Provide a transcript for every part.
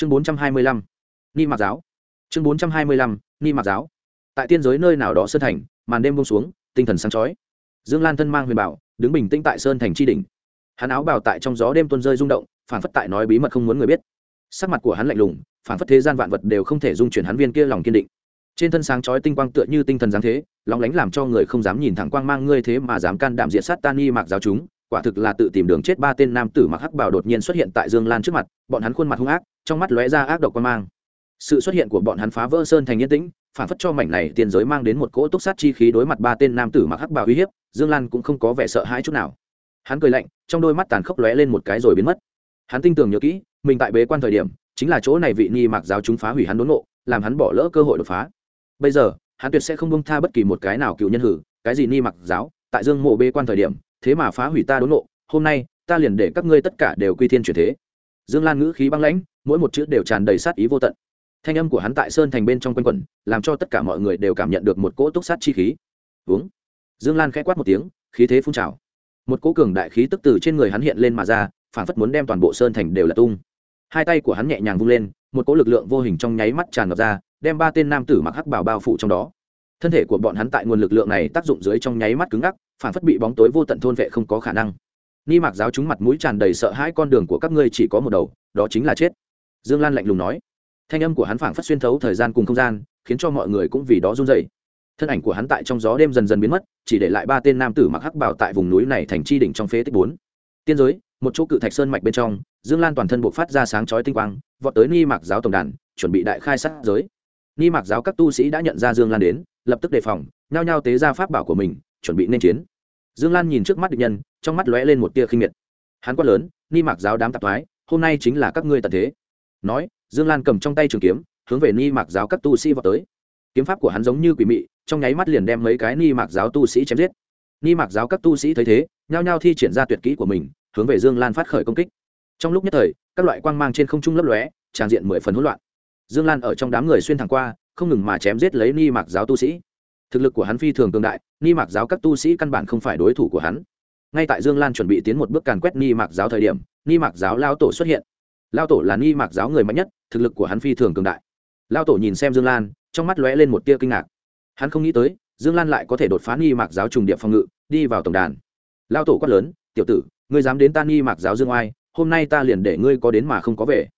chương bốn trăm hai mươi lăm, ni mạc giáo. Chương bốn trăm hai mươi lăm, ni mạc giáo. Tại tiên giới nơi nào đó sơn thành, màn đêm bông xuống, tinh thần sáng chói. Dương lan thân mang huyền bảo, đứng bình tĩnh tại sơn thành tri đỉnh. Hắn áo bào tại trong gió đêm tuôn rơi rung động, phản phất tại nói bí mật không muốn người biết. Sắc mặt của hắn lạnh lùng, phản phất thế gian vạn vật đều không thể dung chuyển hắn viên kia lòng kiên định. Trên thân sáng chói tinh quang tựa như tinh thần giáng thế, lóng lánh làm cho người không dám nhìn thẳng quang mang ngươi thế mà dám can đảm diện sát tan nghi mạc giáo chúng quả thực là tự tìm đường chết ba tên nam tử mặc hắc bảo đột nhiên xuất hiện tại dương lan trước mặt, bọn hắn khuôn mặt hung ác, trong mắt lóe ra ác độc quan mang. Sự xuất hiện của bọn hắn phá vỡ sơn thành yên tĩnh, phản phất cho mảnh này tiền giới mang đến một cỗ túc sát chi khí đối mặt ba tên nam tử mặc hắc bảo uy hiếp, dương lan cũng không có vẻ sợ hãi chút nào. Hắn cười lạnh, trong đôi mắt tàn khốc lóe lên một cái rồi biến mất. Hắn tin tưởng nhớ kỹ, mình tại bế quan thời điểm, chính là chỗ này vị nghi mặc giáo chúng phá hủy hắn đốn ngộ, làm hắn bỏ lỡ cơ hội đột phá. Bây giờ, hắn tuyệt sẽ không bông tha bất kỳ một cái nào cựu nhân hử, cái gì ni mặc giáo, tại dương mộ bê quan thời điểm thế mà phá hủy ta đốn nộ hôm nay, ta liền để các ngươi tất cả đều quy thiên chuyển thế. Dương lan ngữ khí băng lãnh, mỗi một chữ đều tràn đầy sát ý vô tận. Thanh âm của hắn tại sơn thành bên trong quanh quẩn, làm cho tất cả mọi người đều cảm nhận được một cỗ túc sát chi khí. Uống. Dương lan khẽ quát một tiếng, khí thế phun trào. Một cỗ cường đại khí tức từ trên người hắn hiện lên mà ra, phản phất muốn đem toàn bộ sơn thành đều là tung. Hai tay của hắn nhẹ nhàng vung lên, một cỗ lực lượng vô hình trong nháy mắt tràn ngập ra, đem ba tên nam tử mặc hắc bảo bao phủ trong đó. Thân thể của bọn hắn tại nguồn lực lượng này tác dụng dưới trong nháy mắt cứng ngắc phản phất bị bóng tối vô tận thôn vệ không có khả năng. Ni mạc giáo chúng mặt mũi tràn đầy sợ hãi con đường của các ngươi chỉ có một đầu, đó chính là chết. Dương lan lạnh lùng nói. Thanh âm của hắn phảng phất xuyên thấu thời gian cùng không gian, khiến cho mọi người cũng vì đó run dậy thân ảnh của hắn tại trong gió đêm dần dần biến mất, chỉ để lại ba tên nam tử mặc hắc bảo tại vùng núi này thành chi đỉnh trong phế tích bốn. Tiên giới, một chỗ cự thạch sơn mạch bên trong, dương lan toàn thân buộc phát ra sáng chói tinh quang, vọt tới ni mạc giáo tổng đàn, chuẩn bị đại khai sát giới. Ni mạc giáo các tu sĩ đã nhận ra dương lan đến, lập tức đề phòng, nhao nhao tế ra pháp bảo của mình chuẩn bị nên chiến. Dương lan nhìn trước mắt địch nhân, trong mắt lóe lên một tia khinh miệt. Hắn quát lớn, ni mạc giáo đám tạp thoái, hôm nay chính là các ngươi tận thế. Nói, dương lan cầm trong tay trường kiếm, hướng về ni mạc giáo các tu sĩ vào tới. Kiếm pháp của hắn giống như quỷ mị, trong nháy mắt liền đem mấy cái ni mạc giáo tu sĩ chém giết. Ni mạc giáo các tu sĩ thấy thế, nhao nhao thi triển ra tuyệt kỹ của mình, hướng về dương lan phát khởi công kích. Trong lúc nhất thời, các loại quang mang trên không trung lấp lóe, tràn diện mười phần hỗn loạn. Dương lan ở trong đám người xuyên thẳng qua, không ngừng mà chém giết lấy ni mạc giáo tu sĩ. Thực lực của hắn phi thường cường đại ni mạc giáo các tu sĩ căn bản không phải đối thủ của hắn. Ngay tại dương lan chuẩn bị tiến một bước càn quét ni mạc giáo thời điểm, ni mạc giáo lao tổ xuất hiện. Lao tổ là ni mạc giáo người mạnh nhất, thực lực của hắn phi thường cường đại. Lao tổ nhìn xem dương lan, trong mắt lóe lên một tia kinh ngạc. Hắn không nghĩ tới, dương lan lại có thể đột phá ni mạc giáo trùng điệp phòng ngự, đi vào tổng đàn. Lao tổ quát lớn, tiểu tử, ngươi dám đến ta ni mạc giáo dương oai, hôm nay ta liền để ngươi có đến mà không có về.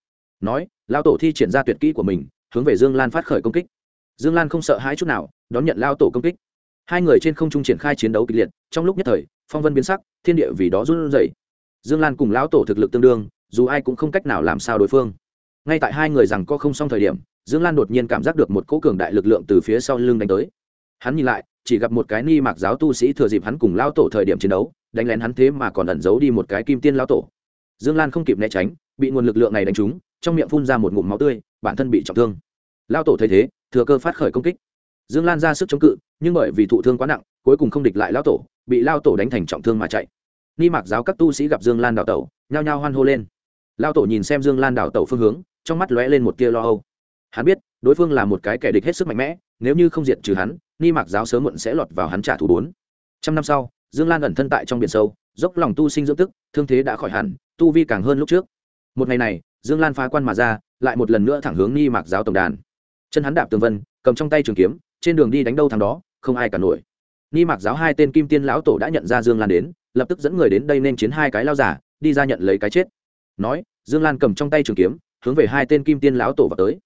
Nói, lao tổ thi triển ra tuyệt kỹ của mình, hướng về dương lan phát khởi công kích. Dương lan không sợ hãi chút nào, đón nhận lao tổ công kích hai người trên không trung triển khai chiến đấu kịch liệt, trong lúc nhất thời, phong vân biến sắc, thiên địa vì đó run rẩy. Dương lan cùng lão tổ thực lực tương đương, dù ai cũng không cách nào làm sao đối phương. Ngay tại hai người rằng có không xong thời điểm, dương lan đột nhiên cảm giác được một cỗ cường đại lực lượng từ phía sau lưng đánh tới. Hắn nhìn lại, chỉ gặp một cái ni mạc giáo tu sĩ thừa dịp hắn cùng lao tổ thời điểm chiến đấu, đánh lén hắn thế mà còn ẩn giấu đi một cái kim tiên lao tổ. Dương lan không kịp né tránh, bị nguồn lực lượng này đánh trúng, trong miệng phun ra một ngụm máu tươi, bản thân bị trọng thương. Lao tổ thấy thế, thừa cơ phát khởi công kích dương lan ra sức chống cự, nhưng bởi vì thụ thương quá nặng, cuối cùng không địch lại lao tổ, bị lao tổ đánh thành trọng thương mà chạy. Ni mạc giáo các tu sĩ gặp dương lan đào tẩu, nhao nhao hoan hô lên. Lao tổ nhìn xem dương lan đào tẩu phương hướng, trong mắt lóe lên một tia lo âu. Hắn biết, đối phương là một cái kẻ địch hết sức mạnh mẽ, nếu như không diệt trừ hắn, ni mạc giáo sớm muộn sẽ lọt vào hắn trả thù bốn. Trăm năm sau, dương lan ẩn thân tại trong biển sâu, dốc lòng tu sinh dưỡng tức, thương thế đã khỏi hẳn, tu vi càng hơn lúc trước. Một ngày này, dương lan phá quan mà ra, lại một lần nữa thẳng hướng ni mạc giáo tổng đàn. Chân hắn đạp tường vân, cầm trong tay trường kiếm trên đường đi đánh đâu thằng đó, không ai cả nổi. Ni mạc giáo hai tên kim tiên lão tổ đã nhận ra dương lan đến, lập tức dẫn người đến đây nên chiến hai cái lao giả, đi ra nhận lấy cái chết. Nói, dương lan cầm trong tay trường kiếm, hướng về hai tên kim tiên lão tổ vào tới.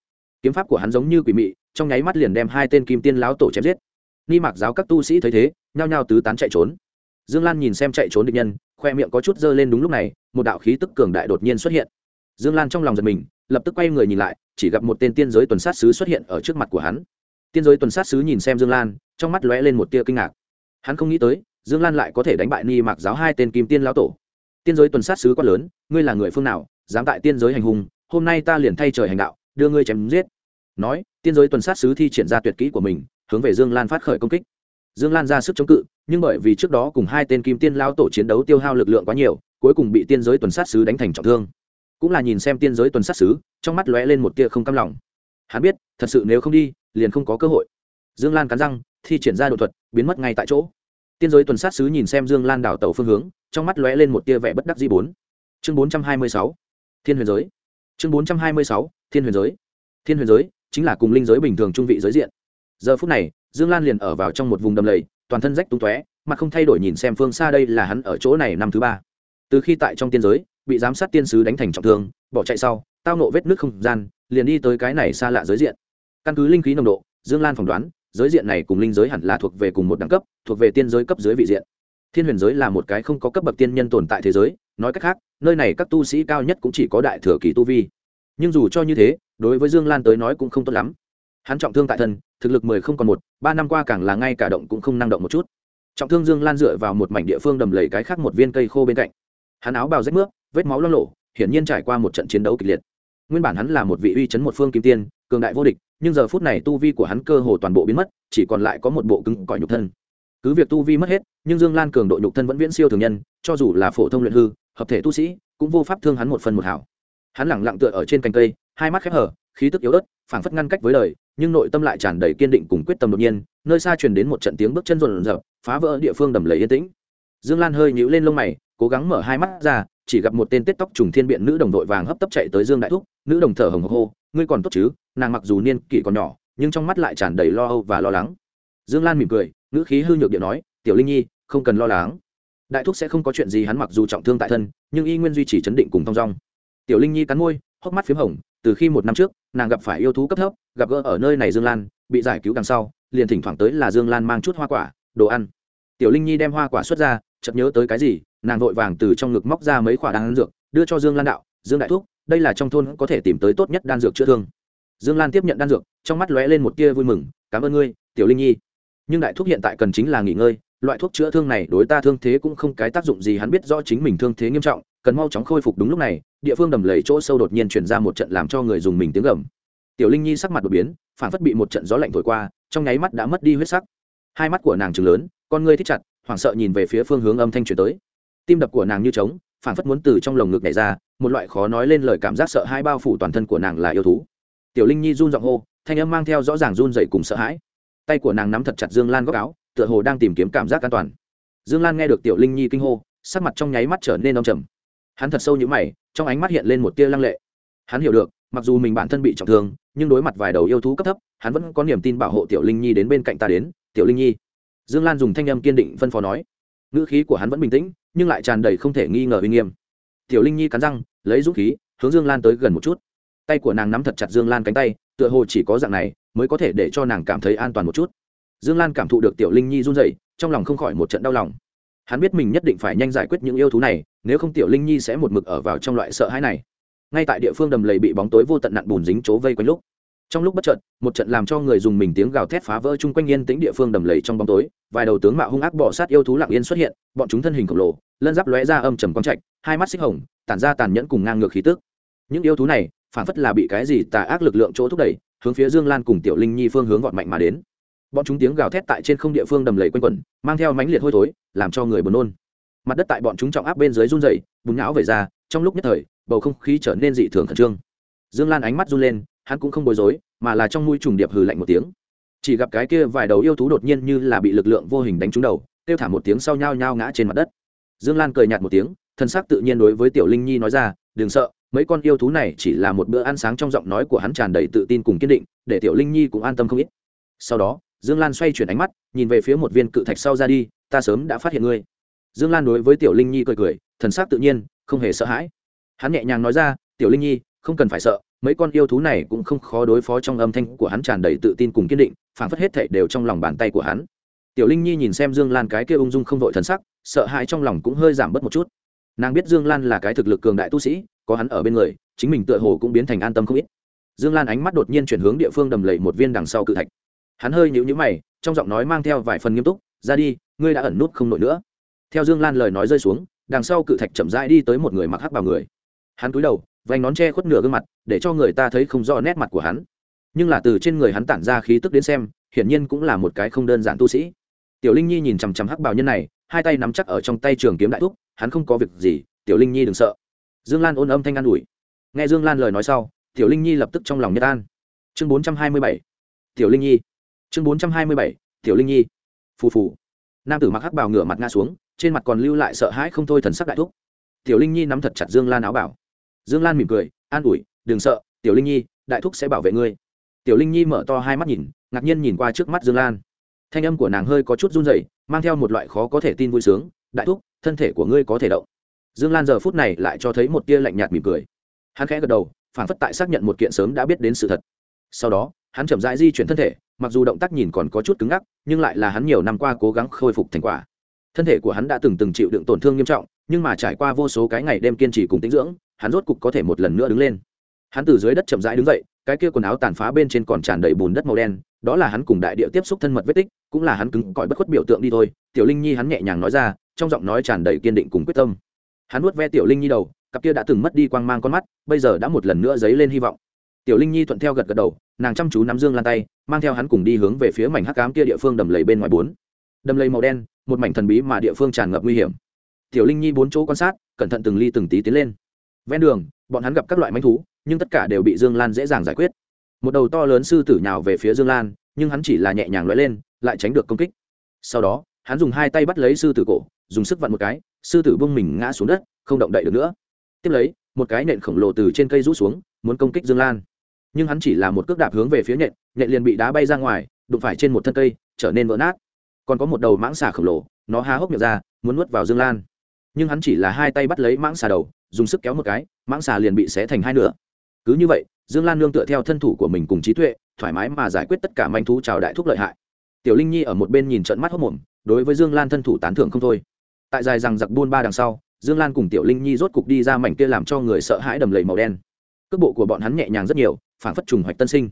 Kiếm pháp của hắn giống như quỷ mị, trong nháy mắt liền đem hai tên kim tiên lão tổ chém giết. Ni mạc giáo các tu sĩ thấy thế, nhao nhao tứ tán chạy trốn. Dương lan nhìn xem chạy trốn địch nhân, khoe miệng có chút dơ lên đúng lúc này, một đạo khí tức cường đại đột nhiên xuất hiện. Dương lan trong lòng giật mình, lập tức quay người nhìn lại, chỉ gặp một tên tiên giới tuần sát sứ xuất hiện ở trước mặt của hắn tiên giới tuần sát sứ nhìn xem dương lan, trong mắt lóe lên một tia kinh ngạc. Hắn không nghĩ tới, dương lan lại có thể đánh bại ni mạc giáo hai tên kim tiên lão tổ. Tiên giới tuần sát sứ quá lớn, ngươi là người phương nào, dám tại tiên giới hành hùng hôm nay ta liền thay trời hành đạo, đưa ngươi chém giết. Nói, tiên giới tuần sát sứ thi triển ra tuyệt kỹ của mình, hướng về dương lan phát khởi công kích. Dương lan ra sức chống cự, nhưng bởi vì trước đó cùng hai tên kim tiên lao tổ chiến đấu tiêu hao lực lượng quá nhiều, cuối cùng bị tiên giới tuần sát sứ đánh thành trọng thương. Cũng là nhìn xem tiên giới tuần sát sứ, trong mắt lóe lên một tia không cam lòng. Hắn biết, thật sự nếu không đi liền không có cơ hội. Dương lan cắn răng, thi triển ra đột thuật, biến mất ngay tại chỗ. Tiên giới tuần sát sứ nhìn xem dương lan đảo tàu phương hướng, trong mắt lóe lên một tia vẻ bất đắc di bốn. Chương bốn trăm hai mươi sáu, thiên huyền giới. Chương bốn trăm hai mươi sáu, thiên huyền giới. Thiên huyền giới chính là cùng linh giới bình thường trung vị giới diện. Giờ phút này, dương lan liền ở vào trong một vùng đầm lầy, toàn thân rách tung tóe, mặt không thay đổi nhìn xem phương xa đây là hắn ở chỗ này năm thứ ba. Từ khi tại trong tiên giới, bị giám sát tiên sứ đánh thành trọng thương, bỏ chạy sau, tao nộ vết nước không gian, liền đi tới cái này xa lạ giới diện căn cứ linh khí nồng độ, dương lan phỏng đoán, giới diện này cùng linh giới hẳn là thuộc về cùng một đẳng cấp, thuộc về tiên giới cấp dưới vị diện. Thiên huyền giới là một cái không có cấp bậc tiên nhân tồn tại thế giới, nói cách khác, nơi này các tu sĩ cao nhất cũng chỉ có đại thừa kỳ tu vi. Nhưng dù cho như thế, đối với dương lan tới nói cũng không tốt lắm. Hắn trọng thương tại thân, thực lực mười không còn một, ba năm qua càng là ngay cả động cũng không năng động một chút. Trọng thương dương lan dựa vào một mảnh địa phương đầm lầy cái khác một viên cây khô bên cạnh. Hắn áo bào rách nước vết máu lo lộ, hiển nhiên trải qua một trận chiến đấu kịch liệt. Nguyên bản hắn là một vị uy chấn một phương kim tiên, cường đại vô địch nhưng giờ phút này tu vi của hắn cơ hồ toàn bộ biến mất, chỉ còn lại có một bộ cứng cỏi nhục thân. Cứ việc tu vi mất hết, nhưng dương lan cường độ nhục thân vẫn viễn siêu thường nhân, cho dù là phổ thông luyện hư, hợp thể tu sĩ, cũng vô pháp thương hắn một phần một hảo. Hắn lẳng lặng tựa ở trên cành cây, hai mắt khép hở khí tức yếu ớt, phảng phất ngăn cách với đời, nhưng nội tâm lại tràn đầy kiên định cùng quyết tâm đột nhiên, nơi xa truyền đến một trận tiếng bước chân rộn rợp phá vỡ địa phương đầm lầy yên tĩnh. Dương lan hơi nhíu lên lông mày, cố gắng mở hai mắt ra, chỉ gặp một tên tết tóc trùng thiên biện nữ đồng đội vàng hấp tấp chạy tới dương đại thúc, nữ đồng thở hồng hô, ngươi còn tốt chứ? Nàng mặc dù niên kỷ còn nhỏ, nhưng trong mắt lại tràn đầy lo âu và lo lắng. Dương lan mỉm cười, ngữ khí hư nhược điện nói, tiểu linh nhi, không cần lo lắng. Đại thúc sẽ không có chuyện gì hắn mặc dù trọng thương tại thân, nhưng y nguyên duy trì chấn định cùng thong dong. Tiểu linh nhi cắn môi, hốc mắt p h í m hồng, từ khi một năm trước, nàng gặp phải yêu thú cấp thấp, gặp gỡ ở nơi này dương lan, bị giải cứu đằng sau, liền thỉnh thoảng tới là dương lan mang chút hoa quả, đồ ăn. Tiểu linh nhi đem hoa quả xuất ra, chợt nhớ tới cái gì, nàng vội vàng từ trong ngực móc ra mấy quả đan dược, đưa cho dương lan đạo, dương đại thúc, đây là trong thôn có thể tìm tới tốt nhất đan dược chữa thương dương lan tiếp nhận đan dược, trong mắt lóe lên một tia vui mừng, cảm ơn ngươi, tiểu linh nhi. Nhưng đại thuốc hiện tại cần chính là nghỉ ngơi, loại thuốc chữa thương này đối ta thương thế cũng không cái tác dụng gì, hắn biết rõ chính mình thương thế nghiêm trọng, cần mau chóng khôi phục đúng lúc này, địa phương đầm lầy chỗ sâu đột nhiên chuyển ra một trận làm cho người dùng mình tiếng gầm. Tiểu linh nhi sắc mặt đột biến, phản phất bị một trận gió lạnh thổi qua, trong nháy mắt đã mất đi huyết sắc. Hai mắt của nàng trừng lớn, con ngươi thích chặt, hoảng sợ nhìn về phía phương hướng âm thanh chuyển tới. Tim đập của nàng như trống, phản phất muốn từ trong lồng ngực này ra, một loại khó nói lên lời cảm giác sợ hãi bao phủ toàn thân của nàng là yêu thú tiểu linh nhi run giọng hô, thanh âm mang theo rõ ràng run dậy cùng sợ hãi. Tay của nàng nắm thật chặt dương lan góc áo, tựa hồ đang tìm kiếm cảm giác an toàn. Dương lan nghe được tiểu linh nhi kinh hô, sắc mặt trong nháy mắt trở nên đông trầm. Hắn thật sâu như mày, trong ánh mắt hiện lên một tia lăng lệ. Hắn hiểu được, mặc dù mình bản thân bị trọng thương, nhưng đối mặt vài đầu yêu thú cấp thấp, hắn vẫn có niềm tin bảo hộ tiểu linh nhi đến bên cạnh ta đến. Tiểu linh nhi. Dương lan dùng thanh âm kiên định phân phó nói. Ngữ khí của hắn vẫn bình tĩnh, nhưng lại tràn đầy không thể nghi ngờ uy nghiêm. Tiểu linh nhi cắn răng, lấy dũng khí, hướng dương lan tới gần một chút tay của nàng nắm thật chặt dương lan cánh tay, tựa hồ chỉ có dạng này mới có thể để cho nàng cảm thấy an toàn một chút. Dương lan cảm thụ được tiểu linh nhi run dậy trong lòng không khỏi một trận đau lòng. Hắn biết mình nhất định phải nhanh giải quyết những yêu thú này, nếu không tiểu linh nhi sẽ một mực ở vào trong loại sợ hãi này. Ngay tại địa phương đầm lầy bị bóng tối vô tận nặn bùn dính chố vây quanh lúc, trong lúc bất chợt, một trận làm cho người dùng mình tiếng gào thét phá vỡ chung quanh yên tĩnh địa phương đầm lầy trong bóng tối, vài đầu tướng mạo hung ác bỏ sát yêu thú lặng yên xuất hiện, bọn chúng thân hình khổng lồ, lân giáp lóe ra âm trầm quang trạch, hai mắt xích hồng, tản ra tàn nhẫn cùng ngang ngược khí tức. Những yêu thú này phản phất là bị cái gì tà ác lực lượng chỗ thúc đẩy, hướng phía dương lan cùng tiểu linh nhi phương hướng gọn mạnh mà đến. Bọn chúng tiếng gào thét tại trên không địa phương đầm lầy quanh quẩn, mang theo mãnh liệt hôi thối, làm cho người buồn nôn. Mặt đất tại bọn chúng trọng áp bên dưới run dày bùn nhão về ra, trong lúc nhất thời, bầu không khí trở nên dị thường khẩn trương. Dương lan ánh mắt run lên, hắn cũng không bối rối, mà là trong mũi trùng điệp hừ lạnh một tiếng. Chỉ gặp cái kia vài đầu yêu thú đột nhiên như là bị lực lượng vô hình đánh trúng đầu, kêu thả một tiếng sau nhao nhao ngã trên mặt đất. Dương lan cười nhạt một tiếng, thân xác tự nhiên đối với tiểu linh nhi nói ra, đừng sợ mấy con yêu thú này chỉ là một bữa ăn sáng trong giọng nói của hắn tràn đầy tự tin cùng kiên định, để tiểu linh nhi cũng an tâm không ít. Sau đó, dương lan xoay chuyển ánh mắt, nhìn về phía một viên cự thạch sau ra đi, ta sớm đã phát hiện ngươi. Dương lan đối với tiểu linh nhi cười cười, thần s ắ c tự nhiên, không hề sợ hãi. Hắn nhẹ nhàng nói ra, tiểu linh nhi, không cần phải sợ, mấy con yêu thú này cũng không khó đối phó trong âm thanh của hắn tràn đầy tự tin cùng kiên định phản phất hết thệ đều trong lòng bàn tay của hắn. Tiểu linh nhi nhìn xem dương lan cái kia ung dung không vội thần sắc, sợ hãi trong lòng cũng hơi giảm bớt một chút. Nàng biết dương lan là cái thực lực cường đại tu sĩ có hắn ở bên người, chính mình tựa hồ cũng biến thành an tâm không ít. Dương lan ánh mắt đột nhiên chuyển hướng địa phương đầm lầy một viên đằng sau cự thạch. Hắn hơi nhịu nhữ mày, trong giọng nói mang theo vài phần nghiêm túc, ra đi, ngươi đã ẩn nút không nổi nữa. Theo dương lan lời nói rơi xuống, đằng sau cự thạch chậm rãi đi tới một người mặc hắc vào người. Hắn cúi đầu, vành nón che khuất nửa gương mặt, để cho người ta thấy không rõ nét mặt của hắn. Nhưng là từ trên người hắn tản ra khí tức đến xem, hiển nhiên cũng là một cái không đơn giản tu sĩ. Tiểu linh nhi nhìn chằm chằm hắc bào nhân này, hai tay nắm chắc ở trong tay trường kiếm đại thúc, hắn không có việc gì, tiểu linh nhi đừng sợ dương lan ôn âm thanh an ủi. Nghe dương lan lời nói sau, tiểu linh nhi lập tức trong lòng nhất an. Chương bốn trăm hai mươi bảy, tiểu linh nhi. Chương bốn trăm hai mươi bảy, tiểu linh nhi. Phù phù. Nam tử mặc hắc bào ngửa mặt ngã xuống, trên mặt còn lưu lại sợ hãi không thôi thần sắc đại thúc. Tiểu linh nhi nắm thật chặt dương lan áo bảo. Dương lan mỉm cười, an ủi, đừng sợ, tiểu linh nhi, đại thúc sẽ bảo vệ ngươi. Tiểu linh nhi mở to hai mắt nhìn, ngạc nhiên nhìn qua trước mắt dương lan. Thanh âm của nàng hơi có chút run rẩy, mang theo một loại khó có thể tin vui sướng, đại thúc, thân thể của ngươi có thể động dương lan giờ phút này lại cho thấy một tia lạnh nhạt mỉm cười. Hắn khẽ gật đầu phản phất tại xác nhận một kiện sớm đã biết đến sự thật. Sau đó, hắn chậm rãi di chuyển thân thể, mặc dù động tác nhìn còn có chút cứng ngắc, nhưng lại là hắn nhiều năm qua cố gắng khôi phục thành quả. Thân thể của hắn đã từng từng chịu đựng tổn thương nghiêm trọng, nhưng mà trải qua vô số cái ngày đêm kiên trì cùng tính dưỡng, hắn rốt cục có thể một lần nữa đứng lên. Hắn từ dưới đất chậm rãi đứng dậy, cái kia quần áo tàn phá bên trên còn tràn đầy bùn đất màu đen, đó là hắn cùng đại địa tiếp xúc thân mật vết tích, cũng là hắn cứng cỏi bất khuất biểu tượng đi thôi, tiểu linh nhi hắn nhẹ nhàng nói ra, trong giọng nói tràn đầy kiên định cùng quyết tâm hắn nuốt ve tiểu linh nhi đầu, cặp kia đã từng mất đi quang mang con mắt, bây giờ đã một lần nữa dấy lên hy vọng. Tiểu linh nhi thuận theo gật gật đầu, nàng chăm chú nắm dương lan tay, mang theo hắn cùng đi hướng về phía mảnh hắc cám kia địa phương đầm lầy bên ngoài bốn. Đầm lầy màu đen, một mảnh thần bí mà địa phương tràn ngập nguy hiểm. Tiểu linh nhi bốn chỗ quan sát, cẩn thận từng ly từng tí tiến lên. Ven đường, bọn hắn gặp các loại manh thú, nhưng tất cả đều bị dương lan dễ dàng giải quyết. Một đầu to lớn sư tử nhào về phía dương lan, nhưng hắn chỉ là nhẹ nhàng lóe lên, lại tránh được công kích. Sau đó hắn dùng hai tay bắt lấy sư tử cổ, dùng sức vặn một cái, sư tử bông mình ngã xuống đất, không động đậy được nữa. Tiếp lấy, một cái nện khổng lồ từ trên cây rút xuống, muốn công kích dương lan. Nhưng hắn chỉ là một cước đạp hướng về phía nhện nhện liền bị đá bay ra ngoài, đụng phải trên một thân cây, trở nên vỡ nát. Còn có một đầu mãng xà khổng lồ, nó há hốc miệng ra, muốn nuốt vào dương lan. Nhưng hắn chỉ là hai tay bắt lấy mãng xà đầu, dùng sức kéo một cái, mãng xà liền bị xé thành hai nửa. Cứ như vậy, dương lan nương tựa theo thân thủ của mình cùng trí tuệ, thoải mái mà giải quyết tất cả manh thú trào đại thúc lợi hại tiểu linh nhi ở một bên nhìn trận mắt hốc mồm đối với dương lan thân thủ tán thưởng không thôi. Tại dài rằng giặc buôn ba đằng sau, dương lan cùng tiểu linh nhi rốt cục đi ra mảnh kia làm cho người sợ hãi đầm lầy màu đen. Cước bộ của bọn hắn nhẹ nhàng rất nhiều, phản phất trùng hoạch tân sinh.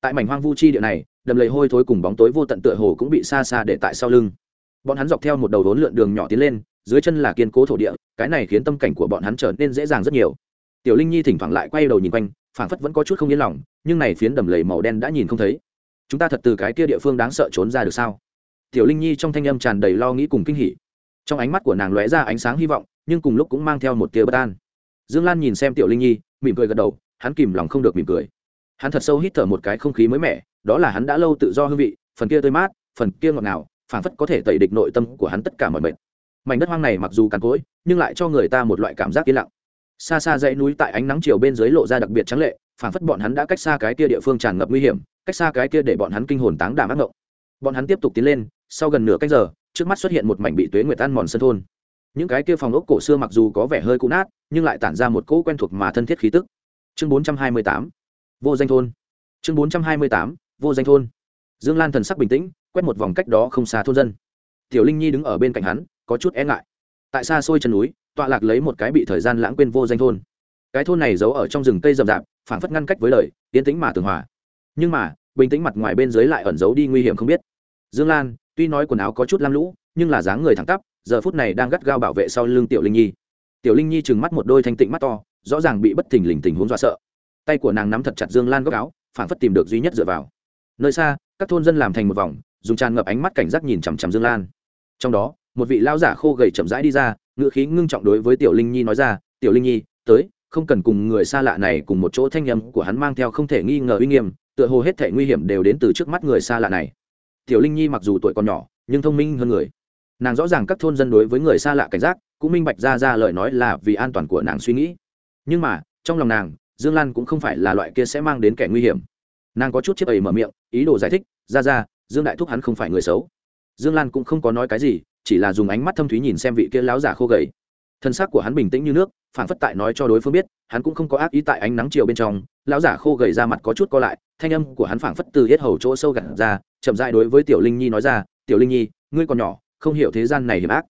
Tại mảnh hoang vu chi địa này, đầm lầy hôi thối cùng bóng tối vô tận tựa hồ cũng bị xa xa để tại sau lưng. Bọn hắn dọc theo một đầu đốn lượn đường nhỏ tiến lên, dưới chân là kiên cố thổ địa, cái này khiến tâm cảnh của bọn hắn trở nên dễ dàng rất nhiều. Tiểu linh nhi thỉnh thoảng lại quay đầu nhìn quanh, phản phất vẫn có chút không yên lòng, nhưng này phiến đầm lầy màu đen đã nhìn không thấy chúng ta thật từ cái kia địa phương đáng sợ trốn ra được sao? Tiểu linh nhi trong thanh âm tràn đầy lo nghĩ cùng kinh hỉ. Trong ánh mắt của nàng lóe ra ánh sáng hy vọng, nhưng cùng lúc cũng mang theo một tia bất an. Dương lan nhìn xem tiểu linh nhi, mỉm cười gật đầu, hắn kìm lòng không được mỉm cười. Hắn thật sâu hít thở một cái không khí mới mẻ, đó là hắn đã lâu tự do hương vị, phần kia tươi mát, phần kia ngọt ngào, phảng phất có thể tẩy địch nội tâm của hắn tất cả mọi mệt. Mảnh đất hoang này mặc dù cằn cỗi, nhưng lại cho người ta một loại cảm giác yên lặng. Xa xa dãy núi tại ánh nắng chiều bên dưới lộ ra đặc biệt trắng lệ, phảng phất bọn hắn đã cách xa cái kia địa phương tràn ngập nguy hiểm cách xa cái kia để bọn hắn kinh hồn táng đảm ác ngộng. Bọn hắn tiếp tục tiến lên, sau gần nửa cách giờ, trước mắt xuất hiện một mảnh bị tuế nguyệt ăn mòn sân thôn. Những cái kia phòng ốc cổ xưa mặc dù có vẻ hơi cũ nát, nhưng lại tản ra một cỗ quen thuộc mà thân thiết khí tức. Chương 428 vô danh thôn. Chương 428 vô danh thôn. Dương lan thần sắc bình tĩnh, quét một vòng cách đó không xa thôn dân. Tiểu linh nhi đứng ở bên cạnh hắn, có chút e ngại. Tại xa xôi chân núi, tọa lạc lấy một cái bị thời gian lãng quên vô danh thôn. Cái thôn này giấu ở trong rừng cây rậm rạp, phảng phất ngăn cách với lời tiến tĩnh mà tường hòa nhưng mà, bình tĩnh mặt ngoài bên dưới lại ẩn giấu đi nguy hiểm không biết. Dương lan, tuy nói quần áo có chút lam lũ, nhưng là dáng người thẳng tắp, giờ phút này đang gắt gao bảo vệ sau lưng tiểu linh nhi. Tiểu linh nhi trừng mắt một đôi thanh tịnh mắt to, rõ ràng bị bất thình lình tình huống dọa sợ. Tay của nàng nắm thật chặt dương lan góc áo, phản phất tìm được duy nhất dựa vào. Nơi xa, các thôn dân làm thành một vòng, dùng tràn ngập ánh mắt cảnh giác nhìn chằm chằm dương lan. Trong đó, một vị lao giả khô gầy chậm rãi đi ra ngựa khí ngưng trọng đối với tiểu linh nhi nói ra, tiểu linh nhi, tới không cần cùng người xa lạ này cùng một chỗ, thanh âm của hắn mang theo không thể nghi ngờ uy nghiêm, tựa hồ hết thể nguy hiểm đều đến từ trước mắt người xa lạ này. Tiểu linh nhi mặc dù tuổi còn nhỏ, nhưng thông minh hơn người. Nàng rõ ràng các thôn dân đối với người xa lạ cảnh giác, cũng minh bạch ra ra lời nói là vì an toàn của nàng suy nghĩ. Nhưng mà, trong lòng nàng, dương lan cũng không phải là loại kia sẽ mang đến kẻ nguy hiểm. Nàng có chút chiếc ấy mở miệng, ý đồ giải thích, ra ra, dương đại thúc hắn không phải người xấu. Dương lan cũng không có nói cái gì, chỉ là dùng ánh mắt thâm thúy nhìn xem vị kia láo giả khô gầy thân xác của hắn bình tĩnh như nước phản phất tại nói cho đối phương biết, hắn cũng không có ác ý tại ánh nắng chiều bên trong, lão giả khô gầy ra mặt có chút co lại, thanh âm của hắn phảng phất từ hết hầu chỗ sâu gặt ra, chậm dại đối với tiểu linh nhi nói ra, tiểu linh nhi, ngươi còn nhỏ, không hiểu thế gian này hiểm ác.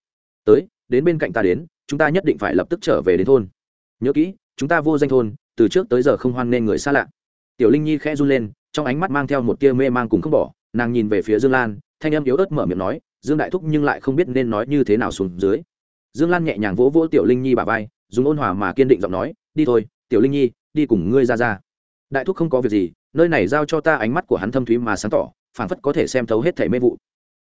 Tới, đến bên cạnh ta đến, chúng ta nhất định phải lập tức trở về đến thôn. Nhớ kỹ, chúng ta vô danh thôn, từ trước tới giờ không hoan nên người xa lạ. Tiểu linh nhi khẽ run lên, trong ánh mắt mang theo một tia mê mang cùng không bỏ, nàng nhìn về phía dương lan, thanh âm yếu ớt mở miệng nói, dương đại thúc nhưng lại không biết nên nói như thế nào xuống dưới dương lan nhẹ nhàng vỗ vỗ tiểu linh nhi bà vai, dùng ôn hòa mà kiên định giọng nói, đi thôi, tiểu linh nhi, đi cùng ngươi ra ra. Đại thúc không có việc gì, nơi này giao cho ta ánh mắt của hắn thâm thúy mà sáng tỏ, phảng phất có thể xem thấu hết thảy mê vụ.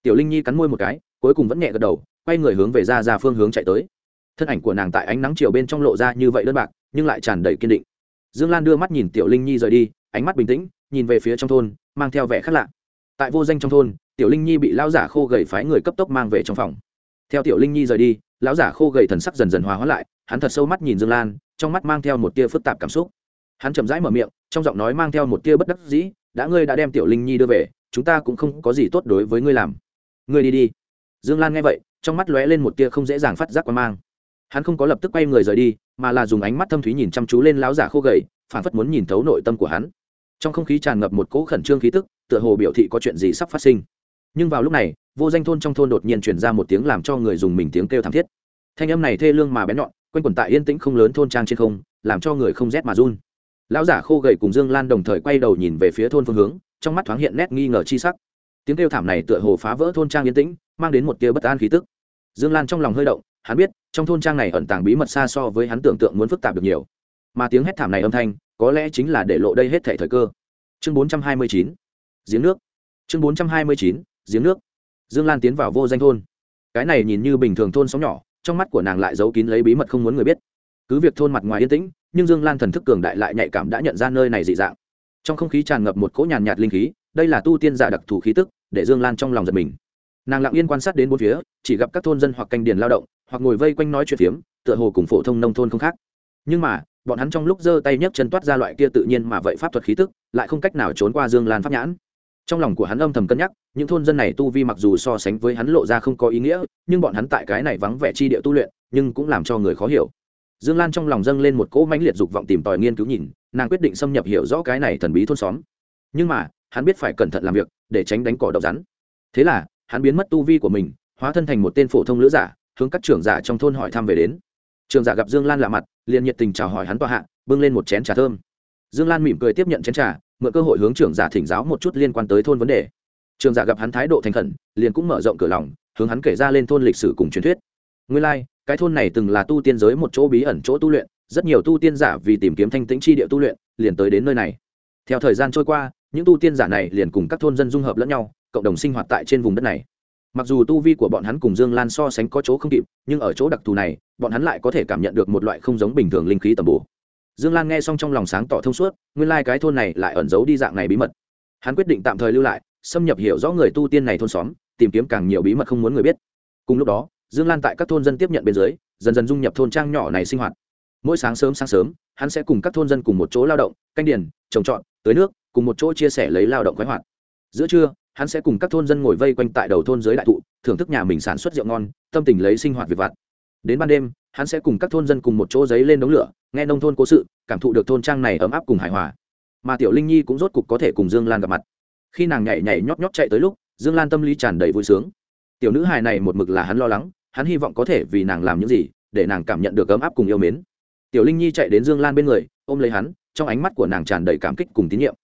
Tiểu linh nhi cắn môi một cái, cuối cùng vẫn nhẹ gật đầu, quay người hướng về ra ra phương hướng chạy tới. Thân ảnh của nàng tại ánh nắng chiều bên trong lộ ra như vậy đơn bạc, nhưng lại tràn đầy kiên định. Dương lan đưa mắt nhìn tiểu linh nhi rời đi, ánh mắt bình tĩnh, nhìn về phía trong thôn, mang theo vẻ khác lạ. Tại vô danh trong thôn, tiểu linh nhi bị lão giả khô gầy phái người cấp tốc mang về trong phòng. Theo tiểu linh nhi rời đi lão giả khô gầy thần sắc dần dần hòa hóa lại, hắn thật sâu mắt nhìn dương lan, trong mắt mang theo một tia phức tạp cảm xúc. Hắn chậm rãi mở miệng, trong giọng nói mang theo một tia bất đắc dĩ, đã ngươi đã đem tiểu linh nhi đưa về, chúng ta cũng không có gì tốt đối với ngươi làm. Ngươi đi đi. Dương lan nghe vậy, trong mắt lóe lên một tia không dễ dàng phát giác qua mang. Hắn không có lập tức quay người rời đi, mà là dùng ánh mắt thâm thúy nhìn chăm chú lên lão giả khô gầy, phản phất muốn nhìn thấu nội tâm của hắn. Trong không khí tràn ngập một cỗ khẩn trương khí tức, tựa hồ biểu thị có chuyện gì sắp phát sinh nhưng vào lúc này, vô danh thôn trong thôn đột nhiên chuyển ra một tiếng làm cho người dùng mình tiếng kêu thảm thiết. Thanh âm này thê lương mà bén nhọn, quanh quần tại yên tĩnh không lớn thôn trang trên không, làm cho người không rét mà run. Lão giả khô gầy cùng dương lan đồng thời quay đầu nhìn về phía thôn phương hướng, trong mắt thoáng hiện nét nghi ngờ chi sắc. Tiếng kêu thảm này tựa hồ phá vỡ thôn trang yên tĩnh, mang đến một tia bất an khí tức. Dương lan trong lòng hơi động, hắn biết, trong thôn trang này ẩn tàng bí mật xa so với hắn tưởng tượng muốn phức tạp được nhiều. Mà tiếng hét thảm này âm thanh, có lẽ chính là để lộ đây hết thể thời cơ. Chương 429 giếng nước. Chương 429 giếng nước. Dương lan tiến vào vô danh thôn. Cái này nhìn như bình thường thôn sóng nhỏ, trong mắt của nàng lại giấu kín lấy bí mật không muốn người biết. Cứ việc thôn mặt ngoài yên tĩnh, nhưng dương lan thần thức cường đại lại nhạy cảm đã nhận ra nơi này dị dạng. Trong không khí tràn ngập một cỗ nhàn nhạt linh khí, đây là tu tiên giả đặc thù khí tức, để dương lan trong lòng giật mình. Nàng lặng yên quan sát đến bốn phía, chỉ gặp các thôn dân hoặc canh điền lao động, hoặc ngồi vây quanh nói chuyện phiếm, tựa hồ cùng phổ thông nông thôn không khác. Nhưng mà, bọn hắn trong lúc giơ tay nhấc chân toát ra loại kia tự nhiên mà vậy pháp thuật khí tức, lại không cách nào trốn qua dương lan pháp nhãn trong lòng của hắn âm thầm cân nhắc, những thôn dân này tu vi mặc dù so sánh với hắn lộ ra không có ý nghĩa, nhưng bọn hắn tại cái này vắng vẻ chi địa tu luyện, nhưng cũng làm cho người khó hiểu. Dương lan trong lòng dâng lên một cỗ mãnh liệt dục vọng tìm tòi nghiên cứu nhìn, nàng quyết định xâm nhập hiểu rõ cái này thần bí thôn xóm. Nhưng mà, hắn biết phải cẩn thận làm việc, để tránh đánh cỏ độc rắn. Thế là, hắn biến mất tu vi của mình, hóa thân thành một tên phổ thông lữ giả, hướng các trưởng giả trong thôn hỏi thăm về đến. Trường giả gặp dương lan lạ mặt, liền nhiệt tình chào hỏi hắn tòa hạ, bưng lên một chén trà thơm. Dương lan mỉm cười tiếp nhận chén trà mượn cơ hội hướng trưởng giả thỉnh giáo một chút liên quan tới thôn vấn đề. Trường giả gặp hắn thái độ thành khẩn liền cũng mở rộng cửa lòng hướng hắn kể ra lên thôn lịch sử cùng truyền thuyết. Nguyên lai、like, cái thôn này từng là tu tiên giới một chỗ bí ẩn chỗ tu luyện rất nhiều tu tiên giả vì tìm kiếm thanh tĩnh chi địa tu luyện liền tới đến nơi này. Theo thời gian trôi qua những tu tiên giả này liền cùng các thôn dân dung hợp lẫn nhau cộng đồng sinh hoạt tại trên vùng đất này. Mặc dù tu vi của bọn hắn cùng dương lan so sánh có chỗ không kịp nhưng ở chỗ đặc thù này bọn hắn lại có thể cảm nhận được một loại không giống bình thường linh khí tầm bổ dương lan nghe xong trong lòng sáng tỏ thông suốt, nguyên lai、like、cái thôn này lại ẩn giấu đi dạng này bí mật. Hắn quyết định tạm thời lưu lại, xâm nhập hiểu rõ người tu tiên này thôn xóm, tìm kiếm càng nhiều bí mật không muốn người biết. Cùng lúc đó, dương lan tại các thôn dân tiếp nhận bên dưới, dần dần dung nhập thôn trang nhỏ này sinh hoạt. Mỗi sáng sớm sáng sớm, hắn sẽ cùng các thôn dân cùng một chỗ lao động, canh điền, trồng trọt, tưới nước, cùng một chỗ chia sẻ lấy lao động khoái hoạt. Giữa trưa, hắn sẽ cùng các thôn dân ngồi vây quanh tại đầu thôn dưới đại thụ, thưởng thức nhà mình sản xuất rượu ngon, tâm tình lấy sinh hoạt việc vặt. Đến ban đêm hắn sẽ cùng các thôn dân cùng một chỗ giấy lên đống lửa, nghe nông thôn cố sự, cảm thụ được thôn trang này ấm áp cùng hài hòa. Mà tiểu linh nhi cũng rốt cục có thể cùng dương lan gặp mặt. Khi nàng nhảy nhảy nhót nhót chạy tới lúc, dương lan tâm lý tràn đầy vui sướng. Tiểu nữ hài này một mực là hắn lo lắng, hắn hy vọng có thể vì nàng làm những gì, để nàng cảm nhận được ấm áp cùng yêu mến. Tiểu linh nhi chạy đến dương lan bên người, ôm lấy hắn, trong ánh mắt của nàng tràn đầy cảm kích cùng tín nhiệm.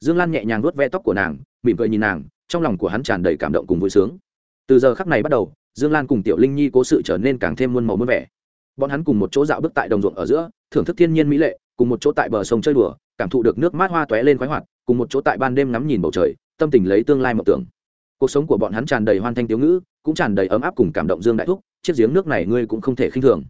Dương lan nhẹ nhàng nuốt ve tóc của nàng, mỉm cười nhìn nàng, trong lòng của hắn tràn đầy cảm động cùng vui sướng. Từ giờ khắc này bắt đầu, dương lan cùng tiểu linh nhi cố sự trở nên càng thêm muôn màu muôn vẻ bọn hắn cùng một chỗ dạo bước tại đồng ruộng ở giữa, thưởng thức thiên nhiên mỹ lệ, cùng một chỗ tại bờ sông chơi đùa, cảm thụ được nước mát hoa tóe lên khoái hoạt, cùng một chỗ tại ban đêm ngắm nhìn bầu trời, tâm tình lấy tương lai mộng tưởng. Cuộc sống của bọn hắn tràn đầy hoan thanh tiếu ngữ, cũng tràn đầy ấm áp cùng cảm động dương đại thúc, chiếc giếng nước này ngươi cũng không thể khinh thường.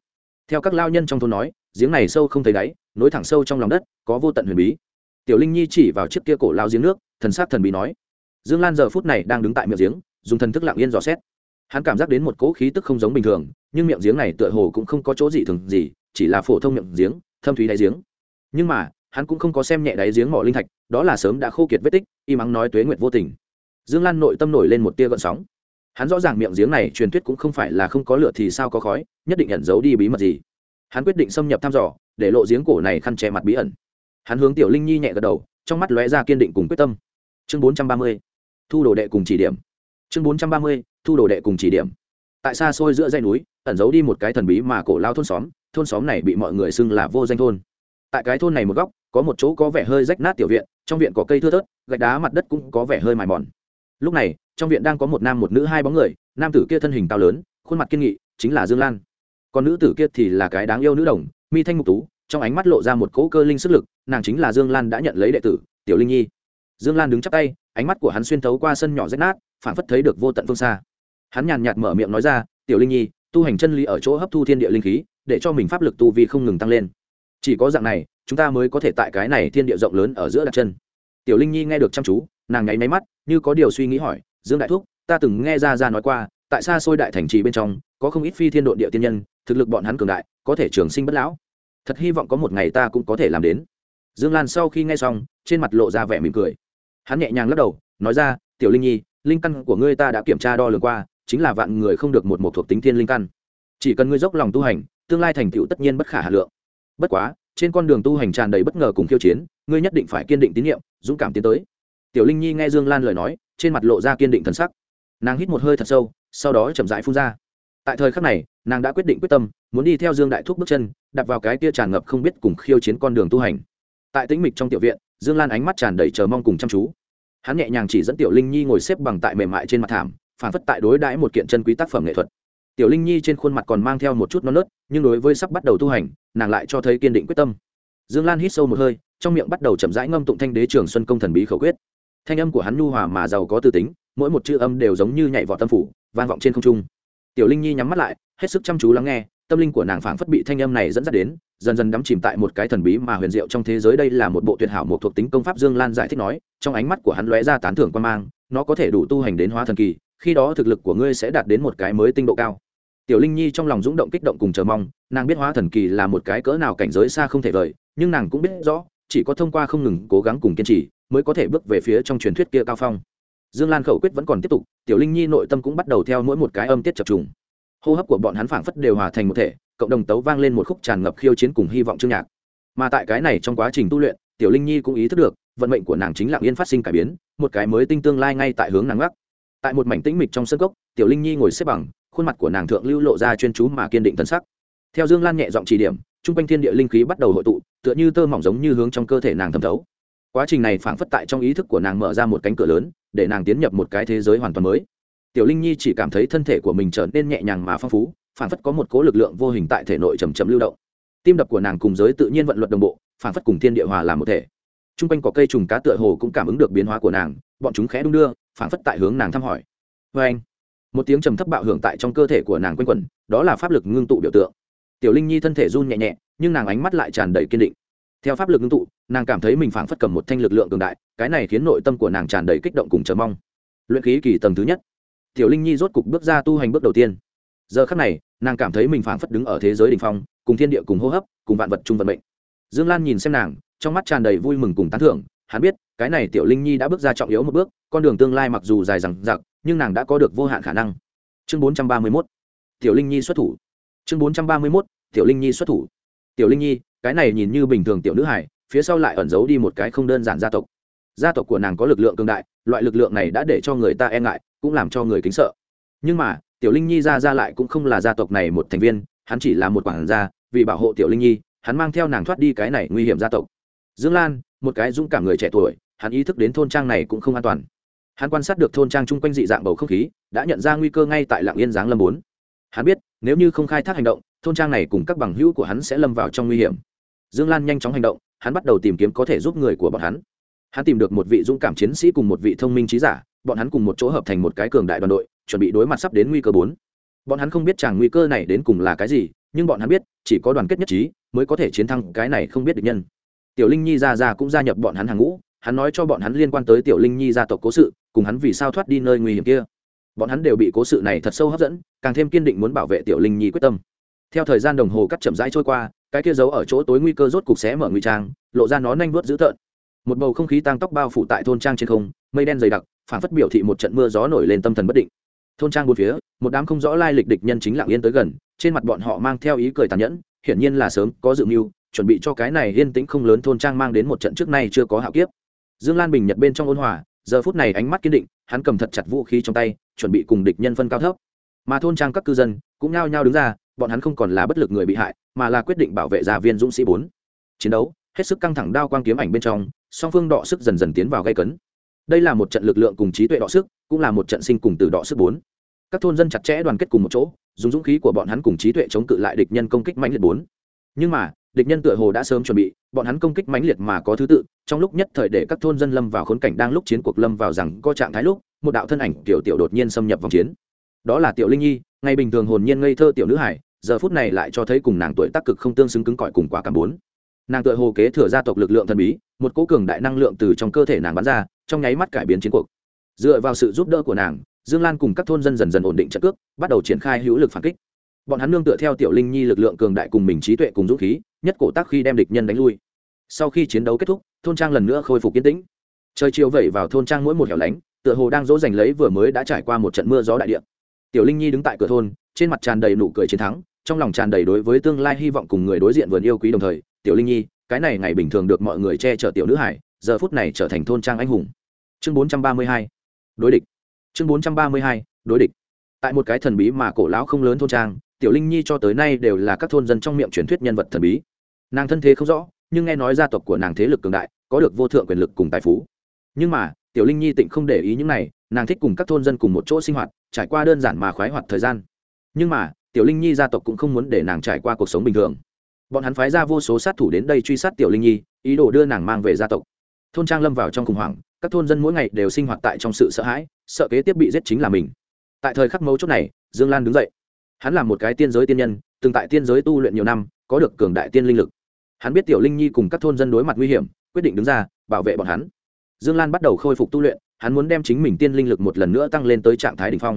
Theo các lao nhân trong thôn nói, giếng này sâu không thấy đáy, nối thẳng sâu trong lòng đất, có vô tận huyền bí. Tiểu linh nhi chỉ vào chiếc kia cổ lao giếng nước, thần sát thần bí nói, dương lan giờ phút này đang đứng tại miệng giếng, dùng thần thức lặng yên dò xét hắn cảm giác đến một cỗ khí tức không giống bình thường, nhưng miệng giếng này tựa hồ cũng không có chỗ gì thường gì, chỉ là phổ thông miệng giếng, thâm thúy đáy giếng. Nhưng mà, hắn cũng không có xem nhẹ đáy giếng mỏ linh thạch, đó là sớm đã khô kiệt vết tích, y mắng nói tuế nguyệt vô tình. Dương lan nội tâm nổi lên một tia gợn sóng. Hắn rõ ràng miệng giếng này truyền thuyết cũng không phải là không có lửa thì sao có khói, nhất định ẩn giấu đi bí mật gì. Hắn quyết định xâm nhập thăm dò, để lộ giếng cổ này khăn che mặt bí ẩn. Hắn hướng tiểu linh nhi nhẹ gật đầu, trong mắt lóe ra kiên định cùng quyết tâm. Chương bốn trăm ba mươi, thu đồ đệ cùng chỉ điểm. Chương bốn trăm ba mươi thu đồ đệ cùng chỉ điểm. Tại xa xôi giữa dãy núi, ẩn giấu đi một cái thần bí mà cổ lao thôn xóm thôn xóm này bị mọi người xưng là vô danh thôn. Tại cái thôn này một góc, có một chỗ có vẻ hơi rách nát tiểu viện, trong viện có cây thưa thớt, gạch đá mặt đất cũng có vẻ hơi mài mòn. Lúc này, trong viện đang có một nam một nữ hai bóng người, nam tử kia thân hình cao lớn, khuôn mặt kiên nghị, chính là dương lan. Còn nữ tử kia thì là cái đáng yêu nữ đồng, mi thanh mục tú, trong ánh mắt lộ ra một cỗ cơ linh sức lực, nàng chính là dương lan đã nhận lấy đệ tử, tiểu linh nhi. Dương lan đứng chắp tay, ánh mắt của hắn xuyên thấu qua sân nhỏ rách nát phản phất thấy được vô tận phương xa hắn nhàn nhạt mở miệng nói ra, tiểu linh nhi, tu hành chân lý ở chỗ hấp thu thiên địa linh khí, để cho mình pháp lực tu vi không ngừng tăng lên. Chỉ có dạng này, chúng ta mới có thể tại cái này thiên địa rộng lớn ở giữa đặt chân. Tiểu linh nhi nghe được chăm chú, nàng nháy máy mắt, như có điều suy nghĩ hỏi, dương đại thúc, ta từng nghe ra ra nói qua, tại xa xôi đại thành trì bên trong, có không ít phi thiên độn địa tiên nhân, thực lực bọn hắn cường đại, có thể trường sinh bất lão. Thật hy vọng có một ngày ta cũng có thể làm đến. Dương lan sau khi nghe xong, trên mặt lộ ra vẻ mỉm cười. Hắn nhẹ nhàng lắc đầu, nói ra, tiểu linh nhi, linh căn của ngươi ta đã kiểm tra đo lường qua chính là vạn người không được một một thuộc tính thiên linh căn. Chỉ cần ngươi dốc lòng tu hành, tương lai thành tựu tất nhiên bất khả hà lượng. Bất quá, trên con đường tu hành tràn đầy bất ngờ cùng khiêu chiến, ngươi nhất định phải kiên định tín nhiệm, dũng cảm tiến tới. Tiểu linh nhi nghe dương lan lời nói, trên mặt lộ ra kiên định thần sắc. Nàng hít một hơi thật sâu, sau đó chậm rãi phun ra. Tại thời khắc này, nàng đã quyết định quyết tâm, muốn đi theo dương đại thúc bước chân đặt vào cái kia tràn ngập không biết cùng khiêu chiến con đường tu hành. Tại tĩnh mịch trong tiểu viện, dương lan ánh mắt tràn đầy chờ mong cùng chăm chú. Hắn nhẹ nhàng chỉ dẫn tiểu linh nhi ngồi xếp bằng tại mềm mại trên mặt thảm phản phất tại đối đãi một kiện chân quý tác phẩm nghệ thuật. Tiểu linh nhi trên khuôn mặt còn mang theo một chút non nớt, nhưng đối với sắp bắt đầu tu hành, nàng lại cho thấy kiên định quyết tâm. Dương lan hít sâu một hơi, trong miệng bắt đầu chậm rãi ngâm tụng thanh đế trường xuân công thần bí khẩu quyết. Thanh âm của hắn nhu hòa mà giàu có tư tính, mỗi một chữ âm đều giống như nhảy vọt tâm phủ, vang vọng trên không trung. Tiểu linh nhi nhắm mắt lại, hết sức chăm chú lắng nghe, tâm linh của nàng phảng phất bị thanh âm này dẫn dắt đến, dần dần đắm chìm tại một cái thần bí mà huyền diệu trong thế giới. Đây là một bộ tuyệt hảo một thuộc tính công pháp dương lan giải thích nói, trong ánh mắt của hắn lóe ra tán thưởng quan mang, nó có thể đủ tu hành đến hóa thần kỳ khi đó thực lực của ngươi sẽ đạt đến một cái mới tinh độ cao. Tiểu linh nhi trong lòng rung động kích động cùng chờ mong, nàng biết hóa thần kỳ là một cái cỡ nào cảnh giới xa không thể vời, nhưng nàng cũng biết rõ, chỉ có thông qua không ngừng cố gắng cùng kiên trì mới có thể bước về phía trong truyền thuyết kia cao phong. Dương lan khẩu quyết vẫn còn tiếp tục, tiểu linh nhi nội tâm cũng bắt đầu theo mỗi một cái âm tiết chập trùng. Hô hấp của bọn hắn phảng phất đều hòa thành một thể, cộng đồng tấu vang lên một khúc tràn ngập khiêu chiến cùng hy vọng chương nhạc. Mà tại cái này trong quá trình tu luyện, tiểu linh nhi cũng ý thức được, vận mệnh của nàng chính lặng yên phát sinh cải biến, một cái mới tinh tương lai ngay tại hướng nàng gác tại một mảnh tĩnh mịch trong sân cốc, tiểu linh nhi ngồi xếp bằng, khuôn mặt của nàng thượng lưu lộ ra chuyên chú mà kiên định thân sắc. Theo dương lan nhẹ giọng chỉ điểm, trung quanh thiên địa linh khí bắt đầu hội tụ, tựa như tơ mỏng giống như hướng trong cơ thể nàng thẩm thấu. Quá trình này phảng phất tại trong ý thức của nàng mở ra một cánh cửa lớn, để nàng tiến nhập một cái thế giới hoàn toàn mới. Tiểu linh nhi chỉ cảm thấy thân thể của mình trở nên nhẹ nhàng mà phong phú, phảng phất có một cố lực lượng vô hình tại thể nội chầm chầm lưu động. Tim đập của nàng cùng giới tự nhiên vận luật đồng bộ, phảng phất cùng thiên địa hòa làm một thể. T r u n g quanh có cây trùng cá tựa hồ cũng cảm ứng được biến hóa của nàng, bọn chúng khẽ đung đưa phảng phất tại hướng nàng thăm hỏi. Vê anh, một tiếng trầm thấp bạo hưởng tại trong cơ thể của nàng quen quẩn, đó là pháp lực ngưng tụ biểu tượng. Tiểu linh nhi thân thể run nhẹ nhẹ, nhưng nàng ánh mắt lại tràn đầy kiên định. Theo pháp lực ngưng tụ, nàng cảm thấy mình phảng phất cầm một thanh lực lượng cường đại, cái này khiến nội tâm của nàng tràn đầy kích động cùng chờ mong. Luyện khí kỳ tầng thứ nhất. Tiểu linh nhi rốt cục bước ra tu hành bước đầu tiên. Giờ khắc này, nàng cảm thấy mình phảng phất đứng ở thế giới đ ỉ n h phong, cùng thiên địa cùng hô hấp, cùng vạn vật chung vận mệnh. Dương lan nhìn xem nàng, trong mắt tràn đầy vui mừng cùng tán thưởng, hắn biết cái này tiểu linh nhi đã bước ra trọng yếu một bước, con đường tương lai mặc dù dài rằng giặc nhưng nàng đã có được vô hạn khả năng. Chương bốn trăm ba mươi mốt, tiểu linh nhi xuất thủ. Chương bốn trăm ba mươi mốt, tiểu linh nhi xuất thủ. Tiểu linh nhi, cái này nhìn như bình thường tiểu nữ hải phía sau lại ẩn giấu đi một cái không đơn giản gia tộc. Gia tộc của nàng có lực lượng cường đại, loại lực lượng này đã để cho người ta e ngại, cũng làm cho người kính sợ. Nhưng mà, tiểu linh nhi ra ra lại cũng không là gia tộc này một thành viên, hắn chỉ là một quản gia, vì bảo hộ tiểu linh nhi, hắn mang theo nàng thoát đi cái này nguy hiểm gia tộc. Dương lan, một cái dũng cảm người trẻ tuổi hắn ý thức đến thôn trang này cũng không an toàn. Hắn quan sát được thôn trang chung quanh dị dạng bầu không khí, đã nhận ra nguy cơ ngay tại lạng yên giáng lâm bốn. Hắn biết, nếu như không khai thác hành động, thôn trang này cùng các bằng hữu của hắn sẽ lâm vào trong nguy hiểm. Dương lan nhanh chóng hành động, hắn bắt đầu tìm kiếm có thể giúp người của bọn hắn. Hắn tìm được một vị dũng cảm chiến sĩ cùng một vị thông minh trí giả, bọn hắn cùng một chỗ hợp thành một cái cường đại đoàn đội, chuẩn bị đối mặt sắp đến nguy cơ bốn. Bọn hắn không biết chàng nguy cơ này đến cùng là cái gì, nhưng bọn hắn biết, chỉ có đoàn kết nhất trí, mới có thể chiến thắng cái này không biết được nhân. Tiểu linh nhi ra ra cũng gia nhập bọn hắn hàng ngũ hắn nói cho bọn hắn liên quan tới tiểu linh nhi gia tộc cố sự, cùng hắn vì sao thoát đi nơi nguy hiểm kia. Bọn hắn đều bị cố sự này thật sâu hấp dẫn, càng thêm kiên định muốn bảo vệ tiểu linh nhi quyết tâm. Theo thời gian đồng hồ cắt chậm rãi trôi qua, cái kia giấu ở chỗ tối nguy cơ rốt cục xé mở nguy trang, lộ ra nó nhanh vớt dữ tợn. Một bầu không khí tăng tóc bao phủ tại thôn trang trên không, mây đen dày đặc, phản phất biểu thị một trận mưa gió nổi lên tâm thần bất định. Thôn trang bốn phía, một đám không rõ lai lịch địch nhân chính lặng yên tới gần, trên mặt bọn họ mang theo ý cười tàn nhẫn, hiển nhiên là sớm có dự mưu, chuẩn bị cho cái này yên tĩnh không lớn thôn trang mang đến một trận trước nay chưa có hạo kiếp dương lan bình nhật bên trong ôn hòa, giờ phút này ánh mắt kiên định, hắn cầm thật chặt vũ khí trong tay, chuẩn bị cùng địch nhân phân cao thấp. Mà thôn trang các cư dân cũng nhao nhao đứng ra, bọn hắn không còn là bất lực người bị hại, mà là quyết định bảo vệ gia viên dũng sĩ bốn. Chiến đấu, hết sức căng thẳng đao quang kiếm ảnh bên trong, song phương đọ sức dần dần tiến vào gây cấn. Đây là một trận lực lượng cùng trí tuệ đọ sức, cũng là một trận sinh cùng từ đọ sức bốn. Các thôn dân chặt chẽ đoàn kết cùng một chỗ, dùng dũng khí của bọn hắn cùng trí tuệ chống cự lại địch nhân công kích mãnh liệt bốn. Nhưng mà địch nhân tựa hồ đã sớm chuẩn bị, bọn hắn công kích mãnh liệt mà có thứ tự, trong lúc nhất thời để các thôn dân lâm vào khốn cảnh đang lúc chiến cuộc lâm vào rằng có trạng thái lúc, một đạo thân ảnh tiểu tiểu đột nhiên xâm nhập vòng chiến. Đó là tiểu linh nhi, ngày bình thường hồn nhiên ngây thơ tiểu nữ hải, giờ phút này lại cho thấy cùng nàng tuổi tác cực không tương xứng cứng cỏi cùng quả cảm bốn. Nàng tựa hồ kế thừa gia tộc lực lượng thần bí, một cố cường đại năng lượng từ trong cơ thể nàng bắn ra, trong nháy mắt cải biến chiến cuộc. Dựa vào sự giúp đỡ của nàng, dương lan cùng các thôn dân dần dần ổn định trận cước, bắt đầu triển khai hữu lực phản kích bọn hắn nương tựa theo tiểu linh nhi lực lượng cường đại cùng mình trí tuệ cùng dũng khí, nhất cổ tác khi đem địch nhân đánh lui. Sau khi chiến đấu kết thúc, thôn trang lần nữa khôi phục kiến tĩnh. Trời chiều vẩy vào thôn trang mỗi một hẻo lánh, tựa hồ đang dỗ dành lấy vừa mới đã trải qua một trận mưa gió đại địa. Tiểu linh nhi đứng tại cửa thôn, trên mặt tràn đầy nụ cười chiến thắng, trong lòng tràn đầy đối với tương lai hy vọng cùng người đối diện vườn yêu quý đồng thời, tiểu linh nhi, cái này ngày bình thường được mọi người che chở tiểu nữ hải, giờ phút này trở thành thôn trang anh hùng. Chương 432 đối địch. Chương 432 đối địch. Tại một cái thần bí mà cổ lão không lớn thôn trang tiểu linh nhi cho tới nay đều là các thôn dân trong miệng truyền thuyết nhân vật thần bí. Nàng thân thế không rõ, nhưng nghe nói gia tộc của nàng thế lực cường đại, có được vô thượng quyền lực cùng tài phú. Nhưng mà, tiểu linh nhi tịnh không để ý những này, nàng thích cùng các thôn dân cùng một chỗ sinh hoạt, trải qua đơn giản mà khoái hoạt thời gian. Nhưng mà, tiểu linh nhi gia tộc cũng không muốn để nàng trải qua cuộc sống bình thường. Bọn hắn phái ra vô số sát thủ đến đây truy sát tiểu linh nhi, ý đồ đưa nàng mang về gia tộc. Thôn trang lâm vào trong khủng hoảng, các thôn dân mỗi ngày đều sinh hoạt tại trong sự sợ hãi, sợ kế tiếp bị giết chính là mình. Tại thời khắc mấu chốt này, dương lan đứng dậy hắn là một cái tiên giới tiên nhân, từng tại tiên giới tu luyện nhiều năm, có được cường đại tiên linh lực. Hắn biết tiểu linh nhi cùng các thôn dân đối mặt nguy hiểm, quyết định đứng ra, bảo vệ bọn hắn. Dương lan bắt đầu khôi phục tu luyện, hắn muốn đem chính mình tiên linh lực một lần nữa tăng lên tới trạng thái đ ỉ n h phong.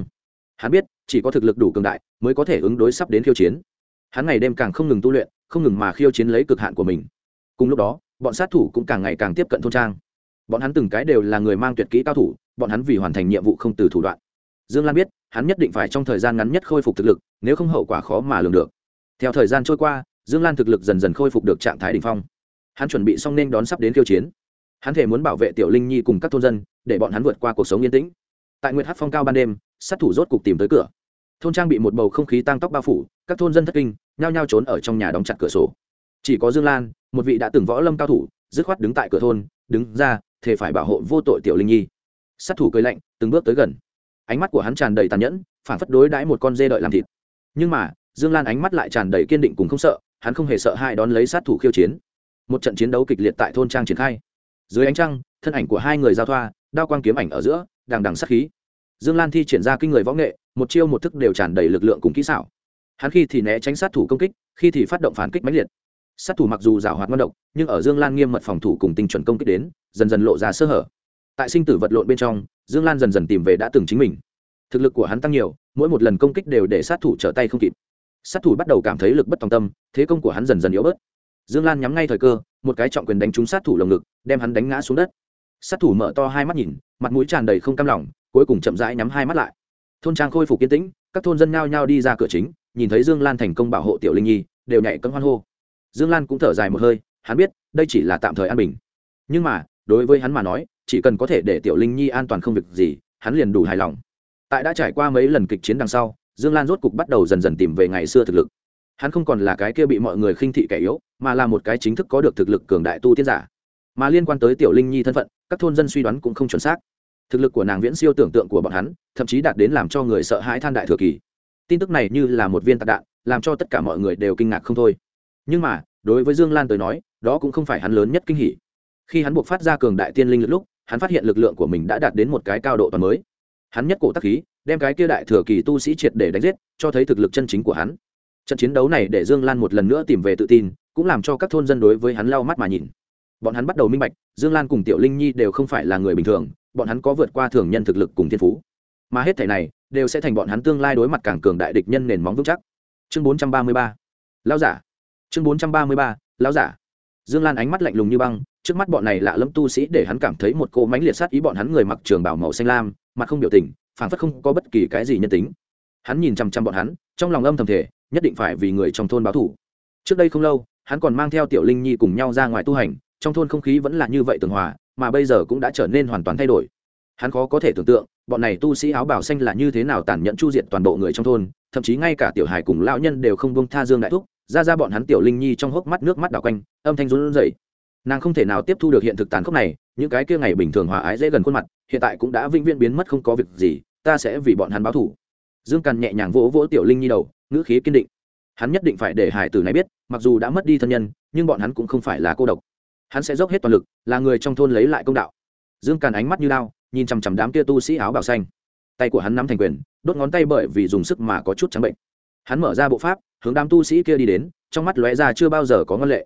Hắn biết, chỉ có thực lực đủ cường đại, mới có thể ứng đối sắp đến khiêu chiến. Hắn ngày đêm càng không ngừng tu luyện, không ngừng mà khiêu chiến lấy cực hạn của mình. Cùng lúc đó, bọn sát thủ cũng càng ngày càng tiếp cận thôn trang. Bọn hắn từng cái đều là người mang tuyệt kỹ cao thủ, bọn hắn vì hoàn thành nhiệm vụ không từ thủ đoạn. Dương lan biết hắn nhất định phải trong thời gian ngắn nhất khôi phục thực lực, nếu không hậu quả khó mà lường được. Theo thời gian trôi qua, dương lan thực lực dần dần khôi phục được trạng thái đ ỉ n h phong. Hắn chuẩn bị xong nên đón sắp đến khiêu chiến. Hắn thể muốn bảo vệ tiểu linh nhi cùng các thôn dân, để bọn hắn vượt qua cuộc sống yên tĩnh. Tại nguyệt hát phong cao ban đêm, sát thủ rốt cục tìm tới cửa. Thôn trang bị một bầu không khí tăng tóc bao phủ, các thôn dân thất kinh, nhao nhao trốn ở trong nhà đóng chặt cửa sổ. Chỉ có dương lan, một vị đã từng võ lâm cao thủ, dứt khoát đứng tại cửa thôn, đứng ra thể phải bảo hộ vô tội tiểu linh nhi. Sát thủ cười lạnh, từng bước tới gần ánh mắt của hắn tràn đầy tàn nhẫn phản phất đối đãi một con dê đợi làm thịt. Nhưng mà, dương lan ánh mắt lại tràn đầy kiên định cùng không sợ, hắn không hề sợ hai đón lấy sát thủ khiêu chiến. Một trận chiến đấu kịch liệt tại thôn trang triển khai. Dưới ánh trăng, thân ảnh của hai người giao thoa, đao quang kiếm ảnh ở giữa, đằng đằng sát khí. Dương lan thi triển ra kinh người võ nghệ, một chiêu một thức đều tràn đầy lực lượng cùng kỹ xảo. Hắn khi thì né tránh sát thủ công kích, khi thì phát động phản kích mãnh liệt. Sát thủ mặc dù rào hoạt ngon động nhưng ở dương lan nghiêm mật phòng thủ cùng tinh chuẩn công kích đến, dần dần lộ ra sơ hở tại sinh tử vật lộn bên trong, dương lan dần dần tìm về đã từng chính mình. Thực lực của hắn tăng nhiều, mỗi một lần công kích đều để sát thủ trở tay không kịp. Sát thủ bắt đầu cảm thấy lực bất tòng tâm, thế công của hắn dần dần yếu bớt. Dương lan nhắm ngay thời cơ, một cái trọng quyền đánh trúng sát thủ lồng ngực, đem hắn đánh ngã xuống đất. Sát thủ mở to hai mắt nhìn, mặt mũi tràn đầy không cam lòng, cuối cùng chậm rãi nhắm hai mắt lại. Thôn trang khôi phục yên tĩnh, các thôn dân nhao nhao đi ra cửa chính, nhìn thấy dương lan thành công bảo hộ tiểu linh nhi, đều nhảy cấm hoan hô. Dương lan cũng thở dài một hơi, hắn biết, đây chỉ là tạm thời an bình. Nhưng mà, đối với hắn mà nói chỉ cần có thể để tiểu linh nhi an toàn không việc gì, hắn liền đủ hài lòng. Tại đã trải qua mấy lần kịch chiến đằng sau, dương lan rốt cục bắt đầu dần dần tìm về ngày xưa thực lực. Hắn không còn là cái kia bị mọi người khinh thị kẻ yếu, mà là một cái chính thức có được thực lực cường đại tu tiên giả. Mà liên quan tới tiểu linh nhi thân phận, các thôn dân suy đoán cũng không chuẩn xác. Thực lực của nàng viễn siêu tưởng tượng của bọn hắn, thậm chí đạt đến làm cho người sợ hãi than đại thừa kỳ. Tin tức này như là một viên tạc đạn, làm cho tất cả mọi người đều kinh ngạc không thôi. Nhưng mà, đối với dương lan tới nói, đó cũng không phải hắn lớn nhất kinh hỉ. Khi hắn buộc phát ra cường đại tiên linh lực lúc hắn phát hiện lực lượng của mình đã đạt đến một cái cao độ toàn mới. Hắn nhất cổ tắc khí, đem cái kia đại thừa kỳ tu sĩ triệt để đánh giết, cho thấy thực lực chân chính của hắn. Trận chiến đấu này để dương lan một lần nữa tìm về tự tin, cũng làm cho các thôn dân đối với hắn lau mắt mà nhìn. Bọn hắn bắt đầu minh bạch, dương lan cùng tiểu linh nhi đều không phải là người bình thường, bọn hắn có vượt qua thường nhân thực lực cùng thiên phú. Mà hết thảy này, đều sẽ thành bọn hắn tương lai đối mặt càng cường đại địch nhân nền móng vững chắc. Chương bốn trăm ba mươi ba. Lao giả. Chương bốn trăm ba mươi ba. Lao giả. Dương lan ánh mắt lạnh lùng như băng trước mắt bọn này lạ lẫm tu sĩ để hắn cảm thấy một cô mánh liệt sát ý bọn hắn người mặc trường bảo màu xanh lam, mặt không biểu tình phản phất không có bất kỳ cái gì nhân tính. Hắn nhìn chăm chăm bọn hắn, trong lòng âm thầm thể nhất định phải vì người trong thôn báo thủ trước đây không lâu, hắn còn mang theo tiểu linh nhi cùng nhau ra ngoài tu hành, trong thôn không khí vẫn là như vậy tường hòa, mà bây giờ cũng đã trở nên hoàn toàn thay đổi. Hắn khó có thể tưởng tượng, bọn này tu sĩ áo bảo xanh là như thế nào tàn nhẫn chu diện toàn bộ người trong thôn, thậm chí ngay cả tiểu hài cùng lão nhân đều không bông tha dương đại thúc. Ra ra bọn hắn tiểu linh nhi trong hốc mắt nước mắt đào quanh, âm thanh run rẩy nàng không thể nào tiếp thu được hiện thực tàn khốc này, những cái kia ngày bình thường hòa ái dễ gần khuôn mặt, hiện tại cũng đã vĩnh viễn biến mất không có việc gì, ta sẽ vì bọn hắn báo thủ dương càn nhẹ nhàng vỗ vỗ tiểu linh nhi đầu, ngữ khí kiên định. Hắn nhất định phải để hải tử này biết, mặc dù đã mất đi thân nhân, nhưng bọn hắn cũng không phải là cô độc. Hắn sẽ dốc hết toàn lực, là người trong thôn lấy lại công đạo. Dương càn ánh mắt như lao, nhìn chằm chằm đám kia tu sĩ áo bào xanh. Tay của hắn nắm thành quyền, đốt ngón tay bởi vì dùng sức mà có chút trắng bệnh. Hắn mở ra bộ pháp, hướng đám tu sĩ kia đi đến, trong mắt lóe ra chưa bao giờ có ngân lệ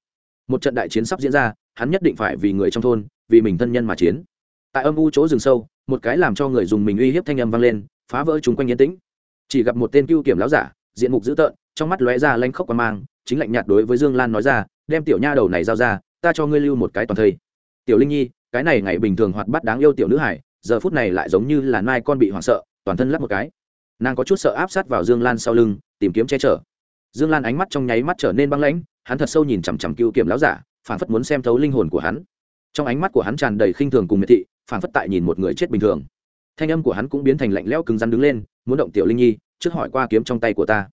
một trận đại chiến sắp diễn ra, hắn nhất định phải vì người trong thôn, vì mình thân nhân mà chiến. Tại âm u chỗ rừng sâu, một cái làm cho người dùng mình uy hiếp thanh âm vang lên, phá vỡ chúng quanh yên tĩnh. Chỉ gặp một tên cưu kiểm láo giả, diện mục dữ tợn, trong mắt lóe ra lanh khóc qua mang, chính lạnh nhạt đối với dương lan nói ra, đem tiểu nha đầu này giao ra, ta cho ngươi lưu một cái toàn thây. Tiểu linh nhi, cái này ngày bình thường hoạt bắt đáng yêu tiểu nữ hải, giờ phút này lại giống như là nai con bị hoảng sợ, toàn thân lắp một cái. Nàng có chút sợ áp sát vào dương lan sau lưng, tìm kiếm che chở. Dương lan ánh mắt trong nháy mắt trở nên băng lãnh hắn thật sâu nhìn chằm chằm cựu kiểm lão giả phản phất muốn xem thấu linh hồn của hắn. Trong ánh mắt của hắn tràn đầy khinh thường cùng miệt thị phản phất tại nhìn một người chết bình thường. Thanh âm của hắn cũng biến thành lạnh lẽo cứng rắn đứng lên, muốn động tiểu linh nhi, trước hỏi qua kiếm trong tay của ta.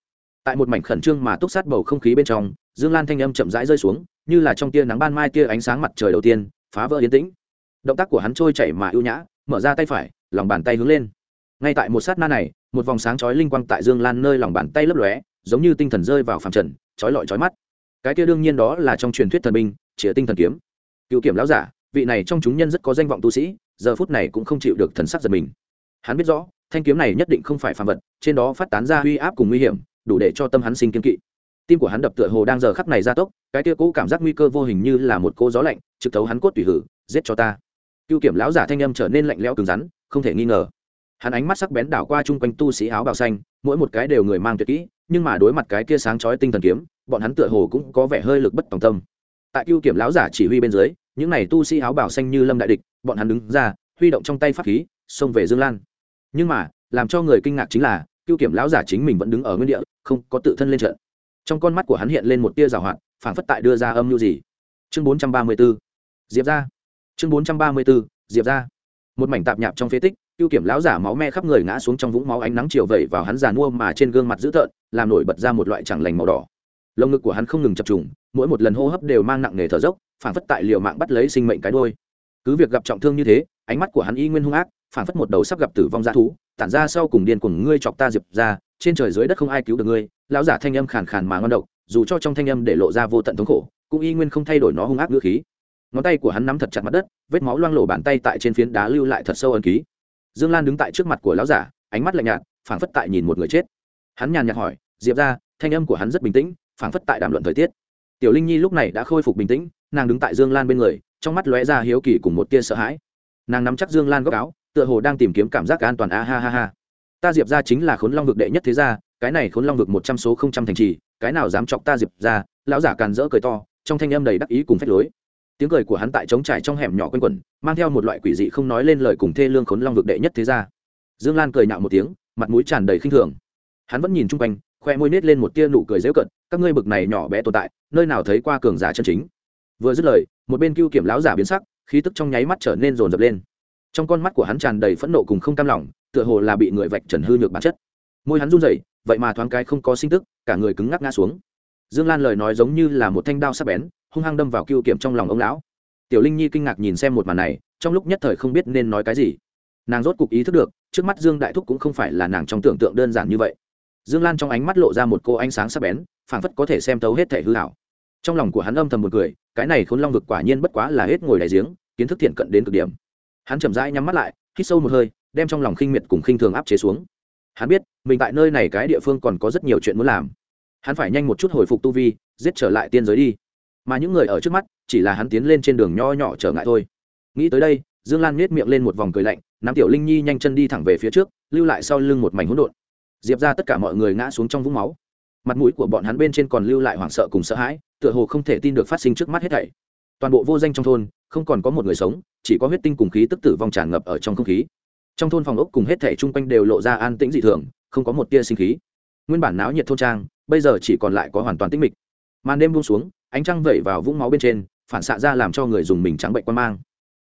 Tại một mảnh khẩn trương mà túc sát bầu không khí bên trong, dương lan thanh âm chậm rãi rơi xuống, như là trong tia nắng ban mai tia ánh sáng mặt trời đầu tiên, phá vỡ yên tĩnh. Động tác của hắn trôi chảy mà ưu nhã, mở ra tay phải, lòng bàn tay hướng lên. Ngay tại một sát na này, một vòng sáng chói linh quang tại dương lan nơi lòng bàn tay lấp lóe, giống như tinh thần rơi vào phàm trần, chói lọi chói mắt cái kia đương nhiên đó là trong truyền thuyết thần binh chĩa tinh thần kiếm. Cựu kiểm lão giả, vị này trong chúng nhân rất có danh vọng tu sĩ, giờ phút này cũng không chịu được thần sắc giật mình. Hắn biết rõ, thanh kiếm này nhất định không phải phàm vật, trên đó phát tán ra uy áp cùng nguy hiểm, đủ để cho tâm hắn sinh kiên kỵ. Tim của hắn đập tựa hồ đang giờ khắc này gia tốc, cái kia cũ cảm giác nguy cơ vô hình như là một cô gió lạnh, trực thấu hắn cốt tùy hử, giết cho ta. Cựu kiểm lão giả thanh âm trở nên lạnh lẽo cứng rắn, không thể nghi ngờ. Hắn ánh mắt sắc bén đảo qua chung quanh tu sĩ áo bào xanh, mỗi một cái đều người mang tuyệt kỹ, nhưng mà đối mặt cái kia sáng chói tinh thần kiếm bọn hắn tựa hồ cũng có vẻ hơi lực bất tòng tâm. Tại cưu kiểm lão giả chỉ huy bên dưới, những này tu sĩ áo bào xanh như lâm đại địch, bọn hắn đứng ra, huy động trong tay pháp khí, xông về dương lan. Nhưng mà, làm cho người kinh ngạc chính là, cưu kiểm lão giả chính mình vẫn đứng ở nguyên địa, không có tự thân lên trận. Trong con mắt của hắn hiện lên một tia rào hoạt, phảng phất tại đưa ra âm mưu gì. Chương bốn trăm ba mươi b ố diệp ra chương bốn trăm ba mươi b ố diệp ra một mảnh tạp nhạp trong phế tích, cưu kiểm lão giả máu me khắp người ngã xuống trong vũng máu ánh nắng chiều vẩy vào hắn giàn mua mà trên gương mặt dữ tợn, làm nổi bật ra một loại chẳng lành màu đỏ lồng ngực của hắn không ngừng chập trùng, mỗi một lần hô hấp đều mang nặng nề thở dốc phản phất tại liều mạng bắt lấy sinh mệnh cái đôi cứ việc gặp trọng thương như thế, ánh mắt của hắn y nguyên hung ác phản phất một đầu sắp gặp tử vong dã thú, tản ra sau cùng điên cuồng ngươi chọc ta diệp ra, trên trời dưới đất không ai cứu được ngươi, lão giả thanh âm khàn khàn mà ngon độc, dù cho trong thanh âm để lộ ra vô tận thống khổ, cũng y nguyên không thay đổi nó hung ác ngữ khí. Ngón tay của hắn nắm thật chặt mặt đất, vết máu loang lổ bàn tay tại trên phiến đá lưu lại thật sâu ẩn ký. Dương lan đứng tại trước mặt của lão giả, ánh mắt lạnh nhạt, phảng phất tại nhìn một người chết. Hắn nhàn nhạt hỏi, diệp ra, thanh âm của hắn rất bình tĩnh phảng phất tại đàm luận thời tiết. Tiểu linh nhi lúc này đã khôi phục bình tĩnh, nàng đứng tại dương lan bên người, trong mắt lóe ra hiếu kỳ cùng một tia sợ hãi. Nàng nắm chắc dương lan góc áo, tựa hồ đang tìm kiếm cảm giác an toàn. A ha ha ha. Ta diệp ra chính là khốn long vực đệ nhất thế gia, cái này khốn long vực một trăm số không trăm thành trì, cái nào dám chọc ta diệp ra lão giả càn rỡ cười to, trong thanh âm đầy đắc ý cùng phách lối. Tiếng cười của hắn tại trống trải trong hẻm nhỏ quanh quẩn, mang theo một loại quỷ dị không nói lên lời cùng thê lương khốn long vực đệ nhất thế gia. Dương lan cười nhạo một tiếng, mặt mũi tràn đầy khinh thường. Hắn vẫn nhìn chung quanh khoe môi nết lên một tia nụ cười dễu cận, các ngươi bực này nhỏ bé tồn tại, nơi nào thấy qua cường giả chân chính? Vừa dứt lời, một bên cưu kiểm lão giả biến sắc, khí tức trong nháy mắt trở nên rồn rập lên. Trong con mắt của hắn tràn đầy phẫn nộ cùng không cam lòng, tựa hồ là bị người vạch trần hư nhược bản chất. Môi hắn run rẩy, vậy mà thoáng cái không có sinh tức, cả người cứng ngắc ngã xuống. Dương lan lời nói giống như là một thanh đao sắc bén, hung hăng đâm vào cưu kiểm trong lòng ông lão. Tiểu linh nhi kinh ngạc nhìn xem một màn này, trong lúc nhất thời không biết nên nói cái gì. Nàng rốt cục ý thức được, trước mắt dương đại thúc cũng không phải là nàng trong tưởng tượng đơn giản như vậy dương lan trong ánh mắt lộ ra một cô ánh sáng sắc bén, phảng phất có thể xem tấu hết thể hư hảo trong lòng của hắn âm thầm một cười, cái này khốn long vực quả nhiên bất quá là hết ngồi đại giếng, kiến thức thiện cận đến cực điểm. Hắn chậm rãi nhắm mắt lại, hít sâu một hơi, đem trong lòng khinh miệt cùng khinh thường áp chế xuống. Hắn biết, mình tại nơi này cái địa phương còn có rất nhiều chuyện muốn làm. Hắn phải nhanh một chút hồi phục tu vi, giết trở lại tiên giới đi. Mà những người ở trước mắt, chỉ là hắn tiến lên trên đường nho nhỏ trở ngại thôi. Nghĩ tới đây, dương lan nhếch miệng lên một vòng cười lạnh, nắm tiểu linh nhi nhanh chân đi thẳng về phía trước, lưu lại sau lưng một mảnh hỗn độn diệp ra tất cả mọi người ngã xuống trong vũng máu. Mặt mũi của bọn hắn bên trên còn lưu lại hoảng sợ cùng sợ hãi, tựa hồ không thể tin được phát sinh trước mắt hết thảy. Toàn bộ vô danh trong thôn, không còn có một người sống, chỉ có huyết tinh cùng khí tức tử vong tràn ngập ở trong không khí. Trong thôn phòng ốc cùng hết thảy chung quanh đều lộ ra an tĩnh dị thường, không có một tia sinh khí. Nguyên bản náo nhiệt thôn trang, bây giờ chỉ còn lại có hoàn toàn tĩnh mịch. Màn đêm buông xuống, ánh trăng vẩy vào vũng máu bên trên, phản xạ ra làm cho người dùng mình trắng bệnh quan mang.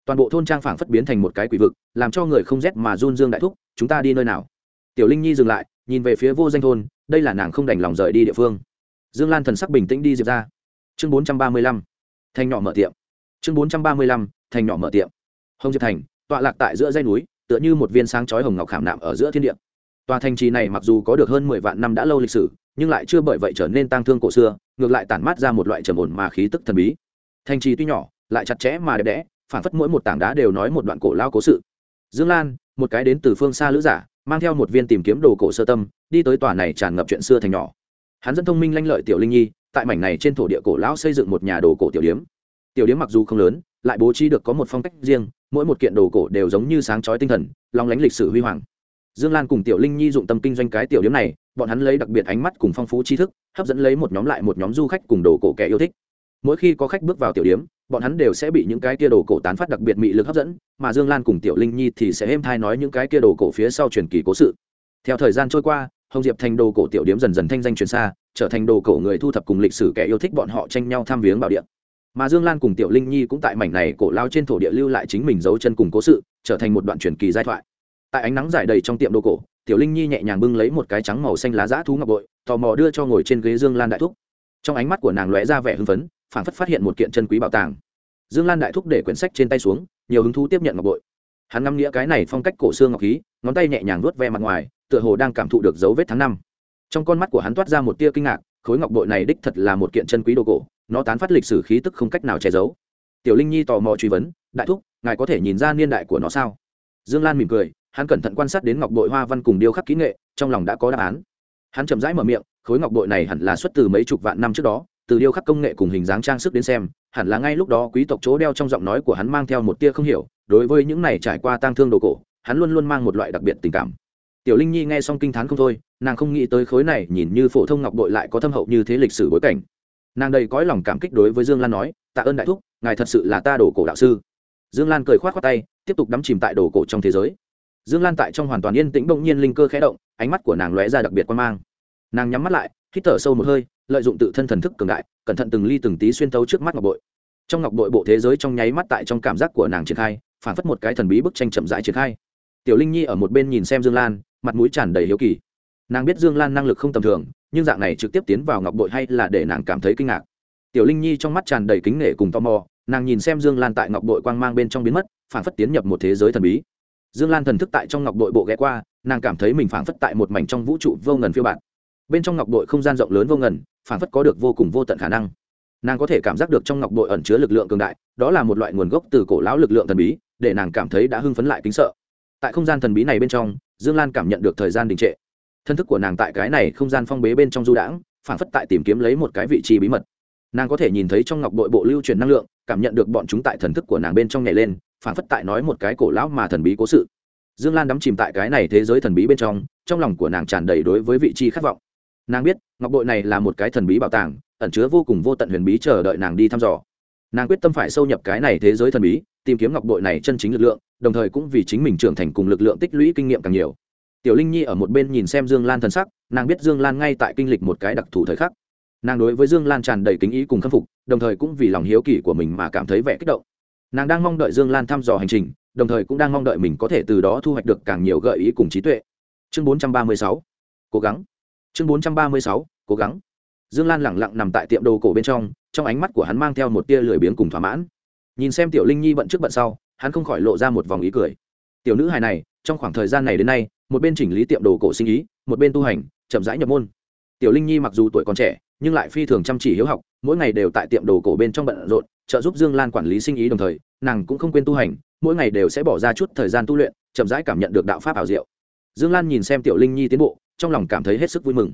Toàn bộ thôn trang phảng phất biến thành một cái quỷ vực, làm cho người không rét mà run dương đại thúc, chúng ta đi nơi nào? Tiểu linh nhi dừng lại nhìn về phía vô danh thôn, đây là nàng không đành lòng rời đi địa phương. Dương lan thần sắc bình tĩnh đi diệp ra. Chương bốn trăm ba mươi lăm, thành nhỏ mở tiệm. Chương bốn trăm ba mươi lăm, thành nhỏ mở tiệm. Hồng diệp thành, tọa lạc tại giữa dây núi, tựa như một viên sáng chói hồng ngọc khảm nạm ở giữa thiên địa. Tòa thành trì này mặc dù có được hơn mười vạn năm đã lâu lịch sử, nhưng lại chưa bởi vậy trở nên tang thương cổ xưa, ngược lại tản mát ra một loại trầm ổn mà khí tức thần bí. Thành trì tuy nhỏ, lại chặt chẽ mà đẹp đẽ phản phất mỗi một tảng đá đều nói một đoạn cổ lao cố sự. Dương lan, một cái đến từ phương xa lữ giả mang theo một viên tìm kiếm đồ cổ sơ tâm, đi tới tòa này tràn ngập chuyện xưa thành nhỏ. Hắn dẫn thông minh lanh lợi tiểu linh nhi, tại mảnh này trên thổ địa cổ lão xây dựng một nhà đồ cổ tiểu điếm. Tiểu điếm mặc dù không lớn, lại bố trí được có một phong cách riêng, mỗi một kiện đồ cổ đều giống như sáng chói tinh thần, long lánh lịch sử huy hoàng. Dương lan cùng tiểu linh nhi dụng tâm kinh doanh cái tiểu điếm này, bọn hắn lấy đặc biệt ánh mắt cùng phong phú tri thức, hấp dẫn lấy một nhóm lại một nhóm du khách cùng đồ cổ kẻ yêu thích. Mỗi khi có khách bước vào tiểu điếm bọn hắn đều sẽ bị những cái kia đồ cổ tán phát đặc biệt mị lực hấp dẫn, mà dương lan cùng tiểu linh nhi thì sẽ êm thai nói những cái kia đồ cổ phía sau truyền kỳ cố sự. Theo thời gian trôi qua, hồng diệp thành đồ cổ tiểu điếm dần dần thanh danh truyền xa, trở thành đồ cổ người thu thập cùng lịch sử kẻ yêu thích bọn họ tranh nhau tham viếng bảo địa. Mà dương lan cùng tiểu linh nhi cũng tại mảnh này cổ lao trên thổ địa lưu lại chính mình dấu chân cùng cố sự, trở thành một đoạn truyền kỳ giai thoại. Tại ánh nắng giải đầy trong tiệm đồ cổ, tiểu linh nhi nhẹ nhàng bưng lấy một cái trắng màu xanh lá dã thú ngọc bội, tò mò đưa cho ngồi trên ghế dương lan đại thúc. Trong ánh mắt của nàng lóe ra vẻ hưng phấn, phảng phất phát hiện một kiện chân quý bảo tàng dương lan đại thúc để quyển sách trên tay xuống, nhiều hứng thú tiếp nhận ngọc bội. Hắn ngắm nghĩa cái này phong cách cổ xương ngọc khí, ngón tay nhẹ nhàng vuốt ve mặt ngoài, tựa hồ đang cảm thụ được dấu vết tháng năm. Trong con mắt của hắn toát ra một tia kinh ngạc, khối ngọc bội này đích thật là một kiện chân quý đồ cổ, nó tán phát lịch sử khí tức không cách nào che giấu. Tiểu linh nhi tò mò truy vấn, đại thúc, ngài có thể nhìn ra niên đại của nó sao? Dương lan mỉm cười, hắn cẩn thận quan sát đến ngọc bội hoa văn cùng điêu khắc kỹ nghệ, trong lòng đã có đáp án. Hắn chậm rãi mở miệng, khối ngọc bội này hẳn là xuất từ mấy chục vạn năm trước đó từ điêu khắc công nghệ cùng hình dáng trang sức đến xem, hẳn là ngay lúc đó quý tộc chỗ đeo trong giọng nói của hắn mang theo một tia không hiểu, đối với những này trải qua tang thương đồ cổ, hắn luôn luôn mang một loại đặc biệt tình cảm. Tiểu linh nhi nghe xong kinh t h á n không thôi, nàng không nghĩ tới khối này nhìn như phổ thông ngọc bội lại có thâm hậu như thế lịch sử bối cảnh. Nàng đầy cõi lòng cảm kích đối với dương lan nói, tạ ơn đại thúc, ngài thật sự là ta đồ cổ đạo sư. Dương lan cười k h o á t khoác tay, tiếp tục đắm chìm tại đồ cổ trong thế giới. Dương lan tại trong hoàn toàn yên tĩnh bỗng nhiên linh cơ khẽ động, ánh mắt của nàng lóe ra đặc biệt quan mang. Nàng nhắm mắt lại, hít thở sâu một hơi lợi dụng tự thân thần thức cường đại, cẩn thận từng ly từng tí xuyên thấu trước mắt ngọc bội. Trong ngọc bội bộ thế giới trong nháy mắt tại trong cảm giác của nàng triển khai, phản phất một cái thần bí bức tranh chậm rãi triển khai. Tiểu linh nhi ở một bên nhìn xem dương lan, mặt mũi tràn đầy hiếu kỳ. Nàng biết dương lan năng lực không tầm thường, nhưng dạng này trực tiếp tiến vào ngọc bội hay là để nàng cảm thấy kinh ngạc. Tiểu linh nhi trong mắt tràn đầy kính nể cùng tò mò, nàng nhìn xem dương lan tại ngọc bội quang mang bên trong biến mất, phản phất tiến nhập một thế giới thần bí. Dương lan thần thức tại trong ngọc bội bộ ghé qua, nàng cảm thấy mình phản phất tại một mảnh trong vũ trụ vô ngần phiêu bạt. Bên trong ngọc bội không gian rộng lớn vô ngần phản phất có được vô cùng vô tận khả năng. Nàng có thể cảm giác được trong ngọc bội ẩn chứa lực lượng cường đại, đó là một loại nguồn gốc từ cổ lão lực lượng thần bí, để nàng cảm thấy đã hưng phấn lại kính sợ. Tại không gian thần bí này bên trong, dương lan cảm nhận được thời gian đình trệ. Thân thức của nàng tại cái này không gian phong bế bên trong du đãng, phản phất tại tìm kiếm lấy một cái vị trí bí mật. Nàng có thể nhìn thấy trong ngọc bội bộ lưu truyền năng lượng, cảm nhận được bọn chúng tại thần thức của nàng bên trong nhảy lên, phản phất tại nói một cái cổ lão mà thần bí cố sự. Dương lan đắm chìm tại cái này thế giới thần bí bên trong trong lòng của nàng tràn đầy đối với vị trí khát vọng nàng biết, ngọc bội này là một cái thần bí bảo tàng, ẩn chứa vô cùng vô tận huyền bí chờ đợi nàng đi thăm dò. Nàng quyết tâm phải sâu nhập cái này thế giới thần bí, tìm kiếm ngọc bội này chân chính lực lượng, đồng thời cũng vì chính mình trưởng thành cùng lực lượng tích lũy kinh nghiệm càng nhiều. Tiểu linh nhi ở một bên nhìn xem dương lan thần sắc, nàng biết dương lan ngay tại kinh lịch một cái đặc thù thời khắc. Nàng đối với dương lan tràn đầy kính ý cùng khâm phục, đồng thời cũng vì lòng hiếu kỳ của mình mà cảm thấy vẻ kích động. Nàng đang mong đợi dương lan thăm dò hành trình, đồng thời cũng đang mong đợi mình có thể từ đó thu hoạch được càng nhiều gợi ý cùng trí tuệ. Chương 436 cố gắng chương 436 cố gắng. Dương lan lẳng lặng nằm tại tiệm đồ cổ bên trong trong ánh mắt của hắn mang theo một tia lười biếng cùng thỏa mãn. Nhìn xem tiểu linh nhi bận trước bận sau, hắn không khỏi lộ ra một vòng ý cười. Tiểu nữ hài này, trong khoảng thời gian này đến nay, một bên chỉnh lý tiệm đồ cổ sinh ý, một bên tu hành, chậm rãi nhập môn. Tiểu linh nhi mặc dù tuổi còn trẻ, nhưng lại phi thường chăm chỉ hiếu học, mỗi ngày đều tại tiệm đồ cổ bên trong bận rộn, trợ giúp dương lan quản lý sinh ý đồng thời, nàng cũng không quên tu hành, mỗi ngày đều sẽ bỏ ra chút thời gian tu luyện, chậm rãi cảm nhận được đạo pháp ảo diệu. Dương lan nhìn xem tiểu linh nhi tiến bộ trong lòng cảm thấy hết sức vui mừng.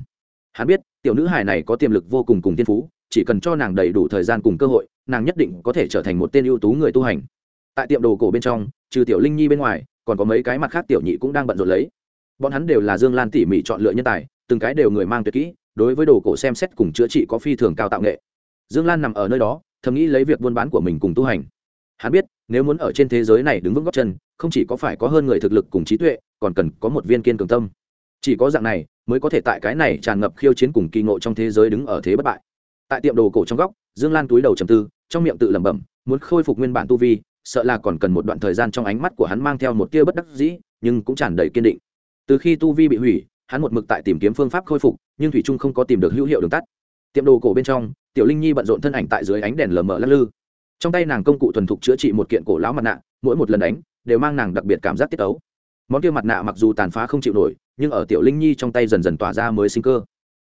Hắn biết, tiểu nữ hài này có tiềm lực vô cùng cùng tiên phú, chỉ cần cho nàng đầy đủ thời gian cùng cơ hội, nàng nhất định có thể trở thành một tên ưu tú người tu hành. Tại tiệm đồ cổ bên trong, trừ tiểu linh nhi bên ngoài, còn có mấy cái mặt khác tiểu nhị cũng đang bận rộn lấy. Bọn hắn đều là dương lan tỉ mỉ chọn lựa nhân tài, từng cái đều người mang tuyệt kỹ, đối với đồ cổ xem xét cùng chữa trị có phi thường cao tạo nghệ. Dương lan nằm ở nơi đó, thầm nghĩ lấy việc buôn bán của mình cùng tu hành. Hắn biết, nếu muốn ở trên thế giới này đứng vững góc chân, không chỉ có phải có hơn người thực lực cùng trí tuệ, còn cần có một viên kiên cường tâm chỉ có dạng này mới có thể tại cái này tràn ngập khiêu chiến cùng kỳ ngộ trong thế giới đứng ở thế bất bại. Tại tiệm đồ cổ trong góc, dương lan túi đầu trầm tư, trong miệng tự lẩm bẩm, muốn khôi phục nguyên bản tu vi, sợ là còn cần một đoạn thời gian trong ánh mắt của hắn mang theo một tia bất đắc dĩ, nhưng cũng tràn đầy kiên định. Từ khi tu vi bị hủy, hắn một mực tại tìm kiếm phương pháp khôi phục, nhưng thủy trung không có tìm được hữu hiệu đường tắt. Tiệm đồ cổ bên trong, tiểu linh nhi bận rộn thân ảnh tại dưới ánh đèn lờ mờ lắc lư. Trong tay nàng công cụ thuần thục chữa trị một kiện cổ lão mặt nạ, mỗi một lần đánh đều mang nàng đặc biệt cảm giác tiết ấu món kia mặt nạ mặc dù tàn phá không chịu nổi, nhưng ở tiểu linh nhi trong tay dần dần tỏa ra mới sinh cơ.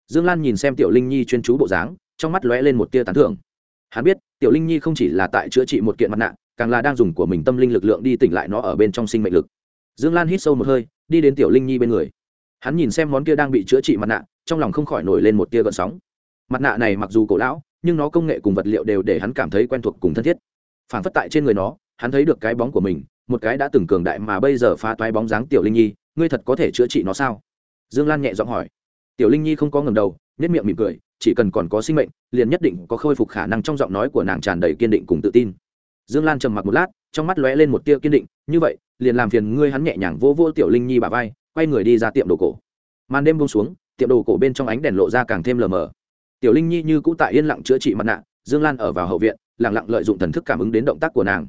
Dương lan nhìn xem tiểu linh nhi chuyên chú bộ dáng, trong mắt lóe lên một tia tán thưởng. Hắn biết, tiểu linh nhi không chỉ là tại chữa trị một kiện mặt nạ, càng là đang dùng của mình tâm linh lực lượng đi tỉnh lại nó ở bên trong sinh mệnh lực. Dương lan hít sâu một hơi, đi đến tiểu linh nhi bên người. Hắn nhìn xem món kia đang bị chữa trị mặt nạ, trong lòng không khỏi nổi lên một tia gợn sóng. Mặt nạ này mặc dù cổ lão, nhưng nó công nghệ cùng vật liệu đều để hắn cảm thấy quen thuộc cùng thân thiết. Phản phất tại trên người nó, hắn thấy được cái bóng của mình một cái đã từng cường đại mà bây giờ phá toái bóng dáng tiểu linh nhi, ngươi thật có thể chữa trị nó sao? Dương lan nhẹ giọng hỏi. Tiểu linh nhi không có ngầm đầu nhất miệng mỉm cười, chỉ cần còn có sinh mệnh, liền nhất định có khôi phục khả năng trong giọng nói của nàng tràn đầy kiên định cùng tự tin. Dương lan trầm mặc một lát, trong mắt lóe lên một tia kiên định, như vậy, liền làm phiền ngươi hắn nhẹ nhàng vô vô tiểu linh nhi bà vai, quay người đi ra tiệm đồ cổ. Màn đêm buông xuống, tiệm đồ cổ bên trong ánh đèn lộ ra càng thêm lờ mờ. Tiểu linh nhi như cũ tại yên lặng chữa trị mặt nạ, dương lan ở vào hậu viện lẳng lặng lợi dụng thần thức cảm ứng đến động tác của nàng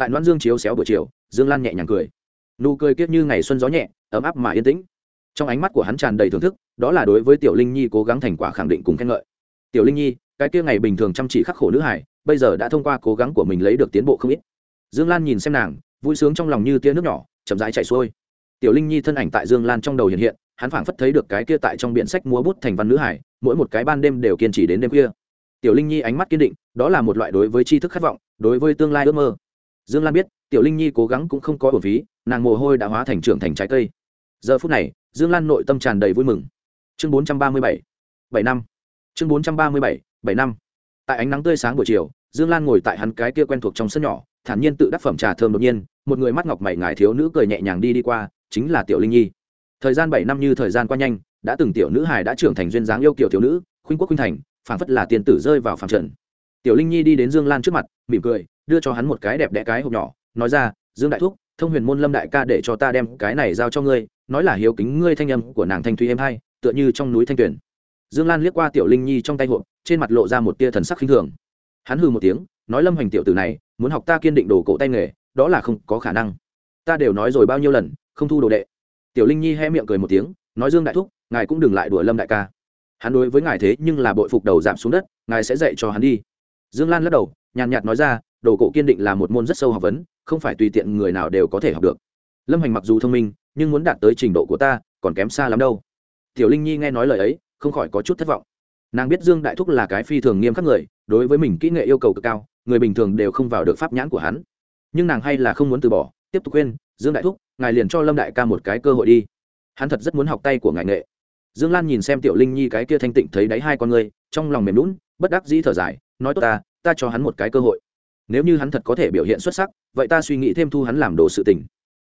tại Loan dương chiếu xéo buổi chiều, dương lan nhẹ nhàng cười. Nụ cười kiết như ngày xuân gió nhẹ, ấm áp mà yên tĩnh. Trong ánh mắt của hắn tràn đầy thưởng thức, đó là đối với tiểu linh nhi cố gắng thành quả khẳng định cùng khen ngợi. Tiểu linh nhi, cái kia ngày bình thường chăm chỉ khắc khổ nữ hải bây giờ đã thông qua cố gắng của mình lấy được tiến bộ không ít. Dương lan nhìn xem nàng, vui sướng trong lòng như tia nước nhỏ, chậm rãi chạy xuôi. Tiểu linh nhi thân ảnh tại dương lan trong đầu hiện hiện, hắn phảng phất thấy được cái kia tại trong biện sách múa bút thành văn nữ hải mỗi một cái ban đêm đều kiên trì đến đêm khuya. Tiểu linh nhi ánh mắt kiên định, đó là một loại đối với tri thức khát vọng, đối với tương lai ước mơ dương lan biết, tiểu linh nhi cố gắng cũng không có bổn phí, nàng mồ hôi đã hóa thành trưởng thành trái cây. Giờ phút này, dương lan nội tâm tràn đầy vui mừng. Chương bốn trăm ba mươi bảy bảy năm. Chương bốn trăm ba mươi bảy bảy năm. Tại ánh nắng tươi sáng buổi chiều, dương lan ngồi tại hắn cái kia quen thuộc trong sân nhỏ, thản nhiên tự đắc phẩm trà thơm đột nhiên, một người mắt ngọc mày ngài thiếu nữ cười nhẹ nhàng đi đi qua, chính là tiểu linh nhi. Thời gian bảy năm như thời gian qua nhanh, đã từng tiểu nữ hài đã trưởng thành duyên dáng yêu kiểu thiếu nữ, khuynh quốc khuynh thành, phảng phất là tiền tử rơi vào phẳng trần. Tiểu linh nhi đi đến dương lan trước mặt, mỉm cười đưa cho hắn một cái đẹp đẽ cái hộp nhỏ, nói ra, dương đại thúc, thông huyền môn lâm đại ca để cho ta đem cái này giao cho ngươi, nói là hiếu kính ngươi thanh âm của nàng thanh thúy êm hay tựa như trong núi thanh tuyển. Dương lan liếc qua tiểu linh nhi trong tay hộp, trên mặt lộ ra một tia thần sắc khinh thường. Hắn hừ một tiếng, nói, lâm hoành tiểu tử này, muốn học ta kiên định đồ cổ tay nghề, đó là không có khả năng. Ta đều nói rồi bao nhiêu lần, không thu đồ đệ. Tiểu linh nhi hé miệng cười một tiếng, nói, dương đại thúc, ngài cũng đừng lại đùa lâm đại ca. Hắn đối với ngài thế nhưng là bội phục đầu giảm xuống đất, ngài sẽ dạy cho hắn đi. Dương lan lắc đầu, nhàn nhạt nói ra đồ cổ kiên định là một môn rất sâu học vấn, không phải tùy tiện người nào đều có thể học được. Lâm hành mặc dù thông minh, nhưng muốn đạt tới trình độ của ta, còn kém xa lắm đâu. Tiểu linh nhi nghe nói lời ấy, không khỏi có chút thất vọng. Nàng biết dương đại thúc là cái phi thường nghiêm khắc người, đối với mình kỹ nghệ yêu cầu cực cao, người bình thường đều không vào được pháp nhãn của hắn. Nhưng nàng hay là không muốn từ bỏ, tiếp tục khuyên, dương đại thúc, ngài liền cho lâm đại ca một cái cơ hội đi. Hắn thật rất muốn học tay của ngài nghệ. Dương lan nhìn xem tiểu linh nhi cái kia thanh tịnh thấy đáy hai con người, trong lòng mềm lún bất đắc dĩ thở dài, nói tốt ta ta cho hắn một cái cơ hội nếu như hắn thật có thể biểu hiện xuất sắc, vậy ta suy nghĩ thêm thu hắn làm đồ sự tình.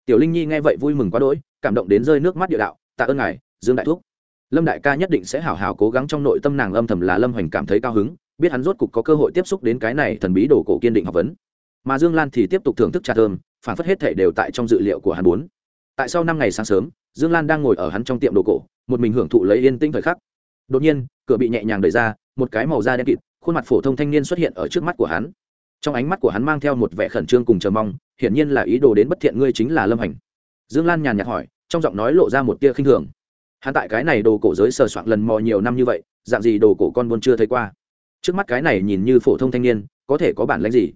Tiểu linh nhi nghe vậy vui mừng quá đỗi, cảm động đến rơi nước mắt địa đạo, tạ ơn ngài, dương đại thúc. Lâm đại ca nhất định sẽ hảo hảo cố gắng trong nội tâm nàng âm thầm là lâm hoành cảm thấy cao hứng, biết hắn rốt cục có cơ hội tiếp xúc đến cái này thần bí đồ cổ kiên định học vấn. Mà dương lan thì tiếp tục thưởng thức trà thơm, phản phất hết thể đều tại trong dự liệu của hắn bốn tại sau năm ngày sáng sớm, dương lan đang ngồi ở hắn trong tiệm đồ cổ, một mình hưởng thụ lấy yên tĩnh thời khắc. Đột nhiên, cửa bị nhẹ nhàng đẩy ra, một cái màu da đen kịt, khuôn mặt phổ thông thanh niên xuất hiện ở trước mắt của hắn trong ánh mắt của hắn mang theo một vẻ khẩn trương cùng chờ mong, hiển nhiên là ý đồ đến bất thiện ngươi chính là lâm hành. Dương lan nhàn nhạt hỏi, trong giọng nói lộ ra một tia khinh thường. Hắn tại cái này đồ cổ giới sờ soạn lần mò nhiều năm như vậy, dạng gì đồ cổ con buôn chưa thấy qua. Trước mắt cái này nhìn như phổ thông thanh niên, có thể có bản lãnh gì?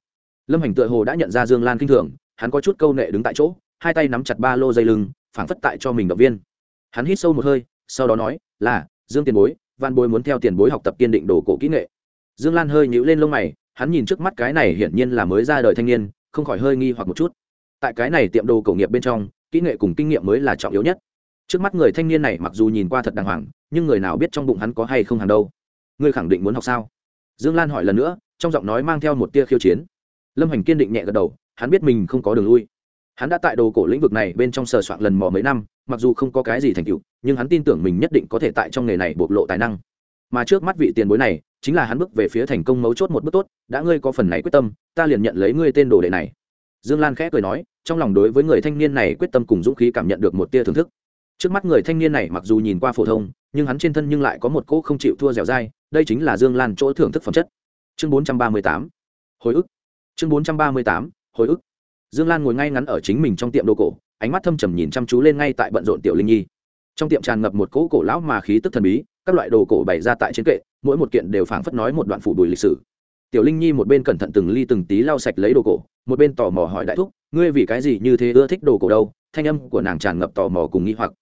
Lâm hành tựa hồ đã nhận ra dương lan khinh thường, hắn có chút câu nệ đứng tại chỗ, hai tay nắm chặt ba lô dây lưng, phảng phất tại cho mình động viên. Hắn hít sâu một hơi, sau đó nói, là, dương tiền bối văn bối muốn theo tiền bối học tập kiên định đồ cổ kỹ nghệ. Dương lan hơi nhíu lên lông mày hắn nhìn trước mắt cái này hiển nhiên là mới ra đời thanh niên, không khỏi hơi nghi hoặc một chút. Tại cái này tiệm đồ cổ nghiệp bên trong, kỹ nghệ cùng kinh nghiệm mới là trọng yếu nhất. Trước mắt người thanh niên này mặc dù nhìn qua thật đàng hoàng, nhưng người nào biết trong bụng hắn có hay không hàng đâu. Ngươi khẳng định muốn học sao? Dương lan hỏi lần nữa, trong giọng nói mang theo một tia khiêu chiến. Lâm hành kiên định nhẹ gật đầu, hắn biết mình không có đường lui. Hắn đã tại đồ cổ lĩnh vực này bên trong sờ soạn lần mò mấy năm, mặc dù không có cái gì thành tựu, nhưng hắn tin tưởng mình nhất định có thể tại trong nghề này bộc lộ tài năng. Mà trước mắt vị tiền bối này chính là hắn bước về phía thành công mấu chốt một bước tốt, đã ngươi có phần này quyết tâm, ta liền nhận lấy ngươi tên đồ đệ này. Dương lan khẽ cười nói, trong lòng đối với người thanh niên này quyết tâm cùng dũng khí cảm nhận được một tia thưởng thức. Trước mắt người thanh niên này mặc dù nhìn qua phổ thông, nhưng hắn trên thân nhưng lại có một cỗ không chịu thua dẻo dai, đây chính là dương lan chỗ thưởng thức phẩm chất. Chương bốn trăm ba mươi tám. Hồi ức. Chương bốn trăm ba mươi tám. Hồi ức. Dương lan ngồi ngay ngắn ở chính mình trong tiệm đồ cổ, ánh mắt thâm trầm nhìn chăm chú lên ngay tại bận rộn tiểu linh nhi trong tiệm tràn ngập một cỗ cổ lão mà khí tức thần bí, các loại đồ cổ bày ra tại trên kệ, mỗi một kiện đều phảng phất nói một đoạn phủ bùi lịch sử. Tiểu linh nhi một bên cẩn thận từng ly từng tí lau sạch lấy đồ cổ, một bên tò mò hỏi đại thúc, ngươi vì cái gì như thế ưa thích đồ cổ đâu? Thanh âm của nàng tràn ngập tò mò cùng nghi hoặc.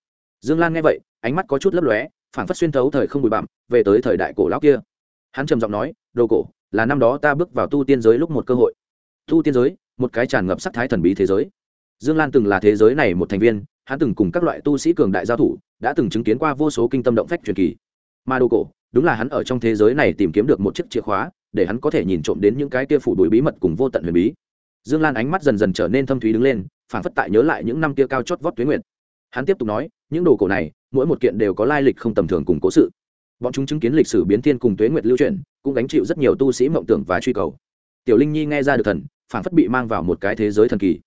Dương lan nghe vậy, ánh mắt có chút lấp lóe, phảng phất xuyên thấu thời không bụi bặm, về tới thời đại cổ lão kia. Hắn trầm giọng nói, đồ cổ, là năm đó ta bước vào tu tiên giới lúc một cơ hội. Tu tiên giới, một cái tràn ngập sắc thái thần bí thế giới. Dương lan từng là thế giới này một thành viên hắn từng cùng các loại tu sĩ cường đại giao thủ, đã từng chứng kiến qua vô số kinh tâm động phách truyền kỳ. Mà đồ cổ, đúng là hắn ở trong thế giới này tìm kiếm được một chiếc chìa khóa, để hắn có thể nhìn trộm đến những cái kia phủ đuổi bí mật cùng vô tận huyền bí. Dương lan ánh mắt dần dần trở nên thâm thúy đứng lên, phảng phất tại nhớ lại những năm kia cao chót vót tuyến nguyện hắn tiếp tục nói, những đồ cổ này, mỗi một kiện đều có lai lịch không tầm thường cùng cố sự. Bọn chúng chứng kiến lịch sử biến thiên cùng tuế nguyệt lưu truyền cũng gánh chịu rất nhiều tu sĩ mộng tưởng và truy cầu. Tiểu linh nhi nghe ra được thần phản phất bị mang vào một cái thế giới thần kỳ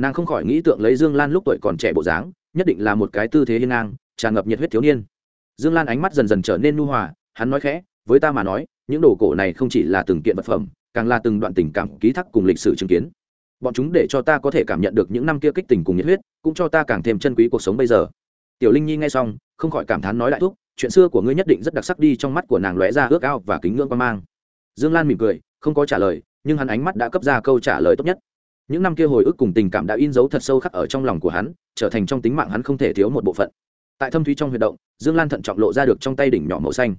nàng không khỏi nghĩ tượng lấy dương lan lúc tuổi còn trẻ bộ dáng, nhất định là một cái tư thế hiên ngang, tràn ngập nhiệt huyết thiếu niên. Dương lan ánh mắt dần dần trở nên nu hòa, hắn nói khẽ, với ta mà nói, những đồ cổ này không chỉ là từng kiện vật phẩm, càng là từng đoạn tình cảm, ký thác cùng lịch sử chứng kiến. Bọn chúng để cho ta có thể cảm nhận được những năm kia kích tình cùng nhiệt huyết, cũng cho ta càng thêm chân quý cuộc sống bây giờ. Tiểu linh nhi nghe xong, không khỏi cảm thán nói đại thúc, chuyện xưa của ngươi nhất định rất đặc sắc đi, trong mắt của nàng lóe ra ước ao và kính ngưỡng quan mang. Dương lan mỉm cười, không có trả lời, nhưng hắn ánh mắt đã cấp ra câu trả lời tốt nhất những năm kia hồi ức cùng tình cảm đã in dấu thật sâu khắc ở trong lòng của hắn, trở thành trong tính mạng hắn không thể thiếu một bộ phận. Tại thâm thúy trong huyệt động, dương lan thận trọng lộ ra được trong tay đỉnh nhỏ màu xanh.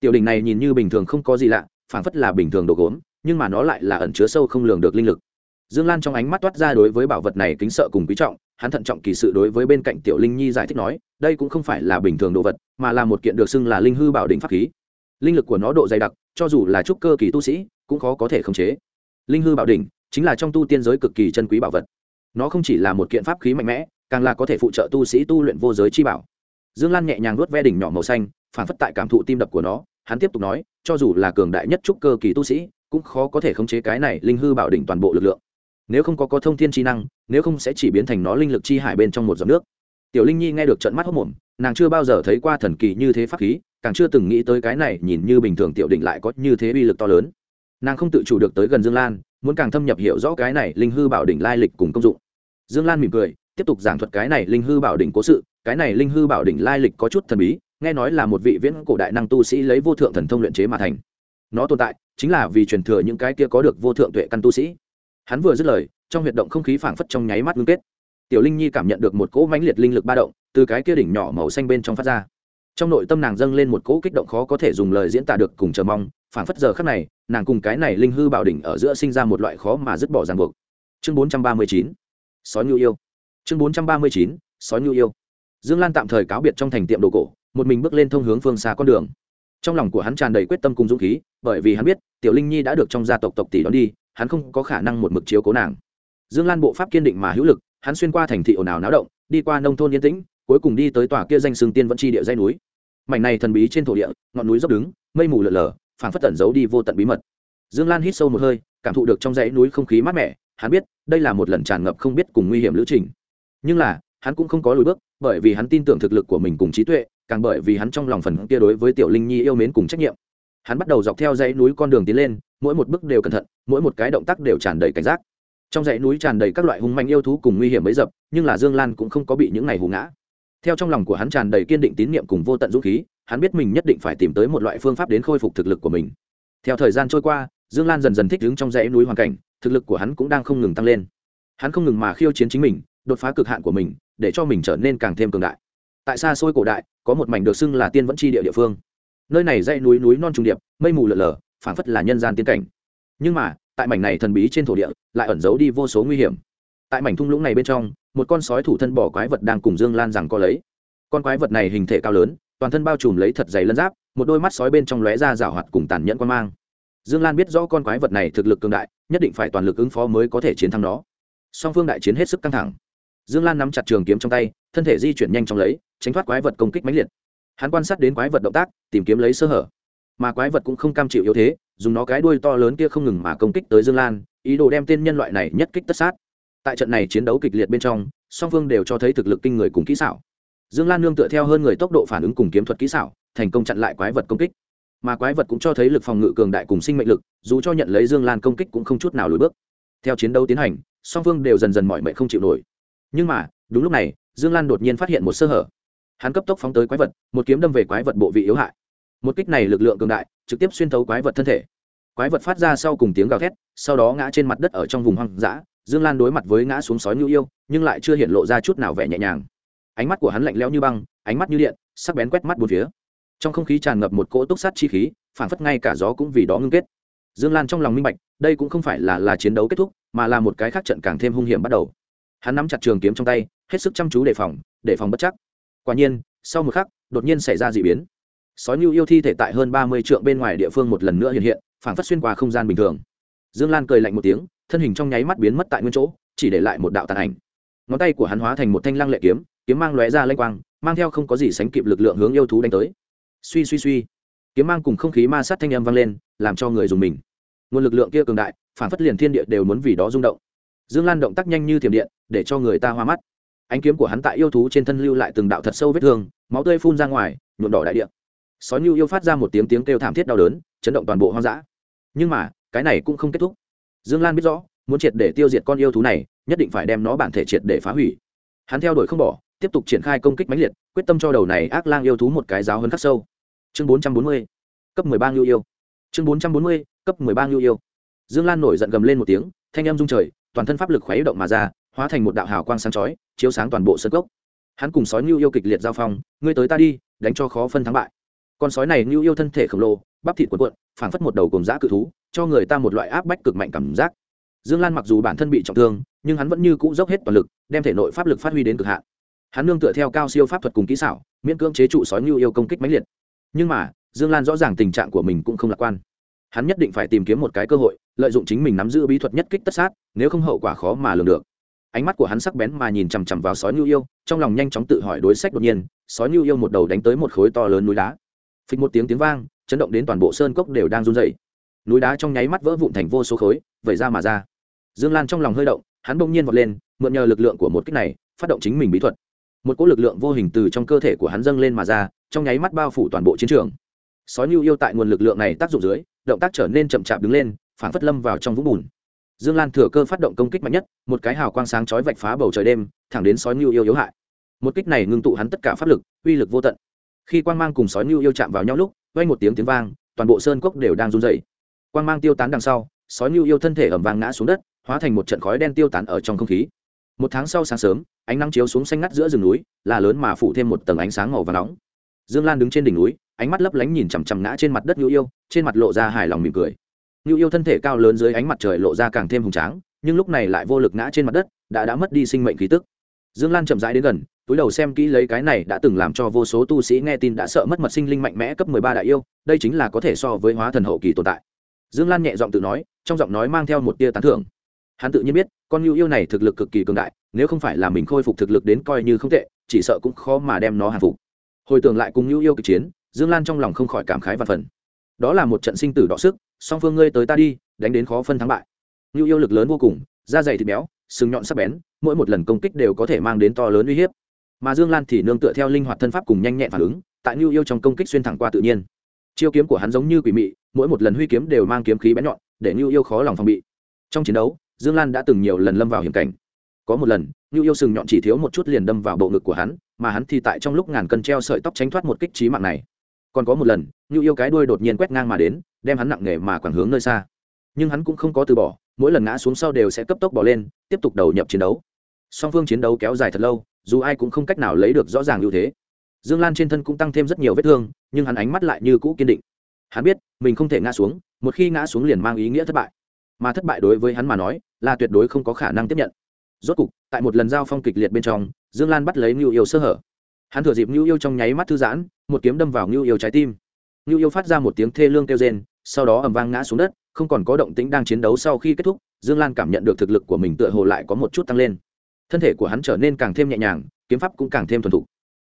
Tiểu đỉnh này nhìn như bình thường không có gì lạ, phảng phất là bình thường đồ gốm, nhưng mà nó lại là ẩn chứa sâu không lường được linh lực. Dương lan trong ánh mắt toát ra đối với bảo vật này kính sợ cùng quý trọng, hắn thận trọng kỳ sự đối với bên cạnh tiểu linh nhi giải thích nói, đây cũng không phải là bình thường đồ vật, mà là một kiện được xưng là linh hư bảo đỉnh pháp khí. Linh lực của nó độ dày đặc, cho dù là trúc cơ kỳ tu sĩ, cũng khó có thể khống chế. Linh hư bảo đỉnh chính là trong tu tiên giới cực kỳ chân quý bảo vật. Nó không chỉ là một kiện pháp khí mạnh mẽ, càng là có thể phụ trợ tu sĩ tu luyện vô giới chi bảo. Dương lan nhẹ nhàng nuốt ve đỉnh nhỏ màu xanh, phản phất tại cảm thụ tim đập của nó, hắn tiếp tục nói, cho dù là cường đại nhất trúc cơ kỳ tu sĩ, cũng khó có thể khống chế cái này linh hư bảo đỉnh toàn bộ lực lượng. Nếu không có có thông thiên chi năng, nếu không sẽ chỉ biến thành nó linh lực chi hải bên trong một giọt nước. Tiểu linh nhi nghe được trận mắt hốc mồm nàng chưa bao giờ thấy qua thần kỳ như thế pháp khí, càng chưa từng nghĩ tới cái này, nhìn như bình thường tiểu đỉnh lại có như thế uy lực to lớn. Nàng không tự chủ được tới gần dương lan muốn càng thâm nhập hiểu rõ cái này linh hư bảo đỉnh lai lịch cùng công dụng. Dương lan mỉm cười, tiếp tục giảng thuật cái này linh hư bảo đỉnh cố sự. Cái này linh hư bảo đỉnh lai lịch có chút thần bí, nghe nói là một vị viễn cổ đại năng tu sĩ lấy vô thượng thần thông luyện chế mà thành. Nó tồn tại chính là vì truyền thừa những cái kia có được vô thượng tuệ căn tu sĩ. Hắn vừa dứt lời, trong huyệt động không khí phảng phất trong nháy mắt ngưng kết. Tiểu linh nhi cảm nhận được một cỗ mãnh liệt linh lực ba động, từ cái kia đỉnh nhỏ màu xanh bên trong phát ra trong nội tâm nàng dâng lên một cỗ kích động khó có thể dùng lời diễn tả được cùng chờ mong, phảng phất giờ khắc này, nàng cùng cái này linh hư bảo đỉnh ở giữa sinh ra một loại khó mà dứt bỏ ràng buộc. Chương bốn trăm ba mươi chín, sói nhu yêu. Chương bốn trăm ba mươi chín, sói nhu yêu. Dương lan tạm thời cáo biệt trong thành tiệm đồ cổ, một mình bước lên thông hướng phương xa con đường. Trong lòng của hắn tràn đầy quyết tâm cùng dũng khí, bởi vì hắn biết, tiểu linh nhi đã được trong gia tộc tộc tỷ đón đi, hắn không có khả năng một mực chiếu cố nàng. Dương lan bộ pháp kiên định mà hữu lực, hắn xuyên qua thành thị ồn ào náo động, đi qua nông thôn yên tĩnh cuối cùng đi tới tòa kia danh sừng tiên vẫn chi địa dây núi. Mảnh này thần bí trên thổ địa, ngọn núi dốc đứng, mây mù lợn lờ phảng phất tẩn giấu đi vô tận bí mật. Dương lan hít sâu một hơi, cảm thụ được trong dãy núi không khí mát mẻ, hắn biết đây là một lần tràn ngập không biết cùng nguy hiểm lữ trình. Nhưng là, hắn cũng không có lùi bước, bởi vì hắn tin tưởng thực lực của mình cùng trí tuệ, càng bởi vì hắn trong lòng phần kia đối với tiểu linh nhi yêu mến cùng trách nhiệm. Hắn bắt đầu dọc theo dãy núi con đường tiến lên, mỗi một bước đều cẩn thận, mỗi một cái động tác đều tràn đầy cảnh giác. Trong dãy núi tràn đầy các loại hung mạnh yêu thú cùng nguy hiểm bấy dập, nhưng là dương lan cũng không có bị những ngày hù ngã theo trong lòng của hắn tràn đầy kiên định tín nhiệm cùng vô tận dũng khí, hắn biết mình nhất định phải tìm tới một loại phương pháp đến khôi phục thực lực của mình. Theo thời gian trôi qua, dương lan dần dần thích ứng trong dãy núi hoàn cảnh, thực lực của hắn cũng đang không ngừng tăng lên. Hắn không ngừng mà khiêu chiến chính mình, đột phá cực hạn của mình, để cho mình trở nên càng thêm cường đại. Tại xa xôi cổ đại, có một mảnh được xưng là tiên vẫn chi địa địa phương. Nơi này dãy núi núi non trùng điệp, mây mù lở lở, phảng phất là nhân gian tiên cảnh. Nhưng mà, tại mảnh này thần bí trên thổ địa, lại ẩn giấu đi vô số nguy hiểm. Tại mảnh thung lũng này bên trong một con sói thủ thân bỏ quái vật đang cùng dương lan rằng co lấy. Con quái vật này hình thể cao lớn, toàn thân bao trùm lấy thật dày lân giáp, một đôi mắt sói bên trong lóe ra rào hoạt cùng tàn nhẫn quan mang. Dương lan biết rõ con quái vật này thực lực cường đại, nhất định phải toàn lực ứng phó mới có thể chiến thắng nó. Song phương đại chiến hết sức căng thẳng. Dương lan nắm chặt trường kiếm trong tay, thân thể di chuyển nhanh chóng lấy, tránh thoát quái vật công kích mãnh liệt. Hắn quan sát đến quái vật động tác, tìm kiếm lấy sơ hở. Mà quái vật cũng không cam chịu yếu thế, dùng nó cái đuôi to lớn kia không ngừng mà công kích tới dương lan, ý đồ đem tên nhân loại này nhất kích tất sát tại trận này chiến đấu kịch liệt bên trong, song phương đều cho thấy thực lực kinh người cùng kỹ xảo. Dương lan nương tựa theo hơn người tốc độ phản ứng cùng kiếm thuật kỹ xảo, thành công chặn lại quái vật công kích. Mà quái vật cũng cho thấy lực phòng ngự cường đại cùng sinh mệnh lực, dù cho nhận lấy dương lan công kích cũng không chút nào lùi bước. Theo chiến đấu tiến hành, song phương đều dần dần mọi mệnh không chịu nổi. Nhưng mà, đúng lúc này, dương lan đột nhiên phát hiện một sơ hở. Hắn cấp tốc phóng tới quái vật, một kiếm đâm về quái vật bộ vị yếu hại. Một kích này lực lượng cường đại, trực tiếp xuyên thấu quái vật thân thể. Quái vật phát ra sau cùng tiếng gào thét, sau đó ngã trên mặt đất ở trong vùng hoang dã dương lan đối mặt với ngã xuống sói ngưu yêu, nhưng lại chưa hiện lộ ra chút nào vẻ nhẹ nhàng. Ánh mắt của hắn lạnh lẽo như băng, ánh mắt như điện, sắc bén quét mắt bốn phía. Trong không khí tràn ngập một cỗ túc sát chi khí phản phất ngay cả gió cũng vì đó ngưng kết. Dương lan trong lòng minh bạch, đây cũng không phải là là chiến đấu kết thúc, mà là một cái khác trận càng thêm hung hiểm bắt đầu. Hắn nắm chặt trường kiếm trong tay, hết sức chăm chú đề phòng đề phòng bất chắc. Quả nhiên, sau một khắc, đột nhiên xảy ra d ị biến. Sói như yêu thi thể tại hơn ba mươi trượng bên ngoài địa phương một lần nữa hiện hiện phản phất xuyên qua không gian bình thường. Dương lan cười lạnh một tiếng thân hình trong nháy mắt biến mất tại nguyên chỗ, chỉ để lại một đạo tàn ảnh. Ngón tay của hắn hóa thành một thanh lăng lệ kiếm kiếm mang lóe ra lanh quang, mang theo không có gì sánh kịp lực lượng hướng yêu thú đánh tới. Suy suy suy. Kiếm mang cùng không khí ma sát thanh âm vang lên, làm cho người dùng mình. Nguồn lực lượng kia cường đại, phản phất liền thiên địa đều muốn vì đó rung động. Dương lan động tác nhanh như thiểm điện, để cho người ta hoa mắt. Ánh kiếm của hắn tại yêu thú trên thân lưu lại từng đạo thật sâu vết thương, máu tươi phun ra ngoài, nhuộm đỏ đại địa. Sói như yêu phát ra một tiếng tiếng kêu thảm thiết đau đớn, chấn động toàn bộ hoang dã. Nhưng mà, cái này cũng không kết thúc dương lan biết rõ, muốn triệt để tiêu diệt con yêu thú này, nhất định phải đem nó bản thể triệt để phá hủy. Hắn theo đuổi không bỏ, tiếp tục triển khai công kích mãnh liệt, quyết tâm cho đầu này ác lang yêu thú một cái giáo hơn khắc sâu. Chương bốn trăm bốn mươi, cấp mười ba ngưu yêu. Chương bốn trăm bốn mươi, cấp mười ba ngưu yêu. Dương lan nổi giận gầm lên một tiếng, thanh em rung trời, toàn thân pháp lực khuấy động mà ra, hóa thành một đạo hào quang sáng chói, chiếu sáng toàn bộ sân cốc. hắn cùng sói ngưu yêu kịch liệt giao phong, ngươi tới ta đi, đánh cho khó phân thắng bại. Con sói này ngưu yêu thân thể khổng lồ, bắp thịt cuộn cuộn phảng phất một đầu cùng dã cự thú, cho người ta một loại áp bách cực mạnh cảm giác. Dương lan mặc dù bản thân bị trọng thương, nhưng hắn vẫn như cũ dốc hết toàn lực, đem thể nội pháp lực phát huy đến cực hạn. Hắn nương tựa theo cao siêu pháp thuật cùng kỹ xảo, miễn cưỡng chế trụ sói ngưu yêu công kích mãnh liệt. Nhưng mà, dương lan rõ ràng tình trạng của mình cũng không lạc quan. Hắn nhất định phải tìm kiếm một cái cơ hội, lợi dụng chính mình nắm giữ bí thuật nhất kích tất sát, nếu không hậu quả khó mà lường được. Ánh mắt của hắn sắc bén mà nhìn chằm chằm vào sói ngưu yêu, trong lòng nhanh chóng tự hỏi đối sách đột nhiên, sói ngưu yêu một đầu đánh tới một khối to lớn núi đá. Phịch một tiếng tiếng vang chấn động đến toàn bộ sơn cốc đều đang run dày núi đá trong nháy mắt vỡ vụn thành vô số khối, vẩy ra mà ra. Dương lan trong lòng hơi động, hắn bỗng nhiên vọt lên, mượn nhờ lực lượng của một kích này, phát động chính mình bí thuật. Một cỗ lực lượng vô hình từ trong cơ thể của hắn dâng lên mà ra, trong nháy mắt bao phủ toàn bộ chiến trường. Sói nhu yêu tại nguồn lực lượng này tác dụng dưới, động tác trở nên chậm chạp đứng lên phản phất lâm vào trong vũng bùn. Dương lan thừa cơ phát động công kích mạnh nhất, một cái hào quang sáng chói vạch phá bầu trời đêm, thẳng đến sói nhu yêu yếu hại. Một kích này ngưng tụ hắn tất cả pháp lực, uy lực vô tận. Khi quang mang cùng sói nhu yêu chạm vào nhau lúc vang một tiếng tiếng vang, toàn bộ sơn cốc đều đang run rẩy. quang mang tiêu tán đằng sau, sói Nưu yêu thân thể ẩm vàng ngã xuống đất, hóa thành một trận khói đen tiêu tán ở trong không khí. Một tháng sau sáng sớm, ánh nắng chiếu xuống xanh ngắt giữa rừng núi, là lớn mà phủ thêm một tầng ánh sáng màu vàng nóng. Dương lan đứng trên đỉnh núi, ánh mắt lấp lánh nhìn chằm chằm ngã trên mặt đất Nưu yêu, trên mặt lộ ra hài lòng mỉm cười. Nưu yêu thân thể cao lớn dưới ánh mặt trời lộ ra càng thêm hùng tráng, nhưng lúc này lại vô lực ngã trên mặt đất, đã đã mất đi sinh mệnh khí tức. Dương lan chậm rãi đến gần túi đầu xem kỹ lấy cái này đã từng làm cho vô số tu sĩ nghe tin đã sợ mất mật sinh linh mạnh mẽ cấp mười ba đại yêu, đây chính là có thể so với hóa thần hậu kỳ tồn tại. Dương lan nhẹ giọng tự nói, trong giọng nói mang theo một tia tán thưởng. Hắn tự nhiên biết, con nhu yêu này thực lực cực kỳ cường đại, nếu không phải là mình khôi phục thực lực đến coi như không tệ, chỉ sợ cũng khó mà đem nó hàn phục. Hồi tưởng lại cùng nhu yêu kịch chiến, dương lan trong lòng không khỏi cảm khái và phần đó là một trận sinh tử đọ sức, song phương ngươi tới ta đi, đánh đến khó phân thắng bại. Nhu yêu lực lớn vô cùng, da dày thịt béo, sừng nhọn sắc bén, mỗi một lần công kích đều có thể mang đến to lớn uy hiếp mà dương lan thì nương tựa theo linh hoạt thân pháp cùng nhanh nhẹn phản ứng, tại nhu yêu trong công kích xuyên thẳng qua tự nhiên. Chiêu kiếm của hắn giống như quỷ mị, mỗi một lần huy kiếm đều mang kiếm khí bén nhọn, để nhu yêu khó lòng phòng bị. Trong chiến đấu, dương lan đã từng nhiều lần lâm vào hiểm cảnh. Có một lần nhu yêu sừng nhọn chỉ thiếu một chút liền đâm vào bộ ngực của hắn, mà hắn thì tại trong lúc ngàn cân treo sợi tóc tránh thoát một kích trí mạng này. Còn có một lần nhu yêu cái đuôi đột nhiên quét ngang mà đến, đem hắn nặng nề mà quẳng hướng nơi xa. Nhưng hắn cũng không có từ bỏ, mỗi lần ngã xuống sau đều sẽ cấp tốc bỏ lên, tiếp tục đầu nhập chiến đấu. Song phương chiến đấu kéo dài thật lâu dù ai cũng không cách nào lấy được rõ ràng ưu thế. Dương lan trên thân cũng tăng thêm rất nhiều vết thương, nhưng hắn ánh mắt lại như cũ kiên định. Hắn biết, mình không thể ngã xuống, một khi ngã xuống liền mang ý nghĩa thất bại. Mà thất bại đối với hắn mà nói, là tuyệt đối không có khả năng tiếp nhận. Rốt cục, tại một lần giao phong kịch liệt bên trong, dương lan bắt lấy ngưu yêu sơ hở. Hắn thừa dịp ngưu yêu trong nháy mắt thư giãn, một kiếm đâm vào ngưu yêu trái tim. Ngưu yêu phát ra một tiếng thê lương kêu rên, sau đó ầm vang ngã xuống đất, không còn có động tĩnh đang chiến đấu sau khi kết thúc, dương lan cảm nhận được thực lực của mình tựa hồ lại có một chút tăng lên thân thể của hắn trở nên càng thêm nhẹ nhàng, kiếm pháp cũng càng thêm thuần thục.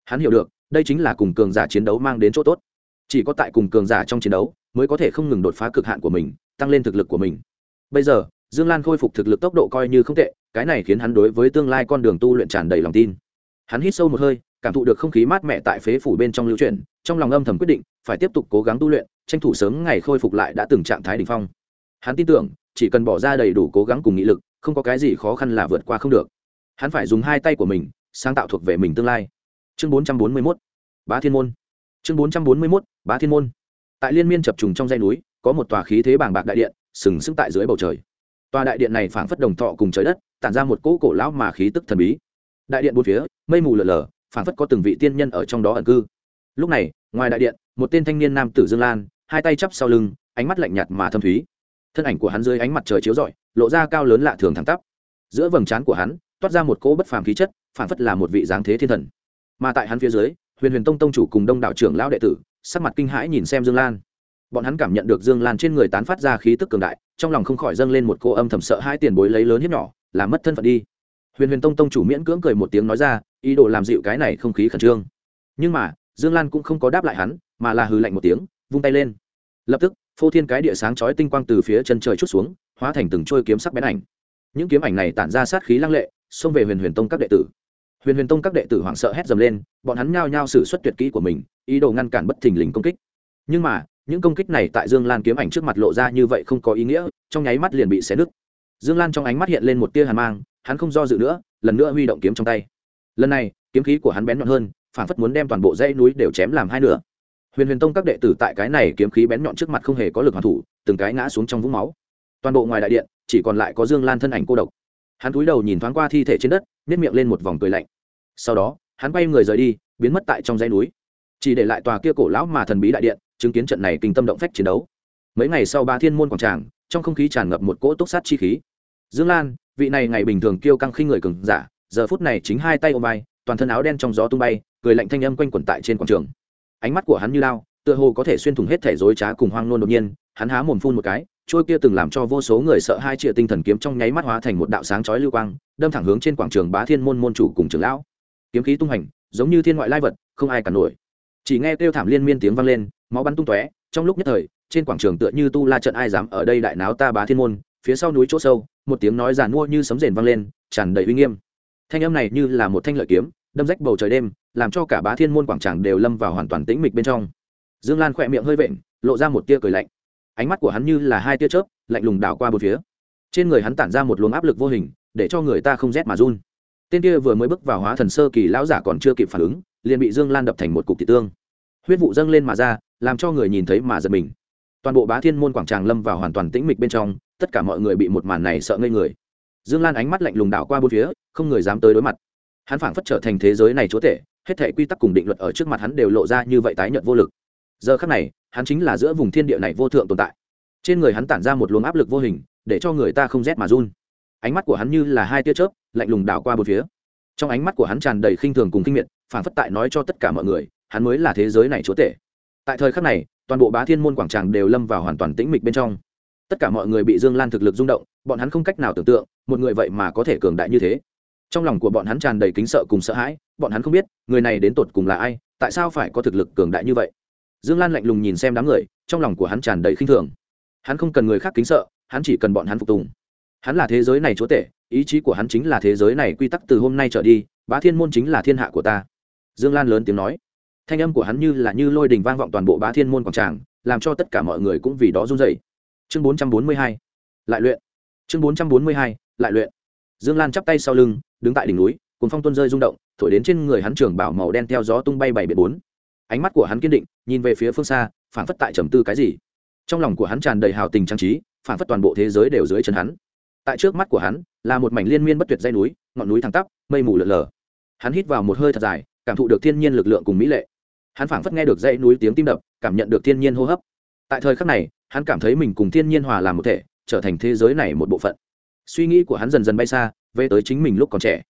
Hắn hiểu được, đây chính là cùng cường giả chiến đấu mang đến chỗ tốt. Chỉ có tại cùng cường giả trong chiến đấu, mới có thể không ngừng đột phá cực hạn của mình, tăng lên thực lực của mình. Bây giờ, dương lan khôi phục thực lực tốc độ coi như không tệ, cái này khiến hắn đối với tương lai con đường tu luyện tràn đầy lòng tin. Hắn hít sâu một hơi, cảm thụ được không khí mát mẻ tại phế phủ bên trong lưu chuyển, trong lòng âm thầm quyết định, phải tiếp tục cố gắng tu luyện, tranh thủ sớm ngày khôi phục lại đã từng trạng thái đ ỉ n h phong. Hắn tin tưởng, chỉ cần bỏ ra đầy đủ cố gắng cùng nghị lực, không có cái gì khó khăn là vượt qua không được hắn phải dùng hai tay của mình sáng tạo thuộc về mình tương lai. Chương bốn trăm bốn mươi mốt, bá thiên môn. Chương bốn trăm bốn mươi mốt, bá thiên môn. Tại liên miên chập trùng trong dây núi, có một tòa khí thế bàng bạc đại điện, sừng sững tại dưới bầu trời. Tòa đại điện này phảng phất đồng thọ cùng trời đất, tản ra một cỗ cổ lão mà khí tức thần bí. Đại điện bốn phía, mây mù lở lở phảng phất có từng vị tiên nhân ở trong đó ẩn cư. Lúc này, ngoài đại điện, một tên thanh niên nam tử dương lan, hai tay chắp sau lưng, ánh mắt lạnh nhạt mà thâm thúy. Thân ảnh của hắn dưới ánh mặt trời chiếu rọi, lộ ra cao lớn lạ thường thẳng tắp. Giữa vầng trán của hắn toát ra một cỗ bất phàm khí chất phảng phất là một vị dáng thế thiên thần. Mà tại hắn phía dưới, huyền huyền tông tông chủ cùng đông đảo trưởng lão đệ tử, sắc mặt kinh hãi nhìn xem dương lan. Bọn hắn cảm nhận được dương lan trên người tán phát ra khí tức cường đại, trong lòng không khỏi dâng lên một cô âm thầm sợ hai tiền bối lấy lớn hiếp nhỏ, làm mất thân phận đi. Huyền huyền tông tông chủ miễn cưỡng cười một tiếng nói ra, ý đồ làm dịu cái này không khí khẩn trương. Nhưng mà, dương lan cũng không có đáp lại hắn, mà là hừ lạnh một tiếng, vung tay lên. Lập tức, phô thiên cái địa sáng chói tinh quang từ phía chân trời chút xuống, hóa thành từng trôi kiếm sắc bén ảnh. Những kiếm ảnh này tản ra sát khí lăng lệ xông về huyền huyền tông các đệ tử. Huyền huyền tông các đệ tử hoảng sợ hét dầm lên, bọn hắn nhao nhao xử suất tuyệt kỹ của mình, ý đồ ngăn cản bất thình lình công kích. Nhưng mà, những công kích này tại dương lan kiếm ảnh trước mặt lộ ra như vậy không có ý nghĩa, trong nháy mắt liền bị xé nứt. Dương lan trong ánh mắt hiện lên một tia hàn mang, hắn không do dự nữa, lần nữa huy động kiếm trong tay. Lần này, kiếm khí của hắn bén nhọn hơn, phản phất muốn đem toàn bộ dãy núi đều chém làm hai nửa. Huyền huyền tông các đệ tử tại cái này kiếm khí bén nhọn trước mặt không hề có lực hoàn thủ, từng cái ngã xuống trong vũng máu. Toàn bộ ngoài đại điện, chỉ còn lại có dương lan thân ảnh cô độc hắn cúi đầu nhìn thoáng qua thi thể trên đất nếp miệng lên một vòng cười lạnh. Sau đó, hắn quay người rời đi, biến mất tại trong dãy núi. Chỉ để lại tòa kia cổ lão mà thần bí đại điện, chứng kiến trận này kinh tâm động phách chiến đấu. Mấy ngày sau ba thiên môn quảng tràng, trong không khí tràn ngập một cỗ túc sát chi khí. Dương lan, vị này ngày bình thường kêu căng khi người cường giả, giờ phút này chính hai tay ôm bay toàn thân áo đen trong gió tung bay, cười lạnh thanh âm quanh quẩn tại trên quảng trường. Ánh mắt của hắn như lao, tựa hồ có thể xuyên thủng hết thể dối trá cùng hoang nôn đột nhiên, hắn há mồm phun một cái trôi kia từng làm cho vô số người sợ hai triệu tinh thần kiếm trong nháy mắt hóa thành một đạo sáng chói lưu quang, đâm thẳng hướng trên quảng trường bá thiên môn môn chủ cùng trưởng lão. Kiếm khí tung hành, giống như thiên ngoại lai vật, không ai cản nổi. Chỉ nghe kêu thảm liên miên tiếng vang lên, máu bắn tung tóe, trong lúc nhất thời, trên quảng trường tựa như tu la trận ai dám ở đây đại náo ta bá thiên môn, phía sau núi chỗ sâu, một tiếng nói giàn mua như sấm rền vang lên, tràn đầy uy nghiêm. Thanh âm này như là một thanh lợi kiếm, đâm rách bầu trời đêm, làm cho cả bá thiên môn quảng tràng đều lâm vào hoàn toàn tĩnh mịch bên trong. Dương lan khỏe miệng hơi vện, lộ ra một tia cười lạnh ánh mắt của hắn như là hai tia chớp, lạnh lùng đảo qua bốn phía. Trên người hắn tản ra một luồng áp lực vô hình, để cho người ta không rét mà run. Tên kia vừa mới bước vào hóa thần sơ kỳ lão giả còn chưa kịp phản ứng, liền bị dương lan đập thành một cục thị tương. Huyết vụ dâng lên mà ra, làm cho người nhìn thấy mà giật mình. Toàn bộ bá thiên môn quảng tràng lâm vào hoàn toàn tĩnh mịch bên trong, tất cả mọi người bị một màn này sợ ngây người. Dương lan ánh mắt lạnh lùng đảo qua bốn phía, không người dám tới đối mặt. Hắn phảng phất trở thành thế giới này chúa tể, hết thể quy tắc cùng định luật ở trước mặt hắn đều lộ ra như vậy tái nhợt vô lực. Giờ khắc này hắn chính là giữa vùng thiên địa này vô thượng tồn tại. Trên người hắn tản ra một luồng áp lực vô hình, để cho người ta không rét mà run. Ánh mắt của hắn như là hai tia chớp, lạnh lùng đảo qua bốn phía. Trong ánh mắt của hắn tràn đầy khinh thường cùng kinh miệt, phảng phất tại nói cho tất cả mọi người, hắn mới là thế giới này chúa tể. Tại thời khắc này, toàn bộ bá thiên môn quảng tràng đều lâm vào hoàn toàn tĩnh mịch bên trong. Tất cả mọi người bị dương lan thực lực rung động, bọn hắn không cách nào tưởng tượng, một người vậy mà có thể cường đại như thế. Trong lòng của bọn hắn tràn đầy kính sợ cùng sợ hãi, bọn hắn không biết, người này đến tột cùng là ai, tại sao phải có thực lực cường đại như vậy? Dương lan lạnh lùng nhìn xem đám người, trong lòng của hắn tràn đầy khinh thường. Hắn không cần người khác kính sợ, hắn chỉ cần bọn hắn phục tùng. Hắn là thế giới này chúa tể, ý chí của hắn chính là thế giới này quy tắc từ hôm nay trở đi, bá thiên môn chính là thiên hạ của ta. Dương lan lớn tiếng nói. Thanh âm của hắn như là như lôi đình vang vọng toàn bộ bá thiên môn quảng tràng, làm cho tất cả mọi người cũng vì đó run dậy chương bốn trăm bốn mươi hai, lại luyện. Chương bốn trăm bốn mươi hai, lại luyện. Dương lan chắp tay sau lưng, đứng tại đỉnh núi cùng phong tuân rơi rung động, thổi đến trên người hắn trường bảo màu đen theo gió tung bay bảy biển bốn ánh mắt của hắn kiên định, nhìn về phía phương xa phản phất tại trầm tư cái gì. Trong lòng của hắn tràn đầy hào tình trang trí phản phất toàn bộ thế giới đều dưới chân hắn. Tại trước mắt của hắn, là một mảnh liên miên bất tuyệt dây núi, ngọn núi thẳng tắp, mây mù lợn lờ hắn hít vào một hơi thật dài, cảm thụ được thiên nhiên lực lượng cùng mỹ lệ. Hắn phảng phất nghe được dãy núi tiếng tim đập, cảm nhận được thiên nhiên hô hấp. Tại thời khắc này, hắn cảm thấy mình cùng thiên nhiên hòa làm một thể, trở thành thế giới này một bộ phận. Suy nghĩ của hắn dần dần bay xa, về tới chính mình lúc còn trẻ.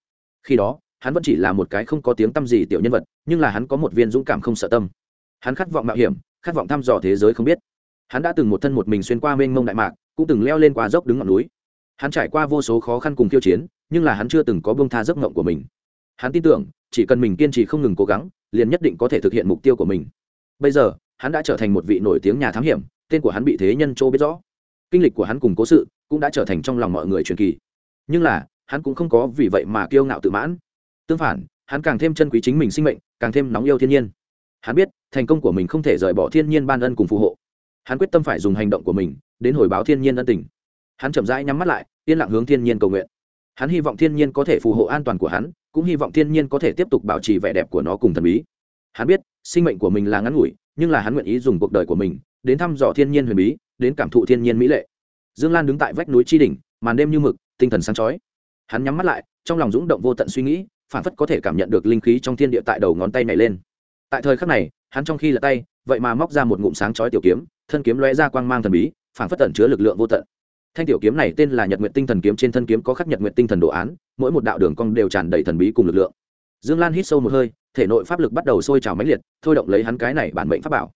Khi đó hắn vẫn chỉ là một cái không có tiếng tăm gì tiểu nhân vật, nhưng là hắn có một viên dũng cảm không sợ tâm. Hắn khát vọng mạo hiểm, khát vọng thăm dò thế giới không biết. Hắn đã từng một thân một mình xuyên qua mênh mông đại mạc, cũng từng leo lên qua dốc đứng ngọn núi. Hắn trải qua vô số khó khăn cùng tiêu chiến, nhưng là hắn chưa từng có bông tha giấc mộng của mình. Hắn tin tưởng, chỉ cần mình kiên trì không ngừng cố gắng, liền nhất định có thể thực hiện mục tiêu của mình. Bây giờ, hắn đã trở thành một vị nổi tiếng nhà thám hiểm, tên của hắn bị thế nhân châu biết rõ. Kinh lịch của hắn cùng cố sự cũng đã trở thành trong lòng mọi người truyền kỳ. Nhưng là, hắn cũng không có vì vậy mà kiêu ngạo tự mãn tương phản, hắn càng thêm chân quý chính mình sinh mệnh, càng thêm nóng yêu thiên nhiên. Hắn biết, thành công của mình không thể rời bỏ thiên nhiên ban ân cùng phù hộ. Hắn quyết tâm phải dùng hành động của mình, đến hồi báo thiên nhiên ân tình. Hắn chậm rãi nhắm mắt lại, yên lặng hướng thiên nhiên cầu nguyện. Hắn hy vọng thiên nhiên có thể phù hộ an toàn của hắn, cũng hy vọng thiên nhiên có thể tiếp tục bảo trì vẻ đẹp của nó cùng thần bí. Hắn biết, sinh mệnh của mình là ngắn ngủi, nhưng là hắn nguyện ý dùng cuộc đời của mình, đến thăm dò thiên nhiên huyền bí, đến cảm thụ thiên nhiên mỹ lệ. Dương lan đứng tại vách núi tri đỉnh, màn đêm như mực, tinh thần sáng chói. Hắn nhắm mắt lại, trong lòng rúng động vô tận suy nghĩ phản phất có thể cảm nhận được linh khí trong thiên địa tại đầu ngón tay này lên. Tại thời khắc này, hắn trong khi lật tay, vậy mà móc ra một ngụm sáng chói tiểu kiếm, thân kiếm lóe ra quang mang thần bí phản phất tẩn chứa lực lượng vô tận. Thanh tiểu kiếm này tên là nhật nguyện tinh thần kiếm, trên thân kiếm có khắc nhật nguyện tinh thần đồ án, mỗi một đạo đường cong đều tràn đầy thần bí cùng lực lượng. Dương lan hít sâu một hơi, thể nội pháp lực bắt đầu sôi trào mãnh liệt, thôi động lấy hắn cái này bản mệnh pháp bảo.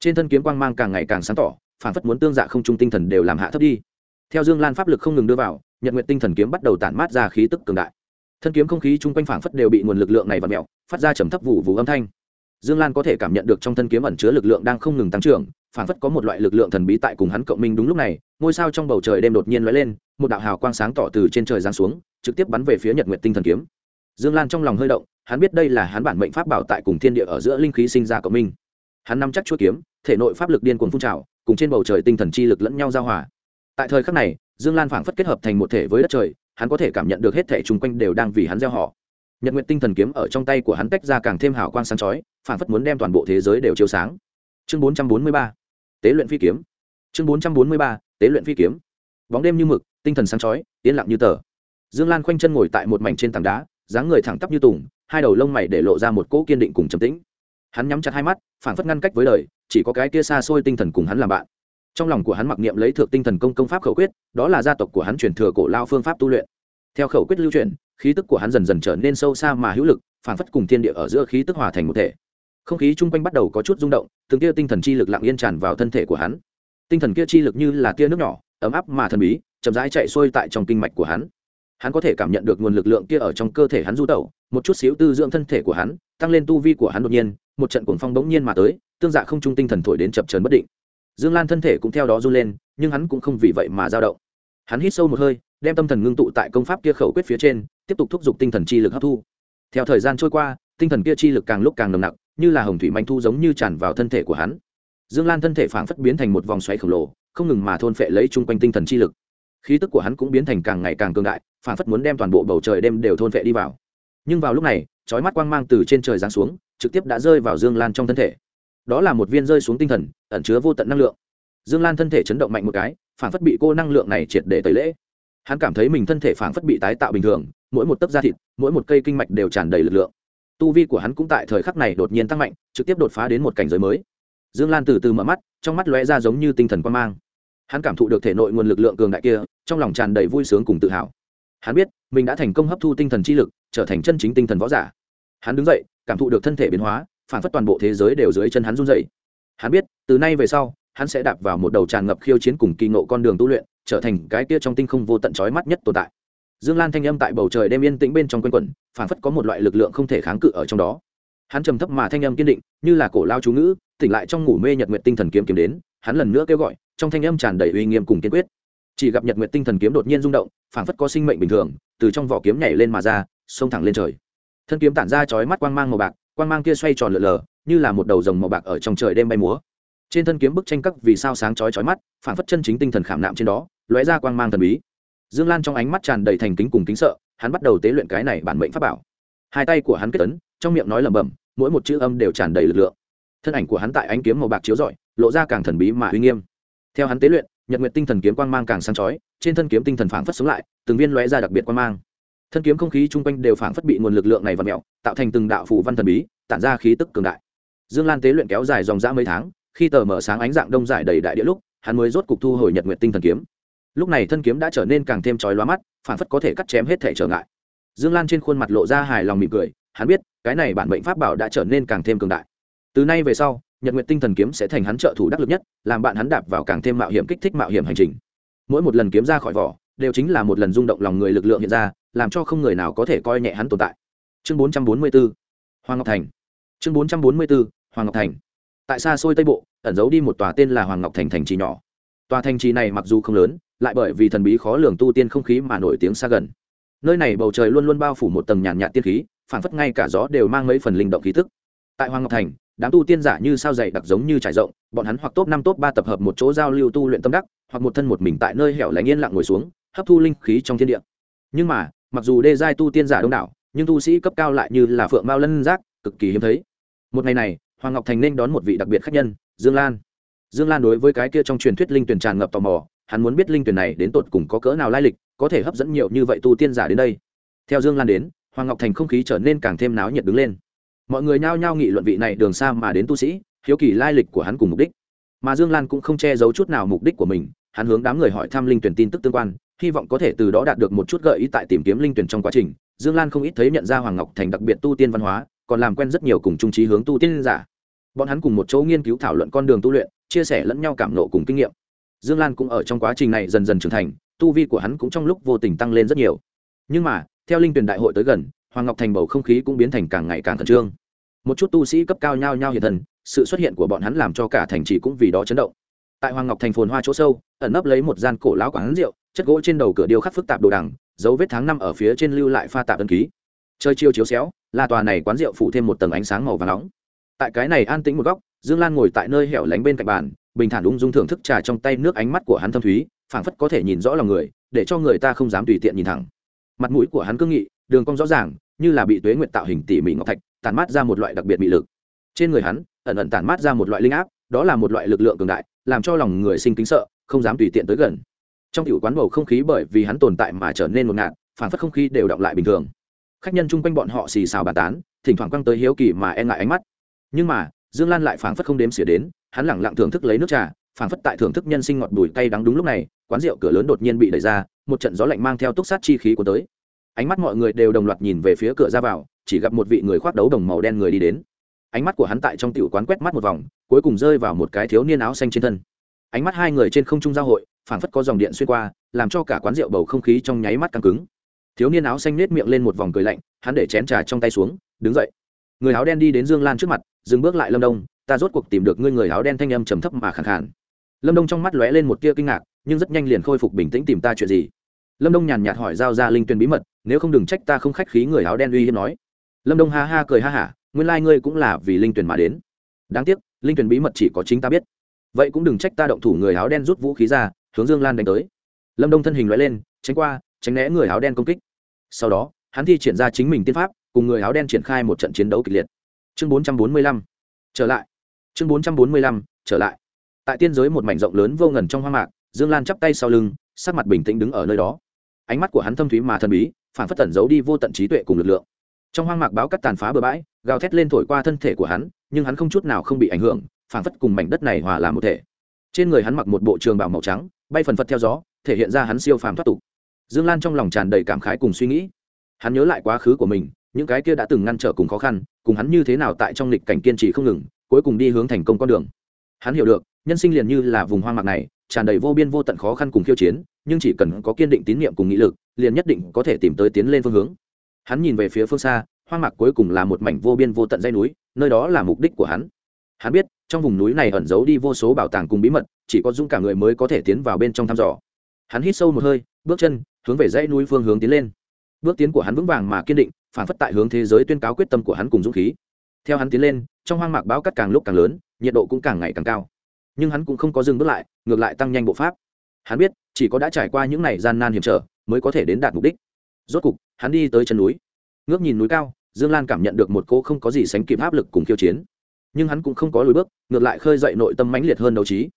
Trên thân kiếm quang mang càng ngày càng sáng tỏ phản phất muốn tương dạ không trung tinh thần đều làm hạ thấp đi. Theo dương lan pháp lực không ngừng đưa vào, nhật nguyện tinh thần kiếm bắt đầu tản mát ra khí tức cường đại thân kiếm không khí chung quanh phảng phất đều bị nguồn lực lượng này vặn mẹo, phát ra trầm thấp vụ vụ âm thanh. Dương lan có thể cảm nhận được trong thân kiếm ẩn chứa lực lượng đang không ngừng tăng trưởng, phảng phất có một loại lực lượng thần bí tại cùng hắn cộng minh đúng lúc này, ngôi sao trong bầu trời đêm đột nhiên lóe lên, một đạo hào quang sáng tỏ từ trên trời giáng xuống, trực tiếp bắn về phía nhật nguyệt tinh thần kiếm. Dương lan trong lòng hơi động, hắn biết đây là hắn bản mệnh pháp bảo tại cùng thiên địa ở giữa linh khí sinh ra cộng minh. Hắn nắm chắc chuỗi kiếm, thể nội pháp lực điên cuồng phun trào, cùng trên bầu trời tinh thần chi lực lẫn nhau giao hòa. Tại thời khắc này, dương lan phảng phất kết hợp thành một thể với đất trời hắn có thể cảm nhận được hết thảy chung quanh đều đang vì hắn gieo họ. Nhật nguyện tinh thần kiếm ở trong tay của hắn tách ra càng thêm hào quang sáng chói phảng phất muốn đem toàn bộ thế giới đều chiếu sáng. Chương bốn trăm bốn mươi ba, tế luyện phi kiếm. Chương bốn trăm bốn mươi ba, tế luyện phi kiếm. Bóng đêm như mực, tinh thần sáng chói, yên lặng như tờ. Dương lan khoanh chân ngồi tại một mảnh trên tảng đá, dáng người thẳng tắp như tùng, hai đầu lông mày để lộ ra một cỗ kiên định cùng trầm tĩnh. Hắn nhắm chặt hai mắt phảng phất ngăn cách với đời, chỉ có cái kia xa xôi tinh thần cùng hắn làm bạn trong lòng của hắn mặc niệm lấy thượng tinh thần công công pháp khẩu quyết, đó là gia tộc của hắn truyền thừa cổ lao phương pháp tu luyện. Theo khẩu quyết lưu truyền, khí tức của hắn dần dần trở nên sâu xa mà hữu lực phảng phất cùng thiên địa ở giữa khí tức hòa thành một thể. Không khí chung quanh bắt đầu có chút rung động, từng tia tinh thần chi lực lặng yên tràn vào thân thể của hắn. Tinh thần kia chi lực như là tia nước nhỏ, ấm áp mà thần bí, chậm rãi chạy xuôi tại trong kinh mạch của hắn. Hắn có thể cảm nhận được nguồn lực lượng kia ở trong cơ thể hắn du tẩu, một chút xíu tư dưỡng thân thể của hắn, tăng lên tu vi của hắn đột nhiên, một trận cuồng phong bỗng nhiên mà tới, tương dạ không trung tinh thần thổi đến chập trấn bất định dương lan thân thể cũng theo đó run lên, nhưng hắn cũng không vì vậy mà dao động. Hắn hít sâu một hơi, đem tâm thần ngưng tụ tại công pháp kia khẩu quyết phía trên, tiếp tục thúc giục tinh thần chi lực hấp thu. Theo thời gian trôi qua, tinh thần kia chi lực càng lúc càng nồng nặc, như là hồng thủy manh thu giống như tràn vào thân thể của hắn. Dương lan thân thể phảng phất biến thành một vòng xoáy khổng lồ, không ngừng mà thôn phệ lấy chung quanh tinh thần chi lực. Khí tức của hắn cũng biến thành càng ngày càng cường đại, phảng phất muốn đem toàn bộ bầu trời đêm đều thôn phệ đi vào. Nhưng vào lúc này, chói mắt quang mang từ trên trời giáng xuống, trực tiếp đã rơi vào dương lan trong thân thể đó là một viên rơi xuống tinh thần, ẩn chứa vô tận năng lượng. Dương lan thân thể chấn động mạnh một cái phản phất bị cô năng lượng này triệt để tẩy lễ. Hắn cảm thấy mình thân thể phản phất bị tái tạo bình thường, mỗi một tấc da thịt, mỗi một cây kinh mạch đều tràn đầy lực lượng. Tu vi của hắn cũng tại thời khắc này đột nhiên tăng mạnh, trực tiếp đột phá đến một cảnh giới mới. Dương lan từ từ mở mắt, trong mắt lóe ra giống như tinh thần quan mang. Hắn cảm thụ được thể nội nguồn lực lượng cường đại kia, trong lòng tràn đầy vui sướng cùng tự hào. Hắn biết, mình đã thành công hấp thu tinh thần chi lực, trở thành chân chính tinh thần võ giả. Hắn đứng dậy, cảm thụ được thân thể biến hóa phản phất toàn bộ thế giới đều dưới chân hắn run dậy hắn biết, từ nay về sau, hắn sẽ đạp vào một đầu tràn ngập khiêu chiến cùng kỳ ngộ con đường tu luyện, trở thành cái kia trong tinh không vô tận trói mắt nhất tồn tại. Dương lan thanh âm tại bầu trời đêm yên tĩnh bên trong quanh quẩn phản phất có một loại lực lượng không thể kháng cự ở trong đó. Hắn trầm thấp mà thanh âm kiên định, như là cổ lao chú ngữ, tỉnh lại trong ngủ mê nhật nguyện tinh thần kiếm kiếm đến, hắn lần nữa kêu gọi, trong thanh âm tràn đầy uy nghiêm cùng kiên quyết. Chỉ gặp nhật nguyện tinh thần kiếm đột nhiên rung động phản phất có sinh mệnh bình thường, từ trong vỏ kiếm nhảy lên mà ra, xông thẳng lên trời. Thân kiếm tản ra chói mắt quang mang màu bạc quang mang kia xoay tròn lượn lờ, như là một đầu rồng màu bạc ở trong trời đêm bay múa. Trên thân kiếm bức tranh các vì sao sáng chói chói mắt phản phất chân chính tinh thần khảm nạm trên đó, lóe ra quang mang thần bí. Dương lan trong ánh mắt tràn đầy thành kính cùng kính sợ, hắn bắt đầu tế luyện cái này bản mệnh pháp bảo. Hai tay của hắn kết tấn trong miệng nói lẩm bẩm, mỗi một chữ âm đều tràn đầy lực lượng. Thân ảnh của hắn tại ánh kiếm màu bạc chiếu rọi, lộ ra càng thần bí mà uy nghiêm. Theo hắn tế luyện, nhật nguyện tinh thần kiếm quang mang càng sáng chói, trên thân kiếm tinh thần phảng phất sống lại, từng viên lóe ra đặc biệt quang mang thân kiếm không khí chung quanh đều phảng phất bị nguồn lực lượng này vặn mẹo tạo thành từng đạo phủ văn thần bí, tản ra khí tức cường đại. Dương lan tế luyện kéo dài dòng dã mấy tháng, khi tờ mở sáng ánh dạng đông giải đầy đại địa lúc, hắn mới rốt cục thu hồi nhật nguyện tinh thần kiếm. Lúc này thân kiếm đã trở nên càng thêm chói lóa mắt phản phất có thể cắt chém hết thể trở ngại. Dương lan trên khuôn mặt lộ ra hài lòng mỉm cười, hắn biết, cái này bản mệnh pháp bảo đã trở nên càng thêm cường đại. Từ nay về sau, nhật nguyện tinh thần kiếm sẽ thành hắn trợ thủ đắc lực nhất, làm bạn hắn đạp vào càng thêm mạo hiểm kích thích mạo hiểm hành trình. Mỗi một lần kiếm ra khỏi vỏ, đều chính là một lần rung động lòng người lực lượng hiện ra làm cho không người nào có thể coi nhẹ hắn tồn tại. Chương 444 hoàng ngọc thành. Chương 444 hoàng ngọc thành. Tại xa xôi tây bộ, ẩn giấu đi một tòa tên là hoàng ngọc thành thành trì nhỏ. Tòa thành trì này mặc dù không lớn, lại bởi vì thần bí khó lường tu tiên không khí mà nổi tiếng xa gần. Nơi này bầu trời luôn luôn bao phủ một tầng nhàn nhạt tiên khí phản phất ngay cả gió đều mang mấy phần linh động khí tức. tại hoàng ngọc thành, đám tu tiên giả như sao dày đặc giống như trải rộng, bọn hắn hoặc top năm top ba tập hợp một chỗ giao lưu tu luyện tâm đắc, hoặc một thân một mình tại nơi hẻo lánh yên lặng ngồi xuống, hấp thu linh khí trong thiên địa. Nhưng mà mặc dù đê giai tu tiên giả đông đảo, nhưng tu sĩ cấp cao lại như là phượng mao lân giác, cực kỳ hiếm thấy. Một ngày này, hoàng ngọc thành nên đón một vị đặc biệt khách nhân, dương lan. Dương lan đối với cái kia trong truyền thuyết linh tuyển tràn ngập tò mò, hắn muốn biết linh tuyển này đến tột cùng có cỡ nào lai lịch, có thể hấp dẫn nhiều như vậy tu tiên giả đến đây. Theo dương lan đến, hoàng ngọc thành không khí trở nên càng thêm náo nhiệt đứng lên. Mọi người nhao nhao nghị luận vị này đường xa mà đến tu sĩ, hiếu kỳ lai lịch của hắn cùng mục đích. Mà dương lan cũng không che giấu chút nào mục đích của mình, hắn hướng đám người hỏi thăm linh tuyển tin tức tương quan hy vọng có thể từ đó đạt được một chút gợi ý tại tìm kiếm linh tuyển trong quá trình. Dương lan không ít thấy nhận ra hoàng ngọc thành đặc biệt tu tiên văn hóa còn làm quen rất nhiều cùng trung trí hướng tu tiên giả. Bọn hắn cùng một chỗ nghiên cứu thảo luận con đường tu luyện chia sẻ lẫn nhau cảm nộ cùng kinh nghiệm. Dương lan cũng ở trong quá trình này dần dần trưởng thành tu vi của hắn cũng trong lúc vô tình tăng lên rất nhiều. Nhưng mà theo linh tuyển đại hội tới gần hoàng ngọc thành bầu không khí cũng biến thành càng ngày càng khẩn trương. Một chút tu sĩ cấp cao nhao nhao hiện thần, sự xuất hiện của bọn hắn làm cho cả thành trì cũng vì đó chấn động. Tại hoàng ngọc thành phồn hoa chỗ sâu ẩn nấp lấy một gian cổ lão quán rượu, chất gỗ trên đầu cửa điêu khắc phức tạp đồ đằng, dấu vết tháng năm ở phía trên lưu lại pha tạp ân ký. Chơi chiêu chiếu xéo, là tòa này quán rượu phụ thêm một tầng ánh sáng màu và nóng. Tại cái này an tĩnh một góc, dương lan ngồi tại nơi hẻo lánh bên cạnh bàn, bình thản ung dung thưởng thức trà trong tay nước ánh mắt của hắn thâm thúy, phảng phất có thể nhìn rõ lòng người, để cho người ta không dám tùy tiện nhìn thẳng. Mặt mũi của hắn cương nghị, đường cong rõ ràng, như là bị tuế nguyện tạo hình tỉ mỉ ngọc thạch tàn mát ra một loại đặc biệt mị lực. Trên người hắn, ẩn ẩn tàn mát ra một loại linh áp, đó là một loại lực lượng cường đại làm cho lòng người sinh kính sợ, không dám tùy tiện tới gần. Trong tiểu quán bầu không khí bởi vì hắn tồn tại mà trở nên ngột ngạt, phản phất không khí đều đọng lại bình thường. Khách nhân chung quanh bọn họ xì xào bàn tán, thỉnh thoảng quăng tới hiếu kỳ mà e ngại ánh mắt. Nhưng mà, dương lan lại phảng phất không đếm xỉa đến, hắn lẳng lặng thưởng thức lấy nước trà phảng phất tại thưởng thức nhân sinh ngọt bùi cay đắng đúng lúc này, quán rượu cửa lớn đột nhiên bị đẩy ra, một trận gió lạnh mang theo túc sát chi khí của tới. Ánh mắt mọi người đều đồng loạt nhìn về phía cửa ra vào, chỉ gặp một vị người khoác đấu đồng màu đen người đi đến ánh mắt của hắn tại trong tiểu quán quét mắt một vòng, cuối cùng rơi vào một cái thiếu niên áo xanh trên thân. Ánh mắt hai người trên không trung giao hội, phảng phất có dòng điện xuyên qua, làm cho cả quán rượu bầu không khí trong nháy mắt căng cứng. Thiếu niên áo xanh nết miệng lên một vòng cười lạnh, hắn để chén trà trong tay xuống, đứng dậy. Người áo đen đi đến dương lan trước mặt, dừng bước lại lâm đông, ta rốt cuộc tìm được ngươi người áo đen thanh âm trầm thấp mà khẳng khàn. Lâm đông trong mắt lóe lên một tia kinh ngạc, nhưng rất nhanh liền khôi phục bình tĩnh tìm ta chuyện gì? Lâm đông nhàn nhạt hỏi giao ra linh truyền bí mật, nếu không đừng trách ta không khách khí người áo đen uy hiếp nói. Lâm đông ha ha cười ha hả nguyên lai、like、ngươi cũng là vì linh tuyển mà đến. Đáng tiếc, linh tuyển bí mật chỉ có chính ta biết. Vậy cũng đừng trách ta động thủ người áo đen rút vũ khí ra, hướng dương lan đánh tới. Lâm đông thân hình loại lên, tránh qua, tránh né người áo đen công kích. Sau đó, hắn thi triển ra chính mình tiên pháp, cùng người áo đen triển khai một trận chiến đấu kịch liệt. Chương bốn trăm bốn mươi lăm, trở lại. Chương bốn trăm bốn mươi lăm, trở lại. Tại tiên giới một mảnh rộng lớn vô ngần trong hoang mạc, dương lan chắp tay sau lưng, sắc mặt bình tĩnh đứng ở nơi đó. Ánh mắt của hắn thâm thúy mà thần bí, phản phất tẩn giấu đi vô tận trí tuệ cùng lực lượng trong hoang mạc báo cắt tàn phá bừa bãi, gào thét lên thổi qua thân thể của hắn, nhưng hắn không chút nào không bị ảnh hưởng, phảng phất cùng mảnh đất này hòa làm một thể. Trên người hắn mặc một bộ trường bảo màu trắng, bay phần phật theo gió, thể hiện ra hắn siêu phàm thoát tục. Dương lan trong lòng tràn đầy cảm khái cùng suy nghĩ. Hắn nhớ lại quá khứ của mình, những cái kia đã từng ngăn trở cùng khó khăn, cùng hắn như thế nào tại trong lịch cảnh kiên trì không ngừng, cuối cùng đi hướng thành công con đường. Hắn hiểu được, nhân sinh liền như là vùng hoang mạc này, tràn đầy vô biên vô tận khó khăn cùng khiêu chiến, nhưng chỉ cần có kiên định tín nhiệm cùng nghị lực, liền nhất định có thể tìm tới tiến lên phương hướng hắn nhìn về phía phương xa, hoang mạc cuối cùng là một mảnh vô biên vô tận dây núi, nơi đó là mục đích của hắn. Hắn biết, trong vùng núi này ẩn giấu đi vô số bảo tàng cùng bí mật, chỉ có dũng cả người mới có thể tiến vào bên trong thăm dò. Hắn hít sâu một hơi, bước chân, hướng về dãy núi phương hướng tiến lên. Bước tiến của hắn vững vàng mà kiên định, phản phất tại hướng thế giới tuyên cáo quyết tâm của hắn cùng dũng khí. Theo hắn tiến lên, trong hoang mạc báo cắt càng lúc càng lớn, nhiệt độ cũng càng ngày càng cao. Nhưng hắn cũng không có dừng bước lại, ngược lại tăng nhanh bộ pháp. Hắn biết, chỉ có đã trải qua những ngày gian nan hiểm trở, mới có thể đến đạt mục đích rốt cục, hắn đi tới chân núi. Ngước nhìn núi cao, dương lan cảm nhận được một cô không có gì sánh kịp áp lực cùng khiêu chiến. Nhưng hắn cũng không có lùi bước, ngược lại khơi dậy nội tâm mãnh liệt hơn đấu trí.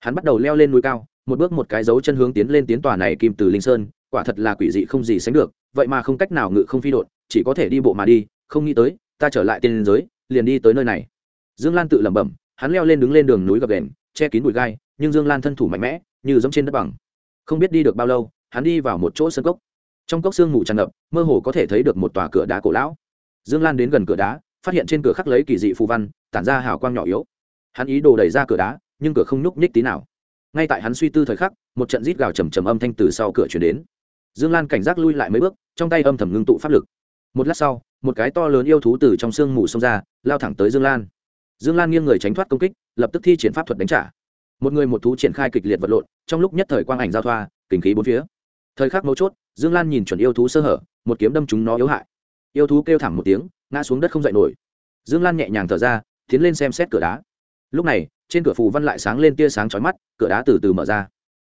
Hắn bắt đầu leo lên núi cao, một bước một cái dấu chân hướng tiến lên tiến tòa này kim từ linh sơn, quả thật là quỷ dị không gì sánh được, vậy mà không cách nào ngự không phi đột, chỉ có thể đi bộ mà đi, không nghĩ tới, ta trở lại tiên giới, liền đi tới nơi này. Dương lan tự lẩm bẩm, hắn leo lên đứng lên đường núi gập đèn che kín bụi gai, nhưng dương lan thân thủ mạnh mẽ, như giống trên đất bằng. Không biết đi được bao lâu, hắn đi vào một chỗ sân cốc trong cốc xương ngủ tràn ngập, mơ hồ có thể thấy được một tòa cửa đá cổ lão. Dương lan đến gần cửa đá, phát hiện trên cửa khắc lấy kỳ dị phù văn, tản ra hào quang nhỏ yếu. Hắn ý đồ đẩy ra cửa đá, nhưng cửa không nhúc nhích tí nào. Ngay tại hắn suy tư thời khắc, một trận rít gào trầm trầm âm thanh từ sau cửa chuyển đến. Dương lan cảnh giác lui lại mấy bước, trong tay âm thầm ngưng tụ pháp lực. Một lát sau, một cái to lớn yêu thú từ trong sương mù xông ra, lao thẳng tới dương lan. Dương lan nghiêng người tránh thoát công kích, lập tức thi triển pháp thuật đánh trả. Một người một thú triển khai kịch liệt vật lộn, trong lúc nhất thời quang ảnh giao thoa kình khí bốn phía. Thời khắc mấu chốt dương lan nhìn chuẩn yêu thú sơ hở, một kiếm đâm chúng nó yếu hại. Yêu thú kêu thảm một tiếng, ngã xuống đất không dậy nổi. Dương lan nhẹ nhàng thở ra, tiến lên xem xét cửa đá. Lúc này, trên cửa phù văn lại sáng lên tia sáng chói mắt, cửa đá từ từ mở ra.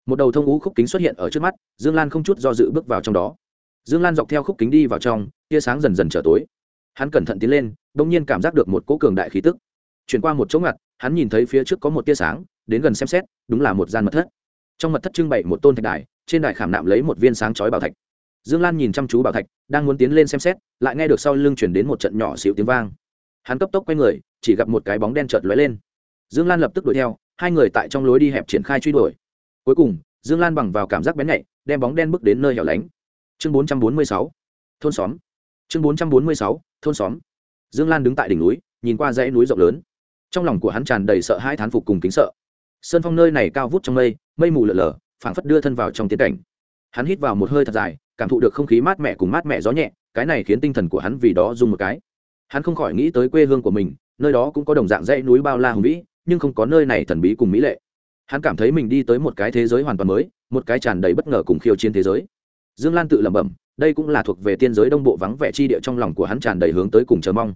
Một đầu thông ngũ khúc kính xuất hiện ở trước mắt, dương lan không chút do dự bước vào trong đó. Dương lan dọc theo khúc kính đi vào trong, tia sáng dần dần trở tối. Hắn cẩn thận tiến lên đ ỗ n g nhiên cảm giác được một cỗ cường đại khí tức. Chuyển qua một chỗ ngặt, hắn nhìn thấy phía trước có một tia sáng, đến gần xem xét, đúng là một gian mật thất. Trong mật thất trưng bày một tôn thạch đài trên đài khảm nạm lấy một viên sáng chói bảo thạch. Dương lan nhìn chăm chú bảo thạch, đang muốn tiến lên xem xét, lại nghe được sau lưng chuyển đến một trận nhỏ xịu tiếng vang. Hắn cấp tốc quay người, chỉ gặp một cái bóng đen chợt lóe lên. Dương lan lập tức đuổi theo, hai người tại trong lối đi hẹp triển khai truy đuổi. Cuối cùng, dương lan bằng vào cảm giác bén nhạy, đem bóng đen bước đến nơi hẻo lánh. Chương bốn trăm bốn mươi sáu, thôn xóm. Chương bốn trăm bốn mươi sáu, thôn xóm. Dương lan đứng tại đỉnh núi, nhìn qua dãy núi rộng lớn. Trong lòng của hắn tràn đầy sợ hai thán phục cùng kính sợ. Sơn phong nơi này cao vút trong mây mây mù lở lở phảng phất đưa thân vào trong tiến cảnh. Hắn hít vào một hơi thật dài, cảm thụ được không khí mát mẻ cùng mát mẻ gió nhẹ, cái này khiến tinh thần của hắn vì đó rung một cái. Hắn không khỏi nghĩ tới quê hương của mình, nơi đó cũng có đồng dạng dãy núi bao la hùng vĩ, nhưng không có nơi này thần bí cùng mỹ lệ. Hắn cảm thấy mình đi tới một cái thế giới hoàn toàn mới, một cái tràn đầy bất ngờ cùng khiêu chiến thế giới. Dương lan tự lẩm bẩm, đây cũng là thuộc về tiên giới đông bộ vắng vẻ chi địa trong lòng của hắn tràn đầy hướng tới cùng chờ mong.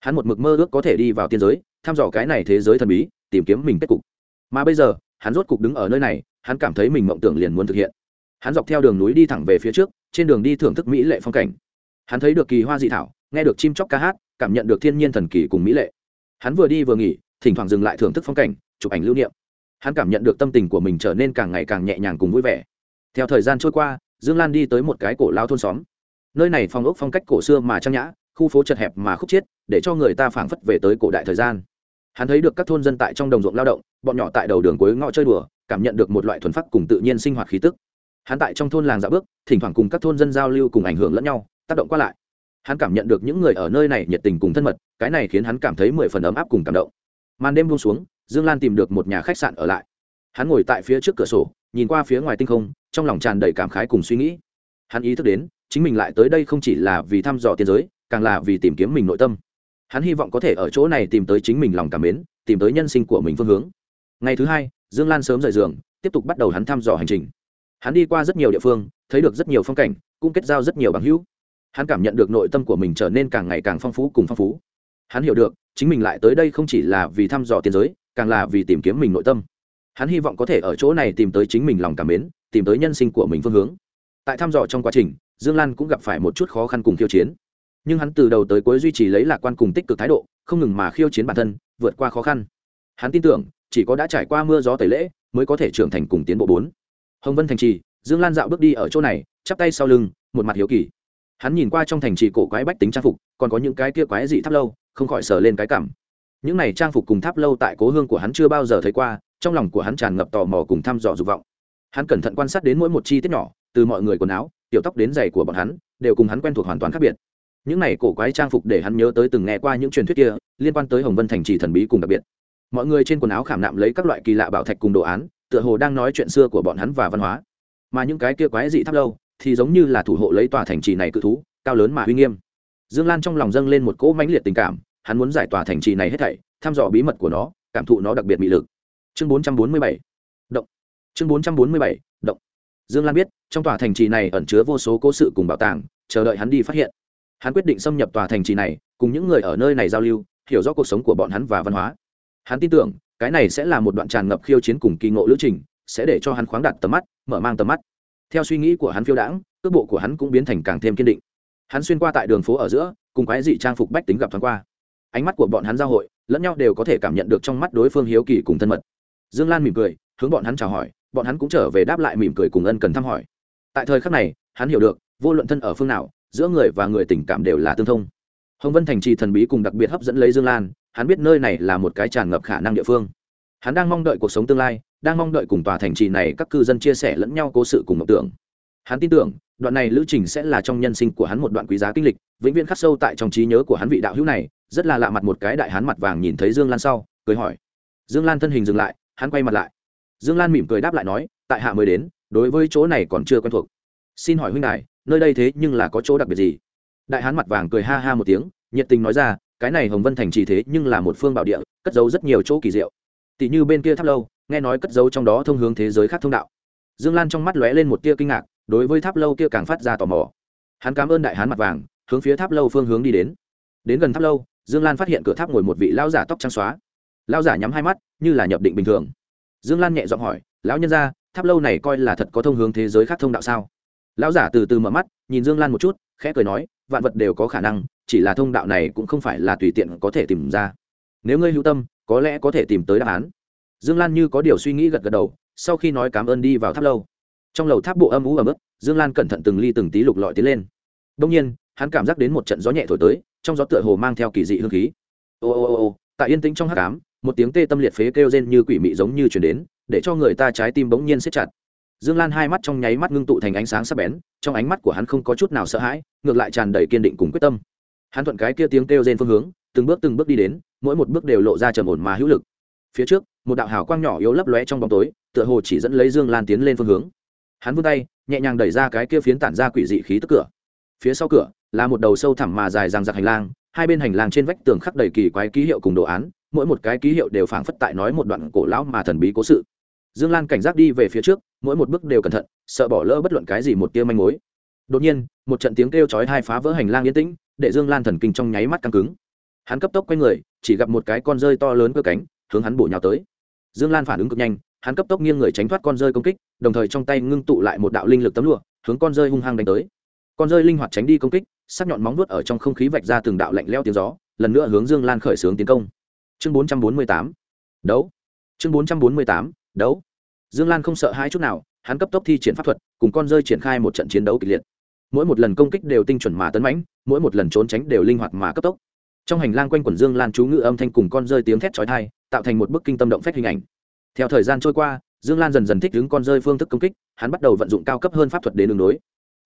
Hắn một mực mơ ước có thể đi vào tiên giới, thăm dò cái này thế giới thần bí, tìm kiếm mình kết cục. Mà bây giờ, hắn rốt cục đứng ở nơi này hắn cảm thấy mình mộng tưởng liền muốn thực hiện. Hắn dọc theo đường núi đi thẳng về phía trước, trên đường đi thưởng thức mỹ lệ phong cảnh. Hắn thấy được kỳ hoa dị thảo, nghe được chim chóc ca hát, cảm nhận được thiên nhiên thần kỳ cùng mỹ lệ. Hắn vừa đi vừa nghỉ, thỉnh thoảng dừng lại thưởng thức phong cảnh, chụp ảnh lưu niệm. Hắn cảm nhận được tâm tình của mình trở nên càng ngày càng nhẹ nhàng cùng vui vẻ. Theo thời gian trôi qua, dương lan đi tới một cái cổ lao thôn xóm. Nơi này phong ốc phong cách cổ xưa mà trang nhã, khu phố chật hẹp mà khúc chiết, để cho người ta phảng phất về tới cổ đại thời gian. Hắn thấy được các thôn dân tại trong đồng ruộng lao động, bọn nhỏ tại đầu đường cuối ngõ chơi đùa cảm nhận được một loại thuần phát cùng tự nhiên sinh hoạt khí tức. Hắn tại trong thôn làng dạo bước, thỉnh thoảng cùng các thôn dân giao lưu cùng ảnh hưởng lẫn nhau, tác động qua lại. Hắn cảm nhận được những người ở nơi này nhiệt tình cùng thân mật, cái này khiến hắn cảm thấy mười phần ấm áp cùng cảm động. Màn đêm buông xuống, dương lan tìm được một nhà khách sạn ở lại. Hắn ngồi tại phía trước cửa sổ, nhìn qua phía ngoài tinh không, trong lòng tràn đầy cảm khái cùng suy nghĩ. Hắn ý thức đến, chính mình lại tới đây không chỉ là vì thăm dò tiên giới, càng là vì tìm kiếm mình nội tâm. Hắn hy vọng có thể ở chỗ này tìm tới chính mình lòng cảm mến, tìm tới nhân sinh của mình phương hướng. Ngày thứ hai dương lan sớm rời giường, tiếp tục bắt đầu hắn thăm dò hành trình. Hắn đi qua rất nhiều địa phương, thấy được rất nhiều phong cảnh, cũng kết giao rất nhiều bằng hữu. Hắn cảm nhận được nội tâm của mình trở nên càng ngày càng phong phú cùng phong phú. Hắn hiểu được, chính mình lại tới đây không chỉ là vì thăm dò tiền giới, càng là vì tìm kiếm mình nội tâm. Hắn hy vọng có thể ở chỗ này tìm tới chính mình lòng cảm mến, tìm tới nhân sinh của mình phương hướng. Tại thăm dò trong quá trình, dương lan cũng gặp phải một chút khó khăn cùng khiêu chiến. Nhưng hắn từ đầu tới cuối duy trì lấy lạc quan cùng tích cực thái độ, không ngừng mà khiêu chiến bản thân, vượt qua khó khăn. Hắn tin tưởng chỉ có đã trải qua mưa gió tẩy lễ mới có thể trưởng thành cùng tiến bộ bốn. Hồng vân thành trì, dương lan dạo bước đi ở chỗ này, chắp tay sau lưng, một mặt hiếu kỳ. Hắn nhìn qua trong thành trì cổ quái bách tính trang phục, còn có những cái kia quái dị tháp lâu, không khỏi sờ lên cái cảm. Những này trang phục cùng tháp lâu tại cố hương của hắn chưa bao giờ thấy qua, trong lòng của hắn tràn ngập tò mò cùng thăm dò dục vọng. Hắn cẩn thận quan sát đến mỗi một chi tiết nhỏ, từ mọi người quần áo, tiểu tóc đến giày của bọn hắn, đều cùng hắn quen thuộc hoàn toàn khác biệt. Những này cổ quái trang phục để hắn nhớ tới từng nghe qua những truyền thuyết kia, liên quan tới hồng vân thành trì thần bí cùng đặc biệt mọi người trên quần áo khảm nạm lấy các loại kỳ lạ bảo thạch cùng đồ án, tựa hồ đang nói chuyện xưa của bọn hắn và văn hóa. Mà những cái kia quái dị tháp lâu thì giống như là thủ hộ lấy tòa thành trì này cự thú, cao lớn mà uy nghiêm. Dương lan trong lòng dâng lên một cỗ mãnh liệt tình cảm, hắn muốn giải tỏa thành trì này hết thảy, thăm dò bí mật của nó, cảm thụ nó đặc biệt mị lực. Chương bốn trăm bốn mươi bảy, động. Chương bốn trăm bốn mươi bảy, động. Dương lan biết, trong tòa thành trì này ẩn chứa vô số cố sự cùng bảo tàng, chờ đợi hắn đi phát hiện. Hắn quyết định xâm nhập tòa thành trì này, cùng những người ở nơi này giao lưu, hiểu rõ cuộc sống của bọn hắn và văn hóa hắn tin tưởng, cái này sẽ là một đoạn tràn ngập khiêu chiến cùng kỳ ngộ lữ trình, sẽ để cho hắn khoáng đạt tầm mắt, mở mang tầm mắt. Theo suy nghĩ của hắn phiêu đãng, cước bộ của hắn cũng biến thành càng thêm kiên định. Hắn xuyên qua tại đường phố ở giữa, cùng quái dị trang phục bách tính gặp thoáng qua. Ánh mắt của bọn hắn giao hội, lẫn nhau đều có thể cảm nhận được trong mắt đối phương hiếu kỳ cùng thân mật. Dương lan mỉm cười, hướng bọn hắn chào hỏi, bọn hắn cũng trở về đáp lại mỉm cười cùng ân cần thăm hỏi. Tại thời khắc này, hắn hiểu được, vô luận thân ở phương nào, giữa người và người tình cảm đều là tương thông. Hồng vân thành trì thần bí cùng đặc biệt hấp dẫn lấy dương lan hắn biết nơi này là một cái tràn ngập khả năng địa phương. Hắn đang mong đợi cuộc sống tương lai, đang mong đợi cùng tòa thành trì này các cư dân chia sẻ lẫn nhau cố sự cùng mộng tưởng. Hắn tin tưởng, đoạn này lữ trình sẽ là trong nhân sinh của hắn một đoạn quý giá kinh lịch, vĩnh viễn khắc sâu tại trong trí nhớ của hắn vị đạo hữu này, rất là lạ mặt một cái đại hắn mặt vàng nhìn thấy dương lan sau, cười hỏi. Dương lan thân hình dừng lại, hắn quay mặt lại. Dương lan mỉm cười đáp lại nói, tại hạ mới đến, đối với chỗ này còn chưa quen thuộc. Xin hỏi huynh đại nơi đây thế nhưng là có chỗ đặc biệt gì? Đại hán mặt vàng cười ha ha một tiếng, nhiệt tình nói ra cái này hồng vân thành trì thế nhưng là một phương bảo địa, cất giấu rất nhiều chỗ kỳ diệu. Tỷ như bên kia tháp lâu, nghe nói cất giấu trong đó thông hướng thế giới khác thông đạo. Dương lan trong mắt lóe lên một tia kinh ngạc, đối với tháp lâu kia càng phát ra tò mò. Hắn cảm ơn đại hán mặt vàng, hướng phía tháp lâu phương hướng đi đến. Đến gần tháp lâu, dương lan phát hiện cửa tháp ngồi một vị lao giả tóc trắng xóa. Lao giả nhắm hai mắt, như là nhập định bình thường. Dương lan nhẹ giọng hỏi, lão nhân ra tháp lâu này coi là thật có thông hướng thế giới khác thông đạo sao? Lão giả từ từ mở mắt, nhìn dương lan một chút khẽ cười nói, vạn vật đều có khả năng, chỉ là thông đạo này cũng không phải là tùy tiện có thể tìm ra. Nếu ngươi hữu tâm, có lẽ có thể tìm tới đáp án. Dương lan như có điều suy nghĩ gật gật đầu, sau khi nói cảm ơn đi vào tháp lâu. Trong lầu tháp bộ âm ú ở mức dương lan cẩn thận từng ly từng tí lục lọi tiến lên. Đông nhiên, hắn cảm giác đến một trận gió nhẹ thổi tới, trong gió tựa hồ mang theo kỳ dị hương khí. Ô ô ô ô, tại yên tĩnh trong hát cám một tiếng tê tâm liệt phế kêu rên như quỷ mị giống như chuyển đến, để cho người ta trái tim bỗng nhiên siết chặt dương lan hai mắt trong nháy mắt ngưng tụ thành ánh sáng sắc bén, trong ánh mắt của hắn không có chút nào sợ hãi, ngược lại tràn đầy kiên định cùng quyết tâm. Hắn thuận cái kia tiếng kêu trên phương hướng, từng bước từng bước đi đến, mỗi một bước đều lộ ra trầm ổn mà hữu lực. Phía trước, một đạo hào quang nhỏ yếu lấp lóe trong bóng tối, tựa hồ chỉ dẫn lấy dương lan tiến lên phương hướng. Hắn vươn tay, nhẹ nhàng đẩy ra cái kia phiến tản ra quỷ dị khí tức cửa. Phía sau cửa, là một đầu sâu thẳm mà dài ràng giặc hành lang, hai bên hành lang trên vách tường khắc đầy kỳ quái ký hiệu cùng đồ án, mỗi một cái ký hiệu đều phảng phất tại nói một đoạn cổ lão mà thần bí cố sự. Dương lan cảnh giác đi về phía trước mỗi một bước đều cẩn thận, sợ bỏ lỡ bất luận cái gì một tia manh mối. Đột nhiên, một trận tiếng kêu chói hai phá vỡ hành lang yên tĩnh, để dương lan thần kinh trong nháy mắt căng cứng. Hắn cấp tốc quay người, chỉ gặp một cái con rơi to lớn cơ cánh, hướng hắn bổ nhào tới. Dương lan phản ứng cực nhanh, hắn cấp tốc nghiêng người tránh thoát con rơi công kích, đồng thời trong tay ngưng tụ lại một đạo linh lực tấm lụa, hướng con rơi hung hăng đánh tới. Con rơi linh hoạt tránh đi công kích, sắc nhọn móng vuốt ở trong không khí vạch ra từng đạo lạnh leo tiếng gió, lần nữa hướng dương lan khởi xướng tiến công. Chương bốn trăm bốn mươi tám, đấu. Chương bốn trăm bốn mươi tám, đấu dương lan không sợ hai chút nào, hắn cấp tốc thi triển pháp thuật, cùng con rơi triển khai một trận chiến đấu kịch liệt. Mỗi một lần công kích đều tinh chuẩn mà tấn mãnh, mỗi một lần trốn tránh đều linh hoạt mà cấp tốc. Trong hành lang quanh quẩn dương lan chú ngự âm thanh cùng con rơi tiếng thét chói tai, tạo thành một bức kinh tâm động phách hình ảnh. Theo thời gian trôi qua, dương lan dần dần thích ứng con rơi phương thức công kích, hắn bắt đầu vận dụng cao cấp hơn pháp thuật đến đường đối.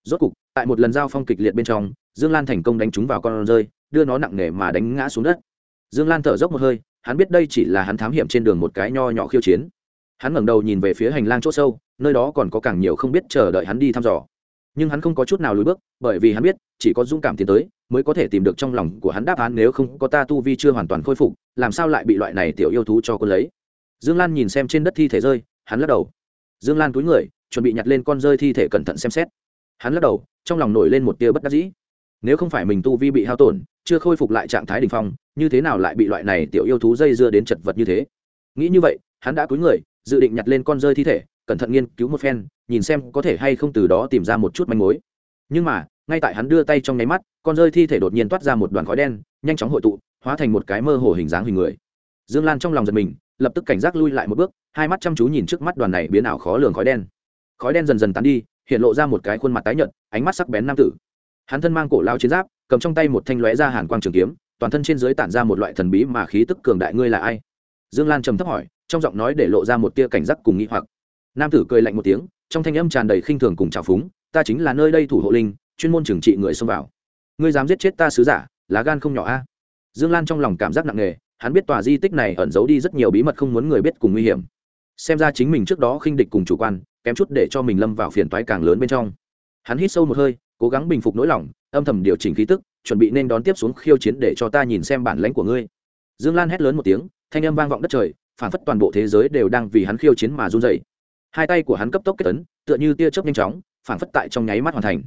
Rốt cục, tại một lần giao phong kịch liệt bên trong, dương lan thành công đánh trúng vào con rơi, đưa nó nặng nề mà đánh ngã xuống đất. Dương lan thở dốc một hơi, hắn biết đây chỉ là hắn thám hiểm trên đường một cái nho nhỏ khiêu chiến hắn ngẩng đầu nhìn về phía hành lang chỗ sâu, nơi đó còn có càng nhiều không biết chờ đợi hắn đi thăm dò. Nhưng hắn không có chút nào lùi bước, bởi vì hắn biết, chỉ có dũng cảm tiến tới, mới có thể tìm được trong lòng của hắn đáp án nếu không có ta tu vi chưa hoàn toàn khôi phục, làm sao lại bị loại này tiểu yêu thú cho quân lấy. Dương lan nhìn xem trên đất thi thể rơi, hắn lắc đầu. Dương lan túi người, chuẩn bị nhặt lên con rơi thi thể cẩn thận xem xét. Hắn lắc đầu, trong lòng nổi lên một tia bất đắc dĩ. Nếu không phải mình tu vi bị hao tổn, chưa khôi phục lại trạng thái đ ỉ n h phong, như thế nào lại bị loại này tiểu yêu thú dây dưa đến chật vật như thế? Nghĩ như vậy, hắn đã cúi người dự định nhặt lên con rơi thi thể, cẩn thận nghiên cứu một phen, nhìn xem có thể hay không từ đó tìm ra một chút manh mối. Nhưng mà, ngay tại hắn đưa tay trong nháy mắt, con rơi thi thể đột nhiên toát ra một đoàn khói đen, nhanh chóng hội tụ, hóa thành một cái mơ hồ hình dáng hình người. Dương lan trong lòng giật mình, lập tức cảnh giác lui lại một bước, hai mắt chăm chú nhìn trước mắt đoàn này biến ảo khó lường khói đen. Khói đen dần dần tán đi, hiện lộ ra một cái khuôn mặt tái nhợt, ánh mắt sắc bén nam tử. Hắn thân mang cổ lao chiến giáp, cầm trong tay một thanh lóe ra hàn quang trường kiếm, toàn thân trên dưới tản ra một loại thần bí mà khí tức cường đại. Ngươi là ai? Dương lan trầm thấp hỏi trong giọng nói để lộ ra một tia cảnh giác cùng nghi hoặc. Nam tử cười lạnh một tiếng, trong thanh âm tràn đầy khinh thường cùng trào phúng, ta chính là nơi đây thủ hộ linh, chuyên môn trừng trị người xông vào. Ngươi dám giết chết ta sứ giả, lá gan không nhỏ a. Dương lan trong lòng cảm giác nặng nề, hắn biết tòa di tích này ẩn giấu đi rất nhiều bí mật không muốn người biết cùng nguy hiểm. Xem ra chính mình trước đó khinh địch cùng chủ quan, kém chút để cho mình lâm vào phiền toái càng lớn bên trong. Hắn hít sâu một hơi, cố gắng bình phục nỗi lòng, âm thầm điều chỉnh khí tức, chuẩn bị nên đón tiếp xuống khiêu chiến để cho ta nhìn xem bản lãnh của ngươi. Dương lan hét lớn một tiếng, thanh âm vang vọng đất trời phản phất toàn bộ thế giới đều đang vì hắn khiêu chiến mà run rẩy. hai tay của hắn cấp tốc kết tấn tựa như tia chớp nhanh chóng phản phất tại trong nháy mắt hoàn thành.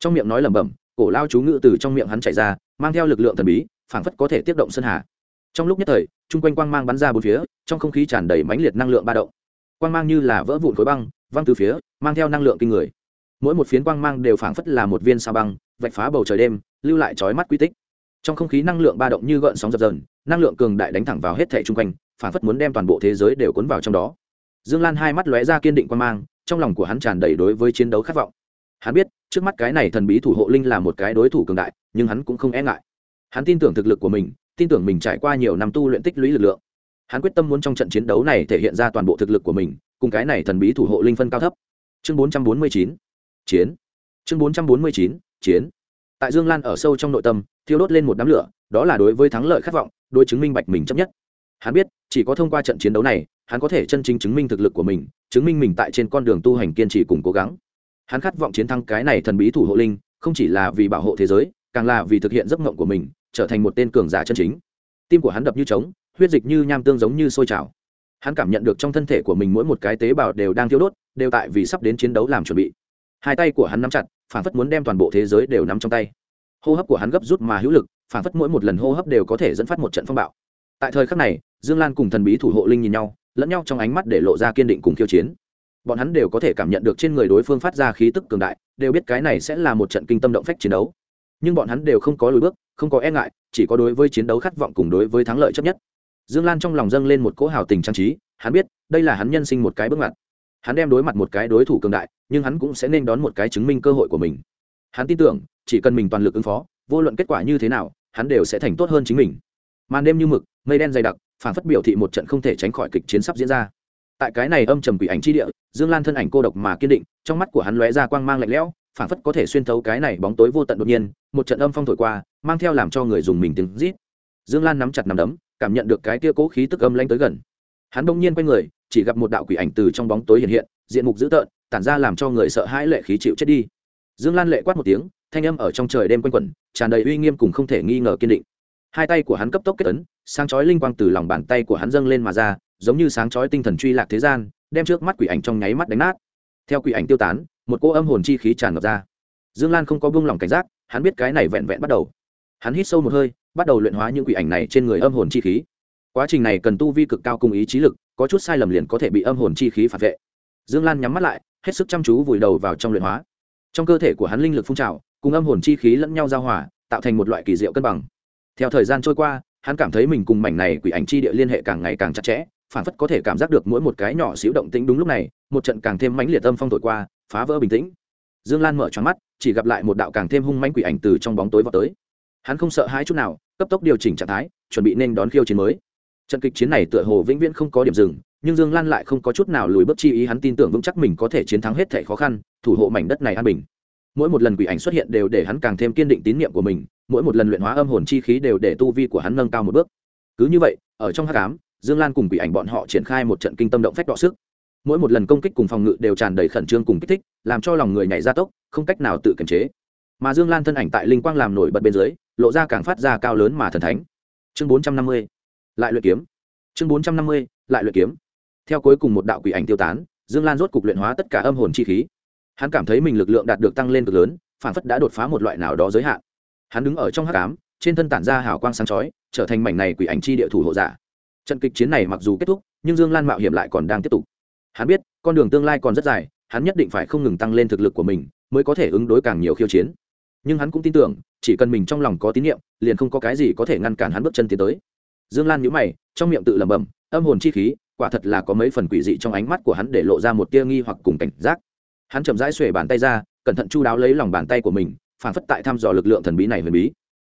Trong miệng nói lẩm bẩm, cổ lao chú ngữ từ trong miệng hắn chạy ra, mang theo lực lượng thần bí phản phất có thể tiếp động sơn hà. Trong lúc nhất thời, chung quanh quang mang bắn ra bốn phía, trong không khí tràn đầy mãnh liệt năng lượng ba động. Quang mang như là vỡ vụn khối băng, văng từ phía, mang theo năng lượng kinh người. Mỗi một phiến quang mang đều phảng phất là một viên sao băng, vạch phá bầu trời đêm, lưu lại trói mắt quy tích. Trong không khí năng lượng ba động như gợn sóng dập dờn, năng lượng cường đại đánh thẳng vào hết thẻ chung quanh phản phất muốn đem toàn bộ thế giới đều cuốn vào trong đó. Dương lan hai mắt lóe ra kiên định quan mang, trong lòng của hắn tràn đầy đối với chiến đấu khát vọng. Hắn biết, trước mắt cái này thần bí thủ hộ linh là một cái đối thủ cường đại, nhưng hắn cũng không e ngại. Hắn tin tưởng thực lực của mình, tin tưởng mình trải qua nhiều năm tu luyện tích lũy lực lượng. Hắn quyết tâm muốn trong trận chiến đấu này thể hiện ra toàn bộ thực lực của mình, cùng cái này thần bí thủ hộ linh phân cao thấp. Chương bốn trăm bốn mươi chín, chiến. Chương bốn trăm bốn mươi chín, chiến. Tại dương lan ở sâu trong nội tâm, thiêu đốt lên một đám lửa, đó là đối với thắng lợi khát vọng đôi chứng minh bạch mình chấp nhất hắn biết, chỉ có thông qua trận chiến đấu này, hắn có thể chân chính chứng minh thực lực của mình, chứng minh mình tại trên con đường tu hành kiên trì cùng cố gắng. Hắn khát vọng chiến thắng cái này thần bí thủ hộ linh, không chỉ là vì bảo hộ thế giới, càng là vì thực hiện giấc mộng của mình, trở thành một tên cường giả chân chính. Tim của hắn đập như trống, huyết dịch như nham tương giống như sôi trào. Hắn cảm nhận được trong thân thể của mình mỗi một cái tế bào đều đang thiêu đốt, đều tại vì sắp đến chiến đấu làm chuẩn bị. Hai tay của hắn nắm chặt, phản phất muốn đem toàn bộ thế giới đều nắm trong tay. Hô hấp của hắn gấp rút mà hữu lực, phản phất mỗi một lần hô hấp đều có thể dẫn phát một trận phong bạo tại thời khắc này, dương lan cùng thần bí thủ hộ linh nhìn nhau, lẫn nhau trong ánh mắt để lộ ra kiên định cùng khiêu chiến. Bọn hắn đều có thể cảm nhận được trên người đối phương phát ra khí tức cường đại, đều biết cái này sẽ là một trận kinh tâm động phách chiến đấu. Nhưng bọn hắn đều không có lùi bước, không có e ngại, chỉ có đối với chiến đấu khát vọng cùng đối với thắng lợi chấp nhất. Dương lan trong lòng dâng lên một cỗ hào tình trang trí, hắn biết, đây là hắn nhân sinh một cái bước ngoặt. Hắn đem đối mặt một cái đối thủ cường đại, nhưng hắn cũng sẽ nên đón một cái chứng minh cơ hội của mình. Hắn tin tưởng, chỉ cần mình toàn lực ứng phó, vô luận kết quả như thế nào, hắn đều sẽ thành tốt hơn chính mình màn đêm như mực, mây đen dày đặc phản phất biểu thị một trận không thể tránh khỏi kịch chiến sắp diễn ra. Tại cái này âm trầm quỷ ảnh chi địa, dương lan thân ảnh cô độc mà kiên định, trong mắt của hắn lóe ra quang mang lạnh lẽo phản phất có thể xuyên thấu cái này bóng tối vô tận đột nhiên, một trận âm phong thổi qua, mang theo làm cho người dùng mình tiếng rít. Dương lan nắm chặt nắm đấm, cảm nhận được cái kia cố khí tức âm lanh tới gần. Hắn bỗng nhiên quay người, chỉ gặp một đạo quỷ ảnh từ trong bóng tối hiện hiện, diện mục dữ tợn, tản ra làm cho người sợ hãi lệ khí chịu chết đi. Dương lan lệ quát một tiếng, thanh âm ở trong trời đêm quanh quẩn, tràn đầy uy nghiêm cùng không thể nghi ngờ kiên định hai tay của hắn cấp tốc kết ấn, sáng chói linh quang từ lòng bàn tay của hắn dâng lên mà ra, giống như sáng chói tinh thần truy lạc thế gian, đem trước mắt quỷ ảnh trong nháy mắt đánh nát. Theo quỷ ảnh tiêu tán, một cô âm hồn chi khí tràn ngập ra. Dương lan không có buông lỏng cảnh giác, hắn biết cái này vẹn vẹn bắt đầu. Hắn hít sâu một hơi, bắt đầu luyện hóa những quỷ ảnh này trên người âm hồn chi khí. Quá trình này cần tu vi cực cao cùng ý chí lực, có chút sai lầm liền có thể bị âm hồn chi khí phản vệ. Dương lan nhắm mắt lại, hết sức chăm chú vùi đầu vào trong luyện hóa. Trong cơ thể của hắn linh lực phun trào, cùng âm hồn chi khí lẫn nhau giao hòa, tạo thành một loại kỳ diệu cân bằng theo thời gian trôi qua, hắn cảm thấy mình cùng mảnh này quỷ ảnh chi địa liên hệ càng ngày càng chặt chẽ phản phất có thể cảm giác được mỗi một cái nhỏ xíu động tĩnh đúng lúc này, một trận càng thêm mãnh liệt âm phong thổi qua, phá vỡ bình tĩnh. Dương lan mở tròn mắt, chỉ gặp lại một đạo càng thêm hung mãnh quỷ ảnh từ trong bóng tối vào tới. Hắn không sợ hãi chút nào, cấp tốc điều chỉnh trạng thái, chuẩn bị nên đón khiêu chiến mới. Trận kịch chiến này tựa hồ vĩnh viễn không có điểm dừng, nhưng dương lan lại không có chút nào lùi bước chi ý, hắn tin tưởng vững chắc mình có thể chiến thắng hết thể khó khăn, thủ hộ mảnh đất này an bình mỗi một lần quỷ ảnh xuất hiện đều để hắn càng thêm kiên định tín nhiệm của mình, mỗi một lần luyện hóa âm hồn chi khí đều để tu vi của hắn nâng cao một bước. Cứ như vậy, ở trong hát cám dương lan cùng quỷ ảnh bọn họ triển khai một trận kinh tâm động phách đọ sức. Mỗi một lần công kích cùng phòng ngự đều tràn đầy khẩn trương cùng kích thích, làm cho lòng người nhảy ra tốc, không cách nào tự kiềm chế. Mà dương lan thân ảnh tại linh quang làm nổi bật bên dưới, lộ ra càng phát ra cao lớn mà thần thánh. Chương bốn trăm năm mươi, lại luyện kiếm. Chương bốn trăm năm mươi, lại luyện kiếm. Theo cuối cùng một đạo quỷ ảnh tiêu tán, dương lan rốt cục luyện hóa tất cả âm hồn chi khí hắn cảm thấy mình lực lượng đạt được tăng lên cực lớn, phản phất đã đột phá một loại nào đó giới hạn. Hắn đứng ở trong hát cám trên thân tản ra hào quang sáng chói, trở thành mảnh này quỷ ảnh chi địa thủ hộ giả. Trận kịch chiến này mặc dù kết thúc, nhưng dương lan mạo hiểm lại còn đang tiếp tục. Hắn biết, con đường tương lai còn rất dài, hắn nhất định phải không ngừng tăng lên thực lực của mình, mới có thể ứng đối càng nhiều khiêu chiến. Nhưng hắn cũng tin tưởng, chỉ cần mình trong lòng có tín nhiệm, liền không có cái gì có thể ngăn cản hắn bước chân tiến tới. Dương lan nhíu mày, trong miệng tự lẩm bẩm, âm hồn chi khí, quả thật là có mấy phần quỷ dị trong ánh mắt của hắn để lộ ra một tia nghi hoặc cùng cảnh giác hắn chậm rãi xuề bàn tay ra, cẩn thận chu đáo lấy lòng bàn tay của mình, phản phất tại thăm dò lực lượng thần bí này huyền bí.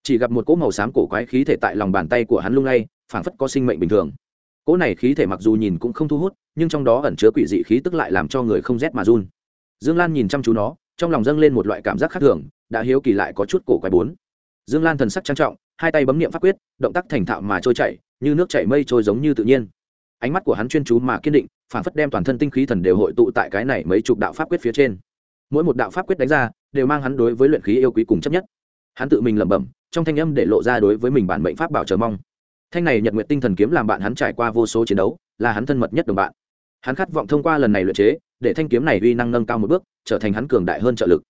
Chỉ gặp một cỗ màu xám cổ quái khí thể tại lòng bàn tay của hắn lung lay, phản phất có sinh mệnh bình thường. Cỗ này khí thể mặc dù nhìn cũng không thu hút, nhưng trong đó ẩn chứa quỷ dị khí tức lại làm cho người không rét mà run. Dương lan nhìn chăm chú nó, trong lòng dâng lên một loại cảm giác khác thường, đã hiếu kỳ lại có chút cổ quái bốn. Dương lan thần sắc trang trọng, hai tay bấm niệm pháp quyết, động tác thành thạo mà trôi chảy, như nước chảy mây trôi giống như tự nhiên ánh mắt của hắn chuyên chú mà kiên định phản phất đem toàn thân tinh khí thần đều hội tụ tại cái này mấy chục đạo pháp quyết phía trên. Mỗi một đạo pháp quyết đánh ra, đều mang hắn đối với luyện khí yêu quý cùng chấp nhất. Hắn tự mình lẩm bẩm, trong thanh âm để lộ ra đối với mình bản mệnh pháp bảo chờ mong. Thanh này nhật nguyện tinh thần kiếm làm bạn hắn trải qua vô số chiến đấu, là hắn thân mật nhất đồng bạn. Hắn khát vọng thông qua lần này luyện chế, để thanh kiếm này uy năng nâng cao một bước, trở thành hắn cường đại hơn trợ lực.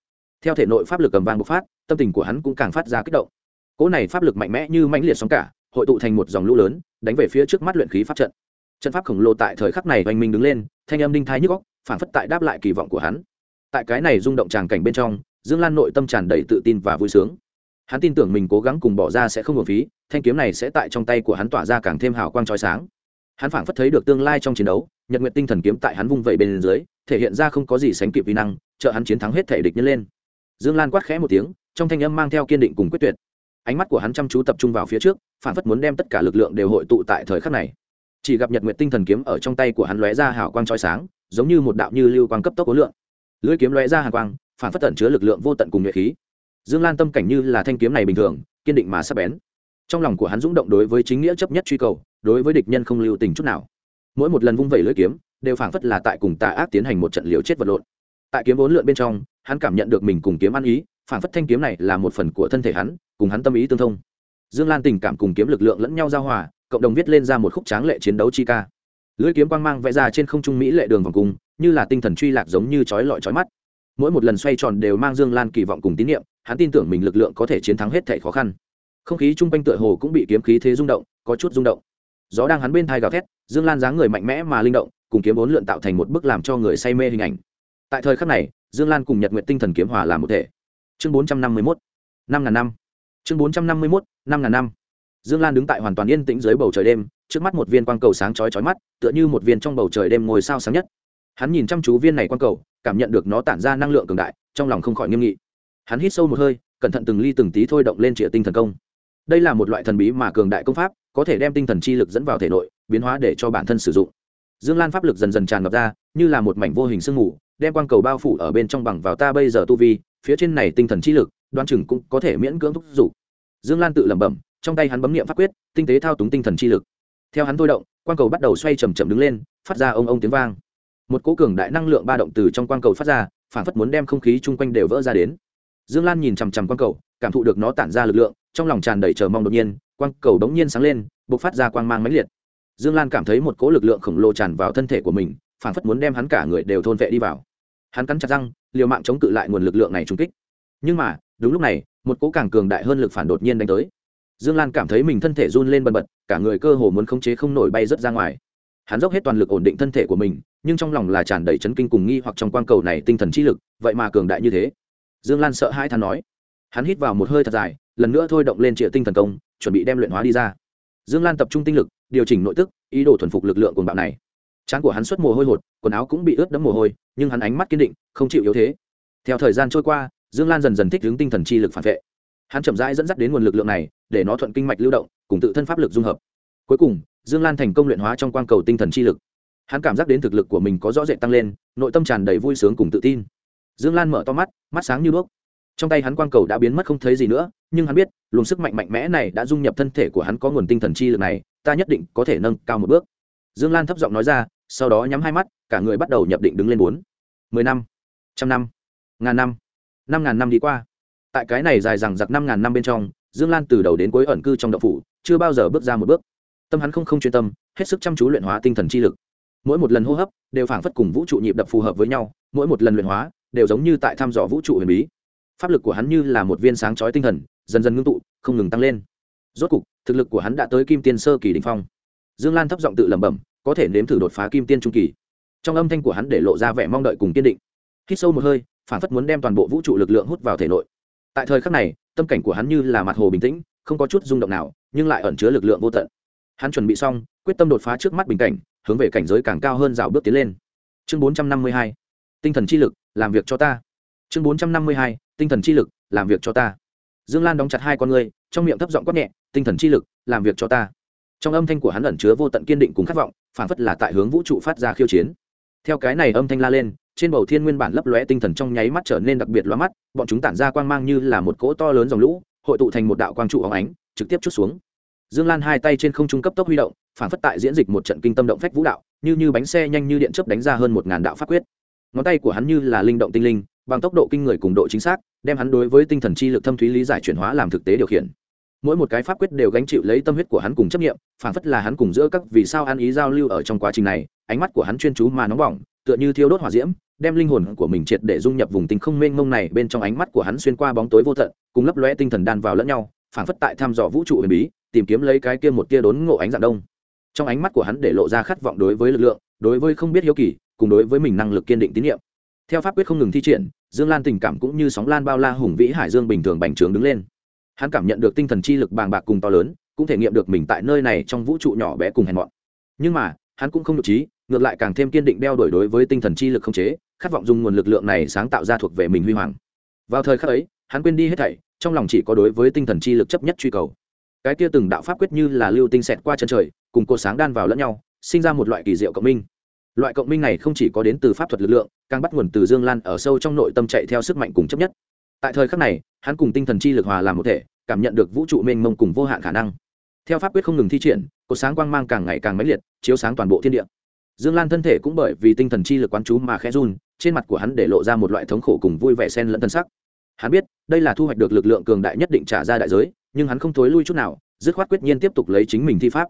Theo thể nội pháp lực cầm vang bộc phát, tâm tình của hắn cũng càng phát ra kích động. Cỗ này pháp lực mạnh mẽ như mãnh liệt sóng cả, hội tụ thành một dòng lũ lớn, đánh về phía trước mắt luyện khí pháp trận trận pháp khổng lồ tại thời khắc này oanh minh đứng lên, thanh âm đinh thái nhức góc phản phất tại đáp lại kỳ vọng của hắn. Tại cái này rung động tràng cảnh bên trong, dương lan nội tâm tràn đầy tự tin và vui sướng. Hắn tin tưởng mình cố gắng cùng bỏ ra sẽ không hưởng phí, thanh kiếm này sẽ tại trong tay của hắn tỏa ra càng thêm hào quang trói sáng. Hắn phảng phất thấy được tương lai trong chiến đấu, nhật nguyện tinh thần kiếm tại hắn vung vẩy bên dưới, thể hiện ra không có gì sánh kịp vi năng, trợ hắn chiến thắng hết thể địch nhân lên. Dương lan quát khẽ một tiếng, trong thanh âm mang theo kiên định cùng quyết tuyệt. Ánh mắt của hắn chăm chú tập trung vào phía trước phản phất muốn đem tất cả lực lượng đều hội tụ tại thời khắc này chỉ gặp nhật nguyện tinh thần kiếm ở trong tay của hắn lóe ra hào quang trói sáng, giống như một đạo như lưu quang cấp tốc ối lượng lưỡi kiếm lóe ra hàng quang, phản phất tận chứa lực lượng vô tận cùng nhuệ khí. Dương lan tâm cảnh như là thanh kiếm này bình thường, kiên định mà sắp bén. Trong lòng của hắn rung động đối với chính nghĩa chấp nhất truy cầu, đối với địch nhân không lưu tình chút nào. Mỗi một lần vung vẩy lưỡi kiếm, đều phảng phất là tại cùng tà ác tiến hành một trận liều chết vật lộn. Tại kiếm vốn lượn bên trong, hắn cảm nhận được mình cùng kiếm ăn ý phảng phất thanh kiếm này là một phần của thân thể hắn, cùng hắn tâm ý tương thông. Dương lan tình cảm cùng kiếm lực lượng lẫn nhau giao hòa cộng đồng viết lên ra một khúc tráng lệ chiến đấu chi ca. Lưỡi kiếm quang mang vẽ ra trên không trung mỹ lệ đường vòng cung, như là tinh thần truy lạc giống như chói lọi chói mắt. Mỗi một lần xoay tròn đều mang dương lan kỳ vọng cùng tín nhiệm hắn tin tưởng mình lực lượng có thể chiến thắng hết thảy khó khăn. Không khí chung quanh tựa hồ cũng bị kiếm khí thế rung động, có chút rung động. Gió đang hắn bên thai gào thét, dương lan dáng người mạnh mẽ mà linh động, cùng kiếm bốn lượn tạo thành một bức làm cho người say mê hình ảnh. Tại thời khắc này, dương lan cùng nhật nguyện tinh thần kiếm hòa làm một thể. Chương bốn trăm năm mươi mốt, năm ngàn năm. Chương bốn trăm năm mươi mốt, năm ngàn năm dương lan đứng tại hoàn toàn yên tĩnh dưới bầu trời đêm, trước mắt một viên quang cầu sáng chói chói mắt, tựa như một viên trong bầu trời đêm ngồi sao sáng nhất. Hắn nhìn chăm chú viên này quang cầu, cảm nhận được nó tản ra năng lượng cường đại, trong lòng không khỏi nghiêm nghị. Hắn hít sâu một hơi, cẩn thận từng ly từng tí thôi động lên trịa tinh thần công. Đây là một loại thần bí mà cường đại công pháp, có thể đem tinh thần chi lực dẫn vào thể nội, biến hóa để cho bản thân sử dụng. Dương lan pháp lực dần dần tràn ngập ra, như là một mảnh vô hình sương mù, đem quang cầu bao phủ ở bên trong bằng vào ta bây giờ tu vi, phía trên này tinh thần chi lực đoan chừng cũng có thể miễn cưỡng thúc giục. Dương lan tự lẩm bẩm trong tay hắn bấm niệm pháp quyết, tinh tế thao túng tinh thần chi lực. Theo hắn thôi động, quang cầu bắt đầu xoay chầm chậm đứng lên, phát ra ông ông tiếng vang. Một cỗ cường đại năng lượng ba động từ trong quang cầu phát ra phản phất muốn đem không khí chung quanh đều vỡ ra đến. Dương lan nhìn chằm chằm quang cầu, cảm thụ được nó tản ra lực lượng, trong lòng tràn đầy chờ mong đột nhiên, quang cầu đống nhiên sáng lên b ộ c phát ra quang mang mãnh liệt. Dương lan cảm thấy một cỗ lực lượng khổng lồ tràn vào thân thể của mình phản phất muốn đem hắn cả người đều thôn vệ đi vào. Hắn cắn chặt răng, liều mạng chống cự lại nguồn lực lượng này trung kích. Nhưng mà, đúng lúc này, một cỗ càng cường đại hơn lực phản đột nhiên đánh tới dương lan cảm thấy mình thân thể run lên bần bật, cả người cơ hồ muốn khống chế không nổi bay rớt ra ngoài. Hắn dốc hết toàn lực ổn định thân thể của mình, nhưng trong lòng là tràn đầy chấn kinh cùng nghi hoặc trong quang cầu này tinh thần trí lực, vậy mà cường đại như thế. Dương lan sợ hai than nói. Hắn hít vào một hơi thật dài, lần nữa thôi động lên trịa tinh thần công, chuẩn bị đem luyện hóa đi ra. Dương lan tập trung tinh lực, điều chỉnh nội tức, ý đồ thuần phục lực lượng cồn bạo này. Trán của hắn xuất mồ hôi hột, quần áo cũng bị ướt đẫm mồ hôi, nhưng hắn ánh mắt kiên định, không chịu yếu thế. Theo thời gian trôi qua, dương lan dần dần thích ứng tinh thần chi lực phản vệ hắn chậm rãi dẫn dắt đến nguồn lực lượng này, để nó thuận kinh mạch lưu động, cùng tự thân pháp lực dung hợp. Cuối cùng, dương lan thành công luyện hóa trong quang cầu tinh thần chi lực. Hắn cảm giác đến thực lực của mình có rõ rệt tăng lên, nội tâm tràn đầy vui sướng cùng tự tin. Dương lan mở to mắt mắt sáng như đuốc. Trong tay hắn quang cầu đã biến mất không thấy gì nữa, nhưng hắn biết, luồng sức mạnh mạnh mẽ này đã dung nhập thân thể của hắn có nguồn tinh thần chi lực này, ta nhất định có thể nâng cao một bước. Dương lan thấp giọng nói ra, sau đó nhắm hai mắt, cả người bắt đầu nhập định đứng lên bốn. Mười năm, trăm năm, ngàn năm năm ngàn năm đi qua tại cái này dài rằng giặc năm ngàn năm bên trong, dương lan từ đầu đến cuối ẩn cư trong đậu phủ, chưa bao giờ bước ra một bước. Tâm hắn không không chuyên tâm, hết sức chăm chú luyện hóa tinh thần chi lực. Mỗi một lần hô hấp, đều phảng phất cùng vũ trụ nhịp đập phù hợp với nhau, mỗi một lần luyện hóa, đều giống như tại thăm dò vũ trụ huyền bí. Pháp lực của hắn như là một viên sáng chói tinh thần, dần dần ngưng tụ, không ngừng tăng lên. Rốt cục, thực lực của hắn đã tới kim tiên sơ kỳ đình phong. Dương lan thấp giọng tự lẩm bẩm, có thể nếm thử đột phá kim tiên trung kỳ. Trong âm thanh của hắn để lộ ra vẻ mong đợi cùng kiên định. Hít sâu một hơi phản phất muốn đem toàn bộ vũ trụ lực lượng hút vào thể nội tại thời khắc này, tâm cảnh của hắn như là mặt hồ bình tĩnh, không có chút rung động nào, nhưng lại ẩn chứa lực lượng vô tận. Hắn chuẩn bị xong, quyết tâm đột phá trước mắt bình cảnh, hướng về cảnh giới càng cao hơn rào bước tiến lên. Chương bốn trăm năm mươi hai, tinh thần chi lực, làm việc cho ta. Chương bốn trăm năm mươi hai, tinh thần chi lực, làm việc cho ta. Dương lan đóng chặt hai con ngươi, trong miệng thấp giọng quát nhẹ, tinh thần chi lực, làm việc cho ta. Trong âm thanh của hắn ẩn chứa vô tận kiên định cùng khát vọng, phản phất là tại hướng vũ trụ phát ra khiêu chiến theo cái này âm thanh la lên, trên bầu thiên nguyên bản lấp lóe tinh thần trong nháy mắt trở nên đặc biệt loa mắt, bọn chúng tản ra quang mang như là một cỗ to lớn dòng lũ, hội tụ thành một đạo quang trụ óng ánh, trực tiếp chút xuống. Dương lan hai tay trên không trung cấp tốc huy động, phản phất tại diễn dịch một trận kinh tâm động phách vũ đạo, như như bánh xe nhanh như điện chớp đánh ra hơn một ngàn đạo pháp quyết. Ngón tay của hắn như là linh động tinh linh, bằng tốc độ kinh người cùng độ chính xác, đem hắn đối với tinh thần chi lực thâm thúy lý giải chuyển hóa làm thực tế điều khiển. Mỗi một cái pháp quyết đều gánh chịu lấy tâm huyết của hắn cùng chấp nghiệm phản phất là hắn cùng giữa các vì sao ăn ý giao lưu ở trong quá trình này ánh mắt của hắn chuyên chú mà nóng bỏng, tựa như thiêu đốt hỏa diễm, đem linh hồn của mình triệt để dung nhập vùng tinh không mênh mông này bên trong ánh mắt của hắn xuyên qua bóng tối vô tận, cùng lấp lóe tinh thần đan vào lẫn nhau phản phất tại thăm dò vũ trụ huyền bí, tìm kiếm lấy cái kia một tia đốn ngộ ánh dạng đông. Trong ánh mắt của hắn để lộ ra khát vọng đối với lực lượng, đối với không biết hiếu kỳ, cùng đối với mình năng lực kiên định tín nhiệm. Theo pháp quyết không ngừng thi triển, dương lan tình cảm cũng như sóng lan bao la hùng vĩ hải dương bình thường bành trướng đứng lên. Hắn cảm nhận được tinh thần chi lực bàng bạc cùng to lớn, cũng thể nghiệm được mình tại nơi này trong vũ trụ nhỏ bé cùng hèn mọn. Nhưng mà, hắn cũng không được trí ngược lại càng thêm kiên định đeo đổi đối với tinh thần chi lực không chế, khát vọng dùng nguồn lực lượng này sáng tạo ra thuộc về mình huy hoàng. Vào thời khắc ấy, hắn quên đi hết thảy, trong lòng chỉ có đối với tinh thần chi lực chấp nhất truy cầu. Cái kia từng đạo pháp quyết như là lưu tinh xẹt qua chân trời, cùng cô sáng đan vào lẫn nhau, sinh ra một loại kỳ diệu cộng minh. Loại cộng minh này không chỉ có đến từ pháp thuật lực lượng, càng bắt nguồn từ dương lan ở sâu trong nội tâm chạy theo sức mạnh cùng chấp nhất. Tại thời khắc này, hắn cùng tinh thần chi lực hòa làm một thể, cảm nhận được vũ trụ mênh mông cùng vô hạn khả năng. Theo pháp quyết không ngừng thi triển cột sáng quang mang càng ngày càng mãnh liệt, chiếu sáng toàn bộ thiên địa dương lan thân thể cũng bởi vì tinh thần chi lực quán chú mà khẽ run, trên mặt của hắn để lộ ra một loại thống khổ cùng vui vẻ xen lẫn thân sắc. Hắn biết, đây là thu hoạch được lực lượng cường đại nhất định trả ra đại giới, nhưng hắn không thối lui chút nào, dứt khoát quyết nhiên tiếp tục lấy chính mình thi pháp.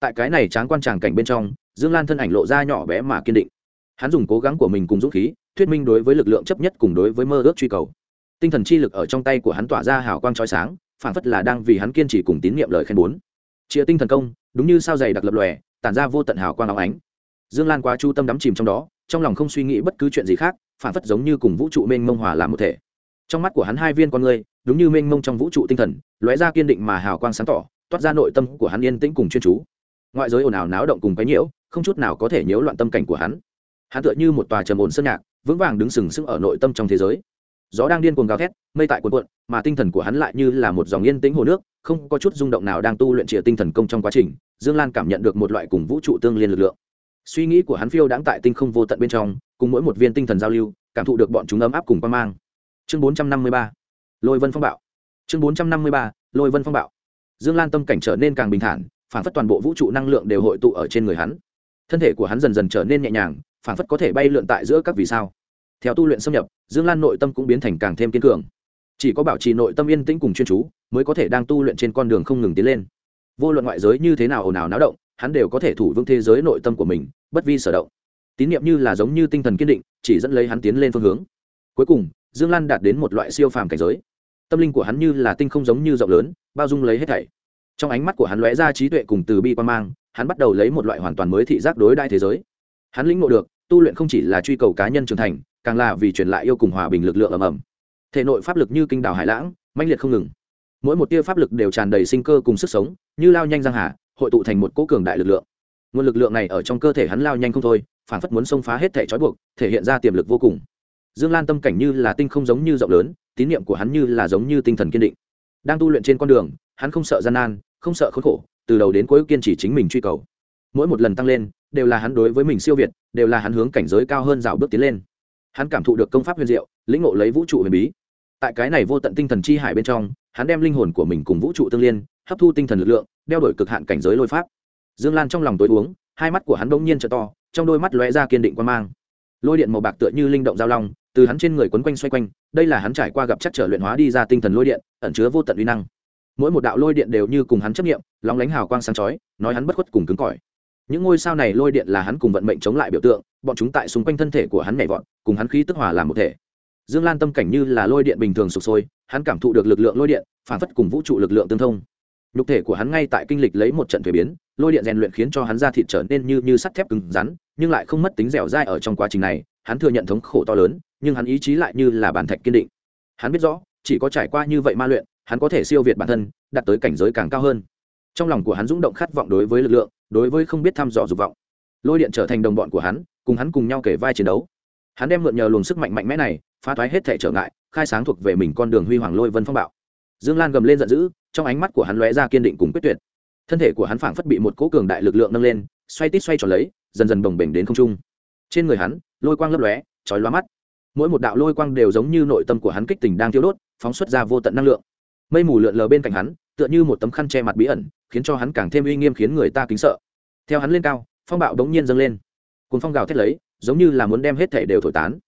Tại cái này tráng quan tràng cảnh bên trong, dương lan thân ảnh lộ ra nhỏ bé mà kiên định. Hắn dùng cố gắng của mình cùng dũng khí, thuyết minh đối với lực lượng chấp nhất cùng đối với mơ ước truy cầu. Tinh thần chi lực ở trong tay của hắn tỏa ra hào quang trói sáng phản phất là đang vì hắn kiên trì cùng tín nhiệm lời khen bốn. Chia tinh thần công, đúng như sao dày đặc lập lòe, tản ra vô tận hào quang áo ánh dương lan quá chu tâm đắm chìm trong đó, trong lòng không suy nghĩ bất cứ chuyện gì khác, phản phất giống như cùng vũ trụ mênh mông hòa làm một thể. Trong mắt của hắn hai viên con người, đúng như mênh mông trong vũ trụ tinh thần, lóe ra kiên định mà hào quang sáng tỏ, toát ra nội tâm của hắn yên tĩnh cùng chuyên chú. Ngoại giới ồn ào náo động cùng cái nhiễu, không chút nào có thể nhiễu loạn tâm cảnh của hắn. Hắn tựa như một tòa trầm ổn sơn nhạc, vững vàng đứng sừng sững ở nội tâm trong thế giới. Gió đang điên cuồng gào thét, mây tại cuộn cuộn, mà tinh thần của hắn lại như là một dòng yên tĩnh hồ nước, không có chút rung động nào đang tu luyện trịa tinh thần công trong quá trình. Dương lan cảm nhận được một loại cùng vũ trụ tương liên lực lượng suy nghĩ của hắn phiêu đãng tại tinh không vô tận bên trong, cùng mỗi một viên tinh thần giao lưu, cảm thụ được bọn chúng ấm áp cùng quan mang. Chương bốn trăm năm mươi ba, lôi vân phong bạo. Chương bốn trăm năm mươi ba, lôi vân phong bạo. Dương lan tâm cảnh trở nên càng bình thản, phản phất toàn bộ vũ trụ năng lượng đều hội tụ ở trên người hắn. Thân thể của hắn dần dần trở nên nhẹ nhàng, phản phất có thể bay lượn tại giữa các vì sao. Theo tu luyện xâm nhập, dương lan nội tâm cũng biến thành càng thêm kiên cường. Chỉ có bảo trì nội tâm yên tĩnh cùng chuyên chú, mới có thể đang tu luyện trên con đường không ngừng tiến lên. Vô luận ngoại giới như thế nào ồn ào náo động hắn đều có thể thủ vững thế giới nội tâm của mình, bất vi sở động. Tín nhiệm như là giống như tinh thần kiên định, chỉ dẫn lấy hắn tiến lên phương hướng. Cuối cùng, dương lan đạt đến một loại siêu phàm cảnh giới. Tâm linh của hắn như là tinh không giống như rộng lớn, bao dung lấy hết thảy. Trong ánh mắt của hắn lóe ra trí tuệ cùng từ bi quan mang, hắn bắt đầu lấy một loại hoàn toàn mới thị giác đối đại thế giới. Hắn lĩnh ngộ được, tu luyện không chỉ là truy cầu cá nhân trưởng thành, càng là vì truyền lại yêu cùng hòa bình lực lượng ầm ầm. Thể nội pháp lực như kinh đảo hải lãng, mãnh liệt không ngừng. Mỗi một tia pháp lực đều tràn đầy sinh cơ cùng sức sống, như lao nhanh giang hà hội tụ thành một cỗ cường đại lực lượng. Nguồn lực lượng này ở trong cơ thể hắn lao nhanh không thôi, phản phất muốn xông phá hết thể trói buộc, thể hiện ra tiềm lực vô cùng. Dương lan tâm cảnh như là tinh không giống như rộng lớn, tín niệm của hắn như là giống như tinh thần kiên định. Đang tu luyện trên con đường, hắn không sợ gian nan, không sợ khốn khổ, từ đầu đến cuối kiên trì chính mình truy cầu. Mỗi một lần tăng lên, đều là hắn đối với mình siêu việt, đều là hắn hướng cảnh giới cao hơn rào bước tiến lên. Hắn cảm thụ được công pháp huyền diệu, lĩnh ngộ lấy vũ trụ huyền bí. Tại cái này vô tận tinh thần chi hải bên trong, hắn đem linh hồn của mình cùng vũ trụ tương liên, hấp thu tinh thần lực lượng đeo đổi cực hạn cảnh giới lôi pháp. Dương lan trong lòng tối uống, hai mắt của hắn bỗng nhiên t to, trong đôi mắt lóe ra kiên định quan mang. Lôi điện màu bạc tựa như linh động giao long, từ hắn trên người quấn quanh xoay quanh, đây là hắn trải qua gặp chắc trở luyện hóa đi ra tinh thần lôi điện, ẩn chứa vô tận uy năng. Mỗi một đạo lôi điện đều như cùng hắn chấp nghiệm lóng lánh hào quang sáng chói, nói hắn bất khuất cùng cứng cỏi. Những ngôi sao này lôi điện là hắn cùng vận mệnh chống lại biểu tượng, bọn chúng tại xung quanh thân thể của hắn nhảy vọt, cùng hắn khí tức hòa làm một thể. Dương lan tâm cảnh như là lôi điện bình thường sụp sôi, hắn cảm thụ được lực lượng lôi điện, phản phất cùng vũ trụ lực lượng tương thông nhục thể của hắn ngay tại kinh lịch lấy một trận thuế biến, lôi điện rèn luyện khiến cho hắn da thịt trở nên như như sắt thép cứng rắn, nhưng lại không mất tính dẻo dai ở trong quá trình này, hắn thừa nhận thống khổ to lớn, nhưng hắn ý chí lại như là bản thạch kiên định. Hắn biết rõ, chỉ có trải qua như vậy ma luyện, hắn có thể siêu việt bản thân, đạt tới cảnh giới càng cao hơn. Trong lòng của hắn rung động khát vọng đối với lực lượng, đối với không biết thăm dò dục vọng. Lôi điện trở thành đồng bọn của hắn, cùng hắn cùng nhau kể vai chiến đấu. Hắn đem mượn nhờ luồng sức mạnh mạnh mẽ này, phá thoái hết thể trở ngại, khai sáng thuộc về mình con đường huy hoàng lôi vân phong bạo dương lan gầm lên giận dữ, trong ánh mắt của hắn lóe ra kiên định cùng quyết tuyệt. Thân thể của hắn phảng phất bị một cỗ cường đại lực lượng nâng lên, xoay tít xoay tròn lấy, dần dần bồng bềnh đến không trung. Trên người hắn, lôi quang lấp lóe, chói lóa mắt. Mỗi một đạo lôi quang đều giống như nội tâm của hắn kích tình đang thiêu đốt, phóng xuất ra vô tận năng lượng. Mây mù lượn lờ bên cạnh hắn, tựa như một tấm khăn che mặt bí ẩn, khiến cho hắn càng thêm uy nghiêm khiến người ta kính sợ. Theo hắn lên cao, phong bạo đống nhiên dâng lên. Cùng phong gào thét lấy, giống như là muốn đem hết thể đều thổi tán.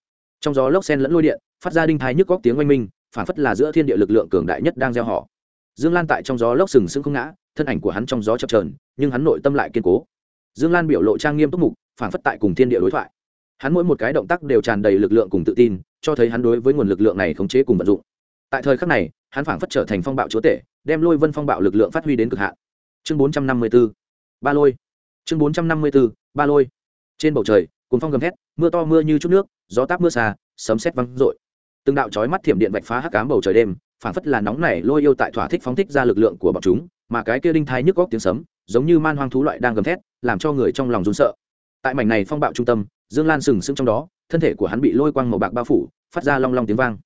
Trong gió lốc sen lẫn lôi điện, phát ra đinh thái nhức góc tiếng oanh minh phản phất là giữa thiên địa lực lượng cường đại nhất đang gieo họ. Dương lan tại trong gió lốc sừng sững không ngã, thân ảnh của hắn trong gió chập trờn nhưng hắn nội tâm lại kiên cố. Dương lan biểu lộ trang nghiêm túc mục, phản phất tại cùng thiên địa đối thoại. Hắn mỗi một cái động tác đều tràn đầy lực lượng cùng tự tin, cho thấy hắn đối với nguồn lực lượng này khống chế cùng vận dụng. Tại thời khắc này, hắn phản phất trở thành phong bạo chúa tể, đem lôi vân phong bạo lực lượng phát huy đến cực hạn. Chương bốn trăm năm mươi b ố ba lôi. Chương bốn trăm năm mươi b ố ba lôi. Trên bầu trời cuốn phong gầm thét, mưa to mưa như chút nước, gió táp mưa xa sấm sét văng rội từng đạo chói mắt thiểm điện vạch phá hắc cám bầu trời đêm phản phất là nóng nảy lôi yêu tại thỏa thích phóng thích ra lực lượng của bọn chúng, mà cái kia đinh thai nhức góc tiếng sấm, giống như man hoang thú loại đang gầm thét, làm cho người trong lòng run sợ. Tại mảnh này phong bạo trung tâm, dương lan sừng sững trong đó, thân thể của hắn bị lôi quang màu bạc bao phủ, phát ra long long tiếng vang.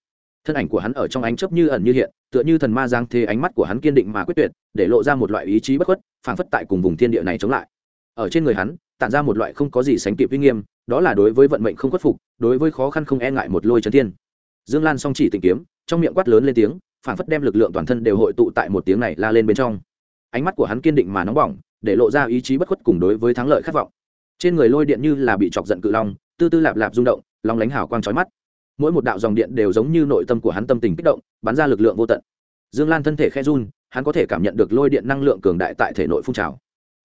Thân ảnh của hắn ở trong ánh chớp như ẩn như hiện, tựa như thần ma giang thế ánh mắt của hắn kiên định mà quyết tuyệt, để lộ ra một loại ý chí bất khuất, phảng phất tại cùng vùng thiên địa này chống lại. Ở trên người hắn, tản ra một loại không có gì sánh kịp uy nghiêm, đó là đối với vận mệnh không khuất phục, đối với khó khăn không e ngại một lôi trấn thiên dương lan song chỉ tìm kiếm, trong miệng quát lớn lên tiếng, phản phất đem lực lượng toàn thân đều hội tụ tại một tiếng này la lên bên trong. Ánh mắt của hắn kiên định mà nóng bỏng, để lộ ra ý chí bất khuất cùng đối với thắng lợi khát vọng. Trên người lôi điện như là bị chọc giận cự long, tư tư lạp lạp rung động, long lánh hào quang trói mắt. Mỗi một đạo dòng điện đều giống như nội tâm của hắn tâm tình kích động, bắn ra lực lượng vô tận. Dương lan thân thể khe run, hắn có thể cảm nhận được lôi điện năng lượng cường đại tại thể nội phun trào.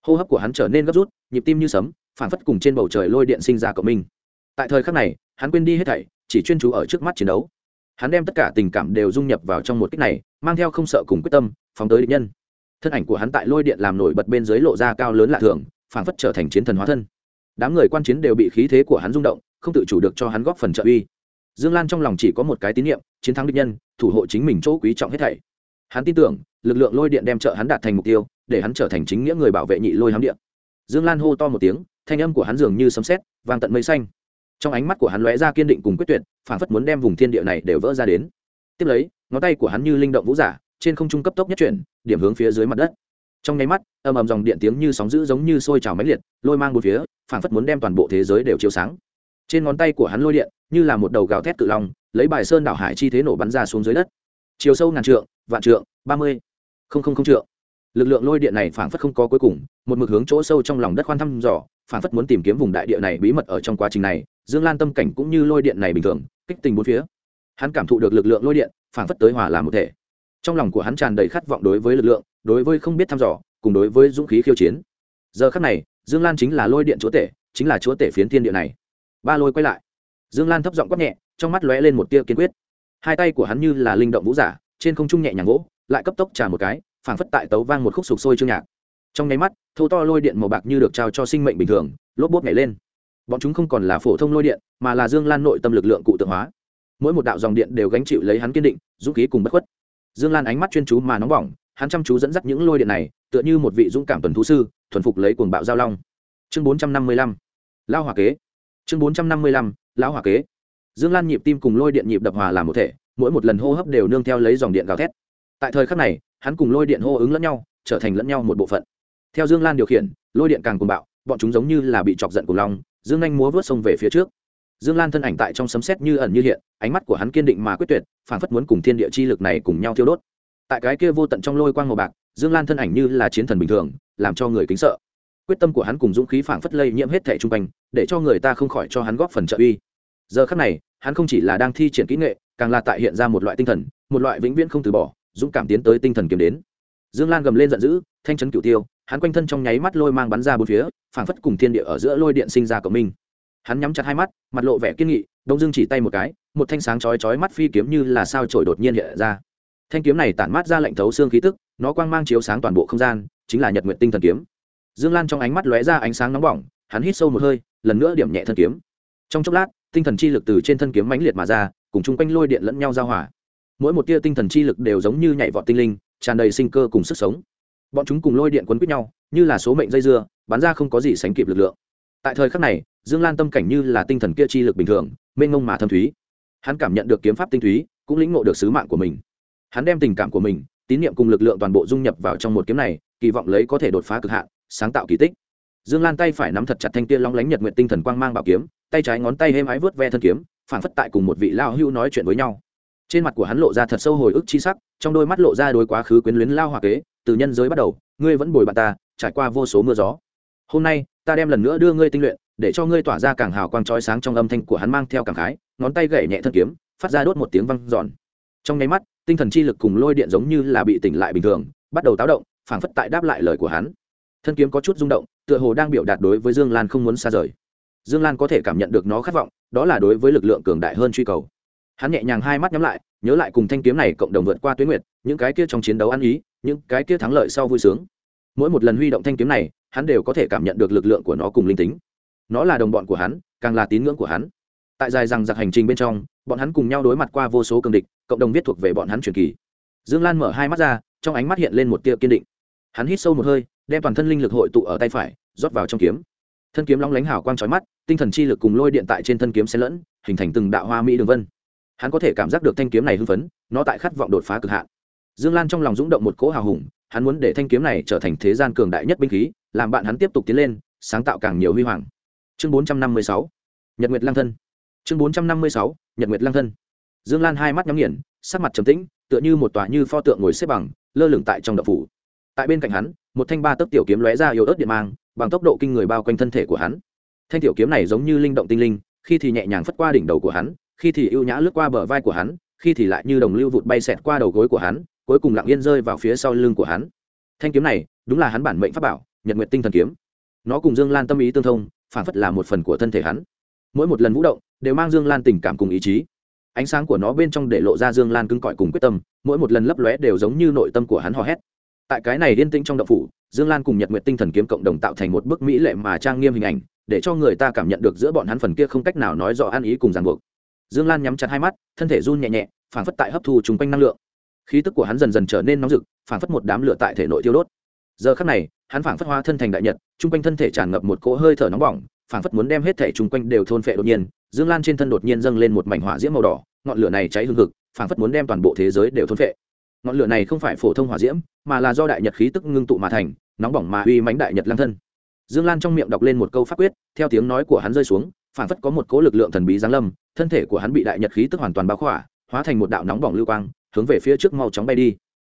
Hô hấp của hắn trở nên gấp rút, nhịp tim như sấm, phản phất cùng trên bầu trời lôi điện sinh ra cộng minh. Tại thời khắc này, hắn quên đi hết thảy chỉ chuyên chú ở trước mắt chiến đấu. Hắn đem tất cả tình cảm đều dung nhập vào trong một cách này, mang theo không sợ cùng quyết tâm, phóng tới địch nhân. Thân ảnh của hắn tại lôi điện làm nổi bật bên dưới lộ ra cao lớn lạ thường phản phất trở thành chiến thần hóa thân. Đám người quan chiến đều bị khí thế của hắn rung động, không tự chủ được cho hắn góp phần trợ uy. Dương lan trong lòng chỉ có một cái tín nhiệm, chiến thắng địch nhân, thủ hộ chính mình chỗ quý trọng hết thảy. Hắn tin tưởng, lực lượng lôi điện đem trợ hắn đạt thành mục tiêu, để hắn trở thành chính nghĩa người bảo vệ nhị lôi hám điện dương lan hô to một tiếng, thanh âm của hắn dường như sấm sét, vang tận mây xanh trong ánh mắt của hắn lóe ra kiên định cùng quyết tuyệt phản phất muốn đem vùng thiên địa này đều vỡ ra đến. Tiếp lấy, ngón tay của hắn như linh động vũ giả, trên không trung cấp tốc nhất chuyển, điểm hướng phía dưới mặt đất. Trong nháy mắt ầm ầm dòng điện tiếng như sóng dữ giống như sôi trào máy liệt, lôi mang một phía phản phất muốn đem toàn bộ thế giới đều chiếu sáng. Trên ngón tay của hắn lôi điện, như là một đầu gào thét cự long, lấy bài sơn đảo hải chi thế nổ bắn ra xuống dưới đất. Chiều sâu ngàn trượng, vạn trượng, ba mươi, không không không trượng. Lực lượng lôi điện này phảng phất không có cuối cùng, một mực hướng chỗ sâu trong lòng đất khoan thăm dò, phảng phất muốn tìm kiếm vùng đại địa này bí mật ở trong quá trình này dương lan tâm cảnh cũng như lôi điện này bình thường, kích tình bốn phía. Hắn cảm thụ được lực lượng lôi điện, phảng phất tới hòa làm một thể. Trong lòng của hắn tràn đầy khát vọng đối với lực lượng, đối với không biết thăm dò, cùng đối với dũng khí khiêu chiến. Giờ khắc này, dương lan chính là lôi điện chúa tể, chính là chúa tể phiến thiên địa này. Ba lôi quay lại. Dương lan thấp giọng quát nhẹ, trong mắt lóe lên một tia kiên quyết. Hai tay của hắn như là linh động vũ giả, trên không trung nhẹ nhàng gỗ lại cấp tốc trả một cái, phảng phất tại tấu vang một khúc sục sôi chương nhạc. Trong nháy mắt thâu to lôi điện màu bạc như được trao cho sinh mệnh bình thường, lốp bốt nhảy lên bọn chúng không còn là phổ thông lôi điện, mà là dương lan nội tâm lực lượng cụ tượng hóa. Mỗi một đạo dòng điện đều gánh chịu lấy hắn kiên định, dũng khí cùng bất khuất. Dương lan ánh mắt chuyên chú mà nóng bỏng, hắn chăm chú dẫn dắt những lôi điện này, tựa như một vị dũng cảm tuần thú sư, thuần phục lấy cuồng bạo giao long. Chương bốn trăm năm mươi lăm. Lao hòa kế. Chương bốn trăm năm mươi lăm. Lão hòa kế. Dương lan nhịp tim cùng lôi điện nhịp đập hòa làm một thể, mỗi một lần hô hấp đều nương theo lấy dòng điện gào thét. Tại thời khắc này, hắn cùng lôi điện hô ứng lẫn nhau, trở thành lẫn nhau một bộ phận. Theo dương lan điều khiển, lôi điện càng cuồng bạo, bọn chúng giống như là bị chọc giận cùng long dương anh múa vớt sông về phía trước. Dương lan thân ảnh tại trong sấm sét như ẩn như hiện, ánh mắt của hắn kiên định mà quyết tuyệt phản phất muốn cùng thiên địa chi lực này cùng nhau thiêu đốt. Tại cái kia vô tận trong lôi quang màu bạc, dương lan thân ảnh như là chiến thần bình thường, làm cho người kính sợ. Quyết tâm của hắn cùng dũng khí phảng phất lây nhiễm hết thẻ trung quanh, để cho người ta không khỏi cho hắn góp phần trợ uy. Giờ khắc này, hắn không chỉ là đang thi triển kỹ nghệ, càng là tại hiện ra một loại tinh thần, một loại vĩnh viễn không từ bỏ, dũng cảm tiến tới tinh thần kiếm đến dương lan gầm lên giận dữ, thanh chấn cửu tiêu, hắn quanh thân trong nháy mắt lôi mang bắn ra bốn phía, phảng phất cùng thiên địa ở giữa lôi điện sinh ra cộng minh. Hắn nhắm chặt hai mắt, mặt lộ vẻ kiên nghị, đông dương chỉ tay một cái, một thanh sáng chói chói mắt phi kiếm như là sao trổi đột nhiên hiện ra. Thanh kiếm này tản mát ra lệnh thấu xương khí tức, nó quang mang chiếu sáng toàn bộ không gian, chính là nhật nguyện tinh thần kiếm. Dương lan trong ánh mắt lóe ra ánh sáng nóng bỏng, hắn hít sâu một hơi, lần nữa điểm nhẹ thân kiếm. Trong chốc lát, tinh thần chi lực từ trên thân kiếm mãnh liệt mà ra, cùng chung quanh lôi điện lẫn nhau giao hòa. Mỗi một tia tinh thần chi lực đều giống như nhảy vọt tinh linh tràn đầy sinh cơ cùng sức sống. Bọn chúng cùng lôi điện quấn quýt nhau, như là số mệnh dây dưa, bắn ra không có gì sánh kịp lực lượng. Tại thời khắc này, dương lan tâm cảnh như là tinh thần kia chi lực bình thường, mênh ngông mà thâm thúy. Hắn cảm nhận được kiếm pháp tinh thúy, cũng lĩnh ngộ được sứ mạng của mình. Hắn đem tình cảm của mình, tín nhiệm cùng lực lượng toàn bộ dung nhập vào trong một kiếm này, kỳ vọng lấy có thể đột phá cực hạn, sáng tạo kỳ tích. Dương lan tay phải nắm thật chặt thanh tiên long lánh nhật nguyện tinh thần quang mang bảo kiếm, tay trái ngón tay hêm ái vớt ve thân kiếm, phản phất tại cùng một vị lao hưu nói chuyện với nhau trên mặt của hắn lộ ra thật sâu hồi ức chi sắc, trong đôi mắt lộ ra đôi quá khứ quyến luyến lao hòa kế, từ nhân giới bắt đầu, ngươi vẫn bồi bạn ta, trải qua vô số mưa gió. Hôm nay, ta đem lần nữa đưa ngươi tinh luyện, để cho ngươi tỏa ra càng hào quang trói sáng trong âm thanh của hắn mang theo càng khái, ngón tay gậy nhẹ thân kiếm, phát ra đốt một tiếng văng giòn trong nháy mắt, tinh thần chi lực cùng lôi điện giống như là bị tỉnh lại bình thường, bắt đầu táo động, phảng phất tại đáp lại lời của hắn. Thân kiếm có chút rung động, tựa hồ đang biểu đạt đối với dương lan không muốn xa rời. Dương lan có thể cảm nhận được nó khát vọng, đó là đối với lực lượng cường đại hơn truy cầu hắn nhẹ nhàng hai mắt nhắm lại, nhớ lại cùng thanh kiếm này cộng đồng vượt qua tuyến nguyệt, những cái kia trong chiến đấu ăn ý, những cái kia thắng lợi sau vui sướng. Mỗi một lần huy động thanh kiếm này, hắn đều có thể cảm nhận được lực lượng của nó cùng linh tính. Nó là đồng bọn của hắn, càng là tín ngưỡng của hắn. Tại dài rằng giặc hành trình bên trong, bọn hắn cùng nhau đối mặt qua vô số cường địch, cộng đồng viết thuộc về bọn hắn truyền kỳ. Dương lan mở hai mắt ra, trong ánh mắt hiện lên một tia kiên định. Hắn hít sâu một hơi, đem toàn thân linh lực hội tụ ở tay phải, rót vào trong kiếm. Thân kiếm long lánh hào quang trói mắt, tinh thần chi lực cùng lôi điện tại trên thân kiếm xen lẫn, hình thành từng đạo hoa mỹ đường vân hắn có thể cảm giác được thanh kiếm này hưng phấn, nó tại khát vọng đột phá cực hạn. Dương lan trong lòng rúng động một cỗ hào hùng, hắn muốn để thanh kiếm này trở thành thế gian cường đại nhất binh khí, làm bạn hắn tiếp tục tiến lên, sáng tạo càng nhiều huy hoàng. Chương bốn trăm năm mươi sáu, nhật nguyệt lang thân. Chương bốn trăm năm mươi sáu, nhật nguyệt lang thân. Dương lan hai mắt nhắm nghiền, sắc mặt trầm tĩnh, tựa như một tòa như pho tượng ngồi xếp bằng, lơ lửng tại trong đậu phủ. Tại bên cạnh hắn, một thanh ba tấc tiểu kiếm lóe ra yếu ớt điện mang, bằng tốc độ kinh người bao quanh thân thể của hắn. Thanh tiểu kiếm này giống như linh động tinh linh, khi thì nhẹ nhàng phất qua đỉnh đầu của hắn khi thì ưu nhã lướt qua bờ vai của hắn, khi thì lại như đồng lưu vụt bay xẹt qua đầu gối của hắn, cuối cùng lặng yên rơi vào phía sau lưng của hắn. Thanh kiếm này, đúng là hắn bản mệnh pháp bảo, nhật nguyện tinh thần kiếm. Nó cùng dương lan tâm ý tương thông, phản phất là một phần của thân thể hắn. Mỗi một lần vũ động, đều mang dương lan tình cảm cùng ý chí. Ánh sáng của nó bên trong để lộ ra dương lan cứng cỏi cùng quyết tâm, mỗi một lần lấp lóe đều giống như nội tâm của hắn hò hét. Tại cái này yên tĩnh trong đậu phủ, dương lan cùng nhật nguyện tinh thần kiếm cộng đồng tạo thành một bức mỹ lệ mà trang nghiêm hình ảnh, để cho người ta cảm nhận được giữa bọn hắn phần kia không cách nào nói rõ ăn ý cùng ràng buộc dương lan nhắm chặt hai mắt, thân thể run nhẹ nhẹ phản phất tại hấp thu chung quanh năng lượng. Khí tức của hắn dần dần trở nên nóng rực phản phất một đám lửa tại thể nội tiêu đốt. Giờ khắc này, hắn phản phất hóa thân thành đại nhật, chung quanh thân thể tràn ngập một cỗ hơi thở nóng bỏng phản phất muốn đem hết thể chung quanh đều thôn phệ đột nhiên, dương lan trên thân đột nhiên dâng lên một mảnh hỏa diễm màu đỏ, ngọn lửa này cháy hương thực phản phất muốn đem toàn bộ thế giới đều thôn phệ. Ngọn lửa này không phải phổ thông hỏa diễm, mà là do đại nhật khí tức ngưng tụ mà thành, nóng bỏng mà uy mánh đại nhật lang thân. Dương lan trong miệng đọc lên một câu pháp quyết, theo tiếng nói của hắn rơi xuống phản phất có một cố lực lượng thần bí giáng lâm thân thể của hắn bị đại nhật khí tức hoàn toàn bao khỏa hóa thành một đạo nóng bỏng lưu quang hướng về phía trước mau chóng bay đi.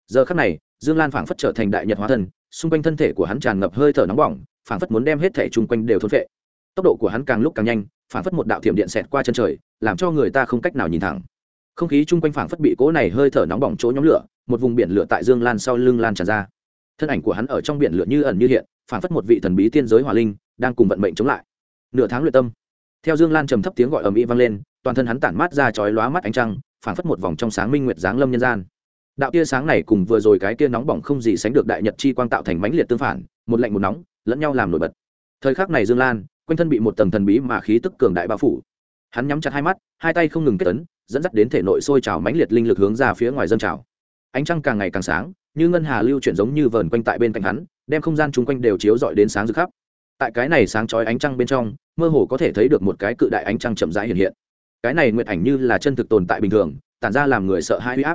Giờ khắc này dương lan phảng phất trở thành đại nhật hóa thần, xung quanh thân thể của hắn tràn ngập hơi thở nóng bỏng phảng phất muốn đem hết thể chung quanh đều thôn vệ tốc độ của hắn càng lúc càng nhanh phảng phất một đạo thiểm điện xẹt qua chân trời làm cho người ta không cách nào nhìn thẳng. Không khí chung quanh phảng phất bị cỗ này hơi thở nóng bỏng chỗ nhóm lửa một vùng biển lửa tại dương lan sau lưng lan tràn ra. Thân ảnh của hắn ở trong biển lửa như ẩn như hiện phản phất một vị thần bí tiên giới hỏa linh đang cùng vận mệnh chống lại. Nửa tháng luyện tâm theo dương lan trầm thấp tiếng gọi ầm ĩ vang lên, toàn thân hắn tản mát ra chói lóa mắt ánh trăng phản phất một vòng trong sáng minh nguyệt giáng lâm nhân gian. Đạo tia sáng này cùng vừa rồi cái tia nóng bỏng không gì sánh được đại nhật chi quang tạo thành mãnh liệt tương phản, một lạnh một nóng, lẫn nhau làm nổi bật. Thời khắc này dương lan, quanh thân bị một tầng thần bí mà khí tức cường đại bao phủ. Hắn nhắm chặt hai mắt, hai tay không ngừng kết tấn dẫn dắt đến thể nội sôi trào mãnh liệt linh lực hướng ra phía ngoài dân trào. Ánh trăng càng ngày càng sáng, như ngân hà lưu chuyển giống như vờn quanh tại bên cạnh hắn, đem không gian chung quanh đều chiếu rọi đến sáng rực khắp tại cái này sáng chói ánh trăng bên trong, mơ hồ có thể thấy được một cái cự đại ánh trăng chậm rãi hiện hiện. Cái này nguyệt ảnh như là chân thực tồn tại bình thường, tản ra làm người sợ hãi huy áp.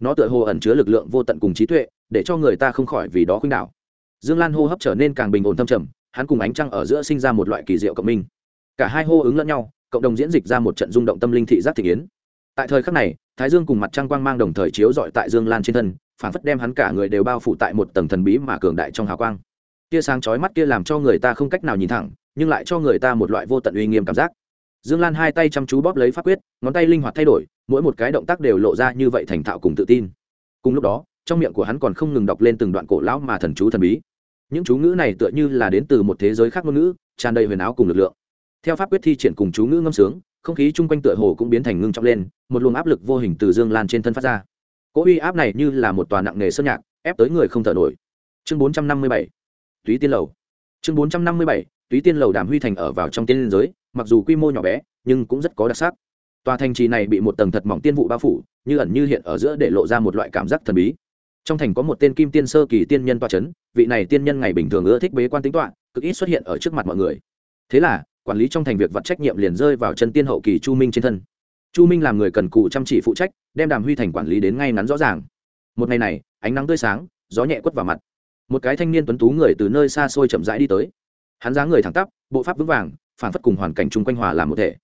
Nó tựa hồ ẩn chứa lực lượng vô tận cùng trí tuệ, để cho người ta không khỏi vì đó khuynh đảo. Dương lan hô hấp trở nên càng bình ổn thâm trầm, hắn cùng ánh trăng ở giữa sinh ra một loại kỳ diệu cộng minh. Cả hai hô ứng lẫn nhau, cộng đồng diễn dịch ra một trận rung động tâm linh thị giác thị kiến tại thời khắc này, thái dương cùng mặt trăng quang mang đồng thời chiếu dọi tại dương lan trên thân phản phất đem hắn cả người đều bao phủ tại một tầng thần bí mà cường đại trong hào quang tia sáng chói mắt kia làm cho người ta không cách nào nhìn thẳng, nhưng lại cho người ta một loại vô tận uy nghiêm cảm giác. Dương lan hai tay chăm chú bóp lấy pháp quyết, ngón tay linh hoạt thay đổi, mỗi một cái động tác đều lộ ra như vậy thành thạo cùng tự tin. Cùng lúc đó, trong miệng của hắn còn không ngừng đọc lên từng đoạn cổ lão mà thần chú thần bí. Những chú ngữ này tựa như là đến từ một thế giới khác ngôn ngữ, tràn đầy huyền áo cùng lực lượng. Theo pháp quyết thi triển cùng chú ngữ ngâm sướng, không khí chung quanh tựa hồ cũng biến thành ngưng trọng lên, một luồng áp lực vô hình từ dương lan trên thân phát ra. Cỗ uy áp này như là một tòa nặng nghề sơn nhạc, ép tới người không thở nổi. Chương bốn trăm năm mươi bảy túy tiên lầu. Chương bốn trăm năm mươi bảy, túy tiên lầu đàm huy thành ở vào trong tiên liên giới, mặc dù quy mô nhỏ bé, nhưng cũng rất có đặc sắc. Tòa thành trì này bị một tầng thật mỏng tiên vụ bao phủ, như ẩn như hiện ở giữa để lộ ra một loại cảm giác thần bí. Trong thành có một tên kim tiên sơ kỳ tiên nhân toa c h ấ n vị này tiên nhân ngày bình thường ưa thích bế quan tính toạ cực ít xuất hiện ở trước mặt mọi người. Thế là, quản lý trong thành việc vặt trách nhiệm liền rơi vào chân tiên hậu kỳ chu minh trên thân. Chu minh làm người cần cù chăm chỉ phụ trách, đem đàm huy thành quản lý đến ngay ngắn rõ ràng. Một ngày này, ánh nắng tươi sáng, gió nhẹ quất vào mặt một cái thanh niên tuấn tú người từ nơi xa xôi chậm rãi đi tới. Hắn dáng người thẳng tắp, bộ pháp vững vàng phản phất cùng hoàn cảnh chung quanh hòa làm một thể.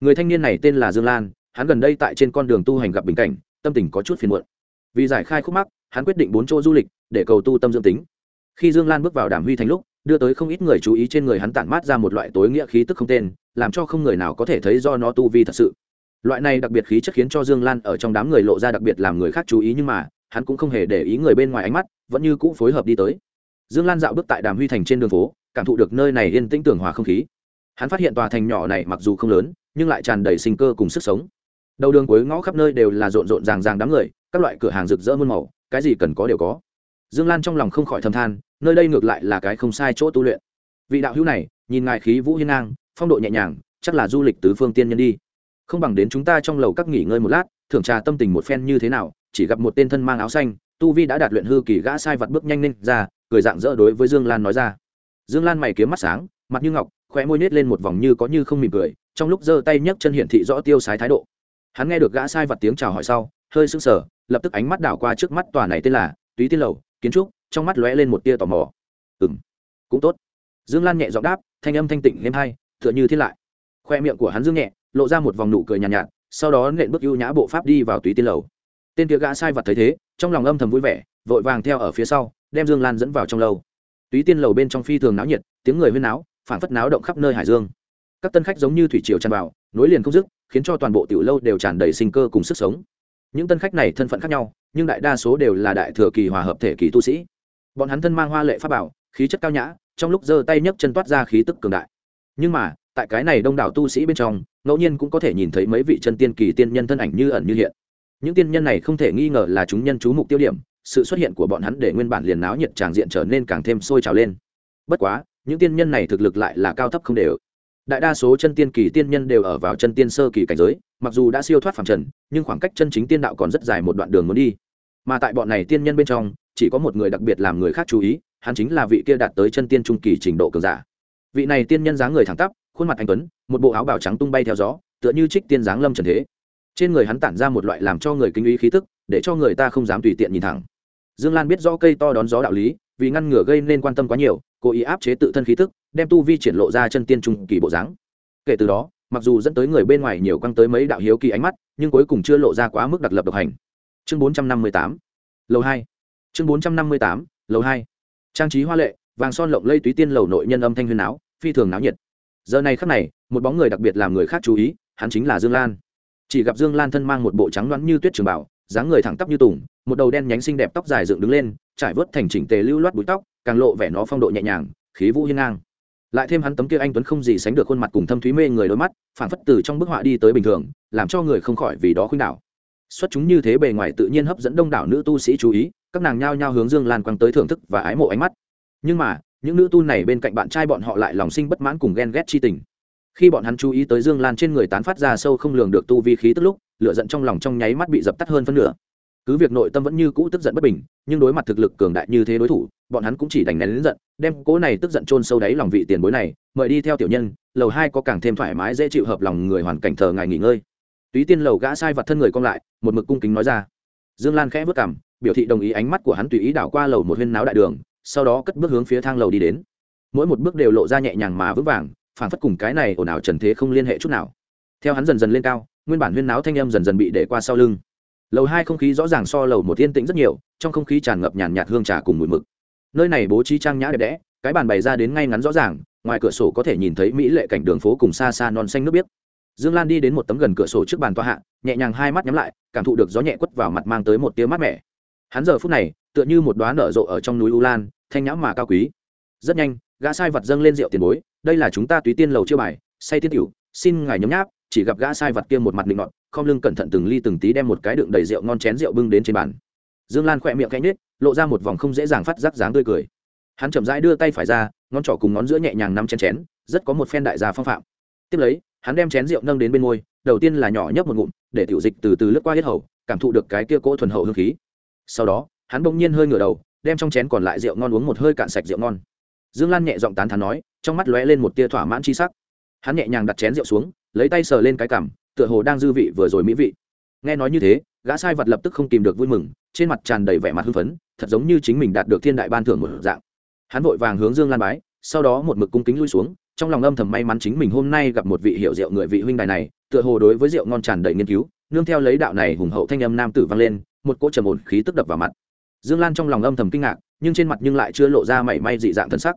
Người thanh niên này tên là dương lan, hắn gần đây tại trên con đường tu hành gặp bình cảnh, tâm tình có chút phiền muộn. Vì giải khai khúc mắc, hắn quyết định bốn chỗ du lịch, để cầu tu tâm dương tính. Khi dương lan bước vào đàm huy thành lúc, đưa tới không ít người chú ý trên người hắn tản mát ra một loại tối nghĩa khí tức không tên, làm cho không người nào có thể thấy do nó tu vi thật sự. Loại này đặc biệt khí chất khiến cho dương lan ở trong đám người lộ ra đặc biệt làm người khác chú ý nhưng mà, hắn cũng không hề để ý người bên ngoài ánh mắt vẫn như cũ phối hợp đi tới. Dương lan dạo bước tại đàm huy thành trên đường phố, cảm thụ được nơi này yên tĩnh tưởng hòa không khí. Hắn phát hiện tòa thành nhỏ này mặc dù không lớn, nhưng lại tràn đầy sinh cơ cùng sức sống. Đầu đường cuối ngõ khắp nơi đều là rộn rộn ràng ràng đám người, các loại cửa hàng rực rỡ muôn màu, cái gì cần có đều có. Dương lan trong lòng không khỏi thầm than, nơi đây ngược lại là cái không sai chỗ tu luyện. Vị đạo hữu này, nhìn ngài khí vũ hiên ngang, phong độ nhẹ nhàng, chắc là du lịch tứ phương tiên nhân đi. Không bằng đến chúng ta trong lầu các nghỉ ngơi một lát, thưởng trà tâm tình một phen như thế nào, chỉ gặp một tên thân mang áo xanh tu vi đã đạt luyện hư kỳ gã sai vật bước nhanh lên ra cười dạng dỡ đối với dương lan nói ra. Dương lan mày kiếm mắt sáng mặt như ngọc khóe môi nết lên một vòng như có như không mỉm cười trong lúc giơ tay nhấc chân hiển thị rõ tiêu sái thái độ. Hắn nghe được gã sai vật tiếng chào hỏi sau hơi sững sờ lập tức ánh mắt đảo qua trước mắt tòa này tên là túy tiên lầu kiến trúc trong mắt lóe lên một tia tò mò. Ừ m cũng tốt. Dương lan nhẹ giọng đáp thanh âm thanh tịnh êm hai tựa như thiết lại. Khoe miệng của hắn dương nhẹ lộ ra một vòng nụ cười nhàn nhạt, nhạt sau đó nện bước ưu nhã bộ pháp đi vào túy tiên lầu. Tên kia gã sai vật thấy thế trong lòng âm thầm vui vẻ, vội vàng theo ở phía sau, đem dương lan dẫn vào trong lâu túy tiên lầu bên trong phi thường náo nhiệt, tiếng người huyên náo phản phất náo động khắp nơi hải dương. Các tân khách giống như thủy triều tràn vào, nối liền không dứt, khiến cho toàn bộ tiểu lâu đều tràn đầy sinh cơ cùng sức sống. Những tân khách này thân phận khác nhau, nhưng đại đa số đều là đại thừa kỳ hòa hợp thể kỳ tu sĩ. Bọn hắn thân mang hoa lệ pháp bảo, khí chất cao nhã, trong lúc giơ tay nhấc chân toát ra khí tức cường đại. Nhưng mà, tại cái này đông đảo tu sĩ bên trong, ngẫu nhiên cũng có thể nhìn thấy mấy vị chân tiên kỳ tiên nhân thân ảnh như ẩn như hiện những tiên nhân này không thể nghi ngờ là chúng nhân chú mục tiêu điểm, sự xuất hiện của bọn hắn để nguyên bản liền náo nhiệt tràng diện trở nên càng thêm sôi trào lên. Bất quá, những tiên nhân này thực lực lại là cao thấp không đều. Đại đa số chân tiên kỳ tiên nhân đều ở vào chân tiên sơ kỳ cảnh giới, mặc dù đã siêu thoát phàm trần, nhưng khoảng cách chân chính tiên đạo còn rất dài một đoạn đường muốn đi. Mà tại bọn này tiên nhân bên trong, chỉ có một người đặc biệt làm người khác chú ý, hắn chính là vị kia đạt tới chân tiên trung kỳ trình độ cường giả. Vị này tiên nhân dáng người thẳng tắp, khuôn mặt anh tuấn, một bộ áo bào trắng tung bay theo gió, tựa như trích tiên dáng lâm trần thế trên người hắn tản ra một loại làm cho người kinh ý khí tức, để cho người ta không dám tùy tiện nhìn thẳng. Dương lan biết rõ cây to đón gió đạo lý, vì ngăn ngừa gây nên quan tâm quá nhiều, cố ý áp chế tự thân khí tức, đem tu vi triển lộ ra chân tiên trung kỳ bộ dáng. Kể từ đó, mặc dù dẫn tới người bên ngoài nhiều căng tới mấy đạo hiếu kỳ ánh mắt, nhưng cuối cùng chưa lộ ra quá mức đặc lập độc hành. Chương bốn trăm năm mươi tám. Lầu hai. Chương bốn trăm năm mươi tám. Lầu hai. Trang trí hoa lệ, vàng son lộng lây túy tiên lầu nội nhân âm thanh huyền áo phi thường náo nhiệt. Giờ này khắc này, một bóng người đặc biệt làm người khác chú ý, hắn chính là dương lan chỉ gặp dương lan thân mang một bộ trắng đoán như tuyết trường bảo, dáng người thẳng tắp như tùng, một đầu đen nhánh xinh đẹp tóc dài dựng đứng lên, trải vớt thành chỉnh tề lưu loát bụi tóc, càng lộ vẻ nó phong độ nhẹ nhàng, khí vũ hiên ngang. Lại thêm hắn tấm kia anh tuấn không gì sánh được khuôn mặt cùng thâm thúy mê người đôi mắt phản phất từ trong bức họa đi tới bình thường, làm cho người không khỏi vì đó khuynh đảo. Xuất chúng như thế bề ngoài tự nhiên hấp dẫn đông đảo nữ tu sĩ chú ý, các nàng nhao nhao hướng dương lan quăng tới thưởng thức và ái mộ ánh mắt. Nhưng mà, những nữ tu này bên cạnh bạn trai bọn họ lại lòng sinh bất mãn cùng ghen ghét chi tình khi bọn hắn chú ý tới dương lan trên người tán phát ra sâu không lường được tu vi khí tức lúc, lửa giận trong lòng trong nháy mắt bị dập tắt hơn phân nửa. Cứ việc nội tâm vẫn như cũ tức giận bất bình, nhưng đối mặt thực lực cường đại như thế đối thủ, bọn hắn cũng chỉ đành nén lính giận, đem cố này tức giận chôn sâu đáy lòng vị tiền bối này, mời đi theo tiểu nhân, lầu hai có càng thêm thoải mái dễ chịu hợp lòng người hoàn cảnh thờ ngài nghỉ ngơi. Túy tiên lầu gã sai vặt thân người cong lại, một mực cung kính nói ra. Dương lan khẽ vất cảm biểu thị đồng ý ánh mắt của hắn tùy ý đảo qua lầu một huyên náo đại đường, sau đó cất bước hướng phía thang lầu đi đến. Mỗi một bước đều lộ ra nhẹ nhàng mà vững vàng phản phất cùng cái này ồn ào trần thế không liên hệ chút nào. Theo hắn dần dần lên cao, nguyên bản huyên náo thanh âm dần dần bị để qua sau lưng. Lầu hai không khí rõ ràng so lầu một yên tĩnh rất nhiều, trong không khí tràn ngập nhàn nhạt hương trà cùng mùi mực. Nơi này bố trí trang nhã đẹp đẽ, cái bàn bày ra đến ngay ngắn rõ ràng, ngoài cửa sổ có thể nhìn thấy mỹ lệ cảnh đường phố cùng xa xa non xanh nước biếc. Dương lan đi đến một tấm gần cửa sổ trước bàn toa hạ, nhẹ nhàng hai mắt nhắm lại, cảm thụ được gió nhẹ quất vào mặt mang tới một tiếng mát mẻ. Hắn giờ phút này, tựa như một đoá nở rộ ở trong núi u lan, thanh nhã mà cao quý. Rất nhanh, gã sai vật dâng lên rượu tiền bối đây là chúng ta túy tiên lầu chiêu bài, say tiên tiểu, xin ngài nhấm nháp, chỉ gặp gã sai vật kia một mặt định ngọt khom lưng cẩn thận từng ly từng tí đem một cái đựng đầy rượu ngon chén rượu bưng đến trên bàn. Dương lan khỏe miệng cánh nết lộ ra một vòng không dễ dàng phát rắc dáng tươi cười. Hắn chậm rãi đưa tay phải ra, ngón trỏ cùng ngón giữa nhẹ nhàng nắm chén chén, rất có một phen đại gia phong phạm. Tiếp lấy, hắn đem chén rượu nâng đến bên môi, đầu tiên là nhỏ nhấp một ngụm, để tiểu dịch từ từ lướt qua hết hầu, cảm thụ được cái kia cỗ thuần hậu hương khí. Sau đó, hắn bỗng nhiên hơi ngửa đầu, đem trong chén còn lại rượu ngon uống một hơi cạn sạch rượu ngon dương lan nhẹ giọng tán thán nói, trong mắt lóe lên một tia thỏa mãn chi sắc. Hắn nhẹ nhàng đặt chén rượu xuống, lấy tay sờ lên cái cằm, tựa hồ đang dư vị vừa rồi mỹ vị. Nghe nói như thế, gã sai vật lập tức không tìm được vui mừng, trên mặt tràn đầy vẻ mặt hưng phấn, thật giống như chính mình đạt được thiên đại ban thưởng một dạng. Hắn vội vàng hướng dương lan bái, sau đó một mực cung kính lui xuống, trong lòng âm thầm may mắn chính mình hôm nay gặp một vị hiệu rượu người vị huynh đài này, tựa hồ đối với rượu ngon tràn đầy nghiên cứu, nương theo lấy đạo này hùng hậu thanh âm nam tử vang lên, một cỗ trầm ổn khí tức đập vào mặt. Dương lan trong lòng âm thầm kinh ngạc, nhưng trên mặt nhưng lại chưa lộ ra mảy may dị dạng thân sắc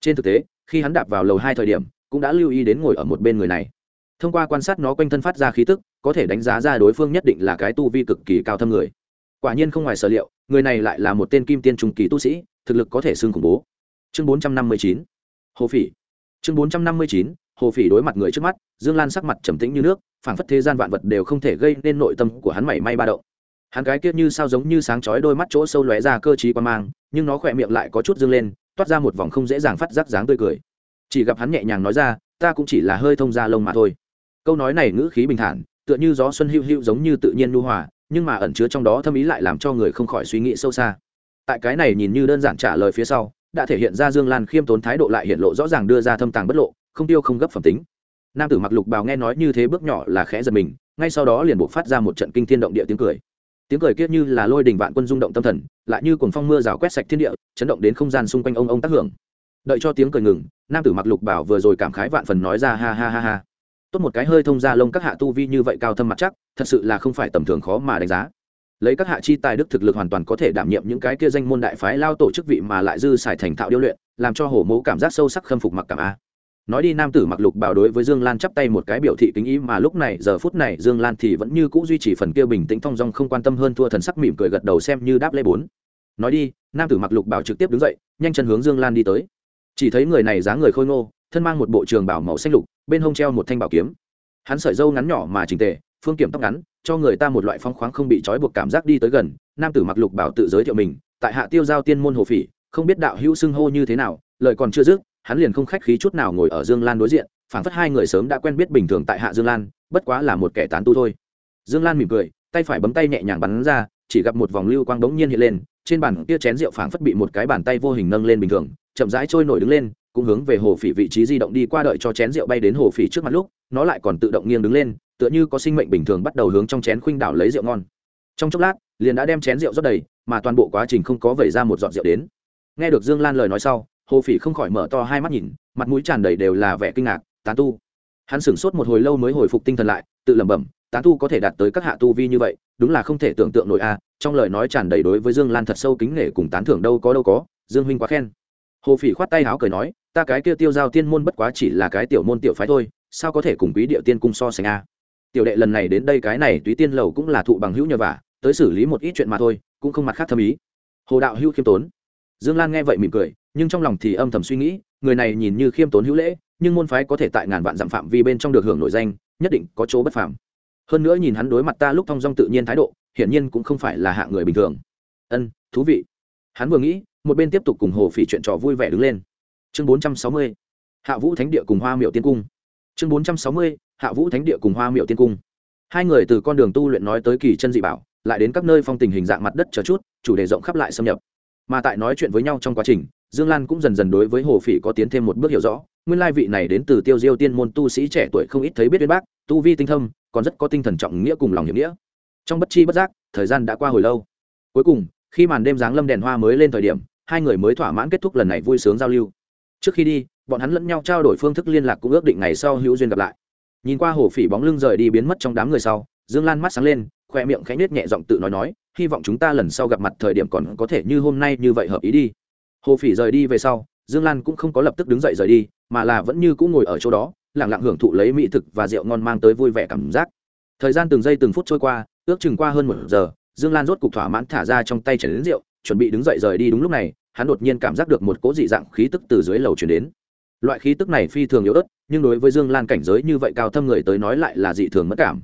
trên thực tế, khi hắn đạp vào lầu hai thời điểm, cũng đã lưu ý đến ngồi ở một bên người này. Thông qua quan sát nó quanh thân phát ra khí tức, có thể đánh giá ra đối phương nhất định là cái tu vi cực kỳ cao thâm người. Quả nhiên không ngoài sở liệu, người này lại là một tên kim tiên trung kỳ tu sĩ, thực lực có thể xưng khủng bố. Chương bốn trăm năm mươi chín, hồ phỉ. Chương bốn trăm năm mươi chín, hồ phỉ đối mặt người trước mắt, dương lan sắc mặt trầm tĩnh như nước, phảng phất thế gian vạn vật đều không thể gây nên nội tâm của hắn mảy may ba động. Hắn cái kia như sao giống như sáng chói đôi mắt chỗ sâu lóe ra cơ t quan mang, nhưng nó khỏe miệng lại có chút dương lên toát ra một vòng không dễ dàng phát giác dáng tươi cười. Chỉ gặp hắn nhẹ nhàng nói ra, ta cũng chỉ là hơi thông ra lông mà thôi. Câu nói này ngữ khí bình thản, tựa như gió xuân hữu hữu giống như tự nhiên nu hòa, nhưng mà ẩn chứa trong đó thâm ý lại làm cho người không khỏi suy nghĩ sâu xa. Tại cái này nhìn như đơn giản trả lời phía sau, đã thể hiện ra dương lan khiêm tốn thái độ lại hiện lộ rõ ràng đưa ra thâm tàng bất lộ, không tiêu không gấp phẩm tính. Nam tử mặc lục bào nghe nói như thế bước nhỏ là khẽ giật mình, ngay sau đó liền buộc phát ra một trận kinh thiên động địa tiếng cười tiếng cười kia như là lôi đình vạn quân rung động tâm thần, lại như cuồng phong mưa rào quét sạch thiên địa, chấn động đến không gian xung quanh ông ông tác hưởng. Đợi cho tiếng cười ngừng, nam tử mặc lục bảo vừa rồi cảm khái vạn phần nói ra ha ha ha ha. Tốt một cái hơi thông ra lông các hạ tu vi như vậy cao thâm mặt chắc, thật sự là không phải tầm thường khó mà đánh giá. Lấy các hạ chi tài đức thực lực hoàn toàn có thể đảm nhiệm những cái kia danh môn đại phái lao tổ chức vị mà lại dư xài thành thạo điêu luyện, làm cho hổ mẫu cảm giác sâu sắc khâm phục mặc cảm a nói đi, nam tử mặc lục bảo đối với dương lan chắp tay một cái biểu thị kính ý mà lúc này, giờ phút này, dương lan thì vẫn như c ũ duy trì phần kia bình tĩnh thong dong không quan tâm hơn thua thần sắc mỉm cười gật đầu xem như đáp lễ bốn. Nói đi, nam tử mặc lục bảo trực tiếp đứng dậy, nhanh chân hướng dương lan đi tới. Chỉ thấy người này dáng người khôi ngô, thân mang một bộ trường bảo màu xanh lục, bên hông treo một thanh bảo kiếm. Hắn sợi dâu ngắn nhỏ mà trình tề, phương kiểm tóc ngắn, cho người ta một loại phong khoáng không bị trói buộc cảm giác đi tới gần. Nam tử mặc lục bảo tự giới thiệu mình, tại hạ tiêu giao tiên môn hồ phỉ, không biết đạo hữu xưng hô như thế nào, lời còn chưa dứt hắn liền không khách khí chút nào ngồi ở dương lan đối diện, phảng phất hai người sớm đã quen biết bình thường tại hạ dương lan, bất quá là một kẻ tán tu thôi. Dương lan mỉm cười, tay phải bấm tay nhẹ nhàng bắn ra, chỉ gặp một vòng lưu quang bỗng nhiên hiện lên, trên bàn kia chén rượu phảng phất bị một cái bàn tay vô hình nâng lên bình thường, chậm rãi trôi nổi đứng lên, cũng hướng về hồ phỉ vị trí di động đi qua đợi cho chén rượu bay đến hồ phỉ trước mặt lúc, nó lại còn tự động nghiêng đứng lên, tựa như có sinh mệnh bình thường bắt đầu hướng trong chén khuynh đảo lấy rượu ngon. Trong chốc lát, liền đã đem chén rượu rót đầy, mà toàn bộ quá trình không có vẩy ra một giọt rượu đến. Nghe được dương lan lời nói sau hồ phỉ không khỏi mở to hai mắt nhìn, mặt mũi tràn đầy đều là vẻ kinh ngạc, tán tu. Hắn sửng sốt một hồi lâu mới hồi phục tinh thần lại, tự lẩm bẩm, tán tu có thể đạt tới các hạ tu vi như vậy, đúng là không thể tưởng tượng nổi a, trong lời nói tràn đầy đối với dương lan thật sâu kính nể cùng tán thưởng đâu có đâu có, dương huynh quá khen. Hồ phỉ khoát tay háo cười nói, ta cái kia tiêu giao tiên môn bất quá chỉ là cái tiểu môn tiểu phái thôi, sao có thể cùng quý địa tiên cung so sánh a? Tiểu đệ lần này đến đây cái này túy tiên lầu cũng là thụ bằng hữu nhờ vả, tới xử lý một ít chuyện mà thôi, cũng không mặt khác thâm ý. Hồ đạo hữu khiêm tốn. Dương lan nghe vậy mỉm cười nhưng trong lòng thì âm thầm suy nghĩ, người này nhìn như khiêm tốn hữu lễ, nhưng môn phái có thể tại ngàn vạn dặm phạm vi bên trong được hưởng nổi danh, nhất định có chỗ bất phàm. Hơn nữa nhìn hắn đối mặt ta lúc thong dong tự nhiên thái độ, hiển nhiên cũng không phải là hạng người bình thường. Ân, thú vị. Hắn vừa nghĩ, một bên tiếp tục cùng hồ phỉ chuyện trò vui vẻ đứng lên. Chương bốn trăm sáu mươi, hạ vũ thánh địa cùng hoa miệu tiên cung. Chương bốn trăm sáu mươi, hạ vũ thánh địa cùng hoa miệu tiên cung. Hai người từ con đường tu luyện nói tới kỳ chân dị bảo, lại đến các nơi phong tình hình dạng mặt đất chờ chút, chủ đề rộng khắp lại xâm nhập mà tại nói chuyện với nhau trong quá trình, dương lan cũng dần dần đối với hồ phỉ có tiến thêm một bước hiểu rõ. Nguyên lai vị này đến từ tiêu diêu tiên môn tu sĩ trẻ tuổi không ít thấy biết viên bác, tu vi tinh thâm, còn rất có tinh thần trọng nghĩa cùng lòng hiểm nghĩa. Trong bất chi bất giác, thời gian đã qua hồi lâu. Cuối cùng, khi màn đêm giáng lâm đèn hoa mới lên thời điểm, hai người mới thỏa mãn kết thúc lần này vui sướng giao lưu. Trước khi đi, bọn hắn lẫn nhau trao đổi phương thức liên lạc cũng ước định ngày sau hữu duyên gặp lại. Nhìn qua hồ phỉ bóng lưng rời đi biến mất trong đám người sau, dương lan mắt sáng lên, khoe miệng khẽ nết nhẹ giọng tự nói nói hy vọng chúng ta lần sau gặp mặt thời điểm còn có thể như hôm nay như vậy hợp ý đi. Hồ phỉ rời đi về sau, dương lan cũng không có lập tức đứng dậy rời đi, mà là vẫn như cũng ngồi ở chỗ đó lẳng lặng hưởng thụ lấy mỹ thực và rượu ngon mang tới vui vẻ cảm giác. Thời gian từng giây từng phút trôi qua, ước chừng qua hơn một giờ, dương lan rốt cục thỏa mãn thả ra trong tay chảy đến rượu, chuẩn bị đứng dậy rời đi đúng lúc này, hắn đột nhiên cảm giác được một cỗ dị dạng khí tức từ dưới lầu chuyển đến. Loại khí tức này phi thường yếu ớt, nhưng đối với dương lan cảnh giới như vậy cao thâm người tới nói lại là dị thường mất cảm.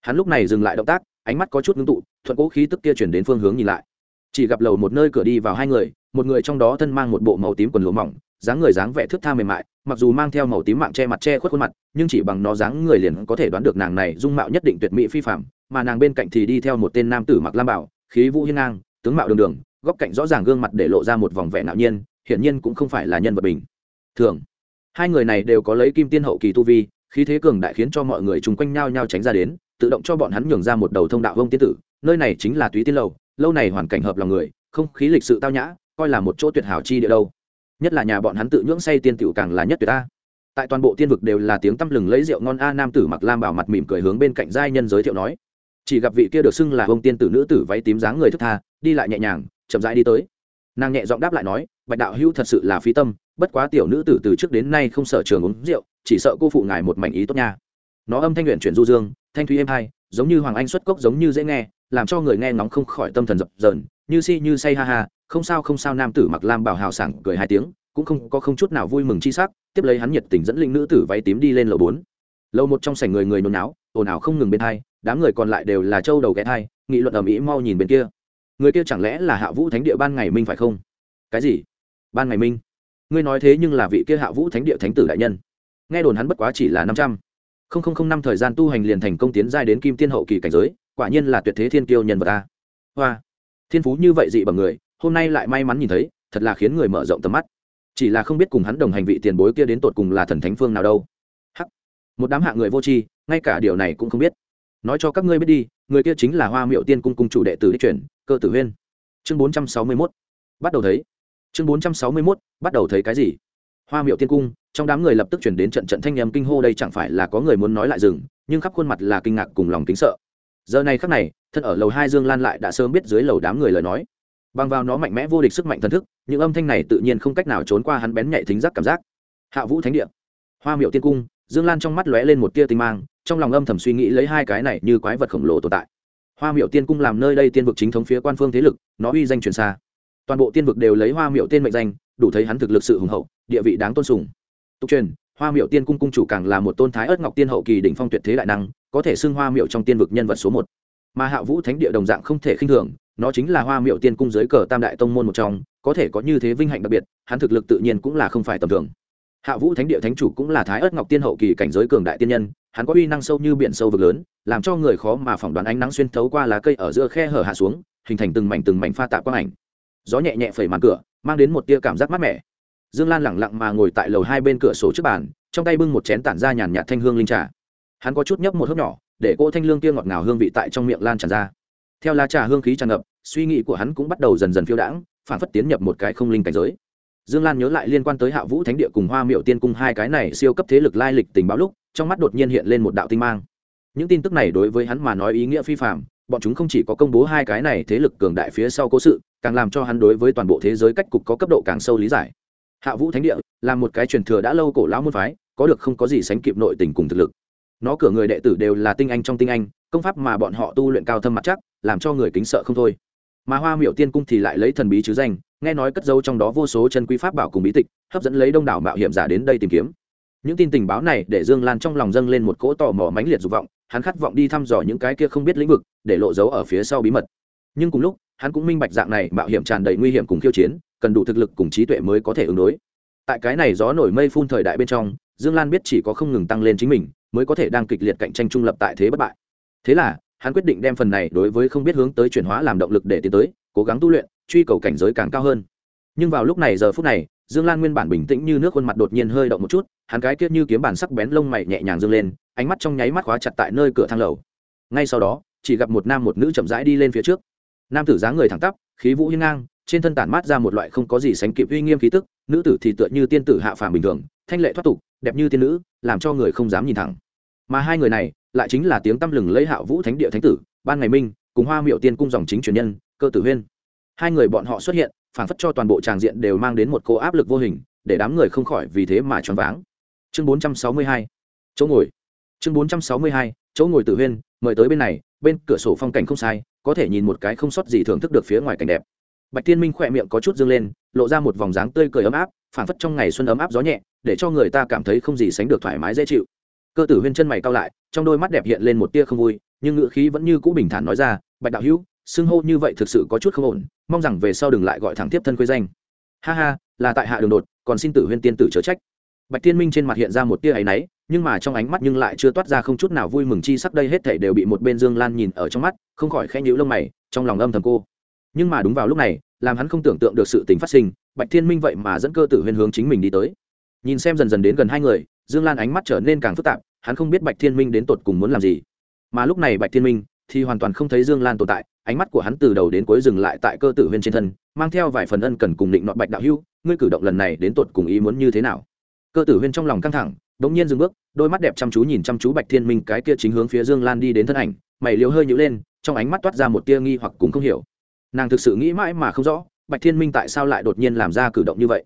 Hắn lúc này dừng lại động tác ánh mắt có chút ngưng tụ, thuận cố khí tức kia chuyển đến phương hướng nhìn lại. Chỉ gặp lầu một nơi cửa đi vào hai người, một người trong đó thân mang một bộ màu tím quần lụa mỏng, dáng người dáng vẻ thước tha mềm mại, mặc dù mang theo màu tím mạng che mặt che khuất khuôn mặt, nhưng chỉ bằng nó dáng người liền có thể đoán được nàng này dung mạo nhất định tuyệt mỹ phi phạm mà nàng bên cạnh thì đi theo một tên nam tử mặc lam bảo, khí vũ hiên ngang, tướng mạo đường đường, góc cạnh rõ ràng gương mặt để lộ ra một vòng vẻ nạo nhiên, hiển nhiên cũng không phải là nhân vật bình thường. Hai người này đều có lấy kim tiên hậu kỳ tu vi, khí thế cường đại khiến cho mọi người chung quanh nhau nhau tránh ra đến tự động cho bọn hắn nhường ra một đầu thông đạo vông tiên tử, nơi này chính là túy tiên lầu, lâu này hoàn cảnh hợp lòng người, không khí lịch sự tao nhã, coi là một chỗ tuyệt hảo chi địa đâu. Nhất là nhà bọn hắn tự nhưỡng say tiên tiểu càng là nhất tuyệt ta. Tại toàn bộ tiên vực đều là tiếng tăm lừng lấy rượu ngon a nam tử mặc lam bảo mặt mỉm cười hướng bên cạnh giai nhân giới thiệu nói. Chỉ gặp vị kia được xưng là ông tiên tử nữ tử váy tím dáng người thức tha, đi lại nhẹ nhàng, chậm rãi đi tới. Nàng nhẹ giọng đáp lại nói, bạch đạo hữu thật sự là phi tâm, bất quá tiểu nữ tử từ trước đến nay không sợ trường uống rượu, chỉ sợ cô phụ ngài một mảnh ý tốt nha. Nó âm thanh luyện chuyển du dương thanh thúy êm hai, giống như hoàng anh xuất cốc giống như dễ nghe, làm cho người nghe ngóng không khỏi tâm thần dập dờn, như si như say ha ha, không sao không sao nam tử mặc lam bảo hào sảng cười hai tiếng, cũng không có không chút nào vui mừng chi sắc, tiếp lấy hắn nhiệt tình dẫn linh nữ tử váy tím đi lên lầu bốn. Lầu một trong sảnh người người nôn náo, ồn ào không ngừng bên hai, đám người còn lại đều là châu đầu ghé thai, nghị luận ở mỹ mau nhìn bên kia. Người kia chẳng lẽ là hạ vũ thánh địa ban ngày minh phải không? Cái gì? Ban ngày minh? Ngươi nói thế nhưng là vị kia hạ vũ thánh địa thánh tử đại nhân. Nghe đồn hắn bất quá chỉ là năm trăm năm thời gian tu hành liền thành công tiến giai đến kim tiên hậu kỳ cảnh giới, quả nhiên là tuyệt thế thiên kiêu nhân vật ta hoa. Thiên phú như vậy dị bằng người, hôm nay lại may mắn nhìn thấy, thật là khiến người mở rộng tầm mắt. Chỉ là không biết cùng hắn đồng hành vị tiền bối kia đến tột cùng là thần thánh phương nào đâu. Hắc. Một đám hạ người vô tri, ngay cả điều này cũng không biết. Nói cho các ngươi biết đi, người kia chính là hoa miệu tiên cung cung chủ đệ tử đích truyền, cơ tử huyên. Chương bốn trăm sáu mươi mốt. Bắt đầu thấy. Chương bốn trăm sáu mươi mốt, bắt đầu thấy cái gì? Hoa miệu tiên cung, trong đám người lập tức chuyển đến trận trận thanh nhầm kinh hô đây chẳng phải là có người muốn nói lại dừng, nhưng khắp khuôn mặt là kinh ngạc cùng lòng kính sợ. Giờ này khắc này, thân ở lầu hai dương lan lại đã sớm biết dưới lầu đám người lời nói. Bằng vào nó mạnh mẽ vô địch sức mạnh thần thức, những âm thanh này tự nhiên không cách nào trốn qua hắn bén nhạy thính giác cảm giác. Hạ vũ thánh địa. Hoa miệu tiên cung, dương lan trong mắt lóe lên một tia tinh mang, trong lòng âm thầm suy nghĩ lấy hai cái này như quái vật khổng lồ tồn tại. Hoa miệu tiên cung làm nơi đây tiên vực chính thống phía quan phương thế lực, nó uy danh truyền xa toàn bộ tiên vực đều lấy hoa miệu tên mệnh danh, đủ thấy hắn thực lực sự hùng hậu, địa vị đáng tôn sùng. Tục truyền, hoa miệu tiên cung cung chủ càng là một tôn thái ớt ngọc tiên hậu kỳ đỉnh phong tuyệt thế đại năng, có thể xưng hoa miệu trong tiên vực nhân vật số một. Mà hạ vũ thánh địa đồng dạng không thể khinh thường, nó chính là hoa miệu tiên cung dưới cờ tam đại tông môn một trong, có thể có như thế vinh hạnh đặc biệt, hắn thực lực tự nhiên cũng là không phải tầm thường. Hạ vũ thánh địa thánh chủ cũng là thái ớt ngọc tiên hậu kỳ cảnh giới cường đại tiên nhân, hắn có uy năng sâu như biển sâu vực lớn, làm cho người khó mà phỏng đoán ánh nắng xuyên thấu qua lá cây ở giữa khe hở hạ xuống, hình thành từng mảnh từng mảnh pha tạ quang ảnh gió nhẹ nhẹ phẩy màn cửa, mang đến một tia cảm giác mát mẻ. Dương lan lẳng lặng mà ngồi tại lầu hai bên cửa sổ trước bàn, trong tay bưng một chén tản ra nhàn nhạt thanh hương linh trà. Hắn có chút nhấp một hớp nhỏ, để cỗ thanh lương tia ngọt ngào hương vị tại trong miệng lan tràn ra. Theo lá trà hương khí tràn ngập, suy nghĩ của hắn cũng bắt đầu dần dần phiêu đãng, phản phất tiến nhập một cái không linh cảnh giới. Dương lan nhớ lại liên quan tới hạ vũ thánh địa cùng hoa miệu tiên cung hai cái này siêu cấp thế lực lai lịch tình báo lúc, trong mắt đột nhiên hiện lên một đạo tinh mang. Những tin tức này đối với hắn mà nói ý nghĩa phi phạm bọn chúng không chỉ có công bố hai cái này thế lực cường đại phía sau cố sự, càng làm cho hắn đối với toàn bộ thế giới cách cục có cấp độ càng sâu lý giải. Hạ vũ thánh địa là một cái truyền thừa đã lâu cổ lão môn phái, có được không có gì sánh kịp nội tình cùng thực lực. Nó cửa người đệ tử đều là tinh anh trong tinh anh, công pháp mà bọn họ tu luyện cao thâm mặt chắc, làm cho người kính sợ không thôi. Mà hoa miệu tiên cung thì lại lấy thần bí chứ danh, nghe nói cất dấu trong đó vô số chân quý pháp bảo cùng bí tịch, hấp dẫn lấy đông đảo mạo hiểm giả đến đây tìm kiếm. Những tin tình báo này để dương lan trong lòng dâng lên một cỗ tò mò mãnh liệt dục vọng hắn khát vọng đi thăm dò những cái kia không biết lĩnh vực, để lộ dấu ở phía sau bí mật. Nhưng cùng lúc, hắn cũng minh bạch dạng này mạo hiểm tràn đầy nguy hiểm cùng khiêu chiến, cần đủ thực lực cùng trí tuệ mới có thể ứng đối. Tại cái này gió nổi mây phun thời đại bên trong, dương lan biết chỉ có không ngừng tăng lên chính mình, mới có thể đang kịch liệt cạnh tranh trung lập tại thế bất bại. Thế là, hắn quyết định đem phần này đối với không biết hướng tới chuyển hóa làm động lực để tiến tới, cố gắng tu luyện, truy cầu cảnh giới càng cao hơn. Nhưng vào lúc này giờ phút này, dương lan nguyên bản bình tĩnh như nước khuôn mặt đột nhiên hơi động một chút, hắn cái kiết như kiếm bản sắc bén lông mày nhẹ nhàng dâng lên ánh mắt trong nháy mắt khóa chặt tại nơi cửa thang lầu. Ngay sau đó, chỉ gặp một nam một nữ chậm rãi đi lên phía trước. Nam tử dáng người thẳng tắp, khí vũ hiên ngang, trên thân tản mát ra một loại không có gì sánh kịp uy nghiêm khí tức, nữ tử thì tựa như tiên tử hạ phàm bình thường, thanh lệ thoát tục, đẹp như tiên nữ, làm cho người không dám nhìn thẳng. Mà hai người này, lại chính là tiếng tăm lừng lấy hạo vũ thánh địa thánh tử, ban ngày minh, cùng hoa miệu tiên cung dòng chính truyền nhân, cơ tử huyên. Hai người bọn họ xuất hiện phản phất cho toàn bộ tràng diện đều mang đến một cô áp lực vô hình, để đám người không khỏi vì thế mà choáng váng. Chương 462 chỗ ngồi chương 462 chỗ ngồi tử huyên, mời tới bên này, bên cửa sổ phong cảnh không sai, có thể nhìn một cái không sót gì thưởng thức được phía ngoài cảnh đẹp. Bạch tiên minh khỏe miệng có chút dương lên, lộ ra một vòng dáng tươi cười ấm áp phản phất trong ngày xuân ấm áp gió nhẹ, để cho người ta cảm thấy không gì sánh được thoải mái dễ chịu. Cơ tử huyên chân mày cao lại, trong đôi mắt đẹp hiện lên một tia không vui, nhưng ngữ khí vẫn như cũ bình thản nói ra, bạch đạo hữu, xưng hô như vậy thực sự có chút không ổn, mong rằng về sau đừng lại gọi thẳng tiếp thân quê danh. Ha ha, là tại hạ đường đột, còn xin tử huyên tiên tử chớ trách. Bạch tiên minh trên mặt hiện ra một tia áy náy nhưng mà trong ánh mắt nhưng lại chưa toát ra không chút nào vui mừng chi sắc, đây hết thảy đều bị một bên dương lan nhìn ở trong mắt, không khỏi khẽ nhíu lông mày, trong lòng âm thầm cô. Nhưng mà đúng vào lúc này, làm hắn không tưởng tượng được sự tình phát sinh, bạch thiên minh vậy mà dẫn cơ tử huyên hướng chính mình đi tới. Nhìn xem dần dần đến gần hai người, dương lan ánh mắt trở nên càng phức tạp, hắn không biết bạch thiên minh đến tột cùng muốn làm gì. Mà lúc này bạch thiên minh thì hoàn toàn không thấy dương lan tồn tại, ánh mắt của hắn từ đầu đến cuối dừng lại tại cơ tử huyên trên thân, mang theo vài phần ân cần cùng định nọ bạch đạo hưu, ngươi cử động lần này đến tột cùng ý muốn như thế nào? Cơ tử huyên trong lòng căng thẳng đ nhiên dừng bước, đôi mắt đẹp chăm chú nhìn chăm chú bạch thiên minh cái kia chính hướng phía dương lan đi đến thân ảnh, mày liều hơi nhữ lên, trong ánh mắt toát ra một tia nghi hoặc cũng không hiểu. Nàng thực sự nghĩ mãi mà không rõ, bạch thiên minh tại sao lại đột nhiên làm ra cử động như vậy?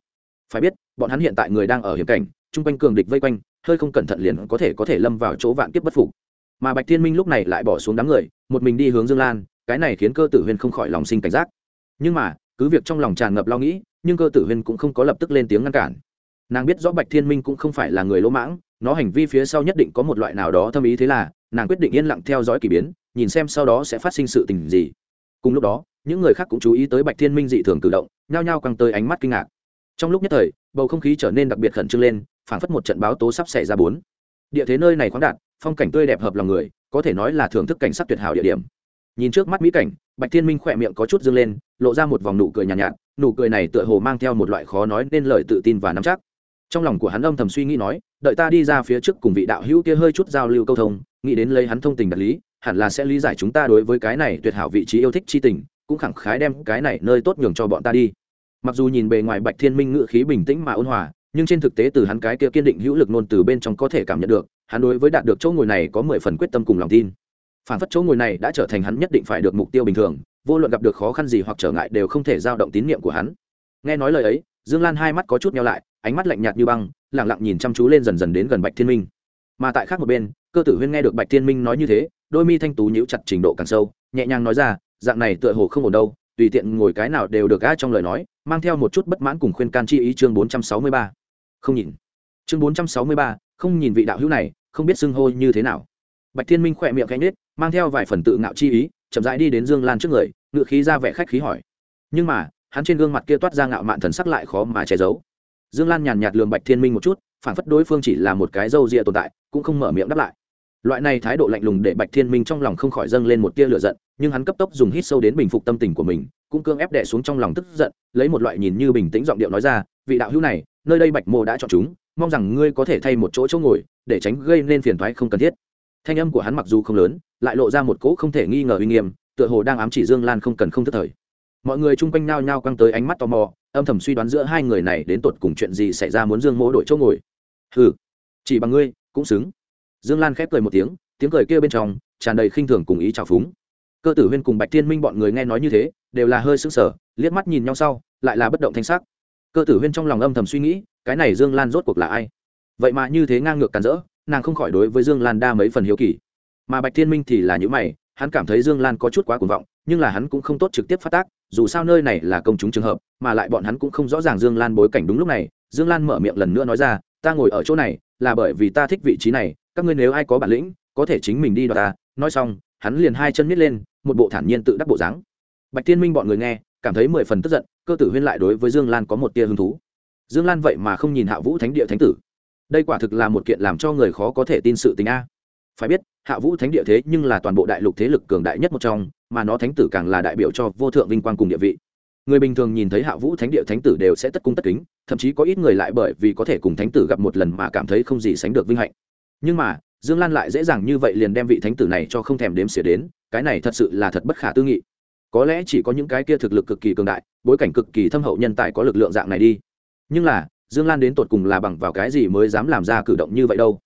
Phải biết, bọn hắn hiện tại người đang ở hiểm cảnh, chung quanh cường địch vây quanh, hơi không cẩn thận liền có thể có thể lâm vào chỗ vạn kiếp bất phục. Mà bạch thiên minh lúc này lại bỏ xuống đám người, một mình đi hướng dương lan, cái này khiến cơ tử huyên không khỏi lòng sinh cảnh giác. Nhưng mà, cứ việc trong lòng tràn ngập lo nghĩ, nhưng cơ tử huyên cũng không có lập tức lên tiếng ngăn cản nàng biết rõ bạch thiên minh cũng không phải là người lỗ mãng nó hành vi phía sau nhất định có một loại nào đó thâm ý thế là nàng quyết định yên lặng theo dõi k ỳ biến nhìn xem sau đó sẽ phát sinh sự tình gì. Cùng lúc đó những người khác cũng chú ý tới bạch thiên minh dị thường cử động nhao nhao căng tới ánh mắt kinh ngạc. Trong lúc nhất thời bầu không khí trở nên đặc biệt khẩn trương lên phảng phất một trận báo tố sắp xảy ra bốn. Địa thế nơi này khoáng đạt phong cảnh tươi đẹp hợp lòng người có thể nói là thưởng thức cảnh sắc tuyệt hảo địa điểm. Nhìn trước mắt mỹ cảnh bạch thiên minh khỏe miệng có chút dâng lên lộ ra một vòng nụ cười nhàn nhạt, nhạt nụ cười này tựa hồ mang theo một loại khó nói nên lời tự tin và nắm chắc trong lòng của hắn âm thầm suy nghĩ nói, đợi ta đi ra phía trước cùng vị đạo hữu kia hơi chút giao lưu câu thông, nghĩ đến lấy hắn thông tình đạt lý, hẳn là sẽ lý giải chúng ta đối với cái này tuyệt hảo vị trí yêu thích chi tình, cũng khẳng khái đem cái này nơi tốt nhường cho bọn ta đi. Mặc dù nhìn bề ngoài bạch thiên minh ngự khí bình tĩnh mà ôn hòa, nhưng trên thực tế từ hắn cái kia kiên định hữu lực nôn từ bên trong có thể cảm nhận được, hắn đối với đạt được chỗ ngồi này có mười phần quyết tâm cùng lòng tin. Phản phất chỗ ngồi này đã trở thành hắn nhất định phải được mục tiêu bình thường, vô luận gặp được khó khăn gì hoặc trở ngại đều không thể giao động tín nhiệm của hắn. Nghe nói lời ấy dương lan hai mắt có chút nhau lại, ánh mắt lạnh nhạt như băng lẳng lặng nhìn chăm chú lên dần dần đến gần bạch thiên minh. Mà tại khác một bên, cơ tử huyên nghe được bạch thiên minh nói như thế, đôi mi thanh tú nhíu chặt trình độ càng sâu, nhẹ nhàng nói ra, dạng này tựa hồ không ổn đâu, tùy tiện ngồi cái nào đều được a trong lời nói, mang theo một chút bất mãn cùng khuyên can chi ý chương bốn trăm sáu mươi ba. Không nhìn. Chương bốn trăm sáu mươi ba, không nhìn vị đạo hữu này, không biết xưng hô như thế nào. Bạch thiên minh khỏe miệng cánh nết mang theo vài phần tự ngạo chi ý, chậm rãi đi đến dương lan trước người, ngự khí ra vẻ khách khí hỏi. Nhưng mà hắn trên gương mặt kia toát ra ngạo mạn thần sắc lại khó mà che giấu. Dương lan nhàn nhạt lường bạch thiên minh một chút, phản phất đối phương chỉ là một cái râu ria tồn tại, cũng không mở miệng đáp lại. Loại này thái độ lạnh lùng để bạch thiên minh trong lòng không khỏi dâng lên một tia lửa giận, nhưng hắn cấp tốc dùng hít sâu đến bình phục tâm tình của mình, cũng cương ép đẻ xuống trong lòng tức giận, lấy một loại nhìn như bình tĩnh giọng điệu nói ra, vị đạo hữu này, nơi đây bạch mộ đã chọn chúng, mong rằng ngươi có thể thay một chỗ chỗ ngồi, để tránh gây nên phiền thoái không cần thiết. Thanh âm của hắn mặc dù không lớn, lại lộ ra một cỗ không thể nghi ngờ uy nghiêm, tựa hồ đang ám chỉ dương lan không cần không thức thời mọi người chung quanh nhao nhao căng tới ánh mắt tò mò, âm thầm suy đoán giữa hai người này đến tột cùng chuyện gì xảy ra muốn dương mỗ đổi chỗ ngồi. Hừ, chỉ bằng ngươi, cũng xứng. Dương lan khép cười một tiếng tiếng cười kia bên trong tràn đầy khinh thường cùng ý trào phúng. Cơ tử huyên cùng bạch thiên minh bọn người nghe nói như thế, đều là hơi sững sờ, liếc mắt nhìn nhau sau, lại là bất động thanh sắc. Cơ tử huyên trong lòng âm thầm suy nghĩ, cái này dương lan rốt cuộc là ai? Vậy mà như thế ngang ngược càn rỡ, nàng không khỏi đối với dương lan đa mấy phần hiếu kỳ. Mà bạch thiên minh thì là những mày, hắn cảm thấy dương lan có chút quá cuồng vọng, nhưng là hắn cũng không tốt trực tiếp phát tác dù sao nơi này là công chúng trường hợp, mà lại bọn hắn cũng không rõ ràng dương lan bối cảnh đúng lúc này. Dương lan mở miệng lần nữa nói ra, ta ngồi ở chỗ này, là bởi vì ta thích vị trí này, các ngươi nếu ai có bản lĩnh, có thể chính mình đi đoạt ta. Nói xong, hắn liền hai chân miết lên, một bộ thản nhiên tự đắc bộ dáng. Bạch tiên minh bọn người nghe, cảm thấy mười phần tức giận, cơ tử huyên lại đối với dương lan có một tia hứng thú. Dương lan vậy mà không nhìn hạ vũ thánh địa thánh tử. Đây quả thực là một kiện làm cho người khó có thể tin sự tình a phải biết, hạ vũ thánh địa thế nhưng là toàn bộ đại lục thế lực cường đại nhất một trong, mà nó thánh tử càng là đại biểu cho vô thượng vinh quang cùng địa vị. Người bình thường nhìn thấy hạ vũ thánh địa thánh tử đều sẽ tất cung tất kính, thậm chí có ít người lại bởi vì có thể cùng thánh tử gặp một lần mà cảm thấy không gì sánh được vinh hạnh. Nhưng mà, dương lan lại dễ dàng như vậy liền đem vị thánh tử này cho không thèm đếm xỉa đến, cái này thật sự là thật bất khả tư nghị. Có lẽ chỉ có những cái kia thực lực cực kỳ cường đại, bối cảnh cực kỳ thâm hậu nhân tài có lực lượng dạng này đi. Nhưng là, dương lan đến tột cùng là bằng vào cái gì mới dám làm ra cử động như vậy đâu?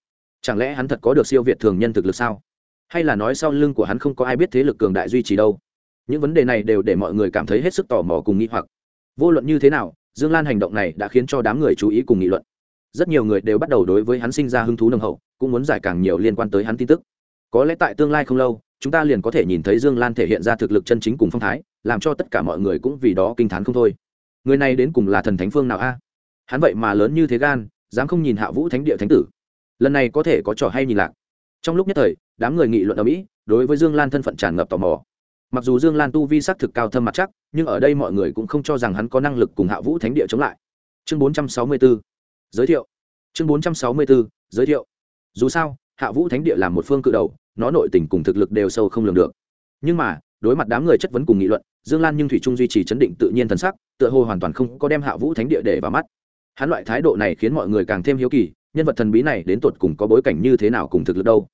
Chẳng lẽ hắn thật có được siêu việt thường nhân thực lực sao? Hay là nói sau lưng của hắn không có ai biết thế lực cường đại duy trì đâu? Những vấn đề này đều để mọi người cảm thấy hết sức tò mò cùng nghĩ hoặc. Vô luận như thế nào, dương lan hành động này đã khiến cho đám người chú ý cùng nghị luận. Rất nhiều người đều bắt đầu đối với hắn sinh ra hứng thú nồng hậu, cũng muốn giải càng nhiều liên quan tới hắn tin tức. Có lẽ tại tương lai không lâu, chúng ta liền có thể nhìn thấy dương lan thể hiện ra thực lực chân chính cùng phong thái, làm cho tất cả mọi người cũng vì đó kinh t h á n không thôi. Người này đến cùng là thần thánh phương nào a? Hắn vậy mà lớn như thế gan, dám không nhìn hạ vũ thánh địa thánh tử lần này có thể có trò hay nhìn lạc. Trong lúc nhất thời, đám người nghị luận ở mỹ, đối với dương lan thân phận tràn ngập tò mò. Mặc dù dương lan tu vi s ắ c thực cao thâm mặt chắc, nhưng ở đây mọi người cũng không cho rằng hắn có năng lực cùng hạ vũ thánh địa chống lại. Chương bốn trăm sáu mươi b ố giới thiệu. Chương bốn trăm sáu mươi b ố giới thiệu. Dù sao, hạ vũ thánh địa là một phương cự đầu, nó nội tình cùng thực lực đều sâu không lường được. Nhưng mà, đối mặt đám người chất vấn cùng nghị luận, dương lan nhưng thủy trung duy trì chấn định tự nhiên thần sắc, tựa hồ hoàn toàn không có đem hạ vũ thánh địa để vào mắt. Hắn loại thái độ này khiến mọi người càng thêm hiếu kỳ nhân vật thần bí này đến tột cùng có bối cảnh như thế nào cùng thực lực đâu?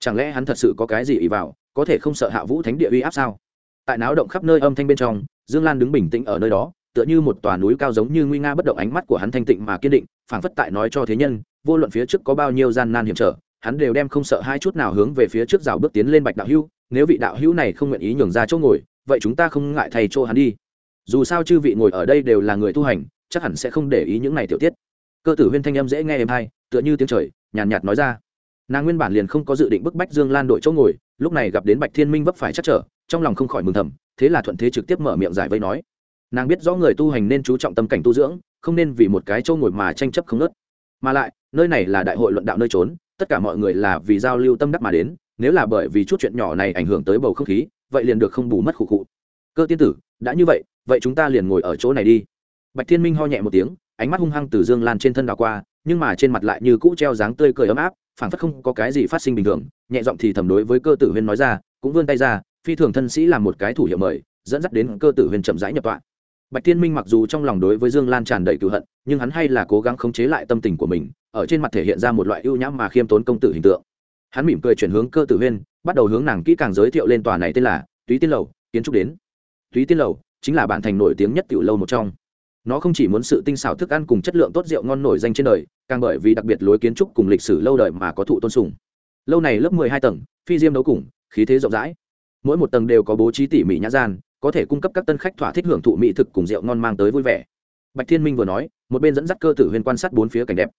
Chẳng lẽ hắn thật sự có cái gì ý vào, có thể không sợ hạ vũ thánh địa uy áp sao? Tại náo động khắp nơi âm thanh bên trong, dương lan đứng bình tĩnh ở nơi đó, tựa như một tòa núi cao giống như nguy nga bất động ánh mắt của hắn thanh tịnh mà kiên định, phảng phất tại nói cho thế nhân, vô luận phía trước có bao nhiêu gian nan hiểm trở, hắn đều đem không sợ hai chút nào hướng về phía trước rào bước tiến lên bạch đạo hữu, nếu vị đạo hữu này không nguyện ý nhường ra chỗ ngồi, vậy chúng ta không ngại thầy chỗ hắn đi. Dù sao chư vị ngồi ở đây đều là người tu hành, chắc hẳn sẽ không để ý những này tiểu tiết. Cơ tử huyên thanh âm dễ nghe êm hay tựa như tiếng trời nhàn nhạt, nhạt nói ra. Nàng nguyên bản liền không có dự định bức bách dương lan đội chỗ ngồi lúc này gặp đến bạch thiên minh vấp phải chắc trở trong lòng không khỏi mừng thầm thế là thuận thế trực tiếp mở miệng giải vây nói. Nàng biết rõ người tu hành nên chú trọng tâm cảnh tu dưỡng không nên vì một cái chỗ ngồi mà tranh chấp không nớt mà lại nơi này là đại hội luận đạo nơi trốn tất cả mọi người là vì giao lưu tâm đắc mà đến nếu là bởi vì chút chuyện nhỏ này ảnh hưởng tới bầu không khí vậy liền được không bù mất khụ khụ. Cơ tiên tử đã như vậy vậy chúng ta liền ngồi ở chỗ này đi. Bạch thiên minh ho nhẹ một tiếng ánh mắt hung hăng từ dương lan trên thân đào qua nhưng mà trên mặt lại như cũ treo dáng tươi cười ấm áp, phảng phất không có cái gì phát sinh bình thường, nhẹ giọng thì thầm đối với cơ tử huyên nói ra, cũng vươn tay ra, phi thường thân sĩ làm một cái thủ hiệu mời, dẫn dắt đến cơ tử huyên chậm rãi nhập tọa. Bạch thiên minh mặc dù trong lòng đối với dương lan tràn đầy cựu hận, nhưng hắn hay là cố gắng khống chế lại tâm tình của mình, ở trên mặt thể hiện ra một loại ưu nhãm mà khiêm tốn công tử hình tượng. Hắn mỉm cười chuyển hướng cơ tử huyên, bắt đầu hướng nàng kỹ càng giới thiệu lên tòa này tên là túy tiên lầu, kiến trúc đến. Túy tiên lầu chính là bản thành nổi tiếng nhất tiểu lâu một trong nó không chỉ muốn sự tinh xảo thức ăn cùng chất lượng tốt rượu ngon nổi danh trên đời, càng bởi vì đặc biệt lối kiến trúc cùng lịch sử lâu đời mà có thụ tôn sùng. Lâu này lớp mười hai tầng, phi diêm đấu cùng, khí thế rộng rãi. Mỗi một tầng đều có bố trí tỉ mỉ nhã gian, có thể cung cấp các tân khách thỏa thích hưởng thụ mỹ thực cùng rượu ngon mang tới vui vẻ. Bạch thiên minh vừa nói, một bên dẫn dắt cơ tử huyên quan sát bốn phía cảnh đẹp.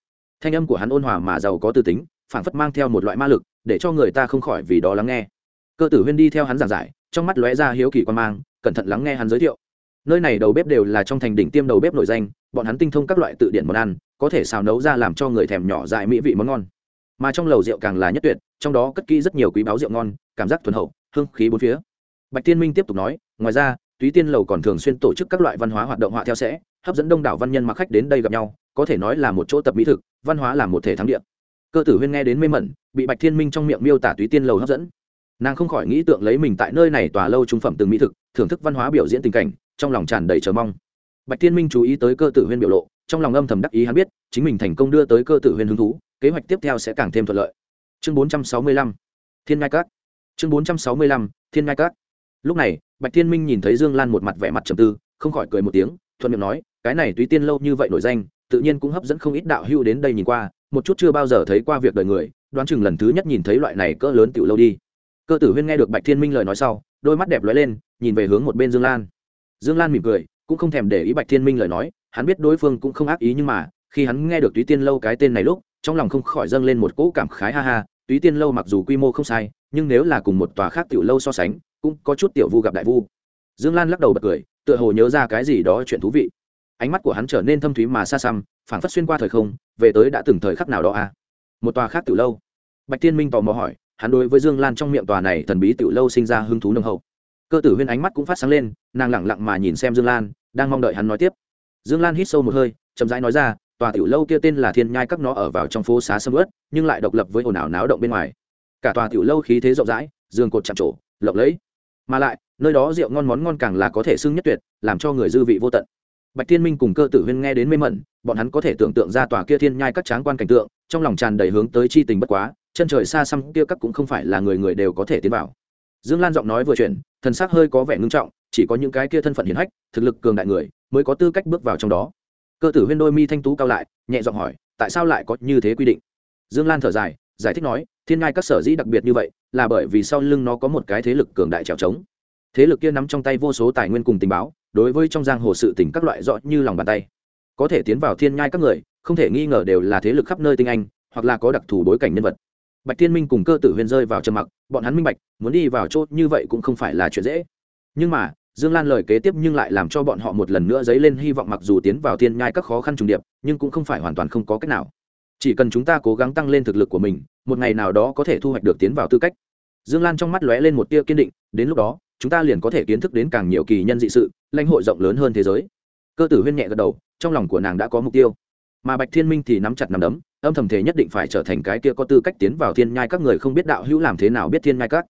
Thanh âm của hắn ôn hòa mà giàu có tư tính, phảng phất mang theo một loại ma lực, để cho người ta không khỏi vì đó lắng nghe. Cơ tử huyên đi theo hắn giảng giải, trong mắt lóe ra hiếu kỳ quan mang, cẩn thận lắng nghe hắn giới thiệu nơi này đầu bếp đều là trong thành đỉnh tiêm đầu bếp nổi danh, bọn hắn tinh thông các loại tự điển món ăn, có thể xào nấu ra làm cho người thèm nhỏ dại mỹ vị món ngon. Mà trong lầu rượu càng là nhất tuyệt, trong đó cất kỹ rất nhiều quý báo rượu ngon, cảm giác thuần hậu, hương khí bốn phía. Bạch tiên minh tiếp tục nói, ngoài ra, túy tiên lầu còn thường xuyên tổ chức các loại văn hóa hoạt động họa theo sẽ, hấp dẫn đông đảo văn nhân mặc khách đến đây gặp nhau, có thể nói là một chỗ tập mỹ thực, văn hóa là một thể thắng địa. Cơ tử huyên nghe đến mê mẩn, bị bạch thiên minh trong miệng miêu tả túy tiên lầu hấp dẫn nàng không khỏi nghĩ tượng lấy mình tại nơi này tòa lâu trung phẩm từng mỹ thực, thưởng thức văn hóa biểu diễn tình cảnh, trong lòng tràn đầy chờ mong. Bạch thiên minh chú ý tới cơ tử huyên biểu lộ, trong lòng âm thầm đắc ý hắn biết, chính mình thành công đưa tới cơ tử huyên hứng thú, kế hoạch tiếp theo sẽ càng thêm thuận lợi. Chương bốn trăm sáu mươi lăm, thiên ngai cát chương bốn trăm sáu mươi lăm, thiên ngai cát lúc này, bạch thiên minh nhìn thấy dương lan một mặt vẻ mặt trầm tư, không khỏi cười một tiếng, thuận miệng nói, cái này túy tiên lâu như vậy nổi danh, tự nhiên cũng hấp dẫn không ít đạo hưu đến đây nhìn qua, một chút chưa bao giờ thấy qua việc đời người, đoán chừng lần thứ nhất nhìn thấy loại này cỡ lớn tiểu lâu đi cơ tử huyên nghe được bạch thiên minh lời nói sau, đôi mắt đẹp lóe lên, nhìn về hướng một bên dương lan. Dương lan mỉm cười, cũng không thèm để ý bạch thiên minh lời nói, hắn biết đối phương cũng không ác ý nhưng mà, khi hắn nghe được túy tiên lâu cái tên này lúc, trong lòng không khỏi dâng lên một cỗ cảm khái ha ha, túy tiên lâu mặc dù quy mô không sai, nhưng nếu là cùng một tòa khác tiểu lâu so sánh, cũng có chút tiểu vu gặp đại vu. Dương lan lắc đầu bật cười, tựa hồ nhớ ra cái gì đó chuyện thú vị. Ánh mắt của hắn trở nên thâm thúy mà xa xăm, phảng phất xuyên qua thời không, về tới đã từng thời khắc nào đó à. Một tòa khác tiểu lâu. Bạch tiên minh tò mò hỏi hắn đối với dương lan trong miệng tòa này thần bí tiểu lâu sinh ra hứng thú nồng hậu. Cơ tử huyên ánh mắt cũng phát sáng lên, nàng lẳng lặng mà nhìn xem dương lan, đang mong đợi hắn nói tiếp. Dương lan hít sâu một hơi, chậm rãi nói ra, tòa tiểu lâu kia tên là thiên nhai các nó ở vào trong phố xá sâm ướt nhưng lại độc lập với ồn ào náo động bên ngoài. Cả tòa tiểu lâu khí thế rộng rãi, giường cột chạm trổ, lộng lẫy. Mà lại, nơi đó rượu ngon món ngon càng là có thể xưng nhất tuyệt, làm cho người dư vị vô tận. Bạch thiên minh cùng cơ tử huyên nghe đến mê mẩn, bọn hắn có thể tưởng tượng ra tòa kia thiên nhai các tráng quan cảnh tượng, trong lòng tràn đầy hướng tới chi tình bất quá chân trời xa xăm kia các cũng không phải là người người đều có thể tiến vào. Dương lan giọng nói vừa chuyển, thần sắc hơi có vẻ ngưng trọng, chỉ có những cái kia thân phận hiển hách, thực lực cường đại người mới có tư cách bước vào trong đó. Cơ tử huyên đôi mi thanh tú cao lại, nhẹ giọng hỏi, tại sao lại có như thế quy định? Dương lan thở dài, giải thích nói, thiên ngai các sở dĩ đặc biệt như vậy, là bởi vì sau lưng nó có một cái thế lực cường đại trèo trống. Thế lực kia nắm trong tay vô số tài nguyên cùng tình báo, đối với trong giang hồ sự tỉnh các loại rõ như lòng bàn tay. Có thể tiến vào thiên nhai các người, không thể nghi ngờ đều là thế lực khắp nơi tinh anh, hoặc là có đặc thù bối cảnh nhân vật bạch Thiên minh cùng cơ tử huyền rơi vào trầm mặc, bọn hắn minh bạch, muốn đi vào chốt như vậy cũng không phải là chuyện dễ. Nhưng mà, dương lan lời kế tiếp nhưng lại làm cho bọn họ một lần nữa dấy lên hy vọng mặc dù tiến vào thiên nhai các khó khăn trùng điệp, nhưng cũng không phải hoàn toàn không có cách nào. Chỉ cần chúng ta cố gắng tăng lên thực lực của mình, một ngày nào đó có thể thu hoạch được tiến vào tư cách. Dương lan trong mắt lóe lên một tia kiên định, đến lúc đó, chúng ta liền có thể kiến thức đến càng nhiều kỳ nhân dị sự, lãnh hội rộng lớn hơn thế giới. Cơ tử huyên nhẹ gật đầu, trong lòng của nàng đã có mục tiêu mà bạch thiên minh thì nắm chặt nắm đấm, âm thầm thể nhất định phải trở thành cái kia có tư cách tiến vào thiên nhai các người không biết đạo hữu làm thế nào biết thiên nhai các.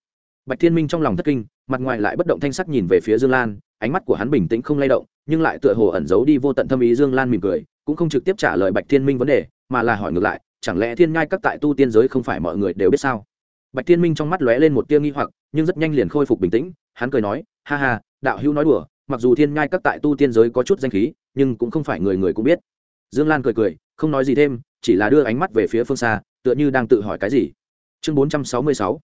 Bạch thiên minh trong lòng thất kinh, mặt ngoài lại bất động thanh sắc nhìn về phía dương lan, ánh mắt của hắn bình tĩnh không lay động, nhưng lại tựa hồ ẩn giấu đi vô tận thâm ý dương lan mỉm cười, cũng không trực tiếp trả lời bạch thiên minh vấn đề, mà là hỏi ngược lại, chẳng lẽ thiên nhai các tại tu tiên giới không phải mọi người đều biết sao? Bạch thiên minh trong mắt lóe lên một tia nghi hoặc, nhưng rất nhanh liền khôi phục bình tĩnh, hắn cười nói, ha ha, đạo hữu nói đùa, mặc dù thiên nhai các tại tu tiên giới có chút danh khí, nhưng cũng không phải người người cũng biết dương lan cười cười, không nói gì thêm, chỉ là đưa ánh mắt về phía phương xa, tựa như đang tự hỏi cái gì. Chương bốn trăm sáu mươi sáu,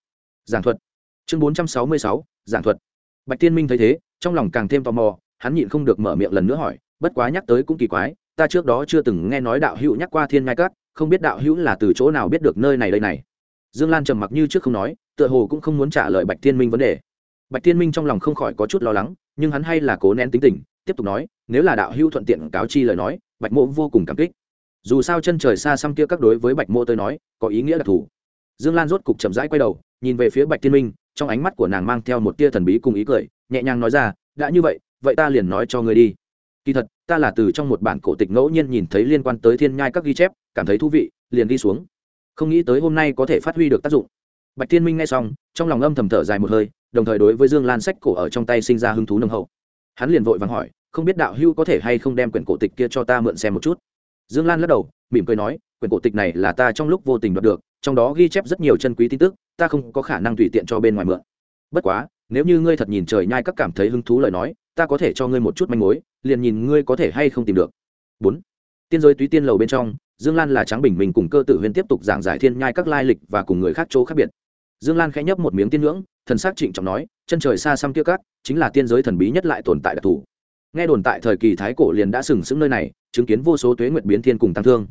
giảng thuật. Chương bốn trăm sáu mươi sáu, giảng thuật. Bạch tiên minh thấy thế, trong lòng càng thêm tò mò, hắn nhịn không được mở miệng lần nữa hỏi, bất quá nhắc tới cũng kỳ quái, ta trước đó chưa từng nghe nói đạo hữu nhắc qua thiên ngai các, không biết đạo hữu là từ chỗ nào biết được nơi này đây này. Dương lan trầm mặc như trước không nói, tựa hồ cũng không muốn trả lời bạch tiên minh vấn đề. Bạch tiên minh trong lòng không khỏi có chút lo lắng, nhưng hắn hay là cố nén tính tình, tiếp tục nói, nếu là đạo hữu thuận tiện cáo chi lời nói bạch mộ vô cùng cảm kích. Dù sao chân trời xa xăm kia các đối với bạch mộ tôi nói, có ý nghĩa đặc thù. Dương lan rốt cục chậm rãi quay đầu, nhìn về phía bạch tiên minh, trong ánh mắt của nàng mang theo một tia thần bí cùng ý cười, nhẹ nhàng nói ra, đã như vậy vậy ta liền nói cho ngươi đi. Kỳ thật, ta là từ trong một bản cổ tịch ngẫu nhiên nhìn thấy liên quan tới thiên nhai các ghi chép, cảm thấy thú vị, liền đi xuống. Không nghĩ tới hôm nay có thể phát huy được tác dụng. Bạch thiên minh nghe xong, trong lòng âm thầm thở dài một hơi, đồng thời đối với dương lan sách cổ ở trong tay sinh ra hứng thú nồng hậu. Hắn liền vội vàng hỏi không biết đạo hưu có thể hay không đem quyển cổ tịch kia cho ta mượn xem một chút. Dương lan lắc đầu, mỉm cười nói, quyển cổ tịch này là ta trong lúc vô tình đoạt được, trong đó ghi chép rất nhiều chân quý tin tức, ta không có khả năng tùy tiện cho bên ngoài mượn. Bất quá, nếu như ngươi thật nhìn trời nhai các cảm thấy hứng thú lời nói, ta có thể cho ngươi một chút manh mối, liền nhìn ngươi có thể hay không tìm được. Bốn. Tiên giới túy tiên lầu bên trong, dương lan là tráng bình mình cùng cơ tử huyên tiếp tục giảng giải thiên nhai các lai lịch và cùng người khác chỗ khác biệt. Dương lan khẽ nhấp một miếng tiên ngưỡng, thần s á c trịnh trọng nói, chân trời xa xăm kia các, chính là tiên giới thần bí nhất lại tồn tại đặc thù nghe đồn tại thời kỳ thái cổ liền đã sừng sững nơi này, chứng kiến vô số tuế nguyệt biến thiên cùng tăng thương.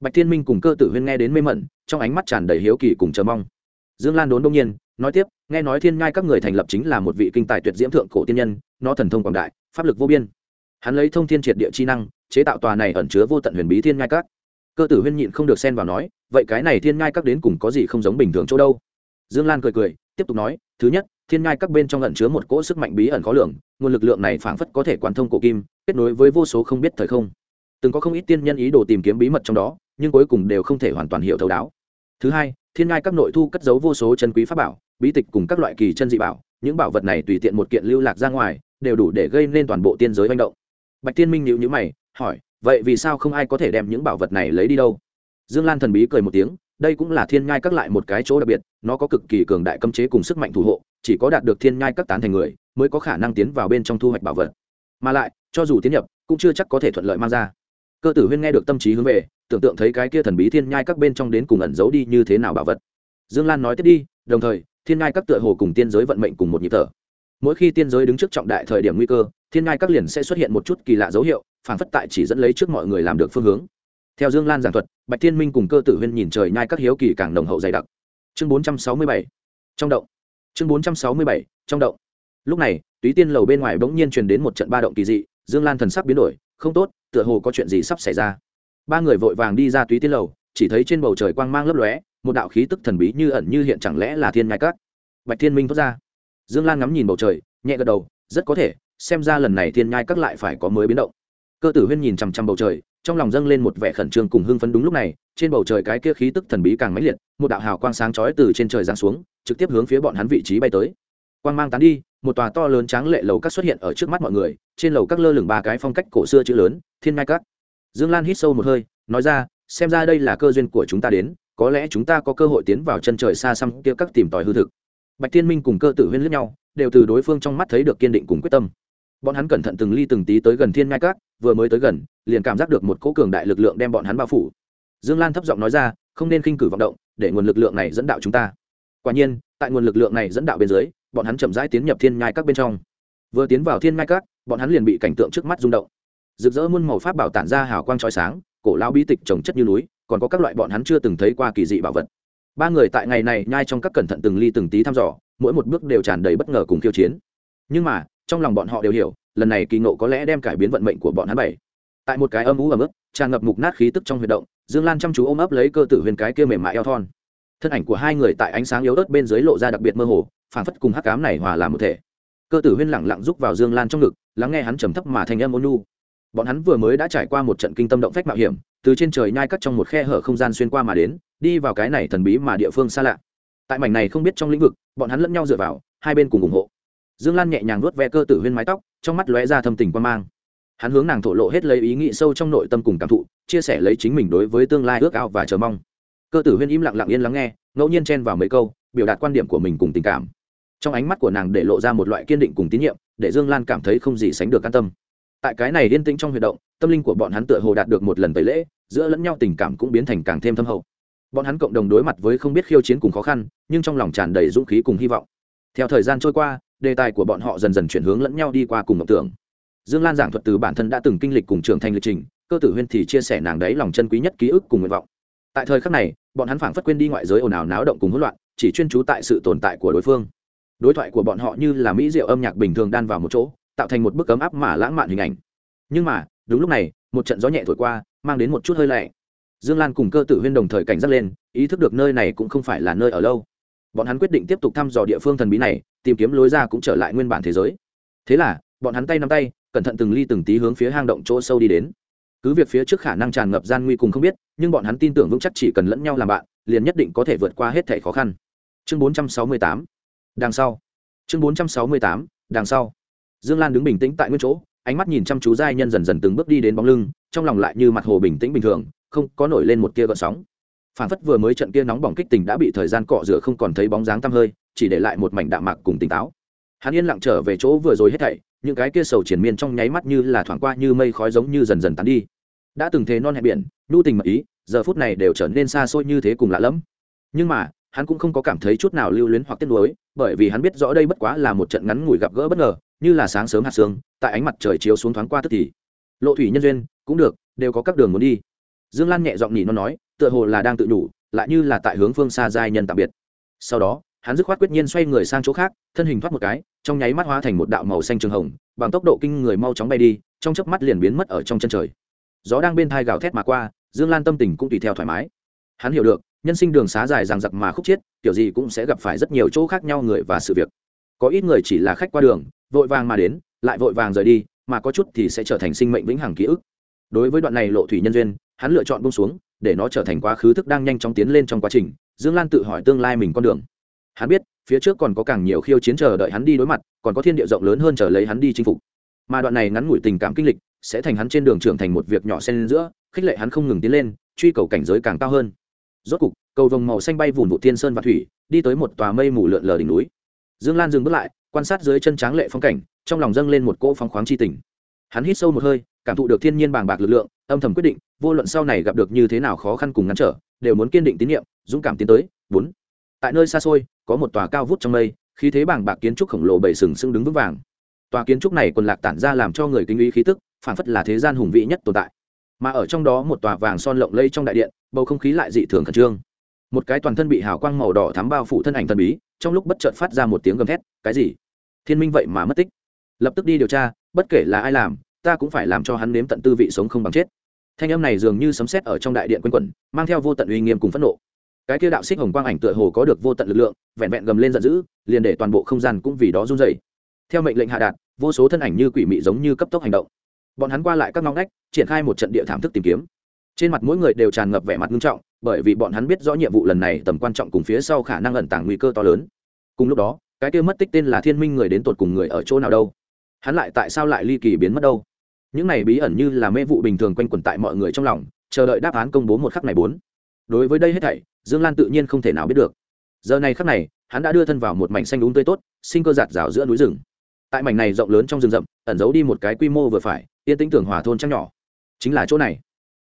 Bạch thiên minh cùng cơ tử huyên nghe đến mê mẩn, trong ánh mắt tràn đầy hiếu kỳ cùng chờ mong. Dương lan đốn đông nhiên, nói tiếp, nghe nói thiên ngai các người thành lập chính là một vị kinh tài tuyệt diễm thượng cổ tiên nhân, nó thần thông quảng đại, pháp lực vô biên. Hắn lấy thông thiên triệt địa chi năng, chế tạo tòa này ẩn chứa vô tận huyền bí thiên ngai các. Cơ tử huyên nhịn không được xen vào nói, vậy cái này thiên ngai các đến cùng có gì không giống bình thường chỗ đâu? Dương lan cười cười, tiếp tục nói, thứ nhất thiên ngai các bên trong ẩn chứa một cỗ sức mạnh bí ẩn khó lường, nguồn lực lượng này phảng phất có thể quan thông cổ kim, kết nối với vô số không biết thời không. Từng có không ít tiên nhân ý đồ tìm kiếm bí mật trong đó, nhưng cuối cùng đều không thể hoàn toàn hiểu thấu đáo. Thứ hai, thiên ngai các nội thu cất giấu vô số chân quý pháp bảo, bí tịch cùng các loại kỳ chân dị bảo, những bảo vật này tùy tiện một kiện lưu lạc ra ngoài, đều đủ để gây nên toàn bộ tiên giới manh động. Bạch tiên minh nhịu nhữ mày, hỏi, vậy vì sao không ai có thể đem những bảo vật này lấy đi đâu? Dương lan thần bí cười một tiếng, đây cũng là thiên nhai các lại một cái chỗ đặc biệt, nó có cực kỳ cường đại cấm chế cùng sức mạnh thủ hộ chỉ có đạt được thiên nhai các tán thành người mới có khả năng tiến vào bên trong thu hoạch bảo vật. Mà lại, cho dù tiến nhập, cũng chưa chắc có thể thuận lợi mang ra. Cơ tử huyên nghe được tâm trí hướng về, tưởng tượng thấy cái kia thần bí thiên nhai các bên trong đến cùng ẩn giấu đi như thế nào bảo vật. Dương lan nói tiếp đi, đồng thời, thiên nhai các tựa hồ cùng tiên giới vận mệnh cùng một nhịp thở. Mỗi khi tiên giới đứng trước trọng đại thời điểm nguy cơ, thiên nhai các liền sẽ xuất hiện một chút kỳ lạ dấu hiệu, phản phất tại chỉ dẫn lấy trước mọi người làm được phương hướng. Theo dương lan giảng thuật, bạch thiên minh cùng cơ tử huyên nhìn trời nhai các hiếu kỳ càng nồng hậu dày đặc. Chương bốn trăm sáu mươi bảy. Trong động chương bốn trăm sáu mươi bảy, trong động. Lúc này, túy tiên lầu bên ngoài bỗng nhiên truyền đến một trận ba động kỳ dị, dương lan thần sắc biến đổi, không tốt, tựa hồ có chuyện gì sắp xảy ra. Ba người vội vàng đi ra túy tiên lầu, chỉ thấy trên bầu trời quang mang lấp lóe, một đạo khí tức thần bí như ẩn như hiện chẳng lẽ là thiên nhai các? Bạch thiên minh thoát ra. Dương lan ngắm nhìn bầu trời, nhẹ gật đầu, rất có thể, xem ra lần này thiên nhai các lại phải có mới biến động. Cơ tử huyên nhìn chằm chằm bầu trời trong lòng dâng lên một vẻ khẩn trương cùng hưng phấn đúng lúc này, trên bầu trời cái kia khí tức thần bí càng mãnh liệt, một đạo hào quang sáng chói từ trên trời giáng xuống, trực tiếp hướng phía bọn hắn vị trí bay tới. Quang mang tán đi, một tòa to lớn tráng lệ lầu các xuất hiện ở trước mắt mọi người, trên lầu các lơ lửng ba cái phong cách cổ xưa chữ lớn, thiên ngai các. Dương lan hít sâu một hơi, nói ra, xem ra đây là cơ duyên của chúng ta đến, có lẽ chúng ta có cơ hội tiến vào chân trời xa xăm kia các tìm tòi hư thực. Bạch thiên minh cùng cơ tử huyên lướt nhau, đều từ đối phương trong mắt thấy được kiên định cùng quyết tâm bọn hắn cẩn thận từng ly từng tí tới gần thiên ngai các, vừa mới tới gần, liền cảm giác được một cỗ cường đại lực lượng đem bọn hắn bao phủ. Dương lan thấp giọng nói ra, không nên khinh cử vọng động, để nguồn lực lượng này dẫn đạo chúng ta. Quả nhiên, tại nguồn lực lượng này dẫn đạo bên dưới, bọn hắn chậm rãi tiến nhập thiên ngai các bên trong. Vừa tiến vào thiên ngai các, bọn hắn liền bị cảnh tượng trước mắt rung động. Rực rỡ muôn màu pháp bảo tản ra hào quang trói sáng, cổ lao bí tịch trồng chất như núi, còn có các loại bọn hắn chưa từng thấy qua kỳ dị bảo vật. Ba người tại ngày này nhai trong các cẩn thận từng ly từng tí thăm dò, mỗi một bước đều tràn đầy bất ngờ cùng khiêu chiến. Nhưng mà trong lòng bọn họ đều hiểu, lần này kỳ ngộ có lẽ đem cải biến vận mệnh của bọn hắn bảy. Tại một cái âm ú ấm ức tràn ngập mục nát khí tức trong huy động, dương lan chăm chú ôm ấp lấy cơ tử huyền cái kia mềm mại eo thon. Thân ảnh của hai người tại ánh sáng yếu ớt bên dưới lộ ra đặc biệt mơ hồ, phảng phất cùng hắc cám này hòa làm một thể. Cơ tử huyên lẳng lặng rúc vào dương lan trong ngực, lắng nghe hắn trầm thấp mà thành âm ôn nu bọn hắn vừa mới đã trải qua một trận kinh tâm động phách mạo hiểm, từ trên trời nhai cắt trong một khe hở không gian xuyên qua mà đến, đi vào cái này thần bí mà địa phương xa lạ. Tại mảnh này không biết trong lĩnh vực, bọn hắn lẫn nhau dựa vào, hai bên cùng ủng hộ dương lan nhẹ nhàng nuốt ve cơ tử huyên mái tóc, trong mắt lóe ra thâm tình quan mang. Hắn hướng nàng thổ lộ hết lấy ý nghĩ sâu trong nội tâm cùng cảm thụ, chia sẻ lấy chính mình đối với tương lai ước ao và chờ mong. Cơ tử huyên im lặng lặng yên lắng nghe, ngẫu nhiên chen vào mấy câu, biểu đạt quan điểm của mình cùng tình cảm. Trong ánh mắt của nàng để lộ ra một loại kiên định cùng tín nhiệm, để dương lan cảm thấy không gì sánh được an tâm. Tại cái này yên tĩnh trong huy động, tâm linh của bọn hắn tựa hồ đạt được một lần tẩy lễ, giữa lẫn nhau tình cảm cũng biến thành càng thêm thâm hậu. Bọn hắn cộng đồng đối mặt với không biết khiêu chiến cùng khó khăn, nhưng trong lòng tràn đầy dũng khí cùng hy vọng. Theo thời gian trôi qua đề tài của bọn họ dần dần chuyển hướng lẫn nhau đi qua cùng mộng tưởng. Dương lan giảng thuật từ bản thân đã từng kinh lịch cùng trưởng thành lịch trình, cơ tử huyên thì chia sẻ nàng đấy lòng chân quý nhất ký ức cùng nguyện vọng. Tại thời khắc này, bọn hắn phảng phất quên đi ngoại giới ồn ào náo động cùng hỗn loạn, chỉ chuyên trú tại sự tồn tại của đối phương. Đối thoại của bọn họ như là mỹ diệu âm nhạc bình thường đan vào một chỗ, tạo thành một bức ấm áp mà lãng mạn hình ảnh. Nhưng mà, đúng lúc này, một trận gió nhẹ thổi qua, mang đến một chút hơi lạnh. Dương lan cùng cơ tử huyên đồng thời cảnh giác lên, ý thức được nơi này cũng không phải là nơi ở lâu bọn hắn quyết định tiếp tục thăm dò địa phương thần bí này, tìm kiếm lối ra cũng trở lại nguyên bản thế giới. Thế là, bọn hắn tay nắm tay, cẩn thận từng ly từng tí hướng phía hang động chỗ sâu đi đến. Cứ việc phía trước khả năng tràn ngập gian nguy cùng không biết, nhưng bọn hắn tin tưởng vững chắc chỉ cần lẫn nhau làm bạn, liền nhất định có thể vượt qua hết thẻ khó khăn. Chương 468 đằng sau. Chương 468 đằng sau. Dương lan đứng bình tĩnh tại nguyên chỗ, ánh mắt nhìn chăm chú giai nhân dần dần từng bước đi đến bóng lưng, trong lòng lại như mặt hồ bình tĩnh bình thường, không có nổi lên một tia gợn sóng phản phất vừa mới trận kia nóng bỏng kích tình đã bị thời gian cọ rửa không còn thấy bóng dáng tăm hơi, chỉ để lại một mảnh đạm mạc cùng tỉnh táo. Hắn yên lặng trở về chỗ vừa rồi hết thảy, những cái kia sầu triển miên trong nháy mắt như là thoảng qua như mây khói giống như dần dần tán đi. Đã từng thế non hẹn biển, nhu tình mật ý, giờ phút này đều trở nên xa xôi như thế cùng lạ lẫm. Nhưng mà, hắn cũng không có cảm thấy chút nào lưu luyến hoặc tiếc nuối, bởi vì hắn biết rõ đây bất quá là một trận ngắn ngủi gặp gỡ bất ngờ, như là sáng sớm hạt sương tại ánh mặt trời chiếu xuống thoáng qua tức thì. Lộ thủy nhân duyên, cũng được, đều có các đường muốn đi dương lan nhẹ giọng nhỉ nó nói, tựa hồ là đang tự nhủ, lại như là tại hướng phương xa giai nhân tạm biệt. Sau đó, hắn dứt khoát quyết nhiên xoay người sang chỗ khác, thân hình thoát một cái, trong nháy mắt hóa thành một đạo màu xanh trường hồng, bằng tốc độ kinh người mau chóng bay đi, trong chớp mắt liền biến mất ở trong chân trời. Gió đang bên thai gào thét mà qua, dương lan tâm tình cũng tùy theo thoải mái. Hắn hiểu được, nhân sinh đường xá dài ràng giặc mà khúc chiết, kiểu gì cũng sẽ gặp phải rất nhiều chỗ khác nhau người và sự việc. Có ít người chỉ là khách qua đường, vội vàng mà đến, lại vội vàng rời đi, mà có chút thì sẽ trở thành sinh mệnh vĩnh hằng ký ức. Đối với đoạn này lộ thủy nhân duyên hắn lựa chọn bông xuống, để nó trở thành quá khứ thức đang nhanh chóng tiến lên trong quá trình, dương lan tự hỏi tương lai mình con đường. Hắn biết, phía trước còn có càng nhiều khiêu chiến chờ đợi hắn đi đối mặt, còn có thiên địa rộng lớn hơn chờ lấy hắn đi chinh phục. Mà đoạn này ngắn ngủi tình cảm kinh lịch, sẽ thành hắn trên đường trưởng thành một việc nhỏ xen giữa, khích lệ hắn không ngừng tiến lên, truy cầu cảnh giới càng cao hơn. Rốt cục, cầu vồng màu xanh bay vùn vụ thiên sơn và thủy, đi tới một tòa mây mù lượn lờ đỉnh núi. Dương lan dừng bước lại, quan sát dưới chân tráng lệ phong cảnh, trong lòng dâng lên một cỗ phóng khoáng chi tình. Hắn hít sâu một hơi cảm thụ được thiên nhiên bàng bạc lực lượng, âm thầm quyết định, vô luận sau này gặp được như thế nào khó khăn cùng ngăn trở, đều muốn kiên định tín nhiệm, dũng cảm tiến tới. Bốn, tại nơi xa xôi, có một tòa cao vút trong mây, khí thế bàng bạc kiến trúc khổng lồ bảy sừng sững đứng vững vàng. Tòa kiến trúc này còn lạc tản ra làm cho người kinh ý khí tức phản phất là thế gian hùng vĩ nhất tồn tại. Mà ở trong đó một tòa vàng son lộng lây trong đại điện, bầu không khí lại dị thường khẩn trương. Một cái toàn thân bị hào quang màu đỏ thắm bao phủ thân ảnh thần bí, trong lúc bất chợt phát ra một tiếng gầm thét, cái gì? Thiên minh vậy mà mất tích? Lập tức đi điều tra, bất kể là ai làm ta cũng phải làm cho hắn nếm tận tư vị sống không bằng chết. Thanh âm này dường như sấm sét ở trong đại điện quanh quẩn, mang theo vô tận uy nghiêm cùng phẫn nộ. Cái kia đạo xích hồng quang ảnh tựa hồ có được vô tận lực lượng, vẹn vẹn gầm lên giận dữ, liền để toàn bộ không gian cũng vì đó run rẩy. Theo mệnh lệnh hạ đạt, vô số thân ảnh như quỷ mị giống như cấp tốc hành động. Bọn hắn qua lại các ngõ ngách, triển khai một trận địa thảm thức tìm kiếm. Trên mặt mỗi người đều tràn ngập vẻ mặt nghiêm trọng, bởi vì bọn hắn biết rõ nhiệm vụ lần này tầm quan trọng cùng phía sau khả năng ẩn tàng nguy cơ to lớn. Cùng lúc đó, cái kia mất tích tên là thiên minh người đến tột cùng người ở chỗ nào đâu? Hắn lại tại sao lại ly kỳ biến mất đâu? Những này bí ẩn như là mê vụ bình thường quanh quẩn tại mọi người trong lòng chờ đợi đáp án công bố một khắc này bốn. Đối với đây hết thảy dương lan tự nhiên không thể nào biết được. Giờ này khắc này hắn đã đưa thân vào một mảnh xanh đúng tươi tốt sinh cơ giạt rào giữa núi rừng. Tại mảnh này rộng lớn trong rừng rậm ẩn giấu đi một cái quy mô vừa phải yên tĩnh tưởng hòa thôn trăng nhỏ. Chính là chỗ này.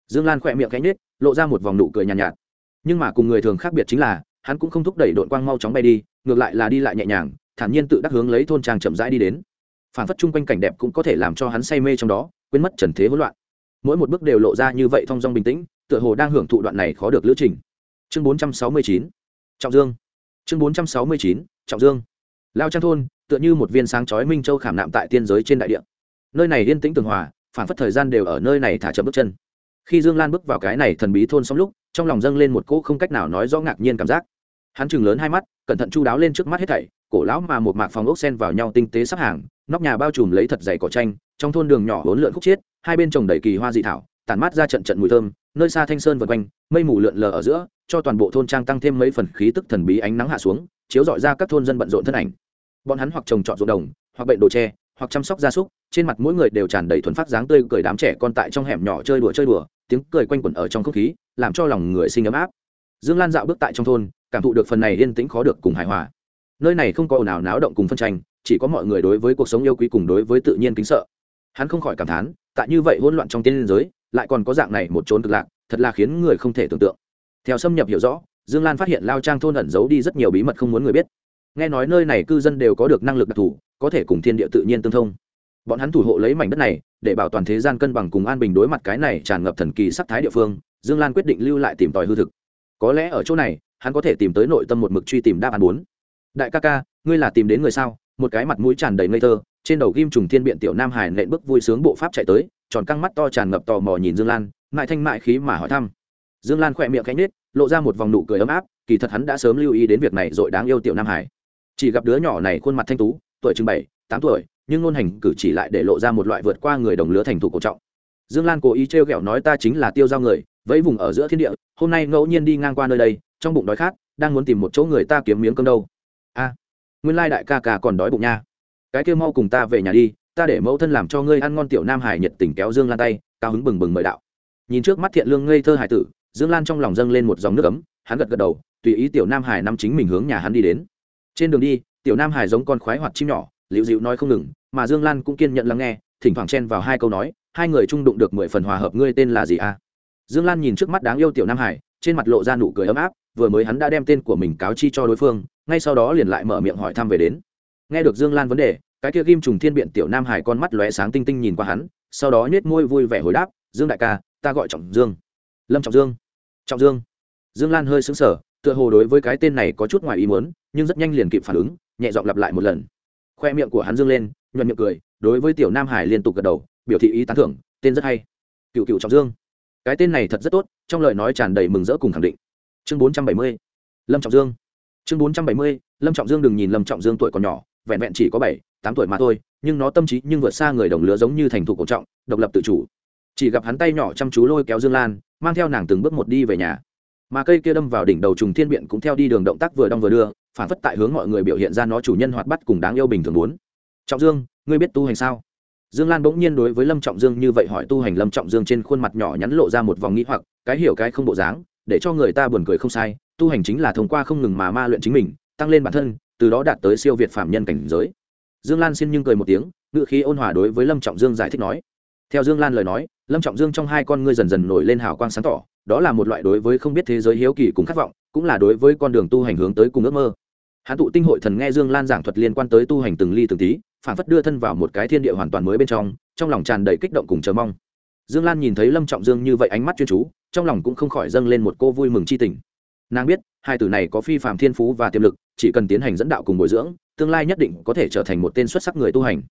Dương lan khỏe miệng cánh nết lộ ra một vòng nụ cười nhàn nhạt, nhạt. Nhưng mà cùng người thường khác biệt chính là hắn cũng không thúc đẩy đội quang mau chóng bay đi ngược lại là đi lại nhẹ nhàng thản nhiên tự đắc hướng lấy thôn trang chậm rãi đi đến phản phất chung quanh cảnh đẹp cũng có thể làm cho hắn say mê trong đó, quên mất trần thế hỗn loạn. Mỗi một bước đều lộ ra như vậy thong dong bình tĩnh, tựa hồ đang hưởng thụ đoạn này khó được lữ trình. Chương 469 trọng dương. Chương 469 trọng dương. Lao trang thôn, tựa như một viên sáng chói minh châu khảm nạm tại tiên giới trên đại địa. Nơi này yên tĩnh tường hòa phản phất thời gian đều ở nơi này thả chậm bước chân. Khi dương lan bước vào cái này thần bí thôn xong lúc, trong lòng dâng lên một cỗ không cách nào nói rõ ngạc nhiên cảm giác. Hắn chừng lớn hai mắt, cẩn thận chu đáo lên trước mắt hết thảy cổ lão mà một mạc phòng ốc sen vào nhau tinh tế sắp hàng, nóc nhà bao trùm lấy thật dày cỏ tranh trong thôn đường nhỏ hỗn lượn khúc chiết, hai bên trồng đầy kỳ hoa dị thảo, tản mát ra trận trận mùi thơm, nơi xa thanh sơn vượt quanh, mây mù lượn lờ ở giữa, cho toàn bộ thôn trang tăng thêm mấy phần khí tức thần bí ánh nắng hạ xuống, chiếu dọi ra các thôn dân bận rộn thân ảnh. Bọn hắn hoặc trồng trọt ruộng đồng, hoặc bệnh đồ tre, hoặc chăm sóc gia súc, trên mặt mỗi người đều tràn đầy thuần phát dáng tươi cười đám trẻ con tại trong hẻm nhỏ chơi đùa chơi đùa, tiếng cười quanh quẩn ở trong không khí, làm cho lòng người sinh ấm áp. Dương lan dạo bước tại trong thôn, cảm thụ được phần này yên tĩnh khó được cùng hài hòa nơi này không có ồn ào náo động cùng phân tranh, chỉ có mọi người đối với cuộc sống yêu quý cùng đối với tự nhiên kính sợ. Hắn không khỏi cảm thán, tại như vậy hỗn loạn trong tiên giới, lại còn có dạng này một trốn cực lạc, thật là khiến người không thể tưởng tượng. Theo xâm nhập hiểu rõ, dương lan phát hiện lao trang thôn ẩn giấu đi rất nhiều bí mật không muốn người biết. Nghe nói nơi này cư dân đều có được năng lực đặc thù, có thể cùng thiên địa tự nhiên tương thông. Bọn hắn thủ hộ lấy mảnh đất này, để bảo toàn thế gian cân bằng cùng an bình đối mặt cái này tràn ngập thần kỳ sắc thái địa phương, dương lan quyết định lưu lại tìm tòi hư thực. Có lẽ ở chỗ này, hắn có thể tìm tới nội tâm một mực truy tìm đáp án bốn đại ca ca, ngươi là tìm đến người sao? Một cái mặt mũi tràn đầy ngây thơ, trên đầu ghim trùng thiên biện tiểu nam hải nện bước vui sướng bộ pháp chạy tới, tròn căng mắt to tràn ngập tò mò nhìn dương lan mại thanh mại khí mà hỏi thăm. Dương lan khỏe miệng cánh nết lộ ra một vòng nụ cười ấm áp, kỳ thật hắn đã sớm lưu ý đến việc này rồi đáng yêu tiểu nam hải chỉ gặp đứa nhỏ này khuôn mặt thanh tú, tuổi chừng bảy, tám tuổi, nhưng ngôn hành cử chỉ lại để lộ ra một loại vượt qua người đồng lứa thành thủ cổ trọng. Dương lan cố ý trêu ghẹo nói ta chính là tiêu giao người, vẫy vùng ở giữa thiên địa, hôm nay ngẫu nhiên đi ngang qua nơi đây, trong bụng đói khát, đang muốn tìm một chỗ người ta kiếm miếng cơm đâu a, nguyên lai đại ca ca còn đói bụng nha. Cái kia mau cùng ta về nhà đi, ta để mẫu thân làm cho ngươi ăn ngon tiểu nam hải nhiệt tình kéo dương lan tay, cao hứng bừng bừng mời đạo. Nhìn trước mắt thiện lương ngây thơ hải tử, dương lan trong lòng dâng lên một dòng nước ấm, hắn gật gật đầu, tùy ý tiểu nam hải nắm chính mình hướng nhà hắn đi đến. Trên đường đi, tiểu nam hải giống con khoái hoặc chim nhỏ, liễu dịu nói không ngừng, mà dương lan cũng kiên nhận lắng nghe, thỉnh thoảng chen vào hai câu nói, hai người trung đụng được mười phần hòa hợp ngươi tên là gì a? Dương lan nhìn trước mắt đáng yêu tiểu nam hải, trên mặt lộ ra nụ cười ấm áp, vừa mới hắn đã đem tên của mình cáo chi cho đối phương ngay sau đó liền lại mở miệng hỏi thăm về đến. Nghe được dương lan vấn đề, cái kia kim trùng thiên biện tiểu nam hải con mắt lóe sáng tinh tinh nhìn qua hắn, sau đó nhếch môi vui vẻ hồi đáp, dương đại ca, ta gọi trọng dương. Lâm trọng dương. Trọng dương. Dương lan hơi sững sờ, tựa hồ đối với cái tên này có chút ngoài ý muốn, nhưng rất nhanh liền kịp phản ứng, nhẹ giọng lặp lại một lần. Khoe miệng của hắn dương lên, nhuận miệng cười, đối với tiểu nam hải liên tục gật đầu, biểu thị ý tán thưởng, tên rất hay. Cựu cựu trọng dương. Cái tên này thật rất tốt, trong lời nói tràn đầy mừng rỡ cùng khẳng định. Chương bốn trăm bảy mươi, lâm trọng dương chương bốn trăm bảy mươi, lâm trọng dương đừng nhìn lâm trọng dương tuổi còn nhỏ, vẹn vẹn chỉ có bảy, tám tuổi mà thôi, nhưng nó tâm trí nhưng vượt xa người đồng lứa giống như thành thủ cổ trọng, độc lập tự chủ. Chỉ gặp hắn tay nhỏ chăm chú lôi kéo dương lan, mang theo nàng từng bước một đi về nhà. Mà cây kia đâm vào đỉnh đầu trùng thiên biện cũng theo đi đường động tác vừa đong vừa đưa, phản phất tại hướng mọi người biểu hiện ra nó chủ nhân hoạt bắt cùng đáng yêu bình thường muốn. Trọng dương, ngươi biết tu hành sao? Dương lan bỗng nhiên đối với lâm trọng dương như vậy hỏi tu hành, lâm trọng dương trên khuôn mặt nhỏ nhắn lộ ra một vòng nghĩ hoặc, cái hiểu cái không bộ dáng, để cho người ta buồn cười không sai tu hành chính là thông qua không ngừng mà ma luyện chính mình, tăng lên bản thân, từ đó đạt tới siêu việt phạm nhân cảnh giới. Dương lan xin nhưng cười một tiếng ngự khí ôn hòa đối với lâm trọng dương giải thích nói. Theo dương lan lời nói, lâm trọng dương trong hai con ngươi dần dần nổi lên hào quang sáng tỏ, đó là một loại đối với không biết thế giới hiếu kỳ cùng khát vọng, cũng là đối với con đường tu hành hướng tới cùng ước mơ. Hãn tụ tinh hội thần nghe dương lan giảng thuật liên quan tới tu hành từng ly từng tí phản phất đưa thân vào một cái thiên địa hoàn toàn mới bên trong trong lòng tràn đầy kích động cùng chờ mong. Dương lan nhìn thấy lâm trọng dương như vậy ánh mắt chuyên chú, trong lòng cũng không khỏi dâng lên một cô vui mừng c h i tình nàng biết, hai tử này có phi phạm thiên phú và tiềm lực, chỉ cần tiến hành dẫn đạo cùng bồi dưỡng, tương lai nhất định có thể trở thành một tên xuất sắc người tu hành.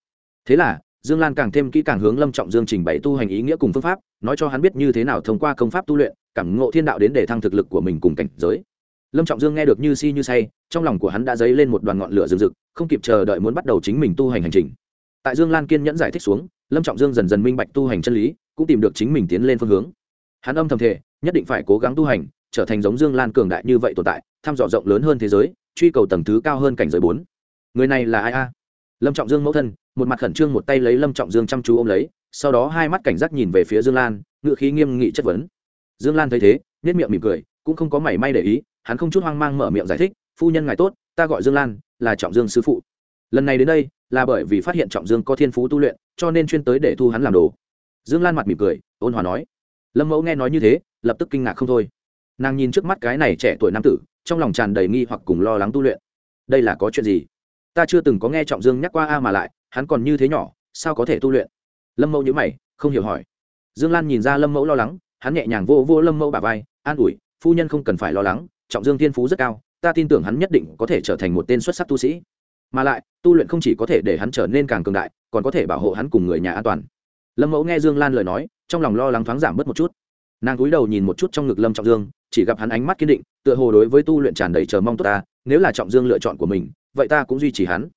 Thế là, dương lan càng thêm kỹ càng hướng lâm trọng dương trình bày tu hành ý nghĩa cùng phương pháp, nói cho hắn biết như thế nào thông qua công pháp tu luyện, cảm ngộ thiên đạo đến để thăng thực lực của mình cùng cảnh giới. Lâm trọng dương nghe được như si như say, trong lòng của hắn đã dấy lên một đoàn ngọn lửa rừng rực, không kịp chờ đợi muốn bắt đầu chính mình tu hành hành trình. Tại dương lan kiên nhẫn giải thích xuống, lâm trọng dương dần dần minh bạch tu hành chân lý, cũng tìm được chính mình tiến lên phương hướng. Hắn âm thầm thể nhất định phải cố gắng tu hành trở thành giống dương lan cường đại như vậy tồn tại, thăm dò rộng lớn hơn thế giới, truy cầu tầng thứ cao hơn cảnh giới bốn. Người này là ai a? Lâm trọng dương mẫu thân, một mặt khẩn trương một tay lấy lâm trọng dương chăm chú ô m lấy, sau đó hai mắt cảnh giác nhìn về phía dương lan ngự khí nghiêm nghị chất vấn. Dương lan thấy thế nhất miệng mỉm cười, cũng không có mảy may để ý, hắn không chút hoang mang mở miệng giải thích, phu nhân ngài tốt, ta gọi dương lan, là trọng dương sư phụ. Lần này đến đây, là bởi vì phát hiện trọng dương có thiên phú tu luyện, cho nên chuyên tới để thu hắn làm đồ. Dương lan mặt mỉm cười, ôn hòa nói, lâm mẫu nghe nói như thế, lập tức kinh ngạc không thôi nàng nhìn trước mắt cái này trẻ tuổi nam tử, trong lòng tràn đầy nghi hoặc cùng lo lắng tu luyện. Đây là có chuyện gì? Ta chưa từng có nghe trọng dương nhắc qua a mà lại, hắn còn như thế nhỏ, sao có thể tu luyện? Lâm mẫu nhữ mày, không hiểu hỏi. Dương lan nhìn ra lâm mẫu lo lắng, hắn nhẹ nhàng vô vô lâm mẫu bà vai, an ủi, phu nhân không cần phải lo lắng, trọng dương thiên phú rất cao, ta tin tưởng hắn nhất định có thể trở thành một tên xuất sắc tu sĩ. Mà lại, tu luyện không chỉ có thể để hắn trở nên càng cường đại, còn có thể bảo hộ hắn cùng người nhà an toàn. Lâm mẫu nghe dương lan lời nói, trong lòng lo lắng thoáng giảm bớt một chút. Nàng cúi đầu nhìn một chút trong ngực lâm trọng dương chỉ gặp hắn ánh mắt kiên định, tựa hồ đối với tu luyện tràn đầy chờ mong tốt ta, nếu là trọng dương lựa chọn của mình, vậy ta cũng duy trì hắn.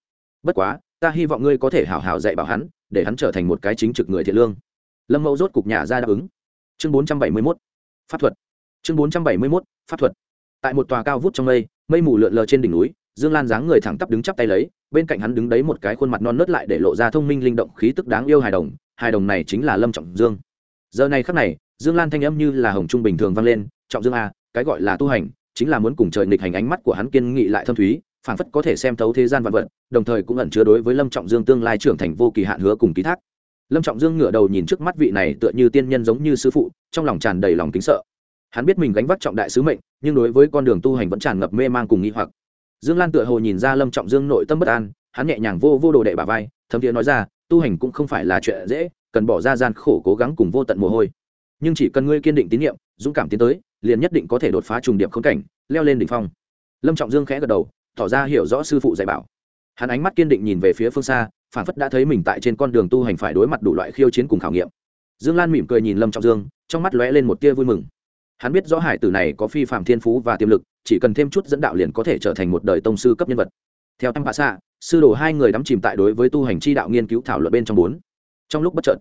Bất quá, ta hy vọng ngươi có thể hảo hảo dạy bảo hắn, để hắn trở thành một cái chính trực người thiện lương. Lâm mẫu rốt cục nhà ra đáp ứng. Chương bốn trăm bảy mươi mốt, pháp thuật. Chương bốn trăm bảy mươi mốt, pháp thuật. Tại một tòa cao vút trong mây mây mù lượn lờ trên đỉnh núi, dương lan dáng người thẳng tắp đứng chắp tay lấy, bên cạnh hắn đứng đấy một cái khuôn mặt non nớt lại để lộ ra thông minh linh động khí tức đáng yêu hài đồng hài đồng này chính là lâm trọng dương. Giờ này khắc này, dương lan thanh âm như là hồng trung bình thường vang lên trọng dương a, cái gọi là tu hành, chính là muốn cùng trời nghịch hành ánh mắt của hắn kiên nghị lại thâm thúy, phảng phất có thể xem thấu thế gian vạn vật, đồng thời cũng ẩn chứa đối với lâm trọng dương tương lai trưởng thành vô kỳ hạn hứa cùng ký thác. Lâm trọng dương ngửa đầu nhìn trước mắt vị này tựa như tiên nhân giống như sư phụ, trong lòng tràn đầy lòng kính sợ. Hắn biết mình gánh vác trọng đại sứ mệnh, nhưng đối với con đường tu hành vẫn tràn ngập mê man cùng nghi hoặc. Dương lan tựa hồ nhìn ra lâm trọng dương nội tâm bất an, hắn nhẹ nhàng vô vô đồ đệ bà vai, thấm thiế nói ra, tu hành cũng không phải là chuyện dễ, cần bỏ ra gian khổ cố gắng cùng vô tận mồ hôi. Nhưng chỉ cần ngươi kiên định tín nhiệm, dũng cảm tiến tới liền nhất định có thể đột phá trùng điệp khống cảnh, leo lên đỉnh phong. Lâm trọng dương khẽ gật đầu, tỏ ra hiểu rõ sư phụ dạy bảo. Hắn ánh mắt kiên định nhìn về phía phương xa, phản phất đã thấy mình tại trên con đường tu hành phải đối mặt đủ loại khiêu chiến cùng khảo nghiệm. Dương lan mỉm cười nhìn lâm trọng dương, trong mắt lóe lên một tia vui mừng. Hắn biết rõ hải tử này có phi phạm thiên phú và tiềm lực, chỉ cần thêm chút dẫn đạo liền có thể trở thành một đời tông sư cấp nhân vật. Theo em bạ xạ sư đồ hai người đắm chìm tại đối với tu hành chi đạo nghiên cứu thảo luận bên trong bốn. Trong lúc bất chợt,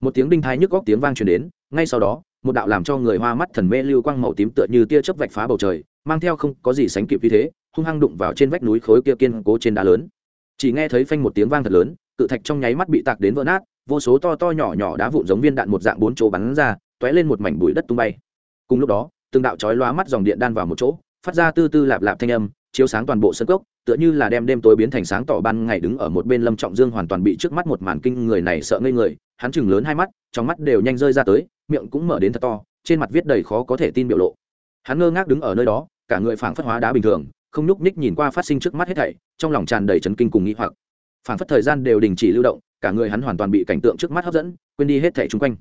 một tiếng đinh thai nhức góc tiếng vang truyền đến ngay sau đó, một đạo làm cho người hoa mắt thần mê lưu quang màu tím tựa như tia chớp vạch phá bầu trời, mang theo không có gì sánh kịp như thế, hung hăng đụng vào trên vách núi khối kia kiên cố trên đá lớn. Chỉ nghe thấy phanh một tiếng vang thật lớn, cự thạch trong nháy mắt bị tạc đến vỡ nát, vô số to to nhỏ nhỏ đá vụn giống viên đạn một dạng bốn chỗ bắn ra t lên một mảnh bụi đất tung bay. Cùng lúc đó, từng đạo chói lóa mắt dòng điện đan vào một chỗ, phát ra tư tư lạp lạp thanh âm, chiếu sáng toàn bộ sân cốc, tựa như là đem đêm tối biến thành sáng tỏ ban ngày đứng ở một bên lâm trọng dương hoàn toàn bị trước mắt một màn kinh người này sợ ngây người hắn chừng lớn hai mắt, trong mắt đều nhanh rơi ra tới, miệng cũng mở đến thật to, trên mặt viết đầy khó có thể tin biểu lộ. Hắn ngơ ngác đứng ở nơi đó, cả người phảng phất hóa đá bình thường, không nhúc nhích nhìn qua phát sinh trước mắt hết thảy, trong lòng tràn đầy chấn kinh cùng nghĩ hoặc. Phảng phất thời gian đều đình chỉ lưu động, cả người hắn hoàn toàn bị cảnh tượng trước mắt hấp dẫn, quên đi hết thảy chung quanh.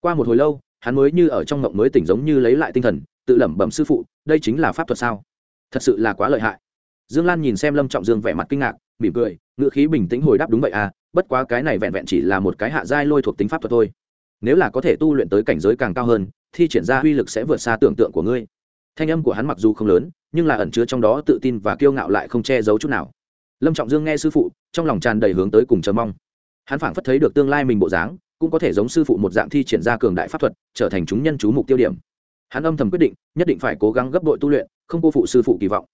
Qua một hồi lâu, hắn mới như ở trong ngộng mới tỉnh giống như lấy lại tinh thần, tự lẩm bẩm sư phụ, đây chính là pháp thuật sao? Thật sự là quá lợi hại. Dương lan nhìn xem lâm trọng dương vẻ mặt kinh ngạc, mỉm cười ngữ khí bình tĩnh hồi đáp đúng vậy à bất quá cái này vẹn vẹn chỉ là một cái hạ giai lôi thuộc tính pháp thuật thôi. Nếu là có thể tu luyện tới cảnh giới càng cao hơn thì triển ra uy lực sẽ vượt xa tưởng tượng của ngươi. Thanh âm của hắn mặc dù không lớn, nhưng là ẩn chứa trong đó tự tin và kiêu ngạo lại không che giấu chút nào. Lâm trọng dương nghe sư phụ, trong lòng tràn đầy hướng tới cùng chờ mong. Hắn phảng phất thấy được tương lai mình bộ dáng, cũng có thể giống sư phụ một dạng thi triển ra cường đại pháp thuật, trở thành chúng nhân chú mục tiêu điểm. Hắn âm thầm quyết định, nhất định phải cố gắng gấp đội tu luyện, không cô phụ sư phụ kỳ vọng.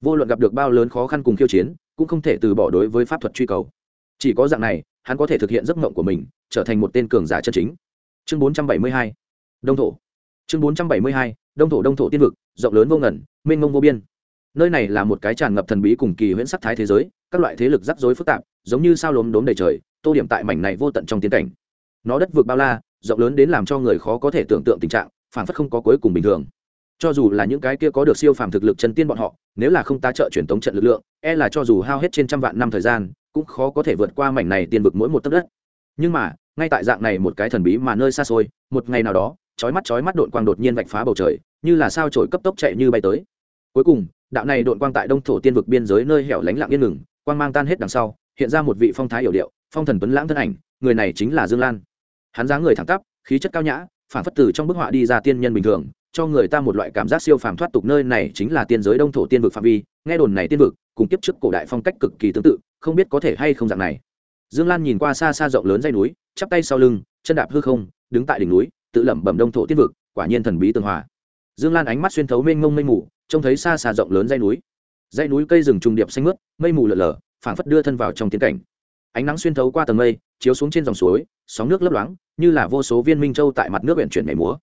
Vô luận gặp được bao lớn khó khăn cùng khiêu chiến cũng không thể từ bỏ đối với pháp thuật truy cầu. Chỉ có dạng này, hắn có thể thực hiện giấc mộng của mình, trở thành một tên cường giả chân chính. Chương 472 đông thổ. Chương 472 đông thổ đông thổ tiên vực, rộng lớn vô ngẩn mênh mông vô biên. Nơi này là một cái tràn ngập thần bí cùng kỳ huyễn sắc thái thế giới, các loại thế lực rắc rối phức tạp, giống như sao lốm đốm đầy trời, tô điểm tại mảnh này vô tận trong tiến cảnh. Nó đất vực bao la, rộng lớn đến làm cho người khó có thể tưởng tượng tình trạng phản phất không có cuối cùng bình thường cho dù là những cái kia có được siêu phàm thực lực chân tiên bọn họ, nếu là không ta trợ truyền tống trận lực lượng e là cho dù hao hết trên trăm vạn năm thời gian, cũng khó có thể vượt qua mảnh này tiên vực mỗi một tấc đất. Nhưng mà, ngay tại dạng này một cái thần bí mà nơi xa xôi, một ngày nào đó, chói mắt chói mắt đội quang đột nhiên vạch phá bầu trời, như là sao trổi cấp tốc chạy như bay tới. Cuối cùng, đạo này đội quang tại đông thổ tiên vực biên giới nơi hẻo lánh lặng yên ngừng, quang mang tan hết đằng sau, hiện ra một vị phong thái hiểu điệu, phong thần tuấn lãng thân ảnh, người này chính là dương lan. Hắn dáng người thẳng tắp, khí chất cao nhã, phản phất từ trong bức họa đi ra tiên nhân bình thường cho người ta một loại cảm giác siêu phàm thoát tục nơi này chính là tiên giới đông thổ tiên vực phạm vi, nghe đồn này tiên vực cùng kiếp trước cổ đại phong cách cực kỳ tương tự, không biết có thể hay không dạng này. Dương lan nhìn qua xa xa rộng lớn dây núi, chắp tay sau lưng, chân đạp hư không, đứng tại đỉnh núi, tự lẩm bẩm đông thổ tiên vực, quả nhiên thần bí tường hòa. Dương lan ánh mắt xuyên thấu mênh mông mây mù, trông thấy xa xa rộng lớn dây núi. Dây núi cây rừng trùng điệp xanh mướt, mây mù lợn lở, phảng phất đưa thân vào trong tiến cảnh. Ánh nắng xuyên thấu qua tầng mây, chiếu xuống trên dòng suối, sóng nước lấp loáng, như là vô số viên minh châu tại mặt nước huyện chuyển nhảy múa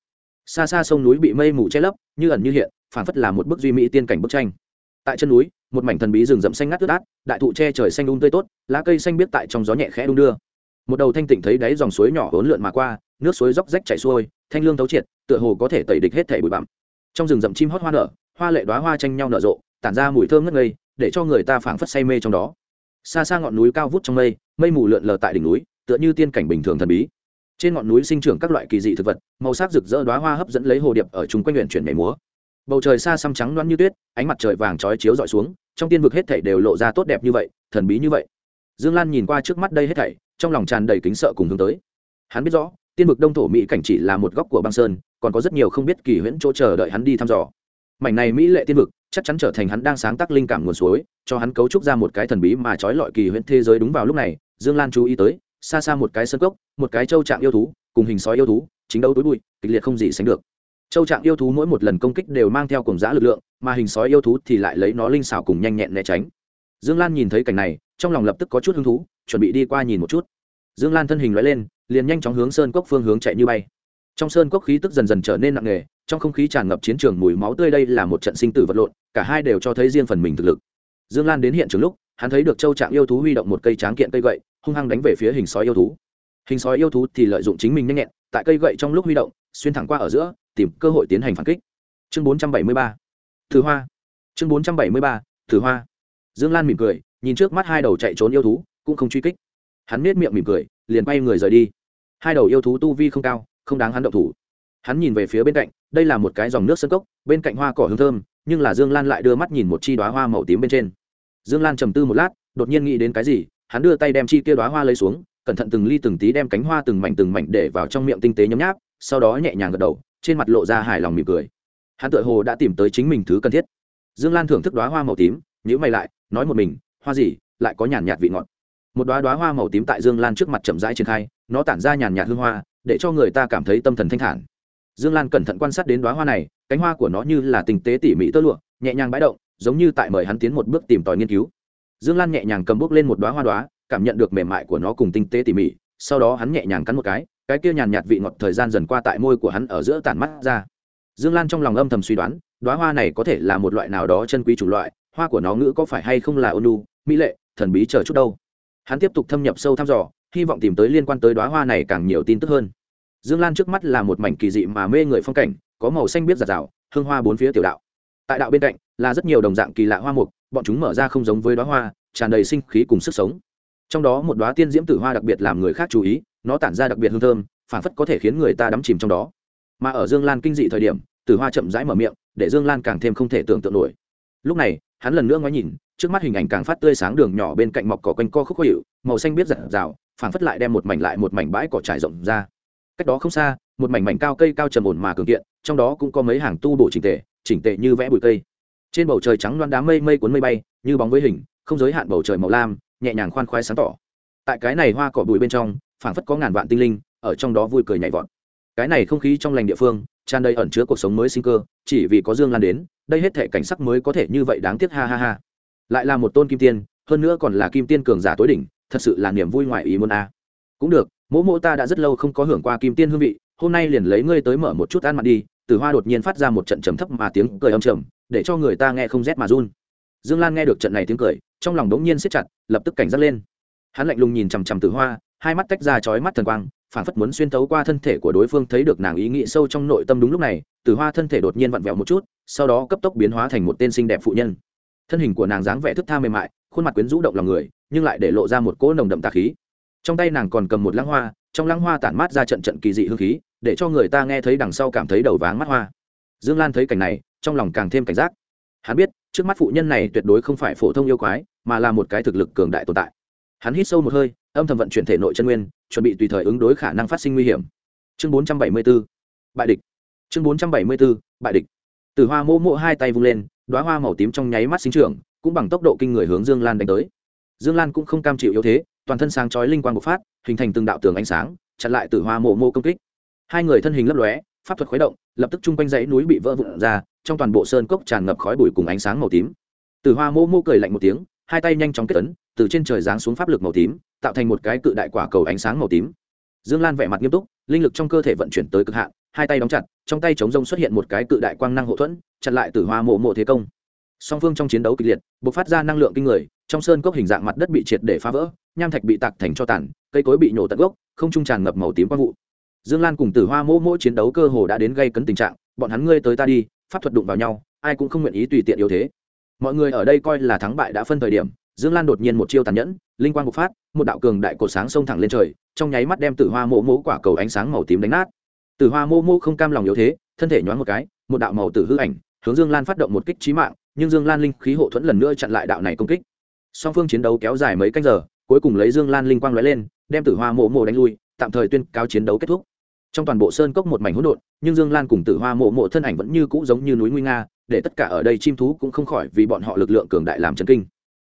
xa xa sông núi bị mây mù che lấp, như ẩn như hiện, phảng phất là một bức duy mỹ tiên cảnh bức tranh. Tại chân núi, một mảnh thần bí rừng rậm xanh ngắt ướt át, đại thụ che trời xanh đun tươi tốt, lá cây xanh biết tại trong gió nhẹ khẽ đung đưa. Một đầu thanh tịnh thấy đáy dòng suối nhỏ hỗn lượn mà qua, nước suối róc rách chảy xuôi, thanh lương thấu triệt, tựa hồ có thể tẩy địch hết thể bụi bặm. Trong rừng rậm chim hót hoa nở, hoa lệ đoá hoa tranh nhau nở rộ, tản ra mùi thơm ngất ngây, để cho người ta phảng phất say mê trong đó. Xa xa ngọn núi cao vút trong mây mây mù lượn lờ tại đỉnh núi, tựa như tiên cảnh bình thường thần bí trên ngọn núi sinh trưởng các loại kỳ dị thực vật, màu sắc rực rỡ đoá hoa hấp dẫn lấy hồ điệp ở chung quanh huyện chuyển nhảy múa. Bầu trời xa xăm trắng loan như tuyết, ánh mặt trời vàng chói chiếu dọi xuống, trong tiên vực hết thảy đều lộ ra tốt đẹp như vậy, thần bí như vậy. Dương lan nhìn qua trước mắt đây hết thảy, trong lòng tràn đầy kính sợ cùng hướng tới. Hắn biết rõ, tiên vực đông thổ mỹ cảnh chỉ là một góc của băng sơn, còn có rất nhiều không biết kỳ huyễn chỗ chờ đợi hắn đi thăm dò. Mảnh này mỹ lệ tiên vực, chắc chắn trở thành hắn đang sáng tác linh cảm nguồn suối, cho hắn cấu trúc ra một cái thần bí mà trói lọi kỳ huyễn thế giới đúng vào lúc này, dương lan chú ý tới xa xa một cái sân cốc, một cái châu trạng yêu thú, cùng hình sói yêu thú, chính đấu túi bụi, kịch liệt không gì sánh được. Châu trạng yêu thú mỗi một lần công kích đều mang theo cùng giã lực lượng, mà hình sói yêu thú thì lại lấy nó linh xảo cùng nhanh nhẹn né tránh. Dương lan nhìn thấy cảnh này, trong lòng lập tức có chút hứng thú, chuẩn bị đi qua nhìn một chút. Dương lan thân hình loại lên, liền nhanh chóng hướng sơn cốc phương hướng chạy như bay. Trong sơn cốc khí tức dần dần trở nên nặng nề, trong không khí tràn ngập chiến trường mùi máu tươi đây là một trận sinh tử vật lộn, cả hai đều cho thấy riêng phần mình thực lực. Dương lan đến hiện trường lúc, hắn thấy được châu trạng yêu thú huy động một cây tráng kiện cây gậy hung hăng đánh về phía hình sói yêu thú. Hình sói yêu thú thì lợi dụng chính mình nhanh nhẹn, tại cây gậy trong lúc huy động, xuyên thẳng qua ở giữa, tìm cơ hội tiến hành phản kích. Chương 473 thứ hoa. Chương 473 thứ hoa. Dương lan mỉm cười, nhìn trước mắt hai đầu chạy trốn yêu thú, cũng không truy kích. Hắn nết miệng mỉm cười, liền bay người rời đi. Hai đầu yêu thú tu vi không cao, không đáng hắn động thủ. Hắn nhìn về phía bên cạnh, đây là một cái dòng nước sân cốc, bên cạnh hoa cỏ hương thơm, nhưng là dương lan lại đưa mắt nhìn một chi đoá hoa màu tím bên trên. Dương lan trầm tư một lát, đột nhiên nghĩ đến cái gì hắn đưa tay đem chi kia đoá hoa lấy xuống, cẩn thận từng ly từng tí đem cánh hoa từng mảnh từng mảnh để vào trong miệng tinh tế nhấm nháp, sau đó nhẹ nhàng gật đầu, trên mặt lộ ra hài lòng mỉm cười. Hắn tự hồ đã tìm tới chính mình thứ cần thiết. Dương lan thưởng thức đoá hoa màu tím nhữ mày lại, nói một mình, hoa gì, lại có nhàn nhạt vị ngọt. Một đoá đoá hoa màu tím tại dương lan trước mặt chậm rãi triển khai, nó tản ra nhàn nhạt hương hoa, để cho người ta cảm thấy tâm thần thanh thản. Dương lan cẩn thận quan sát đến đoá hoa này, cánh hoa của nó như là tinh tế tỉ mỉ tơ lụa, nhẹ nhàng bãi động, giống như tại mời hắn tiến một bước tìm tòi nghiên cứu dương lan nhẹ nhàng cầm bước lên một đoá hoa đoá cảm nhận được mềm mại của nó cùng tinh tế tỉ mỉ, sau đó hắn nhẹ nhàng cắn một cái cái kia nhàn nhạt vị ngọt thời gian dần qua tại môi của hắn ở giữa tản mắt ra. Dương lan trong lòng âm thầm suy đoán đoá hoa này có thể là một loại nào đó chân quý chủ loại, hoa của nó ngữ có phải hay không là ônu mỹ lệ, thần bí chờ chút đâu. Hắn tiếp tục thâm nhập sâu thăm dò, hy vọng tìm tới liên quan tới đoá hoa này càng nhiều tin tức hơn. Dương lan trước mắt là một mảnh kỳ dị mà mê người phong cảnh, có màu xanh biết giạt rào, hương hoa bốn phía tiểu đạo tại đạo bên cạnh, là rất nhiều đồng dạng kỳ lạ hoa mục, bọn chúng mở ra không giống với đoá hoa, tràn đầy sinh khí cùng sức sống. Trong đó một đoá tiên diễm tử hoa đặc biệt làm người khác chú ý, nó tản ra đặc biệt hương thơm, phản phất có thể khiến người ta đắm chìm trong đó. Mà ở dương lan kinh dị thời điểm, tử hoa chậm rãi mở miệng, để dương lan càng thêm không thể tưởng tượng nổi. Lúc này, hắn lần nữa ngoái nhìn, trước mắt hình ảnh càng phát tươi sáng đường nhỏ bên cạnh mọc cỏ quanh co khúc khó hiệu màu xanh biết giật rào, phản phất lại đem một mảnh lại một mảnh bãi cỏ trải rộng ra. Cách đó không xa, một mảnh mảnh cao cây cao trầm ổn mà cường kiện, trong đó cũng có mấy hàng tu bổ chỉnh tề chỉnh tệ như vẽ bụi cây. Trên bầu trời trắng loan đám mây mây cuốn mây bay, như bóng với hình, không giới hạn bầu trời màu lam, nhẹ nhàng khoan khoái sáng tỏ. Tại cái này hoa cỏ bụi bên trong, phảng phất có ngàn vạn tinh linh, ở trong đó vui cười nhảy vọt. Cái này không khí trong lành địa phương, tràn đầy ẩn chứa cuộc sống mới sinh cơ, chỉ vì có dương lan đến, đây hết thể cảnh sắc mới có thể như vậy đáng tiếc ha ha ha. Lại là một tôn kim tiên, hơn nữa còn là kim tiên cường giả tối đỉnh, thật sự là niềm vui ngoài ý muốn a. Cũng được, mỗ mỗ ta đã rất lâu không có hưởng qua kim tiên hương vị, hôm nay liền lấy ngươi tới mở một chút ăn mặn đi từ hoa đột nhiên phát ra một trận trầm thấp mà tiếng cười âm trầm, để cho người ta nghe không rét mà run. Dương lan nghe được trận này tiếng cười, trong lòng đống nhiên siết chặt, lập tức cảnh giác lên. Hắn lạnh lùng nhìn chằm chằm từ hoa, hai mắt tách ra chói mắt thần quang phản phất muốn xuyên thấu qua thân thể của đối phương thấy được nàng ý nghĩ sâu trong nội tâm đúng lúc này từ hoa thân thể đột nhiên vặn vẹo một chút, sau đó cấp tốc biến hóa thành một tên xinh đẹp phụ nhân. Thân hình của nàng dáng vẻ thức tha mềm mại, khuôn mặt quyến rũ động lòng người, nhưng lại để lộ ra một cỗ nồng đậm tà khí trong tay nàng còn cầm một lăng hoa, trong lăng hoa tản mát ra trận trận kỳ dị hương khí, để cho người ta nghe thấy đằng sau cảm thấy đầu váng mắt hoa. Dương lan thấy cảnh này, trong lòng càng thêm cảnh giác. Hắn biết, trước mắt phụ nhân này tuyệt đối không phải phổ thông yêu quái, mà là một cái thực lực cường đại tồn tại. Hắn hít sâu một hơi, âm thầm vận chuyển thể nội chân nguyên, chuẩn bị tùy thời ứng đối khả năng phát sinh nguy hiểm. Chương bốn trăm bảy mươi b ố bại địch. Chương bốn trăm bảy mươi b ố bại địch. Từ hoa mô mộ hai tay vung lên đoá hoa màu tím trong nháy mắt sinh trưởng, cũng bằng tốc độ kinh người hướng dương lan đánh tới dương lan cũng không cam chịu yếu thế, toàn thân sáng chói linh quang bộc phát, hình thành từng đạo tường ánh sáng, chặn lại từ hoa mộ mộ công kích. Hai người thân hình lấp lóe, pháp thuật khuấy động, lập tức chung quanh dãy núi bị vỡ vụn ra, trong toàn bộ sơn cốc tràn ngập khói bụi cùng ánh sáng màu tím. Từ hoa mô mô cười lạnh một tiếng, hai tay nhanh chóng kết ấn, từ trên trời giáng xuống pháp lực màu tím, tạo thành một cái cự đại quả cầu ánh sáng màu tím. Dương lan vẻ mặt nghiêm túc, linh lực trong cơ thể vận chuyển tới cực hạn, hai tay đóng chặt, trong tay chống rông xuất hiện một cái cự đại quang năng hậu thuẫn, chặn lại từ hoa mộ mộ thế công. Song phương trong chiến đấu kịch liệt b ộ c phát ra năng lượng kinh người trong sơn cốc hình dạng mặt đất bị triệt để phá vỡ, nham thạch bị tạc thành cho tàn, cây cối bị nhổ tận gốc, không trung tràn ngập màu tím quang vụ. Dương lan cùng tử hoa mỗ mỗ chiến đấu cơ hồ đã đến gây cấn tình trạng, bọn hắn ngươi tới ta đi, pháp thuật đụng vào nhau, ai cũng không nguyện ý tùy tiện yếu thế. Mọi người ở đây coi là thắng bại đã phân thời điểm, dương lan đột nhiên một chiêu tàn nhẫn, linh quang bộc phát, một đạo cường đại cột sáng xông thẳng lên trời, trong nháy mắt đem tử hoa mỗ mỗ quả cầu ánh sáng màu tím đánh nát. Tử hoa mỗ mỗ không cam lòng yếu thế, thân thể nhoáng một cái, một đạo màu tử hư ảnh, hướng dương lan phát động một kích trí mạng, nhưng dương lan linh khí hộ thuẫn lần nữa chặn lại đạo này công kích song phương chiến đấu kéo dài mấy canh giờ, cuối cùng lấy dương lan linh quang lóe lên, đem tử hoa mộ mộ đánh lui, tạm thời tuyên cáo chiến đấu kết thúc. Trong toàn bộ sơn cốc một mảnh hỗn độn, nhưng dương lan cùng tử hoa mộ mộ thân ảnh vẫn như cũ giống như núi nguy nga, để tất cả ở đây chim thú cũng không khỏi vì bọn họ lực lượng cường đại làm chấn kinh.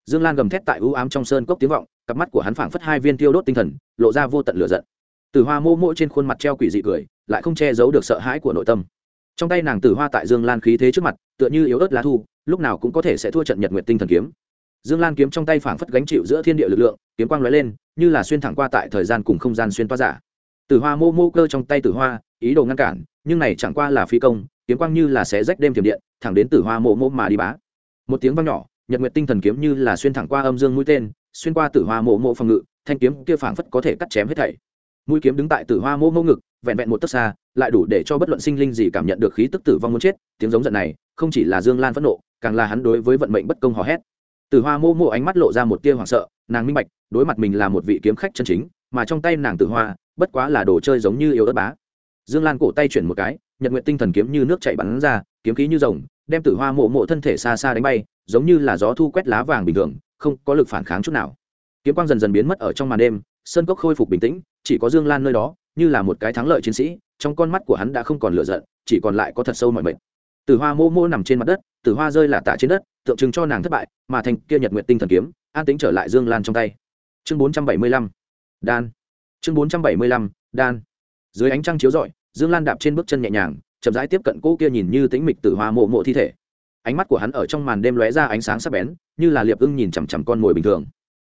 Dương lan gầm thét tại ưu ám trong sơn cốc tiếng vọng, cặp mắt của hắn phảng phất hai viên tiêu đốt tinh thần, lộ ra vô tận lửa giận. Tử hoa mộ mộ trên khuôn mặt treo quỷ dị cười, lại không che giấu được sợ hãi của nội tâm. Trong tay nàng tử hoa tại dương lan khí thế trước mặt, tựa như yếu ớt lá thu, lúc nào cũng có thể sẽ thua trận nhật nguyện tinh thần kiếm dương lan kiếm trong tay phảng phất gánh chịu giữa thiên địa lực lượng, kiếm quang lóe lên, như là xuyên thẳng qua tại thời gian cùng không gian xuyên toa giả. Tử hoa mô mô cơ trong tay tử hoa, ý đồ ngăn cản, nhưng này chẳng qua là phi công, kiếm quang như là xé rách đêm thiểm điện, thẳng đến tử hoa mô mô mà đi bá. Một tiếng vang nhỏ, nhật nguyệt tinh thần kiếm như là xuyên thẳng qua âm dương mũi tên, xuyên qua tử hoa mô mô phòng ngự, thanh kiếm kia phảng phất có thể cắt chém hết thảy. Mũi kiếm đứng tại tử hoa mô mô ngực, vẹn vẹn một tấc xa, lại đủ để cho bất luận sinh linh gì cảm nhận được khí tức tử vong muốn chết. Tiếng giống giận này, không chỉ là dương lan phẫn nộ, càng là hắn đối với vận mệnh bất công hò hét từ hoa mô mô ánh mắt lộ ra một tia hoảng sợ, nàng minh bạch, đối mặt mình là một vị kiếm khách chân chính, mà trong tay nàng tử hoa, bất quá là đồ chơi giống như yếu đất bá. Dương lan cổ tay chuyển một cái, nhật nguyện tinh thần kiếm như nước chạy bắn ra, kiếm khí như rồng, đem tử hoa mộ mộ thân thể xa xa đánh bay, giống như là gió thu quét lá vàng bình thường, không có lực phản kháng chút nào. Kiếm quang dần dần biến mất ở trong màn đêm, sơn cốc khôi phục bình tĩnh, chỉ có dương lan nơi đó, như là một cái thắng lợi chiến sĩ, trong con mắt của hắn đã không còn lựa giận, chỉ còn lại có thật sâu mọi mệnh tử hoa mô mô nằm trên mặt đất tử hoa rơi là tạ trên đất tượng trưng cho nàng thất bại, mà thành kia nhật nguyện tinh thần kiếm, an tính trở lại dương lan trong tay. Chương bốn trăm bảy mươi lăm, đan. Chương bốn trăm bảy mươi lăm, đan. Dưới ánh trăng chiếu rọi, dương lan đạp trên bước chân nhẹ nhàng, chậm rãi tiếp cận cô kia nhìn như tĩnh mịch tử hoa mộ mộ thi thể. Ánh mắt của hắn ở trong màn đêm lóe ra ánh sáng sắc bén, như là liệp ưng nhìn chằm chằm con mồi bình thường.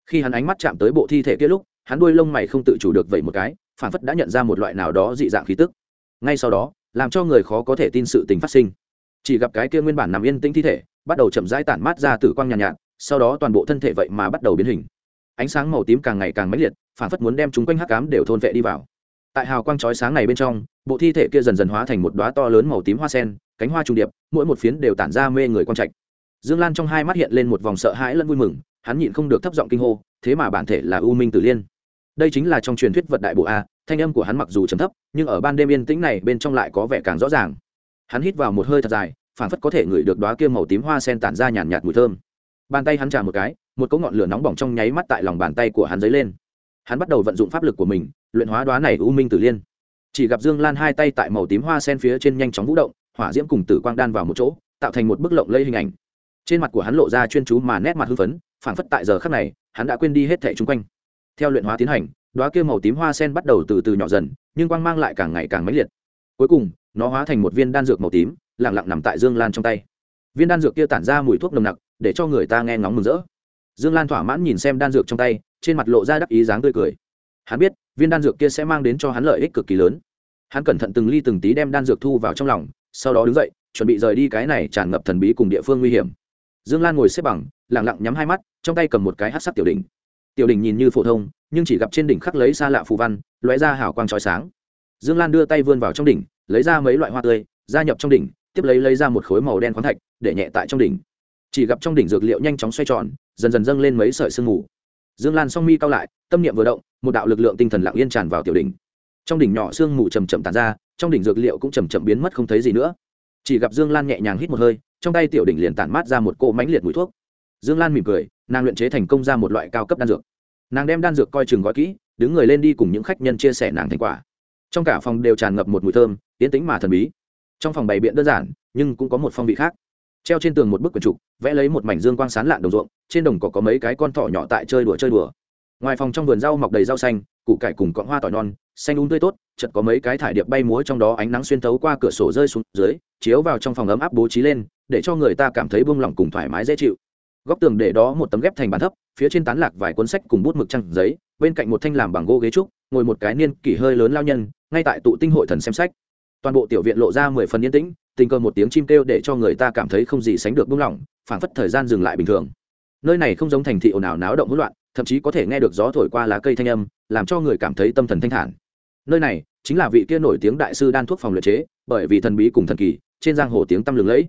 Khi hắn ánh mắt chạm tới bộ thi thể kia lúc, hắn đuôi lông mày không tự chủ được vậy một cái phản phất đã nhận ra một loại nào đó dị dạng khí tức. Ngay sau đó, làm cho người khó có thể tin sự tình phát sinh. Chỉ gặp cái kia nguyên bản nằm yên tĩnh thi thể bắt đầu chậm rãi tản mát ra tử quang nhàn nhạt, nhạt sau đó toàn bộ thân thể vậy mà bắt đầu biến hình. Ánh sáng màu tím càng ngày càng mãnh liệt phản phất muốn đem chúng quanh hắc cám đều thôn vệ đi vào. Tại hào quang chói sáng này bên trong bộ thi thể kia dần dần hóa thành một đoá to lớn màu tím hoa sen cánh hoa trùng điệp mỗi một phiến đều tản ra mê người quang trạch. Dương lan trong hai mắt hiện lên một vòng sợ hãi lẫn vui mừng hắn nhịn không được thấp giọng kinh hô thế mà bản thể là u minh tử liên. Đây chính là trong truyền thuyết vật đại bộ a thanh âm của hắn mặc dù trầm thấp nhưng ở ban đêm yên tĩnh này bên trong lại có vẻ càng rõ ràng. Hắn hít vào một hơi thật dài phản phất có thể ngửi được đóa kia màu tím hoa sen tản ra nhàn nhạt, mùi thơm. Bàn tay hắn chạm một cái một cỗ ngọn lửa nóng bỏng trong nháy mắt tại lòng bàn tay của hắn dấy lên. Hắn bắt đầu vận dụng pháp lực của mình luyện hóa đoá này u minh tử liên. Chỉ gặp dương lan hai tay tại màu tím hoa sen phía trên nhanh chóng vũ động hỏa diễm cùng tử quang đan vào một chỗ tạo thành một bức lộng lây hình ảnh. Trên mặt của hắn lộ ra chuyên chú mà nét mặt hưng phấn phản phất tại giờ khắc này hắn đã quên đi hết thẻ chung quanh. Theo luyện hóa tiến hành đoá kia màu tím hoa sen bắt đầu từ từ nhỏ dần nhưng quang mang lại càng ngày càng mãnh liệt. Cuối cùng nó hóa thành một viên đan dược màu tím lẳng lặng nằm tại dương lan trong tay. Viên đan dược kia tản ra mùi thuốc nồng nặc, để cho người ta nghe ngóng mừng rỡ. Dương lan thỏa mãn nhìn xem đan dược trong tay, trên mặt lộ ra đắc ý dáng tươi cười. Hắn biết, viên đan dược kia sẽ mang đến cho hắn lợi ích cực kỳ lớn. Hắn cẩn thận từng ly từng tí đem đan dược thu vào trong lòng, sau đó đứng dậy, chuẩn bị rời đi cái này tràn ngập thần bí cùng địa phương nguy hiểm. Dương lan ngồi xếp bằng lẳng lặng nhắm hai mắt, trong tay cầm một cái hát sắc tiểu đỉnh. Tiểu đỉnh nhìn như phổ thông, nhưng chỉ gặp trên đỉnh khắc lấy xa lạ phù văn, lóe ra hào quang trói sáng. Dương lan đưa tay vươn vào trong đỉnh lấy ra mấy loại hoa tươi, gia nhập trong đỉnh, tiếp lấy lấy ra một khối màu đen khoáng thạch, để nhẹ tại trong đỉnh. Chỉ gặp trong đỉnh dược liệu nhanh chóng xoay tròn, dần dần dâng lên mấy sợi sương mù. Dương lan song mi cao lại, tâm niệm vừa động, một đạo lực lượng tinh thần lặng yên tràn vào tiểu đỉnh. Trong đỉnh nhỏ sương mù chầm chậm tàn ra, trong đỉnh dược liệu cũng chầm chậm biến mất không thấy gì nữa. Chỉ gặp dương lan nhẹ nhàng hít một hơi, trong tay tiểu đỉnh liền tản mát ra một cỗ mãnh liệt mùi thuốc. Dương lan mỉm cười, nàng luyện chế thành công ra một loại cao cấp đan dược. Nàng đem đan dược coi chừng gói kỹ, đứng người lên đi cùng những khách nhân chia sẻ nàng thành quả trong cả phòng đều tràn ngập một mùi thơm tiến tính mà thần bí. Trong phòng bày biện đơn giản, nhưng cũng có một phong vị khác. Treo trên tường một bức quần trục, vẽ lấy một mảnh dương quang sán lạn đồng ruộng, trên đồng cỏ có mấy cái con thỏ nhỏ tại chơi đùa chơi đùa. Ngoài phòng trong vườn rau mọc đầy rau xanh, củ cải cùng cọn hoa tỏi non, xanh úng tươi tốt chật có mấy cái thải điệp bay múa trong đó ánh nắng xuyên tấu qua cửa sổ rơi xuống dưới, chiếu vào trong phòng ấm áp bố trí lên, để cho người ta cảm thấy buông lỏng cùng thoải mái dễ chịu. Góc tường để đó một tấm ghép thành bàn thấp, phía trên tán lạc vài cuốn sách cùng bút mực trăng giấy, bên cạnh một thanh làm bằng gỗ ghế trúc, ngồi một cái niên kỷ hơi lớn lao nhân ngay tại tụ tinh hội thần xem sách. Toàn bộ tiểu viện lộ ra mười phần yên tĩnh, tình cờ một tiếng chim kêu để cho người ta cảm thấy không gì sánh được buông lỏng, phảng phất thời gian dừng lại bình thường. Nơi này không giống thành thị ồn ào náo động hỗn loạn, thậm chí có thể nghe được gió thổi qua lá cây thanh âm, làm cho người cảm thấy tâm thần thanh thản. Nơi này chính là vị kia nổi tiếng đại sư đan thuốc phòng luyện chế, bởi vì thần bí cùng thần kỳ, trên giang hồ tiếng tăm lừng lẫy.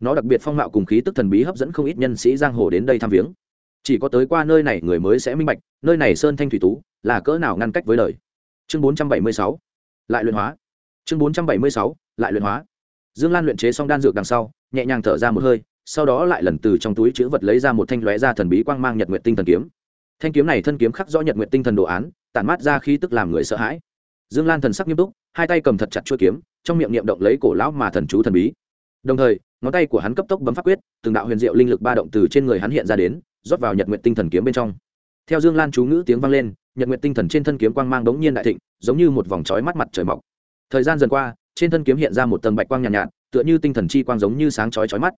Nó đặc biệt phong mạo cùng khí tức thần bí hấp dẫn không ít nhân sĩ giang hồ đến đây thăm viếng. Chỉ có tới qua nơi này người mới sẽ minh bạch, nơi này sơn thanh thủy tú, là cỡ nào ngăn cách với đời. Chương 476 lại luyện hóa. Chương 476 lại luyện hóa. Dương lan luyện chế xong đan dược đằng sau, nhẹ nhàng thở ra một hơi, sau đó lại lần từ trong túi chữ vật lấy ra một thanh lóe ra thần bí quang mang nhật nguyện tinh thần kiếm. Thanh kiếm này thân kiếm khắc rõ nhật nguyện tinh thần đồ án, tản mát ra khí tức làm người sợ hãi. Dương lan thần sắc nghiêm túc, hai tay cầm thật chặt chuôi kiếm, trong miệng niệm động lấy cổ lão mà thần chú thần bí. Đồng thời, ngón tay của hắn cấp tốc bấm pháp quyết, từng đạo huyền diệu linh lực ba động từ trên người hắn hiện ra đến, rót vào nhật nguyện tinh thần kiếm bên trong. Theo dương lan chú ngữ tiếng vang lên nhật nguyện tinh thần trên thân kiếm quang mang đống nhiên đại thịnh giống như một vòng trói mắt mặt trời mọc. Thời gian dần qua trên thân kiếm hiện ra một tầng bạch quang nhàn nhạt, nhạt tựa như tinh thần chi quang giống như sáng chói chói mắt.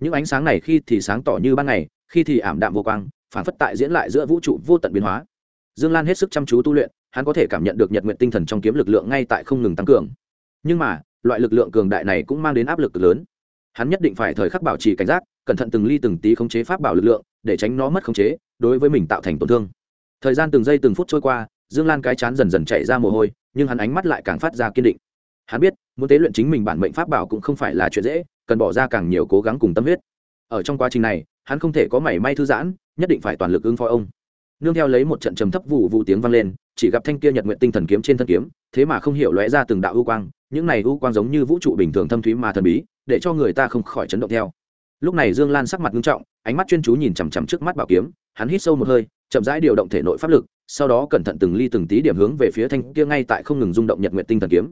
Những ánh sáng này khi thì sáng tỏ như ban ngày khi thì ảm đạm vô quang phản phất tại diễn lại giữa vũ trụ vô tận biến hóa. Dương lan hết sức chăm chú tu luyện hắn có thể cảm nhận được nhật nguyện tinh thần trong kiếm lực lượng ngay tại không ngừng tăng cường. Nhưng mà loại lực lượng cường đại này cũng mang đến áp lực lớn. Hắn nhất định phải thời khắc bảo trì cảnh giác cẩn thận từng ly từng tí khống chế pháp bảo lực lượng để tránh nó mất khống chế đối với mình tạo thành tổn thương thời gian từng giây từng phút trôi qua, dương lan cái chán dần dần chạy ra mồ hôi, nhưng hắn ánh mắt lại càng phát ra kiên định. Hắn biết, muốn tế luyện chính mình bản mệnh pháp bảo cũng không phải là chuyện dễ, cần bỏ ra càng nhiều cố gắng cùng tâm huyết. Ở trong quá trình này, hắn không thể có mảy may thư giãn, nhất định phải toàn lực ứng phó ông. Nương theo lấy một trận trầm thấp vụ vụ tiếng vang lên, chỉ gặp thanh kia nhật nguyện tinh thần kiếm trên thân kiếm, thế mà không hiểu lóe ra từng đạo ưu quang, những này ưu quang giống như vũ trụ bình thường thâm thúy mà thần bí, để cho người ta không khỏi chấn động theo. Lúc này dương lan sắc mặt nghiêm trọng, ánh mắt chuyên chú nhìn chằm chằm trước mắt bảo kiếm, hắn hít sâu một hơi chậm rãi điều động thể nội pháp lực, sau đó cẩn thận từng ly từng tí điểm hướng về phía thanh kia ngay tại không ngừng rung động nhật nguyện tinh thần kiếm.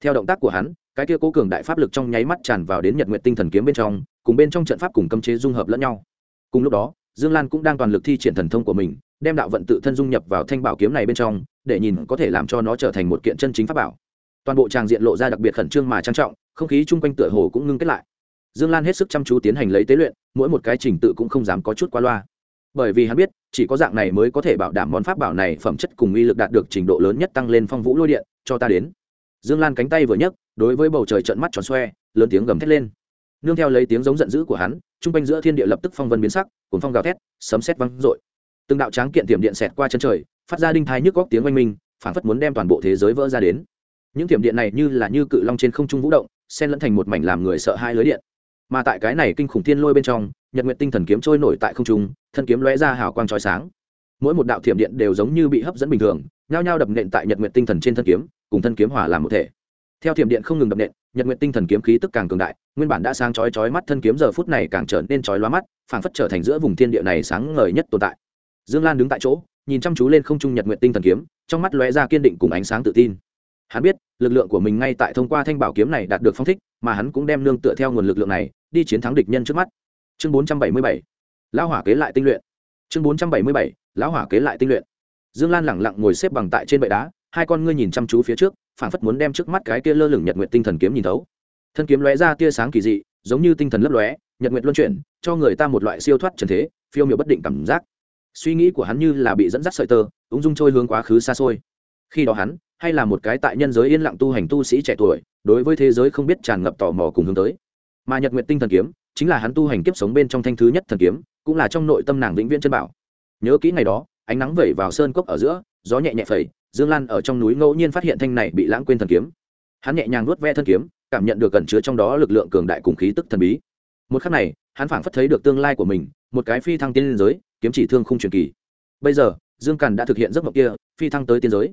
Theo động tác của hắn, cái kia cố cường đại pháp lực trong nháy mắt tràn vào đến nhật nguyện tinh thần kiếm bên trong, cùng bên trong trận pháp cùng cấm chế dung hợp lẫn nhau. Cùng lúc đó, dương lan cũng đang toàn lực thi triển thần thông của mình, đem đạo vận tự thân dung nhập vào thanh bảo kiếm này bên trong, để nhìn có thể làm cho nó trở thành một kiện chân chính pháp bảo. Toàn bộ tràng diện lộ ra đặc biệt khẩn trương mà trang trọng, không khí chung quanh tựa hồ cũng ngưng kết lại. Dương lan hết sức chăm chú tiến hành lấy tế luyện, mỗi một cái trình tự cũng không dám có chút qua loa bởi vì hắn biết, chỉ có dạng này mới có thể bảo đảm món pháp bảo này phẩm chất cùng uy lực đạt được trình độ lớn nhất tăng lên phong vũ lôi điện, cho ta đến. Dương lan cánh tay vừa nhấc, đối với bầu trời trận mắt tròn xoe, lớn tiếng gầm thét lên. Nương theo lấy tiếng giống giận dữ của hắn t r u n g quanh giữa thiên địa lập tức phong vân biến sắc cuốn phong gào thét, sấm xét văng r ộ i từng đạo tráng kiện tiệm điện xẹt qua chân trời, phát ra đinh thai nhức góc tiếng oanh minh phản phất muốn đem toàn bộ thế giới vỡ ra đến. Những tiệm điện này như là như cự long trên không trung vũ động, xen lẫn thành một mảnh làm người sợ hai lưới điện mà tại cái này kinh khủng thiên lôi bên trong, nhật nguyện tinh thần kiếm trôi nổi tại không trung, thân kiếm lóe ra hào quang trói sáng. Mỗi một đạo thiểm điện đều giống như bị hấp dẫn bình thường, nhao nhao đập nện tại nhật nguyện tinh thần trên thân kiếm, cùng thân kiếm hòa làm một thể. Theo thiểm điện không ngừng đập nện, nhật nguyện tinh thần kiếm khí tức càng cường đại, nguyên bản đã sáng chói chói mắt thân kiếm giờ phút này càng trở nên chói lóa mắt, phảng phất trở thành giữa vùng thiên địa này sáng ngời nhất tồn tại. Dương lan đứng tại chỗ, nhìn chăm chú lên không trung nhật nguyện tinh thần kiếm, trong mắt lóe ra kiên định cùng ánh sáng tự tin hắn biết, lực lượng của mình ngay tại thông qua thanh bảo kiếm này đạt được phong thích, mà hắn cũng đem nương tựa theo nguồn lực lượng này, đi chiến thắng địch nhân trước mắt. Chương 477 lão hỏa kế lại tinh luyện. Chương 477 lão hỏa kế lại tinh luyện. Dương lan lẳng lặng ngồi xếp bằng tại trên bệ đá, hai con ngươi nhìn chăm chú phía trước, phảng phất muốn đem trước mắt cái kia lơ lửng nhật nguyện tinh thần kiếm nhìn thấu. Thân kiếm lóe ra tia sáng kỳ dị, giống như tinh thần lấp lóe, nhật nguyện luân chuyển, cho người ta một loại siêu thoát trần thế, phiêu miệu bất định cảm giác. Suy nghĩ của hắn như là bị dẫn dắt sợi tơ, ung dung trôi hướng quá khứ xa xôi khi đó hắn, hay là một cái tại nhân giới yên lặng tu hành tu sĩ trẻ tuổi, đối với thế giới không biết tràn ngập tò mò cùng hướng tới. Mà nhật nguyện tinh thần kiếm, chính là hắn tu hành kiếp sống bên trong thanh thứ nhất thần kiếm, cũng là trong nội tâm nàng vĩnh viễn chân bảo. Nhớ kỹ ngày đó, ánh nắng vẩy vào sơn cốc ở giữa, gió nhẹ nhẹ phẩy, dương lan ở trong núi ngẫu nhiên phát hiện thanh này bị lãng quên thần kiếm. Hắn nhẹ nhàng nuốt ve thân kiếm, cảm nhận được cẩn chứa trong đó lực lượng cường đại cùng khí tức thần bí. Một khắc này, hắn phảng phất thấy được tương lai của mình, một cái phi thăng tiên giới, kiếm chỉ thương không truyền kỳ. Bây giờ, dương càn đã thực hiện giấc mộng kia, phi thăng tới tiên giới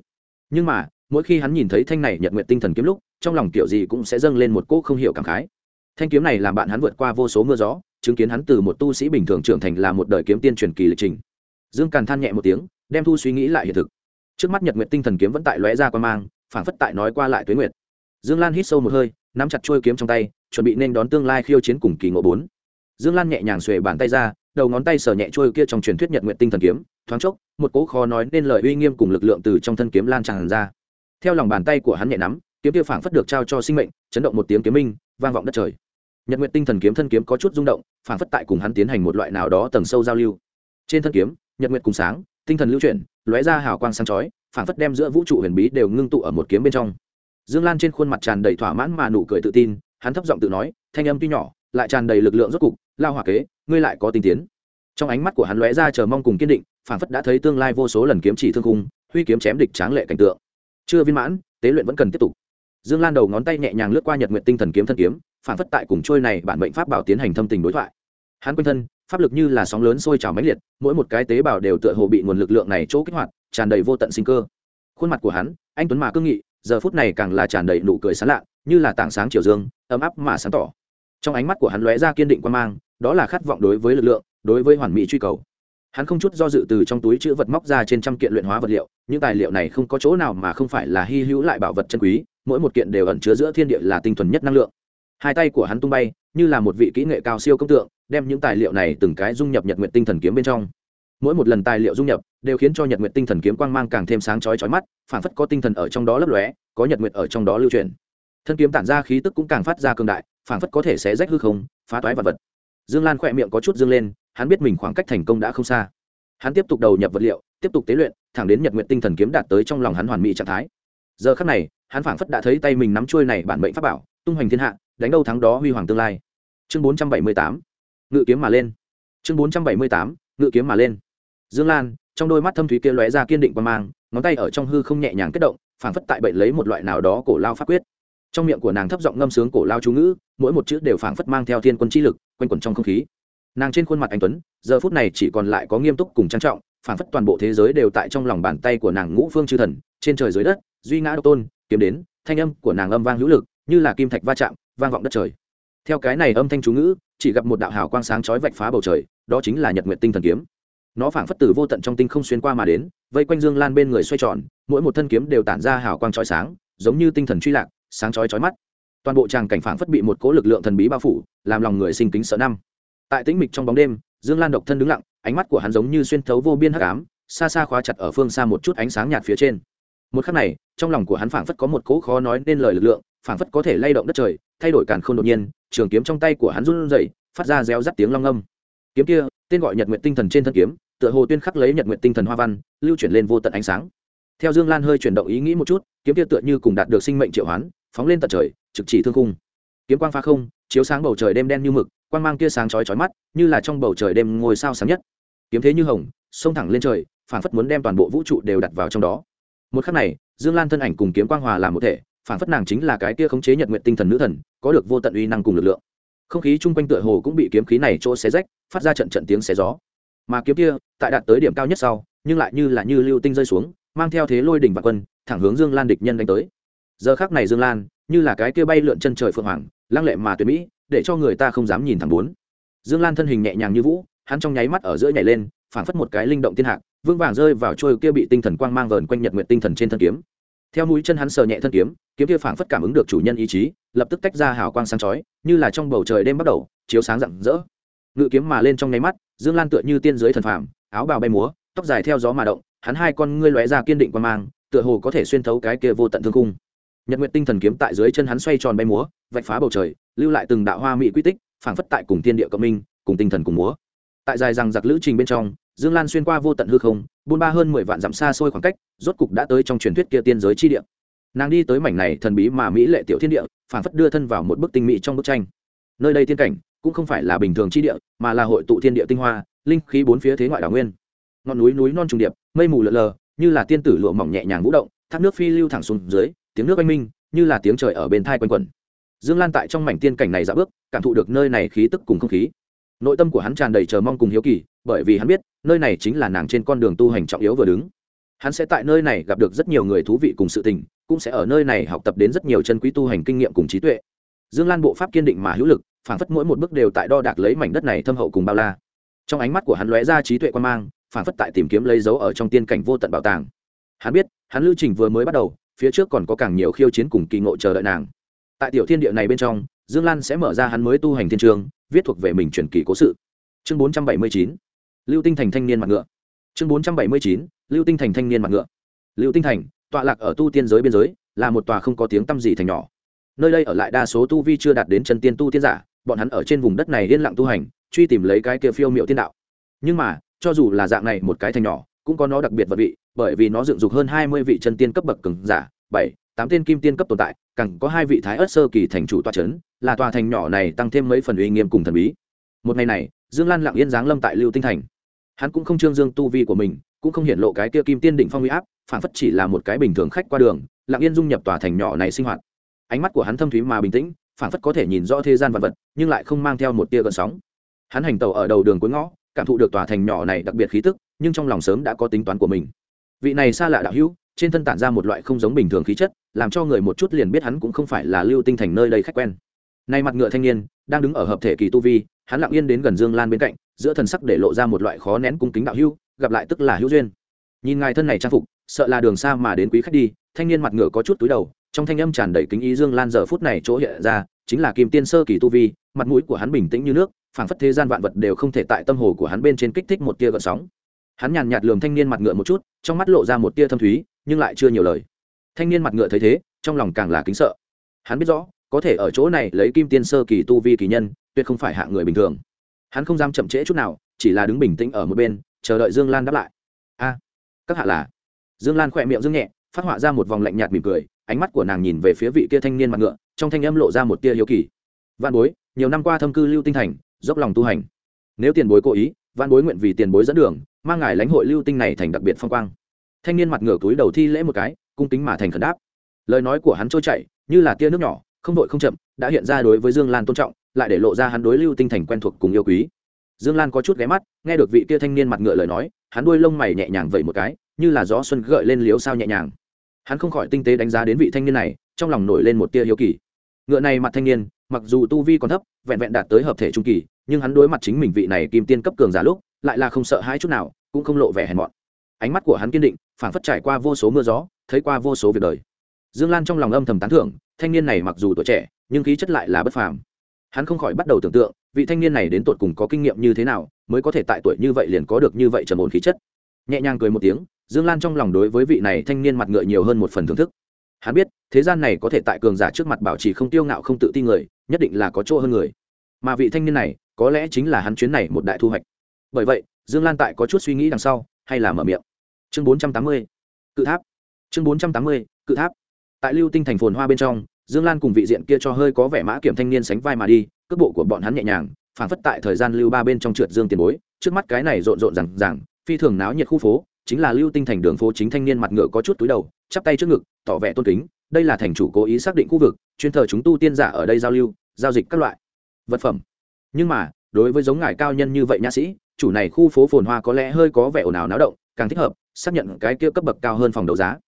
nhưng mà, mỗi khi hắn nhìn thấy thanh này nhật nguyện tinh thần kiếm lúc, trong lòng kiểu gì cũng sẽ dâng lên một cỗ không hiểu cảm khái. Thanh kiếm này làm bạn hắn vượt qua vô số mưa gió, chứng kiến hắn từ một tu sĩ bình thường trưởng thành là một đời kiếm tiên truyền kỳ lịch trình. Dương càn than nhẹ một tiếng, đem thu suy nghĩ lại hiện thực. Trước mắt nhật nguyện tinh thần kiếm vẫn tại lóe ra qua mang, phảng phất tại nói qua lại tuế nguyệt. Dương lan hít sâu một hơi, nắm chặt trôi kiếm trong tay, chuẩn bị nên đón tương lai khiêu chiến cùng kỳ ngộ bốn. Dương lan nhẹ nhàng xuề bàn tay ra đầu ngón tay sờ nhẹ trôi kia trong truyền thuyết nhật nguyện tinh thần kiếm, thoáng chốc, một cỗ khó nói nên lời uy nghiêm cùng lực lượng từ trong thân kiếm lan tràn ra. Theo lòng bàn tay của hắn nhẹ nắm, kiếm kia phảng phất được trao cho sinh mệnh, chấn động một tiếng kiếm minh, vang vọng đất trời. Nhật nguyện tinh thần kiếm thân kiếm có chút rung động, phảng phất tại cùng hắn tiến hành một loại nào đó tầng sâu giao lưu. Trên thân kiếm, nhật nguyện cùng sáng, tinh thần lưu chuyển, lóe ra hào quang sáng chói, phảng phất đem giữa vũ trụ huyền bí đều ngưng tụ ở một kiếm bên trong. Dương lan trên khuôn mặt tràn đầy thỏa mãn mà nụ cười tự tin, hắn thấp giọng tự nói, thanh âm tuy nhỏ, lại tràn đầy lực lượng rốt cục, lao hỏa kế ngươi lại có tinh tiến. Trong ánh mắt của hắn lóe ra chờ mong cùng kiên định Phản phất đã thấy tương lai vô số lần kiếm chỉ thương cung huy kiếm chém địch tráng lệ cảnh tượng. Chưa viên mãn, tế luyện vẫn cần tiếp tục. Dương lan đầu ngón tay nhẹ nhàng lướt qua nhật nguyện tinh thần kiếm thân kiếm Phản phất tại cùng trôi này bản mệnh pháp bảo tiến hành thâm tình đối thoại. Hắn quanh thân, pháp lực như là sóng lớn sôi trào mãnh liệt, mỗi một cái tế bào đều tựa hồ bị nguồn lực lượng này chỗ kích hoạt, tràn đầy vô tận sinh cơ. Khuôn mặt của hắn, anh tuấn mà cương nghị, giờ phút này càng là tràn đầy nụ cười sán lạ, như là tảng sáng chiều dương, ấm áp mà sáng tỏ. Trong ánh mắt của hắn lóe ra kiên định quan mang đó là khát vọng đối với lực lượng, đối với hoàn mỹ truy cầu. Hắn không chút do dự từ trong túi chữ vật móc ra trên trăm kiện luyện hóa vật liệu, những tài liệu này không có chỗ nào mà không phải là hy hữu lại bảo vật chân quý, mỗi một kiện đều ẩn chứa giữa thiên địa là tinh thuần nhất năng lượng. Hai tay của hắn tung bay, như là một vị kỹ nghệ cao siêu công tượng, đem những tài liệu này từng cái dung nhập nhật nguyện tinh thần kiếm bên trong. Mỗi một lần tài liệu dung nhập, đều khiến cho nhật nguyện tinh thần kiếm quang mang càng thêm sáng chói chói mắt, phản phất có tinh thần ở trong đó lấp lóe, có nhật nguyện ở trong đó lưu truyền. Thân kiếm tản ra khí tức cũng càng phát ra cường đại, phản phất có thể sẽ rách hư không, phá toái vật vật dương lan khỏe miệng có chút dương lên, hắn biết mình khoảng cách thành công đã không xa. Hắn tiếp tục đầu nhập vật liệu, tiếp tục tế luyện, thẳng đến nhật nguyện tinh thần kiếm đạt tới trong lòng hắn hoàn mỹ trạng thái. Giờ khắc này, hắn phảng phất đã thấy tay mình nắm chuôi này bản mệnh pháp bảo, tung hoành thiên hạ, đánh đâu thắng đó huy hoàng tương lai. Chương bốn trăm bảy mươi tám, ngự kiếm mà lên. Chương bốn trăm bảy mươi tám, ngự kiếm mà lên. Dương lan, trong đôi mắt thâm thúy kia lóe ra kiên định quan mang, ngón tay ở trong hư không nhẹ nhàng kết động, phảng phất tại bệnh lấy một loại nào đó cổ lao pháp quyết trong miệng của nàng thấp giọng ngâm sướng cổ lao chú ngữ, mỗi một chữ đều phảng phất mang theo thiên quân chi lực, quanh quẩn trong không khí. Nàng trên khuôn mặt anh tuấn, giờ phút này chỉ còn lại có nghiêm túc cùng trang trọng, phảng phất toàn bộ thế giới đều tại trong lòng bàn tay của nàng ngũ phương chư thần, trên trời dưới đất, duy ngã độc tôn, kiếm đến, thanh âm của nàng âm vang hữu lực, như là kim thạch va chạm, vang vọng đất trời. Theo cái này âm thanh chú ngữ, chỉ gặp một đạo hào quang sáng chói vạch phá bầu trời, đó chính là nhật nguyện tinh thần kiếm. Nó phảng phất từ vô tận trong tinh không xuyên qua mà đến, vây quanh dương lan bên người xoay tròn, mỗi một thân kiếm đều tản ra hào quang chói sáng, giống như tinh thần truy lạc sáng chói chói mắt. Toàn bộ tràng cảnh phảng phất bị một cố lực lượng thần bí bao phủ, làm lòng người sinh kính sợ năm. Tại tĩnh mịch trong bóng đêm, dương lan độc thân đứng lặng, ánh mắt của hắn giống như xuyên thấu vô biên hắc ám, xa xa khóa chặt ở phương xa một chút ánh sáng nhạt phía trên. Một khắc này, trong lòng của hắn phảng phất có một cỗ khó nói nên lời lực lượng, phảng phất có thể lay động đất trời, thay đổi càn không đột nhiên, trường kiếm trong tay của hắn run rẩy, phát ra réo rắt tiếng long âm kiếm kia, tên gọi nhật nguyện tinh thần trên thân kiếm, tựa hồ tuyên khắc lấy nhật nguyện tinh thần hoa văn, lưu chuyển lên vô tận ánh sáng. Theo dương lan hơi chuyển động ý nghĩ một chút, kiếm kia tựa như cùng đạt được sinh mệnh triệu hoán phóng lên tận trời, trực chỉ thương khung. Kiếm quang pha không, chiếu sáng bầu trời đêm đen như mực, quang mang kia sáng chói chói mắt, như là trong bầu trời đêm ngôi sao sáng nhất. Kiếm thế như hồng, xông thẳng lên trời, phảng phất muốn đem toàn bộ vũ trụ đều đặt vào trong đó. Một khắc này, dương lan thân ảnh cùng kiếm quang hòa làm một thể, phảng phất nàng chính là cái kia khống chế nhật nguyện tinh thần nữ thần, có được vô tận uy năng cùng lực lượng. Không khí chung quanh tựa hồ cũng bị kiếm khí này chỗ xé rách, phát ra trận trận tiếng xé gió. Mà kiếm kia, tại đạt tới điểm cao nhất sau, nhưng lại như là như lưu tinh rơi xuống, mang theo thế lôi đỉnh và quân, thẳng hướng dương lan địch nhân đánh tới giờ khác này dương lan, như là cái kia bay lượn chân trời phượng hoàng, lăng lệ mà tuyệt mỹ, để cho người ta không dám nhìn thẳng bốn. Dương lan thân hình nhẹ nhàng như vũ, hắn trong nháy mắt ở giữa nhảy lên, phảng phất một cái linh động thiên hạc, vương vàng rơi vào trôi kia bị tinh thần quang mang vờn quanh nhật nguyện tinh thần trên thân kiếm. Theo mũi chân hắn sờ nhẹ thân kiếm kiếm kia phảng phất cảm ứng được chủ nhân ý chí, lập tức tách ra hào quang sáng chói, như là trong bầu trời đêm bắt đầu, chiếu sáng rạng rỡ. Ngự kiếm mà lên trong nháy mắt, dương lan tựa như tiên giới thần phàm, áo bào bay múa, tóc dài theo gió mà động, hắn hai con ngươi lóe ra kiên định quan mang, tựa hồ có thể xuyên thấu cái kia vô tận thương cung nhật nguyện tinh thần kiếm tại dưới chân hắn xoay tròn bay múa, vạch phá bầu trời, lưu lại từng đạo hoa mỹ quy tích, phảng phất tại cùng tiên địa cộng minh, cùng tinh thần cùng múa. Tại dài rằng giặc lữ trình bên trong, dương lan xuyên qua vô tận hư không, buôn ba hơn mười vạn dặm xa xôi khoảng cách, rốt cục đã tới trong truyền thuyết kia tiên giới chi địa. Nàng đi tới mảnh này thần bí mà mỹ lệ tiểu thiên địa, phảng phất đưa thân vào một bức tinh mỹ trong bức tranh. Nơi đây tiên cảnh, cũng không phải là bình thường chi địa, mà là hội tụ thiên địa tinh hoa, linh khí bốn phía thế ngoại đảo nguyên. Ngọn núi núi non trùng điệp, mây mù lợn lờ, như là tiên tử lụa mỏng nhẹ nhàng vũ động, thác nước phi lưu thẳng xuống dưới tiếng nước oanh minh, như là tiếng trời ở bên thai quanh quẩn. Dương lan tại trong mảnh tiên cảnh này dạo bước, cảm thụ được nơi này khí tức cùng không khí. Nội tâm của hắn tràn đầy chờ mong cùng hiếu kỳ, bởi vì hắn biết, nơi này chính là nàng trên con đường tu hành trọng yếu vừa đứng. Hắn sẽ tại nơi này gặp được rất nhiều người thú vị cùng sự tình, cũng sẽ ở nơi này học tập đến rất nhiều chân quý tu hành kinh nghiệm cùng trí tuệ. Dương lan bộ pháp kiên định mà hữu lực phản phất mỗi một bước đều tại đo đạc lấy mảnh đất này thâm hậu cùng bao la. Trong ánh mắt của hắn lóe ra trí tuệ quan mang phản phất tại tìm kiếm lấy dấu ở trong tiên cảnh vô tận bảo tàng. Hắn biết, hắn lưu trình vừa mới bắt đầu phía trước còn có càng nhiều khiêu chiến cùng kỳ ngộ chờ đợi nàng. Tại tiểu thiên địa này bên trong, dương lan sẽ mở ra hắn mới tu hành thiên trường, viết thuộc về mình truyền kỳ cố sự. Chương bốn trăm bảy mươi chín, lưu tinh thành thanh niên mặt ngựa. Chương bốn trăm bảy mươi chín, lưu tinh thành thanh niên mặt ngựa. Lưu tinh thành, tọa lạc ở tu tiên giới biên giới, là một tòa không có tiếng tăm gì thành nhỏ. Nơi đây ở lại đa số tu vi chưa đạt đến chân tiên tu tiên giả, bọn hắn ở trên vùng đất này yên lặng tu hành, truy tìm lấy cái kia phiêu miệu tiên đạo. Nhưng mà, cho dù là dạng này một cái thành nhỏ, cũng có nó đặc biệt vật vị bởi vì nó dựng dục hơn hai mươi vị chân tiên cấp bậc cường giả, bảy, tám tên kim tiên cấp tồn tại, càng có hai vị thái ớt sơ kỳ thành chủ tòa c là tòa thành nhỏ này tăng thêm mấy phần uy nghiêm cùng thần bí. Một ngày này, dương lan lặng yên giáng lâm tại lưu tinh thành. Hắn cũng không trương dương tu vi của mình, cũng không hiện lộ cái kia kim tiên đỉnh phong uy áp, phản phất chỉ là một cái bình thường khách qua đường, lặng yên dung nhập tòa thành nhỏ này sinh hoạt. Ánh mắt của hắn thâm thúy mà bình tĩnh, phản phất có thể nhìn rõ thế gian vật vật, nhưng lại không mang theo một tia gợn sóng. Hắn hành tàu ở đầu đường cuối ngõ, cảm thụ được tòa thành nhỏ này đặc biệt khí tức, nhưng trong lòng sớm đã có tính toán của mình vị này xa lạ đạo hữu, trên thân tản ra một loại không giống bình thường khí chất, làm cho người một chút liền biết hắn cũng không phải là lưu tinh thành nơi đây khách quen. Nay mặt ngựa thanh niên, đang đứng ở hợp thể kỳ tu vi, hắn lặng yên đến gần dương lan bên cạnh, giữa thần sắc để lộ ra một loại khó nén cung kính đạo hữu, gặp lại tức là hữu duyên. Nhìn ngài thân này trang phục, sợ là đường xa mà đến quý khách đi, thanh niên mặt ngựa có chút túi đầu, trong thanh âm tràn đầy kính ý dương lan giờ phút này chỗ hiện ra, chính là kim tiên sơ kỳ tu vi, mặt mũi của hắn bình tĩnh như nước, phảng phất thế gian vạn vật đều không thể tại tâm hồ của hắn bên trên kích thích một tia gợn sóng hắn nhàn nhạt lườm thanh niên mặt ngựa một chút, trong mắt lộ ra một tia thâm thúy, nhưng lại chưa nhiều lời. Thanh niên mặt ngựa thấy thế, trong lòng càng là kính sợ. Hắn biết rõ, có thể ở chỗ này lấy kim tiên sơ kỳ tu vi kỳ nhân, tuyệt không phải hạ người bình thường. Hắn không dám chậm trễ chút nào, chỉ là đứng bình tĩnh ở một bên, chờ đợi dương lan đáp lại. A, các hạ là. Dương lan khỏe miệng dương nhẹ, phát họa ra một vòng lạnh nhạt mỉm cười, ánh mắt của nàng nhìn về phía vị kia thanh niên mặt ngựa, trong thanh âm lộ ra một tia hiếu kỳ. Văn bối, nhiều năm qua thâm cư lưu tinh thành, dốc lòng tu hành. Nếu tiền bối cố ý văn bối nguyện vì tiền bối dẫn đường mang ngài lãnh hội lưu tinh này thành đặc biệt phong quang. Thanh niên mặt ngửa túi đầu thi lễ một cái, cung kính mà thành khẩn đáp. Lời nói của hắn trôi chảy, như là tia nước nhỏ, không vội không chậm, đã hiện ra đối với dương lan tôn trọng, lại để lộ ra hắn đối lưu tinh thành quen thuộc cùng yêu quý. Dương lan có chút ghé mắt, nghe được vị kia thanh niên mặt ngựa lời nói, hắn đuôi lông mày nhẹ nhàng vậy một cái, như là gió xuân gợi lên liếu sao nhẹ nhàng. Hắn không khỏi tinh tế đánh giá đến vị thanh niên này, trong lòng nổi lên một tia hiếu kỳ. Ngựa này mặt thanh niên, mặc dù tu vi còn thấp, vẹn vẹn đạt tới hợp thể trung kỳ, nhưng hắn đối mặt chính mình vị này kim tiên cấp cường giả lúc lại là không sợ hãi chút nào, cũng không lộ vẻ hèn mọn. Ánh mắt của hắn kiên định, phảng phất trải qua vô số mưa gió, thấy qua vô số việc đời. Dương lan trong lòng âm thầm tán thưởng, thanh niên này mặc dù tuổi trẻ, nhưng khí chất lại là bất phàm. Hắn không khỏi bắt đầu tưởng tượng, vị thanh niên này đến tột cùng có kinh nghiệm như thế nào, mới có thể tại tuổi như vậy liền có được như vậy trầm ổn khí chất. Nhẹ nhàng cười một tiếng, dương lan trong lòng đối với vị này thanh niên mặt ngựa nhiều hơn một phần thưởng thức. Hắn biết, thế gian này có thể tại cường giả trước mặt bảo trì không tiêu ngạo không tự ti người, nhất định là có chỗ hơn người. Mà vị thanh niên này, có lẽ chính là hắn chuyến này một đại thu hoạch bởi vậy, dương lan tại có chút suy nghĩ đằng sau, hay là mở miệng. Chương bốn trăm tám mươi, cự tháp. Chương bốn trăm tám mươi, cự tháp. Tại lưu tinh thành phồn hoa bên trong, dương lan cùng vị diện kia cho hơi có vẻ mã kiểm thanh niên sánh vai mà đi, cước bộ của bọn hắn nhẹ nhàng, phản phất tại thời gian lưu ba bên trong trượt dương tiền bối, trước mắt cái này rộn rộn rằng rằng phi thường náo nhiệt khu phố, chính là lưu tinh thành đường phố chính thanh niên mặt ngựa có chút túi đầu, chắp tay trước ngực, tỏ vẻ tôn kính, đây là thành chủ cố ý xác định khu vực, chuyên thờ chúng tu tiên giả ở đây giao lưu, giao dịch các loại vật phẩm. Nhưng mà, đối với giống ngài cao nhân như vậy nha sĩ chủ này khu phố phồn hoa có lẽ hơi có vẻ ồn ào náo động, càng thích hợp xác nhận cái kia cấp bậc cao hơn phòng đấu giá.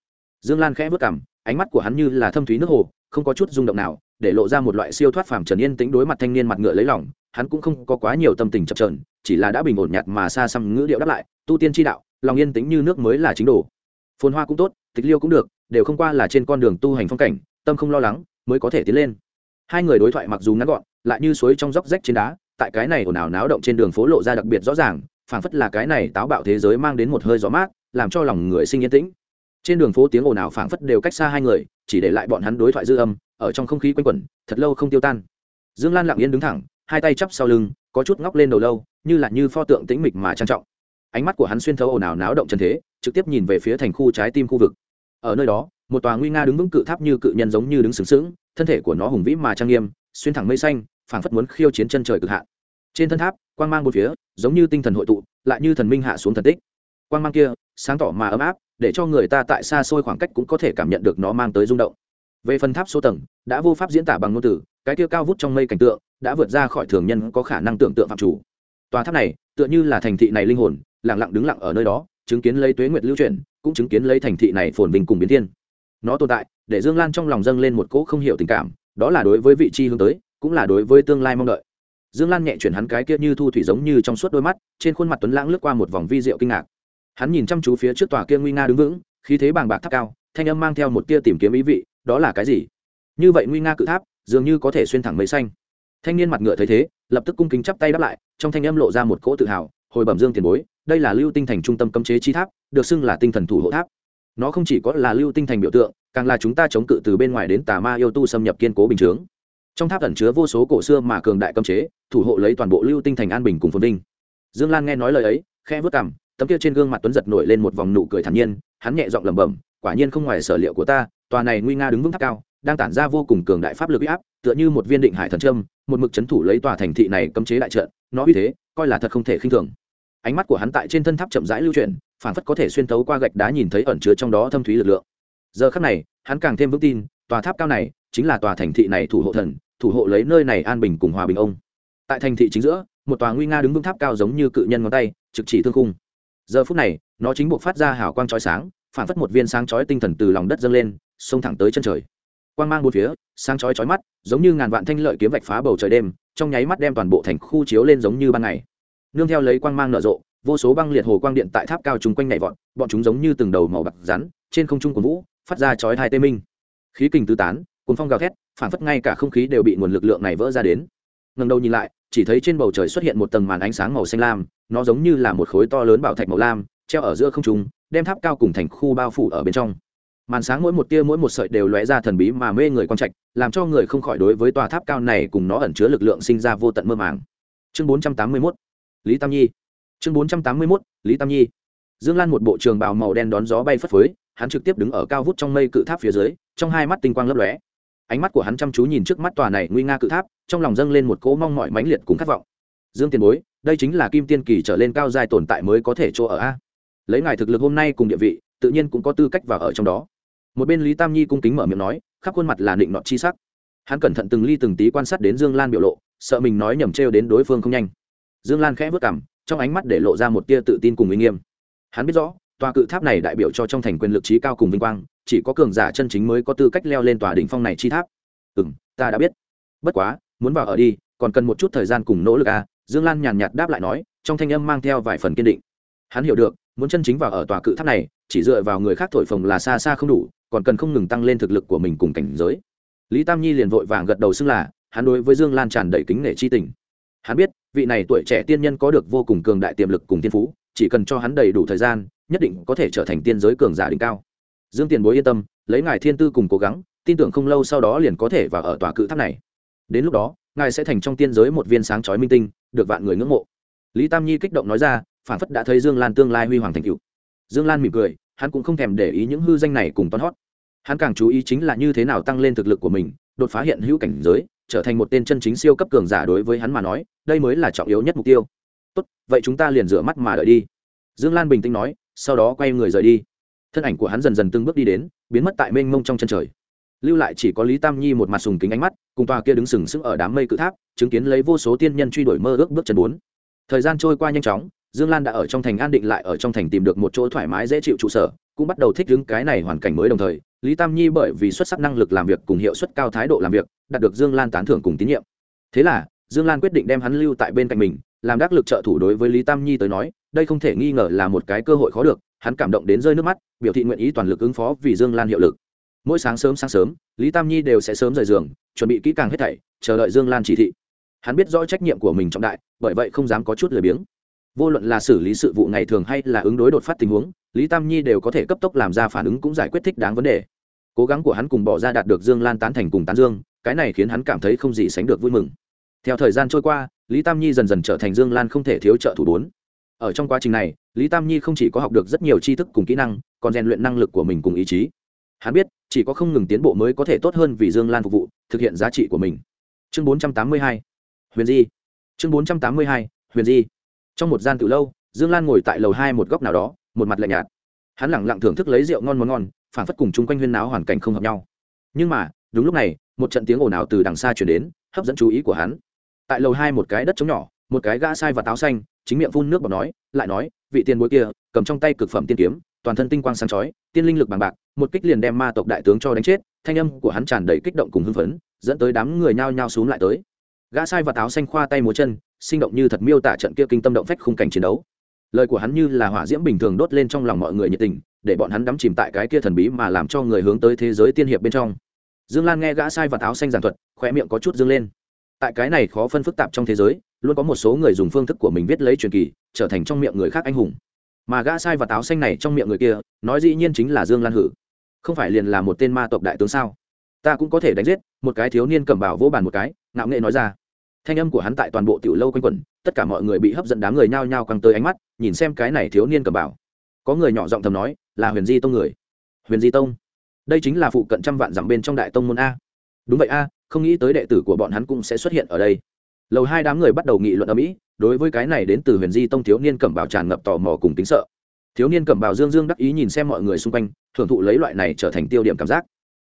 Dương lan khẽ vất cảm ánh mắt của hắn như là thâm thúy nước hồ, không có chút rung động nào, để lộ ra một loại siêu thoát phàm trần yên tĩnh đối mặt thanh niên mặt ngựa lấy lòng, hắn cũng không có quá nhiều tâm tình chập trờn chỉ là đã bình ổn nhạt mà xa xăm ngữ điệu đáp lại, tu tiên tri đạo, lòng yên tĩnh như nước mới là chính đồ. Phồn hoa cũng tốt, tịch liêu cũng được, đều không qua là trên con đường tu hành phong cảnh, tâm không lo lắng, mới có thể tiến lên. Hai người đối thoại mặc dù ngắn gọn, lại như suối trong dốc rách trên đá tại cái này ồn ào náo động trên đường phố lộ ra đặc biệt rõ ràng, phảng phất là cái này táo bạo thế giới mang đến một hơi gió mát, làm cho lòng người sinh yên tĩnh. Trên đường phố tiếng ồn ào phảng phất đều cách xa hai người, chỉ để lại bọn hắn đối thoại dư âm, ở trong không khí quanh quẩn, thật lâu không tiêu tan. Dương lan lặng yên đứng thẳng, hai tay chắp sau lưng, có chút ngóc lên đầu lâu, như là như pho tượng tĩnh mịch mà trang trọng. Ánh mắt của hắn xuyên thấu ồn ào náo động trần thế, trực tiếp nhìn về phía thành khu trái tim khu vực. Ở nơi đó, một tòa nguy nga đứng vững cự tháp như cự nhân giống như đứng sướng sướng thân thể của nó hùng vĩ mà trang nghiêm, xuyên thẳng mây xanh phảng phất muốn khiêu chiến chân trời cực hạn. Trên thân tháp, quang mang một phía, giống như tinh thần hội tụ, lại như thần minh hạ xuống thần tích. Quang mang kia, sáng tỏ mà ấm áp, để cho người ta tại xa xôi khoảng cách cũng có thể cảm nhận được nó mang tới rung động. Về phần tháp số tầng, đã vô pháp diễn tả bằng ngôn từ, cái kia cao vút trong mây cảnh tượng, đã vượt ra khỏi thường nhân có khả năng tưởng tượng phạm chủ. Tòa tháp này, tựa như là thành thị này linh hồn, lặng lặng đứng lặng ở nơi đó, chứng kiến lấy tuế nguyệt lưu chuyển, cũng chứng kiến lấy thành thị này phồn vinh cùng biến thiên. Nó tồn tại, để dương lan trong lòng dâng lên một cỗ không hiểu tình cảm, đó là đối với vị trí hướng tới cũng là đối với tương lai mong đợi. Dương lan nhẹ chuyển hắn cái kia như thu thủy giống như trong suốt đôi mắt, trên khuôn mặt tuấn lãng lướt qua một vòng vi diệu kinh ngạc. Hắn nhìn chăm chú phía trước tòa kia nguy nga đứng vững, khí thế bàng bạc tháp cao, thanh âm mang theo một tia tìm kiếm ý vị, đó là cái gì? Như vậy nguy nga cự tháp, dường như có thể xuyên thẳng mây xanh. Thanh niên mặt ngựa thấy thế, lập tức cung kính chắp tay đáp lại, trong thanh âm lộ ra một cỗ tự hào, hồi bẩm dương tiền bối, đây là lưu tinh thành trung tâm cấm chế chi tháp, được xưng là tinh thần thủ hộ tháp. Nó không chỉ có là lưu tinh thành biểu tượng, càng là chúng ta chống cự từ bên ngoài đến tà ma yêu tu xâm nhập kiên cố bình chướng trong tháp ẩn chứa vô số cổ xưa mà cường đại cấm chế, thủ hộ lấy toàn bộ lưu tinh thành an bình cùng phồn vinh. Dương lan nghe nói lời ấy khe vớt cảm tấm kia trên gương mặt tuấn giật nổi lên một vòng nụ cười thản nhiên, hắn nhẹ giọng lẩm bẩm, quả nhiên không ngoài sở liệu của ta, tòa này nguy nga đứng vững tháp cao, đang tản ra vô cùng cường đại pháp lực uy áp, tựa như một viên định hải thần trâm một mực chấn thủ lấy tòa thành thị này cấm chế đại trận, nó uy thế, coi là thật không thể khinh thường. Ánh mắt của hắn tại trên thân tháp chậm rãi lưu chuyển phản phất có thể xuyên tấu qua gạch đá nhìn thấy ẩn chứa trong đó thâm thúy lực lượng. Giờ khắc này, hắn càng thêm vững tin tòa tháp cao này chính là tòa thành thị này thủ hộ thần, thủ hộ lấy nơi này an bình cùng hòa bình ông. Tại thành thị chính giữa, một tòa nguy nga đứng vững tháp cao giống như cự nhân ngón tay, trực chỉ thương khung. Giờ phút này, nó chính buộc phát ra hào quang chói sáng, phản phất một viên sáng chói tinh thần từ lòng đất dâng lên, xông thẳng tới chân trời. Quang mang bốn phía, sáng chói chói mắt, giống như ngàn vạn thanh lợi kiếm vạch phá bầu trời đêm, trong nháy mắt đem toàn bộ thành khu chiếu lên giống như ban ngày. Nương theo lấy quang mang nở rộ, vô số băng liệt hồ quang điện tại tháp cao chung quanh nhảy vọt, bọn chúng giống như từng đầu màu bạc rắn, trên không trung của vũ, phát ra chói hai tê minh khí kình tứ tán cuốn phong gào thét phản phất ngay cả không khí đều bị nguồn lực lượng này vỡ ra đến. Ngần đầu nhìn lại, chỉ thấy trên bầu trời xuất hiện một tầng màn ánh sáng màu xanh lam, nó giống như là một khối to lớn bảo thạch màu lam, treo ở giữa không trung, đem tháp cao cùng thành khu bao phủ ở bên trong. Màn sáng mỗi một tia mỗi một sợi đều lóe ra thần bí mà mê người quan trạch, làm cho người không khỏi đối với tòa tháp cao này cùng nó ẩn chứa lực lượng sinh ra vô tận mơ màng. Chương bốn trăm tám mươi 481 lý tam nhi. Chương bốn trăm tám mươi 481 lý tam nhi. Dương lan một bộ trường bào màu đen đón gió bay phất phới, hắn trực tiếp đứng ở cao vút trong mây cự tháp phía dưới trong hai mắt tinh quang lấp lóe. Ánh mắt của hắn chăm chú nhìn trước mắt tòa này nguy nga cự tháp, trong lòng dâng lên một cỗ mong mỏi mãnh liệt cùng khát vọng. Dương tiền bối, đây chính là kim tiên kỳ trở lên cao dài tồn tại mới có thể chỗ ở a. Lấy ngài thực lực hôm nay cùng địa vị, tự nhiên cũng có tư cách vào ở trong đó. Một bên lý tam nhi cung kính mở miệng nói, khắp khuôn mặt là định nọt chi sắc. Hắn cẩn thận từng ly từng tí quan sát đến dương lan biểu lộ, sợ mình nói nhầm trêu đến đối phương không nhanh. Dương lan khẽ vất cảm trong ánh mắt để lộ ra một tia tự tin cùng uy nghiêm. Hắn biết rõ, tòa cự tháp này đại biểu cho trong thành quyền lực trí cao cùng vinh quang chỉ có cường giả chân chính mới có tư cách leo lên tòa đỉnh phong này chi tháp. Ừ m ta đã biết. Bất quá, muốn vào ở đi, còn cần một chút thời gian cùng nỗ lực à? Dương lan nhàn nhạt đáp lại nói, trong thanh âm mang theo vài phần kiên định. Hắn hiểu được, muốn chân chính vào ở tòa cự tháp này, chỉ dựa vào người khác thổi phồng là xa xa không đủ, còn cần không ngừng tăng lên thực lực của mình cùng cảnh giới. Lý tam nhi liền vội vàng gật đầu xưng là, hắn đối với dương lan tràn đầy kính nể chi tình. Hắn biết, vị này tuổi trẻ tiên nhân có được vô cùng cường đại tiềm lực cùng tiên phú, chỉ cần cho hắn đầy đủ thời gian, nhất định có thể trở thành tiên giới cường giả đỉnh cao dương tiền bối yên tâm, lấy ngài thiên tư cùng cố gắng, tin tưởng không lâu sau đó liền có thể vào ở tòa cự tháp này. Đến lúc đó, ngài sẽ thành trong tiên giới một viên sáng chói minh tinh, được vạn người ngưỡng mộ. Lý tam nhi kích động nói ra, phản phất đã thấy dương lan tương lai huy hoàng thành cựu dương lan mỉm cười, hắn cũng không thèm để ý những hư danh này cùng toán hót. Hắn càng chú ý chính là như thế nào tăng lên thực lực của mình, đột phá hiện hữu cảnh giới, trở thành một tên chân chính siêu cấp cường giả đối với hắn mà nói, đây mới là trọng yếu nhất mục tiêu. Tốt, vậy chúng ta liền rửa mắt mà đợi đi. Dương lan bình tĩnh nói, sau đó quay người rời đi thân ảnh của hắn dần dần từng bước đi đến, biến mất tại mênh mông trong chân trời. Lưu lại chỉ có lý tam nhi một mặt sùng kính ánh mắt, cùng tòa kia đứng sừng sững ở đám mây cự tháp, chứng kiến lấy vô số tiên nhân truy đuổi mơ ước bước chân bốn. Thời gian trôi qua nhanh chóng, dương lan đã ở trong thành an định lại ở trong thành tìm được một chỗ thoải mái dễ chịu trụ sở, cũng bắt đầu thích ứng cái này hoàn cảnh mới đồng thời, lý tam nhi bởi vì xuất sắc năng lực làm việc cùng hiệu suất cao thái độ làm việc, đạt được dương lan tán thưởng cùng tín nhiệm. Thế là, dương lan quyết định đem hắn lưu tại bên cạnh mình, làm đắc lực trợ thủ đối với lý tam nhi tới nói, đây không thể nghi ngờ là một cái cơ hội khó được hắn cảm động đến rơi nước mắt, biểu thị nguyện ý toàn lực ứng phó vì dương lan hiệu lực. Mỗi sáng sớm sáng sớm, lý tam nhi đều sẽ sớm rời giường, chuẩn bị kỹ càng hết thảy, chờ đợi dương lan chỉ thị. Hắn biết rõ trách nhiệm của mình trọng đại, bởi vậy không dám có chút lười biếng. Vô luận là xử lý sự vụ ngày thường hay là ứng đối đột phát tình huống, lý tam nhi đều có thể cấp tốc làm ra phản ứng cũng giải quyết thích đáng vấn đề. Cố gắng của hắn cùng bỏ ra đạt được dương lan tán thành cùng tán dương, cái này khiến hắn cảm thấy không gì sánh được vui mừng. Theo thời gian trôi qua, lý tam nhi dần dần trở thành dương lan không thể thiếu trợ thủ bốn ở trong quá trình này, lý tam nhi không chỉ có học được rất nhiều tri thức cùng kỹ năng, còn rèn luyện năng lực của mình cùng ý chí. Hắn biết, chỉ có không ngừng tiến bộ mới có thể tốt hơn vì dương lan phục vụ, thực hiện giá trị của mình. Chương bốn trăm tám mươi hai, huyền di. Chương bốn trăm tám mươi hai, huyền di. Trong một gian từ lâu, dương lan ngồi tại lầu hai một góc nào đó, một mặt lạnh nhạt. Hắn lẳng lặng thưởng thức lấy rượu ngon món ngon phản phất cùng chung quanh huyên náo hoàn cảnh không hợp nhau. Nhưng mà, đúng lúc này, một trận tiếng ồn ào từ đằng xa chuyển đến, hấp dẫn chú ý của hắn. Tại lầu hai một cái đất trống nhỏ, một cái gã sai và táo xanh chính miệng phun nước bọt nói, lại nói, vị tiền bối kia, cầm trong tay cực phẩm tiên kiếm, toàn thân tinh quang sáng chói, tiên linh lực bằng bạc, một kích liền đem ma tộc đại tướng cho đánh chết, thanh âm của hắn tràn đầy kích động cùng hưng phấn, dẫn tới đám người nhao nhao xuống lại tới. Gã sai và táo xanh khoa tay múa chân, sinh động như thật miêu tả trận kia kinh tâm động phách khung cảnh chiến đấu. Lời của hắn như là hỏa diễm bình thường đốt lên trong lòng mọi người nhiệt tình, để bọn hắn đắm chìm tại cái kia thần bí mà làm cho người hướng tới thế giới tiên hiệp bên trong. Dương lan nghe gã sai và táo xanh giảng thuật khoe miệng có chút dương lên. Tại cái này khó phân phức tạp trong thế giới luôn có một số người dùng phương thức của mình viết lấy truyền kỳ, trở thành trong miệng người khác anh hùng. Mà gã sai và táo xanh này trong miệng người kia, nói dĩ nhiên chính là dương lan hử. Không phải liền là một tên ma tộc đại tướng sao? Ta cũng có thể đánh giết, một cái thiếu niên cầm bảo vỗ bàn một cái, ngạo nghệ nói ra. Thanh âm của hắn tại toàn bộ tiểu lâu quanh quẩn, tất cả mọi người bị hấp dẫn đám người nhao nhao căng tới ánh mắt, nhìn xem cái này thiếu niên cầm bảo có người nhỏ giọng thầm nói, là huyền di tông người. Huyền di tông? Đây chính là phụ cận trăm vạn dặm bên trong đại tông môn a. Đúng vậy a, không nghĩ tới đệ tử của bọn hắn cũng sẽ xuất hiện ở đây lầu hai đám người bắt đầu nghị luận ở mỹ, đối với cái này đến từ huyền di tông thiếu niên cẩm bào tràn ngập tò mò cùng tính sợ. Thiếu niên cẩm bào dương dương đắc ý nhìn xem mọi người xung quanh, thưởng thụ lấy loại này trở thành tiêu điểm cảm giác.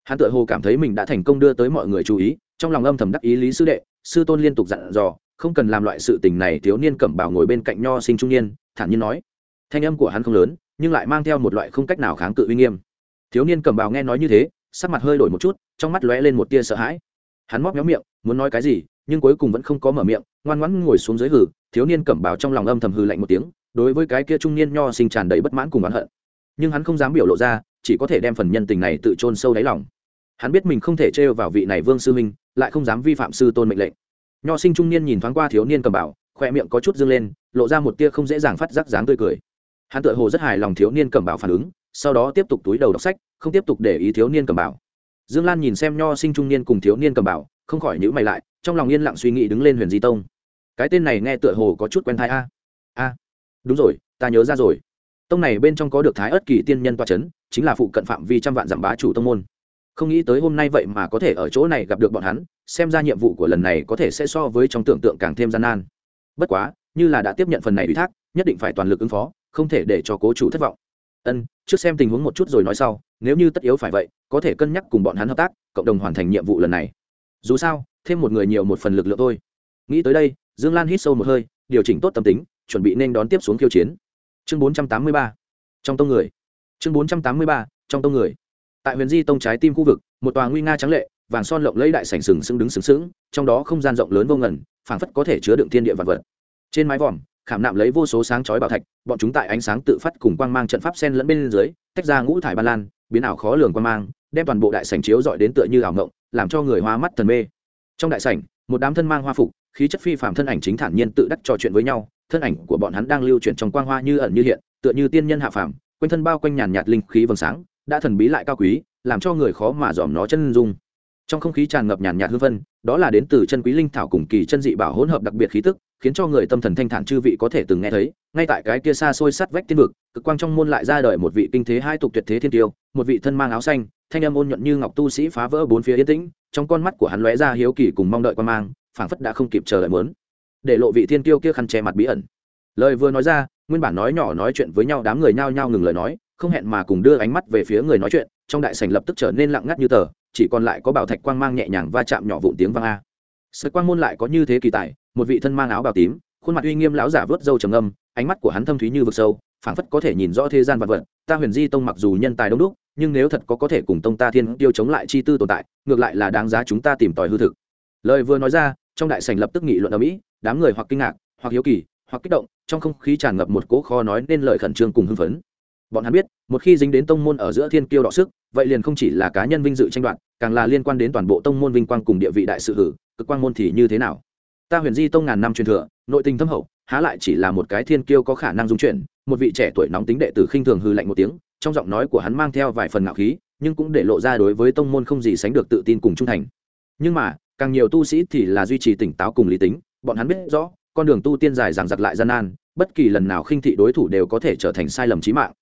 Hắn tự hồ cảm thấy mình đã thành công đưa tới mọi người chú ý, trong lòng âm thầm đắc ý lý sư đệ, sư tôn liên tục dặn dò, không cần làm loại sự tình này, thiếu niên cẩm bào ngồi bên cạnh nho sinh trung niên, thản nhiên nói. Thanh âm của hắn không lớn, nhưng lại mang theo một loại không cách nào kháng cự uy nghiêm. Thiếu niên cẩm bào nghe nói như thế, sắc mặt hơi đổi một chút, trong mắt lóe lên một tia sợ hãi. Hắn móc méo miệng, muốn nói cái gì nhưng cuối cùng vẫn không có mở miệng, ngoan ngoãn ngồi xuống dưới hử, thiếu niên cẩm bào trong lòng âm thầm hư lạnh một tiếng, đối với cái kia trung niên nho sinh tràn đầy bất mãn cùng oán hận. Nhưng hắn không dám biểu lộ ra, chỉ có thể đem phần nhân tình này tự chôn sâu đáy lòng. Hắn biết mình không thể trêu vào vị này vương sư minh lại không dám vi phạm sư tôn mệnh lệnh. Nho sinh trung niên nhìn thoáng qua thiếu niên cầm bảo khoe miệng có chút dâng lên, lộ ra một tia không dễ dàng phát giác dáng tươi cười. Hắn tựa hồ rất hài lòng thiếu niên cầm bảo phản ứng, sau đó tiếp tục túi đầu đọc sách, không tiếp tục để ý thiếu niên cầm bảo dương lan nhìn xem nho sinh trung niên cùng thiếu niên cầm bảo không khỏi nhữ mày lại, trong lòng yên lặng suy nghĩ đứng lên huyền di tông. Cái tên này nghe tựa hồ có chút quen thai a. A. Đúng rồi, ta nhớ ra rồi. Tông này bên trong có được thái ớt kỳ tiên nhân toa c h ấ n chính là phụ cận phạm vi trăm vạn dặm bá chủ tông môn. Không nghĩ tới hôm nay vậy mà có thể ở chỗ này gặp được bọn hắn, xem ra nhiệm vụ của lần này có thể sẽ so với trong tưởng tượng càng thêm gian nan. Bất quá, như là đã tiếp nhận phần này ủy thác, nhất định phải toàn lực ứng phó, không thể để cho cố chủ thất vọng. Ân, trước xem tình huống một chút rồi nói sau, nếu như tất yếu phải vậy, có thể cân nhắc cùng bọn hắn hợp tác, cộng đồng hoàn thành nhiệm vụ lần này dù sao, thêm một người nhiều một phần lực lượng thôi. Nghĩ tới đây, dương lan hít sâu một hơi, điều chỉnh tốt tâm tính, chuẩn bị nên đón tiếp xuống khiêu chiến. Chương bốn trăm tám mươi ba, trong tông người. Chương bốn trăm tám mươi ba, trong tông người. Tại huyền di tông trái tim khu vực, một tòa nguy nga trắng lệ, vàng son lộng lấy đại sảnh sừng sững đứng sừng sững, trong đó không gian rộng lớn vô ngần, phảng phất có thể chứa đựng thiên địa vật vật. Trên mái vòm, khảm nạm lấy vô số sáng chói bảo thạch, bọn chúng tại ánh sáng tự phát cùng quang mang trận pháp sen lẫn bên dưới, tách ra ngũ thải ba lan, biến ảo khó lường quang mang đem toàn bộ đại sảnh chiếu dọi đến tựa như ảo ngộng làm cho người hoa mắt thần mê. Trong đại sảnh, một đám thân mang hoa phục, khí chất phi phạm thân ảnh chính thản nhiên tự đắc trò chuyện với nhau, thân ảnh của bọn hắn đang lưu chuyển trong quang hoa như ẩn như hiện, tựa như tiên nhân hạ phàm, quanh thân bao quanh nhàn nhạt linh khí vầng sáng, đã thần bí lại cao quý, làm cho người khó mà dòm nó chân dung. Trong không khí tràn ngập nhàn nhạt hương vân, đó là đến từ chân quý linh thảo cùng kỳ chân dị bảo hỗn hợp đặc biệt khí tức, khiến cho người tâm thần thanh thản chư vị có thể từng nghe thấy. Ngay tại cái kia xa xôi sắt vách tiên vực, cực quang trong môn lại ra đời một vị kinh thế hai tục tuyệt thế thiên tiêu, một vị thân mang áo xanh thanh âm ôn nhuận như ngọc tu sĩ phá vỡ bốn phía yên tĩnh, trong con mắt của hắn lóe ra hiếu kỳ cùng mong đợi quan mang, phảng phất đã không kịp chờ đợi muốn. Để lộ vị thiên kiêu kia khăn che mặt bí ẩn. Lời vừa nói ra, nguyên bản nói nhỏ nói chuyện với nhau đám người nhao nhao ngừng lời nói, không hẹn mà cùng đưa ánh mắt về phía người nói chuyện, trong đại sảnh lập tức trở nên lặng ngắt như tờ, chỉ còn lại có bảo thạch quang mang nhẹ nhàng va chạm nhỏ vụn tiếng vang a. Sợi quang môn lại có như thế kỳ tài, một vị thân mang áo bào tím, khuôn mặt uy nghiêm lão giả vớt râu trầm âm ánh mắt của hắn thâm thúy như vực sâu, phảng phất có thể nhìn rõ thế gian vật vật, ta huyền di tông mặc dù nhân tài đông đúc nhưng nếu thật có có thể cùng tông ta thiên tiêu chống lại chi tư tồn tại, ngược lại là đáng giá chúng ta tìm tòi hư thực. Lời vừa nói ra, trong đại sảnh lập tức nghị luận ở mỹ, đám người hoặc kinh ngạc, hoặc hiếu kỳ, hoặc kích động, trong không khí tràn ngập một cỗ kho nói nên lời khẩn trương cùng hưng phấn. Bọn hắn biết, một khi dính đến tông môn ở giữa thiên kiêu đọ sức, vậy liền không chỉ là cá nhân vinh dự tranh đoạt, càng là liên quan đến toàn bộ tông môn vinh quang cùng địa vị đại sự hử, cực quang môn thì như thế nào? Ta huyền di tông ngàn năm truyền thừa, nội tình thâm hậu, há lại chỉ là một cái thiên kiêu có khả năng dung chuyển, một vị trẻ tuổi nóng tính đệ tử khinh thường hư lạnh một tiếng trong giọng nói của hắn mang theo vài phần ngạo khí, nhưng cũng để lộ ra đối với tông môn không gì sánh được tự tin cùng trung thành. Nhưng mà, càng nhiều tu sĩ thì là duy trì tỉnh táo cùng lý tính, bọn hắn biết rõ, con đường tu tiên dài giảng giặc lại gian nan, bất kỳ lần nào khinh thị đối thủ đều có thể trở thành sai lầm trí mạng.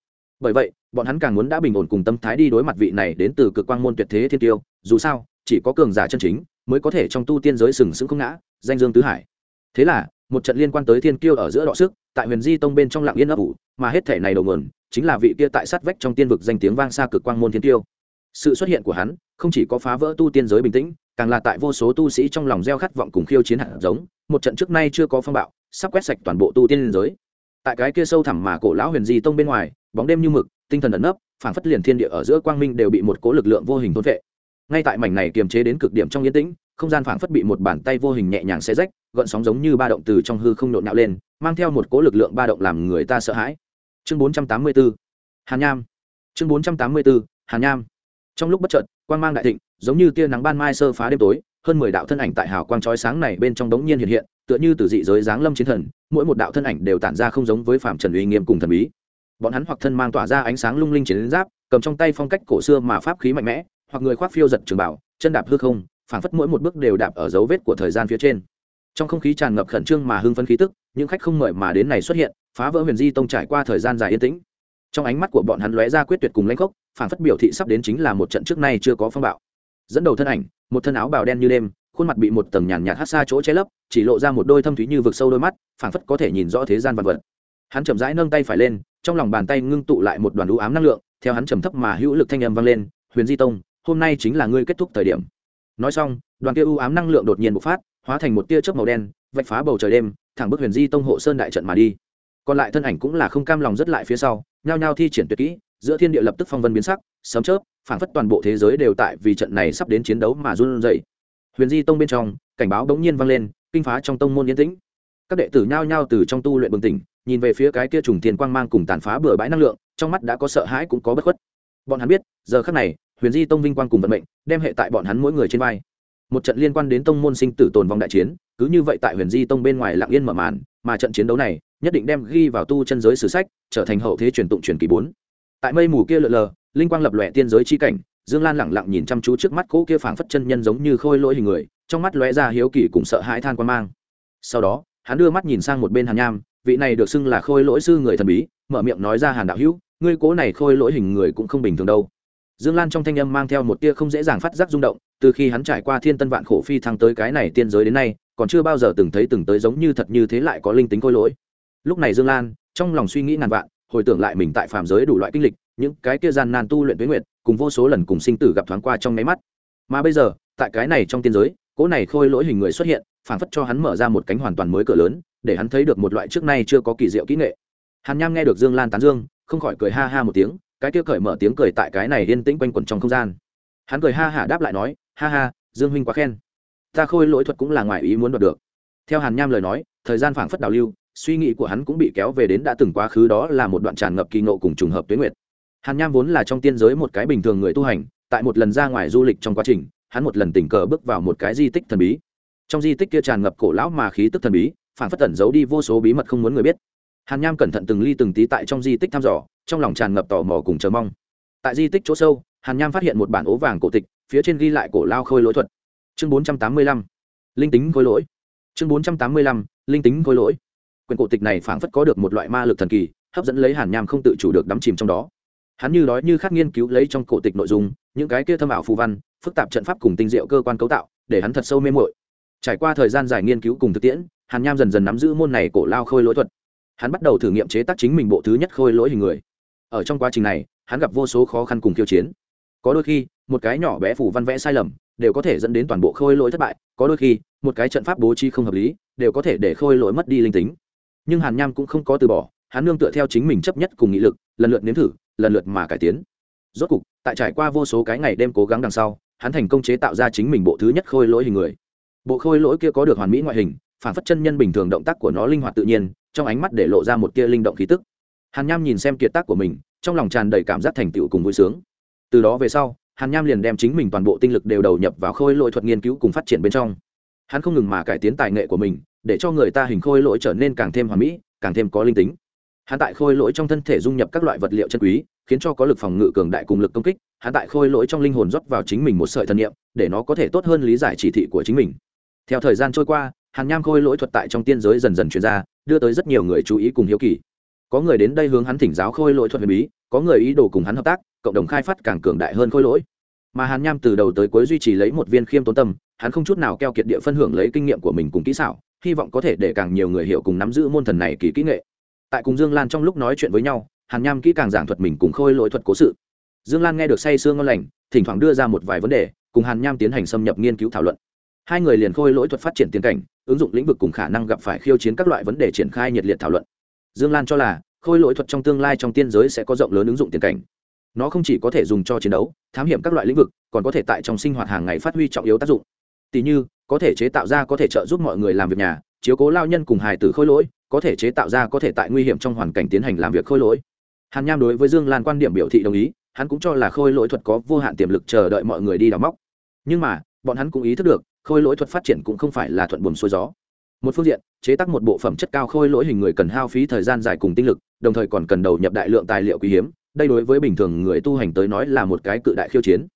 Bởi vậy, bọn hắn càng muốn đã bình ổn cùng tâm thái đi đối mặt vị này đến từ cực quang môn tuyệt thế thiên tiêu, dù sao, chỉ có cường giả chân chính mới có thể trong tu tiên giới sừng sững không ngã, danh dương tứ hải. Thế là, một trận liên quan tới thiên kiêu ở giữa đọ sức tại huyền di tông bên trong lặng yên ấp ủ, mà hết thể này đầu mườn chính là vị kia tại sát vách trong tiên vực danh tiếng vang xa cực quang môn thiên tiêu. Sự xuất hiện của hắn không chỉ có phá vỡ tu tiên giới bình tĩnh, càng là tại vô số tu sĩ trong lòng gieo khát vọng cùng khiêu chiến hạt giống, một trận trước nay chưa có phong bạo, sắp quét sạch toàn bộ tu tiên giới. Tại cái kia sâu thẳm mà cổ lão huyền di tông bên ngoài, bóng đêm như mực, tinh thần ẩn nấp, phảng phất liền thiên địa ở giữa quang minh đều bị một cố lực lượng vô hình thôn vệ ngay tại mảnh này kiềm chế đến cực điểm trong yên tĩnh, không gian phảng phất bị một bàn tay vô hình nhẹ nhàng xé rách, gợn sóng giống như ba động từ trong hư không nhộn nhạo lên, mang theo một cố lực lượng ba động làm người ta sợ hãi. Chương 484 hàn nham. Chương 484 hàn nham. Trong lúc bất chợt, quang mang đại thịnh, giống như tia nắng ban mai sơ phá đêm tối, hơn mười đạo thân ảnh tại hào quang chói sáng này bên trong đống nhiên hiện hiện, tựa như từ dị giới giáng lâm chiến thần, mỗi một đạo thân ảnh đều tản ra không giống với phạm trần uy nghiêm cùng thần bí. Bọn hắn hoặc thân mang tỏa ra ánh sáng lung linh chiến giáp, cầm trong tay phong cách cổ xưa mà pháp khí mạnh mẽ hoặc người khoác phiêu giật trường bảo, chân đạp hư không, phảng phất mỗi một bước đều đạp ở dấu vết của thời gian phía trên. Trong không khí tràn ngập khẩn trương mà hưng phấn khí tức, những khách không mời mà đến này xuất hiện, phá vỡ huyền di tông trải qua thời gian dài yên tĩnh. Trong ánh mắt của bọn hắn lóe ra quyết tuyệt cùng lãnh khốc, phảng phất biểu thị sắp đến chính là một trận trước nay chưa có phong bạo. Dẫn đầu thân ảnh, một thân áo bào đen như đêm, khuôn mặt bị một tầng nhàn nhạt hát xa chỗ che lấp, chỉ lộ ra một đôi thâm thúy như vực sâu đôi mắt, phảng phất có thể nhìn rõ thế gian vật vật. Hắn chậm rãi nâng tay phải lên, trong lòng bàn tay ngưng tụ lại một đoàn đũ ám năng lượng, theo hắn trầm thấp mà hữu lực thanh âm vang lên, huyền di tông hôm nay chính là ngươi kết thúc thời điểm. Nói xong, đoàn kia u ám năng lượng đột nhiên bộc phát, hóa thành một tia chớp màu đen, vạch phá bầu trời đêm, thẳng bức huyền di tông hộ sơn đại trận mà đi. Còn lại thân ảnh cũng là không cam lòng rất lại phía sau, nhao nhao thi triển tuyệt kỹ, giữa thiên địa lập tức phong vân biến sắc, sấm chớp, phảng phất toàn bộ thế giới đều tại vì trận này sắp đến chiến đấu mà run rẩy. Huyền di tông bên trong, cảnh báo bỗng nhiên vang lên, kinh phá trong tông môn yên tĩnh. Các đệ tử nhao nhao từ trong tu luyện bừng tỉnh, nhìn về phía cái kia trùng tiền quang mang cùng tàn phá bừa bãi năng lượng, trong mắt đã có sợ hãi cũng có bất khuất. Bọn hắn biết, giờ khắc này huyền di tông vinh quang cùng vận mệnh, đem hệ tại bọn hắn mỗi người trên vai. Một trận liên quan đến tông môn sinh tử tồn vong đại chiến, cứ như vậy tại huyền di tông bên ngoài lặng yên mở màn, mà trận chiến đấu này nhất định đem ghi vào tu chân giới sử sách, trở thành hậu thế truyền tụng truyền kỳ bốn. Tại mây mù kia lượn lờ, linh quang lập lòe tiên giới chi cảnh, dương lan lẳng lặng nhìn chăm chú trước mắt cỗ kia phảng phất chân nhân giống như khôi lỗi hình người, trong mắt lóe ra hiếu kỳ cùng sợ hãi than quan mang. Sau đó, hắn đưa mắt nhìn sang một bên hàn nham, vị này được xưng là khôi lỗi sư người thần bí, mở miệng nói ra hàn đạo hữu, ngươi cố này khôi lỗi hình người cũng không bình thường đâu dương lan trong thanh âm mang theo một tia không dễ dàng phát giác rung động, từ khi hắn trải qua thiên tân vạn khổ phi thăng tới cái này tiên giới đến nay, còn chưa bao giờ từng thấy từng tới giống như thật như thế lại có linh tính khôi lỗi. Lúc này dương lan, trong lòng suy nghĩ ngàn vạn, hồi tưởng lại mình tại phàm giới đủ loại kinh lịch, những cái kia gian nan tu luyện tuyến nguyện cùng vô số lần cùng sinh tử gặp thoáng qua trong nháy mắt. Mà bây giờ, tại cái này trong tiên giới, cỗ này khôi lỗi hình người xuất hiện, phảng phất cho hắn mở ra một cánh hoàn toàn mới cửa lớn, để hắn thấy được một loại trước nay chưa có kỳ diệu kỹ nghệ. Hàn nham nghe được dương lan tán dương, không khỏi cười ha ha một tiếng cái kia cởi mở tiếng cười tại cái này yên tĩnh quanh quẩn trong không gian. Hắn cười ha hả đáp lại nói, ha ha, dương huynh quá khen. Ta khôi lỗi thuật cũng là ngoài ý muốn đoạt được. Theo hàn nham lời nói, thời gian phảng phất đào lưu, suy nghĩ của hắn cũng bị kéo về đến đã từng quá khứ, đó là một đoạn tràn ngập kỳ ngộ cùng trùng hợp tuyến nguyệt. Hàn nham vốn là trong tiên giới một cái bình thường người tu hành, tại một lần ra ngoài du lịch trong quá trình, hắn một lần tình cờ bước vào một cái di tích thần bí. Trong di tích kia tràn ngập cổ lão mà khí tức thần bí phản phất tẩn giấu đi vô số bí mật không muốn người biết hàn nham cẩn thận từng ly từng tí tại trong di tích thăm dò, trong lòng tràn ngập tò mò cùng chờ mong. Tại di tích chỗ sâu, hàn nham phát hiện một bản ố vàng cổ tịch, phía trên ghi lại cổ lao khôi lỗi thuật. Chương bốn trăm tám mươi lăm, linh tính khôi lỗi. Chương bốn trăm tám mươi lăm, linh tính khôi lỗi. Quyển cổ tịch này phảng phất có được một loại ma lực thần kỳ, hấp dẫn lấy hàn nham không tự chủ được đắm chìm trong đó. Hắn như đói như khát nghiên cứu lấy trong cổ tịch nội dung, những cái kia thâm ảo phù văn, phức tạp trận pháp cùng tinh diệu cơ quan cấu tạo, để hắn thật sâu mê mội trải qua thời gian dài nghiên cứu cùng thực tiễn, hàn nham dần dần nắm giữ môn này cổ lao khôi lỗi thuật hắn bắt đầu thử nghiệm chế tác chính mình bộ thứ nhất khôi lỗi hình người. Ở trong quá trình này, hắn gặp vô số khó khăn cùng kiêu chiến. Có đôi khi, một cái nhỏ bé phủ văn vẽ sai lầm, đều có thể dẫn đến toàn bộ khôi lỗi thất bại. Có đôi khi, một cái trận pháp bố trí không hợp lý, đều có thể để khôi lỗi mất đi linh tính. Nhưng hàn nham cũng không có từ bỏ, hắn nương tựa theo chính mình chấp nhất cùng nghị lực, lần lượt nếm thử, lần lượt mà cải tiến. Rốt cục, tại trải qua vô số cái ngày đêm cố gắng đằng sau, hắn thành công chế tạo ra chính mình bộ thứ nhất khôi lỗi hình người. Bộ khôi lỗi kia có được hoàn mỹ ngoại hình, phản phất chân nhân bình thường động tác của nó linh hoạt tự nhiên trong ánh mắt để lộ ra một tia linh động khí tức. Hàn nham nhìn xem kiệt tác của mình, trong lòng tràn đầy cảm giác thành tựu cùng vui sướng. Từ đó về sau, hàn nham liền đem chính mình toàn bộ tinh lực đều đầu nhập vào khôi lỗi thuật nghiên cứu cùng phát triển bên trong. Hắn không ngừng mà cải tiến tài nghệ của mình, để cho người ta hình khôi lỗi trở nên càng thêm hoàn mỹ, càng thêm có linh tính. Hắn tại khôi lỗi trong thân thể dung nhập các loại vật liệu chân quý, khiến cho có lực phòng ngự cường đại cùng lực công kích, hắn tại khôi lỗi trong linh hồn rót vào chính mình một sợi thần niệm, để nó có thể tốt hơn lý giải chỉ thị của chính mình. Theo thời gian trôi qua, hàn nham khôi lỗi thuật tại trong tiên giới dần dần chuyển ra đưa tới rất nhiều người chú ý cùng hiếu kỳ. Có người đến đây hướng hắn thỉnh giáo khôi lỗi thuật huyền bí, có người ý đồ cùng hắn hợp tác, cộng đồng khai phát càng cường đại hơn khôi lỗi. Mà hàn nham từ đầu tới cuối duy trì lấy một viên khiêm tốn tâm, hắn không chút nào keo kiệt địa phân hưởng lấy kinh nghiệm của mình cùng kỹ xảo, hy vọng có thể để càng nhiều người hiểu cùng nắm giữ môn thần này kỳ kỹ nghệ. Tại cùng dương lan trong lúc nói chuyện với nhau, hàn nham kỹ càng giảng thuật mình cùng khôi lỗi thuật cố sự. Dương lan nghe được say sương ngon lành, thỉnh thoảng đưa ra một vài vấn đề, cùng hàn nham tiến hành xâm nhập nghiên cứu thảo luận hai người liền khôi lỗi thuật phát triển tiến cảnh, ứng dụng lĩnh vực cùng khả năng gặp phải khiêu chiến các loại vấn đề triển khai nhiệt liệt thảo luận. Dương lan cho là, khôi lỗi thuật trong tương lai trong tiên giới sẽ có rộng lớn ứng dụng tiền cảnh. Nó không chỉ có thể dùng cho chiến đấu, thám hiểm các loại lĩnh vực, còn có thể tại trong sinh hoạt hàng ngày phát huy trọng yếu tác dụng. Tỷ như, có thể chế tạo ra có thể trợ giúp mọi người làm việc nhà, chiếu cố lao nhân cùng hài tử khôi lỗi, có thể chế tạo ra có thể tại nguy hiểm trong hoàn cảnh tiến hành làm việc khôi lỗi. Hàn nham đối với dương lan quan điểm biểu thị đồng ý, hắn cũng cho là khôi lỗi thuật có vô hạn tiềm lực chờ đợi mọi người đi đào móc. Nhưng mà, bọn hắn cũng ý thức được khôi lỗi thuật phát triển cũng không phải là thuận buồm xuôi gió. Một phương diện, chế tác một bộ phẩm chất cao khôi lỗi hình người cần hao phí thời gian dài cùng tinh lực, đồng thời còn cần đầu nhập đại lượng tài liệu quý hiếm, đây đối với bình thường người tu hành tới nói là một cái cự đại khiêu chiến.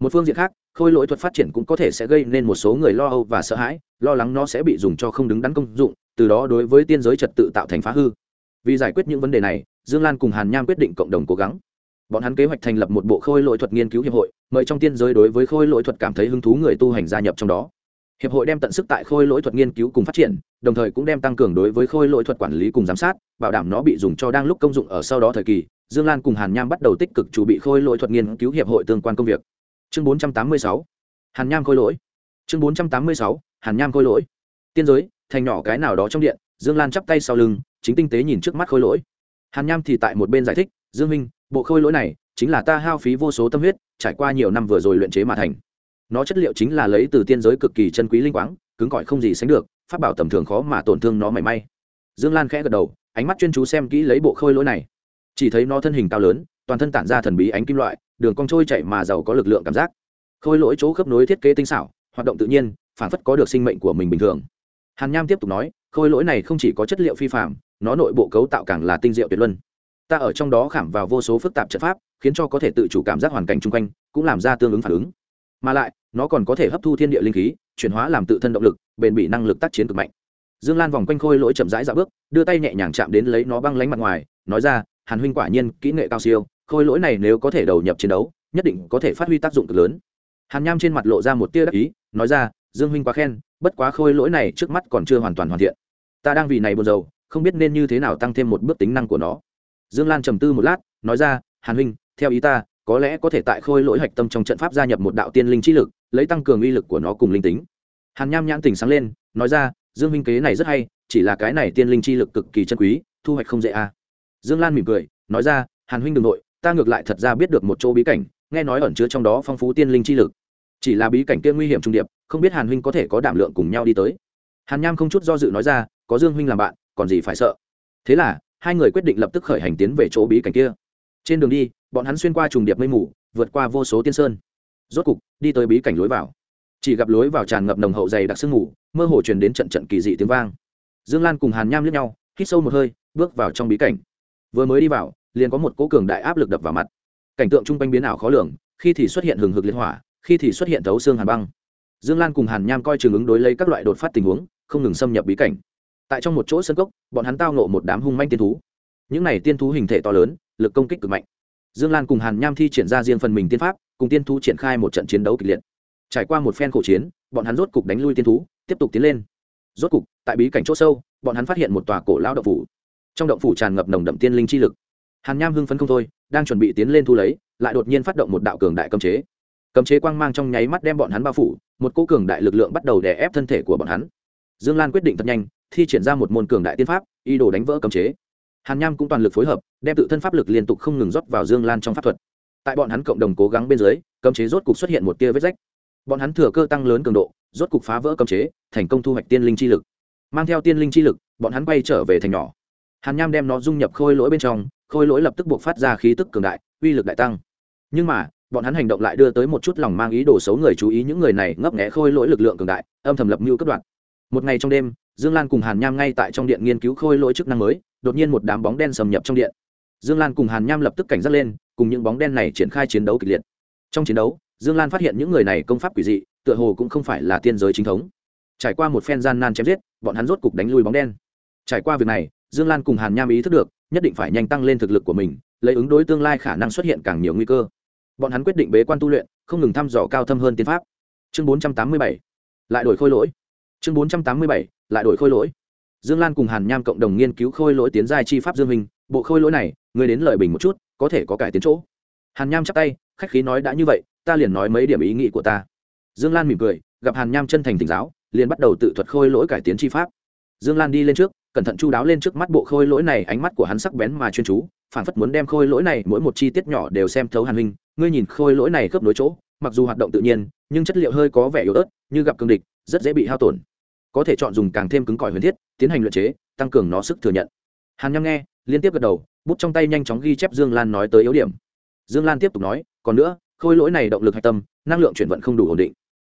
Một phương diện khác, khôi lỗi thuật phát triển cũng có thể sẽ gây nên một số người lo âu và sợ hãi, lo lắng nó sẽ bị dùng cho không đứng đắn công dụng, từ đó đối với tiên giới trật tự tạo thành phá hư. Vì giải quyết những vấn đề này, dương lan cùng hàn nham quyết định cộng đồng cố gắng. Bọn hắn kế hoạch thành lập một bộ khôi lỗi thuật nghiên cứu hiệp hội, mời trong tiên giới đối với khôi lỗi thuật cảm thấy hứng thú người tu hành gia nhập trong đó hiệp hội đem tận sức tại khôi lỗi thuật nghiên cứu cùng phát triển, đồng thời cũng đem tăng cường đối với khôi lỗi thuật quản lý cùng giám sát, bảo đảm nó bị dùng cho đang lúc công dụng ở sau đó thời kỳ dương lan cùng hàn nham bắt đầu tích cực chuẩn bị khôi lỗi thuật nghiên cứu hiệp hội tương quan công việc chương 486. hàn nham khôi lỗi chương 486. hàn nham khôi lỗi tiên giới, thành nhỏ cái nào đó trong điện, dương lan chắp tay sau lưng, chính tinh tế nhìn trước mắt khôi lỗi hàn nham thì tại một bên giải thích, dương minh bộ khôi lỗi này chính là ta hao phí vô số tâm huyết, trải qua nhiều năm vừa rồi luyện chế mà thành nó chất liệu chính là lấy từ tiên giới cực kỳ chân quý linh quáng, cứng cỏi không gì sánh được phát bảo tầm thường khó mà tổn thương nó mảy may. Dương lan khẽ gật đầu, ánh mắt chuyên chú xem kỹ lấy bộ khôi lỗi này. Chỉ thấy nó thân hình cao lớn, toàn thân tản ra thần bí ánh kim loại, đường cong trôi chạy mà giàu có lực lượng cảm giác. Khôi lỗi chỗ khớp nối thiết kế tinh xảo, hoạt động tự nhiên, phản phất có được sinh mệnh của mình bình thường. Hàn nham tiếp tục nói, khôi lỗi này không chỉ có chất liệu phi phạm nó nội bộ cấu tạo càng là tinh diệu tuyệt luân. Ta ở trong đó khảm vào vô số phức tạp trận pháp, khiến cho có thể tự chủ cảm giác hoàn cảnh chung quanh, cũng làm ra tương ứng phản ứng. Mà lại nó còn có thể hấp thu thiên địa linh khí, chuyển hóa làm tự thân động lực, bền bỉ năng lực tác chiến cực mạnh. Dương lan vòng quanh khôi lỗi chậm rãi dạo bước, đưa tay nhẹ nhàng chạm đến lấy nó băng lánh mặt ngoài, nói ra, hàn huynh quả nhiên kỹ nghệ cao siêu, khôi lỗi này nếu có thể đầu nhập chiến đấu, nhất định có thể phát huy tác dụng cực lớn. Hàn nham trên mặt lộ ra một tia đắc ý, nói ra, dương huynh quá khen, bất quá khôi lỗi này trước mắt còn chưa hoàn toàn hoàn thiện. Ta đang vì này buồn rầu, không biết nên như thế nào tăng thêm một bước tính năng của nó. Dương lan trầm tư một lát, nói ra, hàn huynh, theo ý ta, có lẽ có thể tại khôi lỗi hạch tâm trong trận pháp gia nhập một đạo tiên linh chi lực lấy tăng cường uy lực của nó cùng linh tính. Hàn nham nhãn tình sáng lên, nói ra, dương huynh kế này rất hay, chỉ là cái này tiên linh chi lực cực kỳ chân quý, thu hoạch không dễ à. dương lan mỉm cười, nói ra, hàn huynh đ ừ n g nội ta ngược lại thật ra biết được một chỗ bí cảnh, nghe nói ẩn chứa trong đó phong phú tiên linh chi lực. Chỉ là bí cảnh kia nguy hiểm trung điệp, không biết hàn huynh có thể có đảm lượng cùng nhau đi tới. Hàn nham không chút do dự nói ra, có dương huynh làm bạn, còn gì phải sợ. Thế là, hai người quyết định lập tức khởi hành tiến về chỗ bí cảnh kia. Trên đường đi, bọn hắn xuyên qua trùng điệp mây mù, vượt qua vô số tiên sơn rốt cục, đi tới bí cảnh lối vào. Chỉ gặp lối vào tràn ngập nồng hậu dày đặc sương mù, mơ hồ truyền đến trận trận kỳ dị tiếng vang. Dương lan cùng hàn nham liếc nhau, hít sâu một hơi, bước vào trong bí cảnh. Vừa mới đi vào, liền có một cỗ cường đại áp lực đập vào mặt. Cảnh tượng chung quanh biến ảo khó lường, khi thì xuất hiện hừng hực liên hỏa, khi thì xuất hiện thấu xương hàn băng. Dương lan cùng hàn nham coi chừng ứng đối lấy các loại đột phát tình huống, không ngừng xâm nhập bí cảnh. Tại trong một chỗ sân cốc, bọn hắn tao nộ một đám hung manh tiên thú. Những này tiên thú hình thể to lớn, lực công kích cực mạnh. Dương lan cùng hàn nham thi triển ra riêng phần mình tiên pháp cùng tiên thú triển khai một trận chiến đấu kịch liệt. Trải qua một phen khổ chiến, bọn hắn rốt cục đánh lui tiên thú, tiếp tục tiến lên. Rốt cục, tại bí cảnh c h ỗ sâu, bọn hắn phát hiện một tòa cổ lão động phủ. Trong động phủ tràn ngập nồng đậm tiên linh chi lực. Hàn nham hưng phấn không thôi, đang chuẩn bị tiến lên thu lấy, lại đột nhiên phát động một đạo cường đại cấm chế. Cấm chế quang mang trong nháy mắt đem bọn hắn bao phủ, một cô cường đại lực lượng bắt đầu đè ép thân thể của bọn hắn. Dương lan quyết định thật nhanh, thi triển ra một môn cường đại tiên pháp, ý đồ đánh vỡ cấm chế. Hàn nham cũng toàn lực phối hợp, đem tự thân pháp lực liên tục không ngừng rót vào dương lan trong pháp thuật tại bọn hắn cộng đồng cố gắng bên dưới, cấm chế rốt cục xuất hiện một tia vết rách. Bọn hắn thừa cơ tăng lớn cường độ, rốt cục phá vỡ cấm chế, thành công thu hoạch tiên linh chi lực. Mang theo tiên linh chi lực, bọn hắn bay trở về thành nhỏ. Hàn nham đem nó dung nhập khôi lỗi bên trong, khôi lỗi lập tức buộc phát ra khí tức cường đại, uy lực đại tăng. Nhưng mà, bọn hắn hành động lại đưa tới một chút lòng mang ý đồ xấu người chú ý những người này ngấp nghẽ khôi lỗi lực lượng cường đại, âm thầm lập mưu cấp đoạn một ngày trong đêm, dương lan cùng hàn nham ngay tại trong điện nghiên cứu khôi lỗi chức năng mới, đột nhiên một đám bóng đen xâm nhập trong điện dương lan cùng hàn nham lập tức cảnh giác lên, cùng những bóng đen này triển khai chiến đấu kịch liệt. Trong chiến đấu, dương lan phát hiện những người này công pháp quỷ dị, tựa hồ cũng không phải là tiên giới chính thống. Trải qua một phen gian nan chém giết, bọn hắn rốt cục đánh lui bóng đen. Trải qua việc này, dương lan cùng hàn nham ý thức được, nhất định phải nhanh tăng lên thực lực của mình, lấy ứng đối tương lai khả năng xuất hiện càng nhiều nguy cơ. Bọn hắn quyết định bế quan tu luyện, không ngừng thăm dò cao thâm hơn tiên pháp. Chương bốn trăm tám mươi bảy, lại đổi khôi lỗi. Chương bốn trăm tám mươi bảy, lại đổi khôi lỗi. Dương lan cùng hàn nham cộng đồng nghiên cứu khôi lỗi tiến giai chi pháp dương minh, bộ khôi lỗi này người đến lời bình một chút, có thể có cải tiến chỗ. Hàn nham chắp tay, khách khí nói đã như vậy, ta liền nói mấy điểm ý nghĩ của ta. Dương lan mỉm cười, gặp hàn nham chân thành tỉnh giáo, liền bắt đầu tự thuật khôi lỗi cải tiến chi pháp. Dương lan đi lên trước, cẩn thận chu đáo lên trước mắt bộ khôi lỗi này, ánh mắt của hắn sắc bén mà chuyên chú phản phất muốn đem khôi lỗi này mỗi một chi tiết nhỏ đều xem thấu hàn huynh, ngươi nhìn khôi lỗi này khớp nối chỗ, mặc dù hoạt động tự nhiên, nhưng chất liệu hơi có vẻ yếu ớt, như gặp cương địch, rất dễ bị hao tổn. Có thể chọn dùng càng thêm cứng cỏi huyền thiết, tiến hành luyện chế, tăng cường nó sức thừa nhận. Hàn nham nghe, liên tiếp gật đầu bút trong tay nhanh chóng ghi chép dương lan nói tới yếu điểm. Dương lan tiếp tục nói, còn nữa, khôi lỗi này động lực hạch tâm, năng lượng chuyển vận không đủ ổn định.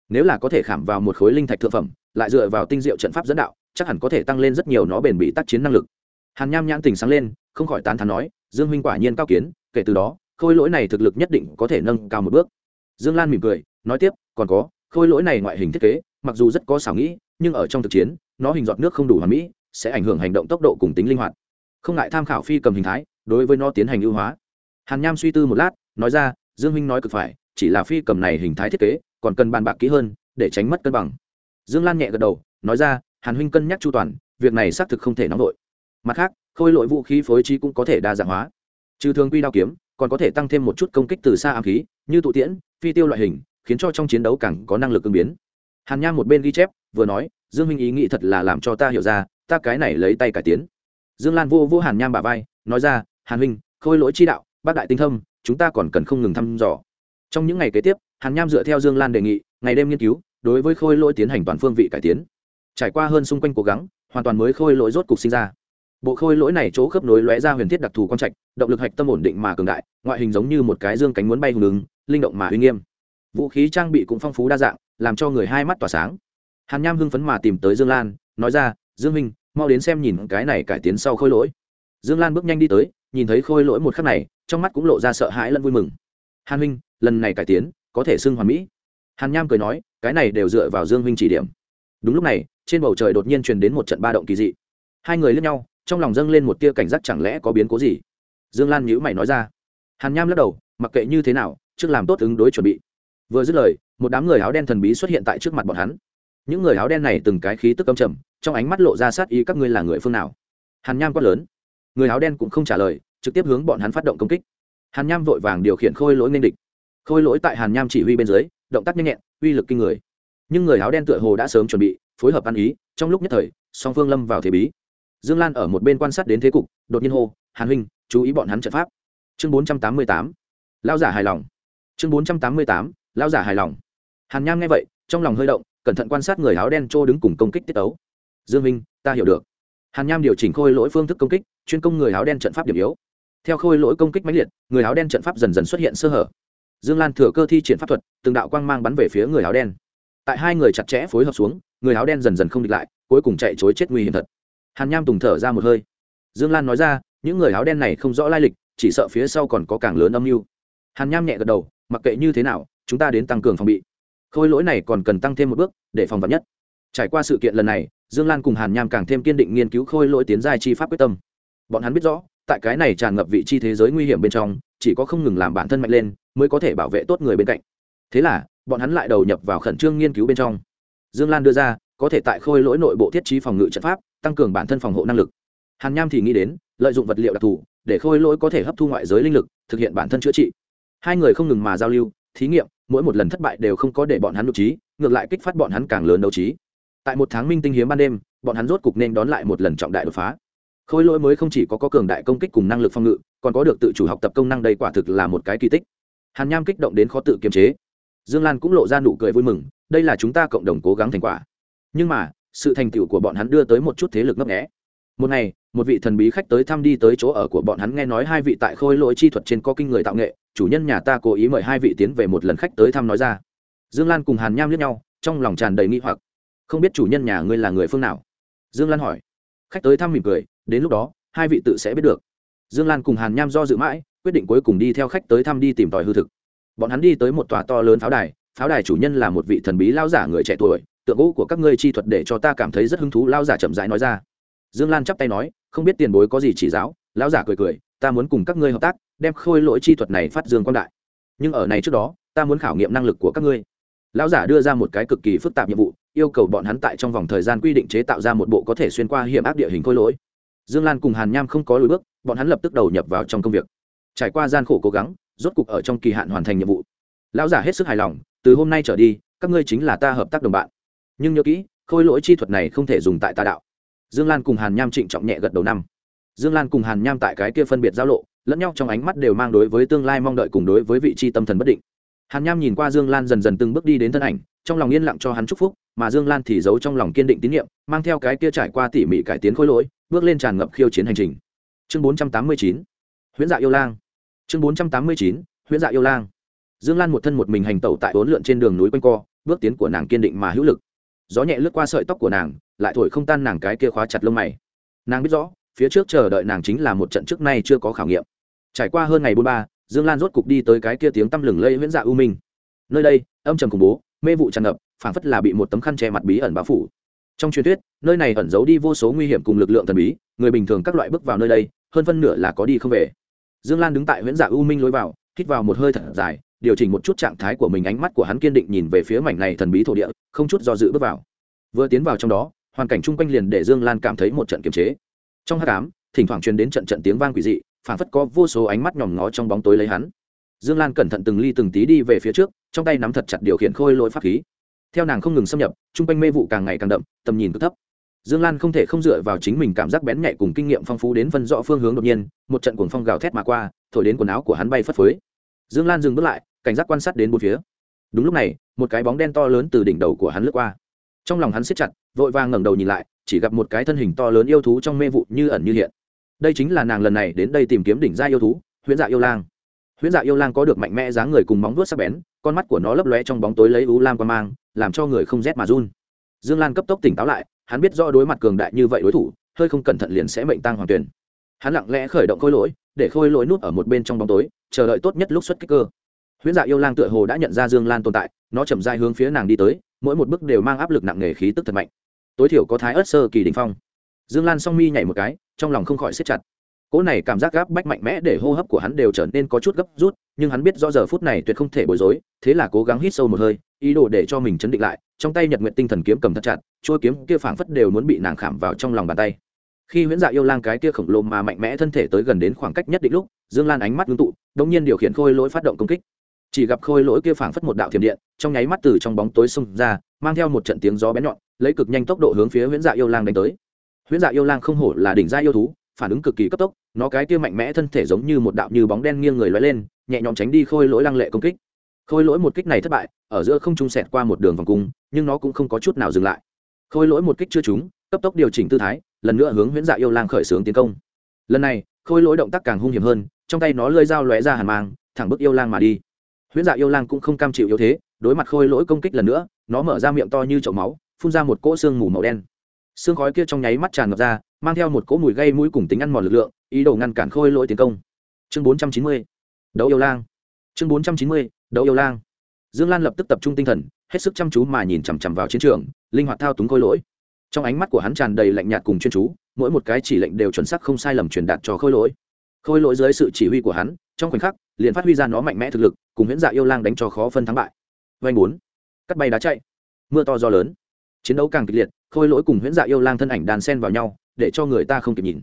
Nếu là có thể khảm vào một khối linh thạch thượng phẩm, lại dựa vào tinh diệu trận pháp dẫn đạo, chắc hẳn có thể tăng lên rất nhiều nó bền bị tác chiến năng lực. Hàn nham nhãn tình sáng lên, không khỏi tán thán nói, dương huynh quả nhiên cao kiến, kể từ đó, khôi lỗi này thực lực nhất định có thể nâng cao một bước. Dương lan mỉm cười, nói tiếp, còn có, khôi lỗi này ngoại hình thiết kế, mặc dù rất có xảo nghĩ, nhưng ở trong thực chiến, nó hình giọt nước không đủ hoàn mỹ, sẽ ảnh hưởng hành động tốc độ cùng tính linh hoạt không ngại tham khảo phi cầm hình thái, đối với nó tiến hành ưu hóa. Hàn nham suy tư một lát, nói ra, dương minh nói cực phải, chỉ là phi cầm này hình thái thiết kế, còn cần bàn bạc kỹ hơn, để tránh mất cân bằng. Dương lan nhẹ gật đầu, nói ra, hàn huynh cân nhắc chu toàn, việc này xác thực không thể nóng vội. Mặt khác, khôi lội vũ khí phối trí cũng có thể đa dạng hóa. Trừ thường quy đao kiếm, còn có thể tăng thêm một chút công kích từ xa ám khí, như tụ tiễn, phi tiêu loại hình, khiến cho trong chiến đấu càng có năng lực ứng biến. Hàn nham một bên ghi chép, vừa nói, dương huynh ý nghĩ thật là làm cho ta hiểu ra, ta cái này lấy tay cải tiến dương lan vô vô hàn nham bà vai, nói ra, hàn huynh, khôi lỗi chi đạo, bác đại tinh thâm, chúng ta còn cần không ngừng thăm dò. Trong những ngày kế tiếp, hàn nham dựa theo dương lan đề nghị, ngày đêm nghiên cứu, đối với khôi lỗi tiến hành toàn phương vị cải tiến. Trải qua hơn xung quanh cố gắng, hoàn toàn mới khôi lỗi rốt cục sinh ra. Bộ khôi lỗi này chỗ khớp nối lóe ra huyền thiết đặc thù quan trạch, động lực hạch tâm ổn định mà cường đại, ngoại hình giống như một cái dương cánh muốn bay hùng ứng linh động mà uy nghiêm. Vũ khí trang bị cũng phong phú đa dạng, làm cho người hai mắt tỏa sáng. Hàn nham hưng phấn mà tìm tới dương lan, nói ra, dương minh mau đến xem nhìn cái này cải tiến sau khôi lỗi. Dương lan bước nhanh đi tới, nhìn thấy khôi lỗi một khắc này, trong mắt cũng lộ ra sợ hãi lẫn vui mừng. Hàn huynh, lần này cải tiến, có thể xưng hoàn mỹ. Hàn nham cười nói, cái này đều dựa vào dương huynh chỉ điểm. Đúng lúc này, trên bầu trời đột nhiên truyền đến một trận ba động kỳ dị. Hai người lướt nhau, trong lòng dâng lên một tia cảnh giác chẳng lẽ có biến cố gì? Dương lan nhữ mày nói ra. Hàn nham lắc đầu, mặc kệ như thế nào, trước làm tốt ứng đối chuẩn bị. Vừa dứt lời, một đám người áo đen thần bí xuất hiện tại trước mặt bọn hắn. Những người áo đen này từng cái khí tức âm trầm trong ánh mắt lộ ra sát ý, các ngươi là người phương nào? Hàn nham quát lớn. Người áo đen cũng không trả lời, trực tiếp hướng bọn hắn phát động công kích. Hàn nham vội vàng điều khiển khôi lỗi nên địch. Khôi lỗi tại hàn nham chỉ huy bên dưới, động tác nhanh nhẹn, uy lực kinh người. Nhưng người áo đen tựa hồ đã sớm chuẩn bị, phối hợp ăn ý, trong lúc nhất thời, song phương lâm vào thế bí. Dương lan ở một bên quan sát đến thế cục, đột nhiên hô, hàn huynh, chú ý bọn hắn trận pháp. Chương bốn trăm tám mươi tám. Lao giả hài lòng. Chương bốn trăm tám mươi tám. Lao giả hài lòng. Hàn nham nghe vậy, trong lòng hơi động, cẩn thận quan sát người áo đen trô đứng cùng công kích tiết ấu dương minh, ta hiểu được. Hàn nham điều chỉnh khôi lỗi phương thức công kích, chuyên công người áo đen trận pháp điểm yếu. Theo khôi lỗi công kích mãnh liệt, người áo đen trận pháp dần dần xuất hiện sơ hở. Dương lan thừa cơ thi triển pháp thuật, từng đạo quang mang bắn về phía người áo đen. Tại hai người chặt chẽ phối hợp xuống, người áo đen dần dần không địch lại, cuối cùng chạy chối chết nguy hiểm thật. Hàn nham tùng thở ra một hơi. Dương lan nói ra, những người áo đen này không rõ lai lịch, chỉ sợ phía sau còn có càng lớn âm mưu. Hàn nham nhẹ gật đầu, mặc kệ như thế nào, chúng ta đến tăng cường phòng bị. Khôi lỗi này còn cần tăng thêm một bước, để phòng vật nhất. Trải qua sự kiện lần này dương lan cùng hàn nham càng thêm kiên định nghiên cứu khôi lỗi tiến giai chi pháp quyết tâm. Bọn hắn biết rõ, tại cái này tràn ngập vị chi thế giới nguy hiểm bên trong, chỉ có không ngừng làm bản thân mạnh lên, mới có thể bảo vệ tốt người bên cạnh. Thế là, bọn hắn lại đầu nhập vào khẩn trương nghiên cứu bên trong. Dương lan đưa ra, có thể tại khôi lỗi nội bộ thiết trí phòng ngự trận pháp, tăng cường bản thân phòng hộ năng lực. Hàn nham thì nghĩ đến, lợi dụng vật liệu đặc thù, để khôi lỗi có thể hấp thu ngoại giới linh lực, thực hiện bản thân chữa trị. Hai người không ngừng mà giao lưu, thí nghiệm, mỗi một lần thất bại đều không có để bọn hắn nội trí, ngược lại kích phát bọn hắn càng lớn đấu trí tại một tháng minh tinh hiếm ban đêm bọn hắn rốt cục nên đón lại một lần trọng đại đột phá. Khôi lỗi mới không chỉ có, có cường đại công kích cùng năng lực phòng ngự còn có được tự chủ học tập công năng đây quả thực là một cái kỳ tích. Hàn nham kích động đến khó tự kiềm chế. Dương lan cũng lộ ra nụ cười vui mừng đây là chúng ta cộng đồng cố gắng thành quả. Nhưng mà sự thành tựu của bọn hắn đưa tới một chút thế lực ngấp nghẽ một ngày một vị thần bí khách tới thăm đi tới chỗ ở của bọn hắn nghe nói hai vị tại khôi lỗi chi thuật trên có kinh người tạo nghệ chủ nhân nhà ta cố ý mời hai vị tiến về một lần khách tới thăm nói ra. Dương lan cùng hàn nham liếc nhau trong lòng tràn đầy nghi hoặc không biết chủ nhân nhà ngươi là người phương nào? Dương lan hỏi. Khách tới thăm mỉm cười, đến lúc đó, hai vị tự sẽ biết được. Dương lan cùng hàn nham do dự mãi, quyết định cuối cùng đi theo khách tới thăm đi tìm tòi hư thực. Bọn hắn đi tới một tòa to lớn pháo đài pháo đài chủ nhân là một vị thần bí lao giả người trẻ tuổi, tượng gỗ của các ngươi chi thuật để cho ta cảm thấy rất hứng thú lao giả chậm rãi nói ra. Dương lan chắp tay nói, không biết tiền bối có gì chỉ giáo lao giả cười cười, ta muốn cùng các ngươi hợp tác, đem khôi lỗi chi thuật này phát dương quan đại. Nhưng ở này trước đó, ta muốn khảo nghiệm năng lực của các ngươi lão giả đưa ra một cái cực kỳ phức tạp nhiệm vụ, yêu cầu bọn hắn tại trong vòng thời gian quy định chế tạo ra một bộ có thể xuyên qua hiểm ác địa hình khôi lỗi. Dương lan cùng hàn nham không có lùi bước, bọn hắn lập tức đầu nhập vào trong công việc. Trải qua gian khổ cố gắng, rốt cục ở trong kỳ hạn hoàn thành nhiệm vụ. Lão giả hết sức hài lòng, từ hôm nay trở đi, các ngươi chính là ta hợp tác đồng bạn. Nhưng nhớ kỹ, khôi lỗi chi thuật này không thể dùng tại tà đạo. Dương lan cùng hàn nham trịnh trọng nhẹ gật đầu năm. Dương lan cùng hàn nham tại cái kia phân biệt giao lộ, lẫn nhau trong ánh mắt đều mang đối với tương lai mong đợi cùng đối với vị trí tâm thần bất định hàn nham nhìn qua dương lan dần dần từng bước đi đến thân ảnh, trong lòng yên lặng cho hắn chúc phúc, mà dương lan thì giấu trong lòng kiên định tín nhiệm, mang theo cái kia trải qua tỉ mỉ cải tiến khối lỗi, bước lên tràn ngập khiêu chiến hành trình. Chương bốn trăm tám mươi chín, huyễn dạ yêu lang. Chương bốn trăm tám mươi chín, huyễn dạ yêu lang. Dương lan một thân một mình hành tẩu tại bốn lượn trên đường núi quanh co, bước tiến của nàng kiên định mà hữu lực. Gió nhẹ lướt qua sợi tóc của nàng, lại thổi không tan nàng cái kia khóa chặt lông mày. Nàng biết rõ, phía trước chờ đợi nàng chính là một trận trước nay chưa có khảo nghiệm. Trải qua hơn ngày bốn ba dương lan rốt cục đi tới cái kia tiếng tăm lừng lây huyễn dạ u minh. Nơi đây, âm trầm khủng bố, mê vụ tràn ngập, phảng phất là bị một tấm khăn che mặt bí ẩn bao phủ. Trong truyền thuyết, nơi này ẩn giấu đi vô số nguy hiểm cùng lực lượng thần bí, người bình thường các loại bước vào nơi đây, hơn phân nửa là có đi không về. Dương lan đứng tại huyễn dạ u minh lối vào, hít vào một hơi thật dài, điều chỉnh một chút trạng thái của mình, ánh mắt của hắn kiên định nhìn về phía mảnh này thần bí thổ địa, không chút do dự bước vào. Vừa tiến vào trong đó, hoàn cảnh chung quanh liền để dương lan cảm thấy một trận kiềm chế. Trong hát cám thỉnh thoảng truyền đến trận trận tiếng vang quỷ dị phản phất có vô số ánh mắt nhòm ngó trong bóng tối lấy hắn. Dương lan cẩn thận từng ly từng tí đi về phía trước, trong tay nắm thật chặt điều khiển khôi lỗi pháp khí. Theo nàng không ngừng xâm nhập, trung quanh mê vụ càng ngày càng đậm, tầm nhìn cực thấp. Dương lan không thể không dựa vào chính mình cảm giác bén nhạy cùng kinh nghiệm phong phú đến phân rõ phương hướng đột nhiên, một trận cuồng phong gào thét mà qua, thổi đến quần áo của hắn bay phất phới. Dương lan dừng bước lại, cảnh giác quan sát đến một phía. Đúng lúc này, một cái bóng đen to lớn từ đỉnh đầu của hắn lướt qua. Trong lòng hắn siết chặt, vội vàng ngẩng đầu nhìn lại, chỉ gặp một cái thân hình to lớn yêu thú trong mê vụ như ẩn như hiện đây chính là nàng lần này đến đây tìm kiếm đỉnh gia yêu thú, huyễn dạ yêu lang. Huyễn dạ yêu lang có được mạnh mẽ dáng người cùng móng vuốt sắc bén, con mắt của nó lấp lóe trong bóng tối lấy u lam qua mang, làm cho người không rét mà run. Dương lan cấp tốc tỉnh táo lại, hắn biết do đối mặt cường đại như vậy đối thủ, hơi không cẩn thận liền sẽ mệnh tăng hoàng tuyển. Hắn lặng lẽ khởi động khôi lỗi, để khôi lỗi nút ở một bên trong bóng tối, chờ đợi tốt nhất lúc xuất kích cơ. Huyễn dạ yêu lang tựa hồ đã nhận ra dương lan tồn tại, nó chậm dai hướng phía nàng đi tới, mỗi một bước đều mang áp lực nặng nề khí tức thật mạnh. Tối thiểu có thái ớt sơ kỳ đình phong dương lan song mi nhảy một cái, trong lòng không khỏi xếp chặt. Cỗ này cảm giác gáp bách mạnh mẽ để hô hấp của hắn đều trở nên có chút gấp rút, nhưng hắn biết do giờ phút này tuyệt không thể bối rối, thế là cố gắng hít sâu một hơi, ý đồ để cho mình chấn định lại, trong tay nhật nguyện tinh thần kiếm cầm thật chặt trôi kiếm kia phảng phất đều muốn bị nàng khảm vào trong lòng bàn tay. Khi huyễn dạ yêu lang cái kia khổng lồ mà mạnh mẽ thân thể tới gần đến khoảng cách nhất định lúc, dương lan ánh mắt ngưng tụ đống nhiên điều khiển khôi lỗi phát động công kích. Chỉ gặp khôi lỗi kia phảng phất một đạo thiểm điện, trong nháy mắt từ trong bóng tối xông ra, mang theo một trận tiếng gió bén nhọn, lấy cực nhanh tốc độ hướng phía huyễn dạ yêu lang đánh tới huyễn dạ yêu lang không hổ là đỉnh gia yêu thú, phản ứng cực kỳ cấp tốc, nó cái kia mạnh mẽ thân thể giống như một đạo như bóng đen nghiêng người lóe lên, nhẹ nhõm tránh đi khôi lỗi lăng lệ công kích. Khôi lỗi một kích này thất bại, ở giữa không trung sẹt qua một đường vòng cung, nhưng nó cũng không có chút nào dừng lại. Khôi lỗi một kích chưa trúng, cấp tốc điều chỉnh tư thái, lần nữa hướng huyễn dạ yêu lang khởi xướng tiến công. Lần này, khôi lỗi động tác càng hung hiểm hơn, trong tay nó lơi dao lóe ra hàn mang, thẳng bức yêu lang mà đi. Huyễn dạ yêu lang cũng không cam chịu yếu thế, đối mặt khôi lỗi công kích lần nữa, nó mở ra miệng to như chậu máu, phun ra một cỗ xương mù màu đen xương khói kia trong nháy mắt tràn ngập ra, mang theo một cỗ mùi gây mũi cùng tính ăn mòn lực lượng, ý đồ ngăn cản khôi lỗi tiến công. Chương bốn trăm chín mươi, đấu yêu lang. Chương bốn trăm chín mươi, đấu yêu lang. Dương lan lập tức tập trung tinh thần, hết sức chăm chú mà nhìn chằm chằm vào chiến trường, linh hoạt thao túng khôi lỗi. Trong ánh mắt của hắn tràn đầy lạnh nhạt cùng chuyên chú, mỗi một cái chỉ lệnh đều chuẩn xác không sai lầm truyền đạt cho khôi lỗi. Khôi lỗi dưới sự chỉ huy của hắn, trong khoảnh khắc, liền phát huy ra nó mạnh mẽ thực lực, cùng huyễn dạ yêu lang đánh cho khó phân thắng bại. Vanh bốn. Cắt bay đá chạy. Mưa to gió lớn. Chiến đấu càng kịch liệt khôi lỗi cùng huyễn dạ yêu lang thân ảnh đàn sen vào nhau, để cho người ta không kịp nhìn.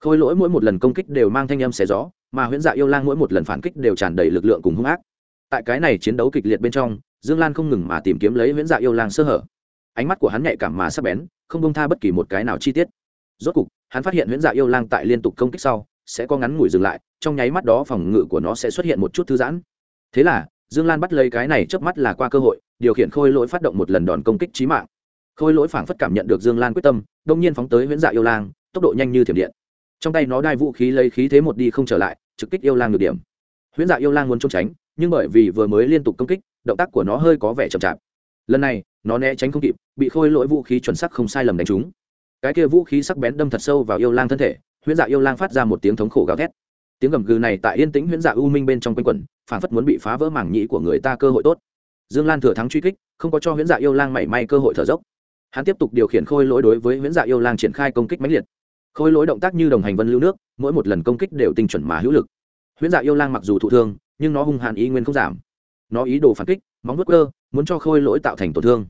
Khôi lỗi mỗi một lần công kích đều mang thanh âm xé gió, mà huyễn dạ yêu lang mỗi một lần phản kích đều tràn đầy lực lượng cùng hung ác. Tại cái này chiến đấu kịch liệt bên trong, dương lan không ngừng mà tìm kiếm lấy huyễn dạ yêu lang sơ hở. Ánh mắt của hắn nhạy cảm mà sắc bén, không bông tha bất kỳ một cái nào chi tiết. Rốt cục, hắn phát hiện huyễn dạ yêu lang tại liên tục công kích sau, sẽ có ngắn ngủi dừng lại, trong nháy mắt đó phòng ngự của nó sẽ xuất hiện một chút thư giãn. Thế là, dương lan bắt lấy cái này trước mắt là qua cơ hội, điều khiển khôi lỗi phát động một lần đòn công kích trí mạng khôi lỗi phảng phất cảm nhận được dương lan quyết tâm, đông nhiên phóng tới huyễn dạ yêu lang, tốc độ nhanh như thiểm điện. Trong tay nó đai vũ khí lấy khí thế một đi không trở lại, trực kích yêu lang được điểm. Huyễn dạ yêu lang muốn trốn tránh, nhưng bởi vì vừa mới liên tục công kích, động tác của nó hơi có vẻ chậm chạp. Lần này, nó né tránh không kịp, bị khôi lỗi vũ khí chuẩn sắc không sai lầm đánh trúng. Cái kia vũ khí sắc bén đâm thật sâu vào yêu lang thân thể, huyễn dạ yêu lang phát ra một tiếng thống khổ gào thét. Tiếng gầm gừ này tại yên tĩnh huyễn dạ u minh bên trong quanh quẩn phản phất muốn bị phá vỡ mảng nhĩ của người ta cơ hội tốt. Dương lan thừa thắng truy kích, không có cho huyễn dạ yêu lang mảy may cơ hội thở dốc hắn tiếp tục điều khiển khôi lỗi đối với huyễn dạ yêu lang triển khai công kích mãnh liệt. Khôi lỗi động tác như đồng hành vân lưu nước, mỗi một lần công kích đều tinh chuẩn mà hữu lực. Huyễn dạ yêu lang mặc dù thụ thương, nhưng nó hung hàn ý nguyên không giảm. Nó ý đồ phản kích, móng vớt cơ muốn cho khôi lỗi tạo thành tổn thương.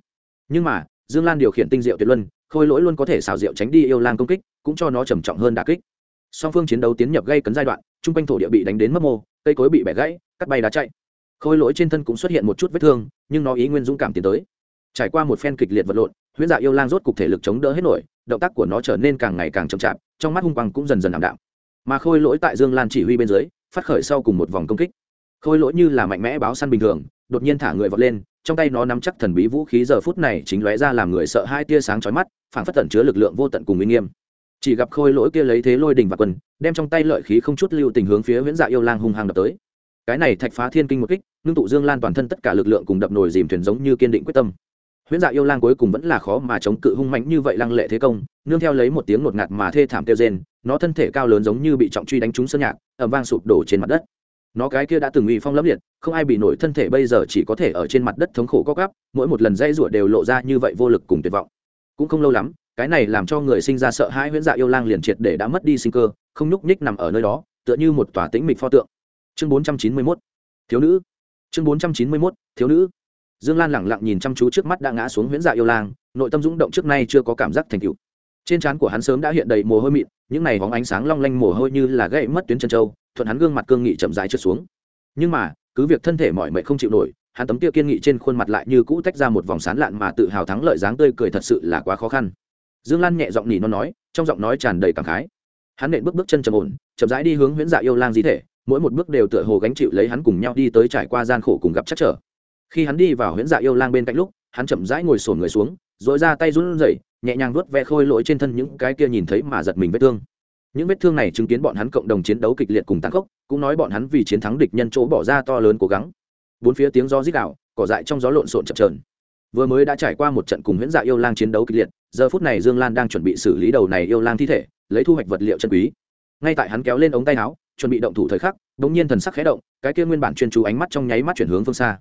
Nhưng mà, dương lan điều khiển tinh diệu tuyệt luân, khôi lỗi luôn có thể xào rượu tránh đi yêu lang công kích, cũng cho nó trầm trọng hơn đà kích. Song phương chiến đấu tiến nhập gây cấn giai đoạn t r u n g quanh thổ địa bị đánh đến mất mô, cây cối bị bẻ gãy, cắt bay đá chạy. Khôi lỗi trên thân cũng xuất hiện một chút vết thương, nhưng nó ý nguyên dũng cảm tiến tới trải qua một phen kịch liệt vật lộn huyễn dạ yêu lang rốt cục thể lực chống đỡ hết nổi động tác của nó trở nên càng ngày càng chậm chạp trong mắt hung quang cũng dần dần ảm đạm. Mà khôi lỗi tại dương lan chỉ huy bên dưới phát khởi sau cùng một vòng công kích. Khôi lỗi như là mạnh mẽ báo săn bình thường đột nhiên thả người vọt lên trong tay nó nắm chắc thần bí vũ khí giờ phút này chính lóe ra làm người sợ hai tia sáng chói mắt phản phất tẩn chứa lực lượng vô tận cùng uy nghiêm. Chỉ gặp khôi lỗi kia lấy thế lôi đình và quần, đem trong tay lợi khí không chút lưu tình hướng phía huyễn dạ yêu lang hung hăng đập tới. Cái này thạch phá thiên kinh một kích ngưng tụ dương lan toàn thân tất cả lực lượng cùng đập nồi dìm thuyền giống như kiên định quyết tâm huyễn dạ yêu lang cuối cùng vẫn là khó mà chống cự hung mạnh như vậy lăng lệ thế công, nương theo lấy một tiếng ngột ngạt mà thê thảm kêu rên, nó thân thể cao lớn giống như bị trọng truy đánh trúng sơn nhạc ẩm vang sụp đổ trên mặt đất. Nó cái kia đã từng uy phong lẫm liệt, không ai bị nổi thân thể bây giờ chỉ có thể ở trên mặt đất thống khổ co gắp mỗi một lần dây rủa đều lộ ra như vậy vô lực cùng tuyệt vọng. Cũng không lâu lắm, cái này làm cho người sinh ra sợ hãi huyễn dạ yêu lang liền triệt để đã mất đi sinh cơ, không nhúc nhích nằm ở nơi đó, tựa như một tòa tĩnh mịch pho tượng. Chương bốn trăm chín mươi mốt, thiếu nữ. Chương bốn trăm chín mươi mốt, thiếu nữ dương lan lẳng lặng nhìn chăm chú trước mắt đã ngã xuống huyễn dạ yêu lang, nội tâm dũng động trước nay chưa có cảm giác thành cựu trên trán của hắn sớm đã hiện đầy mồ hôi mịn, những này hóng ánh sáng long lanh mồ hôi như là gãy mất tuyến chân trâu thuận hắn gương mặt cương nghị chậm rãi trượt xuống. Nhưng mà, cứ việc thân thể mọi mệnh không chịu nổi, hắn tấm kia kiên nghị trên khuôn mặt lại như cũ tách ra một vòng sán lạn mà tự hào thắng lợi dáng tươi cười thật sự là quá khó khăn. Dương lan nhẹ giọng nỉ nó nói, trong giọng nói tràn đầy cảm khái. Hắn nện bước bước chân trầm ổn, chậm rãi đi hướng huyễn dạ yêu lang di thể, mỗi một bước đều tựa hồ gánh chịu lấy hắn cùng nhau đi tới trải qua gian khổ cùng gặp chắc trở khi hắn đi vào huyễn dạ yêu lang bên cạnh lúc, hắn chậm rãi ngồi sổn người xuống dội ra tay run rẩy, nhẹ nhàng vuốt ve khôi lỗi trên thân những cái kia nhìn thấy mà giật mình vết thương. Những vết thương này chứng kiến bọn hắn cộng đồng chiến đấu kịch liệt cùng tăng khốc, cũng nói bọn hắn vì chiến thắng địch nhân chỗ bỏ ra to lớn cố gắng. Bốn phía tiếng gió rít đạo cỏ dại trong gió lộn xộn chập trờn vừa mới đã trải qua một trận cùng huyễn dạ yêu lang chiến đấu kịch liệt, giờ phút này dương lan đang chuẩn bị xử lý đầu này yêu lang thi thể, lấy thu hoạch vật liệu chân quý. Ngay tại hắn kéo lên ống tay áo, chuẩn bị động thủ thời khắc đ ỗ n g nhiên thần sắc khé động, cái kia nguyên bản chuyên chú ánh mắt trong nháy mắt chuyển hướng phương xa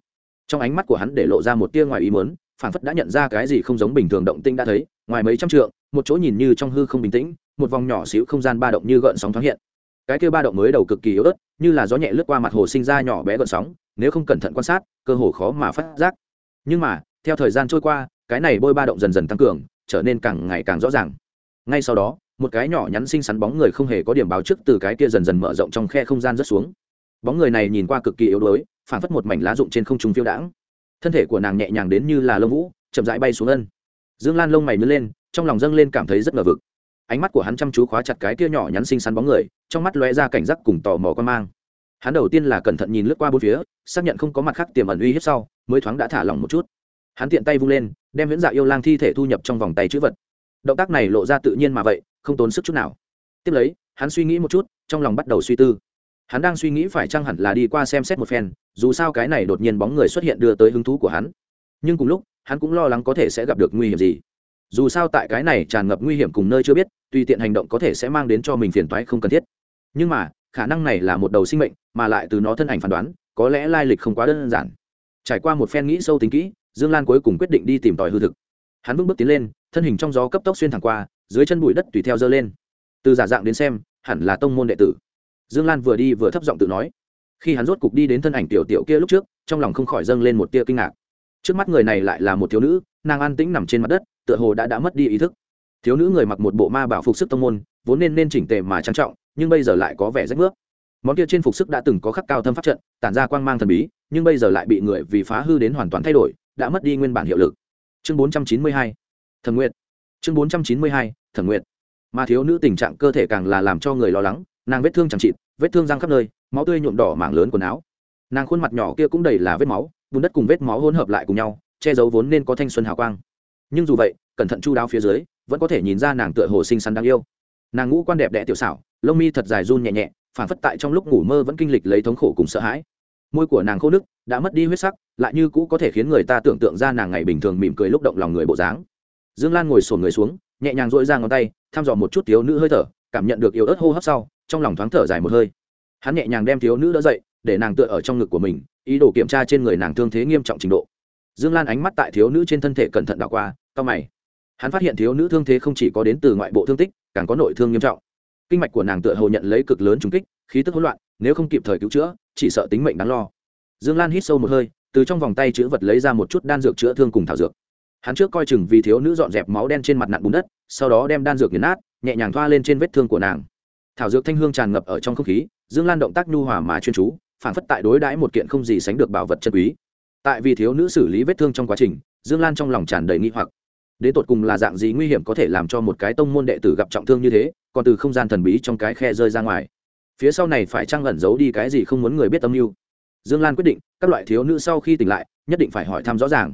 trong ánh mắt của hắn để lộ ra một tia ngoài ý mớn phản phất đã nhận ra cái gì không giống bình thường động tinh đã thấy, ngoài mấy trăm trượng, một chỗ nhìn như trong hư không bình tĩnh, một vòng nhỏ xíu không gian ba động như gợn sóng thoáng hiện. Cái kia ba động mới đầu cực kỳ yếu ớt, như là gió nhẹ lướt qua mặt hồ sinh ra nhỏ bé gợn sóng, nếu không cẩn thận quan sát, cơ hồ khó mà phát giác. Nhưng mà, theo thời gian trôi qua, cái này bôi ba động dần dần tăng cường, trở nên càng ngày càng rõ ràng. Ngay sau đó, một cái nhỏ nhắn xinh xắn bóng người không hề có điểm báo trước từ cái kia dần dần mở rộng trong khe không gian rất xuống. Bóng người này nhìn qua cực kỳ yếu đuối phản phất một mảnh lá rụng trên không trung phiêu đãng. Thân thể của nàng nhẹ nhàng đến như là lông vũ, chậm rãi bay xuống ân. Dương lan lông mày nứt lên, trong lòng dâng lên cảm thấy rất ngờ vực. Ánh mắt của hắn chăm chú khóa chặt cái kia nhỏ nhắn xinh xắn bóng người, trong mắt lóe ra cảnh giác cùng tò mò con mang. Hắn đầu tiên là cẩn thận nhìn lướt qua bốn phía, xác nhận không có mặt khác tiềm ẩn uy hiếp sau, mới thoáng đã thả lỏng một chút. Hắn tiện tay vung lên, đem viễn dạ yêu lang thi thể thu nhập trong vòng tay chữ vật. Động tác này lộ ra tự nhiên mà vậy, không tốn sức chút nào. Tiếp lấy, hắn suy nghĩ một chút, trong lòng bắt đầu suy tư hắn đang suy nghĩ phải chăng hẳn là đi qua xem xét một phen, dù sao cái này đột nhiên bóng người xuất hiện đưa tới hứng thú của hắn. Nhưng cùng lúc, hắn cũng lo lắng có thể sẽ gặp được nguy hiểm gì. Dù sao tại cái này tràn ngập nguy hiểm cùng nơi chưa biết, tùy tiện hành động có thể sẽ mang đến cho mình phiền toái không cần thiết. Nhưng mà, khả năng này là một đầu sinh mệnh, mà lại từ nó thân ảnh phán đoán, có lẽ lai lịch không quá đơn giản. Trải qua một phen nghĩ sâu tính kỹ, dương lan cuối cùng quyết định đi tìm tòi hư thực. Hắn vững bước tiến lên, thân hình trong gió cấp tốc xuyên thẳng qua, dưới chân bụi đất tùy theo dơ lên. Từ giả dạng đến xem, hẳn là tông môn đệ tử dương lan vừa đi vừa thấp giọng tự nói. Khi hắn rốt cục đi đến thân ảnh tiểu tiểu kia lúc trước, trong lòng không khỏi dâng lên một tia kinh ngạc. Trước mắt người này lại là một thiếu nữ, nàng an tĩnh nằm trên mặt đất, tựa hồ đã đã mất đi ý thức. Thiếu nữ người mặc một bộ ma bảo phục sức tông môn, vốn nên nên chỉnh tề mà trang trọng, nhưng bây giờ lại có vẻ rách nước món kia trên phục sức đã từng có khắc cao thâm pháp trận, tản ra quang mang thần bí, nhưng bây giờ lại bị người vì phá hư đến hoàn toàn thay đổi, đã mất đi nguyên bản hiệu lực. Chương 492 thần nguyện chương 492 thần nguyện mà thiếu nữ tình trạng cơ thể càng là làm cho người lo lắng nàng vết thương chẳng chịt, vết thương răng khắp nơi, máu tươi nhuộm đỏ mảng lớn quần áo. Nàng khuôn mặt nhỏ kia cũng đầy là vết máu, bùn đất cùng vết máu hỗn hợp lại cùng nhau, che giấu vốn nên có thanh xuân hào quang. Nhưng dù vậy, cẩn thận chu đáo phía dưới, vẫn có thể nhìn ra nàng tựa hồ xinh xắn đáng yêu. Nàng ngũ quan đẹp đẽ tiểu xảo, lông mi thật dài run nhẹ nhẹ phản phất tại trong lúc ngủ mơ vẫn kinh lịch lấy thống khổ cùng sợ hãi. Môi của nàng khô nức, đã mất đi huyết sắc, lại như cũ có thể khiến người ta tưởng tượng ra nàng ngày bình thường mỉm cười lúc động lòng người bộ dáng. Dương lan ngồi sổn người xuống, nhẹ nhàng dội ra ngón tay, thăm dò một chút thiếu nữ hơi thở, cảm nhận được yếu ớt hô hấp sau trong lòng thoáng thở dài một hơi. Hắn nhẹ nhàng đem thiếu nữ đỡ dậy, để nàng tựa ở trong ngực của mình, ý đồ kiểm tra trên người nàng thương thế nghiêm trọng trình độ. Dương lan ánh mắt tại thiếu nữ trên thân thể cẩn thận đảo qua cao mày. Hắn phát hiện thiếu nữ thương thế không chỉ có đến từ ngoại bộ thương tích, càng có nội thương nghiêm trọng. Kinh mạch của nàng tựa hồ nhận lấy cực lớn trúng kích, khí tức hỗn loạn, nếu không kịp thời cứu chữa, chỉ sợ tính mệnh đáng lo. Dương lan hít sâu một hơi, từ trong vòng tay chữ vật lấy ra một chút đan dược chữa thương cùng thảo dược. Hắn trước coi chừng vì thiếu nữ dọn dẹp máu đen trên mặt nặn bùn đất, sau đó đem đan dược nghiền nát, nhẹ nhàng thoa lên trên vết thương của nàng thảo dược thanh hương tràn ngập ở trong không khí, dương lan động tác nhu hòa mà chuyên chú phản phất tại đối đãi một kiện không gì sánh được bảo vật chân quý. Tại vì thiếu nữ xử lý vết thương trong quá trình, dương lan trong lòng tràn đầy nghi hoặc. Đến tột cùng là dạng gì nguy hiểm có thể làm cho một cái tông môn đệ tử gặp trọng thương như thế, còn từ không gian thần bí trong cái khe rơi ra ngoài. Phía sau này phải trăng ẩn giấu đi cái gì không muốn người biết âm mưu? Dương lan quyết định, các loại thiếu nữ sau khi tỉnh lại, nhất định phải hỏi thăm rõ ràng.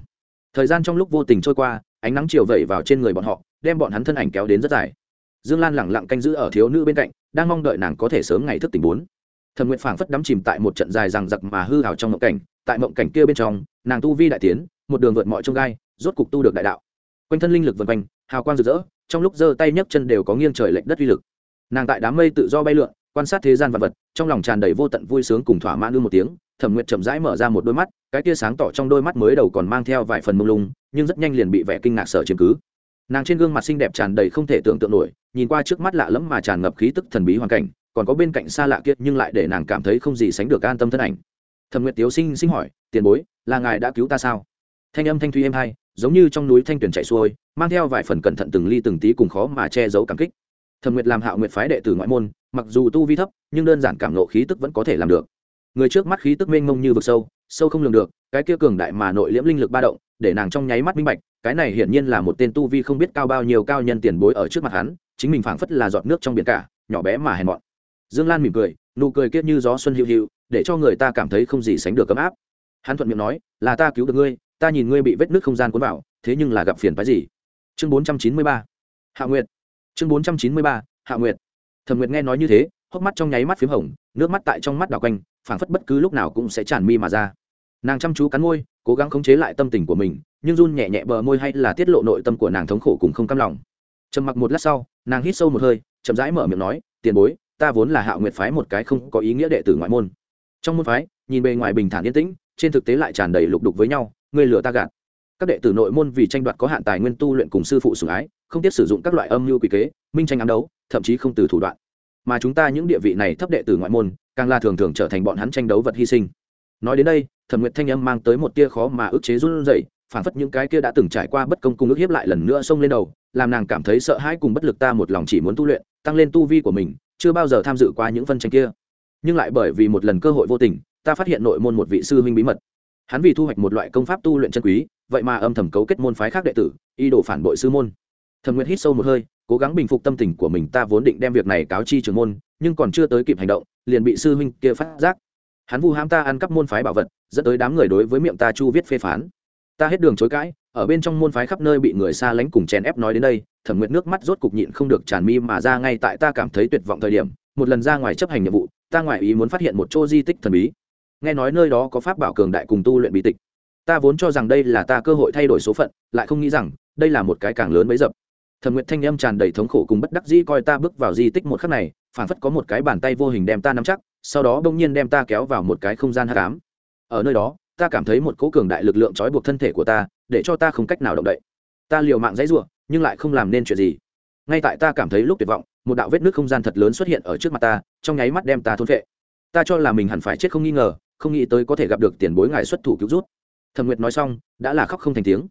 Thời gian trong lúc vô tình trôi qua, ánh nắng chiều vẩy vào trên người bọn họ, đem bọn hắn thân ảnh kéo đến rất dài. Dương lan lẳng lặng canh giữ ở thiếu nữ bên cạnh đang mong đợi nàng có thể sớm ngày thức tỉnh bốn. Thần nguyện phảng phất đắm chìm tại một trận dài rằng giặc mà hư hào trong mộng cảnh, tại mộng cảnh kia bên trong, nàng tu vi đại tiến, một đường vượt mọi trông gai, rốt cục tu được đại đạo. Quanh thân linh lực vần quanh, hào quang rực rỡ, trong lúc giơ tay nhấc chân đều có nghiêng trời lệch đất uy lực. Nàng tại đám mây tự do bay lượn, quan sát thế gian vật vật, trong lòng tràn đầy vô tận vui sướng cùng thỏa mãn ư một tiếng, thẩm nguyệt chậm rãi mở ra một đôi mắt, cái tia sáng tỏ trong đôi mắt mới đầu còn mang theo vài phần mông lung, nhưng rất nhanh liền bị vẻ kinh ngạc sở chiếm cứ nàng trên gương mặt xinh đẹp tràn đầy không thể tưởng tượng nổi, nhìn qua trước mắt lạ lẫm mà tràn ngập khí tức thần bí hoàn cảnh, còn có bên cạnh xa lạ kiệt nhưng lại để nàng cảm thấy không gì sánh được an tâm thân ảnh. Thẩm nguyệt tiếu sinh sinh hỏi, tiền bối, là ngài đã cứu ta sao? Thanh âm thanh thuy êm hai giống như trong núi thanh tuyển chạy xuôi, mang theo vài phần cẩn thận từng ly từng tí cùng khó mà che giấu cảm kích. Thẩm nguyệt làm hạo nguyệt phái đệ tử ngoại môn, mặc dù tu vi thấp, nhưng đơn giản cảm nộ khí tức vẫn có thể làm được. Người trước mắt khí tức mênh mông như vực sâu sâu không lường được, cái kia cường đại mà nội liễm linh lực ba động, để nàng trong nháy mắt minh bạch cái này hiển nhiên là một tên tu vi không biết cao bao nhiêu cao nhân tiền bối ở trước mặt hắn, chính mình phảng phất là giọt nước trong biển cả, nhỏ bé mà hèn mọn. Dương lan mỉm cười, nụ cười kết như gió xuân hữu hữu để cho người ta cảm thấy không gì sánh được ấm áp. Hắn thuận miệng nói, là ta cứu được ngươi, ta nhìn ngươi bị vết nước không gian cuốn vào, thế nhưng là gặp phiền phái gì? Chương bốn trăm chín mươi ba. Hạ nguyệt. Chương bốn trăm chín mươi ba, hạ nguyệt. Thẩm nguyệt nghe nói như thế, hốc mắt trong nháy mắt p h í m hồng, nước mắt tại trong mắt đào quanh, phảng phất bất cứ lúc nào cũng sẽ tràn mi mà ra. Nàng chăm chú cắn môi, cố gắng khống chế lại tâm tình của mình nhưng run nhẹ nhẹ bờ môi hay là tiết lộ nội tâm của nàng thống khổ cùng không cam lòng. Trầm mặc một lát sau, nàng hít sâu một hơi, chậm rãi mở miệng nói, tiền bối, ta vốn là hạo nguyệt phái một cái không có ý nghĩa đệ tử ngoại môn. Trong môn phái, nhìn bề ngoài bình thản yên tĩnh, trên thực tế lại tràn đầy lục đục với nhau người lừa ta gạt. Các đệ tử nội môn vì tranh đoạt có hạn tài nguyên tu luyện cùng sư phụ sủng ái, không tiếc sử dụng các loại âm mưu quy kế, minh tranh ám đấu, thậm chí không từ thủ đoạn. Mà chúng ta những địa vị này thấp đệ tử ngoại môn, càng là thường thường trở thành bọn hắn tranh đấu vật hy sinh. Nói đến đây, thẩm nguyệt thanh âm mang tới một tia khó mà ức chế run rẩy phản phất những cái kia đã từng trải qua bất công cùng ước hiếp lại lần nữa xông lên đầu, làm nàng cảm thấy sợ hãi cùng bất lực ta một lòng chỉ muốn tu luyện, tăng lên tu vi của mình, chưa bao giờ tham dự qua những phân tranh kia. Nhưng lại bởi vì một lần cơ hội vô tình, ta phát hiện nội môn một vị sư huynh bí mật. Hắn vì thu hoạch một loại công pháp tu luyện chân quý, vậy mà âm thầm cấu kết môn phái khác đệ tử y đồ phản bội sư môn. Thẩm nguyệt hít sâu một hơi, cố gắng bình phục tâm tình của mình, ta vốn định đem việc này cáo chi trường môn, nhưng còn chưa tới kịp hành động, liền bị sư huynh kia phát giác. Hắn vu ham ta ăn cắp môn phái bảo vật, dẫn tới đám người đối với miệng ta chu viết phê phán ta hết đường chối cãi, ở bên trong môn phái khắp nơi bị người xa lánh cùng chèn ép nói đến đây, thẩm nguyệt nước mắt rốt cục nhịn không được tràn mi mà ra ngay tại ta cảm thấy tuyệt vọng thời điểm, một lần ra ngoài chấp hành nhiệm vụ, ta ngoại ý muốn phát hiện một chỗ di tích thần bí. Nghe nói nơi đó có pháp bảo cường đại cùng tu luyện bí tịch. Ta vốn cho rằng đây là ta cơ hội thay đổi số phận, lại không nghĩ rằng, đây là một cái càng lớn bấy dập. Thẩm nguyệt thanh âm tràn đầy thống khổ cùng bất đắc dĩ coi ta bước vào di tích một khắc này phản phất có một cái bàn tay vô hình đem ta nắm chắc, sau đó bỗng nhiên đem ta kéo vào một cái không gian hát cám ở nơi đó ta cảm thấy một cỗ cường đại lực lượng trói buộc thân thể của ta, để cho ta không cách nào động đậy. Ta liều mạng dãy ruộng nhưng lại không làm nên chuyện gì. Ngay tại ta cảm thấy lúc tuyệt vọng, một đạo vết nước không gian thật lớn xuất hiện ở trước mặt ta, trong nháy mắt đem ta thôn vệ ta cho là mình hẳn phải chết không nghi ngờ, không nghĩ tới có thể gặp được tiền bối ngài xuất thủ cứu rút thẩm nguyệt nói xong, đã là khóc không thành tiếng.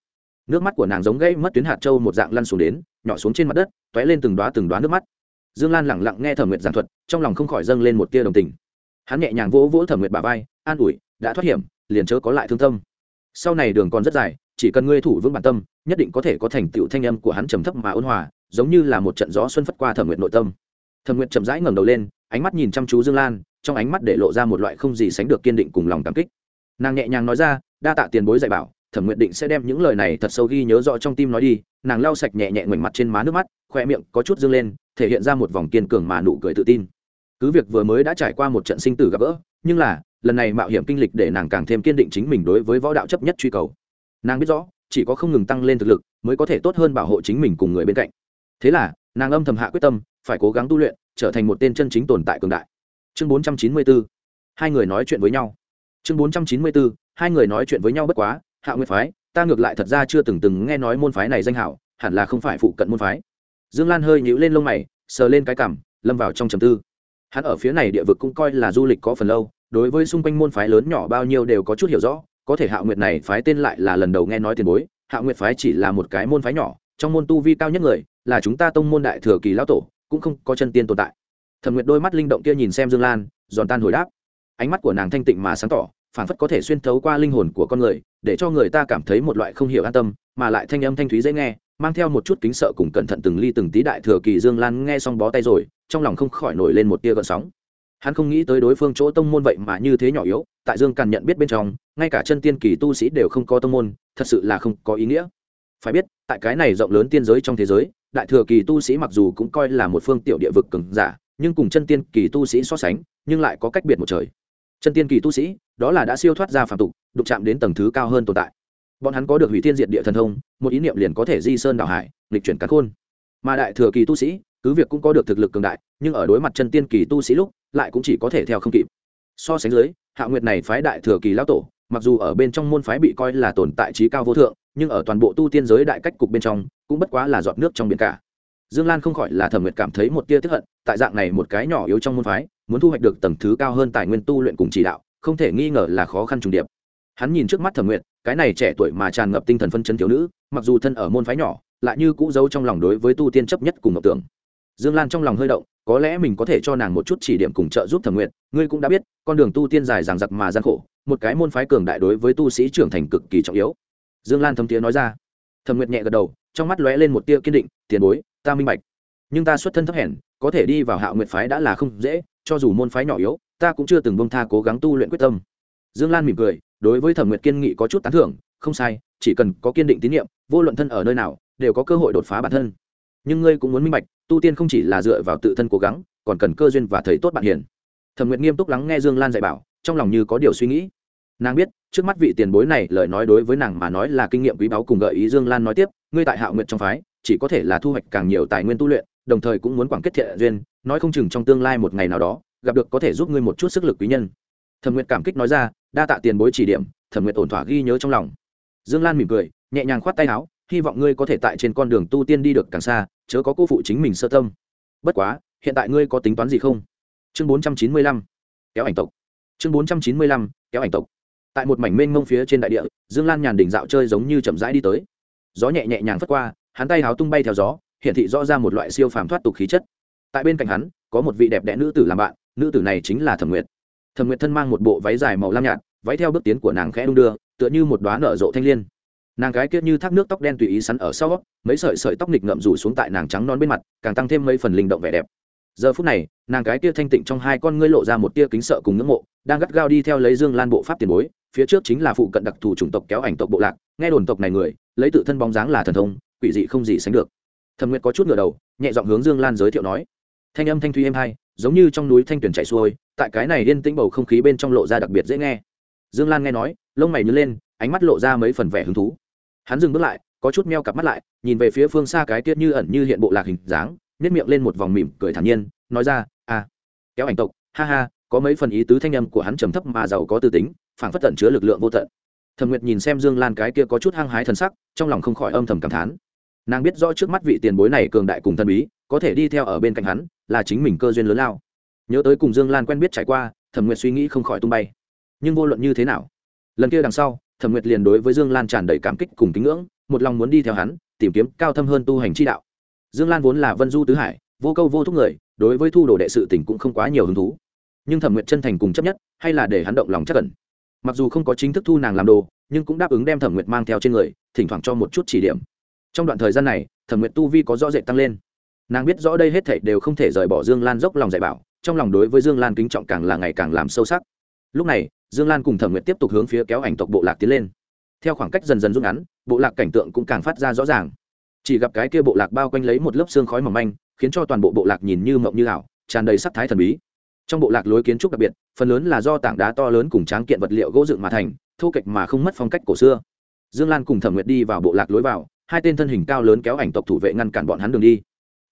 Nước mắt của nàng giống gãy mất tuyến hạt trâu một dạng lăn xuống đến, nhỏ xuống trên mặt đất t ó é lên từng đoá từng đoá nước mắt. Dương lan lẳng lặng nghe thẩm nguyệt giảng thuật, trong lòng không khỏi dâng lên một tia đồng tình. Hắn nhẹ nhàng vỗ vỗ thẩm nguyệt bà vai, an ủi, đã thoát hiểm liền chớ có lại thương tâm. Sau này đường còn rất dài, chỉ cần ngươi thủ vững bản tâm, nhất định có thể có thành tựu thanh âm của hắn trầm thấp mà ôn hòa, giống như là một trận gió xuân phất qua thẩm nguyệt nội tâm. Thẩm nguyệt chậm rãi ngẩng đầu lên, ánh mắt nhìn chăm chú dương lan, trong ánh mắt để lộ ra một loại không gì sánh được kiên định cùng lòng cảm kích. Nàng nhẹ nhàng nói ra, đa tạ tiền bối dạy bảo, thẩm nguyện định sẽ đem những lời này thật sâu ghi nhớ rõ trong tim nói đi. Nàng lau sạch nhẹ nhẹ ngoảnh mặt trên má nước mắt, khoe miệng có chút dương lên, thể hiện ra một vòng kiên cường mà nụ cười tự tin. Cứ việc vừa mới đã trải qua một trận sinh tử gặp gỡ, nhưng là lần này mạo hiểm kinh lịch để nàng càng thêm kiên định chính mình đối với võ đạo chấp nhất truy cầu. Nàng biết rõ, chỉ có không ngừng tăng lên thực lực mới có thể tốt hơn bảo hộ chính mình cùng người bên cạnh. Thế là, nàng âm thầm hạ quyết tâm, phải cố gắng tu luyện, trở thành một tên chân chính tồn tại cường đại. Chương bốn trăm chín mươi bốn hai người nói chuyện với nhau. Chương bốn trăm chín mươi bốn hai người nói chuyện với nhau bất quá, hạ nguyệt phái, ta ngược lại thật ra chưa từng từng nghe nói môn phái này danh hảo, hẳn là không phải phụ cận môn phái. Dương lan hơi nhíu lên lông mày, sờ lên cái cằm, lâm vào trong trầm tư. Hắn ở phía này địa vực cũng coi là du lịch có phần lâu đối với xung quanh môn phái lớn nhỏ bao nhiêu đều có chút hiểu rõ, có thể hạ nguyệt này phái tên lại là lần đầu nghe nói tiền bối hạ nguyệt phái chỉ là một cái môn phái nhỏ, trong môn tu vi cao nhất người, là chúng ta tông môn đại thừa kỳ lão tổ, cũng không có chân tiên tồn tại. Thẩm nguyệt đôi mắt linh động kia nhìn xem dương lan, giòn tan hồi đáp. Ánh mắt của nàng thanh tịnh mà sáng tỏ phản phất có thể xuyên thấu qua linh hồn của con người, để cho người ta cảm thấy một loại không hiểu an tâm, mà lại thanh âm thanh thúy dễ nghe, mang theo một chút kính sợ cùng cẩn thận từng ly từng tí đại thừa kỳ dương lan nghe xong bó tay rồi, trong lòng không khỏi nổi lên một tia gợn sóng hắn không nghĩ tới đối phương chỗ tông môn vậy mà như thế nhỏ yếu, tại dương càn nhận biết bên trong, ngay cả chân tiên kỳ tu sĩ đều không có tông môn, thật sự là không có ý nghĩa. Phải biết, tại cái này rộng lớn tiên giới trong thế giới, đại thừa kỳ tu sĩ mặc dù cũng coi là một phương tiểu địa vực cứng giả, nhưng cùng chân tiên kỳ tu sĩ so sánh, nhưng lại có cách biệt một trời. Chân tiên kỳ tu sĩ, đó là đã siêu thoát ra phạm tục, đụng chạm đến tầng thứ cao hơn tồn tại. Bọn hắn có được hủy tiên diệt địa thần thông, một ý niệm liền có thể di sơn đảo hải lịch chuyển cắn khôn. Mà đại thừa kỳ tu sĩ cứ việc cũng có được thực lực cường đại, nhưng ở đối mặt chân tiên kỳ tu sĩ lúc, lại cũng chỉ có thể theo không kịp. So sánh dưới, hạ nguyệt này phái đại thừa kỳ lão tổ, mặc dù ở bên trong môn phái bị coi là tồn tại trí cao vô thượng, nhưng ở toàn bộ tu tiên giới đại cách cục bên trong, cũng bất quá là giọt nước trong biển cả. Dương lan không khỏi là thẩm nguyệt cảm thấy một tia tức hận, tại dạng này một cái nhỏ yếu trong môn phái, muốn thu hoạch được tầng thứ cao hơn tài nguyên tu luyện cùng chỉ đạo, không thể nghi ngờ là khó khăn trùng điệp. Hắn nhìn trước mắt thẩm nguyệt, cái này trẻ tuổi mà tràn ngập tinh thần phân chân thiếu nữ, mặc dù thân ở môn phái nhỏ, lại như cũ giấu trong lòng đối với tu tiên chấp nhất cùng ngọc tưởng dương lan trong lòng hơi động, có lẽ mình có thể cho nàng một chút chỉ điểm cùng trợ giúp thẩm nguyệt, ngươi cũng đã biết, con đường tu tiên dài dằng dặc mà gian khổ, một cái môn phái cường đại đối với tu sĩ trưởng thành cực kỳ trọng yếu. Dương lan thấm tiếng nói ra. Thẩm nguyệt nhẹ gật đầu, trong mắt lóe lên một tia kiên định, tiền bối, ta minh bạch. Nhưng ta xuất thân thấp hèn, có thể đi vào hạo nguyệt phái đã là không dễ, cho dù môn phái nhỏ yếu, ta cũng chưa từng bông tha cố gắng tu luyện quyết tâm. Dương lan mỉm cười, đối với thẩm nguyệt kiên nghị có chút tán thưởng, không sai, chỉ cần có kiên định tín nhiệm, vô luận thân ở nơi nào, đều có cơ hội đột phá bản thân. Nhưng ngươi cũng muốn minh bạch tu tiên không chỉ là dựa vào tự thân cố gắng, còn cần cơ duyên và thầy tốt bạn hiền. Thẩm nguyệt nghiêm túc lắng nghe dương lan dạy bảo, trong lòng như có điều suy nghĩ. Nàng biết, trước mắt vị tiền bối này lời nói đối với nàng mà nói là kinh nghiệm quý báu cùng gợi ý dương lan nói tiếp, ngươi tại hạo nguyện trong phái, chỉ có thể là thu hoạch càng nhiều tài nguyên tu luyện, đồng thời cũng muốn quảng kết thiện duyên, nói không chừng trong tương lai một ngày nào đó, gặp được có thể giúp ngươi một chút sức lực quý nhân. Thẩm nguyệt cảm kích nói ra, đa tạ tiền bối chỉ điểm, thẩm nguyệt ổn thỏa ghi nhớ trong lòng. Dương lan mỉm cười, nhẹ nhàng khoát tay áo, hy vọng ngươi có thể tại trên con đường tu tiên đi được càng xa chớ có cô phụ chính mình sơ tâm. Bất quá, hiện tại ngươi có tính toán gì không? Chương bốn trăm chín mươi lăm, kéo ảnh tộc. Chương bốn trăm chín mươi lăm, kéo ảnh tộc. Tại một mảnh mênh mông phía trên đại địa, dương lan nhàn đỉnh dạo chơi giống như chậm rãi đi tới. Gió nhẹ nhẹ nhàng phất qua, hắn tay háo tung bay theo gió hiện thị rõ ra một loại siêu phàm thoát tục khí chất. Tại bên cạnh hắn, có một vị đẹp đẽ nữ tử làm bạn, nữ tử này chính là thẩm nguyệt. Thẩm nguyệt thân mang một bộ váy dài màu lam nhạt, váy theo bước tiến của nàng khẽ đung đưa, tựa như một đoá nở rộ thanh l i ê n nàng gái kia như thác nước tóc đen tùy ý sắn ở sau mấy sợi sợi tóc nghịch ngậm rủ xuống tại nàng trắng non bên mặt, càng tăng thêm mấy phần linh động vẻ đẹp. Giờ phút này, nàng gái kia thanh tịnh trong hai con ngươi lộ ra một tia kính sợ cùng ngưỡng mộ, đang gắt gao đi theo lấy dương lan bộ pháp tiền bối, phía trước chính là phụ cận đặc thù chủng tộc kéo ảnh tộc bộ lạc, nghe đồn tộc này người, lấy tự thân bóng dáng là thần thông, quỷ dị không gì sánh được. Thẩm nguyệt có chút ngửa đầu, nhẹ giọng hướng dương lan giới thiệu nói. Thanh âm thanh thuy êm hai, giống như trong núi thanh tuyển chảy xuôi, tại cái này yên tĩnh bầu không khí bên trong lộ ra đặc biệt dễ nghe. Dương lan nghe nói, lông mày nhớ lên, ánh mắt lộ ra mấy phần vẻ hứng thú hắn dừng bước lại, có chút meo cặp mắt lại, nhìn về phía phương xa cái tiết như ẩn như hiện bộ lạc hình dáng nếp miệng lên một vòng mỉm cười thản nhiên, nói ra à kéo ảnh tộc, ha ha, có mấy phần ý tứ thanh âm của hắn trầm thấp mà giàu có tư tính, phảng phất tận chứa lực lượng vô tận. Thẩm nguyệt nhìn xem dương lan cái kia có chút hăng hái thần sắc, trong lòng không khỏi âm thầm cảm thán. Nàng biết rõ trước mắt vị tiền bối này cường đại cùng thần bí, có thể đi theo ở bên cạnh hắn, là chính mình cơ duyên lớn lao. Nhớ tới cùng dương lan quen biết trải qua, thẩm nguyệt suy nghĩ không khỏi tung bay. Nhưng vô luận như thế nào, lần kia đằng sau thẩm nguyệt liền đối với dương lan tràn đầy cảm kích cùng kính ngưỡng, một lòng muốn đi theo hắn, tìm kiếm cao thâm hơn tu hành chi đạo. Dương lan vốn là vân du tứ hải, vô câu vô thúc người, đối với thu đồ đệ sự tỉnh cũng không quá nhiều hứng thú. Nhưng thẩm nguyệt chân thành cùng chấp nhất, hay là để hắn động lòng chắc cẩn mặc dù không có chính thức thu nàng làm đồ, nhưng cũng đáp ứng đem thẩm nguyệt mang theo trên người, thỉnh thoảng cho một chút chỉ điểm. Trong đoạn thời gian này, thẩm nguyệt tu vi có rõ rệt tăng lên. Nàng biết rõ đây hết thảy đều không thể rời bỏ dương lan dốc lòng dạy bảo, trong lòng đối với dương lan kính trọng càng là ngày càng làm sâu sắc. Lúc này dương lan cùng thẩm nguyệt tiếp tục hướng phía kéo ảnh tộc bộ lạc tiến lên. Theo khoảng cách dần dần rút ngắn, bộ lạc cảnh tượng cũng càng phát ra rõ ràng. Chỉ gặp cái kia bộ lạc bao quanh lấy một lớp xương khói mỏng manh, khiến cho toàn bộ bộ lạc nhìn như mộng như ảo, tràn đầy sắc thái thần bí. Trong bộ lạc lối kiến trúc đặc biệt, phần lớn là do tảng đá to lớn cùng tráng kiện vật liệu gỗ dựng mà thành, thô kệch mà không mất phong cách cổ xưa. Dương lan cùng thẩm nguyệt đi vào bộ lạc lối vào, hai tên thân hình cao lớn kéo ảnh tộc thủ vệ ngăn cản bọn hắn đường đi.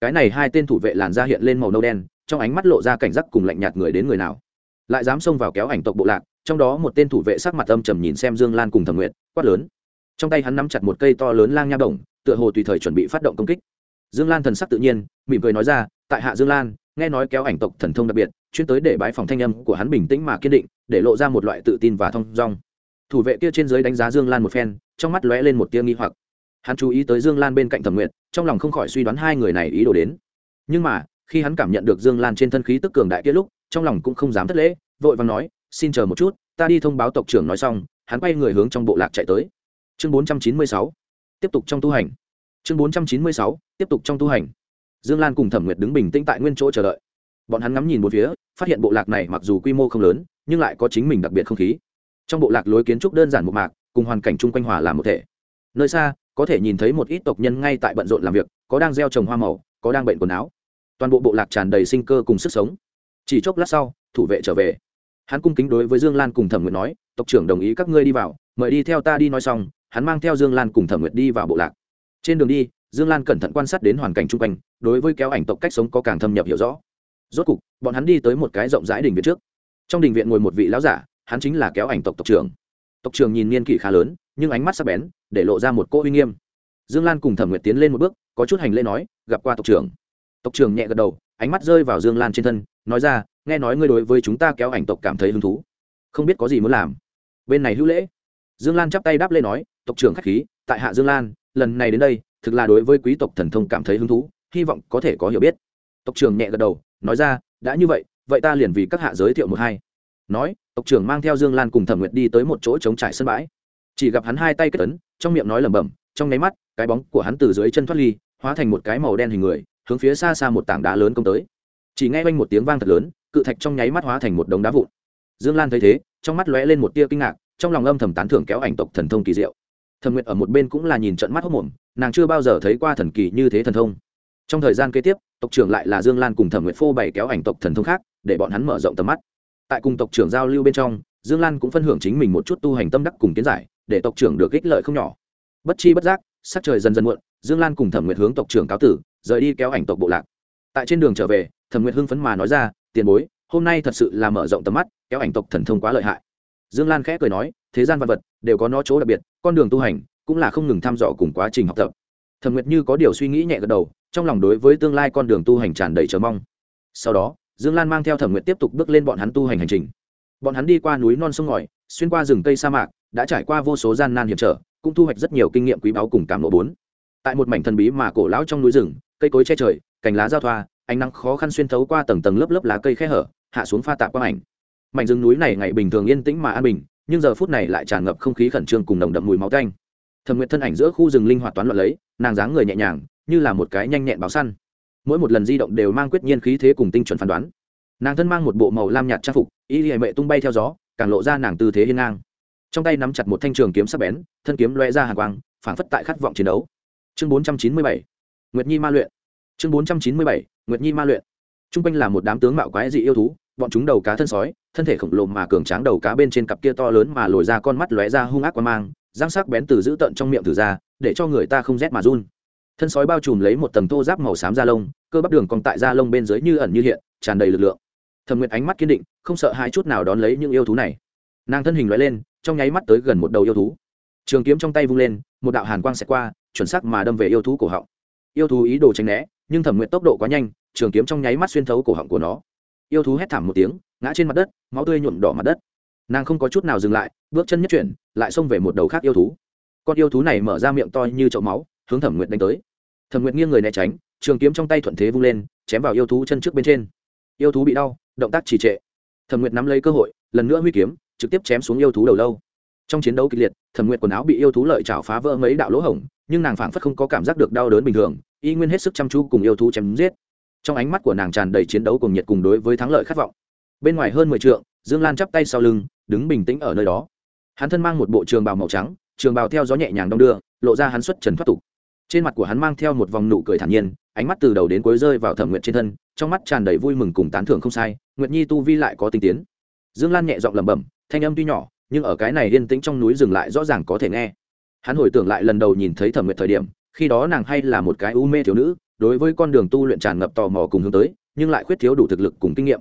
Cái này hai tên thủ vệ làn da hiện lên màu nâu đen, trong ánh mắt lộ ra cảnh giác cùng lạnh nhạt người đến người nào. Lại dám xông vào kéo ảnh tộc bộ lạc trong đó một tên thủ vệ sắc mặt âm trầm nhìn xem dương lan cùng thẩm nguyệt, quát lớn. Trong tay hắn nắm chặt một cây to lớn lang nha đồng, tựa hồ tùy thời chuẩn bị phát động công kích. Dương lan thần sắc tự nhiên, mỉm cười nói ra, tại hạ dương lan, nghe nói kéo ảnh tộc thần thông đặc biệt, chuyên tới để bái phòng thanh âm của hắn bình tĩnh mà kiên định, để lộ ra một loại tự tin và thông dong. Thủ vệ kia trên dưới đánh giá dương lan một phen, trong mắt lóe lên một tia nghi hoặc. Hắn chú ý tới dương lan bên cạnh thẩm nguyện trong lòng không khỏi suy đoán hai người này ý đồ đến. Nhưng mà, khi hắn cảm nhận được dương lan trên thân khí tức cường đại kia lúc, trong lòng cũng không dám thất lễ, vội vàng nói xin chờ một chút, ta đi thông báo tộc trưởng nói xong, hắn quay người hướng trong bộ lạc chạy tới. Chương bốn trăm chín mươi sáu, tiếp tục trong tu hành. Chương bốn trăm chín mươi sáu, tiếp tục trong tu hành. Dương lan cùng thẩm nguyệt đứng bình tĩnh tại nguyên chỗ chờ đợi. Bọn hắn ngắm nhìn một phía, phát hiện bộ lạc này mặc dù quy mô không lớn, nhưng lại có chính mình đặc biệt không khí. Trong bộ lạc lối kiến trúc đơn giản một mạc, cùng hoàn cảnh chung quanh hòa làm một thể. Nơi xa, có thể nhìn thấy một ít tộc nhân ngay tại bận rộn làm việc, có đang gieo trồng hoa màu, có đang bệnh quần áo. Toàn bộ bộ lạc tràn đầy sinh cơ cùng sức sống. Chỉ chốc lát sau, thủ vệ trở về hắn cung kính đối với dương lan cùng thẩm nguyệt nói, tộc trưởng đồng ý các ngươi đi vào, mời đi theo ta đi nói xong. Hắn mang theo dương lan cùng thẩm nguyệt đi vào bộ lạc. Trên đường đi, dương lan cẩn thận quan sát đến hoàn cảnh chung quanh, đối với kéo ảnh tộc cách sống có càng thâm nhập hiểu rõ. Rốt cục, bọn hắn đi tới một cái rộng rãi đình viện trước. Trong đình viện ngồi một vị lão giả, hắn chính là kéo ảnh tộc tộc trưởng. Tộc trưởng nhìn niên kỷ khá lớn, nhưng ánh mắt sắc bén, để lộ ra một cỗ uy nghiêm. Dương lan cùng thẩm nguyệt tiến lên một bước, có chút hành lễ nói, gặp qua tộc trưởng. Tộc trưởng nhẹ gật đầu, ánh mắt rơi vào dương lan trên thân nói ra, nghe nói ngươi đối với chúng ta kéo ảnh tộc cảm thấy hứng thú. Không biết có gì muốn làm. Bên này hữu lễ. Dương lan chắp tay đáp lên nói, tộc trưởng k h á c h khí, tại hạ dương lan, lần này đến đây, thực là đối với quý tộc thần thông cảm thấy hứng thú, hy vọng có thể có hiểu biết. Tộc trưởng nhẹ gật đầu, nói ra, đã như vậy vậy ta liền vì các hạ giới thiệu một hai. Nói, tộc trưởng mang theo dương lan cùng thẩm nguyệt đi tới một chỗ trống trải sân bãi. Chỉ gặp hắn hai tay kết ấn, trong miệng nói lẩm bẩm, trong nháy mắt, cái bóng của hắn từ dưới chân thoát ly, hóa thành một cái màu đen hình người, hướng phía xa xa một tảng đá lớn công tới chỉ nghe quanh một tiếng vang thật lớn, cự thạch trong nháy mắt hóa thành một đống đá vụn. Dương lan thấy thế, trong mắt lóe lên một tia kinh ngạc, trong lòng âm thầm tán thưởng kéo ảnh tộc thần thông kỳ diệu. Thẩm nguyệt ở một bên cũng là nhìn trận mắt hốc mồm, nàng chưa bao giờ thấy qua thần kỳ như thế thần thông. Trong thời gian kế tiếp, tộc trưởng lại là dương lan cùng thẩm nguyệt phô bày kéo ảnh tộc thần thông khác, để bọn hắn mở rộng tầm mắt. Tại cùng tộc trưởng giao lưu bên trong, dương lan cũng phân hưởng chính mình một chút tu hành tâm đắc cùng kiến giải, để tộc trưởng được ích lợi không nhỏ. Bất chi bất giác, sắc trời dần dần muộn, dương lan cùng thẩm nguyệt hướng tộc trưởng cáo tử, rời đi kéo ảnh tộc bộ lạc. Tại trên đường trở về thẩm nguyệt hưng phấn mà nói ra, tiền bối, hôm nay thật sự là mở rộng tầm mắt, kéo ảnh tộc thần thông quá lợi hại. Dương lan khẽ cười nói, thế gian văn vật đều có nó chỗ đặc biệt, con đường tu hành cũng là không ngừng thăm dò cùng quá trình học tập. Thẩm nguyệt như có điều suy nghĩ nhẹ gật đầu, trong lòng đối với tương lai con đường tu hành tràn đầy chờ mong. Sau đó, dương lan mang theo thẩm nguyệt tiếp tục bước lên bọn hắn tu hành hành trình. Bọn hắn đi qua núi non sông ngòi, xuyên qua rừng cây sa mạc, đã trải qua vô số gian nan hiểm trở, cũng thu hoạch rất nhiều kinh nghiệm quý báu cùng cảm lộ bốn. Tại một mảnh thần bí mà cổ lão trong núi rừng, cây cối che trời, cành lá giao thoa ánh nắng khó khăn xuyên thấu qua tầng tầng lớp lớp lá cây khe hở, hạ xuống pha tạp quang ảnh. Mảnh rừng núi này ngày bình thường yên tĩnh mà an bình, nhưng giờ phút này lại tràn ngập không khí khẩn trương cùng nồng đậm mùi máu tanh. Thẩm nguyện thân ảnh giữa khu rừng linh hoạt toán loạn lấy, nàng dáng người nhẹ nhàng, như là một cái nhanh nhẹn báo săn. Mỗi một lần di động đều mang quyết nhiên khí thế cùng tinh chuẩn phán đoán. Nàng thân mang một bộ màu lam nhạt trang phục, y hệ mệ tung bay theo gió, càng lộ ra nàng tư thế hiên ngang. Trong tay nắm chặt một thanh trường kiếm sắc bén, thân kiếm loe ra hàng quang, phảng phất tại khát vọng chiến đấu. Chương bốn trăm chín mươi bảy, nguyệt nhi ma luyện. Chương bốn trăm chín mươi bảy nguyệt nhi ma luyện. T r u n g quanh là một đám tướng mạo quái dị yêu thú, bọn chúng đầu cá thân sói, thân thể khổng lồ mà cường tráng đầu cá bên trên cặp kia to lớn mà lồi ra con mắt lóe ra hung ác qua mang, răng sắc bén từ giữ tận trong miệng thử ra, để cho người ta không rét mà run. Thân sói bao trùm lấy một tầng thô giáp màu xám da lông, cơ bắp đường còn tại da lông bên dưới như ẩn như hiện, tràn đầy lực lượng. Thẩm nguyệt ánh mắt kiên định, không sợ hai chút nào đón lấy những yêu thú này. Nàng thân hình loại lên, trong nháy mắt tới gần một đầu yêu thú. Trường kiếm trong tay vung lên, một đạo hàn quang xẹt qua, chuẩn sắc mà đâm về yêu thú cổ họng. Yêu thú ý đồ tránh né, nhưng thẩm nguyện tốc độ quá nhanh trường kiếm trong nháy mắt xuyên thấu cổ họng của nó. Yêu thú hét thảm một tiếng, ngã trên mặt đất, máu tươi nhuộm đỏ mặt đất. Nàng không có chút nào dừng lại, bước chân nhất chuyển, lại xông về một đầu khác yêu thú. Con yêu thú này mở ra miệng to như chậu máu, hướng thẩm Nguyệt đánh tới. Thẩm Nguyệt nghiêng người né tránh, trường kiếm trong tay thuận thế vung lên, chém vào yêu thú chân trước bên trên. Yêu thú bị đau, động tác trì trệ. Thẩm Nguyệt nắm lấy cơ hội, lần nữa huy kiếm, trực tiếp chém xuống yêu thú đầu lâu. Trong chiến đấu kịch liệt, thẩm Nguyệt quần áo bị yêu thú lợi chảo phá vỡ mấy đạo lỗ hổng, nhưng nàng phảng phất không có cảm giác được đau đớn bình thường, y nguyên hết sức chăm chú cùng yêu thú chém giết trong ánh mắt của nàng tràn đầy chiến đấu cùng nhiệt cùng đối với thắng lợi khát vọng. Bên ngoài hơn mười trượng, dương lan chắp tay sau lưng, đứng bình tĩnh ở nơi đó. Hắn thân mang một bộ trường bào màu trắng, trường bào theo gió nhẹ nhàng đong đưa, lộ ra hắn xuất trần thoát tục. Trên mặt của hắn mang theo một vòng nụ cười thản nhiên, ánh mắt từ đầu đến cuối rơi vào thẩm nguyện trên thân, trong mắt tràn đầy vui mừng cùng tán thưởng không sai, nguyệt nhi tu vi lại có tinh tiến. Dương lan nhẹ giọng lẩm bẩm, thanh âm tuy nhỏ, nhưng ở cái này yên tĩnh trong núi dừng lại rõ ràng có thể nghe. Hắn hồi tưởng lại lần đầu nhìn thấy thẩm nguyệt thời điểm, khi đó nàng hay là một cái u mê thiếu nữ đối với con đường tu luyện tràn ngập tò mò cùng hướng tới, nhưng lại khuyết thiếu đủ thực lực cùng kinh nghiệm.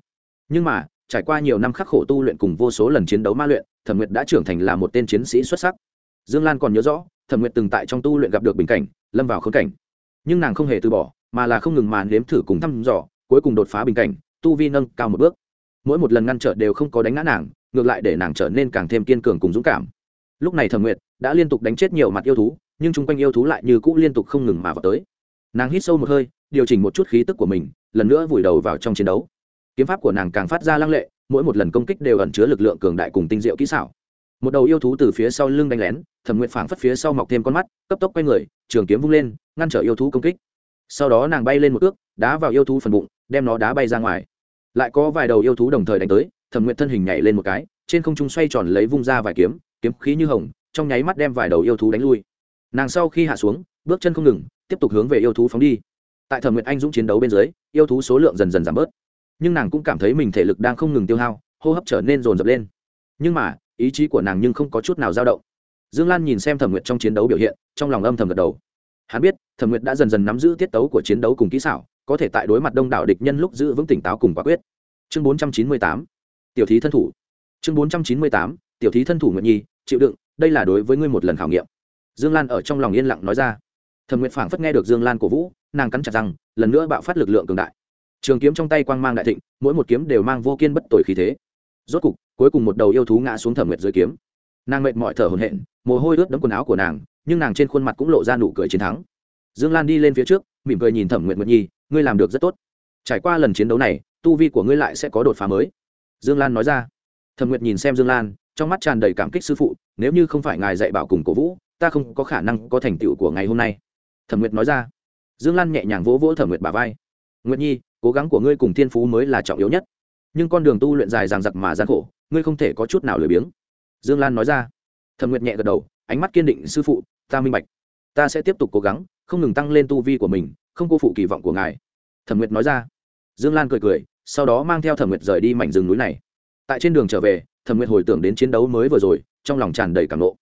Nhưng mà, trải qua nhiều năm khắc khổ tu luyện cùng vô số lần chiến đấu ma luyện, thẩm nguyệt đã trưởng thành là một tên chiến sĩ xuất sắc. Dương lan còn nhớ rõ, thẩm nguyệt từng tại trong tu luyện gặp được bình cảnh, lâm vào khốn cảnh. Nhưng nàng không hề từ bỏ, mà là không ngừng màn nếm thử cùng thăm dò, cuối cùng đột phá bình cảnh, tu vi nâng cao một bước. Mỗi một lần ngăn trở đều không có đánh ngã nàng, ngược lại để nàng trở nên càng thêm kiên cường cùng dũng cảm. Lúc này thẩm nguyệt đã liên tục đánh chết nhiều mặt yêu thú, nhưng chung quanh yêu thú lại như cũ liên tục không ngừng mà vào tới nàng hít sâu một hơi, điều chỉnh một chút khí tức của mình, lần nữa vùi đầu vào trong chiến đấu. Kiếm pháp của nàng càng phát ra lăng lệ, mỗi một lần công kích đều ẩn chứa lực lượng cường đại cùng tinh diệu kỹ xảo. Một đầu yêu thú từ phía sau lưng đánh lén, thẩm nguyệt phảng phất phía sau mọc thêm con mắt, cấp tốc quay người, trường kiếm vung lên, ngăn trở yêu thú công kích. Sau đó nàng bay lên một ước đá vào yêu thú phần bụng, đem nó đá bay ra ngoài. Lại có vài đầu yêu thú đồng thời đánh tới, thẩm nguyệt thân hình nhảy lên một cái, trên không trung xoay tròn lấy vung ra vài kiếm kiếm khí như hồng, trong nháy mắt đem vài đầu yêu thú đánh lui. Nàng sau khi hạ xuống, bước chân không ngừng tiếp tục hướng về yêu thú phóng đi. Tại thẩm nguyệt anh dũng chiến đấu bên dưới, yêu thú số lượng dần dần giảm bớt. Nhưng nàng cũng cảm thấy mình thể lực đang không ngừng tiêu hao, hô hấp trở nên rồn rập lên. Nhưng mà, ý chí của nàng nhưng không có chút nào dao động. Dương lan nhìn xem thẩm nguyệt trong chiến đấu biểu hiện, trong lòng âm thầm gật đầu. Hắn biết, thẩm nguyệt đã dần dần nắm giữ tiết tấu của chiến đấu cùng kỹ xảo, có thể tại đối mặt đông đảo địch nhân lúc giữ vững tỉnh táo cùng quả quyết. Chương bốn trăm chín mươi tám, tiểu thí thân thủ. Chương bốn trăm chín mươi tám, tiểu thí thân thủ nguyện nhi, chịu đựng, đây là đối với ngươi một lần khảo nghiệm. Dương lan ở trong lòng yên lặng nói ra thẩm nguyệt phảng phất nghe được dương lan cổ vũ nàng cắn chặt rằng lần nữa bạo phát lực lượng cường đại trường kiếm trong tay quang mang đại thịnh mỗi một kiếm đều mang vô kiên bất tội khí thế rốt cục cuối cùng một đầu yêu thú ngã xuống thẩm nguyệt dưới kiếm nàng mệt mỏi thở hổn hển mồ hôi ướt đẫm quần áo của nàng nhưng nàng trên khuôn mặt cũng lộ ra nụ cười chiến thắng dương lan đi lên phía trước mỉm cười nhìn thẩm nguyệt nguyệt nhi ngươi làm được rất tốt trải qua lần chiến đấu này tu vi của ngươi lại sẽ có đột phá mới dương lan nói ra thẩm nguyệt nhìn xem dương lan trong mắt tràn đầy cảm kích sư phụ nếu như không phải ngài dạy bảo cùng cổ vũ ta không có khả năng có thành tựu của ngày hôm nay thẩm nguyệt nói ra. Dương lan nhẹ nhàng vỗ vỗ thẩm nguyệt bà vai. Nguyệt nhi, cố gắng của ngươi cùng thiên phú mới là trọng yếu nhất. Nhưng con đường tu luyện dài dằng dặc mà gian khổ, ngươi không thể có chút nào lười biếng. Dương lan nói ra. Thẩm nguyệt nhẹ gật đầu, ánh mắt kiên định, sư phụ, ta minh bạch. Ta sẽ tiếp tục cố gắng, không ngừng tăng lên tu vi của mình, không cô phụ kỳ vọng của ngài. Thẩm nguyệt nói ra. Dương lan cười cười, sau đó mang theo thẩm nguyệt rời đi mảnh rừng núi này. Tại trên đường trở về, thẩm nguyệt hồi tưởng đến chiến đấu mới vừa rồi, trong lòng tràn đầy cảm lộ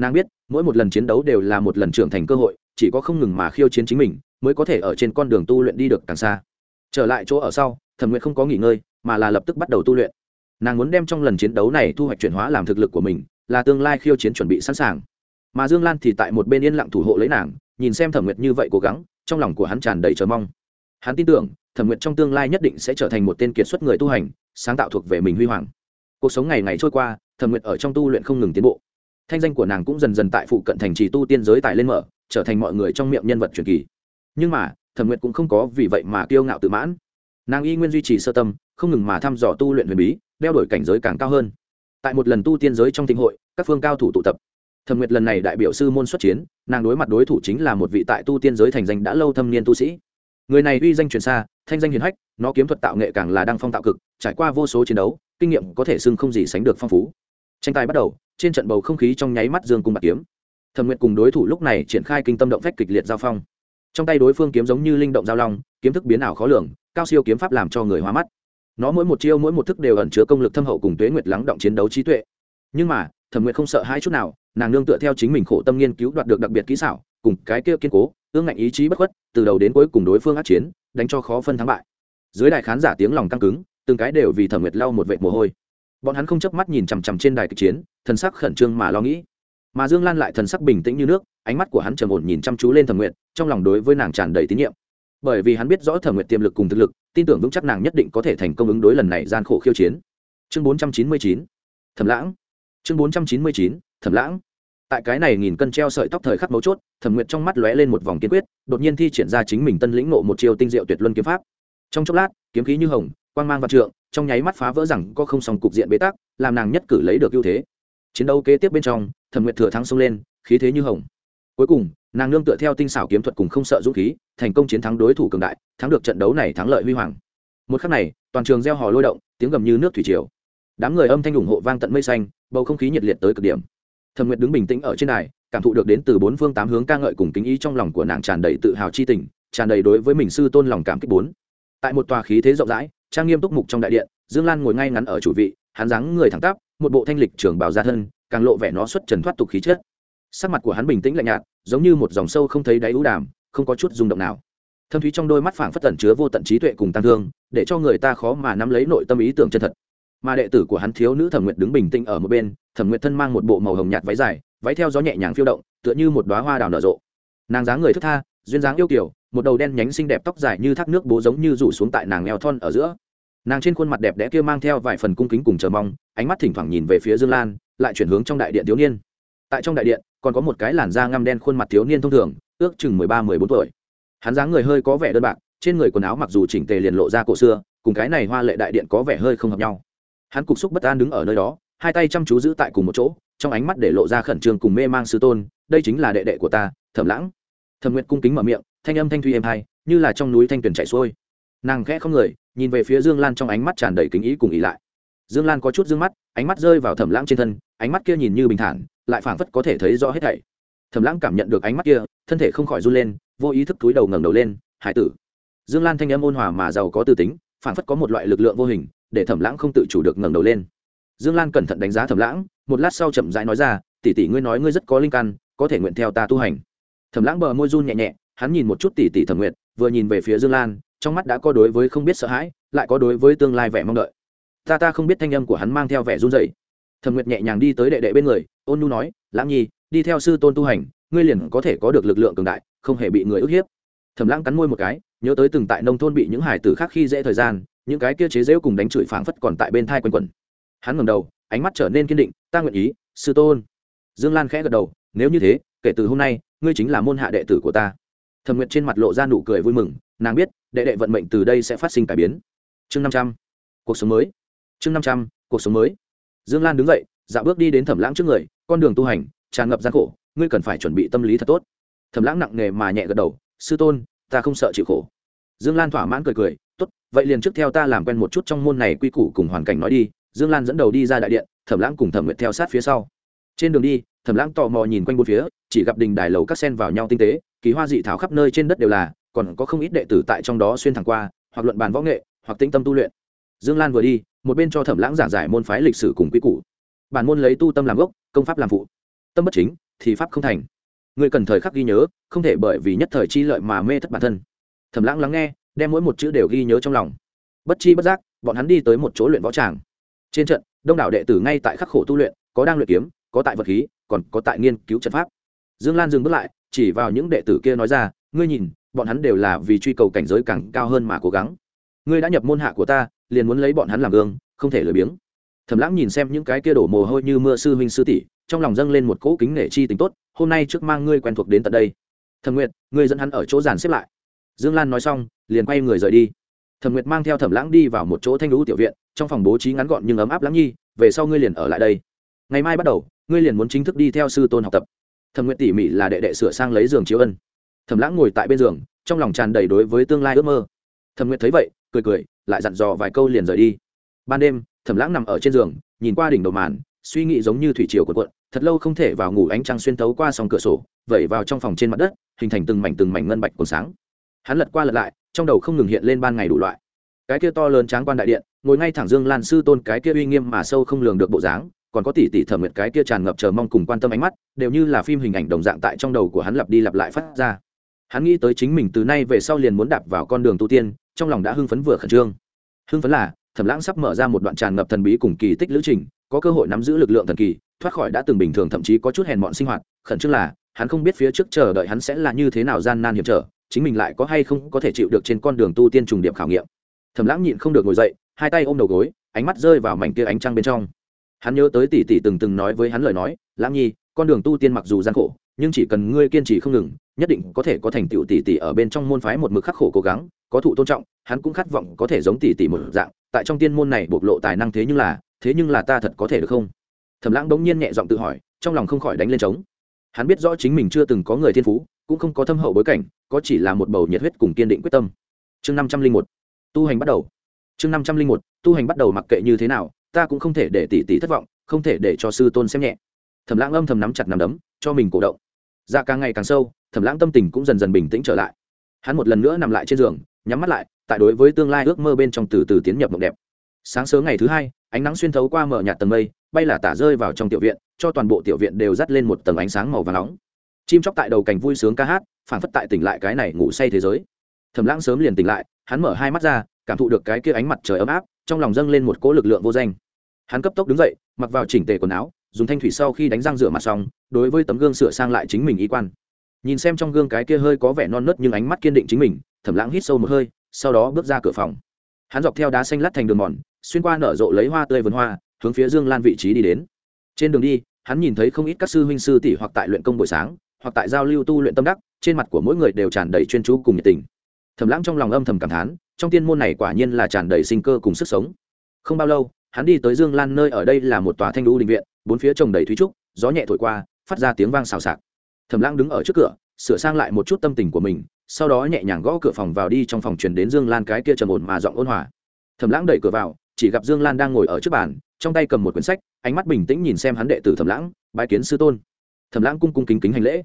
nàng biết mỗi một lần chiến đấu đều là một lần trưởng thành cơ hội, chỉ có không ngừng mà khiêu chiến chính mình, mới có thể ở trên con đường tu luyện đi được càng xa. Trở lại chỗ ở sau, thẩm nguyệt không có nghỉ ngơi, mà là lập tức bắt đầu tu luyện. Nàng muốn đem trong lần chiến đấu này thu hoạch chuyển hóa làm thực lực của mình, là tương lai khiêu chiến chuẩn bị sẵn sàng. Mà dương lan thì tại một bên yên lặng thủ hộ lấy nàng, nhìn xem thẩm nguyệt như vậy cố gắng, trong lòng của hắn tràn đầy chờ mong. Hắn tin tưởng, thẩm nguyệt trong tương lai nhất định sẽ trở thành một tên kiệt xuất người tu hành, sáng tạo thuộc về mình huy hoàng. Cuộc sống ngày ngày trôi qua, thẩm nguyệt ở trong tu luyện không ngừng tiến bộ thanh danh của nàng cũng dần dần tại phụ cận thành trì tu tiên giới tại lên mở, trở thành mọi người trong miệng nhân vật truyền kỳ. Nhưng mà, thẩm nguyệt cũng không có vì vậy mà kiêu ngạo tự mãn. Nàng y nguyên duy trì sơ tâm, không ngừng mà thăm dò tu luyện huyền bí, đeo đổi cảnh giới càng cao hơn. Tại một lần tu tiên giới trong thịnh hội, các phương cao thủ tụ tập. Thẩm nguyệt lần này đại biểu sư môn xuất chiến, nàng đối mặt đối thủ chính là một vị tại tu tiên giới thành danh đã lâu thâm niên tu sĩ. Người này uy danh truyền xa, thanh danh hiền hách, nó kiếm thuật tạo nghệ càng là đăng phong tạo cực, trải qua vô số chiến đấu, kinh nghiệm có thể xưng không gì sánh được phong phú. Tranh tài bắt đầu trên trận bầu không khí trong nháy mắt dương cung bạc kiếm. Thẩm nguyệt cùng đối thủ lúc này triển khai kinh tâm động phách kịch liệt giao phong. Trong tay đối phương kiếm giống như linh động giao long, kiếm thức biến ảo khó lường, cao siêu kiếm pháp làm cho người hóa mắt. Nó mỗi một chiêu mỗi một thức đều ẩn chứa công lực thâm hậu cùng tuế nguyệt lắng động chiến đấu trí tuệ. Nhưng mà, thẩm nguyệt không sợ hai chút nào, nàng nương tựa theo chính mình khổ tâm nghiên cứu đoạt được đặc biệt kỹ xảo, cùng cái kia kiên cố, ương ngạnh ý chí bất khuất, từ đầu đến cuối cùng đối phương át chiến, đánh cho khó phân thắng bại. Dưới đài khán giả tiếng lòng căng cứng, từng cái đều vì thẩm nguyệt lau một vệ mồ hôi. Bọn hắn không chớp mắt nhìn chằm chằm trên đài kịch chiến thần sắc khẩn trương mà lo nghĩ. Mà dương lan lại thần sắc bình tĩnh như nước, ánh mắt của hắn trầm ổn nhìn chăm chú lên thẩm nguyệt, trong lòng đối với nàng tràn đầy tín nhiệm. Bởi vì hắn biết rõ thẩm nguyệt tiềm lực cùng thực lực, tin tưởng vững chắc nàng nhất định có thể thành công ứng đối lần này gian khổ khiêu chiến. Chương bốn trăm chín mươi chín, thẩm lãng. Chương bốn trăm chín mươi chín, thẩm lãng. Tại cái này nghìn cân treo sợi tóc thời khắc mấu chốt, thẩm nguyệt trong mắt lóe lên một vòng kiên quyết, đột nhiên thi triển ra chính mình tân lĩnh nộ một chiều tinh diệu tuyệt luân kiếm pháp. Trong chốc lát, kiếm khí như hồng, quang mang vạn trượng, trong nháy mắt phá vỡ rằng có không song cục diện bế tắc, làm nàng nhất cử lấy được ưu thế chiến đấu kế tiếp bên trong, thẩm nguyệt thừa thắng xông lên, khí thế như hồng. Cuối cùng, nàng nương tựa theo tinh xảo kiếm thuật cùng không sợ dũng khí, thành công chiến thắng đối thủ cường đại, thắng được trận đấu này thắng lợi huy hoàng. Một khắc này, toàn trường gieo hò lôi động, tiếng gầm như nước thủy triều. Đám người âm thanh ủng hộ vang tận mây xanh, bầu không khí nhiệt liệt tới cực điểm. Thẩm nguyệt đứng bình tĩnh ở trên đài, cảm thụ được đến từ bốn phương tám hướng ca ngợi cùng kính ý trong lòng của nàng tràn đầy tự hào chi tình, tràn đầy đối với mình sư tôn lòng cảm kích bốn. Tại một tòa khí thế rộng rãi, trang nghiêm túc mục trong đại điện, dương lan ngồi ngay ngắn ở chủ vị, hắn dáng người thẳng tắp một bộ thanh lịch trưởng bào gia thân, càng lộ vẻ nó xuất trần thoát tục khí chất. Sắc mặt của hắn bình tĩnh lạnh nhạt, giống như một dòng sâu không thấy đáy ưu đàm, không có chút rung động nào. Thâm thúy trong đôi mắt phảng phất tẩn chứa vô tận trí tuệ cùng tăng thương, để cho người ta khó mà nắm lấy nội tâm ý tưởng chân thật. Mà đệ tử của hắn thiếu nữ thẩm nguyệt đứng bình tĩnh ở một bên, thẩm nguyệt thân mang một bộ màu hồng nhạt váy dài, váy theo gió nhẹ nhàng phiêu động, tựa như một đoá hoa đào nở rộ. Nàng dáng người thức tha, duyên dáng yêu kiểu một đầu đen nhánh xinh đẹp tóc dài như thác nước bố giống như rủ xuống tại nàng eo thon ở giữa nàng trên khuôn mặt đẹp đẽ kia mang theo vài phần cung kính cùng chờ mong ánh mắt thỉnh thoảng nhìn về phía dương lan lại chuyển hướng trong đại điện thiếu niên. Tại trong đại điện còn có một cái làn da ngăm đen khuôn mặt thiếu niên thông thường ước chừng mười ba mười bốn tuổi. Hắn dáng người hơi có vẻ đơn bạc trên người quần áo mặc dù chỉnh tề liền lộ ra cổ xưa cùng cái này hoa lệ đại điện có vẻ hơi không hợp nhau. Hắn cục xúc bất an đứng ở nơi đó hai tay chăm chú giữ tại cùng một chỗ trong ánh mắt để lộ ra khẩn trương cùng mê mang sư tôn đây chính là đệ đệ của ta thẩm lãng. Thẩm nguyệt cung kính mở miệng thanh âm thanh thuy êm hay, như là trong núi thanh tuyền chảy xuôi. Nàng khẽ không người nhìn về phía dương lan trong ánh mắt tràn đầy kính ý cùng ý lại. Dương lan có chút d ư ơ n g mắt, ánh mắt rơi vào thẩm lãng trên thân, ánh mắt kia nhìn như bình thản, lại phảng phất có thể thấy rõ hết thảy. Thẩm lãng cảm nhận được ánh mắt kia, thân thể không khỏi run lên, vô ý thức túi đầu ngẩng đầu lên, hải tử. Dương lan thanh âm ôn hòa mà giàu có tư tính, phảng phất có một loại lực lượng vô hình, để thẩm lãng không tự chủ được ngẩng đầu lên. Dương lan cẩn thận đánh giá thẩm lãng, một lát sau chậm rãi nói ra, tỷ tỷ ngươi nói ngươi rất có linh căn, có thể nguyện theo ta tu hành. Thẩm lãng bờ môi run nhẹ nhẹ, hắn nhìn một chút tỷ tỷ thẩm nguyện vừa nhìn về phía dương lan trong mắt đã có đối với không biết sợ hãi, lại có đối với tương lai vẻ mong đợi. Ta ta không biết thanh âm của hắn mang theo vẻ run rẩy. Thẩm nguyệt nhẹ nhàng đi tới đệ đệ bên người, ôn nhu nói, lãng nhi, đi theo sư tôn tu hành, ngươi liền có thể có được lực lượng cường đại, không hề bị người ức hiếp. Thẩm lãng cắn môi một cái, nhớ tới từng tại nông thôn bị những hải tử khác khi dễ thời gian, những cái kia chế rễu cùng đánh chửi phảng phất còn tại bên thai quanh quẩn. Hắn ngầm đầu, ánh mắt trở nên kiên định, ta nguyện ý, sư tôn. Dương lan khẽ gật đầu, nếu như thế, kể từ hôm nay, ngươi chính là môn hạ đệ tử của ta thẩm nguyệt trên mặt lộ ra nụ cười vui mừng, nàng biết, đệ đệ vận mệnh từ đây sẽ phát sinh cải biến. Chương năm trăm, cuộc sống mới. Chương năm trăm, cuộc sống mới. Dương lan đứng dậy, dạo bước đi đến thẩm lãng trước người, con đường tu hành, tràn ngập gian khổ, ngươi cần phải chuẩn bị tâm lý thật tốt. Thẩm lãng nặng nề mà nhẹ gật đầu, sư tôn, ta không sợ chịu khổ. Dương lan thỏa mãn cười cười, tốt, vậy liền trước theo ta làm quen một chút trong môn này quy củ cùng hoàn cảnh nói đi. Dương lan dẫn đầu đi ra đại điện, thẩm lãng cùng thẩm nguyệt theo sát phía sau. Trên đường đi thẩm lãng tò mò nhìn quanh bốn phía, chỉ gặp đình đài lầu các sen vào nhau tinh tế, kỳ hoa dị thảo khắp nơi trên đất đều là, còn có không ít đệ tử tại trong đó xuyên thẳng qua, hoặc luận bàn võ nghệ, hoặc tĩnh tâm tu luyện. Dương lan vừa đi, một bên cho thẩm lãng giảng giải môn phái lịch sử cùng quy củ. Bản môn lấy tu tâm làm gốc, công pháp làm phụ. Tâm bất chính, thì pháp không thành. Người cần thời khắc ghi nhớ, không thể bởi vì nhất thời chi lợi mà mê thất bản thân. Thẩm lãng lắng nghe, đem mỗi một chữ đều ghi nhớ trong lòng. Bất chi bất giác, bọn hắn đi tới một chỗ luyện võ tràng. Trên trận, đông đảo đệ tử ngay tại khắc khổ tu luyện, có đang luyện kiếm, có tại vật khí còn có tại nghiên cứu trận pháp. Dương lan dừng bước lại, chỉ vào những đệ tử kia nói ra, ngươi nhìn, bọn hắn đều là vì truy cầu cảnh giới càng cao hơn mà cố gắng. Ngươi đã nhập môn hạ của ta, liền muốn lấy bọn hắn làm gương, không thể lười biếng. Thẩm lãng nhìn xem những cái kia đổ mồ hôi như mưa sư huynh sư tỷ, trong lòng dâng lên một cỗ kính nể chi tình tốt, hôm nay trước mang ngươi quen thuộc đến tận đây. Thẩm nguyệt, ngươi dẫn hắn ở chỗ giàn xếp lại. Dương lan nói xong, liền quay người rời đi. Thẩm nguyệt mang theo thẩm lãng đi vào một chỗ thanh lũ tiểu viện, trong phòng bố trí ngắn gọn nhưng ấm áp lãng nhi, về sau ngươi liền ở lại đây. Ngày mai bắt đầu ngươi liền muốn chính thức đi theo sư tôn học tập. Thẩm nguyệt tỉ mỉ là đệ đệ sửa sang lấy giường chiếu ân. Thẩm lãng ngồi tại bên giường, trong lòng tràn đầy đối với tương lai ước mơ. Thẩm nguyệt thấy vậy, cười cười, lại dặn dò vài câu liền rời đi. Ban đêm, thẩm lãng nằm ở trên giường, nhìn qua đỉnh đầu màn, suy nghĩ giống như thủy triều cuộn cuộn, thật lâu không thể vào ngủ ánh trăng xuyên tấu qua sòng cửa sổ, vẩy vào trong phòng trên mặt đất, hình thành từng mảnh từng mảnh ngân bạch còn sáng. Hắn lật qua lật lại, trong đầu không ngừng hiện lên ban ngày đủ loại. Cái kia to lớn tráng quan đại điện, ngồi ngay thẳng dương lan sư tôn cái kia uy nghiêm mà sâu không lường được bộ dáng còn có tỷ tỷ thẩm nguyệt cái kia tràn ngập chờ mong cùng quan tâm ánh mắt, đều như là phim hình ảnh đồng dạng tại trong đầu của hắn lặp đi lặp lại phát ra. Hắn nghĩ tới chính mình từ nay về sau liền muốn đạp vào con đường tu tiên, trong lòng đã hưng phấn vừa khẩn trương. Hưng phấn là, thẩm lãng sắp mở ra một đoạn tràn ngập thần bí cùng kỳ tích lữ trình, có cơ hội nắm giữ lực lượng thần kỳ, thoát khỏi đã từng bình thường thậm chí có chút hèn mọn sinh hoạt, khẩn trương là, hắn không biết phía trước chờ đợi hắn sẽ là như thế nào gian nan hiểm trở, chính mình lại có hay không có thể chịu được trên con đường tu tiên trùng điểm khảo nghiệm. Thẩm lãng nhịn không được ngồi dậy, hai tay ôm đầu gối, ánh mắt rơi vào mảnh kia ánh trăng bên trong hắn nhớ tới tỷ tỷ từng từng nói với hắn lời nói lãng nhi, con đường tu tiên mặc dù gian khổ, nhưng chỉ cần ngươi kiên trì không ngừng, nhất định có thể có thành tựu tỷ tỷ ở bên trong môn phái một mực khắc khổ cố gắng, có thụ tôn trọng, hắn cũng khát vọng có thể giống tỷ tỷ một dạng, tại trong tiên môn này bộc lộ tài năng thế nhưng là, thế nhưng là ta thật có thể được không? Thẩm lãng đống nhiên nhẹ giọng tự hỏi, trong lòng không khỏi đánh lên trống. Hắn biết rõ chính mình chưa từng có người thiên phú, cũng không có thâm hậu bối cảnh, có chỉ là một bầu nhiệt huyết cùng kiên định quyết tâm. Chương năm trăm linh một, tu hành bắt đầu. Chương năm trăm linh một, tu hành bắt đầu mặc kệ như thế nào ta cũng không thể để tỷ tỷ thất vọng, không thể để cho sư tôn xem nhẹ. Thẩm lãng âm thầm nắm chặt nắm đấm, cho mình cổ động. Dạ càng ngày càng sâu, thẩm lãng tâm tình cũng dần dần bình tĩnh trở lại. Hắn một lần nữa nằm lại trên giường, nhắm mắt lại, tại đối với tương lai ước mơ bên trong từ từ tiến nhập mộng đẹp. Sáng sớm ngày thứ hai, ánh nắng xuyên thấu qua mở nhạt tầng mây, bay là tả rơi vào trong tiểu viện, cho toàn bộ tiểu viện đều dắt lên một tầng ánh sáng màu và nóng. Chim chóc tại đầu cành vui sướng ca hát phản phất tại tỉnh lại cái này ngủ say thế giới. Thẩm lãng sớm liền tỉnh lại, hắn mở hai mắt ra, cảm thụ được cái kia ánh mặt trời ấm áp trong lòng dâng lên một cỗ lực lượng vô danh. Hắn cấp tốc đứng dậy, mặc vào chỉnh tề quần áo, dùng thanh thủy sau khi đánh răng rửa mặt xong, đối với tấm gương sửa sang lại chính mình y quan. Nhìn xem trong gương cái kia hơi có vẻ non nớt nhưng ánh mắt kiên định chính mình thẩm lãng hít sâu một hơi, sau đó bước ra cửa phòng. Hắn dọc theo đá xanh lát thành đường mòn, xuyên qua nở rộ lấy hoa tươi vườn hoa, hướng phía dương lan vị trí đi đến. Trên đường đi, hắn nhìn thấy không ít các sư huynh sư tỷ hoặc tại luyện công buổi sáng, hoặc tại giao lưu tu luyện tâm đắc, trên mặt của mỗi người đều tràn đầy chuyên chú cùng nhiệt tình thẩm lãng trong lòng âm thầm cảm thán, trong tiên môn này quả nhiên là tràn đầy sinh cơ cùng sức sống. Không bao lâu, hắn đi tới dương lan nơi ở đây là một tòa thanh lũ định viện, bốn phía trồng đầy thúy trúc, gió nhẹ thổi qua, phát ra tiếng vang xào xạc. Thẩm lãng đứng ở trước cửa, sửa sang lại một chút tâm tình của mình, sau đó nhẹ nhàng gõ cửa phòng vào đi trong phòng truyền đến dương lan cái kia trầm ổn mà giọng ôn hòa. Thẩm lãng đẩy cửa vào, chỉ gặp dương lan đang ngồi ở trước bàn, trong tay cầm một quyển sách, ánh mắt bình tĩnh nhìn xem hắn đệ tử thẩm lãng, bái kiến sư tôn. Thẩm lãng cung cung kính kính hành lễ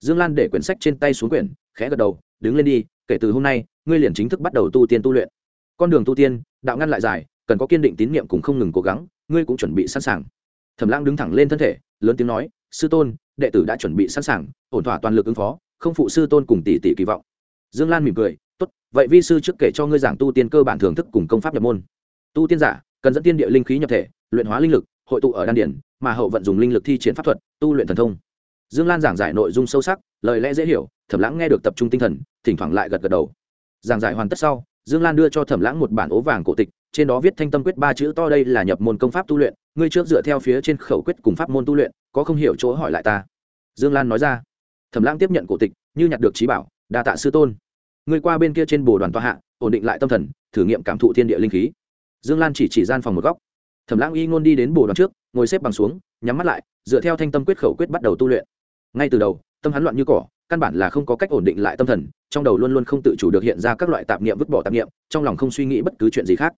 dương lan để quyển sách trên tay xuống quyển, khẽ gật đầu, đứng lên đi, kể từ hôm nay, ngươi liền chính thức bắt đầu tu tiên tu luyện. Con đường tu tiên, đạo ngăn lại dài, cần có kiên định tín nhiệm cùng không ngừng cố gắng, ngươi cũng chuẩn bị sẵn sàng. Thẩm lãng đứng thẳng lên thân thể, lớn tiếng nói, sư tôn, đệ tử đã chuẩn bị sẵn sàng, ổn thỏa toàn lực ứng phó, không phụ sư tôn cùng tỷ tỷ kỳ vọng. Dương lan mỉm cười, tốt, vậy vi sư trước kể cho ngươi giảng tu tiên cơ bản thưởng thức cùng công pháp nhập môn. Tu tiên giả, cần dẫn tiên địa linh khí nhập thể, luyện hóa linh lực, hội tụ ở đan điển mà hậu vận dùng linh lực thi triển pháp thuật, tu luyện thần thông dương lan giảng giải nội dung sâu sắc, lời lẽ dễ hiểu, thẩm lãng nghe được tập trung tinh thần, thỉnh thoảng lại gật gật đầu. Giảng giải hoàn tất sau, dương lan đưa cho thẩm lãng một bản ố vàng cổ tịch, trên đó viết thanh tâm quyết ba chữ to đây là nhập môn công pháp tu luyện, ngươi trước dựa theo phía trên khẩu quyết cùng pháp môn tu luyện, có không hiểu chỗ hỏi lại ta. Dương lan nói ra. Thẩm lãng tiếp nhận cổ tịch, như nhặt được trí bảo, đa tạ sư tôn. Ngươi qua bên kia trên bồ đoàn tòa hạ, ổn định lại tâm thần, thử nghiệm cảm thụ thiên địa linh khí. Dương lan chỉ chỉ gian phòng một góc. Thẩm lãng y ngôn đi đến bồ đoàn trước, ngồi xếp bằng xuống, nhắm mắt lại, dựa theo thanh tâm quyết khẩu quyết bắt đầu tu luyện ngay từ đầu, tâm hắn loạn như cỏ, căn bản là không có cách ổn định lại tâm thần, trong đầu luôn luôn không tự chủ được hiện ra các loại tạp niệm, vứt bỏ tạp niệm, trong lòng không suy nghĩ bất cứ chuyện gì khác.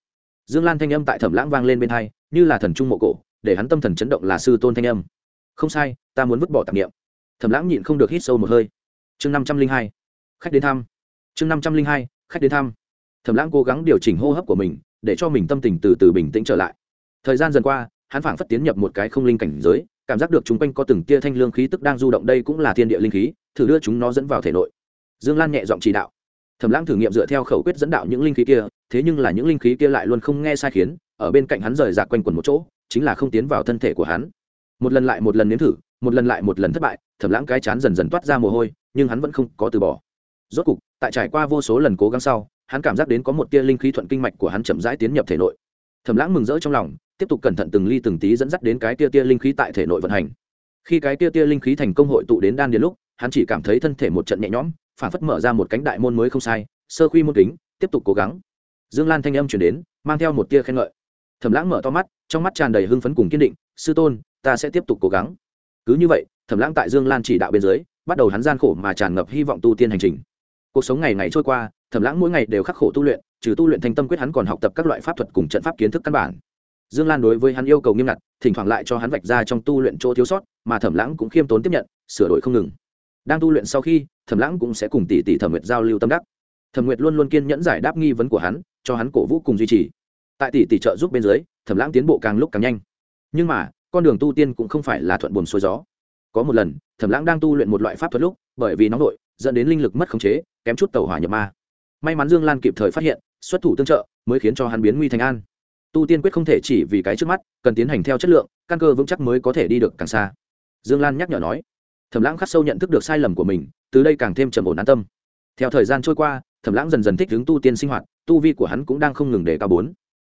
Dương lan thanh âm tại thẩm lãng vang lên bên hai, như là thần trung mộ cổ, để hắn tâm thần chấn động là sư tôn thanh âm. Không sai, ta muốn vứt bỏ tạp niệm. Thẩm lãng nhịn không được hít sâu một hơi. Chương năm trăm linh hai, khách đến thăm. Chương năm trăm linh hai, khách đến thăm. Thẩm lãng cố gắng điều chỉnh hô hấp của mình, để cho mình tâm tình từ từ bình tĩnh trở lại. Thời gian dần qua, hắn phảng phất tiến nhập một cái không linh cảnh giới cảm giác được chúng quanh có từng tia thanh lương khí tức đang du động đây cũng là thiên địa linh khí, thử đưa chúng nó dẫn vào thể nội. Dương lan nhẹ giọng chỉ đạo. Thẩm lãng thử nghiệm dựa theo khẩu quyết dẫn đạo những linh khí kia, thế nhưng là những linh khí kia lại luôn không nghe sai khiến, ở bên cạnh hắn rời rạc quanh quần một chỗ, chính là không tiến vào thân thể của hắn. Một lần lại một lần nếm thử, một lần lại một lần thất bại, thẩm lãng cái chán dần dần toát ra mồ hôi, nhưng hắn vẫn không có từ bỏ. Rốt cục, tại trải qua vô số lần cố gắng sau, hắn cảm giác đến có một tia linh khí thuận kinh mạch của hắn chậm rãi tiến nhập thể nội. Thẩm lãng mừng rỡ trong lòng tiếp tục cẩn thận từng ly từng tí dẫn dắt đến cái tia tia linh khí tại thể nội vận hành. Khi cái tia tia linh khí thành công hội tụ đến đan điền lúc, hắn chỉ cảm thấy thân thể một trận nhẹ nhõm, phản phất mở ra một cánh đại môn mới không sai, sơ khuy môn kính, tiếp tục cố gắng. Dương lan thanh âm chuyển đến, mang theo một tia khen ngợi. Thẩm lãng mở to mắt, trong mắt tràn đầy hưng phấn cùng kiên định, sư tôn, ta sẽ tiếp tục cố gắng. Cứ như vậy, thẩm lãng tại dương lan chỉ đạo bên dưới, bắt đầu hắn gian khổ mà tràn ngập hy vọng tu tiên hành trình. Cuộc sống ngày ngày trôi qua, thẩm lãng mỗi ngày đều khắc khổ tu luyện, trừ tu luyện thành tâm quyết hắn còn học tập các loại pháp thuật cùng trận pháp kiến thức căn bản dương lan đối với hắn yêu cầu nghiêm ngặt, thỉnh thoảng lại cho hắn vạch ra trong tu luyện chỗ thiếu sót, mà thẩm lãng cũng khiêm tốn tiếp nhận, sửa đổi không ngừng. Đang tu luyện sau khi, thẩm lãng cũng sẽ cùng tỷ tỷ thẩm nguyệt giao lưu tâm đắc. Thẩm nguyệt luôn luôn kiên nhẫn giải đáp nghi vấn của hắn, cho hắn cổ vũ cùng duy trì. Tại tỷ tỷ trợ giúp bên dưới, thẩm lãng tiến bộ càng lúc càng nhanh. Nhưng mà, con đường tu tiên cũng không phải là thuận buồm xuôi gió. Có một lần, thẩm lãng đang tu luyện một loại pháp thuật lúc, bởi vì nóng nội, dẫn đến linh lực mất khống chế, kém chút tàu hỏa nhập ma. May mắn dương lan kịp thời phát hiện, xuất thủ tương trợ, mới khiến cho hắn biến nguy thành an tu tiên quyết không thể chỉ vì cái trước mắt, cần tiến hành theo chất lượng, căn cơ vững chắc mới có thể đi được càng xa. Dương lan nhắc nhở nói, thẩm lãng khắc sâu nhận thức được sai lầm của mình, từ đây càng thêm trầm ổn an tâm. Theo thời gian trôi qua, thẩm lãng dần dần thích ứng tu tiên sinh hoạt, tu vi của hắn cũng đang không ngừng để cao bốn.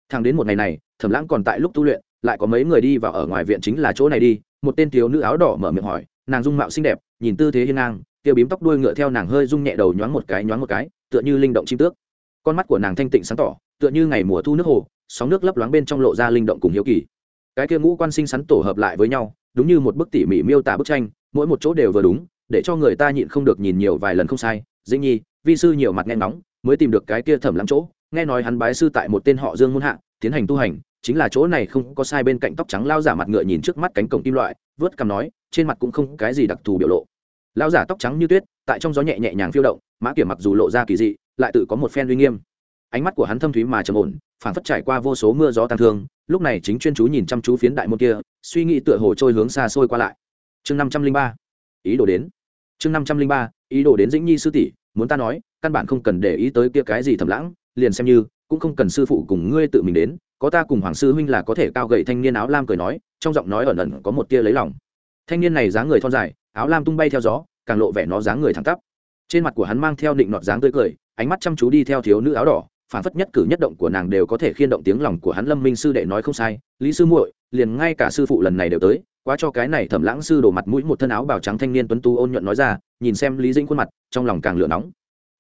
Thang đến một ngày này, thẩm lãng còn tại lúc tu luyện, lại có mấy người đi vào ở ngoài viện chính là chỗ này đi, một tên thiếu nữ áo đỏ mở miệng hỏi, nàng dung mạo xinh đẹp, nhìn tư thế hiên ngang, tiêu bím tóc đuôi ngựa theo nàng hơi rung nhẹ đầu nhoáng một cái nhoáng một cái, tựa như linh động chim tước. Con mắt của nàng thanh tịnh sáng tỏ, tựa như ngày mùa thu nước hồ sóng nước lấp loáng bên trong lộ ra linh động cùng hiếu kỳ. Cái kia ngũ quan sinh sắn tổ hợp lại với nhau, đúng như một bức tỉ mỉ miêu tả bức tranh, mỗi một chỗ đều vừa đúng, để cho người ta nhịn không được nhìn nhiều vài lần không sai. Dĩ nhi, vi sư nhiều mặt nghe nóng mới tìm được cái kia thẩm lắm chỗ, nghe nói hắn bái sư tại một tên họ dương muôn hạ, tiến hành tu hành, chính là chỗ này không có sai bên cạnh tóc trắng lao giả mặt ngựa nhìn trước mắt cánh cổng kim loại, vớt cằm nói, trên mặt cũng không cái gì đặc thù biểu lộ. Lao giả tóc trắng như tuyết, tại trong gió nhẹ nhẹ nhàng phiêu động, mã kiểm mặc dù lộ ra kỳ dị, lại tự có một phen uy nghiêm ánh mắt của hắn thâm thúy mà trầm ổn phản phất trải qua vô số mưa gió tàn thương, lúc này chính chuyên chú nhìn chăm chú phiến đại môn kia, suy nghĩ tựa hồ trôi hướng xa xôi qua lại. Chương năm trăm linh ba. Ý đồ đến. Chương năm trăm linh ba, ý đồ đến dĩnh nhi sư tỷ, muốn ta nói, căn bản không cần để ý tới kia cái gì thầm lãng, liền xem như, cũng không cần sư phụ cùng ngươi tự mình đến, có ta cùng hoàng sư huynh là có thể cao gậy thanh niên áo lam cười nói, trong giọng nói ẩn ẩn có một tia lấy lòng. Thanh niên này dáng người thon dài, áo lam tung bay theo gió, càng lộ vẻ nó dáng người thẳng tắp. Trên mặt của hắn mang theo định nọt dáng tươi cười, ánh mắt chăm chú đi theo thiếu nữ áo đỏ phản phất nhất cử nhất động của nàng đều có thể khiên động tiếng lòng của hắn lâm minh sư đệ nói không sai, lý sư muội, liền ngay cả sư phụ lần này đều tới, quá cho cái này thẩm lãng sư đổ mặt mũi một thân áo bào trắng thanh niên tuấn tú ôn nhuận nói ra, nhìn xem lý dĩnh khuôn mặt, trong lòng càng lửa nóng.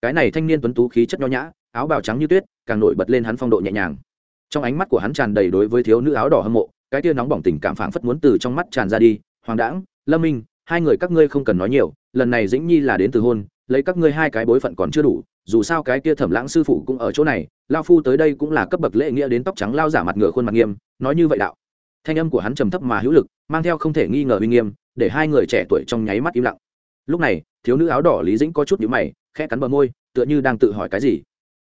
Cái này thanh niên tuấn tú khí chất nho nhã, áo bào trắng như tuyết, càng nổi bật lên hắn phong độ nhẹ nhàng. Trong ánh mắt của hắn tràn đầy đối với thiếu nữ áo đỏ hâm mộ, cái tia nóng bỏng tình cảm phảng phất muốn từ trong mắt tràn ra đi. Hoàng đãng, lâm minh, hai người các ngươi không cần nói nhiều, lần này dĩnh nhi là đến từ hôn lấy các ngươi hai cái bối phận còn chưa đủ, dù sao cái kia thẩm lãng sư phụ cũng ở chỗ này, lao phu tới đây cũng là cấp bậc lễ nghĩa đến tóc trắng lao giả mặt ngựa khuôn mặt nghiêm, nói như vậy đạo. Thanh âm của hắn trầm thấp mà hữu lực, mang theo không thể nghi ngờ uy nghiêm, để hai người trẻ tuổi trong nháy mắt im lặng. Lúc này, thiếu nữ áo đỏ lý dĩnh có chút nhíu mày, khẽ cắn bờ môi, tựa như đang tự hỏi cái gì.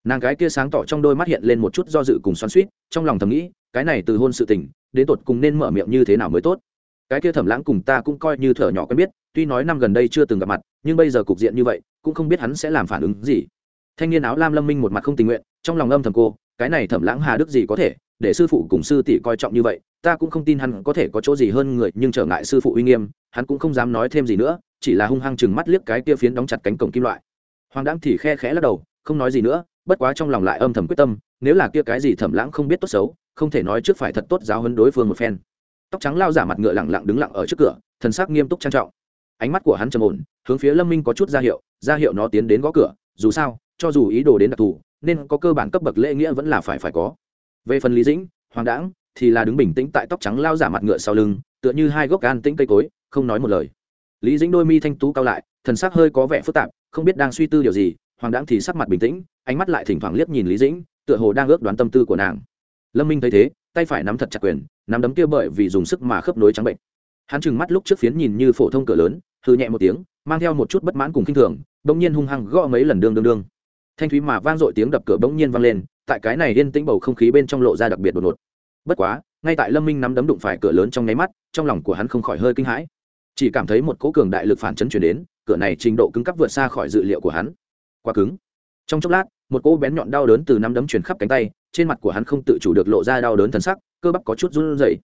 Nàng gái kia sáng tỏ trong đôi mắt hiện lên một chút do dự cùng xoắn suýt trong lòng thầm nghĩ, cái này từ hôn sự tình, đến tột cùng nên mở miệng như thế nào mới tốt cái kia thẩm lãng cùng ta cũng coi như thở nhỏ quen biết, tuy nói năm gần đây chưa từng gặp mặt, nhưng bây giờ cục diện như vậy, cũng không biết hắn sẽ làm phản ứng gì. Thanh niên áo lam lâm minh một mặt không tình nguyện, trong lòng âm thầm cô, cái này thẩm lãng hà đức gì có thể, để sư phụ cùng sư tỷ coi trọng như vậy, ta cũng không tin hắn có thể có chỗ gì hơn người, nhưng trở ngại sư phụ uy nghiêm, hắn cũng không dám nói thêm gì nữa, chỉ là hung hăng chừng mắt liếc cái kia phiến đóng chặt cánh cổng kim loại. Hoàng đãng thì khe khẽ lắc đầu, không nói gì nữa, bất quá trong lòng lại âm thầm quyết tâm, nếu là kia cái gì thẩm lãng không biết tốt xấu, không thể nói trước phải thật tốt giáo hấn đối phương một phen tóc trắng lao giả mặt ngựa lẳng lặng đứng lặng ở trước cửa, thần sắc nghiêm túc trang trọng. Ánh mắt của hắn trầm ổn, hướng phía lâm minh có chút ra hiệu ra hiệu nó tiến đến gõ cửa, dù sao, cho dù ý đồ đến đặc thù, nên có cơ bản cấp bậc lễ nghĩa vẫn là phải phải có. Về phần lý dĩnh, hoàng đãng, thì là đứng bình tĩnh tại tóc trắng lao giả mặt ngựa sau lưng, tựa như hai gốc gan tĩnh cây cối, không nói một lời. Lý dĩnh đôi mi thanh tú cao lại, thần sắc hơi có vẻ phức tạp, không biết đang suy tư điều gì, hoàng đãng thì sắc mặt bình tĩnh, ánh mắt lại thỉnh thoảng liếc nhìn lý dĩnh, tựa hồ đang ước đoán tâm tư của nàng. Lâm minh thấy thế tay phải nắm thật chặt quyền, nắm đấm kia bởi vì dùng sức mà khớp nối trắng bệnh. Hắn trừng mắt lúc trước phiến nhìn như phổ thông cửa lớn hư nhẹ một tiếng, mang theo một chút bất mãn cùng khinh thường, bỗng nhiên hung hăng gõ mấy lần đương đương đương. Thanh thúy mà vang dội tiếng đập cửa bỗng nhiên vang lên, tại cái này yên tĩnh bầu không khí bên trong lộ ra đặc biệt đột ngột. Bất quá, ngay tại lâm minh nắm đấm đụng phải cửa lớn trong nháy mắt, trong lòng của hắn không khỏi hơi kinh hãi. Chỉ cảm thấy một cỗ cường đại lực phản chấn chuyển đến, cửa này trình độ cứng cắp vượt xa khỏi dự liệu của hắn. Quá cứng. Trong chốc lát, một cỗ bén nhọn đau đớn từ nắm đấm chuyển khắp cánh tay trên mặt của hắn không tự chủ được lộ ra đau đớn thần sắc, cơ bắp có chút run rẩy.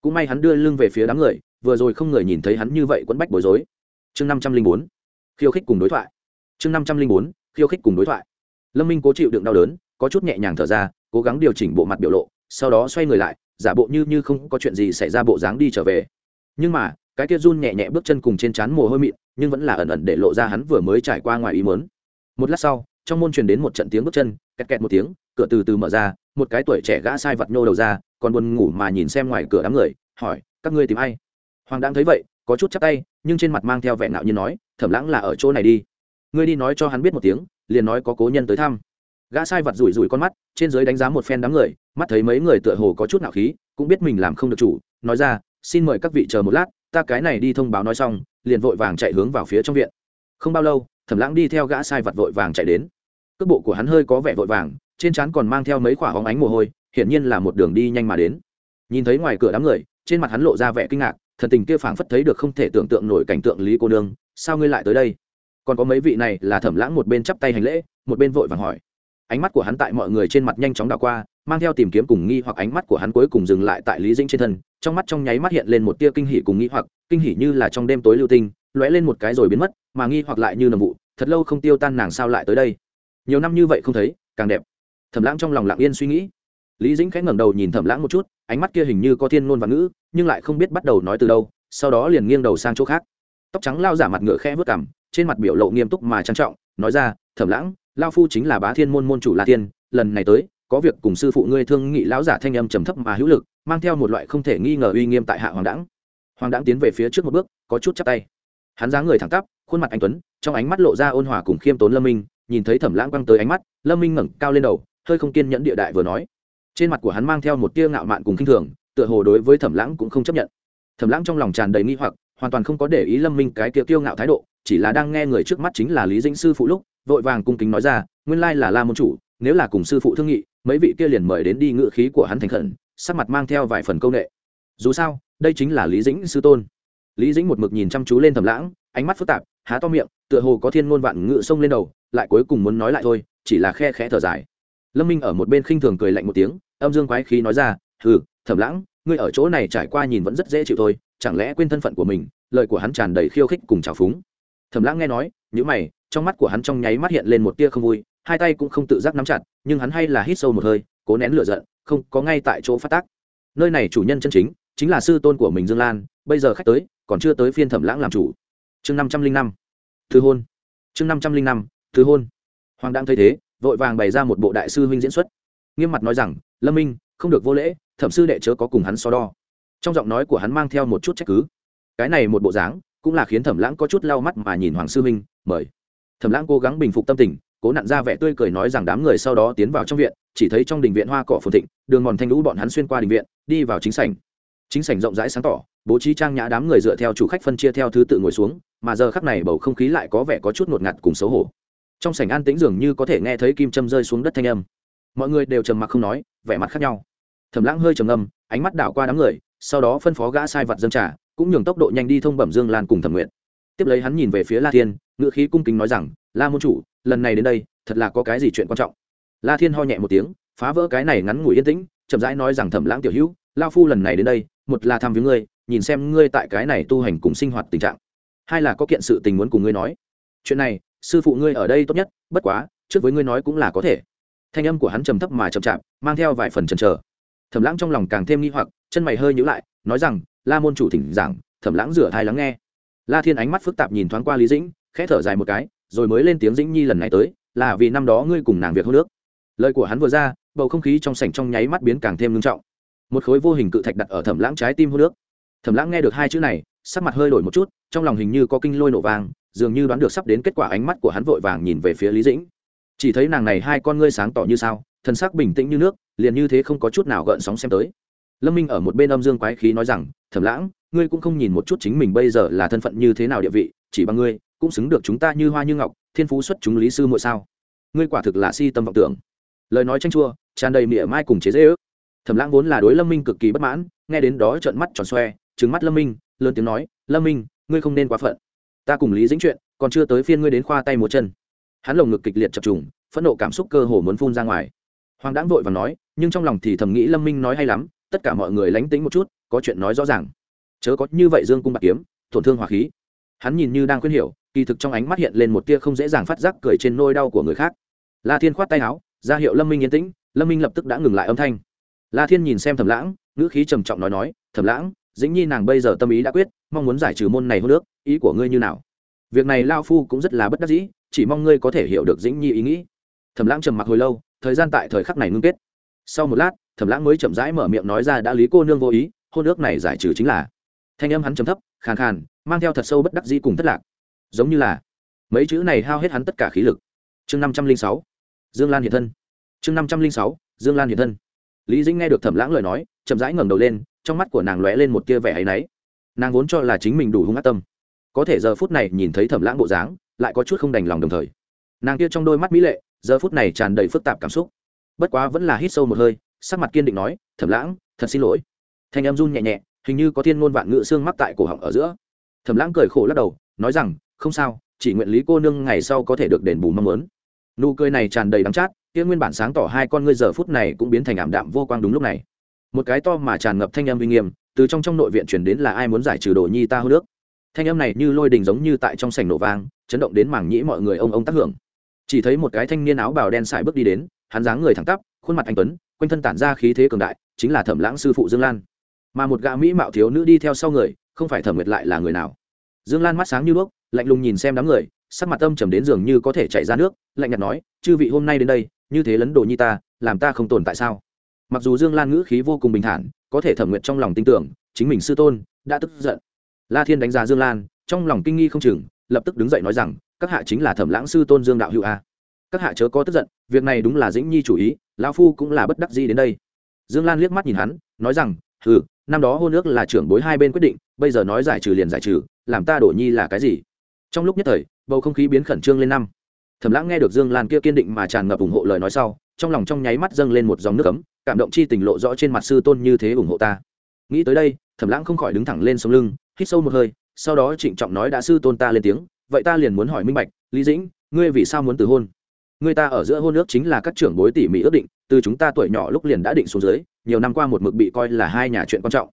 Cũng may hắn đưa lưng về phía đám người, vừa rồi không người nhìn thấy hắn như vậy quẫn bách bối rối. Chương năm trăm linh bốn, khiêu khích cùng đối thoại. Chương năm trăm linh bốn, khiêu khích cùng đối thoại. Lâm minh cố chịu đựng đau đớn, có chút nhẹ nhàng thở ra, cố gắng điều chỉnh bộ mặt biểu lộ, sau đó xoay người lại, giả bộ như như không có chuyện gì xảy ra bộ dáng đi trở về. Nhưng mà, cái kia run nhẹ nhẹ bước chân cùng trên trán mồ hôi mịn, nhưng vẫn là ẩn ẩn để lộ ra hắn vừa mới trải qua ngoài ý mớn một lát sau, trong môn truyền đến một trận tiếng bước chân, kẹt kẹt một tiếng cửa từ từ mở ra, một cái tuổi trẻ gã sai vật nhô đầu ra, còn buồn ngủ mà nhìn xem ngoài cửa đám người, hỏi, các ngươi tìm ai? Hoàng đang thấy vậy, có chút chắp tay, nhưng trên mặt mang theo vẻ ngạo như nói, thẩm lãng là ở chỗ này đi. Ngươi đi nói cho hắn biết một tiếng, liền nói có cố nhân tới thăm. Gã sai vật rủi rủi con mắt, trên dưới đánh giá một phen đám người, mắt thấy mấy người tựa hồ có chút nạo khí, cũng biết mình làm không được chủ, nói ra, xin mời các vị chờ một lát, ta cái này đi thông báo nói xong, liền vội vàng chạy hướng vào phía trong viện. Không bao lâu, thẩm lãng đi theo gã sai vật vội vàng chạy đến. Cước bộ của hắn hơi có vẻ vội vàng trên trán còn mang theo mấy quả hóng ánh mồ hôi, hiển nhiên là một đường đi nhanh mà đến. Nhìn thấy ngoài cửa đám người, trên mặt hắn lộ ra vẻ kinh ngạc, thần tình kia phảng phất thấy được không thể tưởng tượng nổi cảnh tượng lý cô nương, sao ngươi lại tới đây? Còn có mấy vị này là thẩm lãng một bên chắp tay hành lễ, một bên vội vàng hỏi. Ánh mắt của hắn tại mọi người trên mặt nhanh chóng đảo qua, mang theo tìm kiếm cùng nghi hoặc ánh mắt của hắn cuối cùng dừng lại tại lý dĩnh trên thân, trong mắt trong nháy mắt hiện lên một tia kinh hỉ cùng nghi hoặc, kinh hỉ như là trong đêm tối lưu tinh, lóe lên một cái rồi biến mất, mà nghi hoặc lại như nầm vụ, thật lâu không tiêu tan nàng sao lại tới đây? Nhiều năm như vậy không thấy, càng đẹp thẩm lãng trong lòng lặng yên suy nghĩ. Lý dĩnh khẽ ngẩng đầu nhìn thẩm lãng một chút, ánh mắt kia hình như có thiên ngôn và ngữ, nhưng lại không biết bắt đầu nói từ đâu, sau đó liền nghiêng đầu sang chỗ khác. Tóc trắng lao giả mặt ngựa khẽ vớt cảm trên mặt biểu lộ nghiêm túc mà trang trọng, nói ra, thẩm lãng, lao phu chính là bá thiên môn môn chủ la tiên lần này tới, có việc cùng sư phụ ngươi thương nghị lão giả thanh âm trầm thấp mà hữu lực, mang theo một loại không thể nghi ngờ uy nghiêm tại hạ hoàng Đãng. hoàng Đãng tiến về phía trước một bước, có chút chắp tay. Hắn dáng người thẳng tắp, khuôn mặt anh tuấn, trong ánh mắt lộ ra ôn hòa cùng khiêm tốn lâm minh, nhìn thấy thẩm lãng quăng tới ánh mắt, lâm minh ngẩng cao lên đầu hơi không kiên nhẫn địa đại vừa nói. Trên mặt của hắn mang theo một tia ngạo mạn cùng khinh thường, tựa hồ đối với thẩm lãng cũng không chấp nhận. Thẩm lãng trong lòng tràn đầy nghi hoặc, hoàn toàn không có để ý lâm minh cái kia kiêu ngạo thái độ, chỉ là đang nghe người trước mắt chính là lý dĩnh sư phụ lúc, vội vàng cung kính nói ra, nguyên lai là la môn chủ, nếu là cùng sư phụ thương nghị, mấy vị kia liền mời đến đi ngự khí của hắn thành khẩn. Sắc mặt mang theo vài phần công nghệ dù sao, đây chính là lý dĩnh sư tôn. Lý dĩnh một mực nhìn chăm chú lên thầm lãng, ánh mắt phức tạp, há to miệng, tựa hồ có thiên ngôn vạn ngự xông lên đầu, lại cuối cùng muốn nói lại thôi, chỉ là khe khẽ thở dài lâm minh ở một bên khinh thường cười lạnh một tiếng, âm dương quái khí nói ra, hừ, Thẩm lãng, ngươi ở chỗ này trải qua nhìn vẫn rất dễ chịu thôi, chẳng lẽ quên thân phận của mình, lời của hắn tràn đầy khiêu khích cùng trào phúng? Thẩm lãng nghe nói những mày, trong mắt của hắn trong nháy mắt hiện lên một tia không vui, hai tay cũng không tự giác nắm chặt, nhưng hắn hay là hít sâu một hơi, cố nén lửa giận, không có ngay tại chỗ phát tác. Nơi này chủ nhân chân chính chính là sư tôn của mình dương lan, bây giờ khách tới, còn chưa tới phiên thẩm lãng làm chủ. Chương năm trăm linh năm. Thứ hôn. Chương năm trăm linh năm, thứ hôn. Hoàng đang thấy thế vội vàng bày ra một bộ đại sư huynh diễn xuất. Nghiêm mặt nói rằng, lâm minh, không được vô lễ, thẩm sư đệ chớ có cùng hắn so đo. Trong giọng nói của hắn mang theo một chút trách cứ. Cái này một bộ dáng, cũng là khiến thẩm lãng có chút lau mắt mà nhìn hoàng sư huynh, mời. Thẩm lãng cố gắng bình phục tâm tình, cố nặn ra vẻ tươi cười nói rằng đám người sau đó tiến vào trong viện, chỉ thấy trong đình viện hoa cỏ phồn thịnh, đường mòn thanh lũ bọn hắn xuyên qua đình viện, đi vào chính sảnh. Chính sảnh rộng rãi sáng tỏ, bố trí trang nhã đám người dựa theo chủ khách phân chia theo thứ tự ngồi xuống, mà giờ khắc này bầu không khí lại có vẻ có chút ngột ngạt cùng xấu hổ trong sảnh an tĩnh dường như có thể nghe thấy kim châm rơi xuống đất thanh âm. Mọi người đều trầm mặc không nói, vẻ mặt khác nhau. Thẩm lãng hơi trầm ngâm, ánh mắt đảo qua đám người, sau đó phân phó gã sai vật dâng trà, cũng nhường tốc độ nhanh đi thông bẩm dương lan cùng thẩm nguyện tiếp lấy hắn nhìn về phía la thiên ngự khí cung kính nói rằng, la môn chủ, lần này đến đây, thật là có cái gì chuyện quan trọng? La thiên ho nhẹ một tiếng, phá vỡ cái này ngắn ngủi yên tĩnh, chậm rãi nói rằng, thẩm lãng tiểu hữu lao phu lần này đến đây, một là thăm viếng ngươi, nhìn xem ngươi tại cái này tu hành cùng sinh hoạt tình trạng, hai là có kiện sự tình muốn cùng ngươi nói. Chuyện này sư phụ ngươi ở đây tốt nhất, bất quá, trước với ngươi nói cũng là có thể. Thanh âm của hắn trầm thấp mà chậm chạp, mang theo vài phần chần chờ. Thẩm lãng trong lòng càng thêm nghi hoặc, chân mày hơi nhữ lại, nói rằng, la môn chủ thỉnh giảng, thẩm lãng rửa thai lắng nghe. La thiên ánh mắt phức tạp nhìn thoáng qua lý dĩnh, khẽ thở dài một cái, rồi mới lên tiếng dĩnh nhi lần này tới, là vì năm đó ngươi cùng nàng việc hô nước lời của hắn vừa ra, bầu không khí trong sảnh trong nháy mắt biến càng thêm ngưng trọng. Một khối vô hình cự thạch đặt ở thẩm lãng trái tim hô nước thẩm lãng nghe được hai chữ này, sắc mặt hơi đổi một chút, trong lòng hình như có kinh lôi nổ vàng dường như đoán được sắp đến kết quả ánh mắt của hắn vội vàng nhìn về phía lý dĩnh. Chỉ thấy nàng này hai con ngươi sáng tỏ như sao, thần sắc bình tĩnh như nước, liền như thế không có chút nào gợn sóng xem tới. Lâm minh ở một bên âm dương quái khí nói rằng, thẩm lãng, ngươi cũng không nhìn một chút chính mình bây giờ là thân phận như thế nào địa vị, chỉ bằng ngươi, cũng xứng được chúng ta như hoa như ngọc, thiên phú xuất chúng lý sư muội sao? Ngươi quả thực là si tâm vọng tưởng. Lời nói tranh chua, tràn đầy mỉa mai cùng chế dễ ước. Thẩm lãng vốn là đối lâm minh cực kỳ bất mãn, nghe đến đó trợn mắt tròn xoe trứng mắt lâm minh, lớn tiếng nói, lâm minh, ngươi không nên quá phận ta cùng lý dĩnh chuyện, còn chưa tới phiên ngươi đến khoa tay một chân. Hắn lồng ngực kịch liệt chập trùng, phẫn nộ cảm xúc cơ hồ muốn phun ra ngoài. Hoàng đãng vội và nói, nhưng trong lòng thì thầm nghĩ lâm minh nói hay lắm, tất cả mọi người lánh tính một chút, có chuyện nói rõ ràng. Chớ có như vậy dương cung bạc kiếm, tổn thương hỏa khí. Hắn nhìn như đang khuyên hiểu, kỳ thực trong ánh mắt hiện lên một tia không dễ dàng phát giác cười trên nôi đau của người khác. La thiên khoát tay áo, ra hiệu lâm minh yên tĩnh, lâm minh lập tức đã ngừng lại âm thanh. La thiên nhìn xem thẩm lãng, ngữ khí trầm trọng nói nói, thẩm lãng, dĩnh nhi nàng bây giờ tâm ý đã quyết, mong muốn giải trừ môn này hô nước ý của ngươi như nào? Việc này lao phu cũng rất là bất đắc dĩ, chỉ mong ngươi có thể hiểu được dĩnh nhi ý nghĩ. Thẩm lãng trầm mặc hồi lâu, thời gian tại thời khắc này ngưng kết. Sau một lát, thẩm lãng mới chậm rãi mở miệng nói ra đã lý cô nương vô ý, hôn ước này giải trừ chính là. Thanh âm hắn trầm thấp, khàn khàn, mang theo thật sâu bất đắc dĩ cùng thất lạc. Giống như là, mấy chữ này hao hết hắn tất cả khí lực. Chương năm trăm linh sáu, dương lan hiện thân. Chương năm trăm linh sáu, dương lan hiện thân. Lý dĩnh nghe được thẩm lãng lời nói, chậm rãi ngẩng đầu lên, trong mắt của nàng lóe lên một tia vẻ áy náy. Nàng vốn cho là chính mình đủ hung ác tâm có thể giờ phút này nhìn thấy thẩm lãng bộ dáng, lại có chút không đành lòng đồng thời. Nàng kia trong đôi mắt mỹ lệ, giờ phút này tràn đầy phức tạp cảm xúc. Bất quá vẫn là hít sâu một hơi, sắc mặt kiên định nói, thẩm lãng, thật xin lỗi. Thanh em run nhẹ nhẹ, hình như có thiên ngôn vạn ngữ xương mắc tại cổ họng ở giữa. Thẩm lãng cười khổ lắc đầu, nói rằng, không sao, chỉ nguyện lý cô nương ngày sau có thể được đền bù mong muốn. Nụ cười này tràn đầy đắng chát, kia nguyên bản sáng tỏ hai con ngươi giờ phút này cũng biến thành ảm đạm vô quang đúng lúc này. Một cái to mà tràn ngập thanh âm uy nghiêm, từ trong trong nội viện chuyển đến là ai muốn giải trừ đồ nhi ta hô nước thanh âm này như lôi đình giống như tại trong sảnh nổ vang, chấn động đến mảng nhĩ mọi người ông ông tác hưởng. Chỉ thấy một cái thanh niên áo bào đen xài bước đi đến, hắn dáng người thẳng tắp, khuôn mặt anh tuấn, quanh thân tản ra khí thế cường đại, chính là thẩm lãng sư phụ dương lan. Mà một gã mỹ mạo thiếu nữ đi theo sau người, không phải thẩm nguyệt lại là người nào. Dương lan mắt sáng như đuốc, lạnh lùng nhìn xem đám người, sắc mặt âm trầm đến giường như có thể chạy ra nước, lạnh nhạt nói, chư vị hôm nay đến đây, như thế lấn đồ nhi ta, làm ta không tồn tại sao? Mặc dù dương lan ngữ khí vô cùng bình thản, có thể thẩm nguyệt trong lòng tin tưởng, chính mình sư tôn đã tức giận la thiên đánh giá dương lan, trong lòng kinh nghi không chừng, lập tức đứng dậy nói rằng, các hạ chính là thẩm lãng sư tôn dương đạo hữu a. Các hạ chớ có tức giận, việc này đúng là dĩnh nhi chủ ý, lão phu cũng là bất đắc gì đến đây. Dương lan liếc mắt nhìn hắn, nói rằng ừ năm đó hôn ước là trưởng bối hai bên quyết định, bây giờ nói giải trừ liền giải trừ, làm ta đổ nhi là cái gì? Trong lúc nhất thời, bầu không khí biến khẩn trương lên năm. Thẩm lãng nghe được dương lan kia kiên định mà tràn ngập ủng hộ lời nói sau, trong lòng trong nháy mắt dâng lên một dòng nước ấm, cảm động chi tình lộ rõ trên mặt sư tôn như thế ủng hộ ta. Nghĩ tới đây, thẩm lãng không khỏi đứng thẳng lên sống lưng hít sâu một hơi, sau đó trịnh trọng nói đã sư tôn ta lên tiếng, vậy ta liền muốn hỏi minh bạch, lý dĩnh, ngươi vì sao muốn từ hôn? Người ta ở giữa hôn ước chính là các trưởng bối tỉ mỉ ước định, từ chúng ta tuổi nhỏ lúc liền đã định xuống dưới, nhiều năm qua một mực bị coi là hai nhà chuyện quan trọng.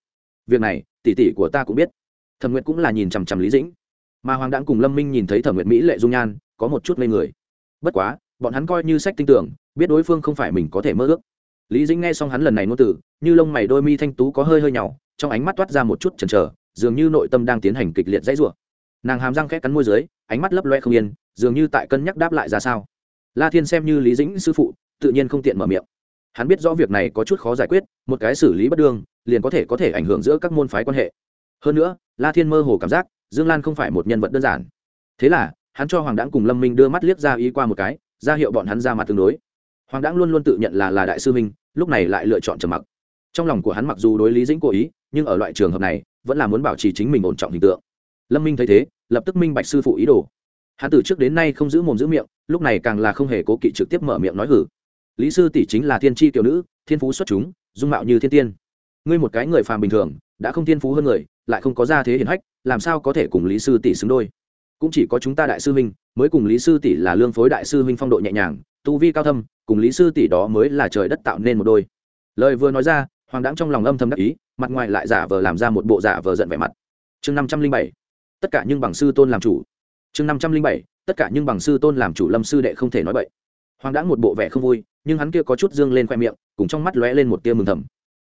Việc này, tỷ tỷ của ta cũng biết. Thẩm nguyệt cũng là nhìn chằm chằm lý dĩnh. Mà hoàng đãng cùng lâm minh nhìn thấy thẩm nguyệt mỹ lệ dung nhan, có một chút ngây người. Bất quá, bọn hắn coi như sách tin tưởng biết đối phương không phải mình có thể mơ ước. Lý dĩnh nghe xong hắn lần này ngôn từ, như lông mày đôi mi thanh tú có hơi hơi nhỏ trong ánh mắt toát ra một chút chần chờ dường như nội tâm đang tiến hành kịch liệt dãy rủa. Nàng hàm răng khẽ cắn môi dưới ánh mắt lấp loe không yên dường như tại cân nhắc đáp lại ra sao. La thiên xem như lý dĩnh sư phụ tự nhiên không tiện mở miệng. Hắn biết rõ việc này có chút khó giải quyết một cái xử lý bất đương liền có thể có thể ảnh hưởng giữa các môn phái quan hệ. Hơn nữa la thiên mơ hồ cảm giác dương lan không phải một nhân vật đơn giản. Thế là hắn cho hoàng đãng cùng lâm minh đưa mắt liếc ra ý qua một cái ra hiệu bọn hắn ra mặt tương đối. Hoàng đãng luôn luôn tự nhận là là đại sư huynh, lúc này lại lựa chọn trầm mặc trong lòng của hắn mặc dù đối lý dĩnh cố ý, nhưng ở loại trường hợp này, vẫn là muốn bảo trì chính mình ổn trọng hình tượng. Lâm minh thấy thế, lập tức minh bạch sư phụ ý đồ. Hắn từ trước đến nay không giữ mồm giữ miệng, lúc này càng là không hề cố kỵ trực tiếp mở miệng nói hử. Lý sư tỷ chính là thiên tri tiểu nữ, thiên phú xuất chúng, dung mạo như thiên tiên. Ngươi một cái người phàm bình thường, đã không thiên phú hơn người, lại không có gia thế hiển hách, làm sao có thể cùng lý sư tỷ xứng đôi? Cũng chỉ có chúng ta đại sư huynh, mới cùng lý sư tỷ là lương phối đại sư huynh phong độ nhẹ nhàng, tu vi cao thâm, cùng lý sư tỷ đó mới là trời đất tạo nên một đôi. Lời vừa nói ra hoàng đãng trong lòng âm thầm đắc ý, mặt ngoài lại giả vờ làm ra một bộ giả vờ giận vẻ mặt. Chương năm trăm linh bảy, tất cả nhưng bằng sư tôn làm chủ. Chương năm trăm linh bảy, tất cả nhưng bằng sư tôn làm chủ lâm sư đệ không thể nói vậy hoàng đãng một bộ vẻ không vui, nhưng hắn kia có chút dương lên khoe miệng, cùng trong mắt lóe lên một tia mừng thầm.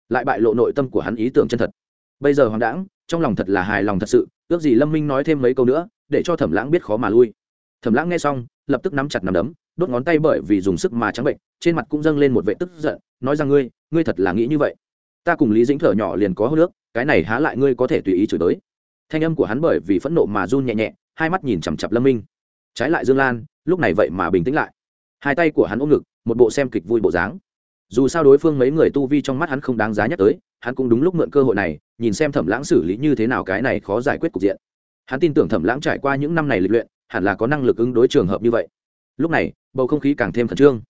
Lại bại lộ nội tâm của hắn ý tưởng chân thật. Bây giờ hoàng đãng, trong lòng thật là hài lòng thật sự, ước gì lâm minh nói thêm mấy câu nữa, để cho thẩm lãng biết khó mà lui. Thẩm lãng nghe xong, lập tức nắm chặt nắm đấm, đốt ngón tay bởi vì dùng sức mà trắng bệnh, trên mặt cũng dâng lên một vệ tức giận, nói rằng ngươi ngươi thật là nghĩ như vậy ta cùng lý dĩnh thở nhỏ liền có hô nước, cái này há lại ngươi có thể tùy ý chửi tới. Thanh âm của hắn bởi vì phẫn nộ mà run nhẹ nhẹ, hai mắt nhìn chằm chặp lâm minh. Trái lại dương lan, lúc này vậy mà bình tĩnh lại. Hai tay của hắn ôm ngực, một bộ xem kịch vui bộ dáng. Dù sao đối phương mấy người tu vi trong mắt hắn không đáng giá nhắc tới, hắn cũng đúng lúc mượn cơ hội này, nhìn xem thẩm lãng xử lý như thế nào cái này khó giải quyết cục diện. Hắn tin tưởng thẩm lãng trải qua những năm này lịch luyện, hẳn là có năng lực ứng đối trường hợp như vậy. Lúc này, bầu không khí càng thêm khẩn trương.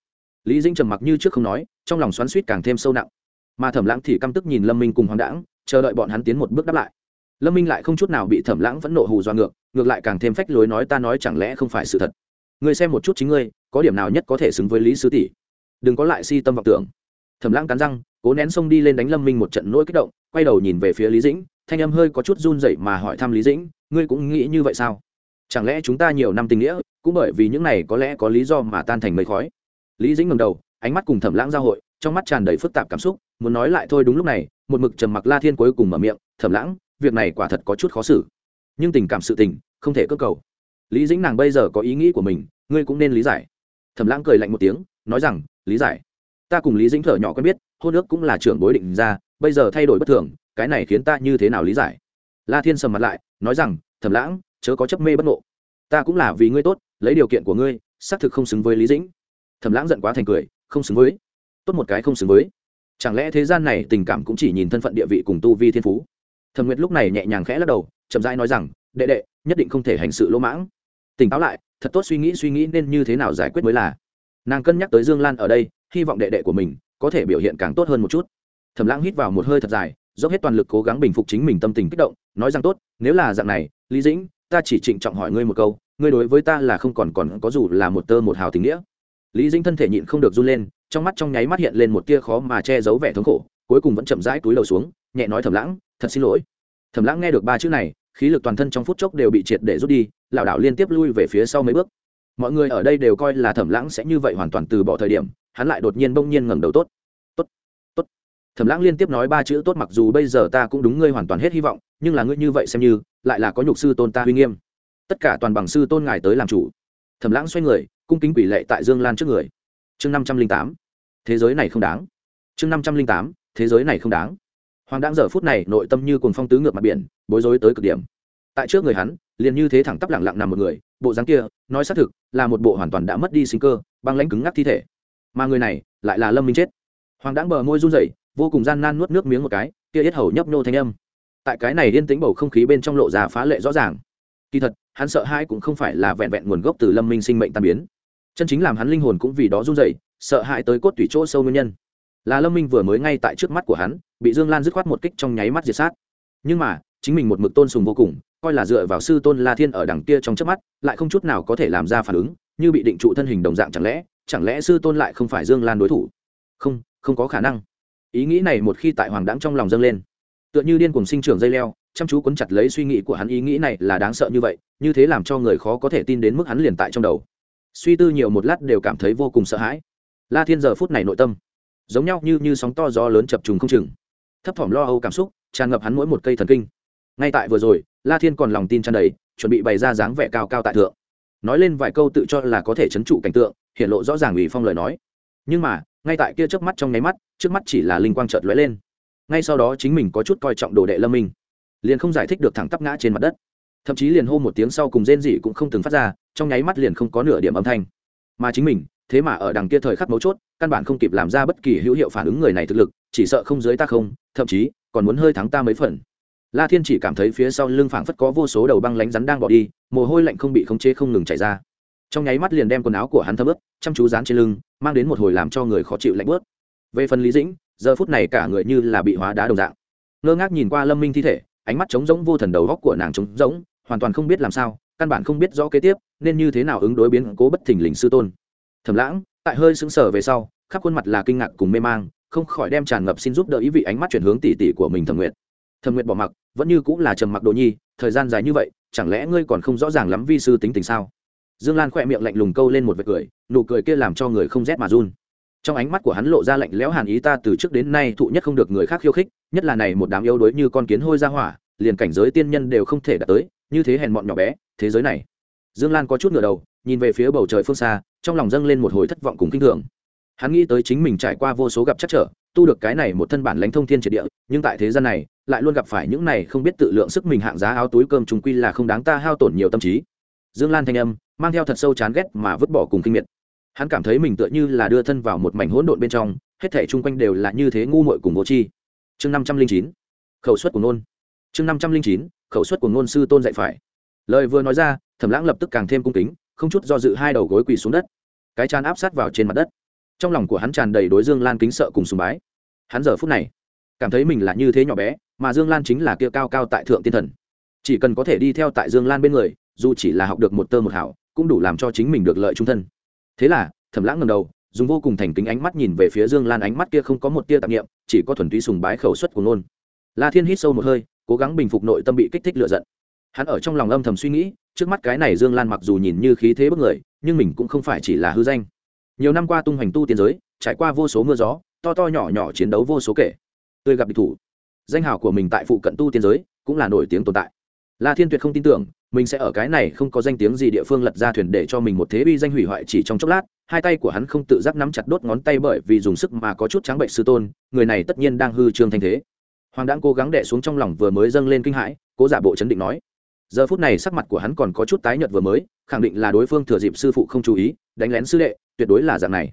Lý dĩnh trầm mặc như trước không nói, trong lòng xoắn suýt càng thêm sâu nặng mà thẩm lãng thì căm tức nhìn lâm minh cùng hoàng đãng chờ đợi bọn hắn tiến một bước đáp lại. Lâm minh lại không chút nào bị thẩm lãng vẫn nộ hù do ngược ngược lại càng thêm phách lối nói ta nói chẳng lẽ không phải sự thật. Người xem một chút chính ngươi, có điểm nào nhất có thể xứng với lý sứ tỷ? Đừng có lại si tâm vọng tưởng. Thẩm lãng cắn răng, cố nén xông đi lên đánh lâm minh một trận nỗi kích động, quay đầu nhìn về phía lý dĩnh, thanh âm hơi có chút run rẩy mà hỏi thăm lý dĩnh, ngươi cũng nghĩ như vậy sao? Chẳng lẽ chúng ta nhiều năm tình nghĩa, cũng bởi vì những này có lẽ có lý do mà tan thành mây khói? Lý dĩnh ngầm đầu, ánh mắt cùng thẩm lãng giao hội trong mắt tràn đầy phức tạp cảm xúc, muốn nói lại thôi đúng lúc này, một mực trầm mặc la thiên cuối cùng mở miệng, thẩm lãng, việc này quả thật có chút khó xử. Nhưng tình cảm sự tình, không thể cơ cầu. Lý dĩnh nàng bây giờ có ý nghĩ của mình, ngươi cũng nên lý giải. Thẩm lãng cười lạnh một tiếng, nói rằng, lý giải. Ta cùng lý dĩnh thở nhỏ quen biết, hôn ước cũng là trưởng bối định ra, bây giờ thay đổi bất thường, cái này khiến ta như thế nào lý giải? La thiên sầm mặt lại, nói rằng, thẩm lãng, chớ có chấp mê bất ngộ. Ta cũng là vì ngươi tốt, lấy điều kiện của ngươi, xác thực không xứng với lý dĩnh. Thẩm lãng giận quá thành cười, không xứng với tốt một cái không xứng với. Chẳng lẽ thế gian này tình cảm cũng chỉ nhìn thân phận địa vị cùng tu vi thiên phú? Thẩm nguyệt lúc này nhẹ nhàng khẽ lắc đầu, chậm rãi nói rằng, đệ đệ, nhất định không thể hành sự lỗ mãng. Tỉnh táo lại, thật tốt suy nghĩ suy nghĩ nên như thế nào giải quyết mới là. Nàng cân nhắc tới dương lan ở đây, hy vọng đệ đệ của mình có thể biểu hiện càng tốt hơn một chút. Thẩm lãng hít vào một hơi thật dài, dốc hết toàn lực cố gắng bình phục chính mình tâm tình kích động, nói rằng, tốt, nếu là dạng này, lý dĩnh, ta chỉ trịnh trọng hỏi ngươi một câu, ngươi đối với ta là không còn còn có dù là một tơ một hào tình nghĩa. Lý dĩnh thân thể nhịn không được run lên trong mắt trong nháy mắt hiện lên một tia khó mà che giấu vẻ thống khổ, cuối cùng vẫn chậm rãi túi đầu xuống, nhẹ nói thầm lãng, thật xin lỗi. Thầm lãng nghe được ba chữ này, khí lực toàn thân trong phút chốc đều bị triệt để rút đi, lảo đảo liên tiếp lui về phía sau mấy bước. Mọi người ở đây đều coi là thẩm lãng sẽ như vậy hoàn toàn từ bỏ thời điểm, hắn lại đột nhiên bỗng nhiên ngẩng đầu tốt. Tốt tốt. Thẩm lãng liên tiếp nói ba chữ tốt mặc dù bây giờ ta cũng đúng ngươi hoàn toàn hết hy vọng, nhưng là ngươi như vậy xem như, lại là có nhục sư tôn ta uy nghiêm. Tất cả toàn bằng sư tôn ngài tới làm chủ. Thẩm lãng xoay người, cung kính quỷ lệ tại dương lan trước người chương năm trăm linh tám. Thế giới này không đáng. Chương năm trăm linh tám. Thế giới này không đáng. Hoàng đáng giờ phút này nội tâm như cùng phong tứ ngược mặt biển, bối rối tới cực điểm. Tại trước người hắn, liền như thế thẳng tắp lẳng lặng nằm một người, bộ dáng kia, nói xác thực, là một bộ hoàn toàn đã mất đi sinh cơ, băng lãnh cứng ngắc thi thể. Mà người này, lại là lâm minh chết. Hoàng đáng bờ môi run rẩy, vô cùng gian nan nuốt nước miếng một cái, kia yết hầu nhấp nô thanh âm. Tại cái này yên tĩnh bầu không khí bên trong lộ ra phá lệ rõ ràng. Kỳ thật, hắn sợ hãi cũng không phải là vẹn vẹn nguồn gốc từ lâm minh sinh mệnh tàn biến chân chính làm hắn linh hồn cũng vì đó run rẩy, sợ hãi tới cốt tủy chỗ sâu nguyên nhân. Là lâm minh vừa mới ngay tại trước mắt của hắn, bị dương lan dứt khoát một kích trong nháy mắt diệt sát. Nhưng mà, chính mình một mực tôn sùng vô cùng, coi là dựa vào sư tôn la thiên ở đằng kia trong trước mắt, lại không chút nào có thể làm ra phản ứng, như bị định trụ thân hình đồng dạng chẳng lẽ chẳng lẽ sư tôn lại không phải dương lan đối thủ? Không không có khả năng. Ý nghĩ này một khi tại hoàng đãng trong lòng dâng lên, tựa như điên cùng sinh trưởng dây leo, chăm chú quấn chặt lấy suy nghĩ của hắn, ý nghĩ này là đáng sợ như vậy, như thế làm cho người khó có thể tin đến mức hắn liền tại trong đầu suy tư nhiều một lát đều cảm thấy vô cùng sợ hãi. La thiên giờ phút này nội tâm giống nhau như như sóng to gió lớn chập trùng không chừng. Thấp thỏm lo âu cảm xúc, tràn ngập hắn mỗi một cây thần kinh. Ngay tại vừa rồi, la thiên còn lòng tin tràn đầy, chuẩn bị bày ra dáng vẻ cao cao tại thượng. Nói lên vài câu tự cho là có thể chấn trụ cảnh tượng hiện lộ rõ ràng ủy phong lời nói. Nhưng mà, ngay tại kia trước mắt trong nháy mắt, trước mắt chỉ là linh quang chợt lóe lên. Ngay sau đó chính mình có chút coi trọng đồ đệ lâm minh, liền không giải thích được thẳng tắp ngã trên mặt đất thậm chí liền hô một tiếng sau cùng rên rỉ cũng không từng phát ra, trong nháy mắt liền không có nửa điểm âm thanh. Mà chính mình, thế mà ở đằng kia thời khắc mấu chốt, căn bản không kịp làm ra bất kỳ hữu hiệu phản ứng người này thực lực, chỉ sợ không dưới ta không, thậm chí, còn muốn hơi thắng ta mấy phần. La thiên chỉ cảm thấy phía sau lưng phảng phất có vô số đầu băng lánh rắn đang bỏ đi, mồ hôi lạnh không bị khống chế không ngừng chảy ra. Trong nháy mắt liền đem quần áo của hắn thấm ướt, chăm chú dán trên lưng, mang đến một hồi làm cho người khó chịu lạnh bớt về phần lý dĩnh, giờ phút này cả người như là bị hóa đá đồng dạng. Ngơ ngác nhìn qua lâm minh thi thể ánh mắt trống rỗng vô thần đầu góc của nàng trống rỗng, hoàn toàn không biết làm sao, căn bản không biết rõ kế tiếp, nên như thế nào ứng đối biến cố bất thình lình sư tôn. Thầm lãng, tại hơi sững sờ về sau, khắp khuôn mặt là kinh ngạc cùng mê mang, không khỏi đem tràn ngập xin giúp đỡ ý vị ánh mắt chuyển hướng tỉ tỉ của mình thẩm nguyện thẩm nguyện bỏ mặc, vẫn như cũng là trầm mặc đồ nhi, thời gian dài như vậy, chẳng lẽ ngươi còn không rõ ràng lắm vi sư tính tình sao? Dương lan khỏe miệng lạnh lùng câu lên một vệt cười, nụ cười kia làm cho người không rét mà run trong ánh mắt của hắn lộ ra lạnh lẽo hàn ý, ta từ trước đến nay thụ nhất không được người khác khiêu khích, nhất là này một đám yếu đuối như con kiến hôi ra hỏa, liền cảnh giới tiên nhân đều không thể đạt tới, như thế hèn mọn nhỏ bé, thế giới này. Dương lan có chút ngửa đầu, nhìn về phía bầu trời phương xa, trong lòng dâng lên một hồi thất vọng cùng kinh thường. Hắn nghĩ tới chính mình trải qua vô số gặp chắc trở, tu được cái này một thân bản lãnh thông thiên triệt địa, nhưng tại thế gian này, lại luôn gặp phải những này không biết tự lượng sức mình hạng giá áo túi cơm trùng quy là không đáng ta hao tổn nhiều tâm trí. Dương lan thanh âm, mang theo thật sâu chán ghét mà vứt bỏ cùng kinh miệt hắn cảm thấy mình tựa như là đưa thân vào một mảnh hỗn độn bên trong, hết thể chung quanh đều là như thế ngu muội cùng vô tri. Chương năm trăm linh chín, khẩu suất của nôn chương năm trăm linh chín, khẩu suất của ngôn sư tôn dạy phải. Lời vừa nói ra, thẩm lãng lập tức càng thêm cung kính, không chút do dự hai đầu gối quỳ xuống đất. Cái chán áp sát vào trên mặt đất. Trong lòng của hắn tràn đầy đối dương lan kính sợ cùng sùng bái. Hắn giờ phút này, cảm thấy mình là như thế nhỏ bé, mà dương lan chính là kia cao cao tại thượng tiên thần. Chỉ cần có thể đi theo tại dương lan bên người, dù chỉ là học được một tơ một hảo cũng đủ làm cho chính mình được lợi trung thân thế là, thẩm lãng ngầm đầu, dùng vô cùng thành kính ánh mắt nhìn về phía dương lan, ánh mắt kia không có một tia tạp nghiệm chỉ có thuần túy sùng bái khẩu suất của nôn la thiên hít sâu một hơi, cố gắng bình phục nội tâm bị kích thích lựa giận. Hắn ở trong lòng âm thầm suy nghĩ, trước mắt cái này dương lan mặc dù nhìn như khí thế bất người, nhưng mình cũng không phải chỉ là hư danh. Nhiều năm qua tung hoành tu tiến giới, trải qua vô số mưa gió, to to nhỏ nhỏ chiến đấu vô số kể. Tươi gặp địch thủ. Danh hào của mình tại phụ cận tu tiên giới cũng là nổi tiếng tồn tại la thiên tuyệt không tin tưởng, mình sẽ ở cái này không có danh tiếng gì địa phương lật ra thuyền để cho mình một thế uy danh hủy hoại chỉ trong chốc lát, hai tay của hắn không tự giác nắm chặt đốt ngón tay bởi vì dùng sức mà có chút trắng bệnh sư tôn, người này tất nhiên đang hư trương thanh thế. Hoàng đãng cố gắng đẻ xuống trong lòng vừa mới dâng lên kinh hãi, cố giả bộ chấn định nói. Giờ phút này sắc mặt của hắn còn có chút tái nhợt vừa mới, khẳng định là đối phương thừa dịp sư phụ không chú ý, đánh lén sư đệ, tuyệt đối là dạng này.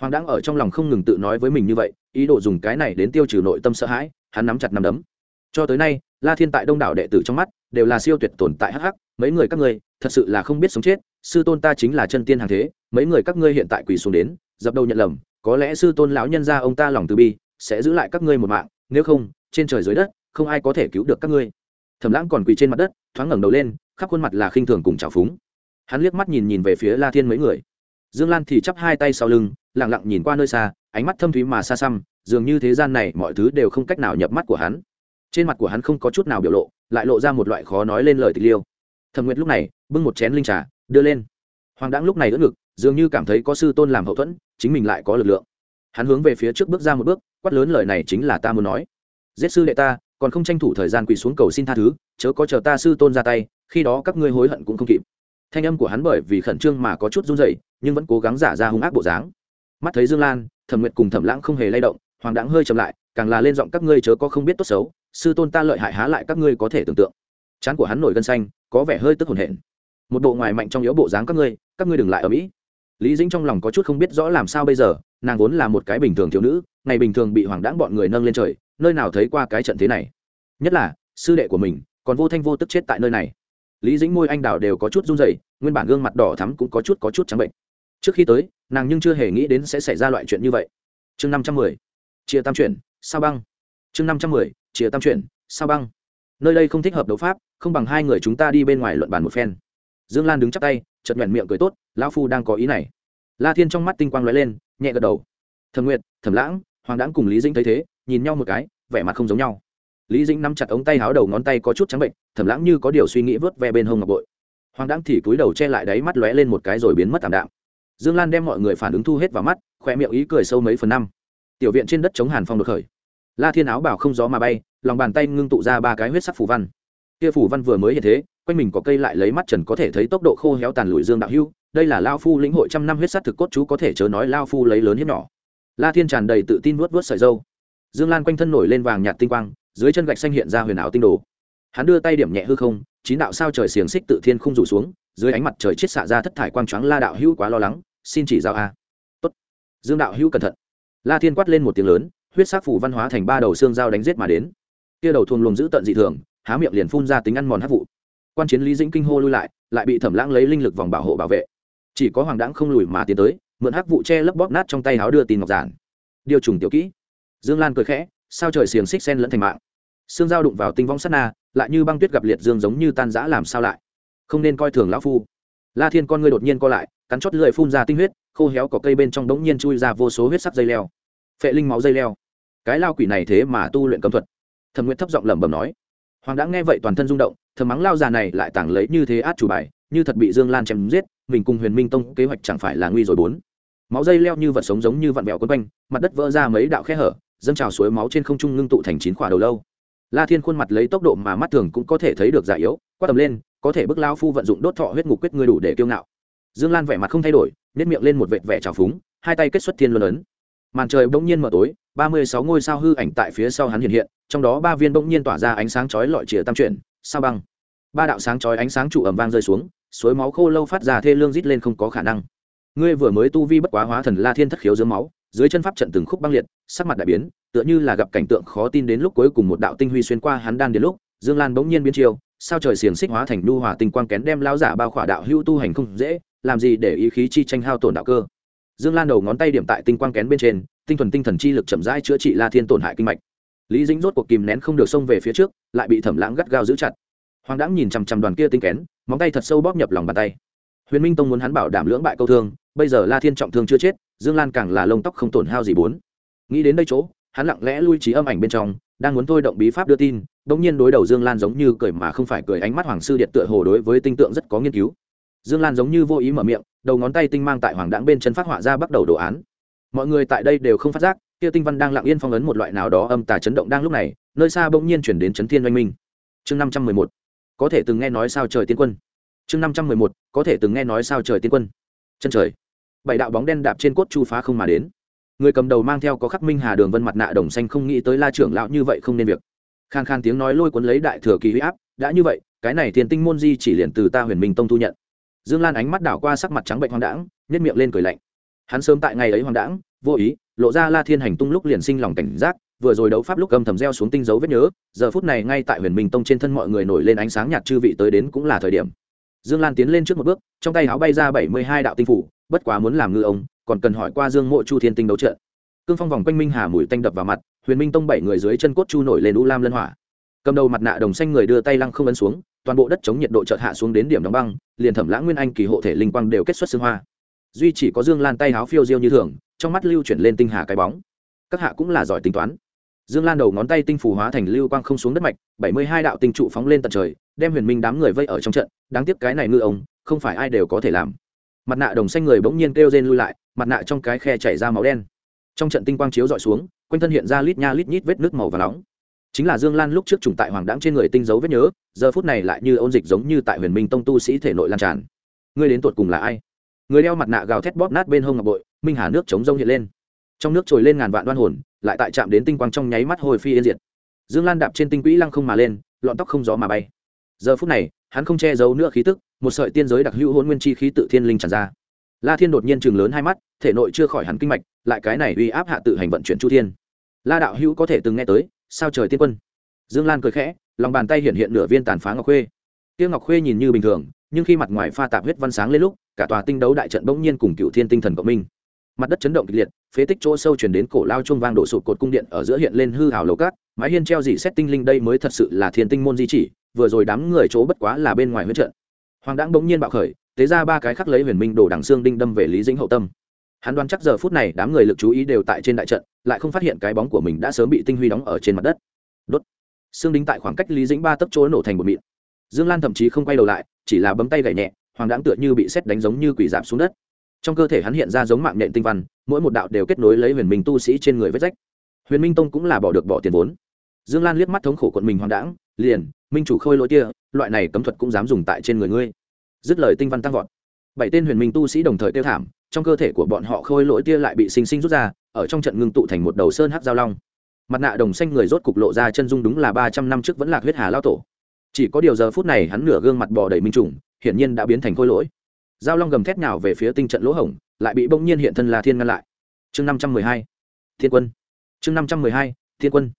Hoàng đãng ở trong lòng không ngừng tự nói với mình như vậy, ý đồ dùng cái này đến tiêu trừ nội tâm sợ hãi, hắn nắm chặt nắm đấm. Cho tới nay, la thiên tại đông đảo đệ tử trong mắt đều là siêu tuyệt tồn tại hắc hắc, mấy người các ngươi, thật sự là không biết sống chết, sư tôn ta chính là chân tiên hàng thế, mấy người các ngươi hiện tại quỳ xuống đến, dập đầu nhận lầm, có lẽ sư tôn lão nhân gia ông ta lòng từ bi, sẽ giữ lại các ngươi một mạng, nếu không, trên trời dưới đất, không ai có thể cứu được các ngươi. Thẩm lãng còn quỳ trên mặt đất, thoáng ngẩng đầu lên, khắp khuôn mặt là khinh thường cùng trào phúng. Hắn liếc mắt nhìn nhìn về phía la thiên mấy người. Dương lan thì chắp hai tay sau lưng lẳng lặng nhìn qua nơi xa, ánh mắt thâm thúy mà xa xăm, dường như thế gian này mọi thứ đều không cách nào nhập mắt của hắn. Trên mặt của hắn không có chút nào biểu lộ lại lộ ra một loại khó nói lên lời tịch liêu. Thẩm nguyệt lúc này, bưng một chén linh trà, đưa lên. Hoàng đãng lúc này đỡ ngực, dường như cảm thấy có sư tôn làm hậu thuẫn, chính mình lại có lực lượng. Hắn hướng về phía trước bước ra một bước, quát lớn lời này chính là ta muốn nói. Giết sư đệ ta, còn không tranh thủ thời gian quỳ xuống cầu xin tha thứ, chớ có chờ ta sư tôn ra tay, khi đó các ngươi hối hận cũng không kịp. Thanh âm của hắn bởi vì khẩn trương mà có chút run dậy nhưng vẫn cố gắng giả ra hung ác bộ dáng. Mắt thấy dương lan, thẩm nguyệt cùng thẩm lãng không hề lay động, hoàng đãng hơi chậm lại, càng là lên giọng các ngươi chớ có không biết tốt xấu sư tôn ta lợi hại há lại các ngươi có thể tưởng tượng. Chán của hắn nổi gân xanh, có vẻ hơi tức hồn hển. Một bộ ngoài mạnh trong yếu bộ dáng các ngươi các ngươi đừng lại ở mỹ. Lý dĩnh trong lòng có chút không biết rõ làm sao bây giờ, nàng vốn là một cái bình thường thiếu nữ, ngày bình thường bị hoàng đãng bọn người nâng lên trời, nơi nào thấy qua cái trận thế này. Nhất là, sư đệ của mình, còn vô thanh vô tức chết tại nơi này. Lý dĩnh môi anh đào đều có chút run dày nguyên bản gương mặt đỏ thắm cũng có chút có chút trắng bệnh. Trước khi tới, nàng nhưng chưa hề nghĩ đến sẽ xảy ra loại chuyện như vậy. Chương năm trăm mười, chia tam chuyển, sao băng? Chương năm trăm mười chia tam chuyển, sao băng? Nơi đây không thích hợp đấu pháp, không bằng hai người chúng ta đi bên ngoài luận bàn một phen. Dương lan đứng chắp tay chật nhuận miệng cười tốt, lão phu đang có ý này. La thiên trong mắt tinh quang lóe lên, nhẹ gật đầu. Thẩm nguyệt, thẩm lãng, hoàng đãng cùng lý dĩnh thấy thế, nhìn nhau một cái, vẻ mặt không giống nhau. Lý dĩnh nắm chặt ống tay háo đầu ngón tay có chút trắng bệnh, thẩm lãng như có điều suy nghĩ vớt ve bên hông ngọc bội. Hoàng đãng thì cúi đầu che lại đáy mắt lóe lên một cái rồi biến mất tảm đạm. Dương lan đem mọi người phản ứng thu hết vào mắt, khoe miệng ý cười sâu mấy phần năm. Tiểu viện trên đất chống hàn phong được khởi la thiên áo bảo không gió mà bay, lòng bàn tay ngưng tụ ra ba cái huyết sắc phủ văn. Kia phủ văn vừa mới hiện thế, quanh mình có cây lại lấy mắt trần có thể thấy tốc độ khô héo tàn lùi dương đạo hưu, đây là lao phu lĩnh hội trăm năm huyết sắc thực cốt chú có thể chớ nói lao phu lấy lớn hiếp nhỏ. La thiên tràn đầy tự tin vuốt vuốt sợi dâu. Dương lan quanh thân nổi lên vàng nhạt tinh quang, dưới chân gạch xanh hiện ra huyền ảo tinh đồ. Hắn đưa tay điểm nhẹ hư không, chín đạo sao trời xiềng xích tự thiên không rủ xuống, dưới ánh mặt trời chết xạ ra thất thải quang choáng la đạo hữu quá lo lắng, xin chỉ giáo a. Tốt. Dương đạo hữu cẩn thận. La thiên quát lên một tiếng lớn huyết sắc phủ văn hóa thành ba đầu xương dao đánh giết mà đến. Kia đầu thuồng luồng giữ tận dị thường, há miệng liền phun ra tính ăn mòn hắc vụ. Quan chiến lý dĩnh kinh hô lui lại lại bị thẩm lãng lấy linh lực vòng bảo hộ bảo vệ. Chỉ có hoàng đãng không lùi mà tiến tới, mượn hắc vụ che lấp bóp nát trong tay háo đưa tin ngọc giản. Điều trùng tiểu kỹ. Dương lan cười khẽ, sao trời xiềng xích sen lẫn thành mạng. Xương dao đụng vào tinh vong sát na, lại như băng tuyết gặp liệt dương giống như tan rã làm sao lại. Không nên coi thường lão phu. La thiên con ngươi đột nhiên co lại, cắn chót lưỡi phun ra tinh huyết, khô héo cỏ cây bên trong đống nhiên chui ra vô số huyết sắc dây leo. Phệ linh máu dây leo cái lao quỷ này thế mà tu luyện cấm thuật. Thẩm nguyệt thấp giọng lẩm bẩm nói. Hoàng đã nghe vậy toàn thân rung động, thầm mắng lao già này lại tảng lấy như thế át chủ bài, như thật bị dương lan chém giết, mình cùng huyền minh tông kế hoạch chẳng phải là nguy rồi bốn. Máu dây leo như vật sống giống như vặn vẹo quấn quanh, mặt đất vỡ ra mấy đạo khe hở, dâng trào suối máu trên không trung ngưng tụ thành chín khỏa đầu lâu. La thiên khuôn mặt lấy tốc độ mà mắt thường cũng có thể thấy được già yếu, quát tầm lên, có thể bức lao phu vận dụng đốt thọ huyết ngục quyết ngươi đủ để kiêu ngạo. Dương lan vẻ mặt không thay đổi nếp miệng lên một vệt vẻ trào phúng, hai tay kết xuất thiên luân ấn màn trời bỗng nhiên mở tối ba mươi sáu ngôi sao hư ảnh tại phía sau hắn hiện hiện trong đó ba viên bỗng nhiên tỏa ra ánh sáng chói lọi chìa tam chuyển sao băng. Ba đạo sáng chói ánh sáng trụ ẩm vang rơi xuống suối máu khô lâu phát ra thê lương rít lên không có khả năng. Ngươi vừa mới tu vi bất quá hóa thần la thiên thất khiếu dưới máu dưới chân pháp trận từng khúc băng liệt sắc mặt đại biến tựa như là gặp cảnh tượng khó tin đến lúc cuối cùng một đạo tinh huy xuyên qua hắn đan đến lúc dương lan bỗng nhiên biến chiều, sao trời xiềng xích hóa thành nu hòa tinh quang kén đem lao giả bao khỏa đạo hưu tu hành không dễ làm gì để ý khí chi tranh hao tổn đạo cơ dương lan đầu ngón tay điểm tại tinh quang kén bên trên, tinh thuần tinh thần chi lực chậm rãi chữa trị la thiên tổn hại kinh mạch. Lý dính rốt cuộc kìm nén không được xông về phía trước, lại bị thẩm lãng gắt gao giữ chặt. Hoàng đãng nhìn chằm chằm đoàn kia tinh kén, móng tay thật sâu bóp nhập lòng bàn tay. Huyền minh tông muốn hắn bảo đảm lưỡng bại câu thương, bây giờ la thiên trọng thương chưa chết, dương lan càng là lông tóc không tổn hao gì bốn. Nghĩ đến đây chỗ, hắn lặng lẽ lui trí âm ảnh bên trong, đang muốn thôi động bí pháp đưa tin đ ỗ n g nhiên đối đầu dương lan giống như cười mà không phải cười, ánh mắt hoàng sư điện tựa hồ đối với tinh tượng rất có nghiên cứu dương lan giống như vô ý mở miệng, đầu ngón tay tinh mang tại hoàng đãng bên chân phát họa ra bắt đầu đồ án. Mọi người tại đây đều không phát giác, kia tinh văn đang lặng yên phong ấn một loại nào đó âm tà chấn động đang lúc này, nơi xa bỗng nhiên chuyển đến chấn thiên oanh minh. Chương năm trăm mười một, có thể từng nghe nói sao trời tiên quân. Chương năm trăm mười một, có thể từng nghe nói sao trời tiên quân. Chân trời, bảy đạo bóng đen đạp trên cốt chu phá không mà đến. Người cầm đầu mang theo có khắc minh hà đường vân mặt nạ đồng xanh không nghĩ tới la trưởng lão như vậy không nên việc. Khan khan tiếng nói lôi cuốn lấy đại thừa kỳ huy áp, đã như vậy, cái này tiền tinh môn di chỉ liền từ ta huyền minh tông thu nhận dương lan ánh mắt đảo qua sắc mặt trắng bệnh hoang đãng nhét miệng lên cười lạnh. Hắn sớm tại ngày ấy hoang đãng, vô ý, lộ ra la thiên hành tung lúc liền sinh lòng cảnh giác, vừa rồi đấu pháp lúc cầm thầm gieo xuống tinh dấu vết nhớ, giờ phút này ngay tại huyền minh tông trên thân mọi người nổi lên ánh sáng nhạt chư vị tới đến cũng là thời điểm. Dương lan tiến lên trước một bước, trong tay áo bay ra bảy mươi hai đạo tinh phủ, bất quá muốn làm ngư ông, còn cần hỏi qua dương mộ chu thiên tinh đấu trận. Cương phong vòng quanh minh hà mùi tanh đập vào mặt, huyền minh tông bảy người dưới chân cốt chu nổi lên u lam lân hỏa cầm đầu mặt nạ đồng xanh người đưa tay lăng không ấn xuống, toàn bộ đất chống nhiệt độ chợt hạ xuống đến điểm đóng băng, liền thẩm lãng nguyên anh kỳ hộ thể linh quang đều kết xuất xương hoa. Duy chỉ có dương lan tay háo phiêu diêu như thường, trong mắt lưu chuyển lên tinh hà cái bóng. Các hạ cũng là giỏi tính toán. Dương lan đầu ngón tay tinh phù hóa thành lưu quang không xuống đất mạch, bảy mươi hai đạo tinh trụ phóng lên tận trời, đem huyền minh đám người vây ở trong trận, đáng tiếc cái này ngư ông, không phải ai đều có thể làm. Mặt nạ đồng xanh người bỗng nhiên kêu rên lui lại, mặt nạ trong cái khe chảy ra máu đen. Trong trận tinh quang chiếu dọi xuống, quanh thân hiện ra lít nha lít nhít vết nước màu và nóng chính là dương lan lúc trước trùng tại hoàng đãng trên người tinh dấu vết nhớ, giờ phút này lại như ôn dịch giống như tại huyền minh tông tu sĩ thể nội lan tràn. Người đến tuột cùng là ai? Người đeo mặt nạ gào thét bóp nát bên hông ngọc bội, minh hà nước chống rông hiện lên. Trong nước trồi lên ngàn vạn đoan hồn, lại tại chạm đến tinh quang trong nháy mắt hồi phi yên diệt. Dương lan đạp trên tinh quỹ lăng không mà lên, lọn tóc không gió mà bay. Giờ phút này, hắn không che giấu nữa khí tức, một sợi tiên giới đặc hữu hôn nguyên chi khí tự thiên linh tràn ra. La thiên đột nhiên chừng lớn hai mắt, thể nội chưa khỏi hắn kinh mạch, lại cái này uy áp hạ tự hành vận chuyển chu thiên. La đạo hữu có thể từng nghe tới sao trời tiên quân? Dương lan cười khẽ, lòng bàn tay hiện hiện nửa viên tàn phá ngọc khuê. Tiêu ngọc khuê nhìn như bình thường, nhưng khi mặt ngoài pha tạp huyết văn sáng lên lúc, cả tòa tinh đấu đại trận bỗng nhiên cùng cựu thiên tinh thần cộng minh. Mặt đất chấn động kịch liệt, phế tích chỗ sâu chuyển đến cổ lao chuông vang đổ sụp cột cung điện ở giữa hiện lên hư hào lầu cát, mái hiên treo dị xét tinh linh đây mới thật sự là thiên tinh môn di chỉ, vừa rồi đám người chỗ bất quá là bên ngoài huyết trận. Hoàng đãng bỗng nhiên bạo khởi, tế ra ba cái khắc lấy huyền minh đổ đằng xương đinh đâm về lý dĩnh hậu tâm. Hắn đoán chắc giờ phút này đám người lực chú ý đều tại trên đại trận lại không phát hiện cái bóng của mình đã sớm bị tinh huy đóng ở trên mặt đất. Đốt. Xương đính tại khoảng cách lý dĩnh ba tấc chỗ nổ thành một mịn. Dương lan thậm chí không quay đầu lại, chỉ là bấm tay gậy nhẹ, hoàng đãng tựa như bị xét đánh giống như quỷ giảm xuống đất. Trong cơ thể hắn hiện ra giống mạng nhện tinh văn, mỗi một đạo đều kết nối lấy huyền minh tu sĩ trên người vết rách. Huyền minh tông cũng là bỏ được bỏ tiền vốn. Dương lan liếc mắt thống khổ quận mình hoàng đãng, liền, minh chủ khôi lỗi tia, loại này cấm thuật cũng dám dùng tại trên người ngươi. Dứt lời tinh văn tăng vọt bảy tên huyền minh tu sĩ đồng thời tiêu thảm, trong cơ thể của bọn họ khôi lỗi tia lại bị sinh sinh rút ra, ở trong trận ngưng tụ thành một đầu sơn hắc giao long. Mặt nạ đồng xanh người rốt cục lộ ra chân dung đúng là ba trăm năm trước vẫn lạc huyết hà lao tổ. Chỉ có điều giờ phút này hắn nửa gương mặt bò đầy minh trùng, hiển nhiên đã biến thành khôi lỗi. Giao long gầm thét nào về phía tinh trận lỗ hổng, lại bị bỗng nhiên hiện thân la thiên ngăn lại. Chương năm trăm mười hai, thiên quân. Chương năm trăm mười hai, thiên quân.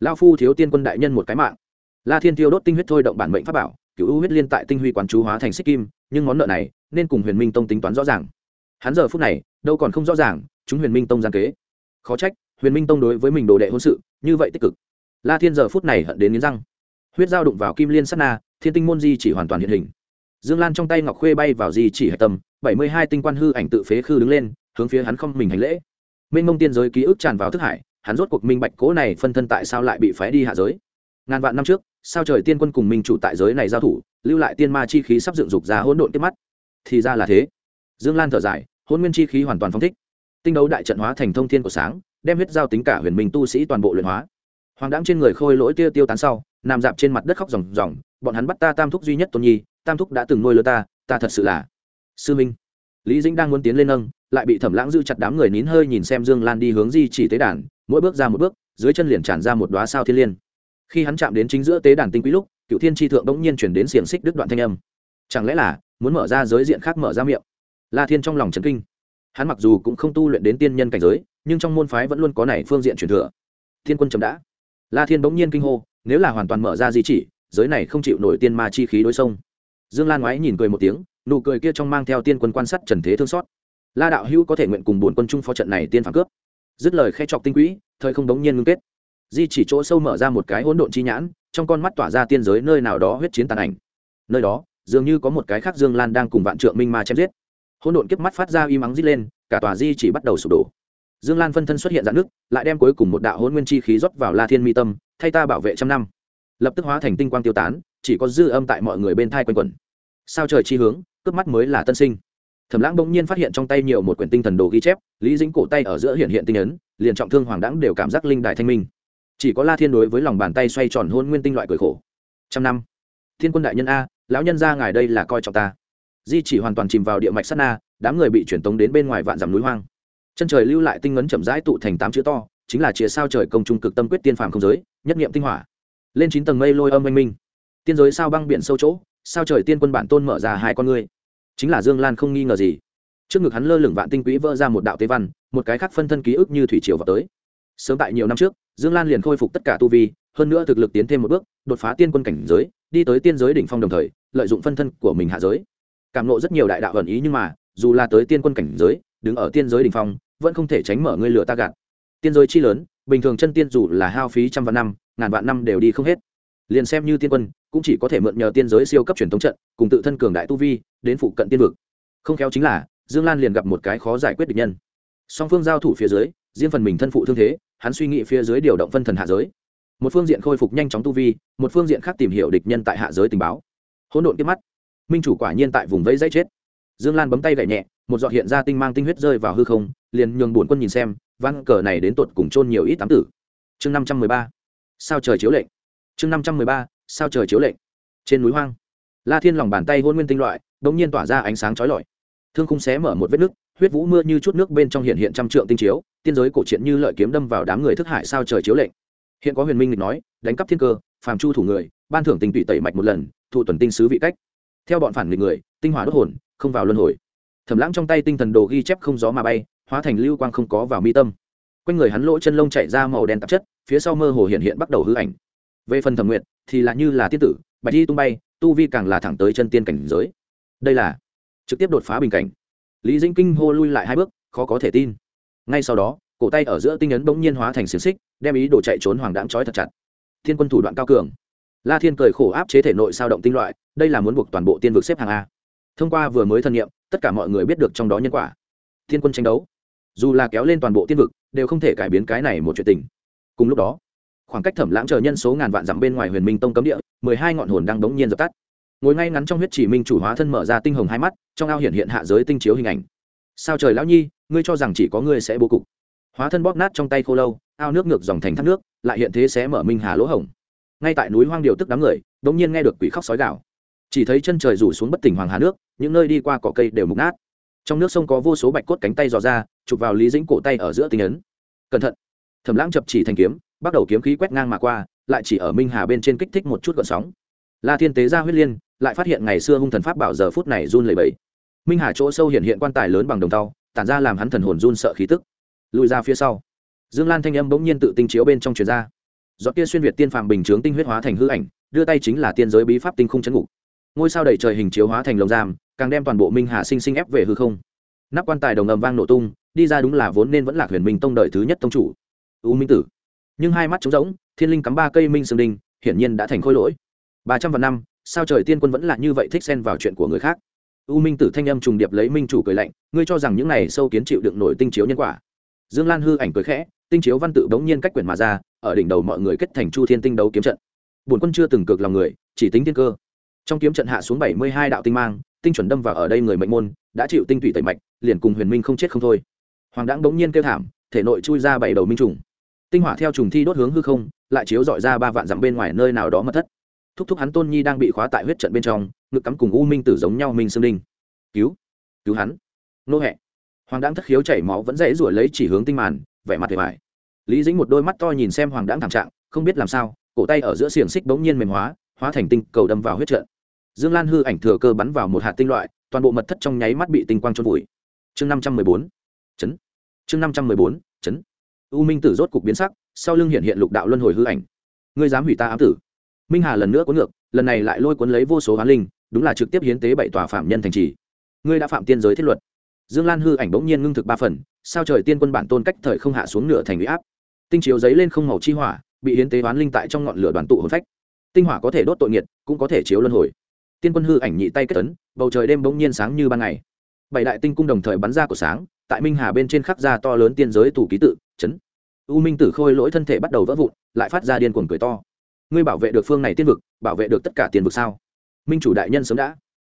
Lao phu thiếu tiên quân đại nhân một cái mạng. La thiên tiêu đốt tinh huyết thôi động bản mệnh pháp bảo cựu u huyết liên tại tinh huy quán chú hóa thành xích kim nhưng món nợ này nên cùng huyền minh tông tính toán rõ ràng. Hắn giờ phút này đâu còn không rõ ràng, chúng huyền minh tông gian kế. Khó trách, huyền minh tông đối với mình đồ đệ hôn sự, như vậy tích cực. La thiên giờ phút này hận đến nghiến răng. Huyết dao đụng vào kim liên sát na, thiên tinh môn di chỉ hoàn toàn hiện hình. Dương lan trong tay ngọc khuê bay vào di chỉ hạch tâm, bảy mươi hai tinh quan hư ảnh tự phế khư đứng lên, hướng phía hắn không mình hành lễ. Minh mông tiên giới ký ức tràn vào thức hải, hắn rốt cuộc minh bạch cố này phân thân tại sao lại bị phái đi hạ giới. Ngàn vạn năm trước sao trời tiên quân cùng minh chủ tại giới này giao thủ, lưu lại tiên ma chi khí sắp dựng dục ra hỗn độn tiếp mắt. Thì ra là thế. Dương lan thở dài hôn nguyên chi khí hoàn toàn phong thích. Tinh đấu đại trận hóa thành thông thiên của sáng, đem huyết giao tính cả huyền minh tu sĩ toàn bộ luyện hóa. Hoàng đãng trên người khôi lỗi tia tiêu tán sau, nằm dạp trên mặt đất khóc ròng ròng, bọn hắn bắt ta tam thúc duy nhất tôn nhi, tam thúc đã từng nuôi lơ ta ta thật sự là sư minh. Lý dĩnh đang muốn tiến lên nâng, lại bị thẩm lãng giữ chặt đám người nín hơi nhìn xem dương lan đi hướng di chỉ tế đàn, mỗi bước ra một bước, dưới chân liền tràn ra một đoá sao thiên liên khi hắn chạm đến chính giữa tế đàn tinh quý lúc cựu thiên tri thượng bỗng nhiên chuyển đến xiềng xích đứt đoạn thanh âm. Chẳng lẽ là muốn mở ra giới diện khác mở ra miệng? La thiên trong lòng trấn kinh. Hắn mặc dù cũng không tu luyện đến tiên nhân cảnh giới, nhưng trong môn phái vẫn luôn có này phương diện truyền thừa. Thiên quân chấm đã. La thiên bỗng nhiên kinh hô, nếu là hoàn toàn mở ra di chỉ, giới này không chịu nổi tiên ma chi khí đối sông. Dương lan ngoái nhìn cười một tiếng, nụ cười kia trong mang theo tiên quân quan sát trần thế thương xót. La đạo hữu có thể nguyện cùng bốn quân trung phó trận này tiên phản cướp. Dứt lời khe chọc tinh quỹ thời không đống nhiên ngưng kết di chỉ chỗ sâu mở ra một cái hỗn độn chi nhãn, trong con mắt tỏa ra tiên giới nơi nào đó huyết chiến tàn ảnh. Nơi đó, dường như có một cái khác dương lan đang cùng vạn trượng minh ma chém giết. Hỗn độn kiếp mắt phát ra y mắng rít lên, cả tòa di chỉ bắt đầu sụp đổ. Dương lan phân thân xuất hiện dạn nước, lại đem cuối cùng một đạo hôn nguyên chi khí rót vào la thiên mi tâm, thay ta bảo vệ trăm năm. Lập tức hóa thành tinh quang tiêu tán, chỉ có dư âm tại mọi người bên thai quanh quẩn. Sao trời chi hướng, cướp mắt mới là tân sinh. Thẩm lãng bỗng nhiên phát hiện trong tay nhiều một quyển tinh thần đồ ghi chép, lý dính cổ tay ở giữa hiện hiện tinh ấn, liền trọng thương hoàng đãng đều cảm giác linh đại thanh minh chỉ có la thiên đối với lòng bàn tay xoay tròn hôn nguyên tinh loại cười khổ. Trăm năm. Thiên quân đại nhân a, lão nhân ra ngài đây là coi trọng ta. Di chỉ hoàn toàn chìm vào địa mạch sát na, đám người bị truyền tống đến bên ngoài vạn dặm núi hoang. Chân trời lưu lại tinh ngấn chậm rãi tụ thành tám chữ to, chính là chìa sao trời công trung cực tâm quyết tiên phàm không giới, nhất nghiệm tinh hỏa. Lên chín tầng mây lôi âm anh minh. Tiên giới sao băng biển sâu chỗ, sao trời tiên quân bản tôn mở ra hai con ngươi. Chính là dương lan không nghi ngờ gì. Trước ngực hắn lơ lửng vạn tinh quỹ vỡ ra một đạo tế văn, một cái khác phân thân ký ức như thủy triều vào tới sớm tại nhiều năm trước, dương lan liền khôi phục tất cả tu vi, hơn nữa thực lực tiến thêm một bước, đột phá tiên quân cảnh giới, đi tới tiên giới đỉnh phong đồng thời, lợi dụng phân thân của mình hạ giới. Cảm nộ rất nhiều đại đạo ẩn ý nhưng mà, dù là tới tiên quân cảnh giới, đứng ở tiên giới đỉnh phong, vẫn không thể tránh mở ngươi lửa ta gạt. Tiên giới chi lớn, bình thường chân tiên dù là hao phí trăm vạn năm, ngàn vạn năm đều đi không hết. Liền xem như tiên quân, cũng chỉ có thể mượn nhờ tiên giới siêu cấp truyền thống trận, cùng tự thân cường đại tu vi, đến phụ cận tiên vực. Không khéo chính là, dương lan liền gặp một cái khó giải quyết địch nhân. Song phương giao thủ phía dưới riêng phần mình thân phụ thương thế, hắn suy nghĩ phía dưới điều động phân thần hạ giới. Một phương diện khôi phục nhanh chóng tu vi, một phương diện khác tìm hiểu địch nhân tại hạ giới tình báo. Hỗn độn tiếp mắt. Minh chủ quả nhiên tại vùng vẫy dãy chết. Dương lan bấm tay gậy nhẹ, một giọt hiện ra tinh mang tinh huyết rơi vào hư không, liền nhường bổn quân nhìn xem, văn cờ này đến tột cùng chôn nhiều ít tám tử. Chương năm trăm mười ba. Sao trời chiếu lệnh? Chương năm trăm mười ba. Sao trời chiếu lệnh? Trên núi hoang. La thiên lòng bàn tay hôn nguyên tinh loại đ ỗ n g nhiên tỏa ra ánh sáng trói lọi thương khung xé mở một vết nước, huyết vũ mưa như chút nước bên trong hiện hiện trăm trượng tinh chiếu, tiên giới cổ truyện như lợi kiếm đâm vào đám người thức hải sao trời chiếu lệnh. Hiện có huyền minh nói, đánh cắp thiên cơ, phàm chu thủ người, ban thưởng tình tụy tẩy mạch một lần, thụ tuần tinh sứ vị cách. Theo bọn phản nghịch người, tinh hỏa đốt hồn, không vào luân hồi. Thẩm lãng trong tay tinh thần đồ ghi chép không gió mà bay, hóa thành lưu quang không có vào mi tâm. Quanh người hắn lỗ chân lông chạy ra màu đen tạp chất, phía sau mơ hồ hiện hiện bắt đầu hư ảnh. Về phần thẩm nguyện thì là như là tiết tử, bạch đi tung bay, tu vi càng là thẳng tới chân tiên cảnh giới. Đây là trực tiếp đột phá bình cảnh. Lý dĩnh kinh hô lui lại hai bước, khó có thể tin. Ngay sau đó, cổ tay ở giữa tinh ấn bỗng nhiên hóa thành xiềng xích, đem ý đồ chạy trốn hoàng đãng trói thật chặt. Thiên quân thủ đoạn cao cường. La thiên cười khổ áp chế thể nội sao động tinh loại, đây là muốn buộc toàn bộ tiên vực xếp hàng a. Thông qua vừa mới thân nhiệm tất cả mọi người biết được trong đó nhân quả. Thiên quân tranh đấu. Dù là kéo lên toàn bộ tiên vực, đều không thể cải biến cái này một chuyện tình. Cùng lúc đó, khoảng cách thẩm lãng chờ nhân số ngàn vạn dặm bên ngoài huyền minh tông cấm địa, mười hai ngọn hồn đang đống nhiên dập tắt ngồi ngay ngắn trong huyết chỉ minh chủ hóa thân mở ra tinh hồng hai mắt, trong ao hiện hiện hạ giới tinh chiếu hình ảnh. Sao trời lão nhi, ngươi cho rằng chỉ có ngươi sẽ bố cục? Hóa thân bóp nát trong tay khô lâu, ao nước ngược dòng thành thác nước, lại hiện thế sẽ mở minh hà lỗ hổng. Ngay tại núi hoang điều tức đám người, đống nhiên nghe được quỷ khóc sói gạo chỉ thấy chân trời rủ xuống bất tỉnh hoàng hà nước, những nơi đi qua cỏ cây đều mục nát. Trong nước sông có vô số bạch cốt cánh tay dò ra, chụp vào lý dĩnh cổ tay ở giữa tinh ấn. Cẩn thận! Thẩm lãng chập chỉ thành kiếm, bắt đầu kiếm khí quét ngang mà qua, lại chỉ ở minh hà bên trên kích thích một chút gợn sóng. La thiên tế ra huyết liên lại phát hiện ngày xưa hung thần pháp bảo giờ phút này run lẩy bẩy. Minh hà chỗ sâu hiện hiện quan tài lớn bằng đồng tàu tản ra làm hắn thần hồn run sợ khí tức. Lùi ra phía sau, dương lan thanh âm bỗng nhiên tự tinh chiếu bên trong truyền ra. Giọt kia xuyên việt tiên phàm bình chướng tinh huyết hóa thành hư ảnh, đưa tay chính là tiên giới bí pháp tinh khung chấn ngục. Ngôi sao đầy trời hình chiếu hóa thành lồng giam, càng đem toàn bộ minh hà sinh sinh ép về hư không. Nắp quan tài đồng ầm vang nổ tung, đi ra đúng là vốn nên vẫn là huyền minh tông đời thứ nhất tông chủ, u minh tử. Nhưng hai mắt trống rỗng, thiên linh cắm ba cây minh sương đinh, hiển nhiên đã thành khôi lỗi. Ba trăm vạn năm sao trời tiên quân vẫn là như vậy thích xen vào chuyện của người khác? U minh tử thanh âm trùng điệp lấy minh chủ cười lạnh, ngươi cho rằng những này sâu kiến chịu đựng nổi tinh chiếu nhân quả. Dương lan hư ảnh cười khẽ, tinh chiếu văn tự bỗng nhiên cách quyển mà ra, ở đỉnh đầu mọi người kết thành chu thiên tinh đấu kiếm trận. Bổn quân chưa từng cực lòng người, chỉ tính thiên cơ. Trong kiếm trận hạ xuống bảy mươi hai đạo tinh mang, tinh chuẩn đâm vào ở đây người mệnh môn, đã chịu tinh thủy tẩy mạch, liền cùng huyền minh không chết không thôi. Hoàng đãng bỗng nhiên kêu thảm, thể nội chui ra bảy đầu minh trùng. Tinh hỏa theo trùng thi đốt hướng hư không, lại chiếu dọi ra ba vạn dặm bên ngoài nơi nào đó mất thất thúc thúc hắn tôn nhi đang bị khóa tại huyết trận bên trong, ngực cắm cùng u minh tử giống nhau minh sương đinh. Cứu cứu hắn. Nô hẹ. Hoàng đãng thất khiếu chảy máu vẫn dãy ruổi lấy chỉ hướng tinh màn, vẻ mặt vẻ vải lý dĩnh một đôi mắt to nhìn xem hoàng đãng thảm trạng, không biết làm sao, cổ tay ở giữa xiềng xích bỗng nhiên mềm hóa hóa thành tinh cầu đâm vào huyết trận. Dương lan hư ảnh thừa cơ bắn vào một hạt tinh loại, toàn bộ mật thất trong nháy mắt bị tinh quang trôn vùi. Chương năm trăm mười bốn. Chấn. Chương năm trăm mười bốn. Chấn. U minh tử rốt cục biến sắc, sau lưng hiện hiện lục đạo luân hồi hư ảnh. Ngươi dám hủy ta ám tử? Minh hà lần nữa cuốn ngược, lần này lại lôi cuốn lấy vô số hoán linh, đúng là trực tiếp hiến tế bảy tòa phạm nhân thành trì. Ngươi đã phạm tiên giới thiết luật. Dương lan hư ảnh bỗng nhiên ngưng thực ba phần, sao trời tiên quân bản tôn cách thời không hạ xuống nửa thành huy áp. Tinh chiếu giấy lên không màu chi hỏa, bị hiến tế hoán linh tại trong ngọn lửa đoàn tụ hồn phách. Tinh hỏa có thể đốt tội nghiệt, cũng có thể chiếu luân hồi. Tiên quân hư ảnh nhị tay kết tấn, bầu trời đêm bỗng nhiên sáng như ban ngày. Bảy đại tinh cung đồng thời bắn ra của sáng, tại minh hà bên trên khắc ra to lớn tiên giới tủ ký tự, chấn. U minh tử khôi lỗi thân thể bắt đầu vỡ vụn, lại phát ra điên cuồng cười to ngươi bảo vệ được phương này tiên vực, bảo vệ được tất cả tiền vực sao? Minh chủ đại nhân sớm đã.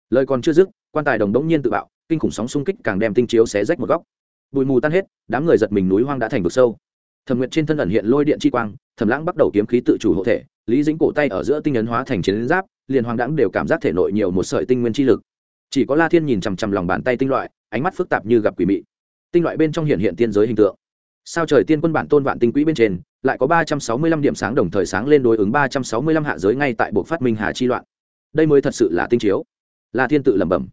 Lời còn chưa dứt, quan tài đồng đống nhiên tự bạo, kinh khủng sóng xung kích càng đem tinh chiếu xé rách một góc. Bụi mù tan hết, đám người giật mình núi hoang đã thành vực sâu. Thẩm nguyện trên thân ẩn hiện lôi điện chi quang, thẩm lãng bắt đầu kiếm khí tự chủ hộ thể, lý dính cổ tay ở giữa tinh ấn hóa thành chiến giáp, liền hoàng đãng đều cảm giác thể nội nhiều một sợi tinh nguyên chi lực. Chỉ có la thiên nhìn chằm chằm lòng bàn tay tinh loại, ánh mắt phức tạp như gặp quỷ mị. Tinh loại bên trong hiện hiện tiên giới hình tượng. Sao trời tiên quân bản tôn vạn tinh quỹ bên trên lại có ba trăm sáu mươi lăm điểm sáng đồng thời sáng lên đối ứng ba trăm sáu mươi lăm hạ giới ngay tại buộc phát minh hà chi loạn. Đây mới thật sự là tinh chiếu. La thiên tự lẩm bẩm.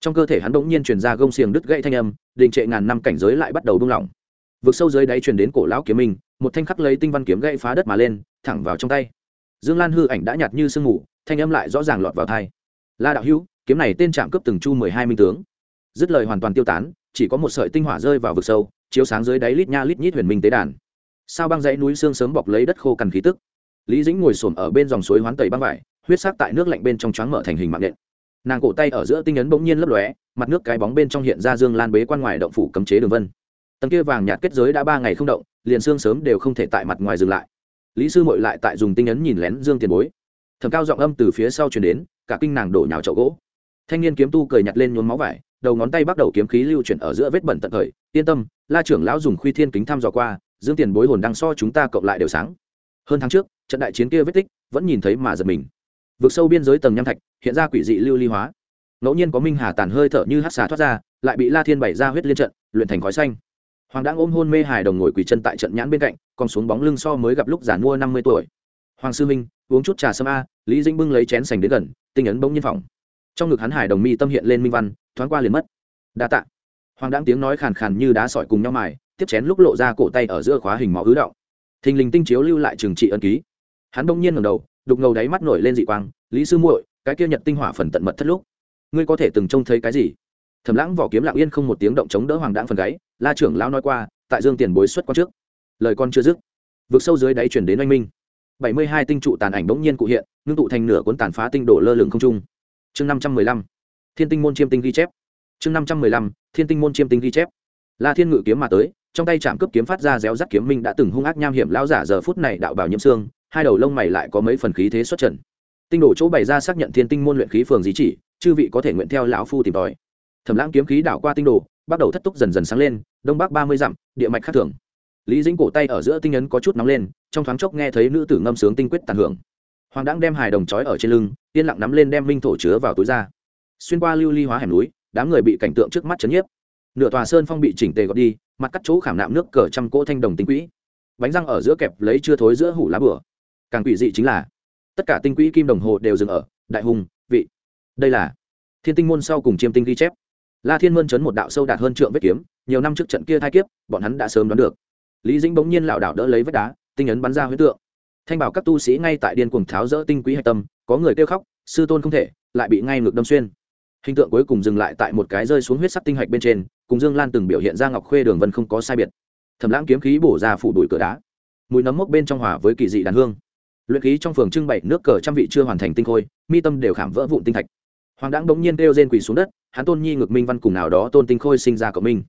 Trong cơ thể hắn bỗng nhiên truyền ra gông xiềng đứt gãy thanh âm, đình trệ ngàn năm cảnh giới lại bắt đầu buông lỏng. Vực sâu dưới đáy truyền đến cổ lão kiếm minh, một thanh khắc lấy tinh văn kiếm gãy phá đất mà lên, thẳng vào trong tay. Dương lan hư ảnh đã nhạt như sương mù, thanh âm lại rõ ràng lọt vào thai la đạo hữu, kiếm này tên trạm cấp từng chu mười hai minh tướng. Dứt lời hoàn toàn tiêu tán, chỉ có một sợi tinh hỏa rơi vào vực sâu, chiếu sáng dưới đáy lít nha lít nhít huyền minh tế đàn sao băng dãy núi xương sớm bọc lấy đất khô cằn khí tức. Lý dĩnh ngồi xổm ở bên dòng suối hoán tẩy băng vải, huyết sắc tại nước lạnh bên trong choáng mở thành hình mạng nện. Nàng cổ tay ở giữa tinh ấn bỗng nhiên lấp lóe, mặt nước cái bóng bên trong hiện ra dương lan bế quan ngoài động phủ cấm chế đường vân. Tầng kia vàng nhạt kết giới đã ba ngày không động, liền xương sớm đều không thể tại mặt ngoài dừng lại. Lý sư mội lại tại dùng tinh ấn nhìn lén dương tiền bối. Thầm cao giọng âm từ phía sau chuyển đến, cả kinh nàng đổ nhào chậu gỗ. Thanh niên kiếm tu cười nhặt lên nhốn máu vải, đầu ngón tay bắt đầu kiếm khí lưu chuyển ở giữa vết bẩn tận thời. Yên tâm, la trưởng lão dùng khuy thiên kính thăm dò qua dương tiền bối hồn đang so chúng ta cộng lại đều sáng. Hơn tháng trước, trận đại chiến kia vết tích vẫn nhìn thấy mà giật mình. Vượt sâu biên giới tầng nham thạch, hiện ra quỷ dị lưu ly hóa. Ngẫu nhiên có minh hà tàn hơi thở như hát xà thoát ra, lại bị la thiên bày ra huyết liên trận, luyện thành khói xanh. Hoàng đang ôm hôn mê hài đồng ngồi quỳ chân tại trận nhãn bên cạnh, còn xuống bóng lưng so mới gặp lúc giản mua năm mươi tuổi. Hoàng sư minh, uống chút trà sâm a, lý dinh bưng lấy chén sành đến gần, tinh ấn bỗng nhiên phòng trong ngực hắn hải đồng mi tâm hiện lên minh văn, thoáng qua liền mất. Đa tạ. Hoàng đáng tiếng nói khàn khàn như đá sỏi cùng nhau mài tiếp chén lúc lộ ra cổ tay ở giữa khóa hình máu ứ động. Thình lình tinh chiếu lưu lại trừng trị ân ký. Hắn bỗng nhiên ngầm đầu, đục ngầu đáy mắt nổi lên dị quang, lý sư muội, cái kia nhật tinh hỏa phần tận mật thất lúc, ngươi có thể từng trông thấy cái gì? Thầm lãng vỏ kiếm lặng yên không một tiếng động chống đỡ hoàng đãng phần gáy, la trưởng lão nói qua, tại dương tiền bối xuất quan trước, lời con chưa dứt vượt sâu dưới đáy chuyển đến oanh minh. Bảy mươi hai tinh trụ tàn ảnh bỗng nhiên cụ hiện, ngưng tụ thành nửa cuốn tàn phá tinh đổ lơ lửng không trung. Chương năm trăm mười lăm, thiên tinh môn chiêm tinh ghi chép. Chương năm trăm mười lăm, thiên tinh môn chiêm tinh ghi chép. La thiên ngự kiếm mà tới trong tay chạm cướp kiếm phát ra réo rắt kiếm minh đã từng hung ác nham hiểm lao giả giờ phút này đạo bảo nhiễm xương, hai đầu lông mày lại có mấy phần khí thế xuất trần. Tinh đổ chỗ bày ra xác nhận thiên tinh môn luyện khí phường dí chỉ, chư vị có thể nguyện theo lão phu tìm tòi. Thẩm lãng kiếm khí đảo qua tinh đồ, bắt đầu thất túc dần dần sáng lên, đông bắc ba mươi dặm, địa mạch khác thường. Lý dính cổ tay ở giữa tinh ấn có chút nóng lên, trong thoáng chốc nghe thấy nữ tử ngâm sướng tinh quyết tàn hưởng. Hoàng đãng đem hài đồng trói ở trên lưng, yên lặng nắm lên đem minh thổ chứa vào túi ra. Xuyên qua lưu ly hóa hẻm núi, đám người bị cảnh tượng trước mắt chấn nhiếp nửa tòa sơn phong bị chỉnh tề gọt đi, mặt cắt chỗ khảm nạm nước cờ trăm cỗ thanh đồng tinh quỹ. Bánh răng ở giữa kẹp lấy chưa thối giữa hủ lá bửa càng quỷ dị chính là, tất cả tinh quỹ kim đồng hồ đều dừng ở, đại hùng, vị. Đây là thiên tinh môn sau cùng chiêm tinh ghi chép. La thiên mơn chấn một đạo sâu đạt hơn trượng vết kiếm, nhiều năm trước trận kia thai kiếp, bọn hắn đã sớm đoán được. Lý dĩnh bỗng nhiên lảo đảo đỡ lấy vách đá, tinh ấn bắn ra huyết tượng. Thanh bảo các tu sĩ ngay tại điên cuồng tháo rỡ tinh quý hạch tâm, có người kêu khóc, sư tôn không thể, lại bị ngay ngược đâm xuyên. Hình tượng cuối cùng dừng lại tại một cái rơi xuống huyết sắc tinh hạch bên trên cùng dương lan từng biểu hiện ra ngọc khuê đường vân không có sai biệt. Thẩm lãng kiếm khí bổ ra phủ đuổi cửa đá. Mùi nấm mốc bên trong hòa với kỳ dị đàn hương. Luyện khí trong phường trưng bày nước cờ trăm vị chưa hoàn thành tinh khôi, mi tâm đều khảm vỡ vụn tinh thạch. Hoàng đãng bỗng nhiên kêu rên quỳ xuống đất, hắn tôn nhi ngược minh văn cùng nào đó tôn tinh khôi sinh ra cộng minh.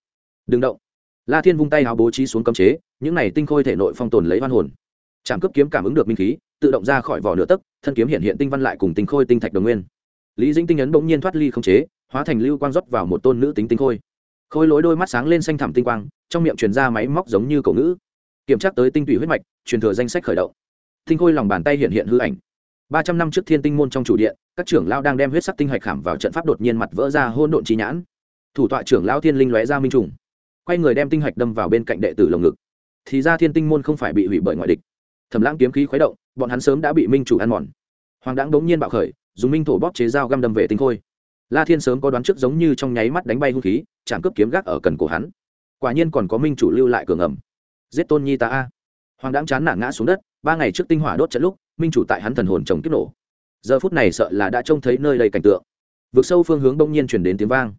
Đừng động. La thiên vung tay áo bố trí xuống cấm chế, những này tinh khôi thể nội phong tồn lấy văn hồn. Trạm cấp kiếm cảm ứng được minh khí, tự động ra khỏi vỏ nửa tấc, thân kiếm hiện hiện tinh văn lại cùng tinh khôi tinh thạch đồng nguyên. Lý dĩnh tinh ấn bỗng nhiên thoát ly không chế, hóa thành lưu quang rót vào một tôn nữ tính tinh khôi khôi lối đôi mắt sáng lên xanh thẳm tinh quang, trong miệng truyền ra máy móc giống như cổ ngữ. Kiểm tra tới tinh tủy huyết mạch, truyền thừa danh sách khởi động. Tinh khôi lòng bàn tay hiện hiện hư ảnh. Ba trăm năm trước thiên tinh môn trong chủ điện, các trưởng lao đang đem huyết sắc tinh hạch khảm vào trận pháp đột nhiên mặt vỡ ra hôn độn trí nhãn. Thủ tọa trưởng lao thiên linh lóe ra minh trùng. Quay người đem tinh hạch đâm vào bên cạnh đệ tử lồng ngực. Thì ra thiên tinh môn không phải bị hủy bởi ngoại địch. Thẩm lãng kiếm khí khuấy động, bọn hắn sớm đã bị minh chủ ăn mòn. Hoàng đãng đống nhiên bạo khởi, dùng minh thổ bóp chế dao găm đâm về tinh khôi la thiên sớm có đoán trước giống như trong nháy mắt đánh bay hung khí, chạm cướp kiếm gác ở cần cổ hắn. Quả nhiên còn có minh chủ lưu lại cường ẩm giết tôn nhi ta a. Hoàng đãng chán nản ngã xuống đất, ba ngày trước tinh hỏa đốt trận lúc, minh chủ tại hắn thần hồn chồng kích nổ. Giờ phút này sợ là đã trông thấy nơi đây cảnh tượng. Vượt sâu phương hướng bỗng nhiên chuyển đến tiếng vang.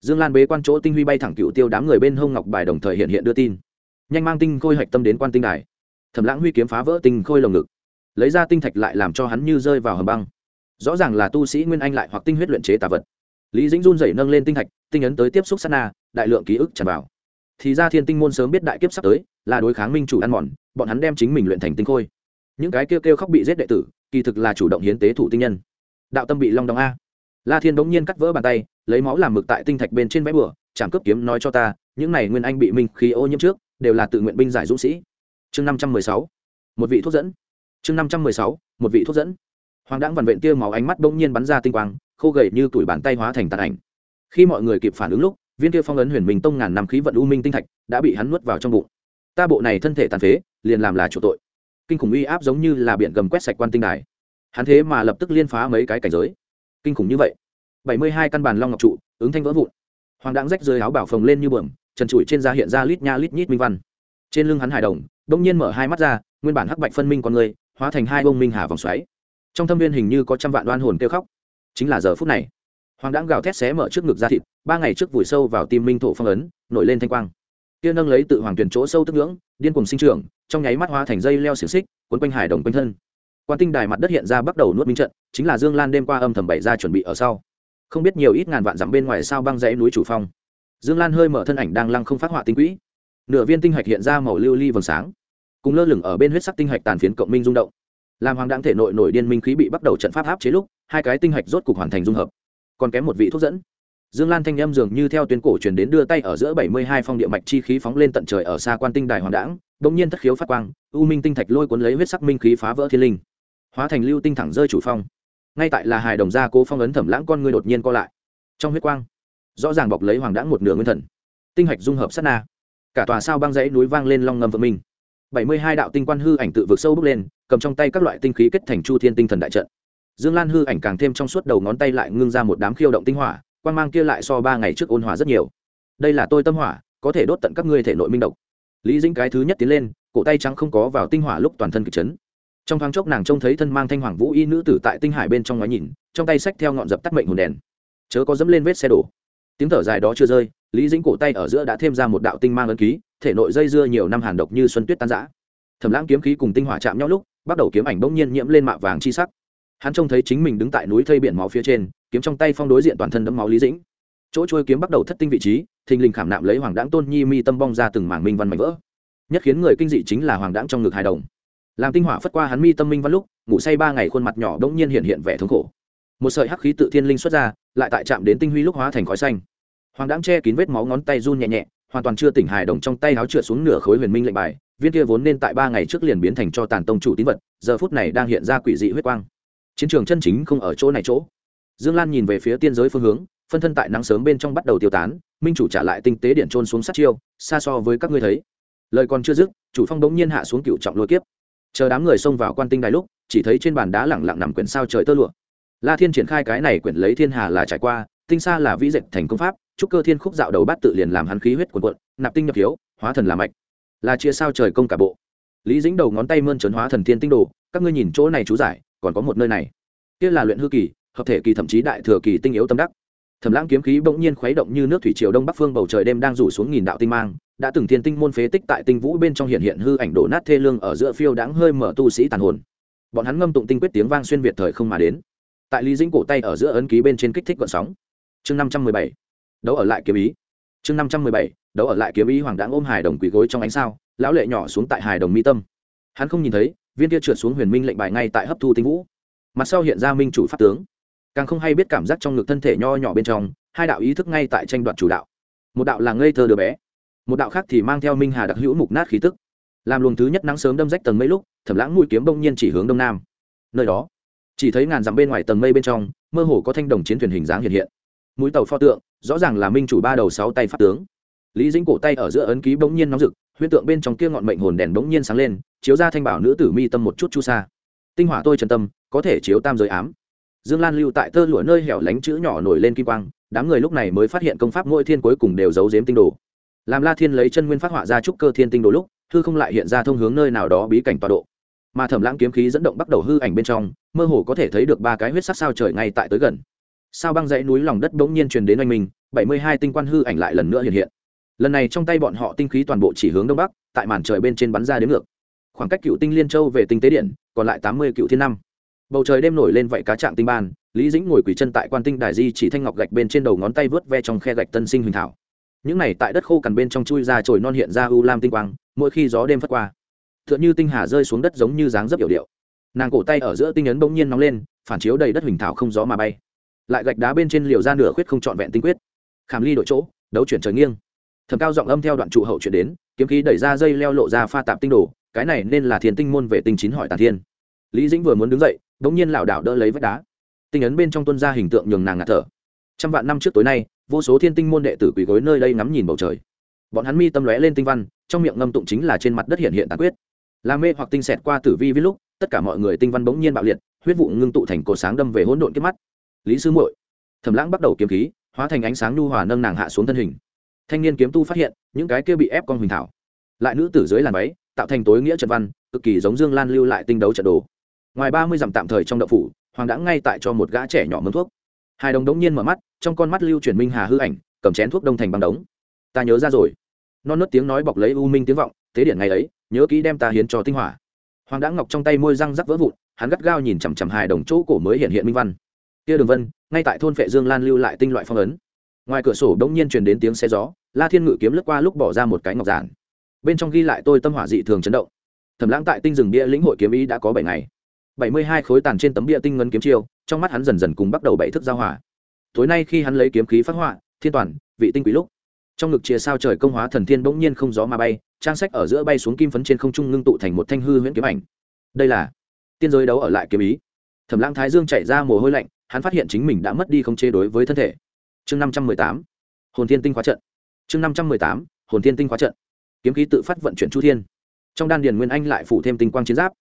Dương lan bế quan chỗ tinh huy bay thẳng cựu tiêu đám người bên hông ngọc bài đồng thời hiện hiện đưa tin. Nhanh mang tinh khôi hạch tâm đến quan tinh đài. Thẩm lãng huy kiếm phá vỡ tinh khôi lồng ngực. Lấy ra tinh thạch lại làm cho hắn như rơi vào hầm băng rõ ràng là tu sĩ nguyên anh lại hoặc tinh huyết luyện chế tà vật. Lý dĩnh run rẩy nâng lên tinh thạch, tinh ấn tới tiếp xúc sát na, đại lượng ký ức tràn vào. Thì ra thiên tinh môn sớm biết đại kiếp sắp tới, là đối kháng minh chủ ăn mòn, bọn hắn đem chính mình luyện thành tinh khôi. Những cái kêu kêu khóc bị giết đệ tử, kỳ thực là chủ động hiến tế thủ tinh nhân. Đạo tâm bị long đong a. La thiên bỗng nhiên cắt vỡ bàn tay, lấy máu làm mực tại tinh thạch bên trên vẽ bửa chạm cướp kiếm nói cho ta, những này nguyên anh bị minh khí ô nhiễm trước, đều là tự nguyện binh giải dũng sĩ. Chương năm trăm mười sáu, một vị thuốc dẫn. Chương năm trăm mười sáu, một vị thuốc dẫn hoàng đãng vằn vện tia máu ánh mắt bỗng nhiên bắn ra tinh quang, khô gầy như tuổi bàn tay hóa thành tàn ảnh. Khi mọi người kịp phản ứng lúc, viên kia phong ấn huyền minh tông ngàn năm khí vận u minh tinh thạch đã bị hắn nuốt vào trong bụng. Ta bộ này thân thể tàn phế, liền làm là chủ tội. Kinh khủng uy áp giống như là biển gầm quét sạch quan tinh đài. Hắn thế mà lập tức liên phá mấy cái cảnh giới. Kinh khủng như vậy. Bảy mươi hai căn bàn long ngọc trụ, ứng thanh vỡ vụn. Hoàng đãng rách rơi áo bảo phồng lên như bờm, trần trụi trên da hiện ra lít nha lít nhít minh văn. Trên lưng hắn hài đồng, bỗng nhiên mở hai mắt ra, nguyên bản hắc bạch phân minh con người, hóa thành hai bông minh hà vòng xoáy trong thâm viên hình như có trăm vạn đoan hồn kêu khóc. Chính là giờ phút này, hoàng đãng gào thét xé mở trước ngực ra thịt, ba ngày trước vùi sâu vào tim minh thổ phong ấn, nổi lên thanh quang. Kia nâng lấy tự hoàng tuyển chỗ sâu tức ngưỡng, điên cùng sinh trưởng, trong nháy mắt hóa thành dây leo xiềng xích quấn quanh hải đồng quanh thân. Quan tinh đài mặt đất hiện ra bắt đầu nuốt minh trận, chính là dương lan đêm qua âm thầm bày ra chuẩn bị ở sau. Không biết nhiều ít ngàn vạn dặm bên ngoài sao băng dãy núi chủ phong. Dương lan hơi mở thân ảnh đang lăng không phát họa tinh quỹ. Nửa viên tinh hạch hiện ra màu lưu ly vầng sáng. Cùng lơ lửng ở bên huyết sắc tinh hạch tàn phiến cộng minh rung động làm hoàng đáng thể nội nổi điên minh khí bị bắt đầu trận pháp áp chế lúc, hai cái tinh hạch rốt cục hoàn thành dung hợp. Còn kém một vị thuốc dẫn. Dương lan thanh âm dường như theo tuyến cổ truyền đến đưa tay ở giữa bảy mươi hai phong địa mạch chi khí phóng lên tận trời ở xa quan tinh đài hoàng đãng g nhiên thất khiếu phát quang, u minh tinh thạch lôi cuốn lấy huyết sắc minh khí phá vỡ thiên linh. Hóa thành lưu tinh thẳng rơi chủ phong. Ngay tại là hài đồng gia cố phong ấn thẩm lãng con người đột nhiên co lại. Trong huyết quang, rõ ràng bọc lấy hoàng đãng một nửa nguyên thần. Tinh hạch dung hợp sát na. Cả tòa sao băng dãy núi vang lên long ngầm vợ minh. bảy mươi hai đạo tinh quan hư ảnh tự vực sâu bước lên cầm trong tay các loại tinh khí kết thành chu thiên tinh thần đại trận. Dương lan hư ảnh càng thêm trong suốt đầu ngón tay lại ngưng ra một đám khiêu động tinh hỏa quan mang kia lại so ba ngày trước ôn hòa rất nhiều. Đây là tôi tâm hỏa, có thể đốt tận các ngươi thể nội minh độc. Lý dĩnh cái thứ nhất tiến lên, cổ tay trắng không có vào tinh hỏa lúc toàn thân kịch chấn. Trong thoáng chốc nàng trông thấy thân mang thanh hoàng vũ y nữ tử tại tinh hải bên trong ngoái nhìn, trong tay xách theo ngọn dập tắt mệnh hồn đèn. Chớ có dẫm lên vết xe đổ. Tiếng thở dài đó chưa rơi, lý dĩnh cổ tay ở giữa đã thêm ra một đạo tinh mang ấn ký, thể nội dây dưa nhiều năm hàn độc như xuân tuyết tan giã thẩm lãng kiếm khí cùng tinh hỏa chạm nhau lúc bắt đầu kiếm ảnh bỗng nhiên nhiễm lên mạ vàng chi sắc. Hắn trông thấy chính mình đứng tại núi thây biển máu phía trên, kiếm trong tay phong đối diện toàn thân đẫm máu lý dĩnh. Chỗ trôi kiếm bắt đầu thất tinh vị trí, thình lình khảm nạm lấy hoàng đãng tôn nhi mi tâm bong ra từng mảng minh văn mảnh vỡ. Nhất khiến người kinh dị chính là hoàng đãng trong ngực hài đồng. Làm tinh hỏa phất qua hắn mi tâm minh văn lúc, ngủ say ba ngày khuôn mặt nhỏ đ nhiên hiện hiện vẻ thống khổ. Một sợi hắc khí tự thiên linh xuất ra, lại tại chạm đến tinh huy lúc hóa thành khói xanh. Hoàng đãng che kín vết máu ngón tay run nhẹ nhẹ, hoàn toàn chưa tỉnh hài đồng trong tay áo trượt xuống nửa khối huyền minh lệnh bài viên kia vốn nên tại ba ngày trước liền biến thành cho tàn tông chủ tín vật, giờ phút này đang hiện ra quỷ dị huyết quang. Chiến trường chân chính không ở chỗ này chỗ. Dương lan nhìn về phía tiên giới phương hướng, phân thân tại nắng sớm bên trong bắt đầu tiêu tán, minh chủ trả lại tinh tế điện trôn xuống sát chiêu, xa so với các ngươi thấy. Lời còn chưa dứt, chủ phong bỗng nhiên hạ xuống cựu trọng lôi kiếp. Chờ đám người xông vào quan tinh đài lúc, chỉ thấy trên bàn đá lẳng lặng nằm quyển sao trời tơ lụa. La thiên triển khai cái này quyển lấy thiên hà là trải qua, tinh xa là vĩ dệt thành công pháp, trúc cơ thiên khúc dạo đầu bát tự liền làm hắn khí huyết quần quận nạp tinh nhập hiếu hóa thần làm mạch là chia sao trời công cả bộ. Lý dính đầu ngón tay mơn trấn hóa thần thiên tinh đồ, các ngươi nhìn chỗ này chú giải, còn có một nơi này. Kia là luyện hư kỳ, hợp thể kỳ thậm chí đại thừa kỳ tinh yếu tâm đắc. Thẩm lãng kiếm khí bỗng nhiên khuấy động như nước thủy triều đông bắc phương bầu trời đêm đang rủ xuống nghìn đạo tinh mang, đã từng thiên tinh môn phế tích tại tinh vũ bên trong hiện hiện hư ảnh đổ nát thê lương ở giữa phiêu đáng hơi mở tu sĩ tàn hồn. Bọn hắn ngâm tụng tinh quyết tiếng vang xuyên việt thời không mà đến. Tại lý dĩnh cổ tay ở giữa ấn ký bên trên kích thích gọn sóng. Chương năm trăm mười bảy. Đấu ở lại kiếm ý. Chương năm trăm mười bảy đấu ở lại kiếm ý hoàng đáng ôm hài đồng quỳ gối trong ánh sao, lão lệ nhỏ xuống tại hài đồng mi tâm. Hắn không nhìn thấy, viên kia trượt xuống huyền minh lệnh bài ngay tại hấp thu tinh vũ. Mặt sau hiện ra minh chủ pháp tướng. Càng không hay biết cảm giác trong ngực thân thể nho nhỏ bên trong, hai đạo ý thức ngay tại tranh đoạt chủ đạo. Một đạo là ngây thơ đứa bé, một đạo khác thì mang theo minh hà đặc hữu mục nát khí tức. Làm luồng thứ nhất nắng sớm đâm rách tầng mây lúc, thẩm lãng mũi kiếm bông nhiên chỉ hướng đông nam. Nơi đó, chỉ thấy ngàn dặm bên ngoài tầng mây bên trong, mơ hồ có thanh đồng chiến thuyền hình dáng hiện hiện. Mũi tàu pho tượng, rõ ràng là minh chủ ba đầu sáu tay pháp tướng lý dĩnh cổ tay ở giữa ấn ký bỗng nhiên nóng rực, huyễn tượng bên trong kia ngọn mệnh hồn đèn bỗng nhiên sáng lên, chiếu ra thanh bảo nữ tử mi tâm một chút chu xa tinh hỏa tôi trần tâm, có thể chiếu tam giới ám. Dương lan lưu tại tơ lụa nơi hẻo lánh chữ nhỏ nổi lên kim quang, đám người lúc này mới phát hiện công pháp mỗi thiên cuối cùng đều giấu giếm tinh đồ. Làm la thiên lấy chân nguyên phát họa ra trúc cơ thiên tinh đồ lúc thư không lại hiện ra thông hướng nơi nào đó bí cảnh tọa độ. Mà thẩm lãng kiếm khí dẫn động bắt đầu hư ảnh bên trong, mơ hồ có thể thấy được ba cái huyết sắc sao trời ngay tại tới gần. Sao băng dãy núi lòng đất bỗng nhiên truyền đến oanh mình bảy mươi hai tinh quan hư ảnh lại lần nữa hiện hiện lần này trong tay bọn họ tinh khí toàn bộ chỉ hướng đông bắc, tại màn trời bên trên bắn ra đến ngược. Khoảng cách cựu tinh liên châu về tinh tế điện, còn lại tám mươi cựu thiên năm. Bầu trời đêm nổi lên vậy cá trạng tinh ban, lý dĩnh ngồi quỳ chân tại quan tinh đài di chỉ thanh ngọc gạch bên trên đầu ngón tay vớt ve trong khe gạch tân sinh huỳnh thảo. Những này tại đất khô cằn bên trong chui ra trồi non hiện ra u lam tinh quang, mỗi khi gió đêm phất qua t h ư ợ n h ư tinh hà rơi xuống đất giống như dáng dấp yểu điệu. Nàng cổ tay ở giữa tinh ấn bỗng nhiên nóng lên, phản chiếu đầy đất huỳnh thảo không gió mà bay. Lại gạch đá bên trên liều ra nửa khuyết không trọn vẹn tinh quyết. Khảm ly đội chỗ, đấu chuyển trời nghiêng thầm cao giọng âm theo đoạn trụ hậu chuyển đến, kiếm khí đẩy ra dây leo lộ ra pha tạp tinh đồ, cái này nên là thiền tinh môn về tinh chín hỏi tàn thiên. Lý dĩnh vừa muốn đứng dậy đ ỗ n g nhiên lảo đảo đỡ lấy vách đá. Tinh ấn bên trong tuân ra hình tượng nhường nàng ngạt thở. Trăm vạn năm trước tối nay, vô số thiên tinh môn đệ tử quỳ gối nơi đây ngắm nhìn bầu trời. Bọn hắn mi tâm lóe lên tinh văn, trong miệng ngâm tụng chính là trên mặt đất hiện hiện tàn quyết. Là mê hoặc tinh xẹt qua tử vi viết lúc, tất cả mọi người tinh văn bỗng nhiên bạo liệt, huyết vụ ngưng tụ thành cổ sáng đâm về hỗn độn kiếp mắt. Lý sư muội, thẩm lãng bắt đầu kiếm khí, hóa thành ánh sáng nhu hòa nâng nàng hạ xuống thân hình thanh niên kiếm tu phát hiện, những cái kia bị ép con huỳnh thảo. Lại nữ tử dưới làn váy, tạo thành tối nghĩa trận văn, cực kỳ giống dương lan lưu lại tinh đấu trận đồ. Ngoài ba mươi dặm tạm thời trong đậu phủ, hoàng đã ngay tại cho một gã trẻ nhỏ mướn thuốc. Hai đồng đống nhiên mở mắt, trong con mắt lưu chuyển minh hà hư ảnh, cầm chén thuốc đông thành băng đống. Ta nhớ ra rồi. Non nớt tiếng nói bọc lấy u minh tiếng vọng, thế điện ngày ấy, nhớ kỹ đem ta hiến cho tinh hỏa. Hoàng đã ngọc trong tay môi răng rắc vỡ vụn, hắn gắt gao nhìn chằm chằm hài đồng chỗ cổ mới hiện hiện minh văn. Kia đường vân, ngay tại thôn phệ dương lan lưu lại tinh loại phong ấn ngoài cửa sổ đông nhiên truyền đến tiếng xe gió, la thiên ngự kiếm lướt qua lúc bỏ ra một cái ngọc giản. Bên trong ghi lại tôi tâm hỏa dị thường chấn động. Thẩm lãng tại tinh rừng bia lĩnh hội kiếm ý đã có bảy ngày. Bảy mươi hai khối tàn trên tấm bia tinh ngân kiếm chiêu, trong mắt hắn dần dần cùng bắt đầu bảy thức giao hỏa tối nay khi hắn lấy kiếm khí phát họa, thiên toàn, vị tinh quý lúc, trong ngực chia sao trời công hóa thần thiên bỗng nhiên không gió mà bay, trang sách ở giữa bay xuống kim phấn trên không trung ngưng tụ thành một thanh hư huyễn kiếm ảnh. Đây là tiên giới đấu ở lại kiếm ý. Thẩm lãng thái dương chạy ra mồ hôi lạnh, hắn phát hiện chính mình đã mất đi không chế đối với thân thể chương năm trăm mười tám, hồn thiên tinh khóa trận. Chương năm trăm mười tám, hồn thiên tinh khóa trận. Kiếm khí tự phát vận chuyển chu thiên. Trong đan điền nguyên anh lại phủ thêm tinh quang chiến giáp.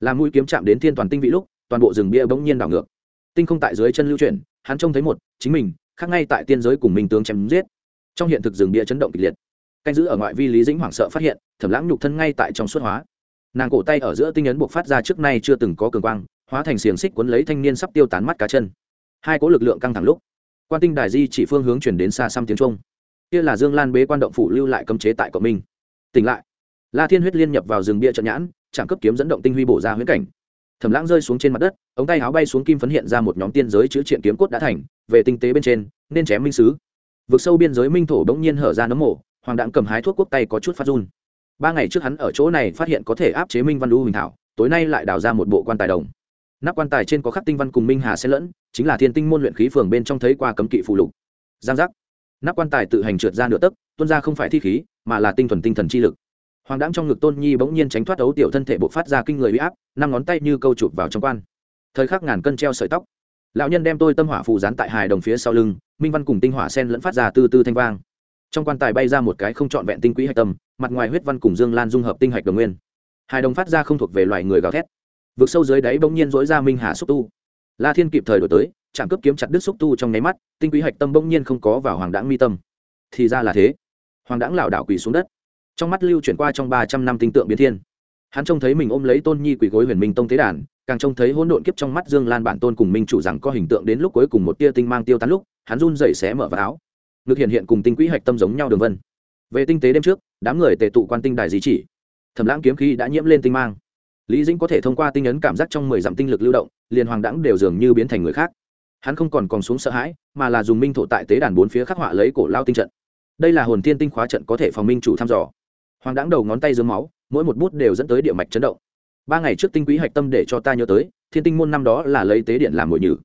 Làm mũi kiếm chạm đến thiên toàn tinh vị lúc, toàn bộ rừng bia bỗng nhiên đảo ngược. Tinh không tại dưới chân lưu chuyển, hắn trông thấy một, chính mình, khác ngay tại tiên giới cùng minh tướng chém giết. Trong hiện thực rừng bia chấn động kịch liệt. Canh giữ ở ngoại vi lý dĩnh hoảng sợ phát hiện, thẩm lãng nhục thân ngay tại trong suốt hóa. Nàng cổ tay ở giữa tinh ấn buộc phát ra trước nay chưa từng có cường quang, hóa thành xiềng xích cuốn lấy thanh niên sắp tiêu tán mắt cá chân. Hai cố lực lượng căng thẳng lúc quan tinh đài di chỉ phương hướng chuyển đến xa xăm tiếng trung. Kia là dương lan bế quan động phủ lưu lại cấm chế tại cộng minh. Tỉnh lại. La thiên huyết liên nhập vào rừng bia trận nhãn chạm cấp kiếm dẫn động tinh huy bổ ra huyễn cảnh. Thẩm lãng rơi xuống trên mặt đất, ống tay áo bay xuống kim phấn hiện ra một nhóm tiên giới chữ triện kiếm cốt đã thành, về tinh tế bên trên, nên chém minh sứ. Vực sâu biên giới minh thổ đống nhiên hở ra nấm mổ hoàng đặng cầm hái thuốc quốc tay có chút phát run. Ba ngày trước hắn ở chỗ này phát hiện có thể áp chế minh văn lũ huỳnh thảo, tối nay lại đào ra một bộ quan tài đồng. Nắp quan tài trên có khắc tinh văn cùng minh hà xen lẫn chính là thiên tinh môn luyện khí phường bên trong thấy qua cấm kỵ phụ lục. Giang giác. Nắp quan tài tự hành trượt ra nửa tấc tuân ra không phải thi khí, mà là tinh thuần tinh thần chi lực. Hoàng đáng trong ngực tôn nhi bỗng nhiên tránh thoát ấu tiểu thân thể bộc phát ra kinh người huy áp, năm ngón tay như câu chụp vào trong quan. Thời khắc ngàn cân treo sợi tóc. Lão nhân đem tôi tâm hỏa phù dán tại hài đồng phía sau lưng, minh văn cùng tinh hỏa sen lẫn phát ra từ từ thanh vang. Trong quan tài bay ra một cái không trọn vẹn tinh quỹ hạch tâm, mặt ngoài huyết văn cùng dương lan dung hợp tinh hạch đồng nguyên. Hài đồng phát ra không thuộc về loài người gào thét. Vượt sâu dưới đáy bỗng nhiên dối ra minh hà xúc tu la thiên kịp thời đổi tới chạm cướp kiếm chặt đứt xúc tu trong nháy mắt, tinh quý hạch tâm bỗng nhiên không có vào hoàng đãng mi tâm. Thì ra là thế. Hoàng đãng lảo đảo quỳ xuống đất. Trong mắt lưu chuyển qua trong ba trăm năm tinh tượng biến thiên. Hắn trông thấy mình ôm lấy tôn nhi quỳ gối huyền minh tông tế đàn, càng trông thấy hỗn độn kiếp trong mắt dương lan bản tôn cùng minh chủ rằng có hình tượng đến lúc cuối cùng một tia tinh mang tiêu tán lúc, hắn run dậy xé mở vào áo. Ngực hiện hiện cùng tinh quỹ hạch tâm giống nhau đường vân. Về tinh tế đêm trước, đám người tề tụ quan tinh đài di chỉ. Thẩm lãng kiếm khí đã nhiễm lên tinh mang lý dĩnh có thể thông qua tinh ấn cảm giác trong mười dặm tinh lực lưu động, liền hoàng đẳng đều dường như biến thành người khác. Hắn không còn còn xuống sợ hãi, mà là dùng minh thổ tại tế đàn bốn phía khắc họa lấy cổ lao tinh trận. Đây là hồn thiên tinh khóa trận có thể phòng minh chủ thăm dò. Hoàng đẳng đầu ngón tay dưới máu, mỗi một bút đều dẫn tới địa mạch chấn động. Ba ngày trước tinh quý hạch tâm để cho ta nhớ tới, thiên tinh môn năm đó là lấy tế điện làm mồi nhử.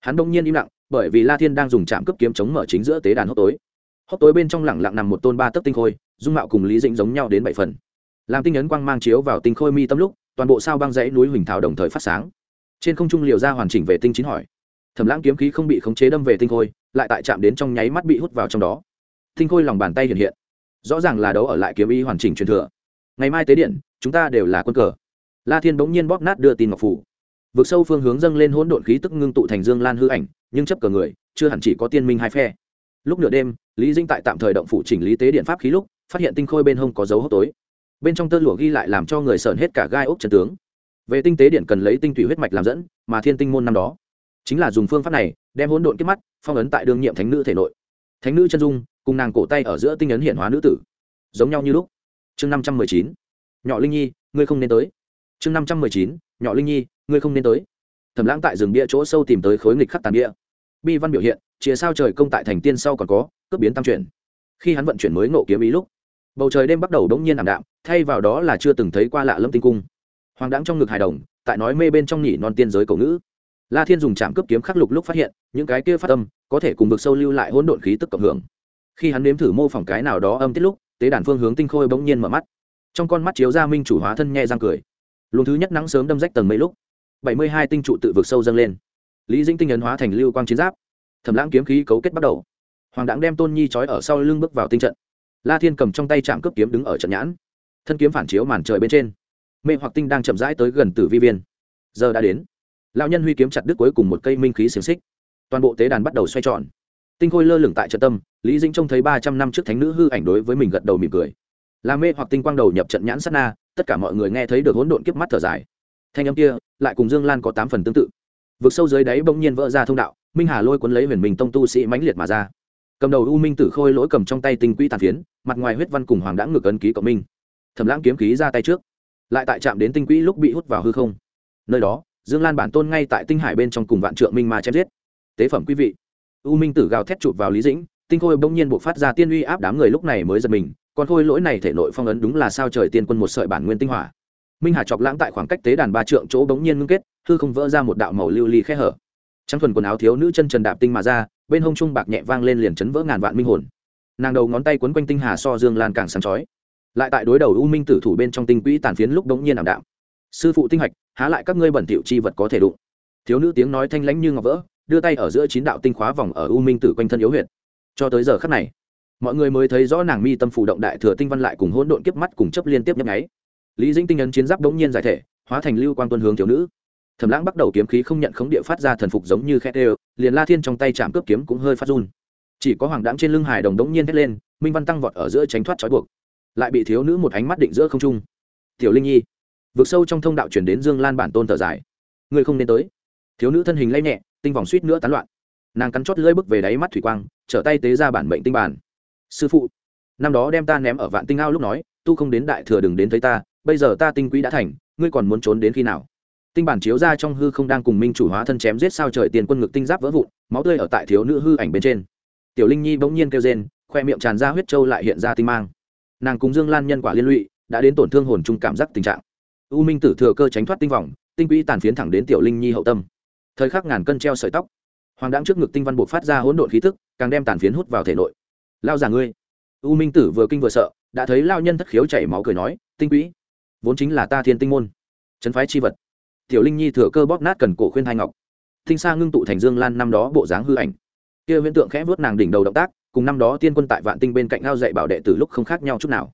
Hắn đông nhiên im lặng, bởi vì la thiên đang dùng trạm cấp kiếm chống mở chính giữa tế đàn hốc tối. Hốc tối bên trong lẳng lặng nằm một tôn ba tấc tinh khôi, dung mạo cùng lý dĩnh giống nhau đến bảy phần. Làm tinh ấn quang mang chiếu vào tinh khôi mi tâm lúc toàn bộ sao băng dãy núi huỳnh thảo đồng thời phát sáng. Trên không trung liều ra hoàn chỉnh về tinh chín hỏi. Thẩm lãng kiếm khí không bị khống chế đâm về tinh khôi, lại tại chạm đến trong nháy mắt bị hút vào trong đó. Tinh khôi lòng bàn tay hiện hiện. Rõ ràng là đấu ở lại kiếm y hoàn chỉnh truyền thừa. Ngày mai tế điện, chúng ta đều là quân cờ. La thiên bỗng nhiên bóp nát đưa tin ngọc phủ. Vượt sâu phương hướng dâng lên hỗn độn khí tức ngưng tụ thành dương lan hư ảnh, nhưng chấp cờ người, chưa hẳn chỉ có tiên minh hai phe. Lúc nửa đêm, lý dinh tại tạm thời động phủ chỉnh lý tế điện pháp khí lúc, phát hiện tinh khôi bên hông có dấu hốc tối bên trong tơ lụa ghi lại làm cho người sợn hết cả gai ốc trần tướng. Về tinh tế điện cần lấy tinh thủy huyết mạch làm dẫn, mà thiên tinh môn năm đó. Chính là dùng phương pháp này, đem hỗn độn kết mắt, phong ấn tại đương nhiệm thánh nữ thể nội. Thánh nữ chân dung, cùng nàng cổ tay ở giữa tinh ấn hiện hóa nữ tử. Giống nhau như lúc. Chương năm trăm mười chín. Nhỏ linh nhi, ngươi không nên tới. Chương năm trăm mười chín. Nhỏ linh nhi, ngươi không nên tới. Thẩm lãng tại rừng bia chỗ sâu tìm tới khối nghịch khắc tàn bia. Bi văn biểu hiện chia sao trời công tại thành tiên sau còn có, cướp biến tam chuyển. Khi hắn vận chuyển mới ngộ kiếm ý lúc, bầu trời đêm bắt đầu đống nhiên ảm đạm thay vào đó là chưa từng thấy qua lạ lâm tinh cung. Hoàng đáng trong ngực hài đồng, tại nói mê bên trong nhỉ non tiên giới cổ ngữ. La thiên dùng trạm cướp kiếm khắc lục lúc phát hiện, những cái kia phát âm, có thể cùng vực sâu lưu lại hỗn độn khí tức cộng hưởng. Khi hắn nếm thử mô phỏng cái nào đó âm tiết lúc, tế đàn phương hướng tinh khôi bỗng nhiên mở mắt. Trong con mắt chiếu ra minh chủ hóa thân nhẹ răng cười. Luồng thứ nhất nắng sớm đâm rách tầng mấy lúc, bảy mươi hai tinh trụ tự vực sâu dâng lên. Lý dĩnh tinh ấn hóa thành lưu quang chiến giáp. Thẩm lãng kiếm khí cấu kết bắt đầu. Hoàng đãng đem tôn nhi trói ở sau lưng bước vào tinh trận. La thiên cầm trong tay trạm cướp kiếm đứng ở trận nhãn thân kiếm phản chiếu màn trời bên trên. Mê hoặc tinh đang chậm rãi tới gần tử vi viên. Giờ đã đến. Lão nhân huy kiếm chặt đứt cuối cùng một cây minh khí xiềng xích. Toàn bộ tế đàn bắt đầu xoay tròn. Tinh khôi lơ lửng tại trận tâm, lý dĩnh trông thấy ba trăm năm trước thánh nữ hư ảnh đối với mình gật đầu mỉm cười. Là mê hoặc tinh quang đầu nhập trận nhãn sát na, tất cả mọi người nghe thấy được hỗn độn kiếp mắt thở dài. Thanh âm kia, lại cùng dương lan có tám phần tương tự. Vực sâu dưới đáy bỗng nhiên vỡ ra thông đạo, minh hà lôi cuốn lấy huyền mình tông tu sĩ mãnh liệt mà ra. Cầm đầu u minh tử khôi lỗi cầm trong tay tinh quỹ tàn phiến, mặt ngoài huyết văn cùng hoàng đã ngược ấn ký cộng minh thẩm lãng kiếm khí ra tay trước. Lại tại chạm đến tinh quỹ lúc bị hút vào hư không. Nơi đó, dương lan bản tôn ngay tại tinh hải bên trong cùng vạn trượng minh mà chém giết. Tế phẩm quý vị. U minh tử gào thét chụp vào lý dĩnh, tinh khôi bỗng nhiên buộc phát ra tiên uy áp đám người lúc này mới giật mình còn khôi lỗi này thể nội phong ấn đúng là sao trời tiên quân một sợi bản nguyên tinh hỏa. Minh hà chọc lãng tại khoảng cách tế đàn ba trượng chỗ bỗng nhiên ngưng kết, hư không vỡ ra một đạo màu lưu ly khe hở. Trắng thuần quần áo thiếu nữ chân trần đạp tinh mà ra, bên hông trung bạc nhẹ vang lên liền chấn vỡ ngàn vạn minh hồn. Nàng đầu ngón tay quấn quanh tinh hà so dương lan càng sáng chói lại tại đối đầu u minh tử thủ bên trong tinh quỹ tàn phiến lúc đống nhiên ảm đạm. Sư phụ tinh hạch, há lại các ngươi bẩn thỉu chi vật có thể đụng. Thiếu nữ tiếng nói thanh lãnh như ngọc vỡ, đưa tay ở giữa chín đạo tinh khóa vòng ở u minh tử quanh thân yếu huyệt. Cho tới giờ khắc này, mọi người mới thấy rõ nàng mi tâm phủ động đại thừa tinh văn lại cùng hỗn độn kiếp mắt cùng chấp liên tiếp nhấp nháy. Lý dĩnh tinh ấn chiến giáp đống nhiên giải thể, hóa thành lưu quan tuân hướng thiếu nữ. Thẩm lãng bắt đầu kiếm khí không nhận khống địa phát ra thần phục giống như khét tê liền la thiên trong tay chạm cướp kiếm cũng hơi phát run. Chỉ có hoàng đãng trên lưng hài đồng đống nhiên hét lên, minh văn tăng vọt ở giữa tránh thoát trói buộc lại bị thiếu nữ một ánh mắt định giữa không trung. Tiểu linh nhi vượt sâu trong thông đạo chuyển đến dương lan bản tôn thở dài. Người không nên tới. Thiếu nữ thân hình lay nhẹ, tinh vòng suýt nữa tán loạn. Nàng cắn chót lưỡi bước về đáy mắt thủy quang, trở tay tế ra bản mệnh tinh bản. Sư phụ, năm đó đem ta ném ở vạn tinh ao lúc nói, tu không đến đại thừa đừng đến thấy ta, bây giờ ta tinh quỹ đã thành, ngươi còn muốn trốn đến khi nào? Tinh bản chiếu ra trong hư không đang cùng minh chủ hóa thân chém giết sao trời tiền quân ngực tinh giáp vỡ vụn, máu tươi ở tại thiếu nữ hư ảnh bên trên. Tiểu linh nhi bỗng nhiên kêu rên, khoe miệng tràn ra huyết trâu lại hiện ra tinh mang nàng cùng dương lan nhân quả liên lụy, đã đến tổn thương hồn chung cảm giác tình trạng. U minh tử thừa cơ tránh thoát tinh vòng tinh quỹ tàn phiến thẳng đến tiểu linh nhi hậu tâm. Thời khắc ngàn cân treo sợi tóc, hoàng đáng trước ngực tinh văn buộc phát ra hỗn độn khí tức, càng đem tàn phiến hút vào thể nội. Lao giả ngươi! U minh tử vừa kinh vừa sợ, đã thấy lao nhân thất khiếu chảy máu cười nói, tinh quỹ, vốn chính là ta thiên tinh môn trấn phái chi vật. Tiểu linh nhi thừa cơ bóp nát cần cổ khuyên hai ngọc. Thinh xa ngưng tụ thành dương lan năm đó bộ dáng hư ảnh. Kia viễn tượng khẽ vớt nàng đỉnh đầu động tác cùng năm đó tiên quân tại vạn tinh bên cạnh ao dạy bảo đệ từ lúc không khác nhau chút nào.